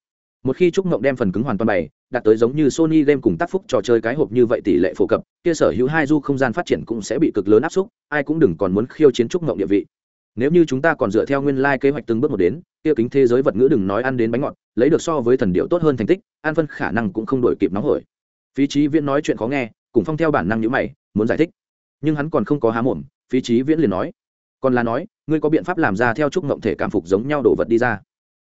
Một khi trúc mộng đem phần cứng hoàn toàn bày, đạt tới giống như sony game cùng tác phúc trò chơi cái hộp như vậy tỷ lệ phổ cập, kia sở hữu hai du không gian phát triển cũng sẽ bị cực lớn áp xúc ai cũng đừng còn muốn khiêu chiến trúc mộng địa vị. Nếu như chúng ta còn dựa theo nguyên lai kế hoạch từng bước một đến, kia kính thế giới vật ngữ đừng nói ăn đến bánh ngọt, lấy được so với thần điệu tốt hơn thành tích, an phân khả năng cũng không đổi kịp nóng hổi. Phí trí viễn nói chuyện khó nghe, cùng phong theo bản năng nhữ mày muốn giải thích. Nhưng hắn còn không có há mồm, phí trí viễn liền nói, còn là nói, ngươi có biện pháp làm ra theo chúc ngộng thể cảm phục giống nhau đồ vật đi ra.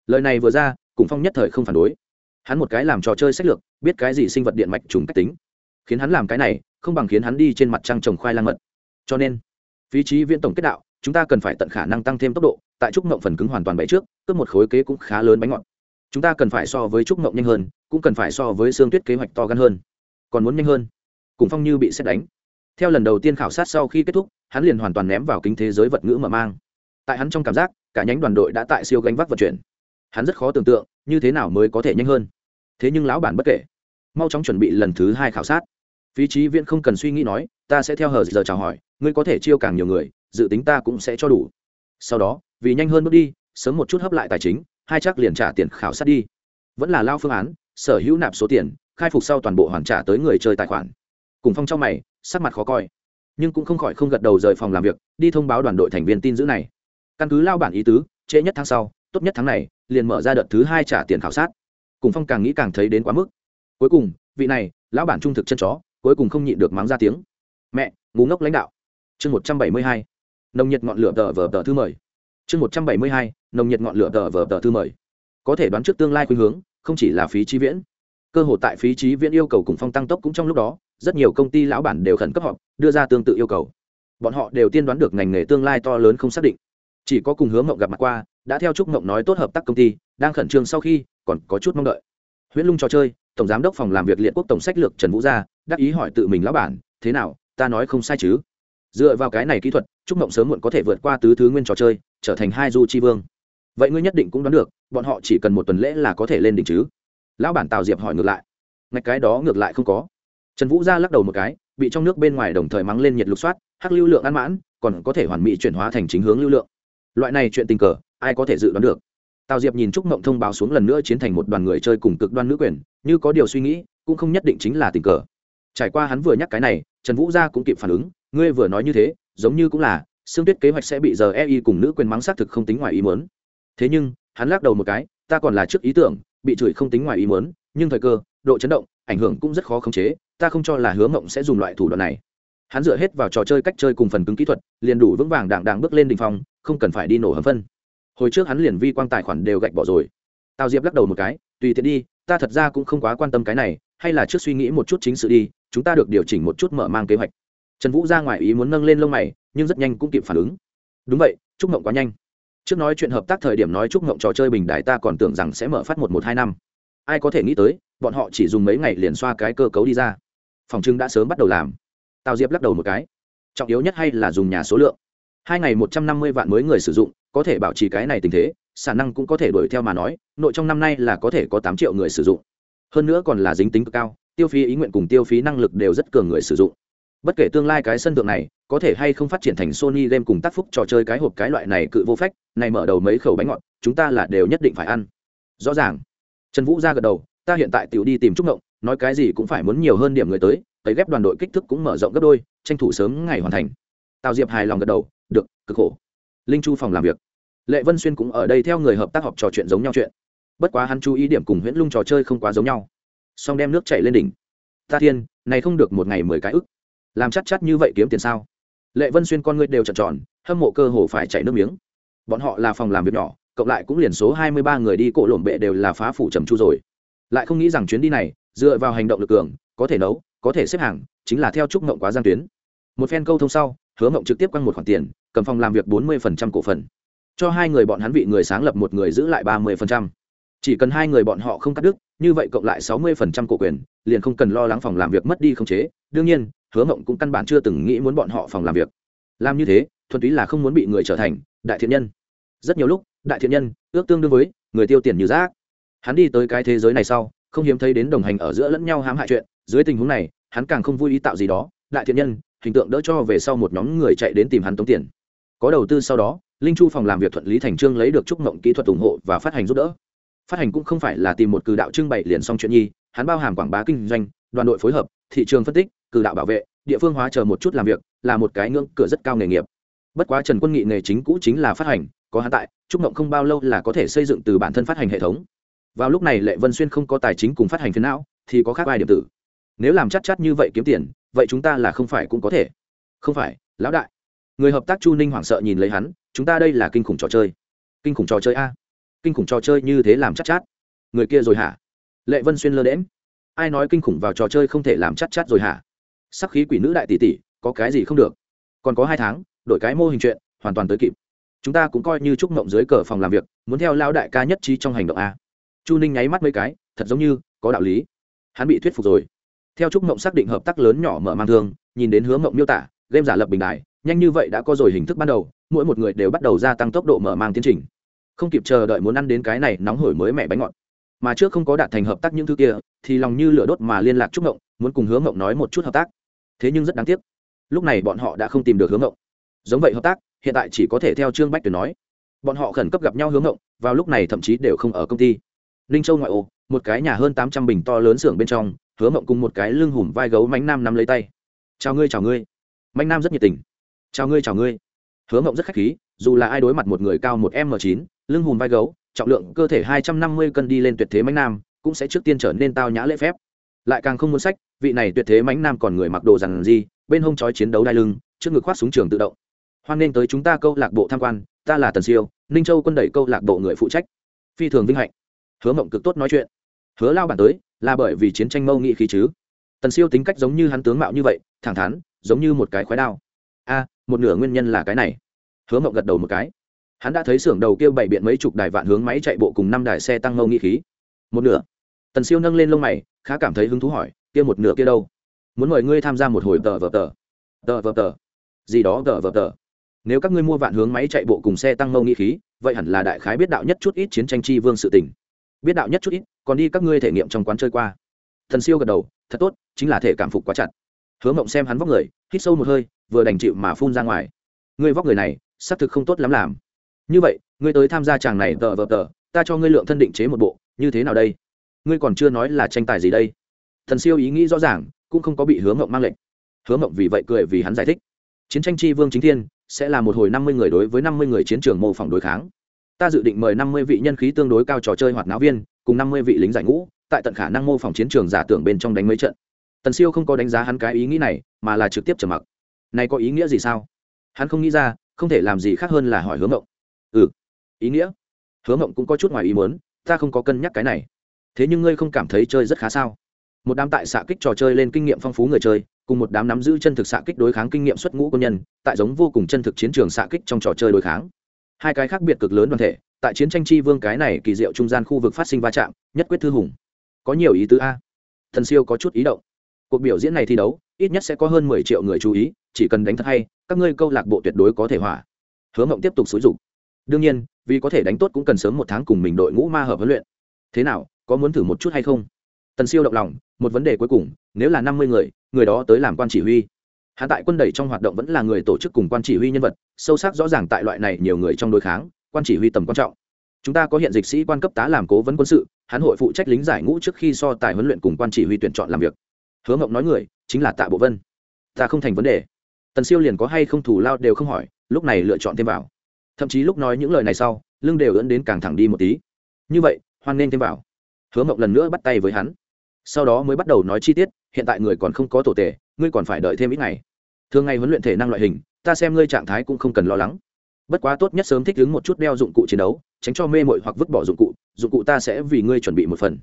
Lời này vừa ra, cùng phong nhất thời không phản đối. Hắn một cái làm trò chơi sách lược, biết cái gì sinh vật điện mạch trùng cách tính. Khiến hắn làm cái này, không bằng khiến hắn đi trên mặt trăng trồng khoai lang mật. Cho nên, phí trí viễn tổng kết đạo, chúng ta cần phải tận khả năng tăng thêm tốc độ, tại trúc ngộng phần cứng hoàn toàn bậy trước, cướp một khối kế cũng khá lớn bánh ngọt. Chúng ta cần phải so với trúc ngộng nhanh hơn, cũng cần phải so với xương tuyết kế hoạch to gan hơn. Còn muốn nhanh hơn. Cùng phong như bị xét đánh theo lần đầu tiên khảo sát sau khi kết thúc, hắn liền hoàn toàn ném vào kính thế giới vật ngữ mở mang. Tại hắn trong cảm giác, cả nhánh đoàn đội đã tại siêu gánh vác vận chuyển. Hắn rất khó tưởng tượng, như thế nào mới có thể nhanh hơn. Thế nhưng lão bản bất kể. Mau chóng chuẩn bị lần thứ hai khảo sát. Phí trí viễn không cần suy nghĩ nói, ta sẽ theo hờ giờ chào hỏi, ngươi có thể chiêu càng nhiều người, dự tính ta cũng sẽ cho đủ. Sau đó, vì nhanh hơn bước đi, sớm một chút hấp lại tài chính, hai chắc liền trả tiền khảo sát đi. Vẫn là lao phương án, sở hữu nạp số tiền, khai phục sau toàn bộ hoàn trả tới người chơi tài khoản cùng phong trong mày, sắc mặt khó coi. Nhưng cũng không khỏi không gật đầu rời phòng làm việc, đi thông báo đoàn đội thành viên tin giữ này. Căn cứ lao bản ý tứ, trễ nhất tháng sau, tốt nhất tháng này, liền mở ra đợt thứ hai trả tiền khảo sát. Cùng phong càng nghĩ càng thấy đến quá mức. Cuối cùng, vị này, lão bản trung thực chân chó, cuối cùng không nhịn được mắng ra tiếng. Mẹ ngủ ngốc lãnh đạo. Chương một trăm bảy mươi hai. Nồng nhiệt ngọn lửa tờ vờ tờ thư mời. Chương một trăm bảy mươi hai. Nồng nhiệt ngọn lửa tờ vờ tờ thư mời. Có thể đoán trước tương lai khuynh hướng, không chỉ là phí trí viễn. Cơ hội tại phí trí viễn yêu cầu cùng phong tăng tốc cũng trong lúc đó rất nhiều công ty lão bản đều khẩn cấp họp, đưa ra tương tự yêu cầu. Bọn họ đều tiên đoán được ngành nghề tương lai to lớn không xác định. Chỉ có cùng hướng mộng gặp mặt qua, đã theo chúc mộng nói tốt hợp tác công ty, đang khẩn trương sau khi, còn có chút mong đợi. Huyễn lung trò chơi, tổng giám đốc phòng làm việc liệt quốc tổng sách lược trần vũ gia, đắc ý hỏi tự mình lão bản, thế nào, ta nói không sai chứ? Dựa vào cái này kỹ thuật chúc mộng sớm muộn có thể vượt qua tứ thứ nguyên trò chơi, trở thành hai du chi vương. Vậy ngươi nhất định cũng đoán được, bọn họ chỉ cần một tuần lễ là có thể lên đỉnh chứ. Lão bản tào diệp hỏi ngược lại. Ngạch cái đó ngược lại không có trần vũ gia lắc đầu một cái, bị trong nước bên ngoài đồng thời mắng lên nhiệt lục soát, hắc lưu lượng ăn mãn, còn có thể hoàn mỹ chuyển hóa thành chính hướng lưu lượng. Loại này chuyện tình cờ, ai có thể dự đoán được? Tào diệp nhìn trúc mộng thông báo xuống lần nữa chiến thành một đoàn người chơi cùng cực đoan nữ quyền, như có điều suy nghĩ, cũng không nhất định chính là tình cờ. Trải qua hắn vừa nhắc cái này, trần vũ gia cũng kịp phản ứng, ngươi vừa nói như thế, giống như cũng là xương tuyết kế hoạch sẽ bị giờ ei cùng nữ quyền mắng xác thực không tính ngoài ý muốn. Thế nhưng, hắn lắc đầu một cái, ta còn là trước ý tưởng, bị chửi không tính ngoài ý muốn, nhưng thời cơ, độ chấn động ảnh hưởng cũng rất khó khống chế, ta không cho là hứa mộng sẽ dùng loại thủ đoạn này. Hắn dựa hết vào trò chơi cách chơi cùng phần cứng kỹ thuật, liền đủ vững vàng đàng đàng bước lên đ ỉ n h phòng không cần phải đi nổ hầm phân. Hồi trước hắn liền vi quang tài khoản đều gạch bỏ rồi. Tào diệp lắc đầu một cái, tùy tiện đi, ta thật ra cũng không quá quan tâm cái này, hay là trước suy nghĩ một chút chính sự đi, chúng ta được điều chỉnh một chút mở mang kế hoạch. Trần vũ ra ngoài ý muốn nâng lên lông mày, nhưng rất nhanh cũng kịp phản ứng. Đúng vậy, chúc mộng quá nhanh. Trước nói chuyện hợp tác thời điểm nói chúc mộng trò chơi bình đại ta còn tưởng rằng sẽ mở phát một một hai năm ai có thể nghĩ tới, bọn họ chỉ dùng mấy ngày liền xoa cái cơ cấu đi ra. Phòng trưng đã sớm bắt đầu làm. Tào diệp lắc đầu một cái. Trọng yếu nhất hay là dùng nhà số lượng. Hai ngày một trăm năm mươi vạn mới người sử dụng, có thể bảo trì cái này tình thế, sản năng cũng có thể đuổi theo mà nói, nội trong năm nay là có thể có tám triệu người sử dụng. Hơn nữa còn là dính tính cực cao, tiêu phí ý nguyện cùng tiêu phí năng lực đều rất cường người sử dụng. Bất kể tương lai cái sân thượng này, có thể hay không phát triển thành sony game cùng tác phúc trò chơi cái hộp cái loại này cự vô phách, này mở đầu mấy khẩu bánh ngọt, chúng ta là đều nhất định phải ăn. Rõ ràng trần vũ ra gật đầu, ta hiện tại tiểu đi tìm trúc ngộng, nói cái gì cũng phải muốn nhiều hơn điểm người tới tới ghép đoàn đội kích thước cũng mở rộng gấp đôi, tranh thủ sớm ngày hoàn thành. Tào diệp hài lòng gật đầu, được, cực khổ. Linh chu phòng làm việc. Lệ vân xuyên cũng ở đây theo người hợp tác họp trò chuyện giống nhau chuyện. Bất quá hắn chú ý điểm cùng huyễn lung trò chơi không quá giống nhau. Song đem nước chảy lên đỉnh. Ta thiên, này không được một ngày mười cái ức. Làm chắc chắc như vậy kiếm tiền sao? Lệ vân xuyên con người đều trợn tròn, hâm mộ cơ hồ phải chảy nước miếng. Bọn họ là phòng làm việc nhỏ cộng lại cũng liền số hai mươi ba người đi cổ lổm bệ đều là phá phủ trầm chu rồi. Lại không nghĩ rằng chuyến đi này, dựa vào hành động lực cường, có thể nấu, có thể xếp hàng, chính là theo trúc ngộng quá giang tuyến. Một phen câu thông sau, hứa ngộng trực tiếp quăng một khoản tiền, cầm phòng làm việc bốn mươi cổ phần. Cho hai người bọn hắn vị người sáng lập một người giữ lại ba mươi chỉ cần hai người bọn họ không cắt đứt, như vậy cộng lại sáu mươi cổ quyền, liền không cần lo lắng phòng làm việc mất đi không chế. Đương nhiên, hứa ngộng cũng căn bản chưa từng nghĩ muốn bọn họ phòng làm việc. Làm như thế, thuần túy là không muốn bị người trở thành đại thiện nhân. Rất nhiều lúc đại thiện nhân, ước tương đương với, người tiêu tiền như rác. Hắn đi tới cái thế giới này sau, không hiếm thấy đến đồng hành ở giữa lẫn nhau hãm hại chuyện, dưới tình huống này, hắn càng không vui ý tạo gì đó. Đại thiện nhân, hình tượng đỡ cho về sau một nhóm người chạy đến tìm hắn tống tiền. Có đầu tư sau đó, linh chu phòng làm việc thuận lý thành trương lấy được trúc mộng kỹ thuật ủng hộ và phát hành giúp đỡ. Phát hành cũng không phải là tìm một cử đạo trưng bày liền xong chuyện nhi, hắn bao hàm quảng bá kinh doanh, đoàn đội phối hợp, thị trường phân tích, cử đạo bảo vệ, địa phương hóa chờ một chút làm việc, là một cái ngưỡng cửa rất cao nghề nghiệp. Bất quá trần quân nghị nghề chính cũ chính là phát hành có hắn tại trúc mộng không bao lâu là có thể xây dựng từ bản thân phát hành hệ thống. Vào lúc này lệ vân xuyên không có tài chính cùng phát hành phiến não thì có khác ai điểm tử. Nếu làm chắc chắc như vậy kiếm tiền vậy chúng ta là không phải cũng có thể. Không phải lão đại. Người hợp tác chu ninh hoảng sợ nhìn lấy hắn chúng ta đây là kinh khủng trò chơi. Kinh khủng trò chơi a. Kinh khủng trò chơi như thế làm chắc chát, chát người kia rồi hả? Lệ vân xuyên lơ đễm ai nói kinh khủng vào trò chơi không thể làm chắc chát, chát rồi hả? Sắc khí quỷ nữ đại tỷ tỷ có cái gì không được? Còn có hai tháng đổi cái mô hình chuyện hoàn toàn tới kịp chúng ta cũng coi như chúc mộng dưới cờ phòng làm việc, muốn theo lao đại ca nhất trí trong hành động a. Chu ninh nháy mắt mấy cái, thật giống như có đạo lý. Hắn bị thuyết phục rồi. Theo chúc mộng xác định hợp tác lớn nhỏ mở mang thương, nhìn đến hướng mộng miêu tả, game giả lập bình đại nhanh như vậy đã có rồi hình thức ban đầu, mỗi một người đều bắt đầu gia tăng tốc độ mở mang tiến trình. Không kịp chờ đợi muốn ăn đến cái này nóng hổi mới mẻ bánh ngọt. Mà trước không có đạt thành hợp tác những thứ kia, thì lòng như lửa đốt mà liên lạc chúc mộng, muốn cùng hướng mộng nói một chút hợp tác. Thế nhưng rất đáng tiếc. Lúc này bọn họ đã không tìm được hướng mộng giống vậy hợp tác, hiện tại chỉ có thể theo trương bách tuyền nói. Bọn họ khẩn cấp gặp nhau hướng mộng vào lúc này thậm chí đều không ở công ty. Ninh châu ngoại ô, một cái nhà hơn tám trăm bình to lớn xưởng bên trong, hứa mộng cùng một cái lưng hùm vai gấu mánh nam nắm lấy tay. Chào ngươi chào ngươi. Mánh nam rất nhiệt tình. Chào ngươi chào ngươi. Hứa mộng rất khách khí, dù là ai đối mặt một người cao một m chín, lưng hùm vai gấu, trọng lượng cơ thể hai trăm năm mươi cân đi lên tuyệt thế mánh nam, cũng sẽ trước tiên trở nên tao nhã lễ phép. Lại càng không muốn sách, vị này tuyệt thế mánh nam còn người mặc đồ rằng gì bên hông trói chiến đấu đai lưng, trước ngực khoác súng trường tự động hoan nghênh tới chúng ta câu lạc bộ tham quan, ta là tần siêu, ninh châu quân đẩy câu lạc bộ người phụ trách. Phi thường vinh hạnh. Hứa mộng cực tốt nói chuyện. Hứa lao bản tới, là bởi vì chiến tranh mâu nghị khí chứ. Tần siêu tính cách giống như hắn tướng mạo như vậy, thẳng thắn, giống như một cái khói đao. A, một nửa nguyên nhân là cái này. Hứa mộng gật đầu một cái. Hắn đã thấy xưởng đầu kia bảy biện mấy chục đài vạn hướng máy chạy bộ cùng năm đài xe tăng mâu nghị khí. Một nửa. Tần siêu nâng lên lông mày, khá cảm thấy hứng thú hỏi, kia một nửa kia đâu? Muốn mời ngươi tham gia một hồi tờ vờ tờ. Tờ vờ tờ. Gì đó tờ vờ tờ nếu các ngươi mua vạn hướng máy chạy bộ cùng xe tăng mâu nghị khí, vậy hẳn là đại khái biết đạo nhất chút ít chiến tranh chi vương sự tình. Biết đạo nhất chút ít, còn đi các ngươi thể nghiệm trong quán chơi qua. Thần siêu gật đầu, thật tốt, chính là thể cảm phục quá chặt. Hứa mộng xem hắn vóc người, hít sâu một hơi, vừa đành chịu mà phun ra ngoài. Ngươi vóc người này, xác thực không tốt lắm làm. Như vậy, ngươi tới tham gia chàng này tờ vờ tờ, ta cho ngươi lượng thân định chế một bộ, như thế nào đây? Ngươi còn chưa nói là tranh tài gì đây? Thần siêu ý nghĩ rõ ràng, cũng không có bị hứa mộng mang lệnh. Hứa mộng vì vậy cười vì hắn giải thích. Chiến tranh tri vương chính thiên sẽ là một hồi năm mươi người đối với năm mươi người chiến trường mô phỏng đối kháng. Ta dự định mời năm mươi vị nhân khí tương đối cao trò chơi hoạt náo viên, cùng năm mươi vị lính giải ngũ, tại tận khả năng mô phỏng chiến trường giả tưởng bên trong đánh mấy trận. Tần siêu không có đánh giá hắn cái ý nghĩ này, mà là trực tiếp trầm mặc. Này có ý nghĩa gì sao? Hắn không nghĩ ra, không thể làm gì khác hơn là hỏi hướng ngộng. ừ ý nghĩa. Hứa ngộng cũng có chút ngoài ý muốn, ta không có cân nhắc cái này. Thế nhưng ngươi không cảm thấy chơi rất khá sao? Một đám tại xạ kích trò chơi lên kinh nghiệm phong phú người chơi, cùng một đám nắm giữ chân thực xạ kích đối kháng kinh nghiệm xuất ngũ quân nhân, tại giống vô cùng chân thực chiến trường xạ kích trong trò chơi đối kháng. Hai cái khác biệt cực lớn đoàn thể, tại chiến tranh chi vương cái này kỳ diệu trung gian khu vực phát sinh va chạm, nhất quyết thư hùng. Có nhiều ý tứ a. Thần siêu có chút ý động. Cuộc biểu diễn này thi đấu, ít nhất sẽ có hơn mười triệu người chú ý, chỉ cần đánh thật hay, các ngươi câu lạc bộ tuyệt đối có thể hỏa hứa mộng tiếp tục xúi dục. Đương nhiên, vì có thể đánh tốt cũng cần sớm một tháng cùng mình đội ngũ ma hợp huấn luyện. Thế nào, có muốn thử một chút hay không? Tần siêu động lòng, một vấn đề cuối cùng, nếu là năm mươi người người đó tới làm quan chỉ huy. Hạ tại quân đẩy trong hoạt động vẫn là người tổ chức cùng quan chỉ huy nhân vật, sâu sắc rõ ràng tại loại này nhiều người trong đối kháng, quan chỉ huy tầm quan trọng. Chúng ta có hiện dịch sĩ quan cấp tá làm cố vấn quân sự hắn hội phụ trách lính giải ngũ trước khi so tài huấn luyện cùng quan chỉ huy tuyển chọn làm việc. Hứa ngộng nói người, chính là tạ bộ vân. Ta không thành vấn đề. Tần siêu liền có hay không thủ lao đều không hỏi, lúc này lựa chọn thêm vào. Thậm chí lúc nói những lời này sau, lưng đều dẫn đến càng thẳng đi một tí. Như vậy, hoan nên thêm vào. Hứa mộng lần nữa bắt tay với hắn sau đó mới bắt đầu nói chi tiết, hiện tại người còn không có tổ tề ngươi còn phải đợi thêm ít ngày. Thường ngày huấn luyện thể năng loại hình, ta xem ngươi trạng thái cũng không cần lo lắng. Bất quá tốt nhất sớm thích ứng một chút đeo dụng cụ chiến đấu, tránh cho mê mội hoặc vứt bỏ dụng cụ dụng cụ ta sẽ vì ngươi chuẩn bị một phần.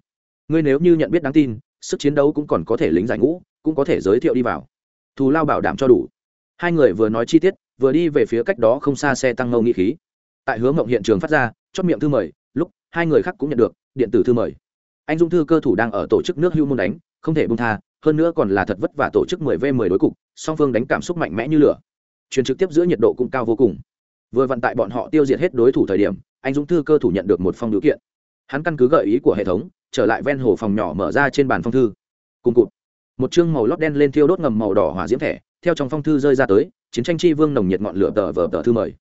Ngươi nếu như nhận biết đáng tin, sức chiến đấu cũng còn có thể lính giải ngũ, cũng có thể giới thiệu đi vào. Thù lao bảo đảm cho đủ. Hai người vừa nói chi tiết, vừa đi về phía cách đó không xa xe tăng ngâu nghị khí. Tại hướng mộng hiện trường phát ra, chót miệng thư mời, lúc hai người khác cũng nhận được, điện tử thư mời anh dung thư cơ thủ đang ở tổ chức nước hưu môn đánh, không thể bung tha, hơn nữa còn là thật vất vả tổ chức 10 v 10 đối cục, song phương đánh cảm xúc mạnh mẽ như lửa. Truyền trực tiếp giữa nhiệt độ cũng cao vô cùng. Vừa vận tại bọn họ tiêu diệt hết đối thủ thời điểm, anh dũng thư cơ thủ nhận được một phong điều kiện. Hắn căn cứ gợi ý của hệ thống, trở lại ven hồ phòng nhỏ mở ra trên bàn phong thư. Cùng cụt. Một chương màu lót đen lên thiêu đốt ngầm màu đỏ hỏa diễm thẻ, theo trong phong thư rơi ra tới, chiến tranh chi vương nồng nhiệt ngọn lửa tờ vờ tờ thư mời.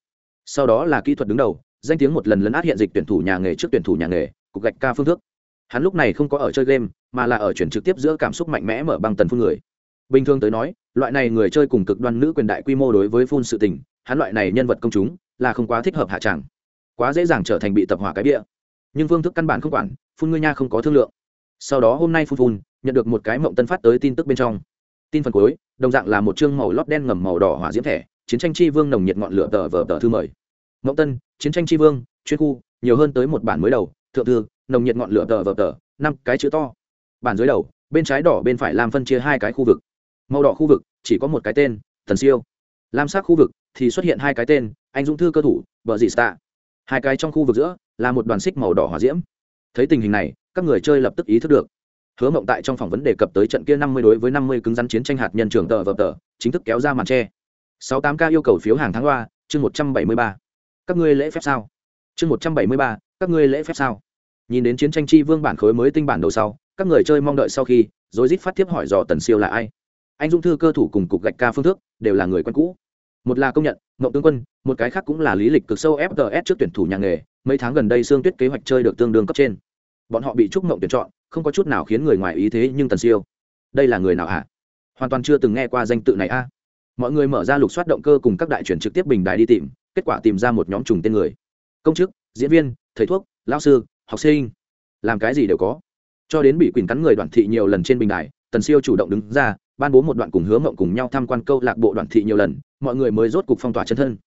Sau đó là kỹ thuật đứng đầu, danh tiếng một lần lấn át hiện dịch tuyển thủ nhà nghề trước tuyển thủ nhà nghề, cục gạch ca phương thức hắn lúc này không có ở chơi game, mà là ở chuyển trực tiếp giữa cảm xúc mạnh mẽ mở băng tần phun người. Bình thường tới nói, loại này người chơi cùng cực đoan nữ quyền đại quy mô đối với phun sự tình, hắn loại này nhân vật công chúng, là không quá thích hợp hạ tràng. Quá dễ dàng trở thành bị tập hỏa cái bịa. Nhưng phương thức căn bản không quản, phun ngươi nha không có thương lượng. Sau đó hôm nay phun phun, nhận được một cái mộng tân phát tới tin tức bên trong. Tin phần cuối, đồng dạng là một chương màu lót đen ngầm màu đỏ hỏa diễm thẻ, chiến tranh chi vương nồng nhiệt ngọn lửa tờ vờ tờ thư mời. Mộng tân, chiến tranh chi vương, chuyên khu, nhiều hơn tới một bản mới đầu, thượng thư nồng nhiệt ngọn lửa tờ vờ tờ, năm cái chữ to. Bản dưới đầu, bên trái đỏ, bên phải làm phân chia hai cái khu vực. Màu đỏ khu vực, chỉ có một cái tên, thần siêu. Lam sắc khu vực, thì xuất hiện hai cái tên, anh dũng thư cơ thủ vợ dị sta hai cái trong khu vực giữa, là một đoàn xích màu đỏ hỏa diễm. Thấy tình hình này, các người chơi lập tức ý thức được. Hứa mộng tại trong phỏng vấn đề cập tới trận kia năm mươi đối với năm mươi cứng rắn chiến tranh hạt nhân trường tờ vờ tờ, chính thức kéo ra màn tre. Sáu tám k yêu cầu phiếu hàng tháng loa chương một trăm bảy mươi ba. Các ngươi lễ phép sao? Chương một trăm bảy mươi ba, các ngươi lễ phép sao? Nhìn đến chiến tranh chi vương bản khối mới tinh bản đầu sau, các người chơi mong đợi sau khi, rồi rít phát tiếp hỏi dò tần siêu là ai. Anh dung thư cơ thủ cùng cục gạch ca phương thức, đều là người quen cũ. Một là công nhận mậu tướng quân, một cái khác cũng là lý lịch cực sâu fts trước tuyển thủ nhà nghề, mấy tháng gần đây sương tuyết kế hoạch chơi được tương đương cấp trên. Bọn họ bị trúc mậu tuyển chọn, không có chút nào khiến người ngoài ý thế nhưng tần siêu, đây là người nào hả? Hoàn toàn chưa từng nghe qua danh tự này a. Mọi người mở ra lục soát động cơ cùng các đại chuyển trực tiếp bình đài đi tìm, kết quả tìm ra một nhóm trùng tên người. Công chức, diễn viên, thầy thuốc lao sư học sinh, làm cái gì đều có. Cho đến bị quyền cắn người đoàn thị nhiều lần trên bình đài, tần siêu chủ động đứng ra, ban bố một đoạn cùng hứa mộng cùng nhau tham quan câu lạc bộ đoàn thị nhiều lần, mọi người mới rốt cục phong tỏa chân thân.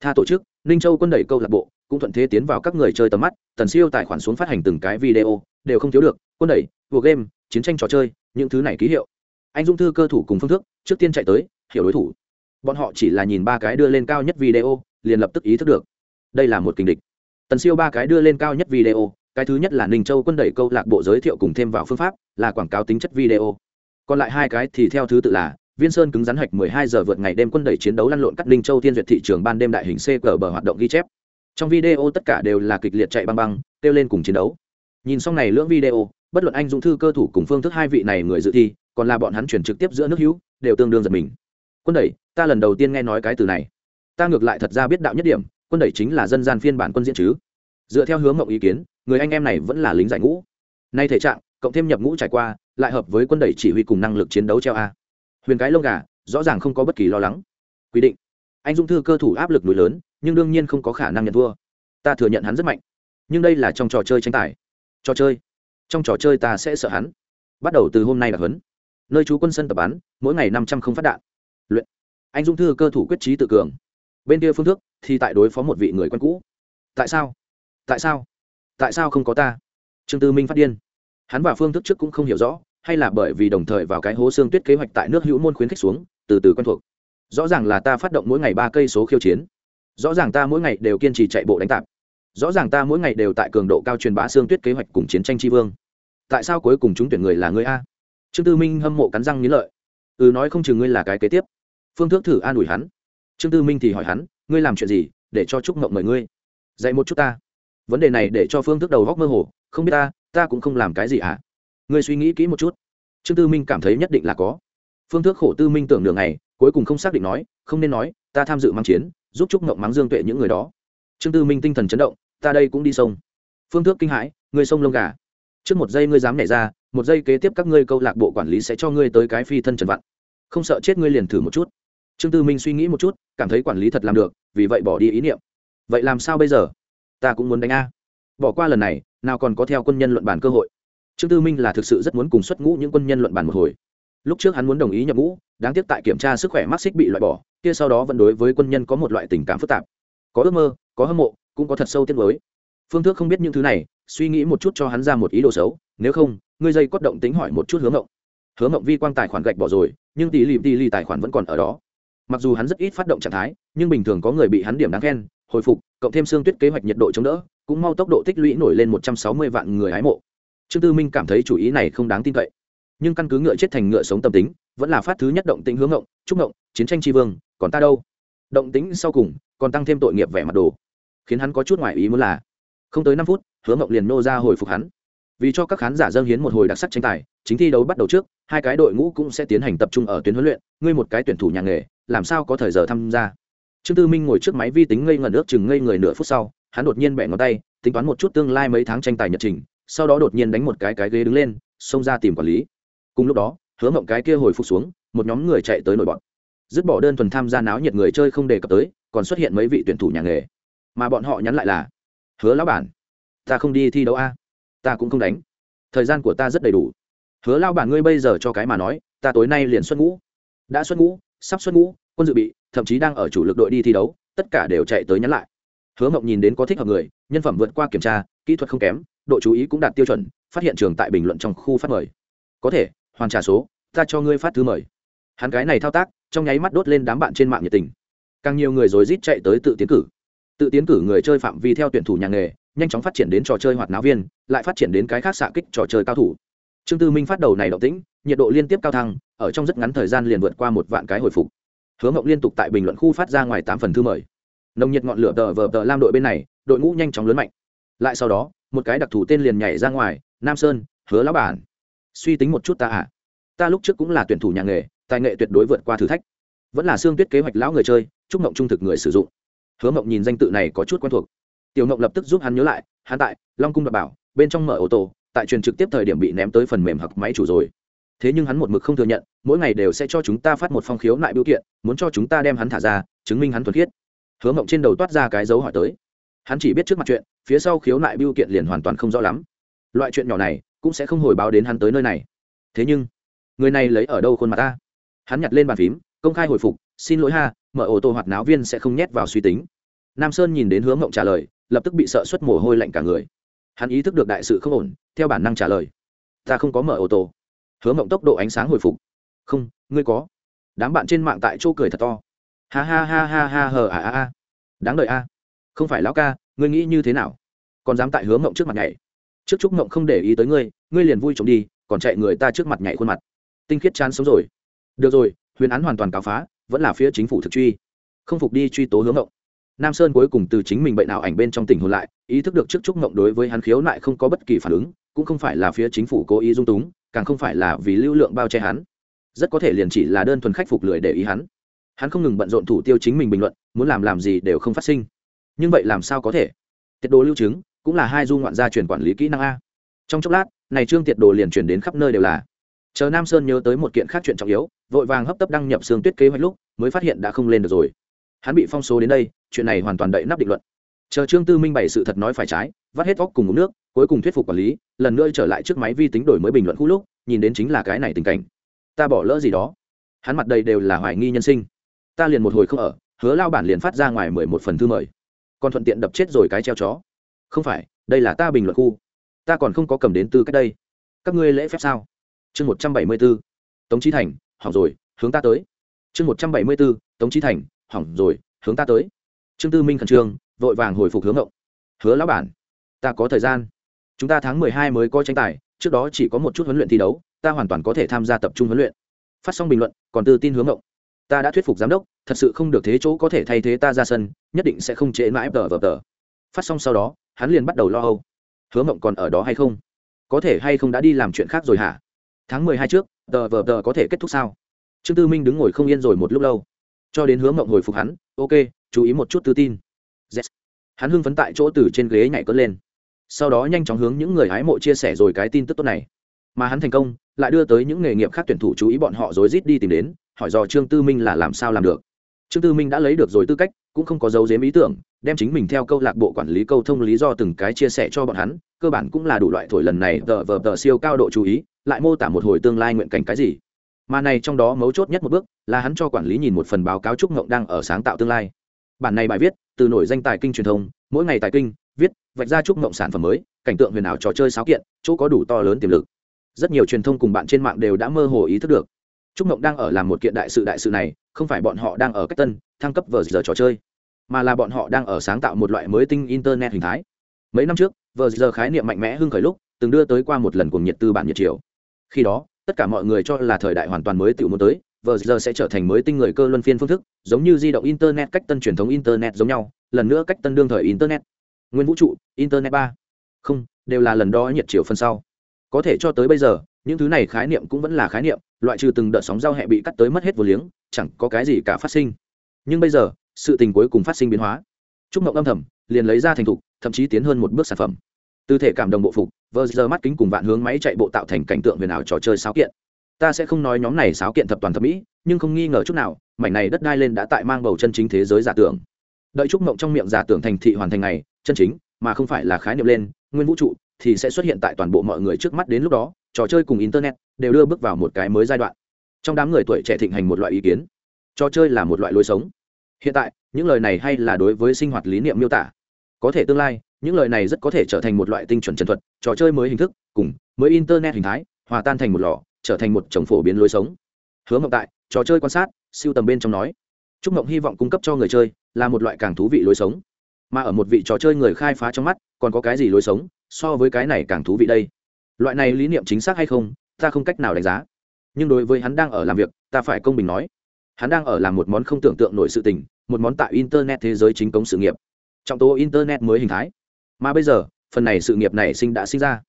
Tha tổ chức, ninh châu quân đẩy câu lạc bộ, cũng thuận thế tiến vào các người chơi tầm mắt, tần siêu tài khoản xuống phát hành từng cái video, đều không thiếu được, quân đẩy vừa game, chiến tranh trò chơi, những thứ này ký hiệu. Anh dung thư cơ thủ cùng phương thức, trước tiên chạy tới, hiểu đối thủ. Bọn họ chỉ là nhìn ba cái đưa lên cao nhất video, liền lập tức ý thức được. Đây là một kình địch. Tần siêu ba cái đưa lên cao nhất video cái thứ nhất là ninh châu quân đẩy câu lạc bộ giới thiệu cùng thêm vào phương pháp là quảng cáo tính chất video. Còn lại hai cái thì theo thứ tự là, viên sơn cứng rắn hạch 12 giờ vượt ngày đêm quân đẩy chiến đấu lăn lộn cắt ninh châu thiên duyệt thị trường ban đêm đại hình cg cờ bờ hoạt động ghi chép. Trong video tất cả đều là kịch liệt chạy băng băng, kêu lên cùng chiến đấu. Nhìn xong này lưỡng video, bất luận anh dũng thư cơ thủ cùng phương thức hai vị này người dự thi, còn là bọn hắn chuyển trực tiếp giữa nước hữu, đều tương đương giật mình. Quân đẩy, ta lần đầu tiên nghe nói cái từ này. Ta ngược lại thật ra biết đạo nhất điểm, quân đẩy chính là dân gian phiên bản quân diễn chứ. Dựa theo hướng mộng ý kiến người anh em này vẫn là lính giải ngũ. Nay thể trạng, cộng thêm nhập ngũ trải qua, lại hợp với quân đẩy chỉ huy cùng năng lực chiến đấu treo a. Huyền cái lông gà, rõ ràng không có bất kỳ lo lắng. Quy định, anh dung thư cơ thủ áp lực núi lớn, nhưng đương nhiên không có khả năng nhận thua. Ta thừa nhận hắn rất mạnh, nhưng đây là trong trò chơi tranh tài. Trò chơi, trong trò chơi ta sẽ sợ hắn. Bắt đầu từ hôm nay là huấn. Nơi chú quân sân tập bắn, mỗi ngày năm trăm không phát đạn. Luyện. Anh dung thư cơ thủ quyết trí tự cường. Bên kia phương thức thì tại đối phó một vị người quen cũ. Tại sao? Tại sao? Tại sao không có ta? Trương tư minh phát điên. Hắn và phương thức trước cũng không hiểu rõ, hay là bởi vì đồng thời vào cái hố xương tuyết kế hoạch tại nước hữu môn khuyến khích xuống, từ từ quen thuộc. Rõ ràng là ta phát động mỗi ngày ba cây số khiêu chiến. Rõ ràng ta mỗi ngày đều kiên trì chạy bộ đánh tạp. Rõ ràng ta mỗi ngày đều tại cường độ cao truyền bá xương tuyết kế hoạch cùng chiến tranh tri vương. Tại sao cuối cùng chúng tuyển người là người a? Trương tư minh hâm mộ cắn răng nghĩ lợi. Ừ nói không chừng ngươi là cái kế tiếp. Phương thức thử an ủi hắn. Trương tư minh thì hỏi hắn, ngươi làm chuyện gì để cho trúc mộng mời ngươi? Dạy một chút ta vấn đề này để cho phương thức đầu góc mơ hồ, không biết ta ta cũng không làm cái gì ạ. À? ngươi suy nghĩ kỹ một chút. Trương tư minh cảm thấy nhất định là có. Phương thức khổ tư minh tưởng đường này cuối cùng không xác định nói, không nên nói, ta tham dự mang chiến, giúp trúc ngộng mắng dương tuệ những người đó. Trương tư minh tinh thần chấn động, ta đây cũng đi sông. Phương thức kinh hãi, ngươi sông lông gà. Trước một giây ngươi dám nhảy ra, một giây kế tiếp các ngươi câu lạc bộ quản lý sẽ cho ngươi tới cái phi thân trần vặn không sợ chết ngươi liền thử một chút. Trương tư minh suy nghĩ một chút, cảm thấy quản lý thật làm được, vì vậy bỏ đi ý niệm. Vậy làm sao bây giờ? Ta cũng muốn đánh a. Bỏ qua lần này, nào còn có theo quân nhân luận bàn cơ hội. Trương tư minh là thực sự rất muốn cùng xuất ngũ những quân nhân luận bàn một hồi. Lúc trước hắn muốn đồng ý nhập ngũ, đáng tiếc tại kiểm tra sức khỏe mắc xích bị loại bỏ, kia sau đó vẫn đối với quân nhân có một loại tình cảm phức tạp. Có ước mơ, có hâm mộ, cũng có thật sâu tiết mới phương thức không biết những thứ này, suy nghĩ một chút cho hắn ra một ý đồ xấu, nếu không, ngươi dây cốt động tính hỏi một chút hướng ngộng hướng ngộng vi quang tài khoản gạch bỏ rồi, nhưng tỷ lì tỷ lì tài khoản vẫn còn ở đó. Mặc dù hắn rất ít phát động trạng thái, nhưng bình thường có người bị hắn điểm đáng khen hồi phục, cộng thêm xương tuyết kế hoạch nhiệt độ chống đỡ, cũng mau tốc độ tích lũy nổi lên một trăm sáu mươi vạn người hái mộ. Trương tư minh cảm thấy chủ ý này không đáng tin cậy. Nhưng căn cứ ngựa chết thành ngựa sống tâm tính, vẫn là phát thứ nhất động tĩnh hướng ngộng trúc ngộng, chiến tranh tri vương, còn ta đâu? Động tĩnh sau cùng, còn tăng thêm tội nghiệp vẻ mặt đồ. Khiến hắn có chút ngoại ý muốn là, không tới năm phút, hướng ngộng liền nô ra hồi phục hắn. Vì cho các khán giả dâng hiến một hồi đặc sắc tranh tài, chính thi đấu bắt đầu trước, hai cái đội ngũ cũng sẽ tiến hành tập trung ở tuyến huấn luyện, ngươi một cái tuyển thủ nhà nghề, làm sao có thời giờ tham gia? Trương tư minh ngồi trước máy vi tính ngây ngẩn ước chừng ngây người nửa phút sau, hắn đột nhiên bẻ ngón tay, tính toán một chút tương lai mấy tháng tranh tài nhật trình, sau đó đột nhiên đánh một cái cái ghế đứng lên, xông ra tìm quản lý. Cùng lúc đó, hứa mộng cái kia hồi phục xuống, một nhóm người chạy tới nổi bọn. Dứt bỏ đơn thuần tham gia náo nhiệt người chơi không đề cập tới, còn xuất hiện mấy vị tuyển thủ nhà nghề. Mà bọn họ nhắn lại là, hứa lão bản, ta không đi thi đấu a, ta cũng không đánh. Thời gian của ta rất đầy đủ. Hứa lao bản ngươi bây giờ cho cái mà nói, ta tối nay liền xuất ngũ. Đã xuất ngũ, sắp xuất ngũ, quân dự bị thậm chí đang ở chủ lực đội đi thi đấu, tất cả đều chạy tới nhắn lại. Hứa mộng nhìn đến có thích hợp người, nhân phẩm vượt qua kiểm tra, kỹ thuật không kém, độ chú ý cũng đạt tiêu chuẩn, phát hiện trường tại bình luận trong khu phát mời. Có thể, hoàn trả số, ta cho ngươi phát thư mời. Hắn cái này thao tác, trong nháy mắt đốt lên đám bạn trên mạng nhiệt tình. Càng nhiều người rối rít chạy tới tự tiến cử. Tự tiến cử người chơi phạm vi theo tuyển thủ nhà nghề, nhanh chóng phát triển đến trò chơi hoạt náo viên, lại phát triển đến cái khác xạ kích trò chơi cao thủ. Trương tư minh phát đầu này động tĩnh, nhiệt độ liên tiếp cao thăng, ở trong rất ngắn thời gian liền vượt qua một vạn cái hồi phục hứa mộng liên tục tại bình luận khu phát ra ngoài tám phần thư mời. Nồng nhiệt ngọn lửa tờ vờ tờ lam đội bên này, đội ngũ nhanh chóng lớn mạnh. Lại sau đó, một cái đặc thù tên liền nhảy ra ngoài, nam sơn, hứa lão bản. Suy tính một chút ta ạ. À. ta lúc trước cũng là tuyển thủ nhà nghề, tài nghệ tuyệt đối vượt qua thử thách. Vẫn là xương tuyết kế hoạch lão người chơi, chúc mộng trung thực người sử dụng. Hứa mộng nhìn danh tự này có chút quen thuộc. Tiểu mộng lập tức giúp hắn nhớ lại, hắn tại long cung đ bảo, bên trong mở ô tô, tại truyền trực tiếp thời điểm bị ném tới phần mềm hoặc máy chủ rồi thế nhưng hắn một mực không thừa nhận, mỗi ngày đều sẽ cho chúng ta phát một phong khiếu nại biểu kiện, muốn cho chúng ta đem hắn thả ra, chứng minh hắn thuần khiết. Hứa Mộng trên đầu toát ra cái dấu hỏi tới. Hắn chỉ biết trước mặt chuyện, phía sau khiếu nại biểu kiện liền hoàn toàn không rõ lắm. Loại chuyện nhỏ này, cũng sẽ không hồi báo đến hắn tới nơi này. Thế nhưng, người này lấy ở đâu khuôn mặt ta? Hắn nhặt lên bàn phím, công khai hồi phục, xin lỗi ha, mở ô tô hoạt náo viên sẽ không nhét vào suy tính. Nam sơn nhìn đến hướng Mộng trả lời, lập tức bị sợ xuất mồ hôi lạnh cả người. Hắn ý thức được đại sự không ổn, theo bản năng trả lời, ta không có mở ô tô hứa mộng tốc độ ánh sáng hồi phục. Không, ngươi có. Đám bạn trên mạng tại chỗ cười thật to. Ha ha ha ha ha hờ à à à đáng đợi a. Không phải lão ca, ngươi nghĩ như thế nào? Còn dám tại hướng mộng trước mặt nhảy. Trước chúc mộng không để ý tới ngươi ngươi liền vui trộm đi, còn chạy người ta trước mặt nhảy khuôn mặt. Tinh khiết chán sống rồi. Được rồi, huyền án hoàn toàn cáo phá, vẫn là phía chính phủ thực truy. Không phục đi truy tố hướng mộng. Nam sơn cuối cùng từ chính mình bệnh nào ảnh bên trong tỉnh hồn lại, ý thức được trước trúc mộng đối với hắn khiếu nại không có bất kỳ phản ứng, cũng không phải là phía chính phủ cố ý dung túng càng không phải là vì lưu lượng bao che hắn. Rất có thể liền chỉ là đơn thuần khách phục lười để ý hắn. Hắn không ngừng bận rộn thủ tiêu chính mình bình luận, muốn làm làm gì đều không phát sinh. Nhưng vậy làm sao có thể? Tiệt đồ lưu chứng cũng là hai du ngoạn gia truyền quản lý kỹ năng a. Trong chốc lát, này trương tiệt đồ liền chuyển đến khắp nơi đều là. Chờ nam sơn nhớ tới một kiện khác chuyện trọng yếu, vội vàng hấp tấp đăng nhập xương tuyết kế hoạch lúc, mới phát hiện đã không lên được rồi. Hắn bị phong số đến đây, chuyện này hoàn toàn đậy nắp định luận chờ trương tư minh bày sự thật nói phải trái, vắt hết vóc cùng uống nước, cuối cùng thuyết phục quản lý, lần nữa trở lại trước máy vi tính đổi mới bình luận khu lúc, nhìn đến chính là cái này tình cảnh. Ta bỏ lỡ gì đó. Hắn mặt đầy đều là hoài nghi nhân sinh. Ta liền một hồi không ở, hứa lao bản liền phát ra ngoài mười một phần thư mời. Còn thuận tiện đập chết rồi cái treo chó. Không phải, đây là ta bình luận khu. Ta còn không có cầm đến từ cách đây. Các ngươi lễ phép sao? Chương một trăm bảy mươi b ố tống trí thành, hỏng rồi, hướng ta tới. Chương một trăm bảy mươi b ố tống trí thành, hỏng rồi, hướng ta tới. Trương tư minh khẩn trương vội vàng hồi phục hướng ngộng. Hứa lão bản, ta có thời gian. Chúng ta tháng mười hai mới có tranh tài, trước đó chỉ có một chút huấn luyện thi đấu, ta hoàn toàn có thể tham gia tập trung huấn luyện. Phát xong bình luận, còn tư tin hướng ngộng. Ta đã thuyết phục giám đốc, thật sự không được thế chỗ có thể thay thế ta ra sân, nhất định sẽ không trễ mãi tờ vờ tờ phát xong sau đó, hắn liền bắt đầu lo âu. Hứa mộng còn ở đó hay không? Có thể hay không đã đi làm chuyện khác rồi hả? Tháng mười hai trước tờ vờ tờ có thể kết thúc sao? Trương tư minh đứng ngồi không yên rồi một lúc lâu. Cho đến hứa mộng hồi phục hắn, ok, chú ý một chút tư tin yes. hắn hưng phấn tại chỗ từ trên ghế nhảy cất lên. Sau đó nhanh chóng hướng những người hái mộ chia sẻ rồi cái tin tức tốt này. Mà hắn thành công, lại đưa tới những nghề nghiệp khác tuyển thủ chú ý bọn họ rối rít đi tìm đến, hỏi dò trương tư minh là làm sao làm được. Trương tư minh đã lấy được rồi tư cách, cũng không có dấu dếm ý tưởng, đem chính mình theo câu lạc bộ quản lý câu thông lý do từng cái chia sẻ cho bọn hắn, cơ bản cũng là đủ loại thổi lần này tờ vờ tờ siêu cao độ chú ý, lại mô tả một hồi tương lai nguyện cảnh cái gì. Mà này trong đó mấu chốt nhất một bước, là hắn cho quản lý nhìn một phần báo cáo trúc ngộng đang ở sáng tạo tương lai bản này bài viết, từ nổi danh tài kinh truyền thông, mỗi ngày tài kinh, viết, vạch ra trúc mộng sản phẩm mới, cảnh tượng huyền ảo trò chơi sáo kiện, chỗ có đủ to lớn tiềm lực. Rất nhiều truyền thông cùng bạn trên mạng đều đã mơ hồ ý thức được. Trúc mộng đang ở làm một kiện đại sự đại sự này, không phải bọn họ đang ở cách tân, thăng cấp vờ giờ trò chơi, mà là bọn họ đang ở sáng tạo một loại mới tinh internet hình thái. Mấy năm trước, vờ giờ khái niệm mạnh mẽ hưng khởi lúc, từng đưa tới qua một lần cùng nhiệt tư bản nhiệt chiều. Khi đó, tất cả mọi người cho là thời đại hoàn toàn mới tự muốn tới vờ giờ sẽ trở thành mới tinh người cơ luân phiên phương thức, giống như di động internet cách tân truyền thống internet giống nhau, lần nữa cách tân đương thời internet. Nguyên vũ trụ, internet ba. Không, đều là lần đó nhiệt chiều phân sau. Có thể cho tới bây giờ, những thứ này khái niệm cũng vẫn là khái niệm, loại trừ từng đợt sóng giao hệ bị cắt tới mất hết vô liếng, chẳng có cái gì cả phát sinh. Nhưng bây giờ, sự tình cuối cùng phát sinh biến hóa. Trúc mộng âm thầm, liền lấy ra thành thục, thậm chí tiến hơn một bước sản phẩm. Tư thể cảm đồng bộ phục, vờ giờ mắt kính cùng vạn hướng máy chạy bộ tạo thành cảnh tượng huyền ảo trò chơi sáo kiện ta sẽ không nói nhóm này sáo kiện thập toàn thẩm mỹ, nhưng không nghi ngờ chút nào, mảnh này đất đai lên đã tại mang bầu chân chính thế giới giả tưởng. Đợi trúc mộng trong miệng giả tưởng thành thị hoàn thành này chân chính, mà không phải là khái niệm lên, nguyên vũ trụ thì sẽ xuất hiện tại toàn bộ mọi người trước mắt đến lúc đó, trò chơi cùng internet đều đưa bước vào một cái mới giai đoạn. Trong đám người tuổi trẻ thịnh hành một loại ý kiến. Trò chơi là một loại lối sống. Hiện tại, những lời này hay là đối với sinh hoạt lý niệm miêu tả. Có thể tương lai, những lời này rất có thể trở thành một loại tinh chuẩn chân thuật, trò chơi mới hình thức, cùng, mới internet hình thái, hòa tan thành một lò trở thành một chồng phổ biến lối sống. Hướng mộng tại, trò chơi quan sát, siêu tầm bên trong nói trúc mộng hy vọng cung cấp cho người chơi là một loại càng thú vị lối sống. Mà ở một vị trò chơi người khai phá trong mắt, còn có cái gì lối sống so với cái này càng thú vị đây? Loại này lý niệm chính xác hay không, ta không cách nào đánh giá. Nhưng đối với hắn đang ở làm việc, ta phải công bình nói, hắn đang ở làm một món không tưởng tượng nổi sự tình, một món tại internet thế giới chính cống sự nghiệp. Trọng tố internet mới hình thái. Mà bây giờ, phần này sự nghiệp này sinh đã sinh ra.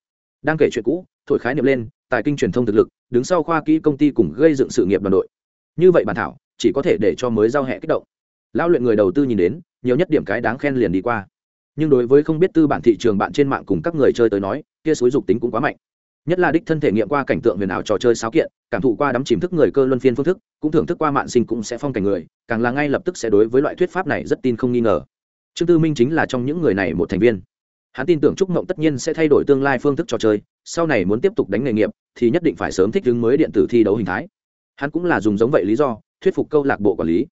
Đang kể chuyện cũ, thổi khái niệm lên tài kinh truyền thông thực lực, đứng sau khoa kỹ công ty cùng gây dựng sự nghiệp đoàn đội. Như vậy bản thảo, chỉ có thể để cho mới giao hẹ kích động. Lão luyện người đầu tư nhìn đến, nhiều nhất điểm cái đáng khen liền đi qua. Nhưng đối với không biết tư bản thị trường bạn trên mạng cùng các người chơi tới nói, kia suối dục tính cũng quá mạnh. Nhất là đích thân thể nghiệm qua cảnh tượng huyền ảo trò chơi sáo kiện, cảm thụ qua đắm chìm thức người cơ luân phiên phương thức, cũng thưởng thức qua mạng sinh cũng sẽ phong cảnh người, càng là ngay lập tức sẽ đối với loại thuyết pháp này rất tin không nghi ngờ. Trương tư minh chính là trong những người này một thành viên hắn tin tưởng trúc mộng tất nhiên sẽ thay đổi tương lai phương thức trò chơi, sau này muốn tiếp tục đánh nghề nghiệp, thì nhất định phải sớm thích ứng mới điện tử thi đấu hình thái. Hắn cũng là dùng giống vậy lý do, thuyết phục câu lạc bộ quản lý.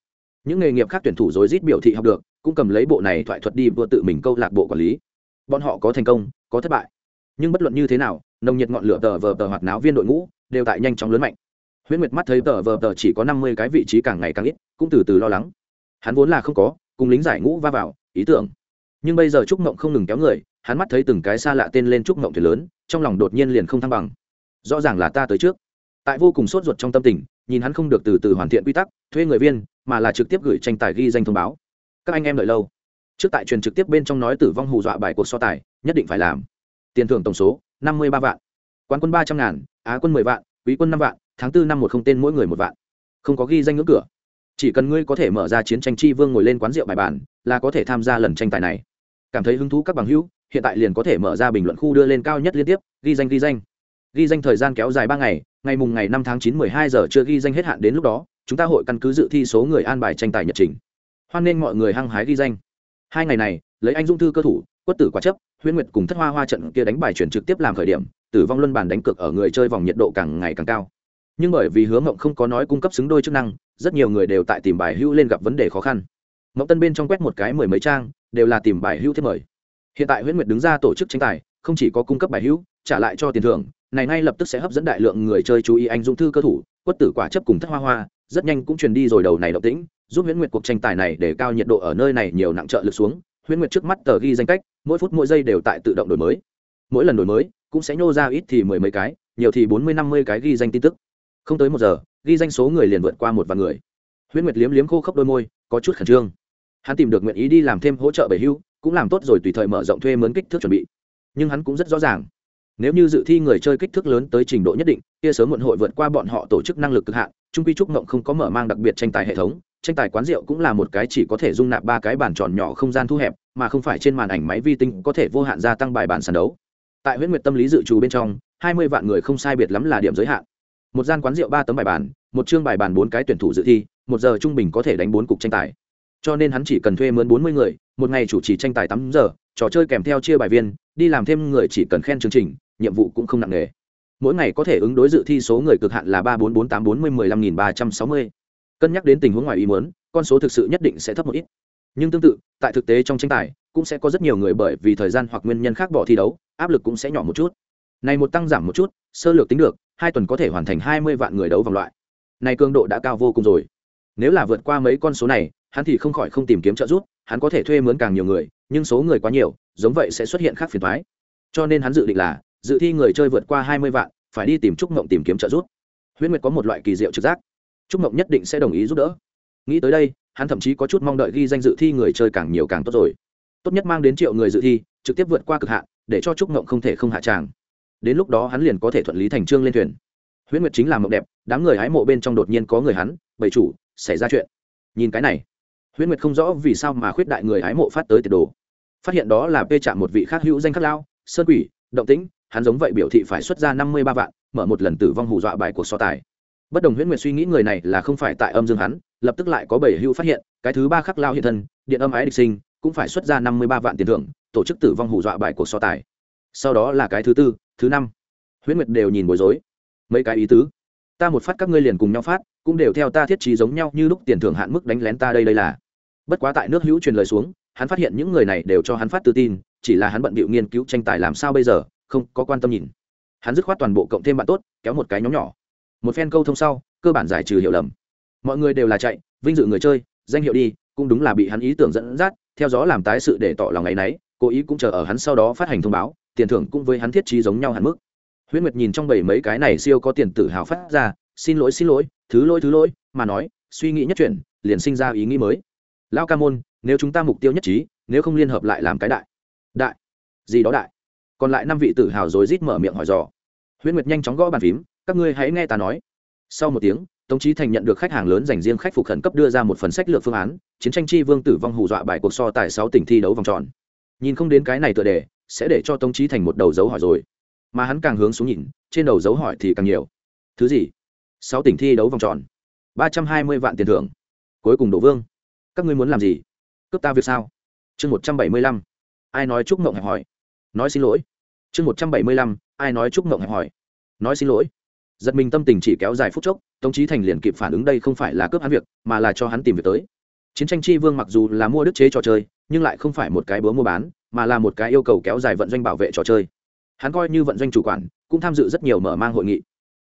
Những nghề nghiệp khác tuyển thủ rối rít biểu thị học được, cũng cầm lấy bộ này thoại thuật đi vừa tự mình câu lạc bộ quản lý. Bọn họ có thành công, có thất bại. Nhưng bất luận như thế nào, nồng nhiệt ngọn lửa tờ vờ tờ hoạt náo viên đội ngũ, đều tại nhanh chóng lớn mạnh. Huyễn nguyệt mắt thấy tờ vờ tờ chỉ có năm mươi cái vị trí càng ngày càng ít, cũng từ từ lo lắng. Hắn vốn là không có, cùng lính giải ngũ va vào, ý tưởng. Nhưng bây giờ trúc mộng không ngừng kéo người hắn mắt thấy từng cái xa lạ tên lên trúc ngộng thuyền lớn, trong lòng đột nhiên liền không thăng bằng. Rõ ràng là ta tới trước. Tại vô cùng sốt ruột trong tâm tình, nhìn hắn không được từ từ hoàn thiện quy tắc, thuê người viên, mà là trực tiếp gửi tranh tài ghi danh thông báo. Các anh em đợi lâu. Trước tại truyền trực tiếp bên trong nói tử vong hù dọa bài cuộc so tài, nhất định phải làm. Tiền thưởng tổng số, năm mươi ba vạn. Quán quân ba trăm ngàn, á quân mười vạn, quý quân năm vạn, tháng tư năm một không tên mỗi người một vạn. Không có ghi danh ngưỡng cửa. Chỉ cần ngươi có thể mở ra chiến tranh chi vương ngồi lên quán rượu bài bản, là có thể tham gia lần tranh tài này. Cảm thấy hứng thú các bằng hữu hiện tại liền có thể mở ra bình luận khu đưa lên cao nhất liên tiếp, ghi danh ghi danh. Ghi danh thời gian kéo dài ba ngày ngày mùng ngày năm tháng chín mười hai giờ chưa ghi danh hết hạn đến lúc đó, chúng ta hội căn cứ dự thi số người an bài tranh tài nhật trình. Hoan nên mọi người hăng hái ghi danh. Hai ngày này, lấy anh dung thư cơ thủ, quất tử quả chấp, huyễn nguyệt cùng thất hoa hoa trận kia đánh bài chuyển trực tiếp làm khởi điểm, tử vong luân bàn đánh cược ở người chơi vòng nhiệt độ càng ngày càng cao. Nhưng bởi vì hứa mộng không có nói cung cấp xứng đôi chức năng, rất nhiều người đều tại tìm bài hữu lên gặp vấn đề khó khăn. Mộng tân bên trong quét một cái mười mấy trang, đều là tìm bài hữu thiết mời hiện tại huyễn nguyệt đứng ra tổ chức tranh tài, không chỉ có cung cấp bài hữu, trả lại cho tiền thưởng, này ngay lập tức sẽ hấp dẫn đại lượng người chơi chú ý anh dung thư cơ thủ, quất tử quả chấp cùng thất hoa hoa, rất nhanh cũng truyền đi rồi đầu này động tĩnh, giúp huyễn nguyệt cuộc tranh tài này để cao nhiệt độ ở nơi này nhiều nặng trợ lực xuống. Huyễn nguyệt trước mắt tờ ghi danh cách, mỗi phút mỗi giây đều tại tự động đổi mới. Mỗi lần đổi mới, cũng sẽ nhô ra ít thì mười mấy cái, nhiều thì bốn mươi năm mươi cái ghi danh tin tức. Không tới một giờ, ghi danh số người liền vượt qua một vạn người. Huyễn nguyệt liếm liếm khô khốc đôi môi, có chút khẩn trương. Hắn tìm được nguyện ý đi làm thêm hỗ trợ bể hưu cũng làm tốt rồi tùy thời mở rộng thuê mướn kích thước chuẩn bị. Nhưng hắn cũng rất rõ ràng, nếu như dự thi người chơi kích thước lớn tới trình độ nhất định, kia sớm muộn hội vượt qua bọn họ tổ chức năng lực cực hạn, trung quy trúc Mộng không có mở mang đặc biệt tranh tài hệ thống, tranh tài quán rượu cũng là một cái chỉ có thể dung nạp ba cái bàn tròn nhỏ không gian thu hẹp, mà không phải trên màn ảnh máy vi tinh có thể vô hạn gia tăng bài bản sàn đấu. Tại huyễn nguyệt tâm lý dự trù bên trong, hai mươi vạn người không sai biệt lắm là điểm giới hạn. Một gian quán rượu ba tấm bài bản, một chương bài bản bốn cái tuyển thủ dự thi, một giờ trung bình có thể đánh bốn cục tranh tài cho nên hắn chỉ cần thuê mướn bốn mươi người, một ngày chủ trì tranh tài tám giờ, trò chơi kèm theo chia bài viên, đi làm thêm người chỉ cần khen chương trình, nhiệm vụ cũng không nặng nề. Mỗi ngày có thể ứng đối dự thi số người cực hạn là ba bốn bốn tám bốn mươi mười lăm nghìn ba trăm sáu mươi. Cân nhắc đến tình huống ngoài ý muốn, con số thực sự nhất định sẽ thấp một ít. Nhưng tương tự, tại thực tế trong tranh tài, cũng sẽ có rất nhiều người bởi vì thời gian hoặc nguyên nhân khác bỏ thi đấu, áp lực cũng sẽ nhỏ một chút. Này một tăng giảm một chút, sơ lược tính được, hai tuần có thể hoàn thành hai mươi vạn người đấu vòng loại. Này cường độ đã cao vô cùng rồi. Nếu là vượt qua mấy con số này hắn thì không khỏi không tìm kiếm trợ giúp, hắn có thể thuê mướn càng nhiều người, nhưng số người quá nhiều, giống vậy sẽ xuất hiện khác phiền thoái cho nên hắn dự định là, dự thi người chơi vượt qua hai mươi vạn, phải đi tìm trúc mộng tìm kiếm trợ giúp. Huyễn nguyệt có một loại kỳ diệu trực giác. Trúc mộng nhất định sẽ đồng ý giúp đỡ. Nghĩ tới đây, hắn thậm chí có chút mong đợi ghi danh dự thi người chơi càng nhiều càng tốt rồi. Tốt nhất mang đến triệu người dự thi, trực tiếp vượt qua cực hạn, để cho trúc mộng không thể không hạ tràng. Đến lúc đó hắn liền có thể thuận lý thành trương lên thuyền. Huyễn nguyệt chính là mộng đẹp, đám người hái mộ bên trong đột nhiên có người hắn, bầy chủ, xảy ra chuyện. Nhìn cái này huyễn nguyệt không rõ vì sao mà khuyết đại người hái mộ phát tới tiệt đồ. Phát hiện đó là p chạm một vị khác hữu danh khắc lao, sơn quỷ, động tĩnh, hắn giống vậy biểu thị phải xuất ra năm mươi ba vạn, mở một lần tử vong hù dọa bài cuộc so tài. Bất đồng huyễn nguyệt suy nghĩ người này là không phải tại âm dương hắn, lập tức lại có bảy hữu phát hiện, cái thứ ba khắc lao hiện thân, điện âm ái địch sinh, cũng phải xuất ra năm mươi ba vạn tiền thưởng, tổ chức tử vong hù dọa bài cuộc so tài. Sau đó là cái thứ tư, thứ năm. Huyễn nguyệt đều nhìn bối rối. Mấy cái ý tứ? Ta một phát các ngươi liền cùng nhau phát, cũng đều theo ta thiết trí giống nhau như lúc tiền thưởng hạn mức đánh lén ta đây đây là bất quá tại nước hữu truyền lời xuống, hắn phát hiện những người này đều cho hắn phát tự tin, chỉ là hắn bận bịu nghiên cứu tranh tài làm sao bây giờ, không có quan tâm nhìn. Hắn dứt khoát toàn bộ cộng thêm bạn tốt, kéo một cái nhóm nhỏ. Một phen câu thông sau, cơ bản giải trừ hiểu lầm. Mọi người đều là chạy, vinh dự người chơi, danh hiệu đi, cũng đúng là bị hắn ý tưởng dẫn dắt, theo gió làm tái sự để tỏ lòng ngày nấy cố ý cũng chờ ở hắn sau đó phát hành thông báo, tiền thưởng cũng với hắn thiết trí giống nhau hẳn mức. Huyễn nguyệt nhìn trong bảy mấy cái này siêu có tiền tự hào phát ra, xin lỗi xin lỗi, thứ lỗi thứ lỗi, mà nói, suy nghĩ nhất chuyển liền sinh ra ý nghĩ mới lao ca môn, nếu chúng ta mục tiêu nhất trí, nếu không liên hợp lại làm cái đại. Đại. Gì đó đại. Còn lại năm vị tử hào rối rít mở miệng hỏi dò. Huyễn nguyệt nhanh chóng gõ bàn phím, các ngươi hãy nghe ta nói. Sau một tiếng, tống trí thành nhận được khách hàng lớn dành riêng khách phục khẩn cấp đưa ra một phần sách lược phương án, chiến tranh chi vương tử vong hù dọa bài cuộc so tài sáu tỉnh thi đấu vòng tròn. Nhìn không đến cái này tựa đề, sẽ để cho tống trí thành một đầu dấu hỏi rồi. Mà hắn càng hướng xuống nhìn, trên đầu dấu hỏi thì càng nhiều. Thứ gì? Sáu tỉnh thi đấu vòng tròn. Ba trăm hai mươi vạn tiền thưởng. Cuối cùng đổ vương các ngươi muốn làm gì? Cướp ta việc sao? Chương một trăm bảy mươi lăm. Ai nói chúc mộng hẹp hỏi nói xin lỗi. Chương một trăm bảy mươi lăm. Ai nói chúc mộng hẹp hỏi nói xin lỗi. Giật mình tâm tình chỉ kéo dài phút chốc, tống trí thành liền kịp phản ứng đây không phải là cướp hắn việc, mà là cho hắn tìm việc tới. Chiến tranh chi vương mặc dù là mua đức chế trò chơi, nhưng lại không phải một cái búa mua bán, mà là một cái yêu cầu kéo dài vận doanh bảo vệ trò chơi. Hắn coi như vận doanh chủ quản, cũng tham dự rất nhiều mở mang hội nghị.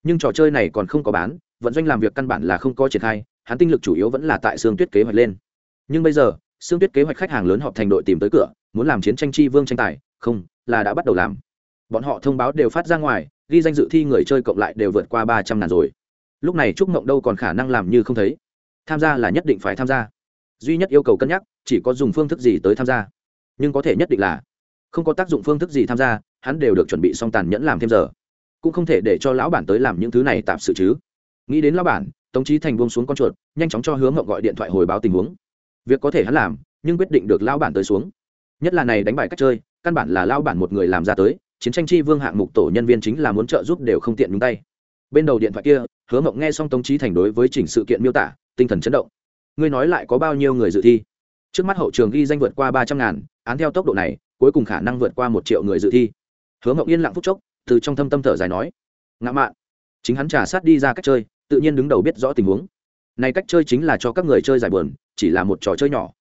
Nhưng trò chơi này còn không có bán, vận doanh làm việc căn bản là không có triển khai, hắn tinh lực chủ yếu vẫn là tại xương tuyết kế hoạch lên nhưng bây giờ xương tuyết kế hoạch khách hàng lớn họp thành đội tìm tới cửa, muốn làm chiến tranh chi vương tranh tài, không, là đã bắt đầu làm. Bọn họ thông báo đều phát ra ngoài, ghi danh dự thi người chơi cộng lại đều vượt qua ba trăm ngàn rồi. Lúc này trúc mộng đâu còn khả năng làm như không thấy. Tham gia là nhất định phải tham gia. Duy nhất yêu cầu cân nhắc, chỉ có dùng phương thức gì tới tham gia. Nhưng có thể nhất định là, không có tác dụng phương thức gì tham gia, hắn đều được chuẩn bị xong tàn nhẫn làm thêm giờ. Cũng không thể để cho lão bản tới làm những thứ này tạm sự chứ. Nghĩ đến lão bản, tống trí thành buông xuống con chuột, nhanh chóng cho hướng mộng gọi điện thoại hồi báo tình huống việc có thể hắn làm, nhưng quyết định được lão bản tới xuống. Nhất là này đánh bài cách chơi, căn bản là lão bản một người làm ra tới, chiến tranh chi vương hạng mục tổ nhân viên chính là muốn trợ giúp đều không tiện nhúng tay. Bên đầu điện thoại kia, hứa mộng nghe xong tống trí thành đối với chỉnh sự kiện miêu tả, tinh thần chấn động. Ngươi nói lại có bao nhiêu người dự thi? Trước mắt hậu trường ghi danh vượt qua ba trăm ngàn, án theo tốc độ này, cuối cùng khả năng vượt qua một triệu người dự thi. Hứa mộng yên lặng phút chốc, từ trong thâm tâm thở dài nói ngã mạn. Chính hắn trả sát đi ra cách chơi, tự nhiên đứng đầu biết rõ tình huống này cách chơi chính là cho các người chơi giải buồn, chỉ là một trò chơi nhỏ.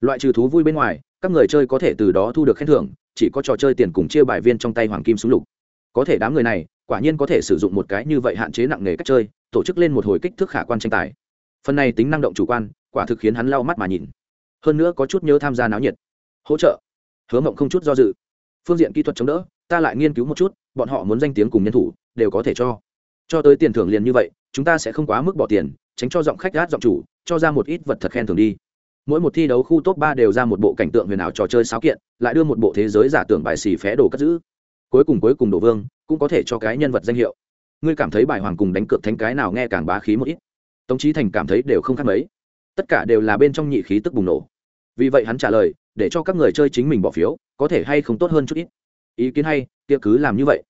Loại trừ thú vui bên ngoài, các người chơi có thể từ đó thu được khen thưởng, chỉ có trò chơi tiền cùng chia bài viên trong tay hoàng kim súng lục. Có thể đám người này, quả nhiên có thể sử dụng một cái như vậy hạn chế nặng nề cách chơi, tổ chức lên một hồi kích thước khả quan tranh tài. Phần này tính năng động chủ quan, quả thực khiến hắn lau mắt mà nhìn. Hơn nữa có chút nhớ tham gia náo nhiệt. Hỗ trợ. Hứa mộng không chút do dự. Phương diện kỹ thuật chống đỡ, ta lại nghiên cứu một chút, bọn họ muốn danh tiếng cùng nhân thủ, đều có thể cho. Cho tới tiền thưởng liền như vậy, chúng ta sẽ không quá mức bỏ tiền tránh cho giọng khách gát giọng chủ, cho ra một ít vật thật khen thưởng đi. Mỗi một thi đấu khu top ba đều ra một bộ cảnh tượng huyền ảo trò chơi sáo kiện, lại đưa một bộ thế giới giả tưởng bài xì phé đồ cất giữ. Cuối cùng cuối cùng đồ vương cũng có thể cho cái nhân vật danh hiệu. Ngươi cảm thấy bài hoàng cùng đánh cược thánh cái nào nghe càng bá khí một ít. Tống trí thành cảm thấy đều không khác mấy. Tất cả đều là bên trong nhị khí tức bùng nổ. Vì vậy hắn trả lời, để cho các người chơi chính mình bỏ phiếu, có thể hay không tốt hơn chút ít. Ý kiến hay tiệc cứ làm như vậy.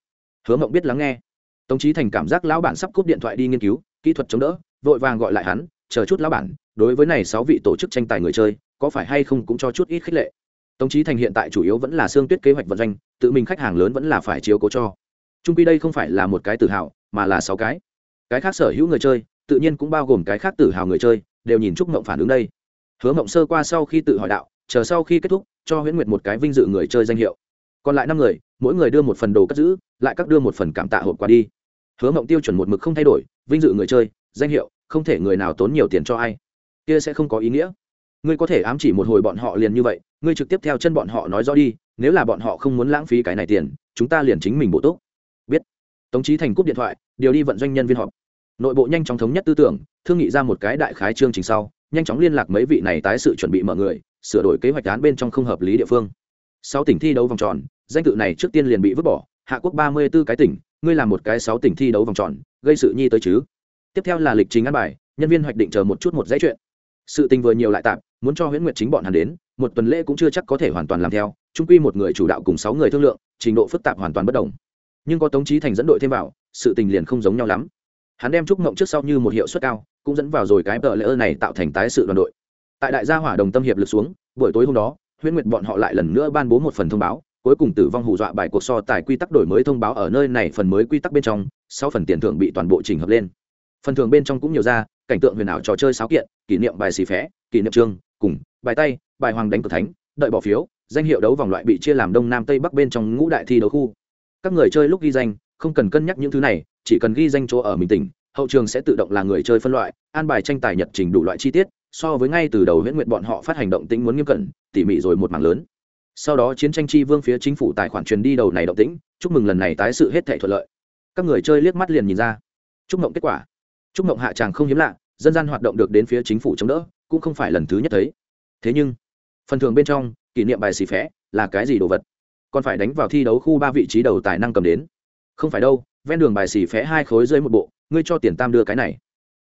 Hứa mộng biết lắng nghe. Tống trí thành cảm giác lão bản sắp cúp điện thoại đi nghiên cứu, kỹ thuật chống đỡ vội vàng gọi lại hắn, chờ chút lão bản, đối với này sáu vị tổ chức tranh tài người chơi, có phải hay không cũng cho chút ít khích lệ? Tống trí thành hiện tại chủ yếu vẫn là xương tuyết kế hoạch vận doanh, tự mình khách hàng lớn vẫn là phải chiếu cố cho. Trung quy đây không phải là một cái tự hào, mà là sáu cái. Cái khác sở hữu người chơi, tự nhiên cũng bao gồm cái khác tự hào người chơi, đều nhìn chúc mộng phản ứng đây. Hứa mộng sơ qua sau khi tự hỏi đạo, chờ sau khi kết thúc, cho huyễn nguyệt một cái vinh dự người chơi danh hiệu. Còn lại năm người, mỗi người đưa một phần đồ cất giữ, lại các đưa một phần cảm tạ hộp qua đi. Hứa mộng tiêu chuẩn một mực không thay đổi, vinh dự người chơi danh hiệu, không thể người nào tốn nhiều tiền cho ai. Kia sẽ không có ý nghĩa. Ngươi có thể ám chỉ một hồi bọn họ liền như vậy, ngươi trực tiếp theo chân bọn họ nói rõ đi, nếu là bọn họ không muốn lãng phí cái này tiền, chúng ta liền chính mình bổ túc. Biết. Tống trí thành cúp điện thoại, điều đi vận doanh nhân viên họp. Nội bộ nhanh chóng thống nhất tư tưởng, thương nghị ra một cái đại khái chương trình sau, nhanh chóng liên lạc mấy vị này tái sự chuẩn bị mở người, sửa đổi kế hoạch án bên trong không hợp lý địa phương. Sáu tỉnh thi đấu vòng tròn, danh tự này trước tiên liền bị vứt bỏ, hạ quốc ba mươi b ố cái tỉnh, ngươi làm một cái sáu tỉnh thi đấu vòng tròn, gây sự nhi tới chứ? Tiếp theo là lịch trình ăn bài, nhân viên hoạch định chờ một chút một dãy chuyện. Sự tình vừa nhiều lại tạm muốn cho huyễn nguyệt chính bọn hắn đến, một tuần lễ cũng chưa chắc có thể hoàn toàn làm theo trung quy một người chủ đạo cùng sáu người thương lượng, trình độ phức tạp hoàn toàn bất đồng. Nhưng có tống trí thành dẫn đội thêm vào, sự tình liền không giống nhau lắm. Hắn đem trúc mộng trước sau như một hiệu suất cao, cũng dẫn vào rồi cái tờ lễ này tạo thành tái sự đoàn đội. Tại đại gia hỏa đồng tâm hiệp lực xuống, buổi tối hôm đó, huyễn nguyệt bọn họ lại lần nữa ban bố một phần thông báo, cuối cùng tử vong hù dọa bài cuộc so tài quy tắc đổi mới thông báo ở nơi này phần mới quy tắc bên trong sau phần tiền thưởng bị toàn bộ chỉnh hợp lên phần thưởng bên trong cũng nhiều ra, cảnh tượng huyền ảo trò chơi sáo kiện, kỷ niệm bài xì phé, kỷ niệm trương cùng, bài tay, bài hoàng đánh cờ thánh, đợi bỏ phiếu, danh hiệu đấu vòng loại bị chia làm đông nam tây bắc bên trong ngũ đại thi đấu khu. Các người chơi lúc ghi danh, không cần cân nhắc những thứ này, chỉ cần ghi danh chỗ ở mình tỉnh, hậu trường sẽ tự động là người chơi phân loại, an bài tranh tài nhật trình đủ loại chi tiết, so với ngay từ đầu huyễn nguyện bọn họ phát hành động tĩnh muốn nghiêm cẩn, tỉ mỉ rồi một mảng lớn. Sau đó chiến tranh chi vương phía chính phủ tài khoản truyền đi đầu này động tĩnh, chúc mừng lần này tái sự hết thể thuận lợi. Các người chơi liếc mắt liền nhìn ra. Chúc mộng kết quả chúc mộng hạ tràng không hiếm lạ, dân gian hoạt động được đến phía chính phủ chống đỡ, cũng không phải lần thứ nhất thấy. Thế nhưng, phần thưởng bên trong, kỷ niệm bài xì phé là cái gì đồ vật? Còn phải đánh vào thi đấu khu ba vị trí đầu tài năng cầm đến. Không phải đâu, ven đường bài xì phé hai khối dưới một bộ, ngươi cho tiền tam đưa cái này.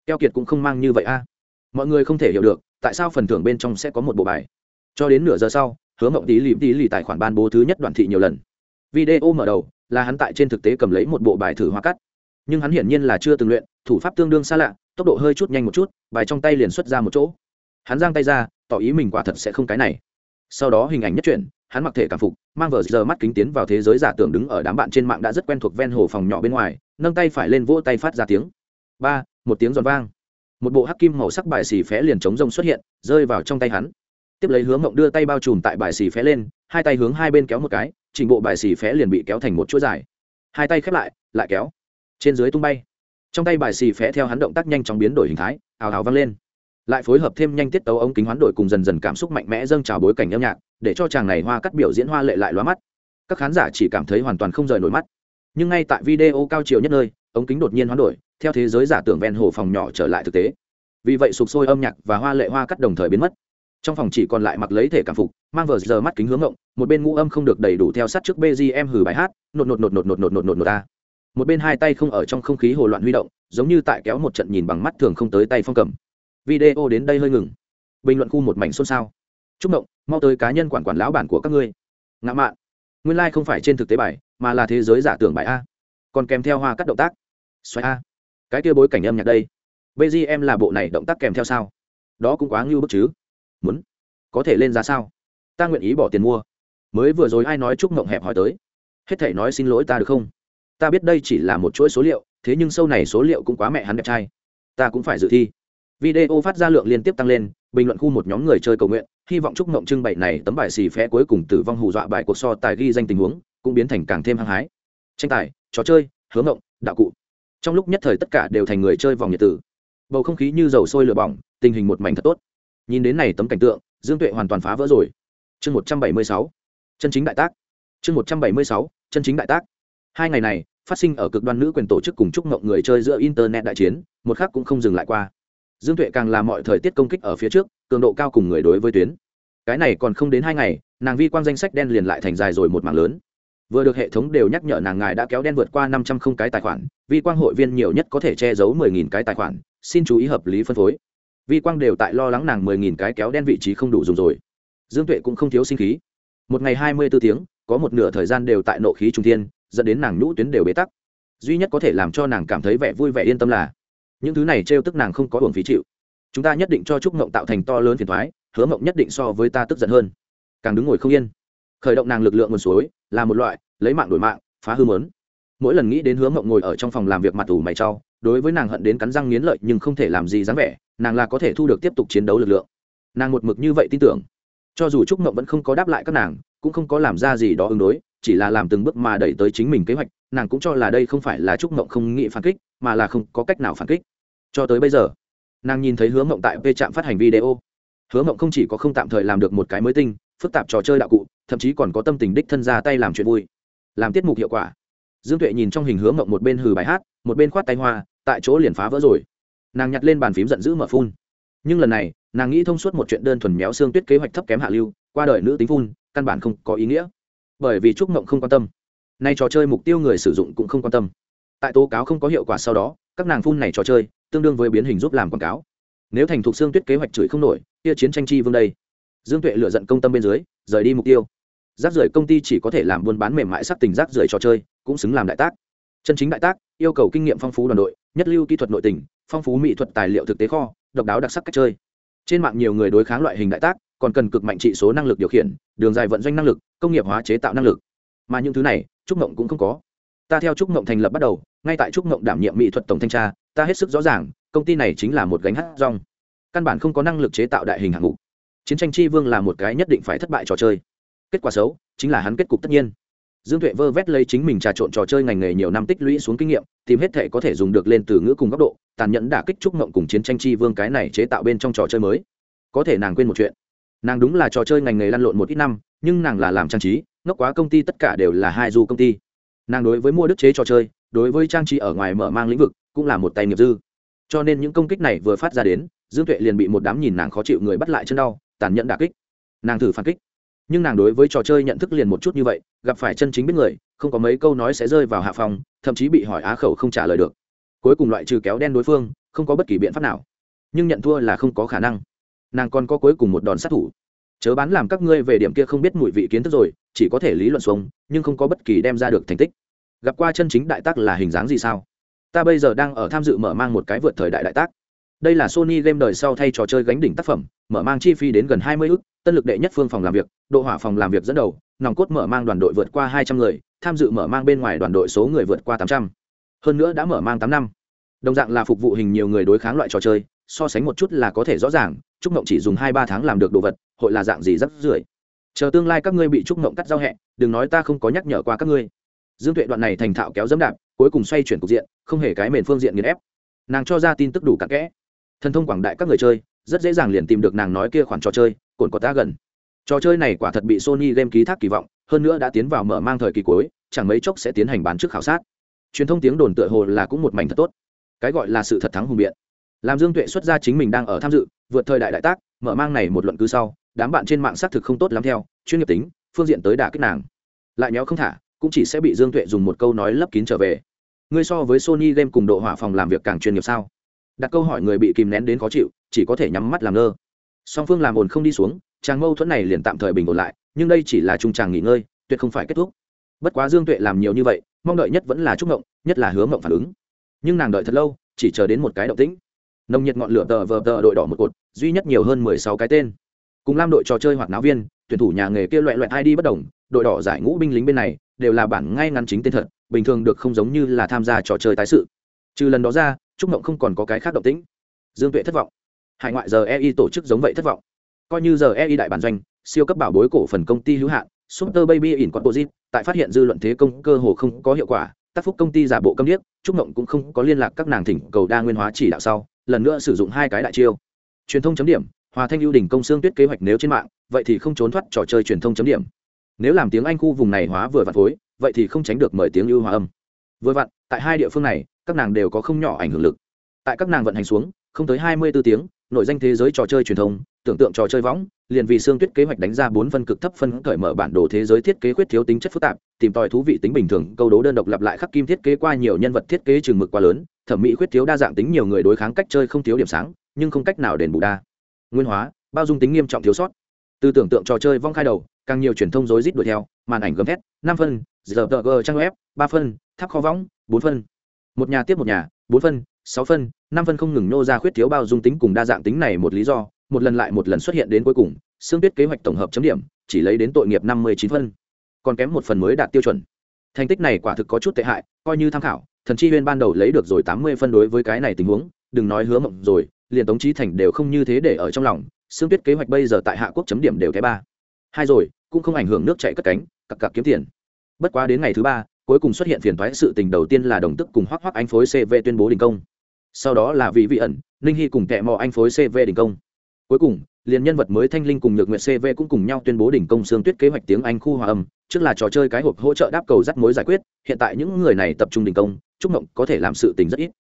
Keo kiệt cũng không mang như vậy a. Mọi người không thể hiểu được, tại sao phần thưởng bên trong sẽ có một bộ bài. Cho đến nửa giờ sau, hứa mộng tí lì tí lì tài khoản ban bố thứ nhất đoạn thị nhiều lần. Video mở đầu, là hắn tại trên thực tế cầm lấy một bộ bài thử hoa cắt. Nhưng hắn hiển nhiên là chưa từng luyện thủ pháp tương đương xa lạ, tốc độ hơi chút nhanh một chút, bài trong tay liền xuất ra một chỗ. Hắn giang tay ra, tỏ ý mình quả thật sẽ không cái này. Sau đó hình ảnh nhất chuyển, hắn mặc thể cảm phục, mang vờ giờ mắt kính tiến vào thế giới giả tưởng đứng ở đám bạn trên mạng đã rất quen thuộc ven hồ phòng nhỏ bên ngoài, nâng tay phải lên vỗ tay phát ra tiếng. Ba, một tiếng giòn vang. Một bộ hắc kim màu sắc bài xì phé liền chống rông xuất hiện, rơi vào trong tay hắn. Tiếp lấy hướng mộng đưa tay bao trùm tại bài xì phé lên, hai tay hướng hai bên kéo một cái, trình bộ bài xì phé liền bị kéo thành một chuỗi dài. Hai tay khép lại lại kéo. Trên dưới tung bay trong tay bài xì phé theo hắn động tác nhanh chóng biến đổi hình thái ào ào vang lên lại phối hợp thêm nhanh tiết tấu ống kính hoán đổi cùng dần dần cảm xúc mạnh mẽ dâng trào bối cảnh âm nhạc để cho chàng này hoa cắt biểu diễn hoa lệ lại lóa mắt các khán giả chỉ cảm thấy hoàn toàn không rời nổi mắt nhưng ngay tại video cao chiều nhất nơi ống kính đột nhiên hoán đổi theo thế giới giả tưởng ven hồ phòng nhỏ trở lại thực tế vì vậy sụp sôi âm nhạc và hoa lệ hoa cắt đồng thời biến mất trong phòng chỉ còn lại mặc lấy thể cảm phục mang vờ giờ mắt kính hướng ngộng một bên ngũ âm không được đầy đủ theo sát trước bgm hử bài hát nột nột nột nột nột nột nột nột nột ta một bên hai tay không ở trong không khí hồ loạn huy động, giống như tại kéo một trận nhìn bằng mắt thường không tới tay phong cầm. Video đến đây hơi ngừng. Bình luận khu một mảnh xôn xao. Chúc động mau tới cá nhân quản quản lão bản của các ngươi. Ngã mạn. Nguyên lai、like、không phải trên thực tế bài, mà là thế giới giả tưởng bài a. Còn kèm theo hoa cắt động tác. Xoáy a. Cái kia bối cảnh âm nhạc đây. Bgm là bộ này động tác kèm theo sao? Đó cũng quá ngưu bức chứ. Muốn. Có thể lên giá sao? Ta nguyện ý bỏ tiền mua. Mới vừa rồi ai nói chúc mộng hẹp hỏi tới. Hết thể nói xin lỗi ta được không? Ta biết đây chỉ là một chuỗi số liệu, thế nhưng sâu này số liệu cũng quá mẹ hắn đẹp trai. Ta cũng phải dự thi. Video phát ra lượng liên tiếp tăng lên, bình luận khu một nhóm người chơi cầu nguyện, hy vọng chúc mộng trưng bày này tấm bài xì phé cuối cùng tử vong hù dọa bài cuộc so tài ghi danh tình huống, cũng biến thành càng thêm hăng hái. Tranh tài, trò chơi hướng mộng, đạo cụ. Trong lúc nhất thời tất cả đều thành người chơi vòng nhiệt tử. Bầu không khí như dầu sôi lửa bỏng, tình hình một mảnh thật tốt. Nhìn đến này tấm cảnh tượng, dương tuệ hoàn toàn phá vỡ rồi. Chương một trăm bảy mươi sáu, chân chính đại tác. Chương một trăm bảy mươi sáu, chân chính đại tác hai ngày này, phát sinh ở cực đoan nữ quyền tổ chức cùng chúc mộng người chơi giữa internet đại chiến, một khác cũng không dừng lại qua. Dương tuệ càng làm mọi thời tiết công kích ở phía trước, cường độ cao cùng người đối với tuyến. Cái này còn không đến hai ngày, nàng vi quan danh sách đen liền lại thành dài rồi một mạng lớn. Vừa được hệ thống đều nhắc nhở nàng ngài đã kéo đen vượt qua năm trăm không cái tài khoản, vi quang hội viên nhiều nhất có thể che giấu mười nghìn cái tài khoản, xin chú ý hợp lý phân phối. Vi quang đều tại lo lắng nàng mười nghìn cái kéo đen vị trí không đủ dùng rồi. Dương tuệ cũng không thiếu sinh khí. Một ngày hai mươi b ố tiếng, có một nửa thời gian đều tại nộ khí trung thiên dẫn đến nàng nhũ tuyến đều bế tắc. Duy nhất có thể làm cho nàng cảm thấy vẻ vui vẻ yên tâm là, những thứ này trêu tức nàng không có hưởng phí chịu. Chúng ta nhất định cho trúc mộng tạo thành to lớn phiền thoái hứa mộng nhất định so với ta tức giận hơn. Càng đứng ngồi không yên. Khởi động nàng lực lượng nguồn suối, là một loại, lấy mạng đổi mạng, phá hư mớn. Mỗi lần nghĩ đến hứa mộng ngồi ở trong phòng làm việc mặt ủ mày trau đối với nàng hận đến cắn răng nghiến lợi nhưng không thể làm gì dáng vẻ, nàng là có thể thu được tiếp tục chiến đấu lực lượng. Nàng một mực như vậy tin tưởng. Cho dù trúc mộng vẫn không có đáp lại các nàng, cũng không có làm ra gì đó ứng đối chỉ là làm từng bước mà đẩy tới chính mình kế hoạch, nàng cũng cho là đây không phải là trúc mộng không nghĩ phản kích, mà là không có cách nào phản kích. Cho tới bây giờ, nàng nhìn thấy hứa mộng tại v trạm phát hành video. Hứa mộng không chỉ có không tạm thời làm được một cái mới tinh, phức tạp trò chơi đạo cụ, thậm chí còn có tâm tình đích thân ra tay làm chuyện vui, làm tiết mục hiệu quả. Dương tuệ nhìn trong hình hứa mộng một bên hừ bài hát, một bên khoát tay hoa, tại chỗ liền phá vỡ rồi. Nàng nhặt lên bàn phím giận dữ mở phun. Nhưng lần này, nàng nghĩ thông suốt một chuyện đơn thuần méo xương tuyết kế hoạch thấp kém hạ lưu, qua đời nữ tính phun, căn bản không có ý nghĩa bởi vì trúc mộng không quan tâm. Nay trò chơi mục tiêu người sử dụng cũng không quan tâm. Tại tố cáo không có hiệu quả sau đó, các nàng phun này trò chơi, tương đương với biến hình giúp làm quảng cáo. Nếu thành thục xương tuyết kế hoạch chửi không nổi, kia chiến tranh chi vương đây. Dương tuệ lựa giận công tâm bên dưới, rời đi mục tiêu. Rác rưởi công ty chỉ có thể làm buôn bán mềm mại sắc tình rác rưởi trò chơi, cũng xứng làm đại tác. Chân chính đại tác, yêu cầu kinh nghiệm phong phú đoàn đội, nhất lưu kỹ thuật nội tình, phong phú mỹ thuật tài liệu thực tế kho, độc đáo đặc sắc cách chơi. Trên mạng nhiều người đối kháng loại hình đại tác, còn cần cực mạnh trị số năng lực điều khiển, đường dài vận doanh năng lực công nghiệp hóa chế tạo năng lực. Mà những thứ này, trúc mộng cũng không có. Ta theo trúc mộng thành lập bắt đầu, ngay tại trúc mộng đảm nhiệm mỹ thuật tổng thanh tra, ta hết sức rõ ràng, công ty này chính là một gánh hát rong. Căn bản không có năng lực chế tạo đại hình hạng mục. Chiến tranh chi vương là một cái nhất định phải thất bại trò chơi. Kết quả xấu, chính là hắn kết cục tất nhiên. Dương tuệ vơ vét lấy chính mình trà trộn trò chơi ngành nghề nhiều năm tích lũy xuống kinh nghiệm, tìm hết thể có thể dùng được lên từ ngữ cùng góc độ, tàn nhẫn đả kích trúc mộng cùng chiến tranh chi vương cái này chế tạo bên trong trò chơi mới. Có thể nàng quên một chuyện nàng đúng là trò chơi ngành nghề lăn lộn một ít năm, nhưng nàng là làm trang trí, ngốc quá công ty tất cả đều là hai du công ty. Nàng đối với mua đức chế trò chơi, đối với trang trí ở ngoài mở mang lĩnh vực cũng là một tay nghiệp dư. Cho nên những công kích này vừa phát ra đến, dương tuệ liền bị một đám nhìn nàng khó chịu người bắt lại chân đau, tàn nhẫn đả kích. Nàng thử phản kích. Nhưng nàng đối với trò chơi nhận thức liền một chút như vậy, gặp phải chân chính biết người, không có mấy câu nói sẽ rơi vào hạ phòng, thậm chí bị hỏi á khẩu không trả lời được. Cuối cùng loại trừ kéo đen đối phương, không có bất kỳ biện pháp nào. Nhưng nhận thua là không có khả năng nàng còn có cuối cùng một đòn sát thủ. Chớ bán làm các ngươi về điểm kia không biết mùi vị kiến thức rồi, chỉ có thể lý luận xuống, nhưng không có bất kỳ đem ra được thành tích. Gặp qua chân chính đại tác là hình dáng gì sao? Ta bây giờ đang ở tham dự mở mang một cái vượt thời đại đại tác. Đây là sony game đời sau thay trò chơi gánh đỉnh tác phẩm, mở mang chi phí đến gần hai mươi ước tân lực đệ nhất phương phòng làm việc, độ hỏa phòng làm việc dẫn đầu, nòng cốt mở mang đoàn đội vượt qua hai trăm người, tham dự mở mang bên ngoài đoàn đội số người vượt qua tám trăm. Hơn nữa đã mở mang tám năm. Đồng dạng là phục vụ hình nhiều người đối kháng loại trò chơi, so sánh một chút là có thể rõ ràng trúc mộng chỉ dùng hai ba tháng làm được đồ vật, hội là dạng gì rất rưởi. Chờ tương lai các ngươi bị trúc mộng cắt giao hẹ, đừng nói ta không có nhắc nhở qua các ngươi. Dương tuệ đoạn này thành thạo kéo dẫm đạp, cuối cùng xoay chuyển cục diện, không hề cái mền phương diện nghiền ép. Nàng cho ra tin tức đủ cặn kẽ. Thần thông quảng đại các người chơi, rất dễ dàng liền tìm được nàng nói kia khoản trò chơi cồn có ta gần. Trò chơi này quả thật bị sony game ký thác kỳ vọng, hơn nữa đã tiến vào mở mang thời kỳ cuối, chẳng mấy chốc sẽ tiến hành bán trước khảo sát. Truyền thông tiếng đồn tựa hồ là cũng một mảnh thật tốt. Cái gọi là sự thật thắng hùng biện làm dương tuệ xuất ra chính mình đang ở tham dự, vượt thời đại đại tác, mở mang này một luận cứ sau, đám bạn trên mạng xác thực không tốt lắm theo, chuyên nghiệp tính, phương diện tới đả kích nàng. Lại nhéo không thả, cũng chỉ sẽ bị dương tuệ dùng một câu nói lấp kín trở về. Ngươi so với sony game cùng độ hỏa phòng làm việc càng chuyên nghiệp sao? Đặt câu hỏi người bị kìm nén đến khó chịu, chỉ có thể nhắm mắt làm ngơ. Song phương làm ồn không đi xuống, chàng mâu thuẫn này liền tạm thời bình ổn lại, nhưng đây chỉ là trung chàng nghỉ ngơi, tuyệt không phải kết thúc. Bất quá dương tuệ làm nhiều như vậy, mong đợi nhất vẫn là chúc mộng, nhất là hứa mộng phản ứng. Nhưng nàng đợi thật lâu, chỉ chờ đến một cái động tĩnh nồng nhiệt ngọn lửa tờ vờ tờ đội đỏ một cột, duy nhất nhiều hơn mười sáu cái tên. Cùng lam đội trò chơi hoặc náo viên, tuyển thủ nhà nghề kia loại loại id bất đồng, đội đỏ giải ngũ binh lính bên này, đều là bản ngay ngắn chính tên thật, bình thường được không giống như là tham gia trò chơi tái sự. Trừ lần đó ra, trúc mộng không còn có cái khác động tĩnh. Dương tuệ thất vọng. Hải ngoại giờ ei tổ chức giống vậy thất vọng. Coi như giờ ei đại bản doanh, siêu cấp bảo bối cổ phần công ty hữu hạn, super baby in composite, tại phát hiện dư luận thế công cơ hồ không có hiệu quả, tác phúc công ty giả bộ câm điếc, trúc mộng cũng không có liên lạc các nàng thỉnh cầu đa nguyên hóa chỉ đạo sau lần nữa sử dụng hai cái đại chiêu. Truyền thông chấm điểm, hòa thanh ưu đỉnh công xương tuyết kế hoạch nếu trên mạng, vậy thì không trốn thoát trò chơi truyền thông chấm điểm. Nếu làm tiếng anh khu vùng này hóa vừa vặn phối vậy thì không tránh được mời tiếng ưu hòa âm. Vừa vặn, tại hai địa phương này, các nàng đều có không nhỏ ảnh hưởng lực. Tại các nàng vận hành xuống, không tới hai mươi 24 tiếng nội danh thế giới trò chơi truyền thông, tưởng tượng trò chơi võng, liền vì xương tuyết kế hoạch đánh ra bốn phân cực thấp phân cởi mở bản đồ thế giới thiết kế khuyết thiếu tính chất phức tạp, tìm tòi thú vị tính bình thường, câu đố đơn độc lặp lại khắc kim thiết kế qua nhiều nhân vật thiết kế trường mực quá lớn thẩm mỹ khuyết thiếu đa dạng tính nhiều người đối kháng cách chơi không thiếu điểm sáng, nhưng không cách nào đền bù đa. Nguyên hóa, bao dung tính nghiêm trọng thiếu sót. Từ tưởng tượng trò chơi vong khai đầu, càng nhiều truyền thông rối rít đuổi theo, màn ảnh gấm thét, năm phân, giờ tờ g trang web, ba phân, tháp kho võng, bốn phân. Một nhà tiếp một nhà, bốn phân, sáu phân, năm phân không ngừng nô ra khuyết thiếu bao dung tính cùng đa dạng tính này một lý do, một lần lại một lần xuất hiện đến cuối cùng, xương tuyết kế hoạch tổng hợp chấm điểm, chỉ lấy đến tội nghiệp năm mươi chín phân. Còn kém một phần mới đạt tiêu chuẩn. Thành tích này quả thực có chút tệ hại, coi như tham khảo thần chi huyên ban đầu lấy được rồi tám mươi phân đối với cái này tình huống, đừng nói hứa mộng rồi, liền tống trí thành đều không như thế để ở trong lòng xương tuyết kế hoạch bây giờ tại hạ quốc chấm điểm đều cái ba. Hai rồi, cũng không ảnh hưởng nước chạy cất cánh cặp cặp kiếm tiền. Bất quá đến ngày thứ ba, cuối cùng xuất hiện phiền thoái sự tình đầu tiên là đồng tức cùng hoắc hoắc anh phối cv tuyên bố đình công. Sau đó là vị vị ẩn, ninh hy cùng kẹ mò anh phối cv đình công. Cuối cùng, liền nhân vật mới thanh linh cùng nhược nguyện cv cũng cùng nhau tuyên bố đỉnh công xương tuyết kế hoạch tiếng anh khu hòa âm, trước là trò chơi cái hộp hỗ trợ đáp cầu dắt mối giải quyết, hiện tại những người này tập trung đình công trúc mộng có thể làm sự tình rất ít.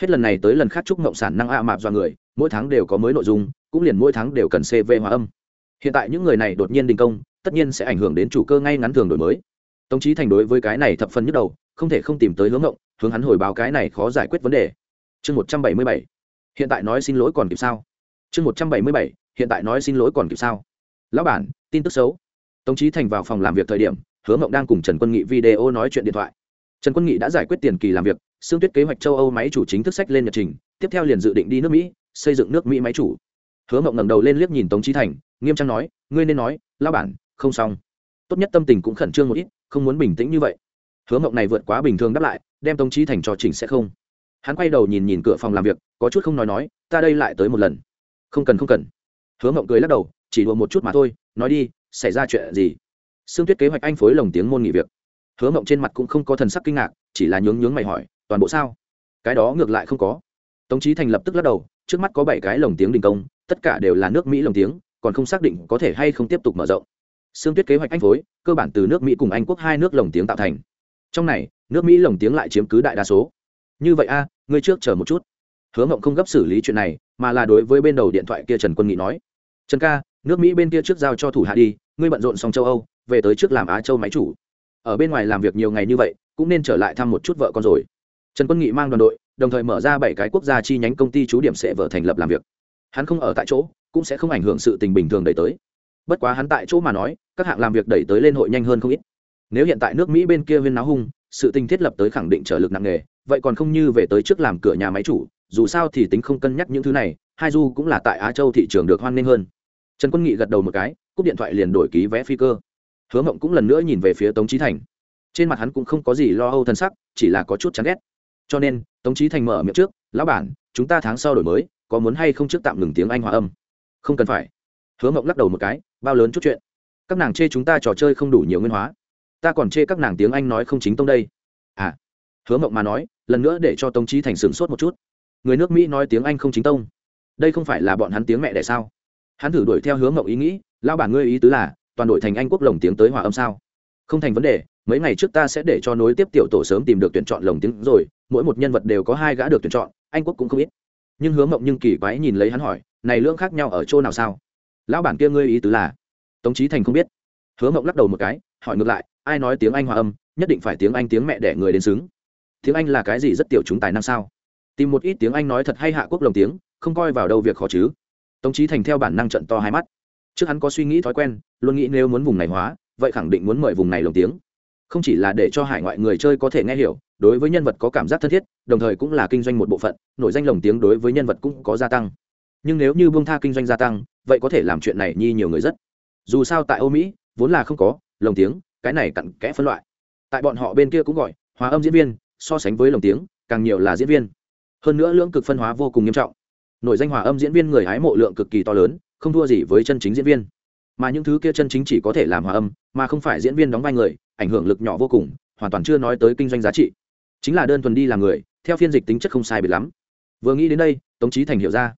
Hết lần này tới lần khác trúc mộng sản năng a mạp do người, mỗi tháng đều có mới nội dung, cũng liền mỗi tháng đều cần cv hòa âm. Hiện tại những người này đột nhiên đình công, tất nhiên sẽ ảnh hưởng đến chủ cơ ngay ngắn thường đổi mới. Tống trí thành đối với cái này thập phân nhức đầu, không thể không tìm tới hướng ngộng, hướng hắn hồi báo cái này khó giải quyết vấn đề. Chương một trăm bảy mươi bảy. Hiện tại nói xin lỗi còn kịp sao? Chương một trăm bảy mươi bảy. Hiện tại nói xin lỗi còn kịp sao? Lão bản, tin tức xấu. Tống trí thành vào phòng làm việc thời điểm hứa mộng đang cùng trần quân nghị video nói chuyện điện thoại trần quân nghị đã giải quyết tiền kỳ làm việc, xương tuyết kế hoạch châu âu máy chủ chính thức sách lên nhật trình, tiếp theo liền dự định đi nước mỹ, xây dựng nước mỹ máy chủ. Hứa mộng ngẩng đầu lên liếc nhìn tống trí thành, nghiêm trang nói, ngươi nên nói, lão bản, không xong. Tốt nhất tâm tình cũng khẩn trương một ít, không muốn bình tĩnh như vậy. Hứa mộng này vượt quá bình thường đáp lại, đem tống trí thành cho chỉnh sẽ không. Hắn quay đầu nhìn nhìn cửa phòng làm việc, có chút không nói nói, ta đây lại tới một lần. Không cần không cần. Hứa mộng cười lắc đầu, chỉ đùa một chút mà thôi, nói đi, xảy ra chuyện gì? Sương tuyết kế hoạch anh phối lồng tiếng môn nghỉ việc hứa mộng trên mặt cũng không có thần sắc kinh ngạc, chỉ là nhướng nhướng mày hỏi, toàn bộ sao? Cái đó ngược lại không có. Tống trí thành lập tức lắc đầu, trước mắt có bảy cái lồng tiếng đình công, tất cả đều là nước mỹ lồng tiếng, còn không xác định có thể hay không tiếp tục mở rộng. Sương tuyết kế hoạch anh phối, cơ bản từ nước mỹ cùng anh quốc hai nước lồng tiếng tạo thành. Trong này, nước mỹ lồng tiếng lại chiếm cứ đại đa số. Như vậy a, ngươi trước chờ một chút. Hứa mộng không gấp xử lý chuyện này, mà là đối với bên đầu điện thoại kia trần quân nghị nói, trần ca, nước mỹ bên kia trước giao cho thủ hạ đi, ngươi bận rộn xong châu âu, về tới trước làm á châu máy chủ ở bên ngoài làm việc nhiều ngày như vậy, cũng nên trở lại thăm một chút vợ con rồi. Trần quân nghị mang đoàn đội, đồng thời mở ra bảy cái quốc gia chi nhánh công ty chú điểm sẽ vợ thành lập làm việc. Hắn không ở tại chỗ, cũng sẽ không ảnh hưởng sự tình bình thường đẩy tới. Bất quá hắn tại chỗ mà nói, các hạng làm việc đẩy tới lên hội nhanh hơn không ít. Nếu hiện tại nước mỹ bên kia viên náo hung, sự tình thiết lập tới khẳng định trở lực nặng nề, vậy còn không như về tới trước làm cửa nhà máy chủ, dù sao thì tính không cân nhắc những thứ này, hai du cũng là tại á châu thị trường được hoan nghênh hơn. Trần quân nghị gật đầu một cái, cúp điện thoại liền đổi ký vé phi cơ hứa mộng cũng lần nữa nhìn về phía tống trí thành. Trên mặt hắn cũng không có gì lo âu thân sắc, chỉ là có chút chán ghét. Cho nên, tống trí thành mở miệng trước, lão bản, chúng ta tháng sau đổi mới, có muốn hay không trước tạm ngừng tiếng anh hòa âm? Không cần phải. Hứa mộng lắc đầu một cái, bao lớn chút chuyện. Các nàng chê chúng ta trò chơi không đủ nhiều nguyên hóa. Ta còn chê các nàng tiếng anh nói không chính tông đây. À. Hứa mộng mà nói, lần nữa để cho tống trí thành sửng sốt một chút. Người nước mỹ nói tiếng anh không chính tông? Đây không phải là bọn hắn tiếng mẹ đẻ sao? Hắn thử đuổi theo hướng mộng ý nghĩ lao bản ngươi ý tứ là toàn đội thành anh quốc lồng tiếng tới hòa âm sao? Không thành vấn đề, mấy ngày trước ta sẽ để cho nối tiếp tiểu tổ sớm tìm được tuyển chọn lồng tiếng rồi, mỗi một nhân vật đều có hai gã được tuyển chọn, anh quốc cũng không ít. Nhưng hướng mộng nhưng kỳ quái nhìn lấy hắn hỏi, này lưỡng khác nhau ở chỗ nào sao? Lão bản kia ngươi ý tứ là? Tống trí thành không biết. Hứa mộng lắc đầu một cái, hỏi ngược lại, ai nói tiếng anh hòa âm, nhất định phải tiếng anh tiếng mẹ đẻ người đến xứng. Tiếng anh là cái gì rất tiểu chúng tài năng sao? Tìm một ít tiếng anh nói thật hay hạ quốc lồng tiếng, không coi vào đâu việc khó chứ. Tống trí thành theo bản năng trận to hai mắt trước hắn có suy nghĩ thói quen, luôn nghĩ nếu muốn vùng này hóa, vậy khẳng định muốn mời vùng này lồng tiếng. Không chỉ là để cho hải ngoại người chơi có thể nghe hiểu, đối với nhân vật có cảm giác thân thiết, đồng thời cũng là kinh doanh một bộ phận, nổi danh lồng tiếng đối với nhân vật cũng có gia tăng. Nhưng nếu như bông tha kinh doanh gia tăng, vậy có thể làm chuyện này nhi nhiều người rất. Dù sao tại âu mỹ, vốn là không có, lồng tiếng, cái này cặn kẽ phân loại. Tại bọn họ bên kia cũng gọi, hóa âm diễn viên, so sánh với lồng tiếng, càng nhiều là diễn viên. Hơn nữa lưỡng cực phân hóa vô cùng nghiêm trọng. Nội danh hòa âm diễn viên người hái mộ lượng cực kỳ to lớn không thua gì với chân chính diễn viên. Mà những thứ kia chân chính chỉ có thể làm hòa âm, mà không phải diễn viên đóng vai người, ảnh hưởng lực nhỏ vô cùng, hoàn toàn chưa nói tới kinh doanh giá trị. Chính là đơn thuần đi làm người, theo phiên dịch tính chất không sai biệt lắm. Vừa nghĩ đến đây, tống trí thành hiểu ra.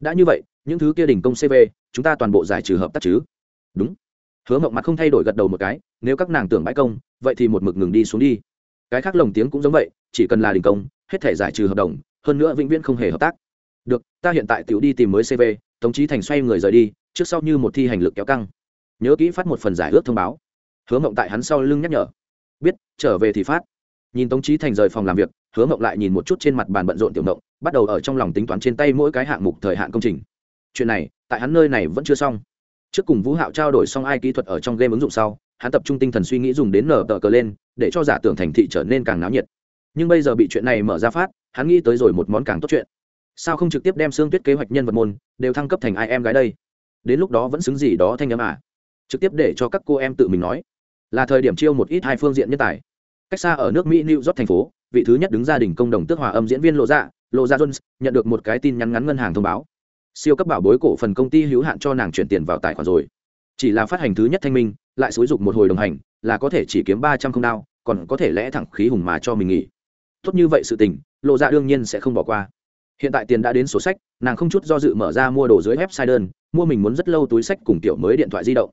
Đã như vậy, những thứ kia đỉnh công cv chúng ta toàn bộ giải trừ hợp tác chứ? Đúng. Hứa mộng mặt không thay đổi gật đầu một cái, nếu các nàng tưởng bãi công, vậy thì một mực ngừng đi xuống đi. Cái khác lồng tiếng cũng giống vậy, chỉ cần là đình công, hết thể giải trừ hợp đồng, hơn nữa vĩnh viễn không hề hợp tác. Được, ta hiện tại tiểu đi tìm mới cv tống trí thành xoay người rời đi, trước sau như một thi hành lực kéo căng. Nhớ kỹ phát một phần giải ước thông báo. Hứa mộng tại hắn sau lưng nhắc nhở. Biết, trở về thì phát. Nhìn tống trí thành rời phòng làm việc, hứa mộng lại nhìn một chút trên mặt bàn bận rộn tiểu mộng, bắt đầu ở trong lòng tính toán trên tay mỗi cái hạng mục thời hạn công trình. Chuyện này, tại hắn nơi này vẫn chưa xong. Trước cùng vũ hạo trao đổi xong ai kỹ thuật ở trong game ứng dụng sau, hắn tập trung tinh thần suy nghĩ dùng đến nở tờ cờ lên, để cho giả tưởng thành thị trở nên càng náo nhiệt. Nhưng bây giờ bị chuyện này mở ra phát, hắn nghĩ tới rồi một món càng tốt chuyện sao không trực tiếp đem xương tuyết kế hoạch nhân vật môn đều thăng cấp thành ai em gái đây? Đến lúc đó vẫn xứng gì đó thanh âm à? Trực tiếp để cho các cô em tự mình nói. Là thời điểm chiêu một ít hai phương diện nhân tài. Cách xa ở nước mỹ, new york thành phố, vị thứ nhất đứng gia đình công đồng tước hòa âm diễn viên lộ dạ lộ dạ jones, nhận được một cái tin nhắn ngắn ngân hàng thông báo. Siêu cấp bảo bối cổ phần công ty hữu hạn cho nàng chuyển tiền vào tài khoản rồi. Chỉ là phát hành thứ nhất thanh minh, lại xúi dục một hồi đồng hành, là có thể chỉ kiếm ba trăm không đao, còn có thể lẽ thẳng khí hùng mà cho mình nghỉ. Tốt như vậy sự tình, lộ dạ đương nhiên sẽ không bỏ qua hiện tại tiền đã đến sổ sách, nàng không chút do dự mở ra mua đồ dưới website đơn, mua mình muốn rất lâu túi sách cùng tiểu mới điện thoại di động.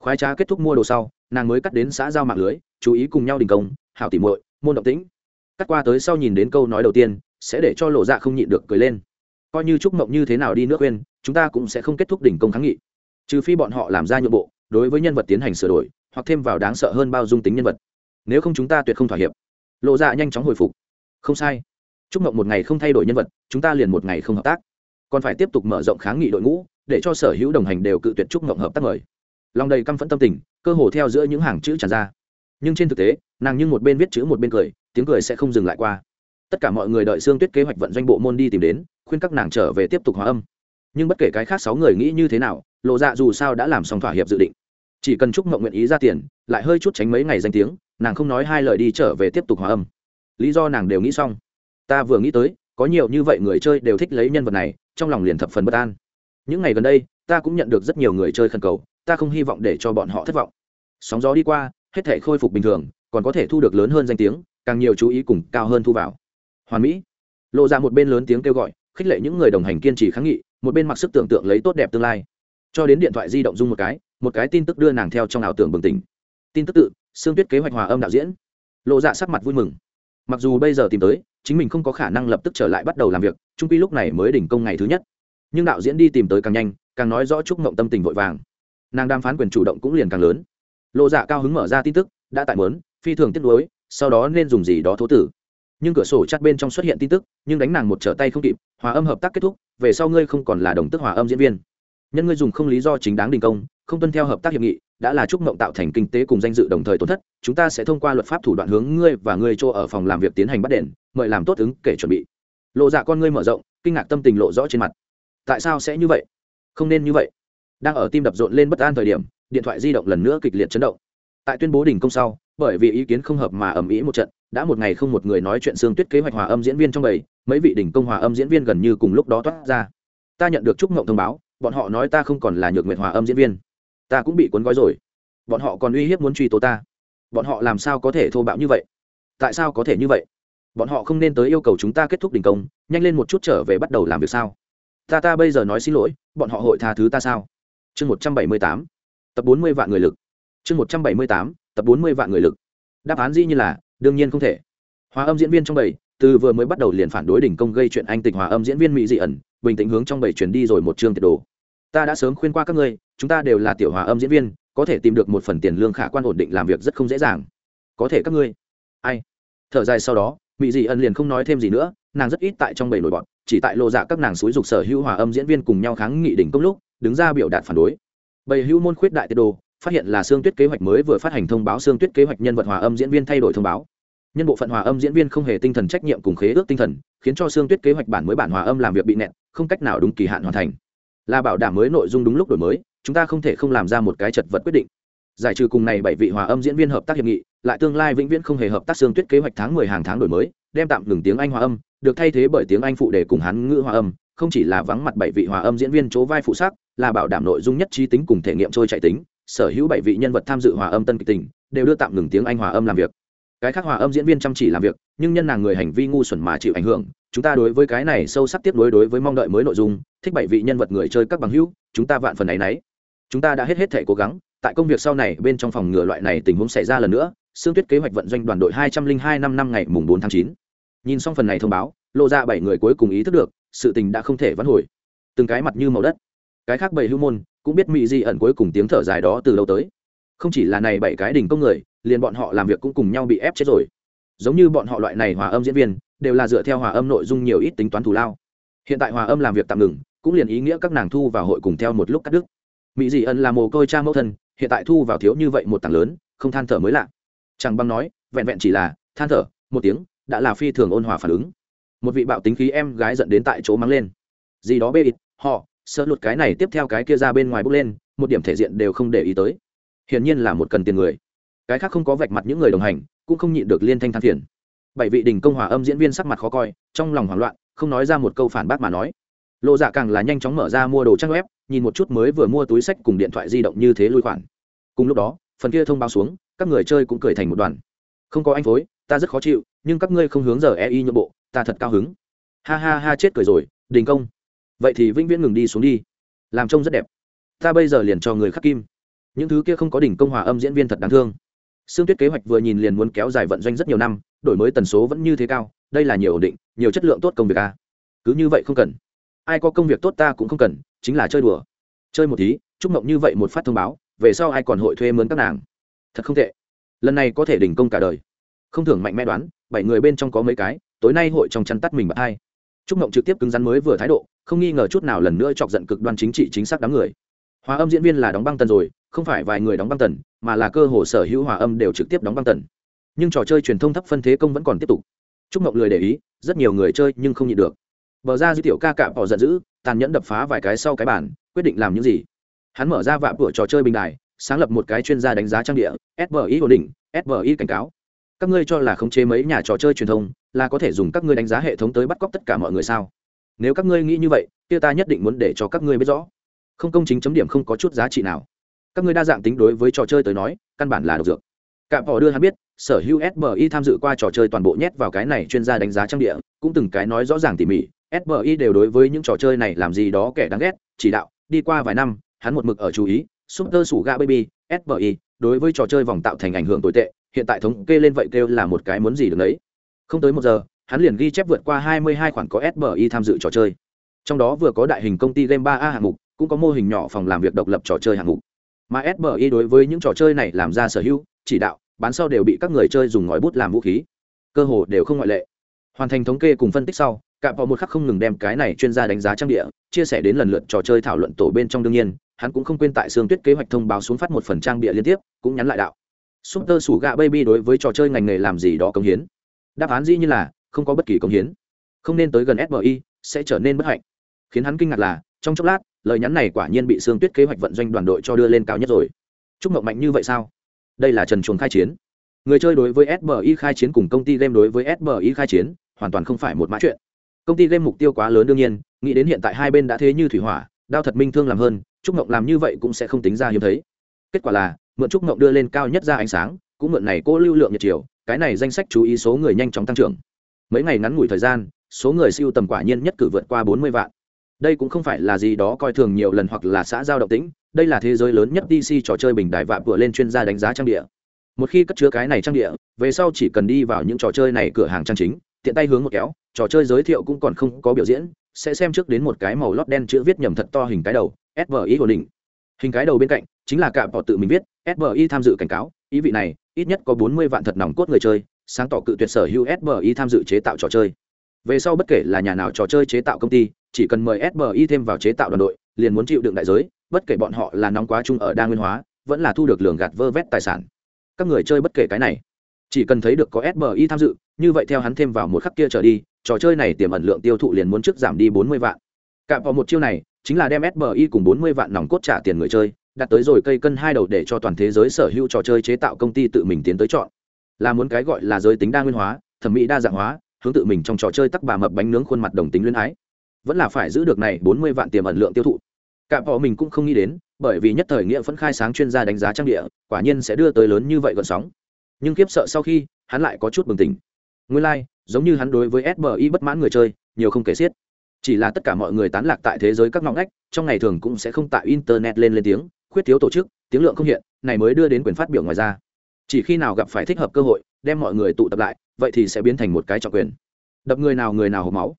Khoái trá kết thúc mua đồ sau, nàng mới cắt đến xã giao mạng lưới, chú ý cùng nhau đình công, hảo tỉ muội, môn động tĩnh. Cắt qua tới sau nhìn đến câu nói đầu tiên, sẽ để cho lộ dạ không nhịn được cười lên. Coi như chúc mộng như thế nào đi nước quên, chúng ta cũng sẽ không kết thúc đỉnh công kháng nghị. Trừ phi bọn họ làm ra nhượng bộ, đối với nhân vật tiến hành sửa đổi, hoặc thêm vào đáng sợ hơn bao dung tính nhân vật. Nếu không chúng ta tuyệt không thỏa hiệp. Lộ dạ nhanh chóng hồi phục. Không sai chúc mộng một ngày không thay đổi nhân vật, chúng ta liền một ngày không hợp tác. Còn phải tiếp tục mở rộng kháng nghị đội ngũ, để cho sở hữu đồng hành đều cự tuyệt chúc mộng hợp tác mời. Lòng đầy căm phẫn tâm tình, cơ hồ theo giữa những hàng chữ tràn ra. Nhưng trên thực tế, nàng như một bên viết chữ một bên cười, tiếng cười sẽ không dừng lại qua. Tất cả mọi người đợi xương tuyết kế hoạch vận doanh bộ môn đi tìm đến, khuyên các nàng trở về tiếp tục hóa âm. Nhưng bất kể cái khác sáu người nghĩ như thế nào, lộ dạ dù sao đã làm xong thỏa hiệp dự định. Chỉ cần chúc mộng nguyện ý ra tiền, lại hơi chút tránh mấy ngày danh tiếng, nàng không nói hai lời đi trở về tiếp tục hòa âm. Lý do nàng đều nghĩ xong ta vừa nghĩ tới, có nhiều như vậy người chơi đều thích lấy nhân vật này, trong lòng liền thập phần bất an. Những ngày gần đây, ta cũng nhận được rất nhiều người chơi khẩn cầu, ta không hy vọng để cho bọn họ thất vọng. Sóng gió đi qua, hết thể khôi phục bình thường, còn có thể thu được lớn hơn danh tiếng, càng nhiều chú ý cùng cao hơn thu vào. Hoàn mỹ. Lộ ra một bên lớn tiếng kêu gọi, khích lệ những người đồng hành kiên trì kháng nghị, một bên mặc sức tưởng tượng lấy tốt đẹp tương lai. Cho đến điện thoại di động dung một cái một cái tin tức đưa nàng theo trong ảo tưởng bừng tỉnh. Tin tức tự xương tuyết kế hoạch hòa âm đạo diễn. Lộ dạ sắc mặt vui mừng. Mặc dù bây giờ tìm tới chính mình không có khả năng lập tức trở lại bắt đầu làm việc, trung quy lúc này mới đỉnh công ngày thứ nhất. Nhưng đạo diễn đi tìm tới càng nhanh, càng nói rõ chúc mộng tâm tình vội vàng. Nàng đàm phán quyền chủ động cũng liền càng lớn. Lộ dạ cao hứng mở ra tin tức, đã tại mớn phi thường tiếc nuối, sau đó nên dùng gì đó thố tử. Nhưng cửa sổ chắt bên trong xuất hiện tin tức, nhưng đánh nàng một trở tay không kịp, hòa âm hợp tác kết thúc, về sau ngươi không còn là đồng tức hòa âm diễn viên. Nhân ngươi dùng không lý do chính đáng đình công, không tuân theo hợp tác hiệp nghị đã là chúc mộng tạo thành kinh tế cùng danh dự đồng thời tổn thất, chúng ta sẽ thông qua luật pháp thủ đoạn hướng ngươi và ngươi chỗ ở phòng làm việc tiến hành bắt đền, mời làm tốt ứng kể chuẩn bị. Lộ dạ con ngươi mở rộng, kinh ngạc tâm tình lộ rõ trên mặt. Tại sao sẽ như vậy? Không nên như vậy. Đang ở tim đập rộn lên bất an thời điểm, điện thoại di động lần nữa kịch liệt chấn động. Tại tuyên bố đình công sau, bởi vì ý kiến không hợp mà ầm ĩ một trận, đã một ngày không một người nói chuyện xương tuyết kế hoạch hòa âm diễn viên trong bầy, mấy vị đỉnh công hòa âm diễn viên gần như cùng lúc đó toát ra. Ta nhận được chúc mộng thông báo, bọn họ nói ta không còn là nhược nguyện hòa âm diễn viên ta cũng bị cuốn gói rồi. Bọn họ còn uy hiếp muốn truy tố ta. Bọn họ làm sao có thể thô bạo như vậy? Tại sao có thể như vậy? Bọn họ không nên tới yêu cầu chúng ta kết thúc đình công, nhanh lên một chút trở về bắt đầu làm việc sao? Ta ta bây giờ nói xin lỗi, bọn họ hội tha thứ ta sao? Chương một trăm bảy mươi tám. Tập bốn mươi vạn người lực. Chương một trăm bảy mươi tám, tập bốn mươi vạn người lực. Đáp án dĩ như là, đương nhiên không thể. Hòa âm diễn viên trong bảy từ vừa mới bắt đầu liền phản đối đình công gây chuyện anh tịch hòa âm diễn viên mỹ dị ẩn, bình tĩnh hướng trong bảy chuyển đi rồi một chương tiệt đồ. Ta đã sớm khuyên qua các ngươi chúng ta đều là tiểu hòa âm diễn viên, có thể tìm được một phần tiền lương khả quan ổn định làm việc rất không dễ dàng. Có thể các ngươi. Ai? Thở dài sau đó mỹ dị ân liền không nói thêm gì nữa, nàng rất ít tại trong bảy nổi bọn, chỉ tại lộ dạ các nàng xúi dục sở hữu hòa âm diễn viên cùng nhau kháng nghị đỉnh công lúc, đứng ra biểu đạt phản đối. Bầy hữu môn khuyết đại tiết đồ, phát hiện là xương tuyết kế hoạch mới vừa phát hành thông báo xương tuyết kế hoạch nhân vật hòa âm diễn viên thay đổi thông báo. Nhân bộ phận hòa âm diễn viên không hề tinh thần trách nhiệm cùng khế ước tinh thần, khiến cho xương tuyết kế hoạch bản mới bản hòa âm làm việc bị nẹt, không cách nào đúng kỳ hạn hoàn thành. Là bảo đảm mới nội dung đúng lúc đổi mới chúng ta không thể không làm ra một cái chật vật quyết định. Giải trừ cùng này bảy vị hòa âm diễn viên hợp tác hiệp nghị, lại tương lai vĩnh viễn không hề hợp tác xương tuyết kế hoạch tháng mười hàng tháng đổi mới, đem tạm ngừng tiếng anh hòa âm, được thay thế bởi tiếng anh phụ đề cùng hán ngữ hòa âm, không chỉ là vắng mặt bảy vị hòa âm diễn viên chỗ vai phụ sắc, là bảo đảm nội dung nhất trí tính cùng thể nghiệm trôi chạy tính, sở hữu bảy vị nhân vật tham dự hòa âm tân kịch tình, đều đưa tạm ngừng tiếng anh hòa âm làm việc. Cái khác hòa âm diễn viên chăm chỉ làm việc, nhưng nhân nàng người hành vi ngu xuẩn mà chịu ảnh hưởng, chúng ta đối với cái này sâu sắc tiếp nối đối với mong đợi mới nội dung, thích bảy vị nhân vật người chơi các bằng hữu, chúng ta vạn phần ấy nấy chúng ta đã hết hết thể cố gắng, tại công việc sau này bên trong phòng ngừa loại này tình huống xảy ra lần nữa xương tuyết kế hoạch vận doanh đoàn đội hai trăm linh hai năm năm ngày mùng bốn tháng chín. Nhìn xong phần này thông báo lộ ra dạ bảy người cuối cùng ý thức được, sự tình đã không thể vãn hồi. Từng cái mặt như màu đất. Cái khác bảy hưu môn cũng biết mỹ di ẩn cuối cùng tiếng thở dài đó từ lâu tới. Không chỉ là này bảy cái đỉnh công người, liền bọn họ làm việc cũng cùng nhau bị ép chết rồi. Giống như bọn họ loại này hòa âm diễn viên, đều là dựa theo hòa âm nội dung nhiều ít tính toán thù lao. Hiện tại hòa âm làm việc tạm ngừng, cũng liền ý nghĩa các nàng thu vào hội cùng theo một lúc cắt đứt mỹ dị ẩn là mồ côi cha mẫu thân, hiện tại thu vào thiếu như vậy một tảng lớn, không than thở mới lạ. Chẳng băng nói, vẹn vẹn chỉ là than thở, một tiếng, đã là phi thường ôn hòa phản ứng. Một vị bạo tính khí em gái dẫn đến tại chỗ mắng lên. Gì đó bê ít họ, sợ lụt cái này tiếp theo cái kia ra bên ngoài bước lên, một điểm thể diện đều không để ý tới. Hiển nhiên là một cần tiền người. Cái khác không có vạch mặt những người đồng hành, cũng không nhịn được liên thanh than phiền. Bảy vị đình công hòa âm diễn viên sắc mặt khó coi, trong lòng hoảng loạn, không nói ra một câu phản bác mà nói. Lộ dạ càng là nhanh chóng mở ra mua đồ trang web nhìn một chút mới vừa mua túi sách cùng điện thoại di động như thế lui khoản. Cùng lúc đó phần kia thông báo xuống các người chơi cũng cười thành một đoàn. Không có anh phối ta rất khó chịu nhưng các ngươi không hướng giờ e y nhượng bộ ta thật cao hứng. Ha ha ha chết cười rồi đình công. Vậy thì vĩnh viễn ngừng đi xuống đi. Làm trông rất đẹp. Ta bây giờ liền cho người khắc kim. Những thứ kia không có đỉnh công hòa âm diễn viên thật đáng thương. Sương Tuyết kế hoạch vừa nhìn liền muốn kéo dài vận doanh rất nhiều năm, đổi mới tần số vẫn như thế cao, đây là nhiều ổn định, nhiều chất lượng tốt công việc a. Cứ như vậy không cần. Ai có công việc tốt ta cũng không cần, chính là chơi đùa. Chơi một tí, chúc mộng như vậy một phát thông báo, về sau ai còn hội thuê mướn các nàng. Thật không tệ. Lần này có thể đỉnh công cả đời. Không thưởng mạnh mẽ đoán, bảy người bên trong có mấy cái, tối nay hội trong chăn tắt mình bật hai. Trúc Mộng trực tiếp cứng rắn mới vừa thái độ, không nghi ngờ chút nào lần nữa chọc giận cực đoan chính trị chính xác đám người. Hòa âm diễn viên là đóng băng tần rồi, không phải vài người đóng băng tần, mà là cơ hồ sở hữu hòa âm đều trực tiếp đóng băng tần nhưng trò chơi truyền thông thấp phân thế công vẫn còn tiếp tục trúc mộng lười để ý rất nhiều người chơi nhưng không nhịn được bờ ra dư tiểu ca cạm họ giận dữ tàn nhẫn đập phá vài cái sau cái bản quyết định làm những gì. Hắn mở ra vạ cửa trò chơi bình đài, sáng lập một cái chuyên gia đánh giá trang địa sbi ổn định sbi cảnh cáo. Các ngươi cho là khống chế mấy nhà trò chơi truyền thông, là có thể dùng các ngươi đánh giá hệ thống tới bắt cóc tất cả mọi người sao? Nếu các ngươi nghĩ như vậy, kia ta nhất định muốn để cho các ngươi biết rõ. Không công chính chấm điểm không có chút giá trị nào. Các ngươi đa dạng tính đối với trò chơi tới nói, căn bản là độc dược. Cạm họ đưa hắn biết, sở hữu sbi tham dự qua trò chơi toàn bộ nhét vào cái này chuyên gia đánh giá trang địa, cũng từng cái nói rõ ràng tỉ mỉ sbi đều đối với những trò chơi này làm gì đó kẻ đáng ghét, chỉ đạo, đi qua vài năm, hắn một mực ở chú ý, super sủ ga baby sbi đối với trò chơi vòng tạo thành ảnh hưởng tồi tệ, hiện tại thống kê lên vậy kêu là một cái muốn gì được đấy. Không tới một giờ, hắn liền ghi chép vượt qua 22 khoản có sbi tham dự trò chơi. Trong đó vừa có đại hình công ty game 3A hạng mục, cũng có mô hình nhỏ phòng làm việc độc lập trò chơi hạng mục. Mà sbi đối với những trò chơi này làm ra sở hữu, chỉ đạo, bán sau đều bị các người chơi dùng ngòi bút làm vũ khí. Cơ hồ đều không ngoại lệ. Hoàn thành thống kê cùng phân tích sau cạm vào một khắc không ngừng đem cái này chuyên gia đánh giá trang địa, chia sẻ đến lần lượt trò chơi thảo luận tổ bên trong đương nhiên, hắn cũng không quên tại xương tuyết kế hoạch thông báo xuống phát một phần trang địa liên tiếp, cũng nhắn lại đạo. Super sủ gạ baby đối với trò chơi ngành nghề làm gì đó công hiến. Đáp án dĩ như là, không có bất kỳ công hiến. Không nên tới gần sbi sẽ trở nên bất hạnh. Khiến hắn kinh ngạc là, trong chốc lát, lời nhắn này quả nhiên bị xương tuyết kế hoạch vận doanh đoàn đội cho đưa lên cao nhất rồi. Chúc mộng mạnh như vậy sao? Đây là trần chuồng khai chiến. Người chơi đối với sbi khai chiến cùng công ty game đối với sbi khai chiến, hoàn toàn không phải một mã chuyện công ty game mục tiêu quá lớn đương nhiên, nghĩ đến hiện tại hai bên đã thế như thủy hỏa, đao thật minh thương làm hơn, trúc ngộng làm như vậy cũng sẽ không tính ra hiếm thấy. Kết quả là, mượn trúc ngộng đưa lên cao nhất ra ánh sáng, cũng mượn này cô lưu lượng nhật chiều, cái này danh sách chú ý số người nhanh chóng tăng trưởng. Mấy ngày ngắn ngủi thời gian, số người siêu tầm quả nhiên nhất cử vượt qua bốn mươi vạn. Đây cũng không phải là gì đó coi thường nhiều lần hoặc là xã giao động tĩnh, đây là thế giới lớn nhất dc trò chơi bình đại vạ vừa lên chuyên gia đánh giá trang địa. Một khi cất chứa cái này trang địa, về sau chỉ cần đi vào những trò chơi này cửa hàng trang chính, tiện tay hướng một kéo trò chơi giới thiệu cũng còn không có biểu diễn, sẽ xem trước đến một cái màu lót đen chữ viết nhầm thật to hình cái đầu svi ổn định hình cái đầu bên cạnh, chính là cạm họ tự mình viết svi tham dự cảnh cáo, ý vị này, ít nhất có bốn mươi vạn thật nòng cốt người chơi, sáng tỏ cự tuyệt sở hữu sbi tham dự chế tạo trò chơi. Về sau bất kể là nhà nào trò chơi chế tạo công ty, chỉ cần mời sbi thêm vào chế tạo đoàn đội, liền muốn chịu đựng đại giới, bất kể bọn họ là nóng quá chung ở đa nguyên hóa, vẫn là thu được lường gạt vơ vét tài sản. Các người chơi bất kể cái này chỉ cần thấy được có sbi tham dự, như vậy theo hắn thêm vào một khắc kia trở đi, trò chơi này tiềm ẩn lượng tiêu thụ liền muốn trước giảm đi bốn mươi vạn. Cạm vào một chiêu này, chính là đem sbi cùng bốn mươi vạn nòng cốt trả tiền người chơi, đặt tới rồi cây cân hai đầu để cho toàn thế giới sở hữu trò chơi chế tạo công ty tự mình tiến tới chọn. Là muốn cái gọi là giới tính đa nguyên hóa, thẩm mỹ đa dạng hóa, hướng tự mình trong trò chơi tắc bà mập bánh nướng khuôn mặt đồng tính luyến ái. Vẫn là phải giữ được này bốn mươi vạn tiềm ẩn lượng tiêu thụ. Cạm họ mình cũng không nghĩ đến, bởi vì nhất thời nghĩa vẫn khai sáng chuyên gia đánh giá trang địa, quả nhiên sẽ đưa tới lớn như vậy gọn sóng nhưng kiếp sợ sau khi hắn lại có chút bừng tỉnh. Nguyên lai、like, giống như hắn đối với sbi bất mãn người chơi nhiều không kể xiết. Chỉ là tất cả mọi người tán lạc tại thế giới các ngõ ngách trong ngày thường cũng sẽ không tại internet lên lên tiếng khuyết thiếu tổ chức tiếng lượng không hiện này mới đưa đến quyền phát biểu ngoài ra. Chỉ khi nào gặp phải thích hợp cơ hội đem mọi người tụ tập lại vậy thì sẽ biến thành một cái trọng quyền. Đập người nào người nào hộp máu.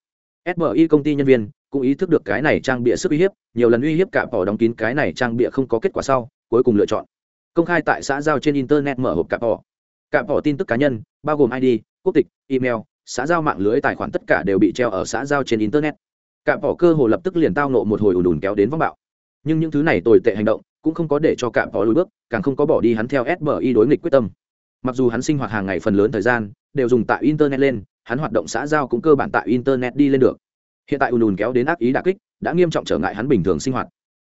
Sbi công ty nhân viên cũng ý thức được cái này trang bịa sức uy hiếp nhiều lần uy hiếp cả bỏ đóng kín cái này trang bịa không có kết quả sau cuối cùng lựa chọn. Công khai tại xã giao trên internet mở hộp cả bỏ cả bỏ tin tức cá nhân, bao gồm id quốc tịch, email, xã giao mạng lưới, tài khoản tất cả đều bị treo ở xã giao trên internet. Cả bỏ cơ hồ lập tức liền tao nộ một hồi ùn ùn kéo đến vong bạo. Nhưng những thứ này tồi tệ hành động cũng không có để cho cả bỏ lùi bước, càng không có bỏ đi hắn theo sbi đối nghịch quyết tâm. Mặc dù hắn sinh hoạt hàng ngày phần lớn thời gian đều dùng tại internet lên, hắn hoạt động xã giao cũng cơ bản tại internet đi lên được. Hiện tại ùn ùn kéo đến ác ý đà kích, đã nghiêm trọng trở ngại hắn bình thường sinh hoạt.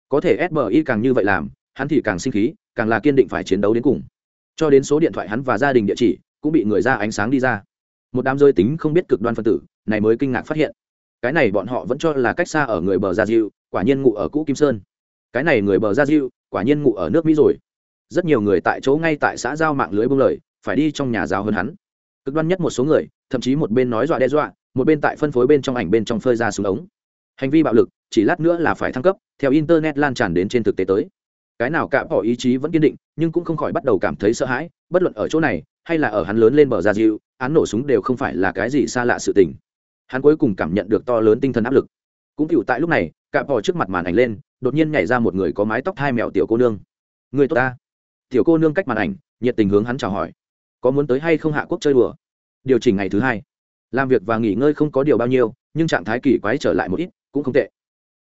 Có thể sbi càng như vậy làm, hắn thì càng sinh khí, càng là kiên định phải chiến đấu đến cùng cho đến số điện thoại hắn và gia đình địa chỉ, cũng bị người ra ánh sáng đi ra. Một đám rơi tính không biết cực đoan phân tử, này mới kinh ngạc phát hiện. Cái này bọn họ vẫn cho là cách xa ở người bờ gia diệu quả nhiên ngụ ở cũ kim sơn. Cái này người bờ gia diệu quả nhiên ngụ ở nước mỹ rồi. Rất nhiều người tại chỗ ngay tại xã giao mạng lưới bông lời, phải đi trong nhà giáo hơn hắn. Cực đoan nhất một số người, thậm chí một bên nói dọa đe dọa, một bên tại phân phối bên trong ảnh bên trong phơi ra xuống ống. Hành vi bạo lực, chỉ lát nữa là phải thăng cấp, theo internet lan tràn đến trên thực tế tới cái nào cạm bỏ ý chí vẫn kiên định, nhưng cũng không khỏi bắt đầu cảm thấy sợ hãi, bất luận ở chỗ này, hay là ở hắn lớn lên bờ ra dịu án nổ súng đều không phải là cái gì xa lạ sự tình. Hắn cuối cùng cảm nhận được to lớn tinh thần áp lực. Cũng cựu tại lúc này cạm bỏ trước mặt màn ảnh lên, đột nhiên nhảy ra một người có mái tóc hai mèo tiểu cô nương. Người tốt ta. Tiểu cô nương cách màn ảnh, nhiệt tình hướng hắn chào hỏi. Có muốn tới hay không hạ quốc chơi đùa? Điều chỉnh ngày thứ hai. Làm việc và nghỉ ngơi không có điều bao nhiêu, nhưng trạng thái kỳ quái trở lại một ít, cũng không tệ.